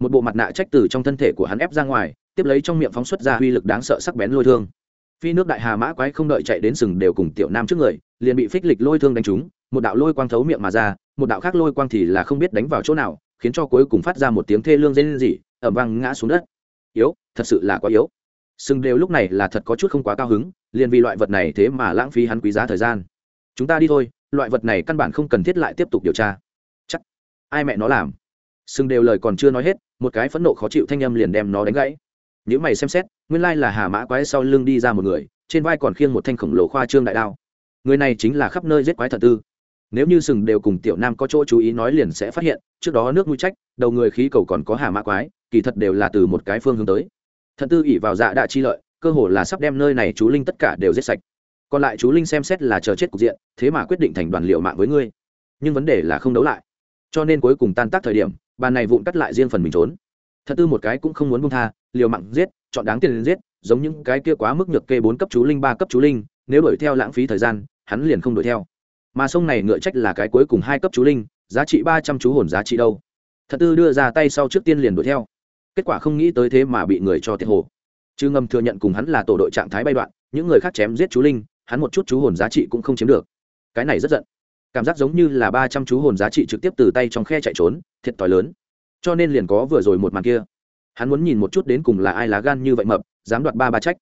Một bộ mặt nạ trách từ trong thân thể của hắn ép ra ngoài, tiếp lấy trong miệng phóng xuất ra uy lực đáng sợ sắc bén lôi thương. Phi nước đại hà mã quái không đợi chạy đến sừng đều cùng tiểu nam trước người, liền bị phích lịch lôi thương đánh trúng, một đạo lôi quang thấu miệng mà ra, một đạo khác lôi quang thì là không biết đánh vào chỗ nào, khiến cho cuối cùng phát ra một tiếng thê lương dây lên gì ẩm vang ngã xuống đất. Yếu, thật sự là quá yếu. Sừng đều lúc này là thật có chút không quá cao hứng liền vì loại vật này thế mà lãng phí hắn quý giá thời gian. Chúng ta đi thôi, loại vật này căn bản không cần thiết lại tiếp tục điều tra. Chắc, ai mẹ nó làm? Sừng đều lời còn chưa nói hết, một cái phẫn nộ khó chịu thanh âm liền đem nó đánh gãy. Nếu mày xem xét, nguyên lai là hà mã quái sau lưng đi ra một người, trên vai còn khiêng một thanh khổng lồ khoa trương đại đao. Người này chính là khắp nơi giết quái thật tư. Nếu như sừng đều cùng tiểu nam có chỗ chú ý nói liền sẽ phát hiện, trước đó nước mũi trách, đầu người khí cầu còn có hà mã quái, kỳ thật đều là từ một cái phương hướng tới. Thần tư ỉ vào dạ đạ chi lợi cơ hồ là sắp đem nơi này chú linh tất cả đều giết sạch. Còn lại chú linh xem xét là chờ chết cục diện, thế mà quyết định thành đoàn liệu mạng với ngươi. Nhưng vấn đề là không đấu lại. Cho nên cuối cùng tan tác thời điểm, bàn này vụn cắt lại riêng phần mình trốn. Thật tư một cái cũng không muốn buông tha, liều mạng giết, chọn đáng tiền giết, giống những cái kia quá mức nhược kê bốn cấp chú linh, ba cấp chú linh, nếu đuổi theo lãng phí thời gian, hắn liền không đuổi theo. Mà sông này ngựa trách là cái cuối cùng hai cấp chú linh, giá trị ba trăm chú hồn giá trị đâu. Thật tư đưa ra tay sau trước tiên liền đuổi theo. Kết quả không nghĩ tới thế mà bị người cho tiệt hồ chứ ngầm thừa nhận cùng hắn là tổ đội trạng thái bay đoạn, những người khác chém giết chú linh, hắn một chút chú hồn giá trị cũng không chiếm được. Cái này rất giận. Cảm giác giống như là ba trăm chú hồn giá trị trực tiếp từ tay trong khe chạy trốn, thiệt t h i lớn. Cho nên liền có vừa rồi một màn kia. Hắn muốn nhìn một chút đến cùng là ai lá gan như vậy mập, dám đoạt ba ba trách.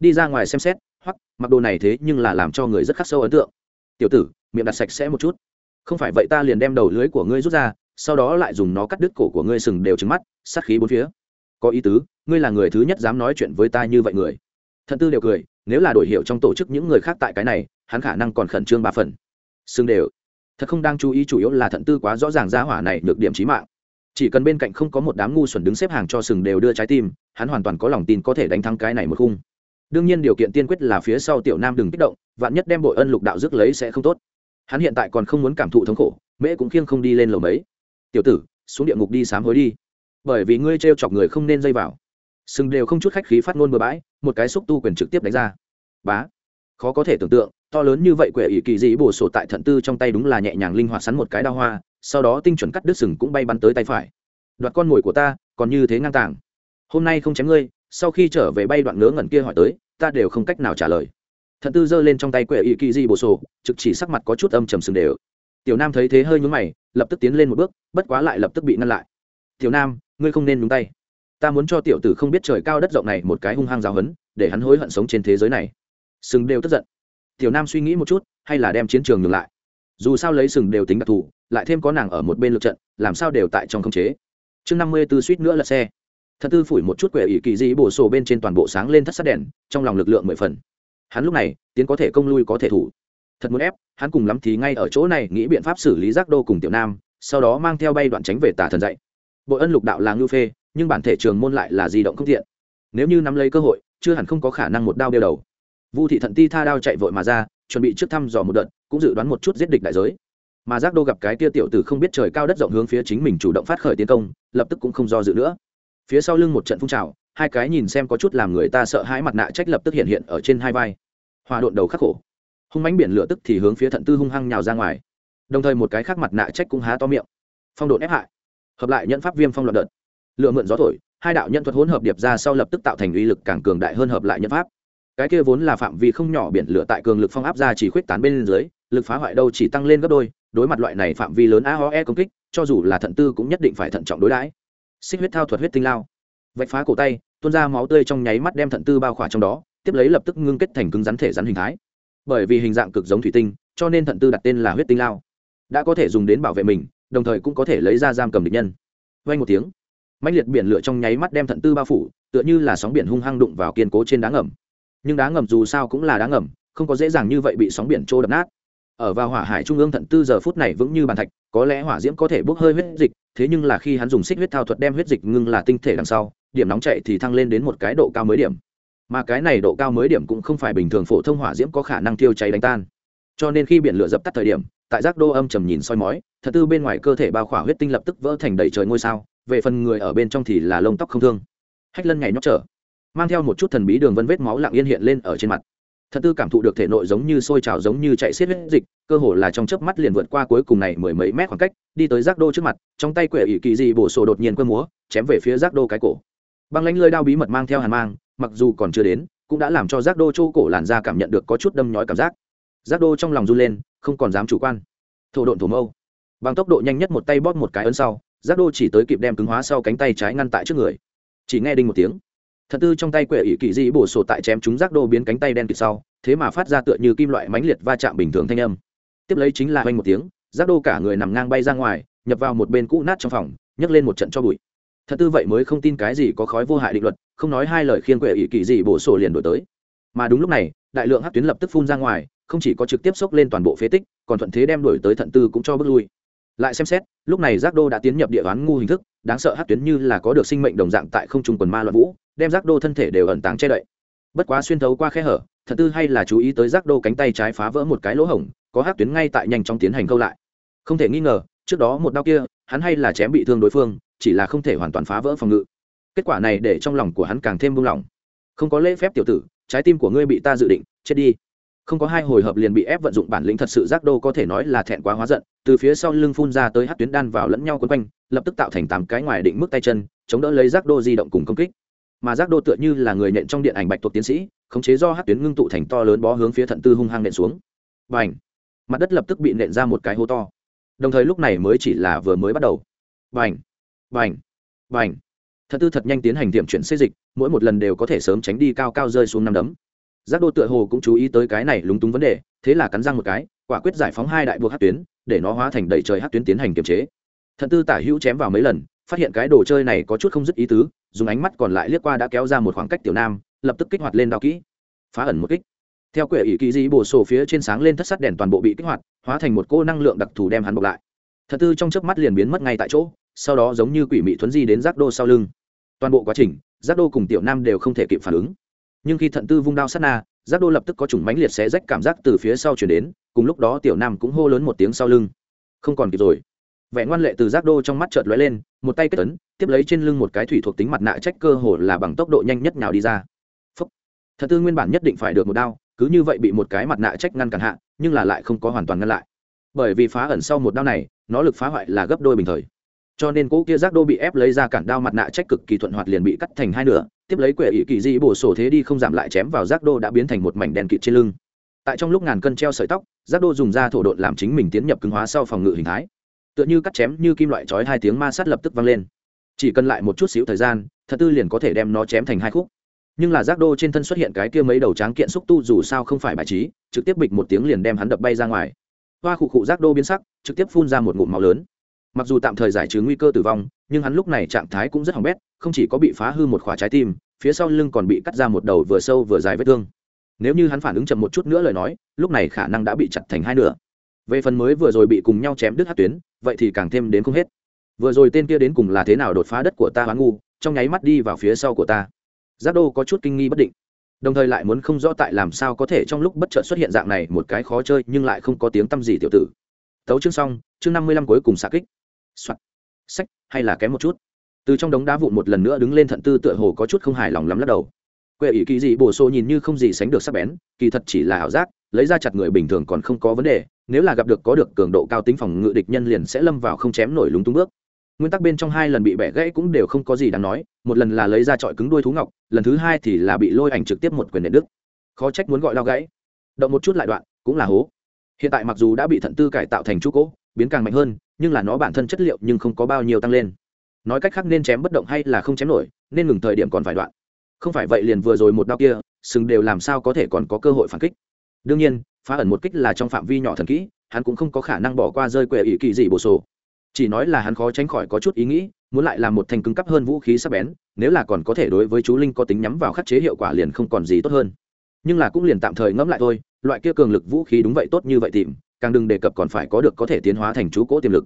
Đi ra ngoài xem xét, hoặc, mặc đồ này thế nhưng là làm cho người rất khắc sâu ấn tượng. Tiểu tử, miệng đặt sạch sẽ một chút. Không phải vậy ta liền đem đầu lưới của ngươi rút ra, sau đó lại dùng nó cắt đứt cổ của ngươi sừng đều trứng mắt, sát khí bốn phía. Có ý tứ ngươi là người thứ nhất dám nói chuyện với ta như vậy người. Thận tư đều cười, nếu là đổi hiệu trong tổ chức những người khác tại cái này, hắn khả năng còn khẩn trương ba phần. Sừng đều. Thật không đang chú ý chủ yếu là thận tư quá rõ ràng ra hỏa này được điểm trí mạng. Chỉ cần bên cạnh không có một đám ngu xuẩn đứng xếp hàng cho sừng đều đưa trái tim, hắn hoàn toàn có lòng tin có thể đánh thắng cái này một khung. Đương nhiên điều kiện tiên quyết là phía sau tiểu nam đừng kích động, vạn nhất đem bội ân lục đạo rước lấy sẽ không tốt. Hắn hiện tại còn không muốn cảm thụ thống khổ, mễ cũng khiêng không đi lên lầu mấy. Tiểu tử, xuống địa ngục đi sám hối đi. Bởi vì ngươi t chọc người không nên dây vào sừng đều không chút khách khí phát ngôn bừa bãi, một cái xúc tu quyền trực tiếp đánh ra. Bá. Khó có thể tưởng tượng, to lớn như vậy quệ ỷ kỳ dị bổ sổ tại thận tư trong tay đúng là nhẹ nhàng linh hoạt sắn một cái đao hoa, sau đó tinh chuẩn cắt đứt sừng cũng bay bắn tới tay phải. Đoạt con mồi của ta, còn như thế ngang tàng. Hôm nay không chém ngươi, sau khi trở về bay đoạn ngớ ngẩn kia hỏi tới, ta đều không cách nào trả lời. Thận tư giơ lên trong tay quệ ỷ kỳ dị bổ sổ, trực chỉ sắc mặt có chút âm trầm sừng đều. Tiểu nam thấy thế hơi nhúng mày, lập tức tiến lên một bước, bất quá lại lập tức bị ngăn lại. Tiểu nam, ngươi không nên nhúng tay ta muốn cho tiểu tử không biết trời cao đất rộng này một cái hung hăng giáo hấn để hắn hối hận sống trên thế giới này. Sừng đều tức giận. Tiểu nam suy nghĩ một chút, hay là đem chiến trường ngừng lại. Dù sao lấy sừng đều tính đặc thù, lại thêm có nàng ở một bên lượt trận, làm sao đều tại trong khống chế. Chương năm mươi tư suýt nữa là xe. Thật tư phủi một chút quệ ỷ kỳ dĩ bổ sổ bên trên toàn bộ sáng lên thất sát đèn, trong lòng lực lượng mười phần. Hắn lúc này, tiến có thể công lui có thể thủ. Thật muốn ép, hắn cùng lắm thì ngay ở chỗ này nghĩ biện pháp xử lý giác đô cùng tiểu nam, sau đó mang theo bay đoạn tránh về tà thần dạy. Bội ân lục đạo là ngưu phê nhưng bản thể trường môn lại là di động không tiện. Nếu như nắm lấy cơ hội, chưa hẳn không có khả năng một đao đeo đầu. Vu thị thận ti tha đao chạy vội mà ra, chuẩn bị trước thăm dò một đợt, cũng dự đoán một chút giết địch đại giới. Mà giác đô gặp cái tia tiểu tử không biết trời cao đất rộng hướng phía chính mình chủ động phát khởi tiến công, lập tức cũng không do dự nữa. Phía sau lưng một trận phun trào, hai cái nhìn xem có chút làm người ta sợ hãi mặt nạ trách lập tức hiện hiện ở trên hai vai. Hòa độn đầu khắc khổ. Hung mãnh biển lửa tức thì hướng phía thận tư hung hăng nhào ra ngoài. Đồng thời một cái khác mặt nạ trách cũng há to miệng. Phong độn ép hại. Hợp lại nhận pháp viêm phong loạn đợt lựa mượn gió thổi, hai đạo nhân thuật hỗn hợp điệp ra sau lập tức tạo thành uy lực càng cường đại hơn hợp lại nhân pháp. Cái kia vốn là phạm vi không nhỏ biển lửa tại cường lực phong áp ra chỉ khuyết tán bên dưới, lực phá hoại đâu chỉ tăng lên gấp đôi, đối mặt loại này phạm vi lớn aoe công kích, cho dù là thận tư cũng nhất định phải thận trọng đối đãi. Xích huyết thao thuật huyết tinh lao. Vạch phá cổ tay, tuôn ra máu tươi trong nháy mắt đem thận tư bao khỏa trong đó, tiếp lấy lập tức ngưng kết thành cứng rắn thể rắn hình thái. Bởi vì hình dạng cực giống thủy tinh, cho nên thận tư đặt tên là huyết tinh lao. Đã có thể dùng đến bảo vệ mình, đồng thời cũng có thể lấy ra giam cầm địch nhân. Vay một tiếng mạnh liệt biển lửa trong nháy mắt đem thận tư bao phủ, tựa như là sóng biển hung hăng đụng vào kiên cố trên đá ngầm. Nhưng đá ngầm dù sao cũng là đá ngầm, không có dễ dàng như vậy bị sóng biển trô đập nát. Ở vào hỏa hải trung ương thận tư giờ phút này vững như bàn thạch, có lẽ hỏa diễm có thể bốc hơi huyết dịch, thế nhưng là khi hắn dùng xích huyết thao thuật đem huyết dịch ngưng là tinh thể đằng sau, điểm nóng chạy thì thăng lên đến một cái độ cao mới điểm. Mà cái này độ cao mới điểm cũng không phải bình thường phổ thông hỏa diễm có khả năng tiêu cháy đánh tan. Cho nên khi biển lửa dập tắt thời điểm, tại giác đô âm trầm nhìn soi mói thật tư bên ngoài cơ thể bao khỏa huyết tinh lập tức vỡ thành đầy trời ngôi sao về phần người ở bên trong thì là lông tóc không thương. Hách lân nhảy nhóc trở, mang theo một chút thần bí đường vân vết máu lặng yên hiện lên ở trên mặt. Thật tư cảm thụ được thể nội giống như sôi trào, giống như chạy xiết huyết dịch, cơ hồ là trong chớp mắt liền vượt qua cuối cùng này mười mấy mét khoảng cách, đi tới giác đô trước mặt, trong tay quệ ỷ kỳ dị bổ sổ đột nhiên quơ múa, chém về phía giác đô cái cổ. Băng lánh lơi đao bí mật mang theo hàn mang, mặc dù còn chưa đến, cũng đã làm cho giác đô châu cổ làn da cảm nhận được có chút đâm nhói cảm giác. Giác đô trong lòng run lên, không còn dám chủ quan. Thổ độn thổ mâu. Bằng tốc độ nhanh nhất một tay bóp một cái ấn sau giác đô chỉ tới kịp đem cứng hóa sau cánh tay trái ngăn tại trước người. Chỉ nghe đinh một tiếng. Thật tư trong tay quệ ỷ kỳ dị bổ sổ tại chém chúng giác đô biến cánh tay đen kịp sau, thế mà phát ra tựa như kim loại mãnh liệt va chạm bình thường thanh âm. Tiếp lấy chính là oanh một tiếng, giác đô cả người nằm ngang bay ra ngoài, nhập vào một bên cũ nát trong phòng, nhấc lên một trận cho bụi. Thật tư vậy mới không tin cái gì có khói vô hại định luật, không nói hai lời khiên quệ ỷ kỳ dị bổ sổ liền đổi tới. Mà đúng lúc này, đại lượng hát tuyến lập tức phun ra ngoài, không chỉ có trực tiếp xốc lên toàn bộ phế tích, còn thuận thế đem đổi tới thận tư cũng cho bước lui lại xem xét, lúc này giác đô đã tiến nhập địa bán ngu hình thức, đáng sợ hát tuyến như là có được sinh mệnh đồng dạng tại không trung quần ma loạn vũ, đem giác đô thân thể đều ẩn táng che đậy. Bất quá xuyên thấu qua khe hở, thật tư hay là chú ý tới giác đô cánh tay trái phá vỡ một cái lỗ hổng, có hát tuyến ngay tại nhanh chóng tiến hành câu lại. Không thể nghi ngờ, trước đó một đau kia, hắn hay là chém bị thương đối phương, chỉ là không thể hoàn toàn phá vỡ phòng ngự. Kết quả này để trong lòng của hắn càng thêm buông lỏng. Không có lễ phép tiểu tử, trái tim của ngươi bị ta dự định, chết đi không có hai hồi hợp liền bị ép vận dụng bản lĩnh thật sự giác đô có thể nói là thẹn quá hóa giận, từ phía sau lưng phun ra tới hát tuyến đan vào lẫn nhau quấn quanh, lập tức tạo thành tám cái ngoài định mức tay chân, chống đỡ lấy giác đô di động cùng công kích. Mà giác đô tựa như là người nhện trong điện ảnh bạch thuộc tiến sĩ, khống chế do hát tuyến ngưng tụ thành to lớn bó hướng phía thận tư hung hăng nện xuống. Và ảnh mặt đất lập tức bị nện ra một cái hố to. Đồng thời lúc này mới chỉ là vừa mới bắt đầu. Và ảnh và thận tư thật nhanh tiến hành tiệm chuyển xây dịch, mỗi một lần đều có thể sớm tránh đi cao cao rơi xuống năm đấm giác đô tựa hồ cũng chú ý tới cái này lúng túng vấn đề, thế là cắn răng một cái, quả quyết giải phóng hai đại buộc hát tuyến, để nó hóa thành đầy trời hát tuyến tiến hành kiềm chế. Thận tư tả hữu chém vào mấy lần, phát hiện cái đồ chơi này có chút không dứt ý tứ, dùng ánh mắt còn lại liếc qua đã kéo ra một khoảng cách tiểu nam, lập tức kích hoạt lên đao kỹ. Phá ẩn một kích. Theo quệ ỷ kỳ di bổ sổ phía trên sáng lên thất sắt đèn toàn bộ bị kích hoạt, hóa thành một cô năng lượng đặc thù đem hắn bọc lại. Thật tư trong chớp mắt liền biến mất ngay tại chỗ, sau đó giống như quỷ mị thuấn di đến giác đô sau lưng. Toàn bộ quá trình, giác đô cùng tiểu nam đều không thể kịp phản ứng nhưng khi thận tư vung đao sát na, giác đô lập tức có chủng mánh liệt xé rách cảm giác từ phía sau chuyển đến, cùng lúc đó tiểu nam cũng hô lớn một tiếng sau lưng. Không còn kịp rồi. Vẻ ngoan lệ từ giác đô trong mắt chợt lóe lên, một tay kết tấn tiếp lấy trên lưng một cái thủy thuộc tính mặt nạ trách cơ hồ là bằng tốc độ nhanh nhất nào đi ra. Phúc. thật tư nguyên bản nhất định phải được một đao, cứ như vậy bị một cái mặt nạ trách ngăn cản hạ, nhưng là lại không có hoàn toàn ngăn lại. Bởi vì phá ẩn sau một đao này, nó lực phá hoại là gấp đôi bình thời. Cho nên cỗ kia giác đô bị ép lấy ra cản đao mặt nạ trách cực kỳ thuận hoạt liền bị cắt thành hai nửa tiếp lấy quệ ỷ kỳ di bổ sổ thế đi không giảm lại chém vào giác đô đã biến thành một mảnh đèn kịt trên lưng. Tại trong lúc ngàn cân treo sợi tóc, giác đô dùng da thổ độn làm chính mình tiến nhập cứng hóa sau phòng ngự hình thái. Tựa như cắt chém như kim loại chói hai tiếng ma sát lập tức vang lên. Chỉ cần lại một chút xíu thời gian, thật tư liền có thể đem nó chém thành hai khúc. Nhưng là giác đô trên thân xuất hiện cái kia mấy đầu tráng kiện xúc tu dù sao không phải bài trí, trực tiếp bịch một tiếng liền đem hắn đập bay ra ngoài. Hoa khụ khụ giác đô biến sắc, trực tiếp phun ra một ngụm máu lớn. Mặc dù tạm thời giải trừ nguy cơ tử vong, nhưng hắn lúc này trạng thái cũng rất hỏng bét không chỉ có bị phá hư một khỏa trái tim, phía sau lưng còn bị cắt ra một đầu vừa sâu vừa dài vết thương. Nếu như hắn phản ứng chậm một chút nữa lời nói, lúc này khả năng đã bị chặt thành hai nửa. Về phần mới vừa rồi bị cùng nhau chém đứt hát tuyến, vậy thì càng thêm đến không hết. Vừa rồi tên kia đến cùng là thế nào đột phá đất của ta hoán ngu, trong nháy mắt đi vào phía sau của ta. Giác đô có chút kinh nghi bất định. Đồng thời lại muốn không rõ tại làm sao có thể trong lúc bất chợt xuất hiện dạng này một cái khó chơi nhưng lại không có tiếng t â m gì tiểu tử. Tấu chương xong, chương năm mươi lăm cuối cùng xạ kích. Soạt. Sách, hay là kém một chút từ trong đống đá vụn một lần nữa đứng lên thận tư tựa hồ có chút không hài lòng lắm lắc đầu. Quệ ỷ kỳ dị bổ sô nhìn như không gì sánh được sắc bén, kỳ thật chỉ là ảo giác, lấy ra chặt người bình thường còn không có vấn đề, nếu là gặp được có được cường độ cao tính phòng ngự địch nhân liền sẽ lâm vào không chém nổi lúng túng bước. Nguyên tắc bên trong hai lần bị bẻ gãy cũng đều không có gì đáng nói, một lần là lấy ra trọi cứng đuôi thú ngọc, lần thứ hai thì là bị lôi ảnh trực tiếp một quyền nện đức khó trách muốn gọi lao gãy. Động một chút lại đoạn, cũng là hố. Hiện tại mặc dù đã bị thận tư cải tạo thành chú cỗ, biến càng mạnh hơn, nhưng là nó bản thân chất liệu nhưng không có bao nhiêu tăng lên nói cách khác nên chém bất động hay là không chém nổi, nên ngừng thời điểm còn phải đoạn. Không phải vậy liền vừa rồi một đau kia, sừng đều làm sao có thể còn có cơ hội phản kích. Đương nhiên, phá ẩn một kích là trong phạm vi nhỏ thần kỹ, hắn cũng không có khả năng bỏ qua rơi quệ ý kỳ gì bổ sổ. Chỉ nói là hắn khó tránh khỏi có chút ý nghĩ, muốn lại làm một thành cứng cấp hơn vũ khí sắc bén, nếu là còn có thể đối với chú linh có tính nhắm vào khắc chế hiệu quả liền không còn gì tốt hơn. Nhưng là cũng liền tạm thời ngẫm lại thôi, loại kia cường lực vũ khí đúng vậy tốt như vậy tìm, càng đừng đề cập còn phải có được có thể tiến hóa thành chú cỗ tiềm lực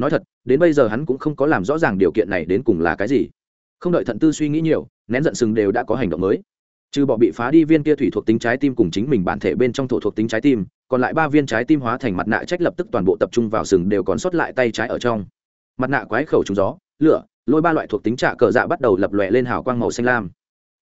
nói thật, đến bây giờ hắn cũng không có làm rõ ràng điều kiện này đến cùng là cái gì. Không đợi thận tư suy nghĩ nhiều, nén giận sừng đều đã có hành động mới. Trừ bỏ bị phá đi viên kia thủy thuộc tính trái tim cùng chính mình bản thể bên trong thổ thuộc tính trái tim, còn lại ba viên trái tim hóa thành mặt nạ trách lập tức toàn bộ tập trung vào sừng đều còn sót lại tay trái ở trong. Mặt nạ quái khẩu trúng gió, lửa, lôi ba loại thuộc tính trạ cờ dạ bắt đầu lập lòe lên hào quang màu xanh lam.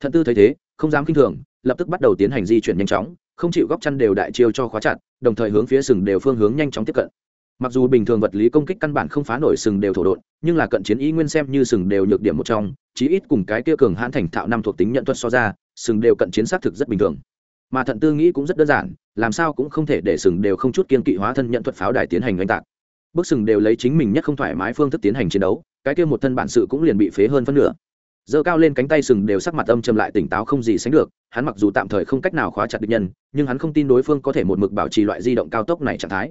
Thận tư thấy thế, không dám k i n h thường, lập tức bắt đầu tiến hành di chuyển nhanh chóng, không chịu góc chăn đều đại chiêu cho khóa chặt, đồng thời hướng phía sừng đều phương hướng nhanh chóng tiếp cận mặc dù bình thường vật lý công kích căn bản không phá nổi sừng đều thổ đột, nhưng là cận chiến ý nguyên xem như sừng đều nhược điểm một trong chí ít cùng cái kia cường hãn thành thạo năm thuộc tính nhận thuật so ra sừng đều cận chiến xác thực rất bình thường. Mà thận tư nghĩ cũng rất đơn giản làm sao cũng không thể để sừng đều không chút kiên kỵ hóa thân nhận thuật pháo đài tiến hành oanh tạc. Bước sừng đều lấy chính mình nhất không thoải mái phương thức tiến hành chiến đấu cái kia một thân bản sự cũng liền bị phế hơn phân nửa. Giơ cao lên cánh tay sừng đều sắc mặt âm trầm lại tỉnh táo không gì sánh được hắn mặc dù tạm thời không cách nào khóa chặt địch nhân nhưng hắn không tin đối phương có thể một mực bảo trì loại di động cao tốc này trạng thái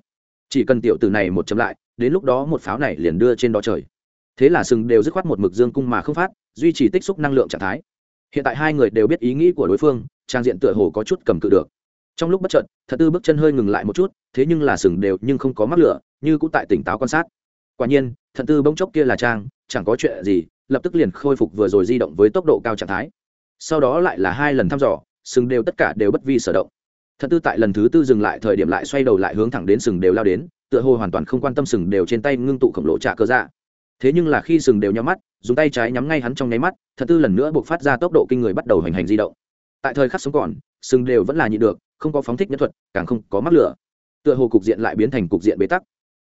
chỉ cần tiểu tử này một chấm lại, đến lúc đó một pháo này liền đưa trên đó trời. Thế là sừng đều dứt khoát một mực dương cung mà không phát, duy trì tích xúc năng lượng trạng thái. Hiện tại hai người đều biết ý nghĩ của đối phương, trang diện tựa hồ có chút cầm cự được. Trong lúc bất chợt, thật tư bước chân hơi ngừng lại một chút, thế nhưng là sừng đều nhưng không có mắc lửa, như cũng tại tỉnh táo quan sát. Quả nhiên thận tư bỗng chốc kia là trang, chẳng có chuyện gì, lập tức liền khôi phục vừa rồi di động với tốc độ cao trạng thái. Sau đó lại là hai lần thăm dò, sừng đều tất cả đều bất vi sở động thật tư tại lần thứ tư dừng lại thời điểm lại xoay đầu lại hướng thẳng đến sừng đều lao đến, tựa hồ hoàn toàn không quan tâm sừng đều trên tay ngưng tụ khổng lồ trả cơ dạ. Thế nhưng là khi sừng đều nhắm mắt, dùng tay trái nhắm ngay hắn trong nháy mắt, thật tư lần nữa buộc phát ra tốc độ kinh người bắt đầu hành hành di động. Tại thời khắc sống còn, sừng đều vẫn là nhịn được, không có phóng thích nhân thuật, càng không có mắc lửa. Tựa hồ cục diện lại biến thành cục diện bế tắc.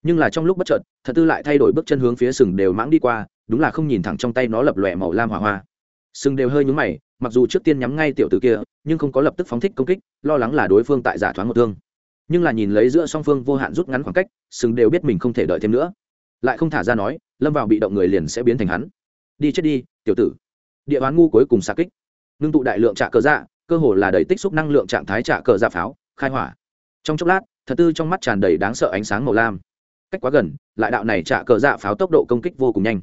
Nhưng là trong lúc bất chợt, thật tư lại thay đổi bước chân hướng phía sừng đều mãng đi qua, đúng là không nhìn thẳng trong tay nó lập lòe màu lam hỏa hoa. Sừng đều hơi nhúng mày mặc dù trước tiên nhắm ngay tiểu tử kia, nhưng không có lập tức phóng thích công kích, lo lắng là đối phương tại giả thoáng một thương. Nhưng là nhìn lấy giữa song phương vô hạn rút ngắn khoảng cách, sừng đều biết mình không thể đợi thêm nữa. Lại không thả ra nói, lâm vào bị động người liền sẽ biến thành hắn. Đi chết đi, tiểu tử. Địa bán ngu cuối cùng xa kích. Ngưng tụ đại lượng trả cờ dạ cơ hồ là đầy tích xúc năng lượng trạng thái trả cờ dạ pháo, khai hỏa. Trong chốc lát, thật tư trong mắt tràn đầy đáng sợ ánh sáng màu lam. Cách quá gần, lại đạo này trả cờ dạ pháo tốc độ công kích vô cùng nhanh.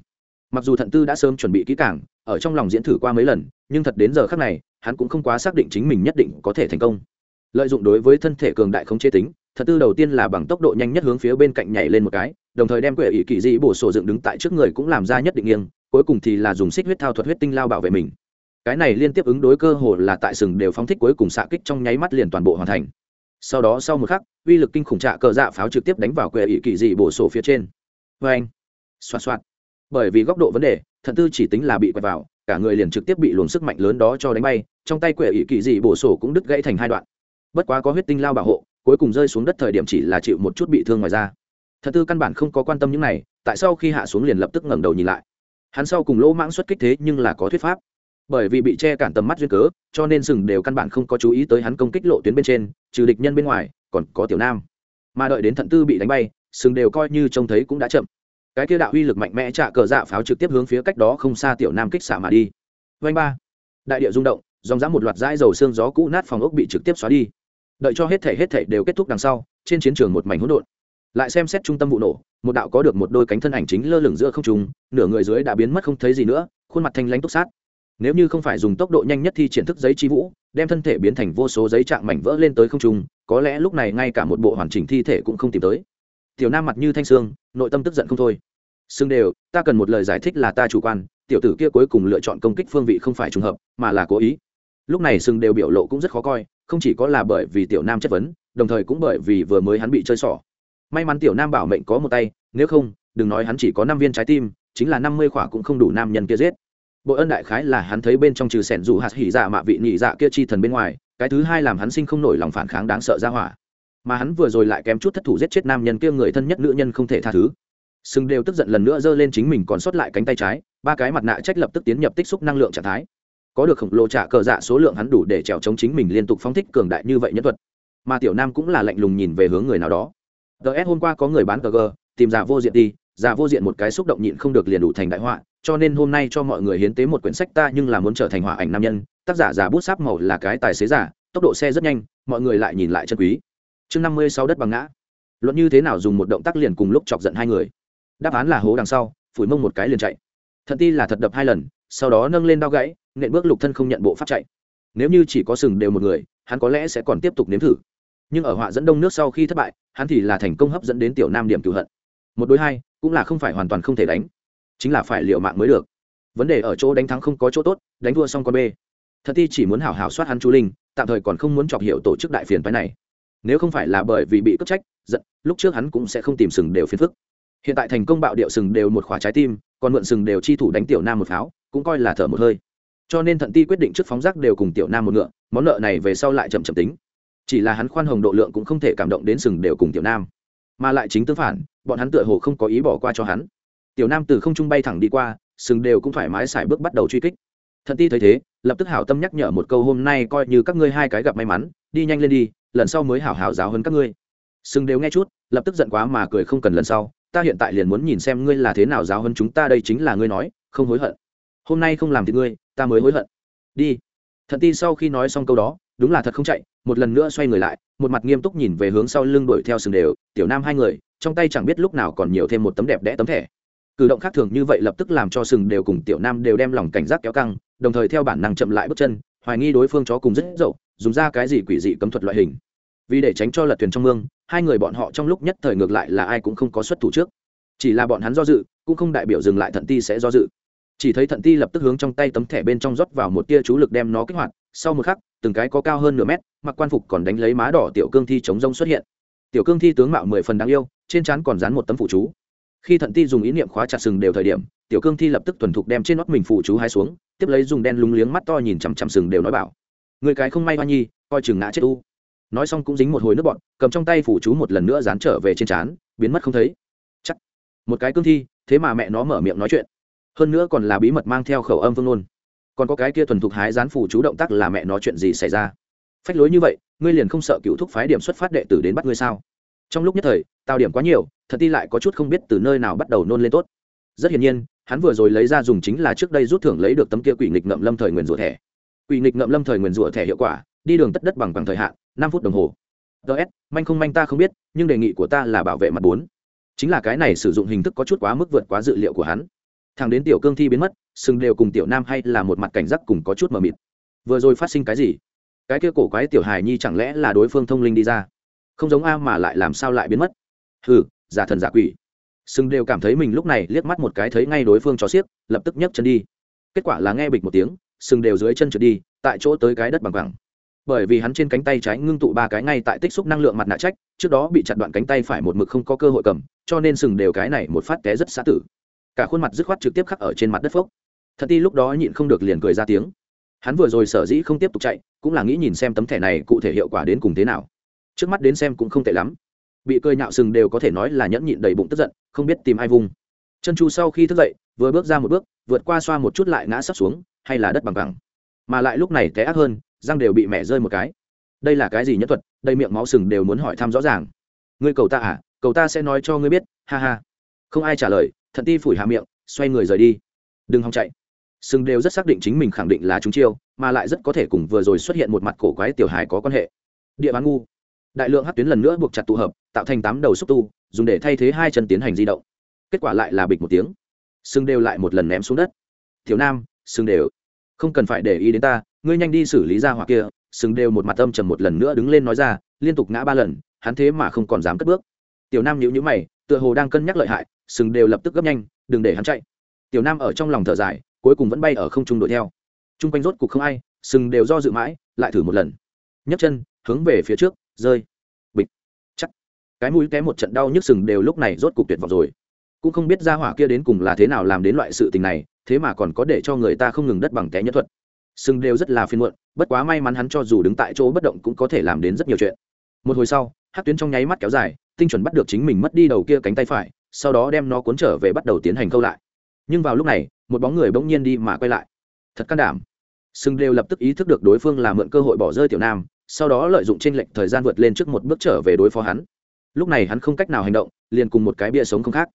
Mặc dù thận tư đã sớm chuẩn bị kỹ càng ở trong lòng diễn thử qua mấy lần, nhưng thật đến giờ khác này, hắn cũng không quá xác định chính mình nhất định có thể thành công. Lợi dụng đối với thân thể cường đại không chế tính, thật tư đầu tiên là bằng tốc độ nhanh nhất hướng phía bên cạnh nhảy lên một cái, đồng thời đem quệ ỷ kỳ dị bổ sổ dựng đứng tại trước người cũng làm ra nhất định nghiêng, cuối cùng thì là dùng xích huyết thao thuật huyết tinh lao bảo vệ mình. Cái này liên tiếp ứng đối cơ hồ là tại sừng đều phóng thích cuối cùng xạ kích trong nháy mắt liền toàn bộ hoàn thành. Sau đó sau một khắc, uy lực kinh khủng trạ cờ dạ pháo trực tiếp đánh vào quệ ỷ kỳ dị bổ sổ phía trên. Vâng. Vê anh xoa xoa bởi vì góc độ vấn đề thận tư chỉ tính là bị quẹt vào, cả người liền trực tiếp bị luồng sức mạnh lớn đó cho đánh bay, trong tay quệ ỷ kỳ dị bổ sổ cũng đứt gãy thành hai đoạn. Bất quá có huyết tinh lao bảo hộ, cuối cùng rơi xuống đất thời điểm chỉ là chịu một chút bị thương ngoài ra thật tư căn bản không có quan tâm những này, tại sao khi hạ xuống liền lập tức ngẩng đầu nhìn lại. Hắn sau cùng lỗ mãng xuất kích thế nhưng là có thuyết pháp. Bởi vì bị che cản tầm mắt duyên cớ, cho nên sừng đều căn bản không có chú ý tới hắn công kích lộ tuyến bên trên, trừ địch nhân bên ngoài, còn có tiểu nam. Mà đợi đến thận tư bị đánh bay, sừng đều coi như trông thấy cũng đã chậm cái kia đạo uy lực mạnh mẽ trả cờ dạ pháo trực tiếp hướng phía cách đó không xa tiểu nam kích xả mà đi. Vanh ba. Đại địa rung động, dòng dã một loạt dãi dầu xương gió cũ nát phòng ốc bị trực tiếp xóa đi. Đợi cho hết thể hết thể đều kết thúc đằng sau, trên chiến trường một mảnh hỗn độn. Lại xem xét trung tâm vụ nổ, một đạo có được một đôi cánh thân ảnh chính lơ lửng giữa không trung, nửa người dưới đã biến mất không thấy gì nữa, khuôn mặt thanh lãnh túc sát. Nếu như không phải dùng tốc độ nhanh nhất thi triển thức giấy chi vũ, đem thân thể biến thành vô số giấy trạng mảnh vỡ lên tới không trung, có lẽ lúc này ngay cả một bộ hoàn chỉnh thi thể cũng không tìm tới tiểu nam mặt như thanh sương, nội tâm tức giận không thôi. Xưng đều, ta cần một lời giải thích là ta chủ quan, tiểu tử kia cuối cùng lựa chọn công kích phương vị không phải trùng hợp, mà là cố ý. Lúc này sưng đều biểu lộ cũng rất khó coi, không chỉ có là bởi vì tiểu nam chất vấn, đồng thời cũng bởi vì vừa mới hắn bị chơi xỏ. May mắn tiểu nam bảo mệnh có một tay, nếu không, đừng nói hắn chỉ có năm viên trái tim, chính là năm mươi khỏa cũng không đủ nam nhân kia giết. Bộ ân đại khái là hắn thấy bên trong trừ sẻn dù hạt hỉ dạ mạ vị nhị dạ kia chi thần bên ngoài, cái thứ hai làm hắn sinh không nổi lòng phản kháng đáng sợ ra hỏa mà hắn vừa rồi lại kém chút thất thủ giết chết nam nhân kia người thân nhất nữ nhân không thể tha thứ. Sừng đều tức giận lần nữa giơ lên chính mình còn sót lại cánh tay trái, ba cái mặt nạ trách lập tức tiến nhập tích xúc năng lượng trạng thái. Có được khổng lồ trả cờ dạ số lượng hắn đủ để trèo chống chính mình liên tục phóng thích cường đại như vậy nhất thuật. Mà tiểu nam cũng là lạnh lùng nhìn về hướng người nào đó. Ts hôm qua có người bán cờ tìm giả vô diện đi, giả vô diện một cái xúc động nhịn không được liền đủ thành đại họa, cho nên hôm nay cho mọi người hiến tế một quyển sách ta nhưng là muốn trở thành họa ảnh nam nhân. Tác giả giả bút sáp màu là cái tài xế giả, tốc độ xe rất nhanh, mọi người lại nhìn lại chân quý chương năm mươi sáu đất bằng ngã. Luận như thế nào dùng một động tác liền cùng lúc chọc giận hai người. Đáp án là hố đằng sau, phủi mông một cái liền chạy. Thận ti là thật đập hai lần, sau đó nâng lên đau gãy, nện bước lục thân không nhận bộ pháp chạy. Nếu như chỉ có sừng đều một người, hắn có lẽ sẽ còn tiếp tục nếm thử. Nhưng ở họa dẫn đông nước sau khi thất bại, hắn thì là thành công hấp dẫn đến tiểu nam điểm cửu hận. Một đối hai, cũng là không phải hoàn toàn không thể đánh. Chính là phải liệu mạng mới được. Vấn đề ở chỗ đánh thắng không có chỗ tốt, đánh thua xong con b thật ti chỉ muốn hảo hảo soát hắn chú linh, tạm thời còn không muốn chọc hiệu tổ chức đại phiền phái này nếu không phải là bởi vì bị cướp trách, giận, lúc trước hắn cũng sẽ không tìm sừng đều phiền phức. Hiện tại thành công bạo điệu sừng đều một khỏa trái tim, còn mượn sừng đều chi thủ đánh tiểu nam một pháo, cũng coi là thở một hơi. Cho nên thận ti quyết định trước phóng rác đều cùng tiểu nam một ngựa, món nợ này về sau lại chậm chậm tính. Chỉ là hắn khoan hồng độ lượng cũng không thể cảm động đến sừng đều cùng tiểu nam. Mà lại chính tương phản, bọn hắn tựa hồ không có ý bỏ qua cho hắn. Tiểu nam từ không trung bay thẳng đi qua, sừng đều cũng thoải mái xài bước bắt đầu truy kích. Thận ti thấy thế, lập tức hảo tâm nhắc nhở một câu hôm nay coi như các ngươi hai cái gặp may mắn, đi nhanh lên đi lần sau mới hảo hảo giáo hơn các ngươi. Sừng đều nghe chút, lập tức giận quá mà cười không cần lần sau, ta hiện tại liền muốn nhìn xem ngươi là thế nào giáo hơn chúng ta đây chính là ngươi nói, không hối hận. Hôm nay không làm thì ngươi, ta mới hối hận. Đi. Thận ti sau khi nói xong câu đó, đúng là thật không chạy, một lần nữa xoay người lại, một mặt nghiêm túc nhìn về hướng sau lưng đuổi theo sừng đều, tiểu nam hai người, trong tay chẳng biết lúc nào còn nhiều thêm một tấm đẹp đẽ tấm thẻ. Cử động khác thường như vậy lập tức làm cho sừng đều cùng tiểu nam đều đem lòng cảnh giác kéo căng, đồng thời theo bản năng chậm lại bước chân, hoài nghi đối phương chó cùng rất dậu, dùng ra cái gì quỷ dị cấm thuật loại hình vì để tránh cho lật thuyền trong mương, hai người bọn họ trong lúc nhất thời ngược lại là ai cũng không có xuất thủ trước. Chỉ là bọn hắn do dự, cũng không đại biểu dừng lại thận ti sẽ do dự. Chỉ thấy thận ti lập tức hướng trong tay tấm thẻ bên trong rót vào một tia chú lực đem nó kích hoạt, sau một khắc, từng cái có cao hơn nửa mét, mặc quan phục còn đánh lấy má đỏ tiểu cương thi chống rông xuất hiện. Tiểu cương thi tướng mạo mười phần đáng yêu, trên trán còn dán một tấm phụ chú. Khi thận ti dùng ý niệm khóa chặt sừng đều thời điểm, tiểu cương thi lập tức thuần thục đem trên nót mình phụ chú hai xuống, tiếp lấy dùng đen lúng liếng mắt to nhìn chằm chằm sừng đều nói bảo, người cái không may hoa nhi, coi chừng ngã chết u nói xong cũng dính một hồi nước bọn cầm trong tay phủ chú một lần nữa dán trở về trên trán biến mất không thấy. Chắc. Một cái cương thi thế mà mẹ nó mở miệng nói chuyện. Hơn nữa còn là bí mật mang theo khẩu âm vương luôn, còn có cái kia thuần thục hái dán phủ chú động tác là mẹ nó chuyện gì xảy ra? Phách lối như vậy ngươi liền không sợ cựu thúc phái điểm xuất phát đệ tử đến bắt ngươi sao? Trong lúc nhất thời tao điểm quá nhiều thật ti lại có chút không biết từ nơi nào bắt đầu nôn lên tốt. Rất hiển nhiên hắn vừa rồi lấy ra dùng chính là trước đây rút thưởng lấy được tấm kia quỷ nghịch ngậm lâm thời nguyền rủa thẻ. Quỷ nghịch ngậm lâm thời nguyền rủa thẻ hiệu quả đi đường tất đất bằng bằng thời hạn năm phút đồng hồ. Ts manh không manh ta không biết, nhưng đề nghị của ta là bảo vệ mặt bốn. Chính là cái này sử dụng hình thức có chút quá mức vượt quá dự liệu của hắn. Thằng đến tiểu cương thi biến mất, sừng đều cùng tiểu nam hay là một mặt cảnh giác cùng có chút mờ mịt. Vừa rồi phát sinh cái gì? Cái kia cổ quái tiểu hài nhi chẳng lẽ là đối phương thông linh đi ra? Không giống a mà lại làm sao lại biến mất? Hừ, giả thần giả quỷ. Sừng đều cảm thấy mình lúc này liếc mắt một cái thấy ngay đối phương cho xiếc, lập tức nhấc chân đi. Kết quả là nghe bịch một tiếng, sừng đều dưới chân trượt đi, tại chỗ tới cái đất bằng bằng bởi vì hắn trên cánh tay trái ngưng tụ ba cái ngay tại tích xúc năng lượng mặt nạ trách, trước đó bị chặt đoạn cánh tay phải một mực không có cơ hội cầm, cho nên sừng đều cái này một phát té rất xã tử. Cả khuôn mặt dứt khoát trực tiếp khắc ở trên mặt đất phốc. Thật ti lúc đó nhịn không được liền cười ra tiếng. Hắn vừa rồi sở dĩ không tiếp tục chạy, cũng là nghĩ nhìn xem tấm thẻ này cụ thể hiệu quả đến cùng thế nào. Trước mắt đến xem cũng không tệ lắm. Bị cười nhạo sừng đều có thể nói là nhẫn nhịn đầy bụng tức giận, không biết tìm ai vung chân chu sau khi thức dậy, vừa bước ra một bước, vượt qua xoa một chút lại ngã sắp xuống, hay là đất bằng bằng mà lại lúc này té ác hơn răng đều bị mẹ rơi một cái. Đây là cái gì nhất thuật? Đây miệng máu sừng đều muốn hỏi thăm rõ ràng. Ngươi cầu ta à? Cầu ta sẽ nói cho ngươi biết. Ha ha. Không ai trả lời, thận ti phủi hạ miệng, xoay người rời đi. Đừng hòng chạy. Sừng đều rất xác định chính mình khẳng định là chúng chiêu, mà lại rất có thể cùng vừa rồi xuất hiện một mặt cổ quái tiểu hài có quan hệ. Địa bán ngu. Đại lượng hát tuyến lần nữa buộc chặt tụ hợp, tạo thành tám đầu xúc tu, dùng để thay thế hai chân tiến hành di động. Kết quả lại là bịch một tiếng. Sừng đều lại một lần ném xuống đất. Thiếu nam, sừng đều. Không cần phải để ý đến ta ngươi nhanh đi xử lý ra hoặc kia, sừng đều một mặt âm trầm một lần nữa đứng lên nói ra, liên tục ngã ba lần, hắn thế mà không còn dám cất bước. Tiểu nam nhíu nhíu mày, tựa hồ đang cân nhắc lợi hại, sừng đều lập tức gấp nhanh, đừng để hắn chạy. Tiểu nam ở trong lòng thở dài, cuối cùng vẫn bay ở không trung đuổi theo. Chung quanh rốt cục không ai, sừng đều do dự mãi, lại thử một lần. Nhấc chân, hướng về phía trước, rơi. Bịch. Chắc. Cái mũi té một trận đau nhức sừng đều lúc này rốt cục tuyệt vọng rồi. Cũng không biết ra hỏa kia đến cùng là thế nào làm đến loại sự tình này, thế mà còn có để cho người ta không ngừng đất bằng té nhất thuật sừng đều rất là phiên muộn, bất quá may mắn hắn cho dù đứng tại chỗ bất động cũng có thể làm đến rất nhiều chuyện. Một hồi sau hát tuyến trong nháy mắt kéo dài, tinh chuẩn bắt được chính mình mất đi đầu kia cánh tay phải, sau đó đem nó cuốn trở về bắt đầu tiến hành câu lại. Nhưng vào lúc này, một bóng người bỗng nhiên đi mà quay lại. Thật can đảm. Sừng đều lập tức ý thức được đối phương là mượn cơ hội bỏ rơi tiểu nam, sau đó lợi dụng trên lệch thời gian vượt lên trước một bước trở về đối phó hắn. Lúc này hắn không cách nào hành động, liền cùng một cái bia sống không khác.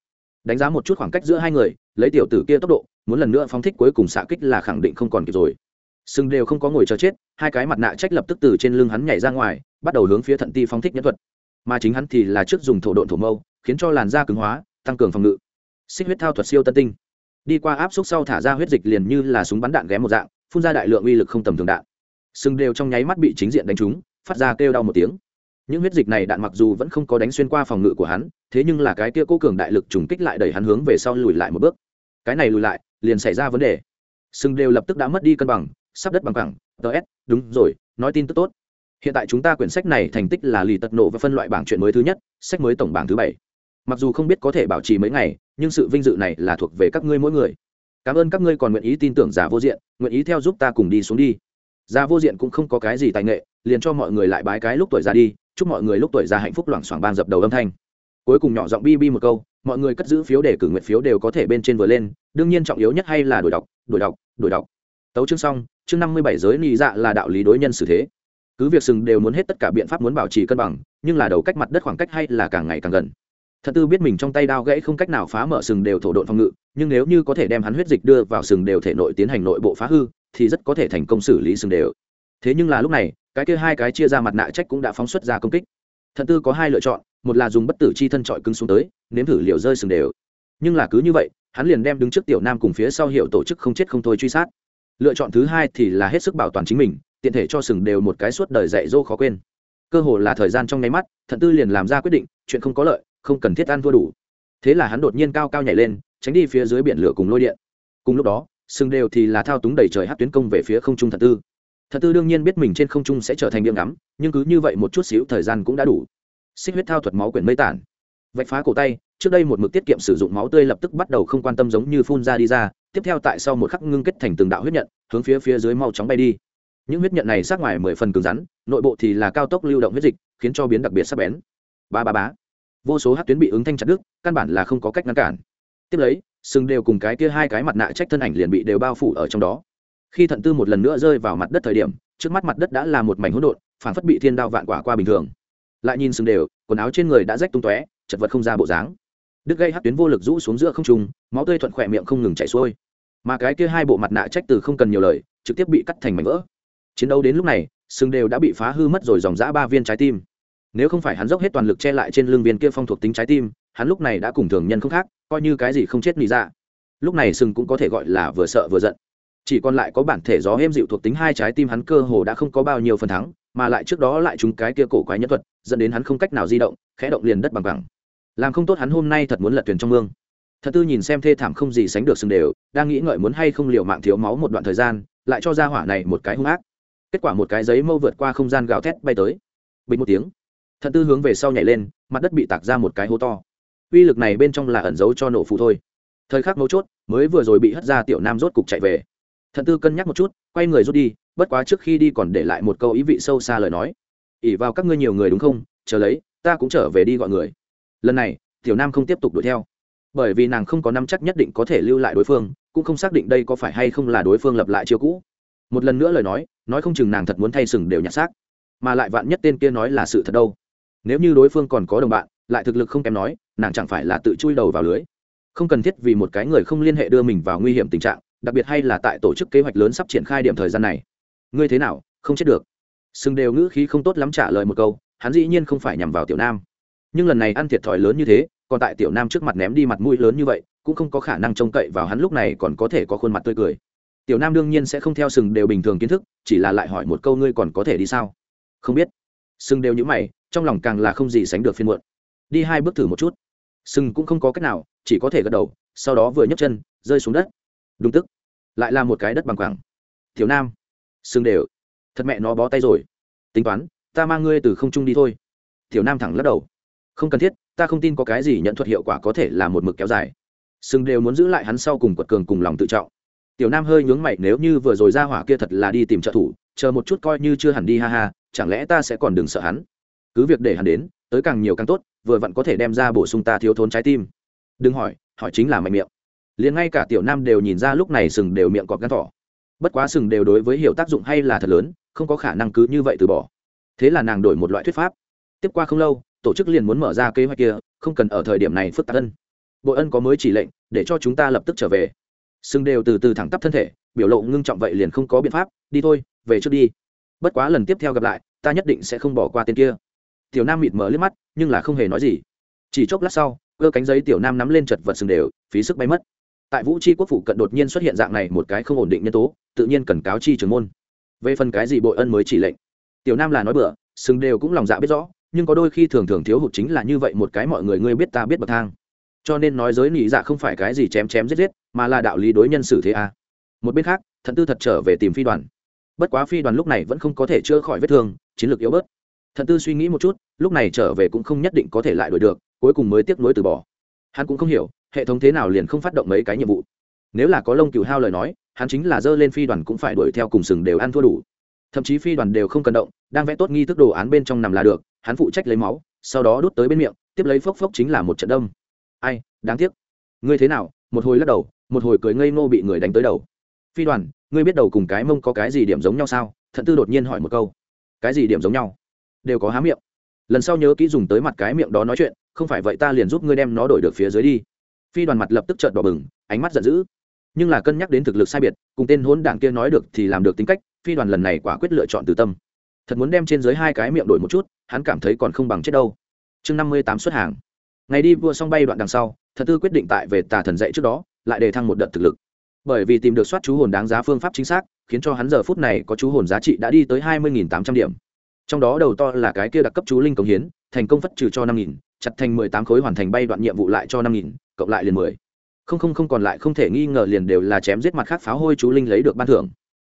Đánh giá một chút khoảng cách giữa hai người, lấy tiểu tử kia tốc độ, muốn lần nữa phóng thích cuối cùng xạ kích là khẳng định không còn kịp rồi sừng đều không có ngồi chờ chết, hai cái mặt nạ trách lập tức từ trên lưng hắn nhảy ra ngoài, bắt đầu hướng phía thận ti phóng thích nhân thuật. Mà chính hắn thì là trước dùng thổ độn thổ mâu, khiến cho làn da cứng hóa, tăng cường phòng ngự. Xích huyết thao thuật siêu tân tinh. Đi qua áp xúc sau thả ra huyết dịch liền như là súng bắn đạn ghém một dạng, phun ra đại lượng uy lực không tầm thường đạn. Sừng đều trong nháy mắt bị chính diện đánh trúng, phát ra kêu đau một tiếng. Những huyết dịch này đạn mặc dù vẫn không có đánh xuyên qua phòng ngự của hắn, thế nhưng là cái kia cố cường đại lực trùng kích lại đẩy hắn hướng về sau lùi lại một bước. Cái này lùi lại, liền xảy ra vấn đề. Sừng đều lập tức đã mất đi cân bằng sắp đất bằng cẳng ts đúng rồi, nói tin tức tốt. Hiện tại chúng ta quyển sách này thành tích là lì tật nổ và phân loại bảng chuyện mới thứ nhất, sách mới tổng bảng thứ bảy. Mặc dù không biết có thể bảo trì mấy ngày, nhưng sự vinh dự này là thuộc về các ngươi mỗi người. Cảm ơn các ngươi còn nguyện ý tin tưởng giả vô diện, nguyện ý theo giúp ta cùng đi xuống đi. Giả vô diện cũng không có cái gì tài nghệ, liền cho mọi người lại bái cái lúc tuổi già đi, chúc mọi người lúc tuổi già hạnh phúc loảng xoảng ban dập đầu âm thanh. Cuối cùng nhỏ giọng bi bi một câu, mọi người cất giữ phiếu để cử nguyện phiếu đều có thể bên trên vừa lên, đương nhiên trọng yếu nhất hay là đổi đọc đổi đọc đổi đọc tấu chương xong, chương năm mươi bảy giới nị dạ là đạo lý đối nhân xử thế. Cứ việc sừng đều muốn hết tất cả biện pháp muốn bảo trì cân bằng, nhưng là đầu cách mặt đất khoảng cách hay là càng ngày càng gần. Thật tư biết mình trong tay đao gãy không cách nào phá mở sừng đều thổ độn phòng ngự, nhưng nếu như có thể đem hắn huyết dịch đưa vào sừng đều thể nội tiến hành nội bộ phá hư, thì rất có thể thành công xử lý sừng đều. Thế nhưng là lúc này, cái kia hai cái chia ra mặt nạ trách cũng đã phóng xuất ra công kích. Thật tư có hai lựa chọn, một là dùng bất tử chi thân trọi cứng xuống tới, nếm thử liệu rơi sừng đều. Nhưng là cứ như vậy, hắn liền đem đứng trước tiểu nam cùng phía sau hiệu tổ chức không chết không thôi truy sát lựa chọn thứ hai thì là hết sức bảo toàn chính mình, tiện thể cho sừng đều một cái suốt đời dạy dỗ khó quên. Cơ hồ là thời gian trong nháy mắt, thận tư liền làm ra quyết định, chuyện không có lợi, không cần thiết ăn thua đủ. Thế là hắn đột nhiên cao cao nhảy lên, tránh đi phía dưới biển lửa cùng lôi điện. Cùng lúc đó, sừng đều thì là thao túng đầy trời hát tuyến công về phía không trung thận tư. Thận tư đương nhiên biết mình trên không trung sẽ trở thành điểm ngắm, nhưng cứ như vậy một chút xíu thời gian cũng đã đủ. Xích huyết thao thuật máu quyển mây tản. Vạch phá cổ tay, trước đây một mực tiết kiệm sử dụng máu tươi lập tức bắt đầu không quan tâm giống như phun ra đi ra tiếp theo tại sau một khắc ngưng kết thành từng đạo huyết nhận, hướng phía phía dưới mau chóng bay đi. Những huyết nhận này sát ngoài mười phần cứng rắn, nội bộ thì là cao tốc lưu động huyết dịch, khiến cho biến đặc biệt sắc bén. Ba ba bá vô số hát tuyến bị ứng thanh chặt đứt, căn bản là không có cách ngăn cản. Tiếp lấy, sừng đều cùng cái kia hai cái mặt nạ trách thân ảnh liền bị đều bao phủ ở trong đó. Khi thận tư một lần nữa rơi vào mặt đất thời điểm, trước mắt mặt đất đã là một mảnh hỗn độn, phản phất bị thiên đao vạn quả qua bình thường. Lại nhìn sừng đều, quần áo trên người đã rách tung tóe, chật vật không ra bộ dáng đứt gây hát tuyến vô lực rũ xuống giữa không trung, máu tươi thuận khỏe miệng không ngừng chảy xuôi. Mà cái kia hai bộ mặt nạ trách từ không cần nhiều lời, trực tiếp bị cắt thành mảnh vỡ. Chiến đấu đến lúc này sừng đều đã bị phá hư mất rồi dòng dã ba viên trái tim. Nếu không phải hắn dốc hết toàn lực che lại trên lưng viên kia phong thuộc tính trái tim, hắn lúc này đã cùng thường nhân không khác, coi như cái gì không chết nghĩ ra. Lúc này sừng cũng có thể gọi là vừa sợ vừa giận. Chỉ còn lại có bản thể gió êm dịu thuộc tính hai trái tim hắn cơ hồ đã không có bao nhiêu phần thắng, mà lại trước đó lại chúng cái kia cổ quái nhân thuật, dẫn đến hắn không cách nào di động, khẽ động liền đất bằng bằng làm không tốt hắn hôm nay thật muốn lật thuyền trong mương. Thật tư nhìn xem thê thảm không gì sánh được sừng đều, đang nghĩ ngợi muốn hay không liều mạng thiếu máu một đoạn thời gian, lại cho ra hỏa này một cái hung ác. Kết quả một cái giấy mâu vượt qua không gian gào thét bay tới. Bình một tiếng. Thật tư hướng về sau nhảy lên, mặt đất bị tạc ra một cái hố to. Uy lực này bên trong là ẩn giấu cho nổ phụ thôi. Thời khắc mấu chốt, mới vừa rồi bị hất ra tiểu nam rốt cục chạy về. Thật tư cân nhắc một chút, quay người rút đi, bất quá trước khi đi còn để lại một câu ý vị sâu xa lời nói. Ỉ vào các ngươi nhiều người đúng không? Chờ lấy, ta cũng trở về đi gọi người lần này, tiểu nam không tiếp tục đuổi theo. Bởi vì nàng không có năm chắc nhất định có thể lưu lại đối phương, cũng không xác định đây có phải hay không là đối phương lập lại chiêu cũ. Một lần nữa lời nói nói không chừng nàng thật muốn thay sừng đều nhặt xác. Mà lại vạn nhất tên kia nói là sự thật đâu. Nếu như đối phương còn có đồng bạn, lại thực lực không kém nói, nàng chẳng phải là tự chui đầu vào lưới. Không cần thiết vì một cái người không liên hệ đưa mình vào nguy hiểm tình trạng, đặc biệt hay là tại tổ chức kế hoạch lớn sắp triển khai điểm thời gian này. Ngươi thế nào, không chết được. Sừng đều ngữ khí không tốt lắm trả lời một câu, hắn dĩ nhiên không phải nhằm vào tiểu nam nhưng lần này ăn thiệt thòi lớn như thế, còn tại tiểu nam trước mặt ném đi mặt mũi lớn như vậy, cũng không có khả năng trông cậy vào hắn lúc này còn có thể có khuôn mặt tươi cười. Tiểu nam đương nhiên sẽ không theo sừng đều bình thường kiến thức, chỉ là lại hỏi một câu ngươi còn có thể đi sao? Không biết. Sừng đều nhữ mày, trong lòng càng là không gì sánh được phiên muộn. Đi hai bước thử một chút. Sừng cũng không có cách nào, chỉ có thể gật đầu, sau đó vừa nhấc chân, rơi xuống đất. Đúng tức. Lại là một cái đất bằng quảng. tiểu nam. Sừng đều. Thật mẹ nó bó tay rồi. Tính toán, ta mang ngươi từ không trung đi thôi. Tiểu nam thẳng lắc đầu không cần thiết, ta không tin có cái gì nhận thuật hiệu quả có thể là một mực kéo dài. Sừng đều muốn giữ lại hắn sau cùng quật cường cùng lòng tự trọng. Tiểu nam hơi nhướng mày, nếu như vừa rồi ra hỏa kia thật là đi tìm trợ thủ, chờ một chút coi như chưa hẳn đi ha ha, chẳng lẽ ta sẽ còn đừng sợ hắn? Cứ việc để hắn đến, tới càng nhiều càng tốt, vừa vặn có thể đem ra bổ sung ta thiếu thốn trái tim. Đừng hỏi hỏi chính là mạnh miệng. Liền ngay cả tiểu nam đều nhìn ra lúc này sừng đều miệng cọp gắn thỏ. Bất quá sừng đều đối với hiểu tác dụng hay là thật lớn, không có khả năng cứ như vậy từ bỏ. Thế là nàng đổi một loại thuyết pháp. Tiếp qua không lâu tổ chức liền muốn mở ra kế hoạch kia, không cần ở thời điểm này phức tạp ân bội ân có mới chỉ lệnh, để cho chúng ta lập tức trở về. Sưng đều từ từ thẳng tắp thân thể, biểu lộ ngưng trọng vậy liền không có biện pháp, đi thôi, về trước đi. Bất quá lần tiếp theo gặp lại, ta nhất định sẽ không bỏ qua tên kia. Tiểu nam mịt mở liếc mắt, nhưng là không hề nói gì. Chỉ chốc lát sau, cơ cánh giấy tiểu nam nắm lên chật vật sừng đều, phí sức bay mất. Tại vũ chi quốc phủ cận đột nhiên xuất hiện dạng này một cái không ổn định nhân tố, tự nhiên cần cáo chi trường môn. Về phần cái gì bội ân mới chỉ lệnh? Tiểu nam là nói bừa sừng đều cũng lòng dạ biết rõ nhưng có đôi khi thường thường thiếu hụt chính là như vậy một cái mọi người ngươi biết ta biết bậc thang. Cho nên nói giới nị dạ không phải cái gì chém chém giết giết, mà là đạo lý đối nhân xử thế a. Một bên khác thận tư thật trở về tìm phi đoàn. Bất quá phi đoàn lúc này vẫn không có thể chữa khỏi vết thương, chiến lược yếu bớt. Thận tư suy nghĩ một chút, lúc này trở về cũng không nhất định có thể lại đổi được, cuối cùng mới tiếp nối từ bỏ. Hắn cũng không hiểu, hệ thống thế nào liền không phát động mấy cái nhiệm vụ. Nếu là có lông cừu hao lời nói, hắn chính là dơ lên phi đoàn cũng phải đuổi theo cùng sừng đều ăn thua đủ. Thậm chí phi đoàn đều không cần động, đang vẽ tốt nghi thức đồ án bên trong nằm là được hắn phụ trách lấy máu, sau đó đút tới bên miệng, tiếp lấy phốc phốc chính là một trận đông ai, đáng tiếc. Ngươi thế nào? Một hồi lắc đầu, một hồi cười ngây ngô bị người đánh tới đầu. Phi đoàn, ngươi biết đầu cùng cái mông có cái gì điểm giống nhau sao? Thận tư đột nhiên hỏi một câu. Cái gì điểm giống nhau? Đều có há miệng. Lần sau nhớ kỹ dùng tới mặt cái miệng đó nói chuyện, không phải vậy ta liền giúp ngươi đem nó đổi được phía dưới đi. Phi đoàn mặt lập tức trợn đỏ bừng, ánh mắt giận dữ. Nhưng là cân nhắc đến thực lực sai biệt, cùng tên hôn đảng kia nói được thì làm được tính cách, phi đoàn lần này quả quyết lựa chọn từ tâm. Thật muốn đem trên dưới hai cái miệng đổi một chút hắn cảm thấy còn không bằng chết đâu. Chương năm mươi tám xuất hàng. Ngày đi vua xong bay đoạn đằng sau, thật tư quyết định tại về tà thần dạy trước đó, lại đề thăng một đợt thực lực. Bởi vì tìm được soát chú hồn đáng giá phương pháp chính xác, khiến cho hắn giờ phút này có chú hồn giá trị đã đi tới hai mươi tám trăm điểm. Trong đó đầu to là cái kia đặc cấp chú linh cống hiến, thành công phất trừ cho năm nghìn, chặt thành mười tám khối hoàn thành bay đoạn nhiệm vụ lại cho năm nghìn, cộng lại liền mười. Không không không còn lại không thể nghi ngờ liền đều là chém giết mặt khác pháo hôi chú linh lấy được ban thưởng.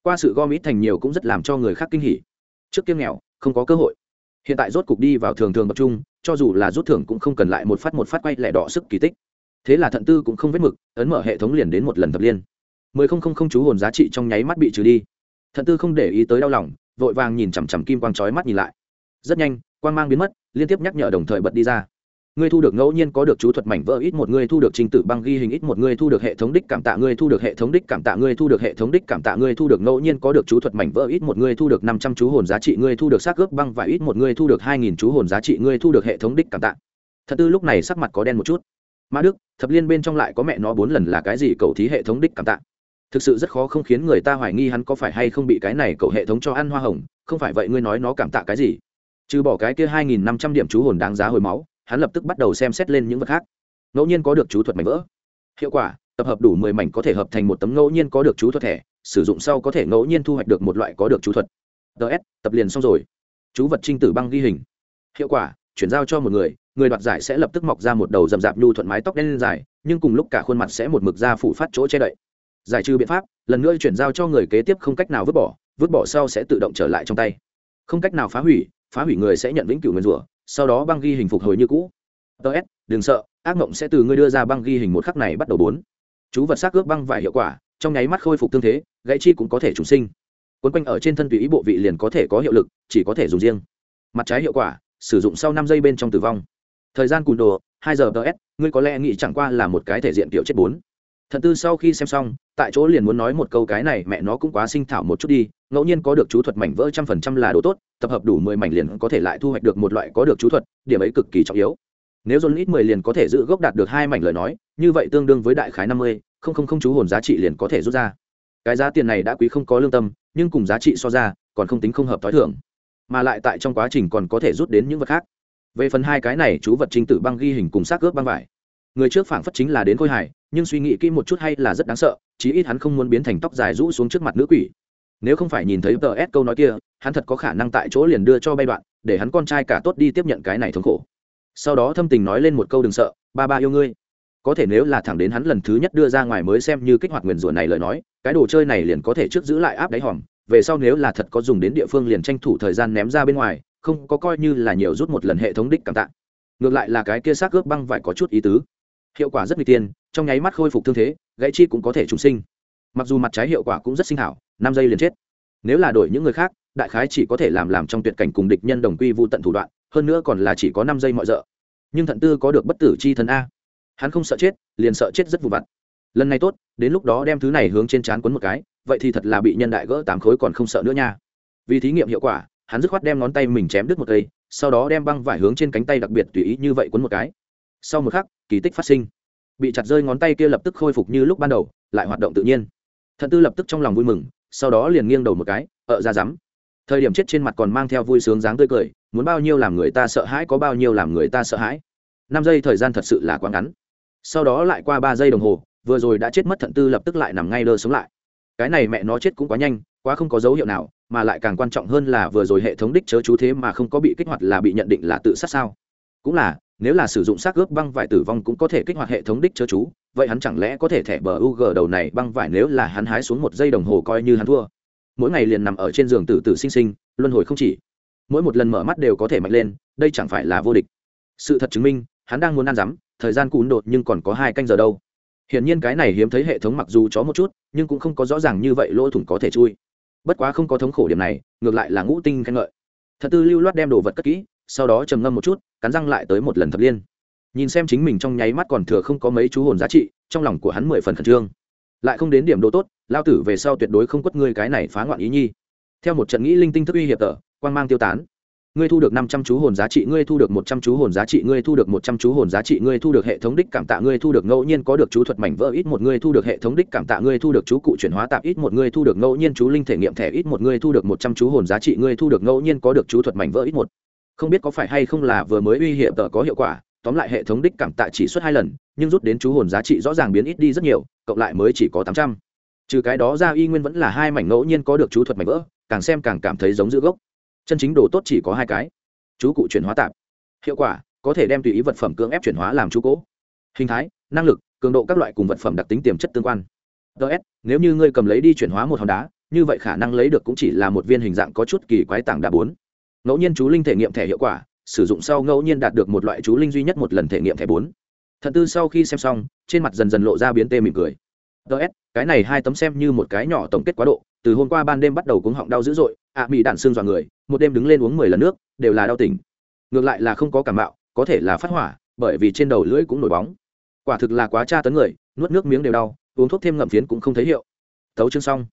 Qua sự gom ít thành nhiều cũng rất làm cho người khác kinh hỉ. Trước kiêng nghèo, không có cơ hội hiện tại rốt cục đi vào thường thường tập trung, cho dù là rút thưởng cũng không cần lại một phát một phát quay lẻ đỏ sức kỳ tích. Thế là thận tư cũng không vết mực, ấn mở hệ thống liền đến một lần tập liên. Mười không không không chú hồn giá trị trong nháy mắt bị trừ đi. Thận tư không để ý tới đau lòng, vội vàng nhìn chằm chằm kim quang trói mắt nhìn lại. Rất nhanh, quang mang biến mất, liên tiếp nhắc nhở đồng thời bật đi ra ngươi thu được ngẫu nhiên có được chú thuật mảnh vỡ ít một ngươi thu được trình tự băng ghi hình ít một ngươi thu được hệ thống đích cảm tạ ngươi thu được hệ thống đích cảm tạ ngươi thu được hệ thống đích cảm tạ ngươi thu được ngẫu nhiên có được chú thuật mảnh vỡ ít một ngươi thu được năm trăm chú hồn giá trị ngươi thu được xác ướp băng và ít một ngươi thu được hai nghìn chú hồn giá trị ngươi thu được hệ thống đích cảm tạ thật tư lúc này sắc mặt có đen một chút mã đức thập liên bên trong lại có mẹ nó bốn lần là cái gì cầu thí hệ thống đích cảm tạ thực sự rất khó không khiến người ta hoài nghi hắn có phải hay không bị cái này cầu hệ thống cho ăn hoa hồng không phải vậy ngươi nói nó cảm tạ cái gì trừ bỏ cái kia hai nghìn năm trăm điểm chú hồn đáng giá hồi máu hắn lập tức bắt đầu xem xét lên những vật khác. Ngẫu nhiên có được chú thuật mảnh vỡ. Hiệu quả, tập hợp đủ mười mảnh có thể hợp thành một tấm ngẫu nhiên có được chú thuật thẻ, sử dụng sau có thể ngẫu nhiên thu hoạch được một loại có được chú thuật. Ts tập liền xong rồi. Chú vật trinh tử băng ghi hình. Hiệu quả, chuyển giao cho một người người đoạt giải sẽ lập tức mọc ra một đầu rậm rạp nhu thuận mái tóc đen lên dài, nhưng cùng lúc cả khuôn mặt sẽ một mực ra phủ phát chỗ che đậy. Giải trừ biện pháp, lần nữa chuyển giao cho người kế tiếp không cách nào vứt bỏ vứt bỏ sau sẽ tự động trở lại trong tay. Không cách nào phá hủy phá hủy người sẽ nhận vĩnh cửu nguyên rủa sau đó băng ghi hình phục hồi như cũ. Ts đừng sợ, ác mộng sẽ từ ngươi đưa ra băng ghi hình một khắc này bắt đầu bốn. Chú vật xác ướp băng vải hiệu quả, trong nháy mắt khôi phục tương thế, gãy chi cũng có thể trùng sinh. Quấn quanh ở trên thân tùy ý bộ vị liền có thể có hiệu lực, chỉ có thể dùng riêng. Mặt trái hiệu quả, sử dụng sau năm giây bên trong tử vong. Thời gian cùn đồ, hai giờ ts ngươi có lẽ nghĩ chẳng qua là một cái thể diện kiểu chết bốn. Thần tư sau khi xem xong, tại chỗ liền muốn nói một câu cái này mẹ nó cũng quá sinh thảo một chút đi, ngẫu nhiên có được chú thuật mảnh vỡ trăm phần trăm là đồ tốt, tập hợp đủ mười mảnh liền có thể lại thu hoạch được một loại có được chú thuật, điểm ấy cực kỳ trọng yếu. Nếu dồn ít mười liền có thể giữ gốc đạt được hai mảnh lời nói, như vậy tương đương với đại khái năm mươi, không không không chú hồn giá trị liền có thể rút ra. Cái giá tiền này đã quý không có lương tâm, nhưng cùng giá trị so ra, còn không tính không hợp t h o i thưởng mà lại tại trong quá trình còn có thể rút đến những vật khác. Về phần hai cái này, chú vật trinh tử băng ghi hình cùng xác ướp băng vải người trước phảng phất chính là đến khôi hài, nhưng suy nghĩ kỹ một chút hay là rất đáng sợ, chí ít hắn không muốn biến thành tóc dài rũ xuống trước mặt nữ quỷ. Nếu không phải nhìn thấy tờ s câu nói kia, hắn thật có khả năng tại chỗ liền đưa cho bay đoạn, để hắn con trai cả tốt đi tiếp nhận cái này thống khổ. Sau đó thâm tình nói lên một câu đừng sợ, ba ba yêu ngươi. Có thể nếu là thẳng đến hắn lần thứ nhất đưa ra ngoài mới xem như kích hoạt nguyền rủa này lời nói, cái đồ chơi này liền có thể trước giữ lại áp đáy hòm, về sau nếu là thật có dùng đến địa phương liền tranh thủ thời gian ném ra bên ngoài, không có coi như là nhiều rút một lần hệ thống đích cảm tạ. Ngược lại là cái kia xác ướp băng vải có chút ý tứ hiệu quả rất nguy tiên, trong nháy mắt khôi phục thương thế, gãy chi cũng có thể trùng sinh. Mặc dù mặt trái hiệu quả cũng rất sinh hảo, năm giây liền chết. Nếu là đổi những người khác, đại khái chỉ có thể làm làm trong tuyệt cảnh cùng địch nhân đồng quy vô tận thủ đoạn, hơn nữa còn là chỉ có năm giây mọi d ợ nhưng thận tư có được bất tử c h i thần a. Hắn không sợ chết, liền sợ chết rất vụ vặt. Lần này tốt, đến lúc đó đem thứ này hướng trên trán quấn một cái, vậy thì thật là bị nhân đại gỡ tám khối còn không sợ nữa nha. Vì thí nghiệm hiệu quả, hắn dứt khoát đem ngón tay mình chém đứt một cây, sau đó đem băng vải hướng trên cánh tay đặc biệt tùy ý như vậy quấn một cái sau một khắc, kỳ tích phát sinh. Bị chặt rơi ngón tay kia lập tức khôi phục như lúc ban đầu, lại hoạt động tự nhiên. Thận tư lập tức trong lòng vui mừng, sau đó liền nghiêng đầu một cái ợ ra rắm thời điểm chết trên mặt còn mang theo vui sướng dáng tươi cười, muốn bao nhiêu làm người ta sợ hãi có bao nhiêu làm người ta sợ hãi. Năm giây thời gian thật sự là quá ngắn. Sau đó lại qua ba giây đồng hồ, vừa rồi đã chết mất thận tư lập tức lại nằm ngay đơ sống lại. Cái này mẹ nó chết cũng quá nhanh, quá không có dấu hiệu nào, mà lại càng quan trọng hơn là vừa rồi hệ thống đích chớ chú thế mà không có bị kích hoạt là bị nhận định là tự sát sao? Cũng là, nếu là sử dụng xác ướp băng vải tử vong cũng có thể kích hoạt hệ thống đích chớ chú, vậy hắn chẳng lẽ có thể thẻ bờ u g đầu này băng vải nếu là hắn hái xuống một giây đồng hồ coi như hắn thua? Mỗi ngày liền nằm ở trên giường tử tử sinh sinh, luân hồi không chỉ. Mỗi một lần mở mắt đều có thể mạnh lên, đây chẳng phải là vô địch. Sự thật chứng minh, hắn đang muốn ăn rắm, thời gian cún đột nhưng còn có hai canh giờ đâu. Hiển nhiên cái này hiếm thấy hệ thống mặc dù chó một chút, nhưng cũng không có rõ ràng như vậy lỗ thủng có thể chui. Bất quá không có thống khổ điểm này, ngược lại là ngũ tinh khen ngợi. Thật tư lưu loát đem đồ vật cất kỹ sau đó trầm ngâm một chút cắn răng lại tới một lần thập liên nhìn xem chính mình trong nháy mắt còn thừa không có mấy chú hồn giá trị trong lòng của hắn mười phần khẩn trương lại không đến điểm đồ tốt lao tử về sau tuyệt đối không quất ngươi cái này phá ngoạn ý nhi theo một trận nghĩ linh tinh thức uy hiệp tở quan mang tiêu tán ngươi thu được năm trăm chú hồn giá trị ngươi thu được một trăm chú hồn giá trị ngươi thu được một trăm chú hồn giá trị ngươi thu được hệ thống đích cảm tạ ngươi thu được ngẫu nhiên có được chú thuật mảnh vỡ ít một ngươi thu được hệ thống đích cảm tạ ngươi thu được chú cụ chuyển hóa tạp ít một ngươi thu được ngẫu nhiên chú linh thể nghiệm thẻ ít một ngươi thu được một trăm chú hồn giá trị ngươi thu được ngẫu nhiên có được chú thuật mảnh vỡ ít một không biết có phải hay không là vừa mới uy hiểm tờ có hiệu quả, tóm lại hệ thống đích cảm tạ chỉ suốt hai lần, nhưng rút đến chú hồn giá trị rõ ràng biến ít đi rất nhiều, cộng lại mới chỉ có tám trăm. Trừ cái đó ra y nguyên vẫn là hai mảnh ngẫu nhiên có được chú thuật mảnh vỡ, càng xem càng cảm thấy giống giữ gốc. Chân chính đồ tốt chỉ có hai cái. Chú cụ chuyển hóa tạp. Hiệu quả, có thể đem tùy ý vật phẩm cưỡng ép chuyển hóa làm chú cố. Hình thái, năng lực, cường độ các loại cùng vật phẩm đặc tính tiềm chất tương quan. Ts nếu như ngươi cầm lấy đi chuyển hóa một hòn đá, như vậy khả năng lấy được cũng chỉ là một viên hình dạng có chút kỳ quái tảng đá bốn ngẫu nhiên chú linh thể nghiệm thẻ hiệu quả sử dụng sau ngẫu nhiên đạt được một loại chú linh duy nhất một lần thể nghiệm thẻ bốn. Thận tư sau khi xem xong trên mặt dần dần lộ ra biến tê mỉm cười. Ts cái này hai tấm xem như một cái nhỏ tổng kết quá độ từ hôm qua ban đêm bắt đầu cuống họng đau dữ dội ạ à, mỹ đạn xương dọa người một đêm đứng lên uống mười lần nước đều là đau tỉnh. Ngược lại là không có cảm mạo, có thể là phát hỏa bởi vì trên đầu lưỡi cũng nổi bóng. Quả thực là quá tra tấn người nuốt nước miếng đều đau uống thuốc thêm ngậm phiến cũng không thấy hiệu. Tấu chương xong.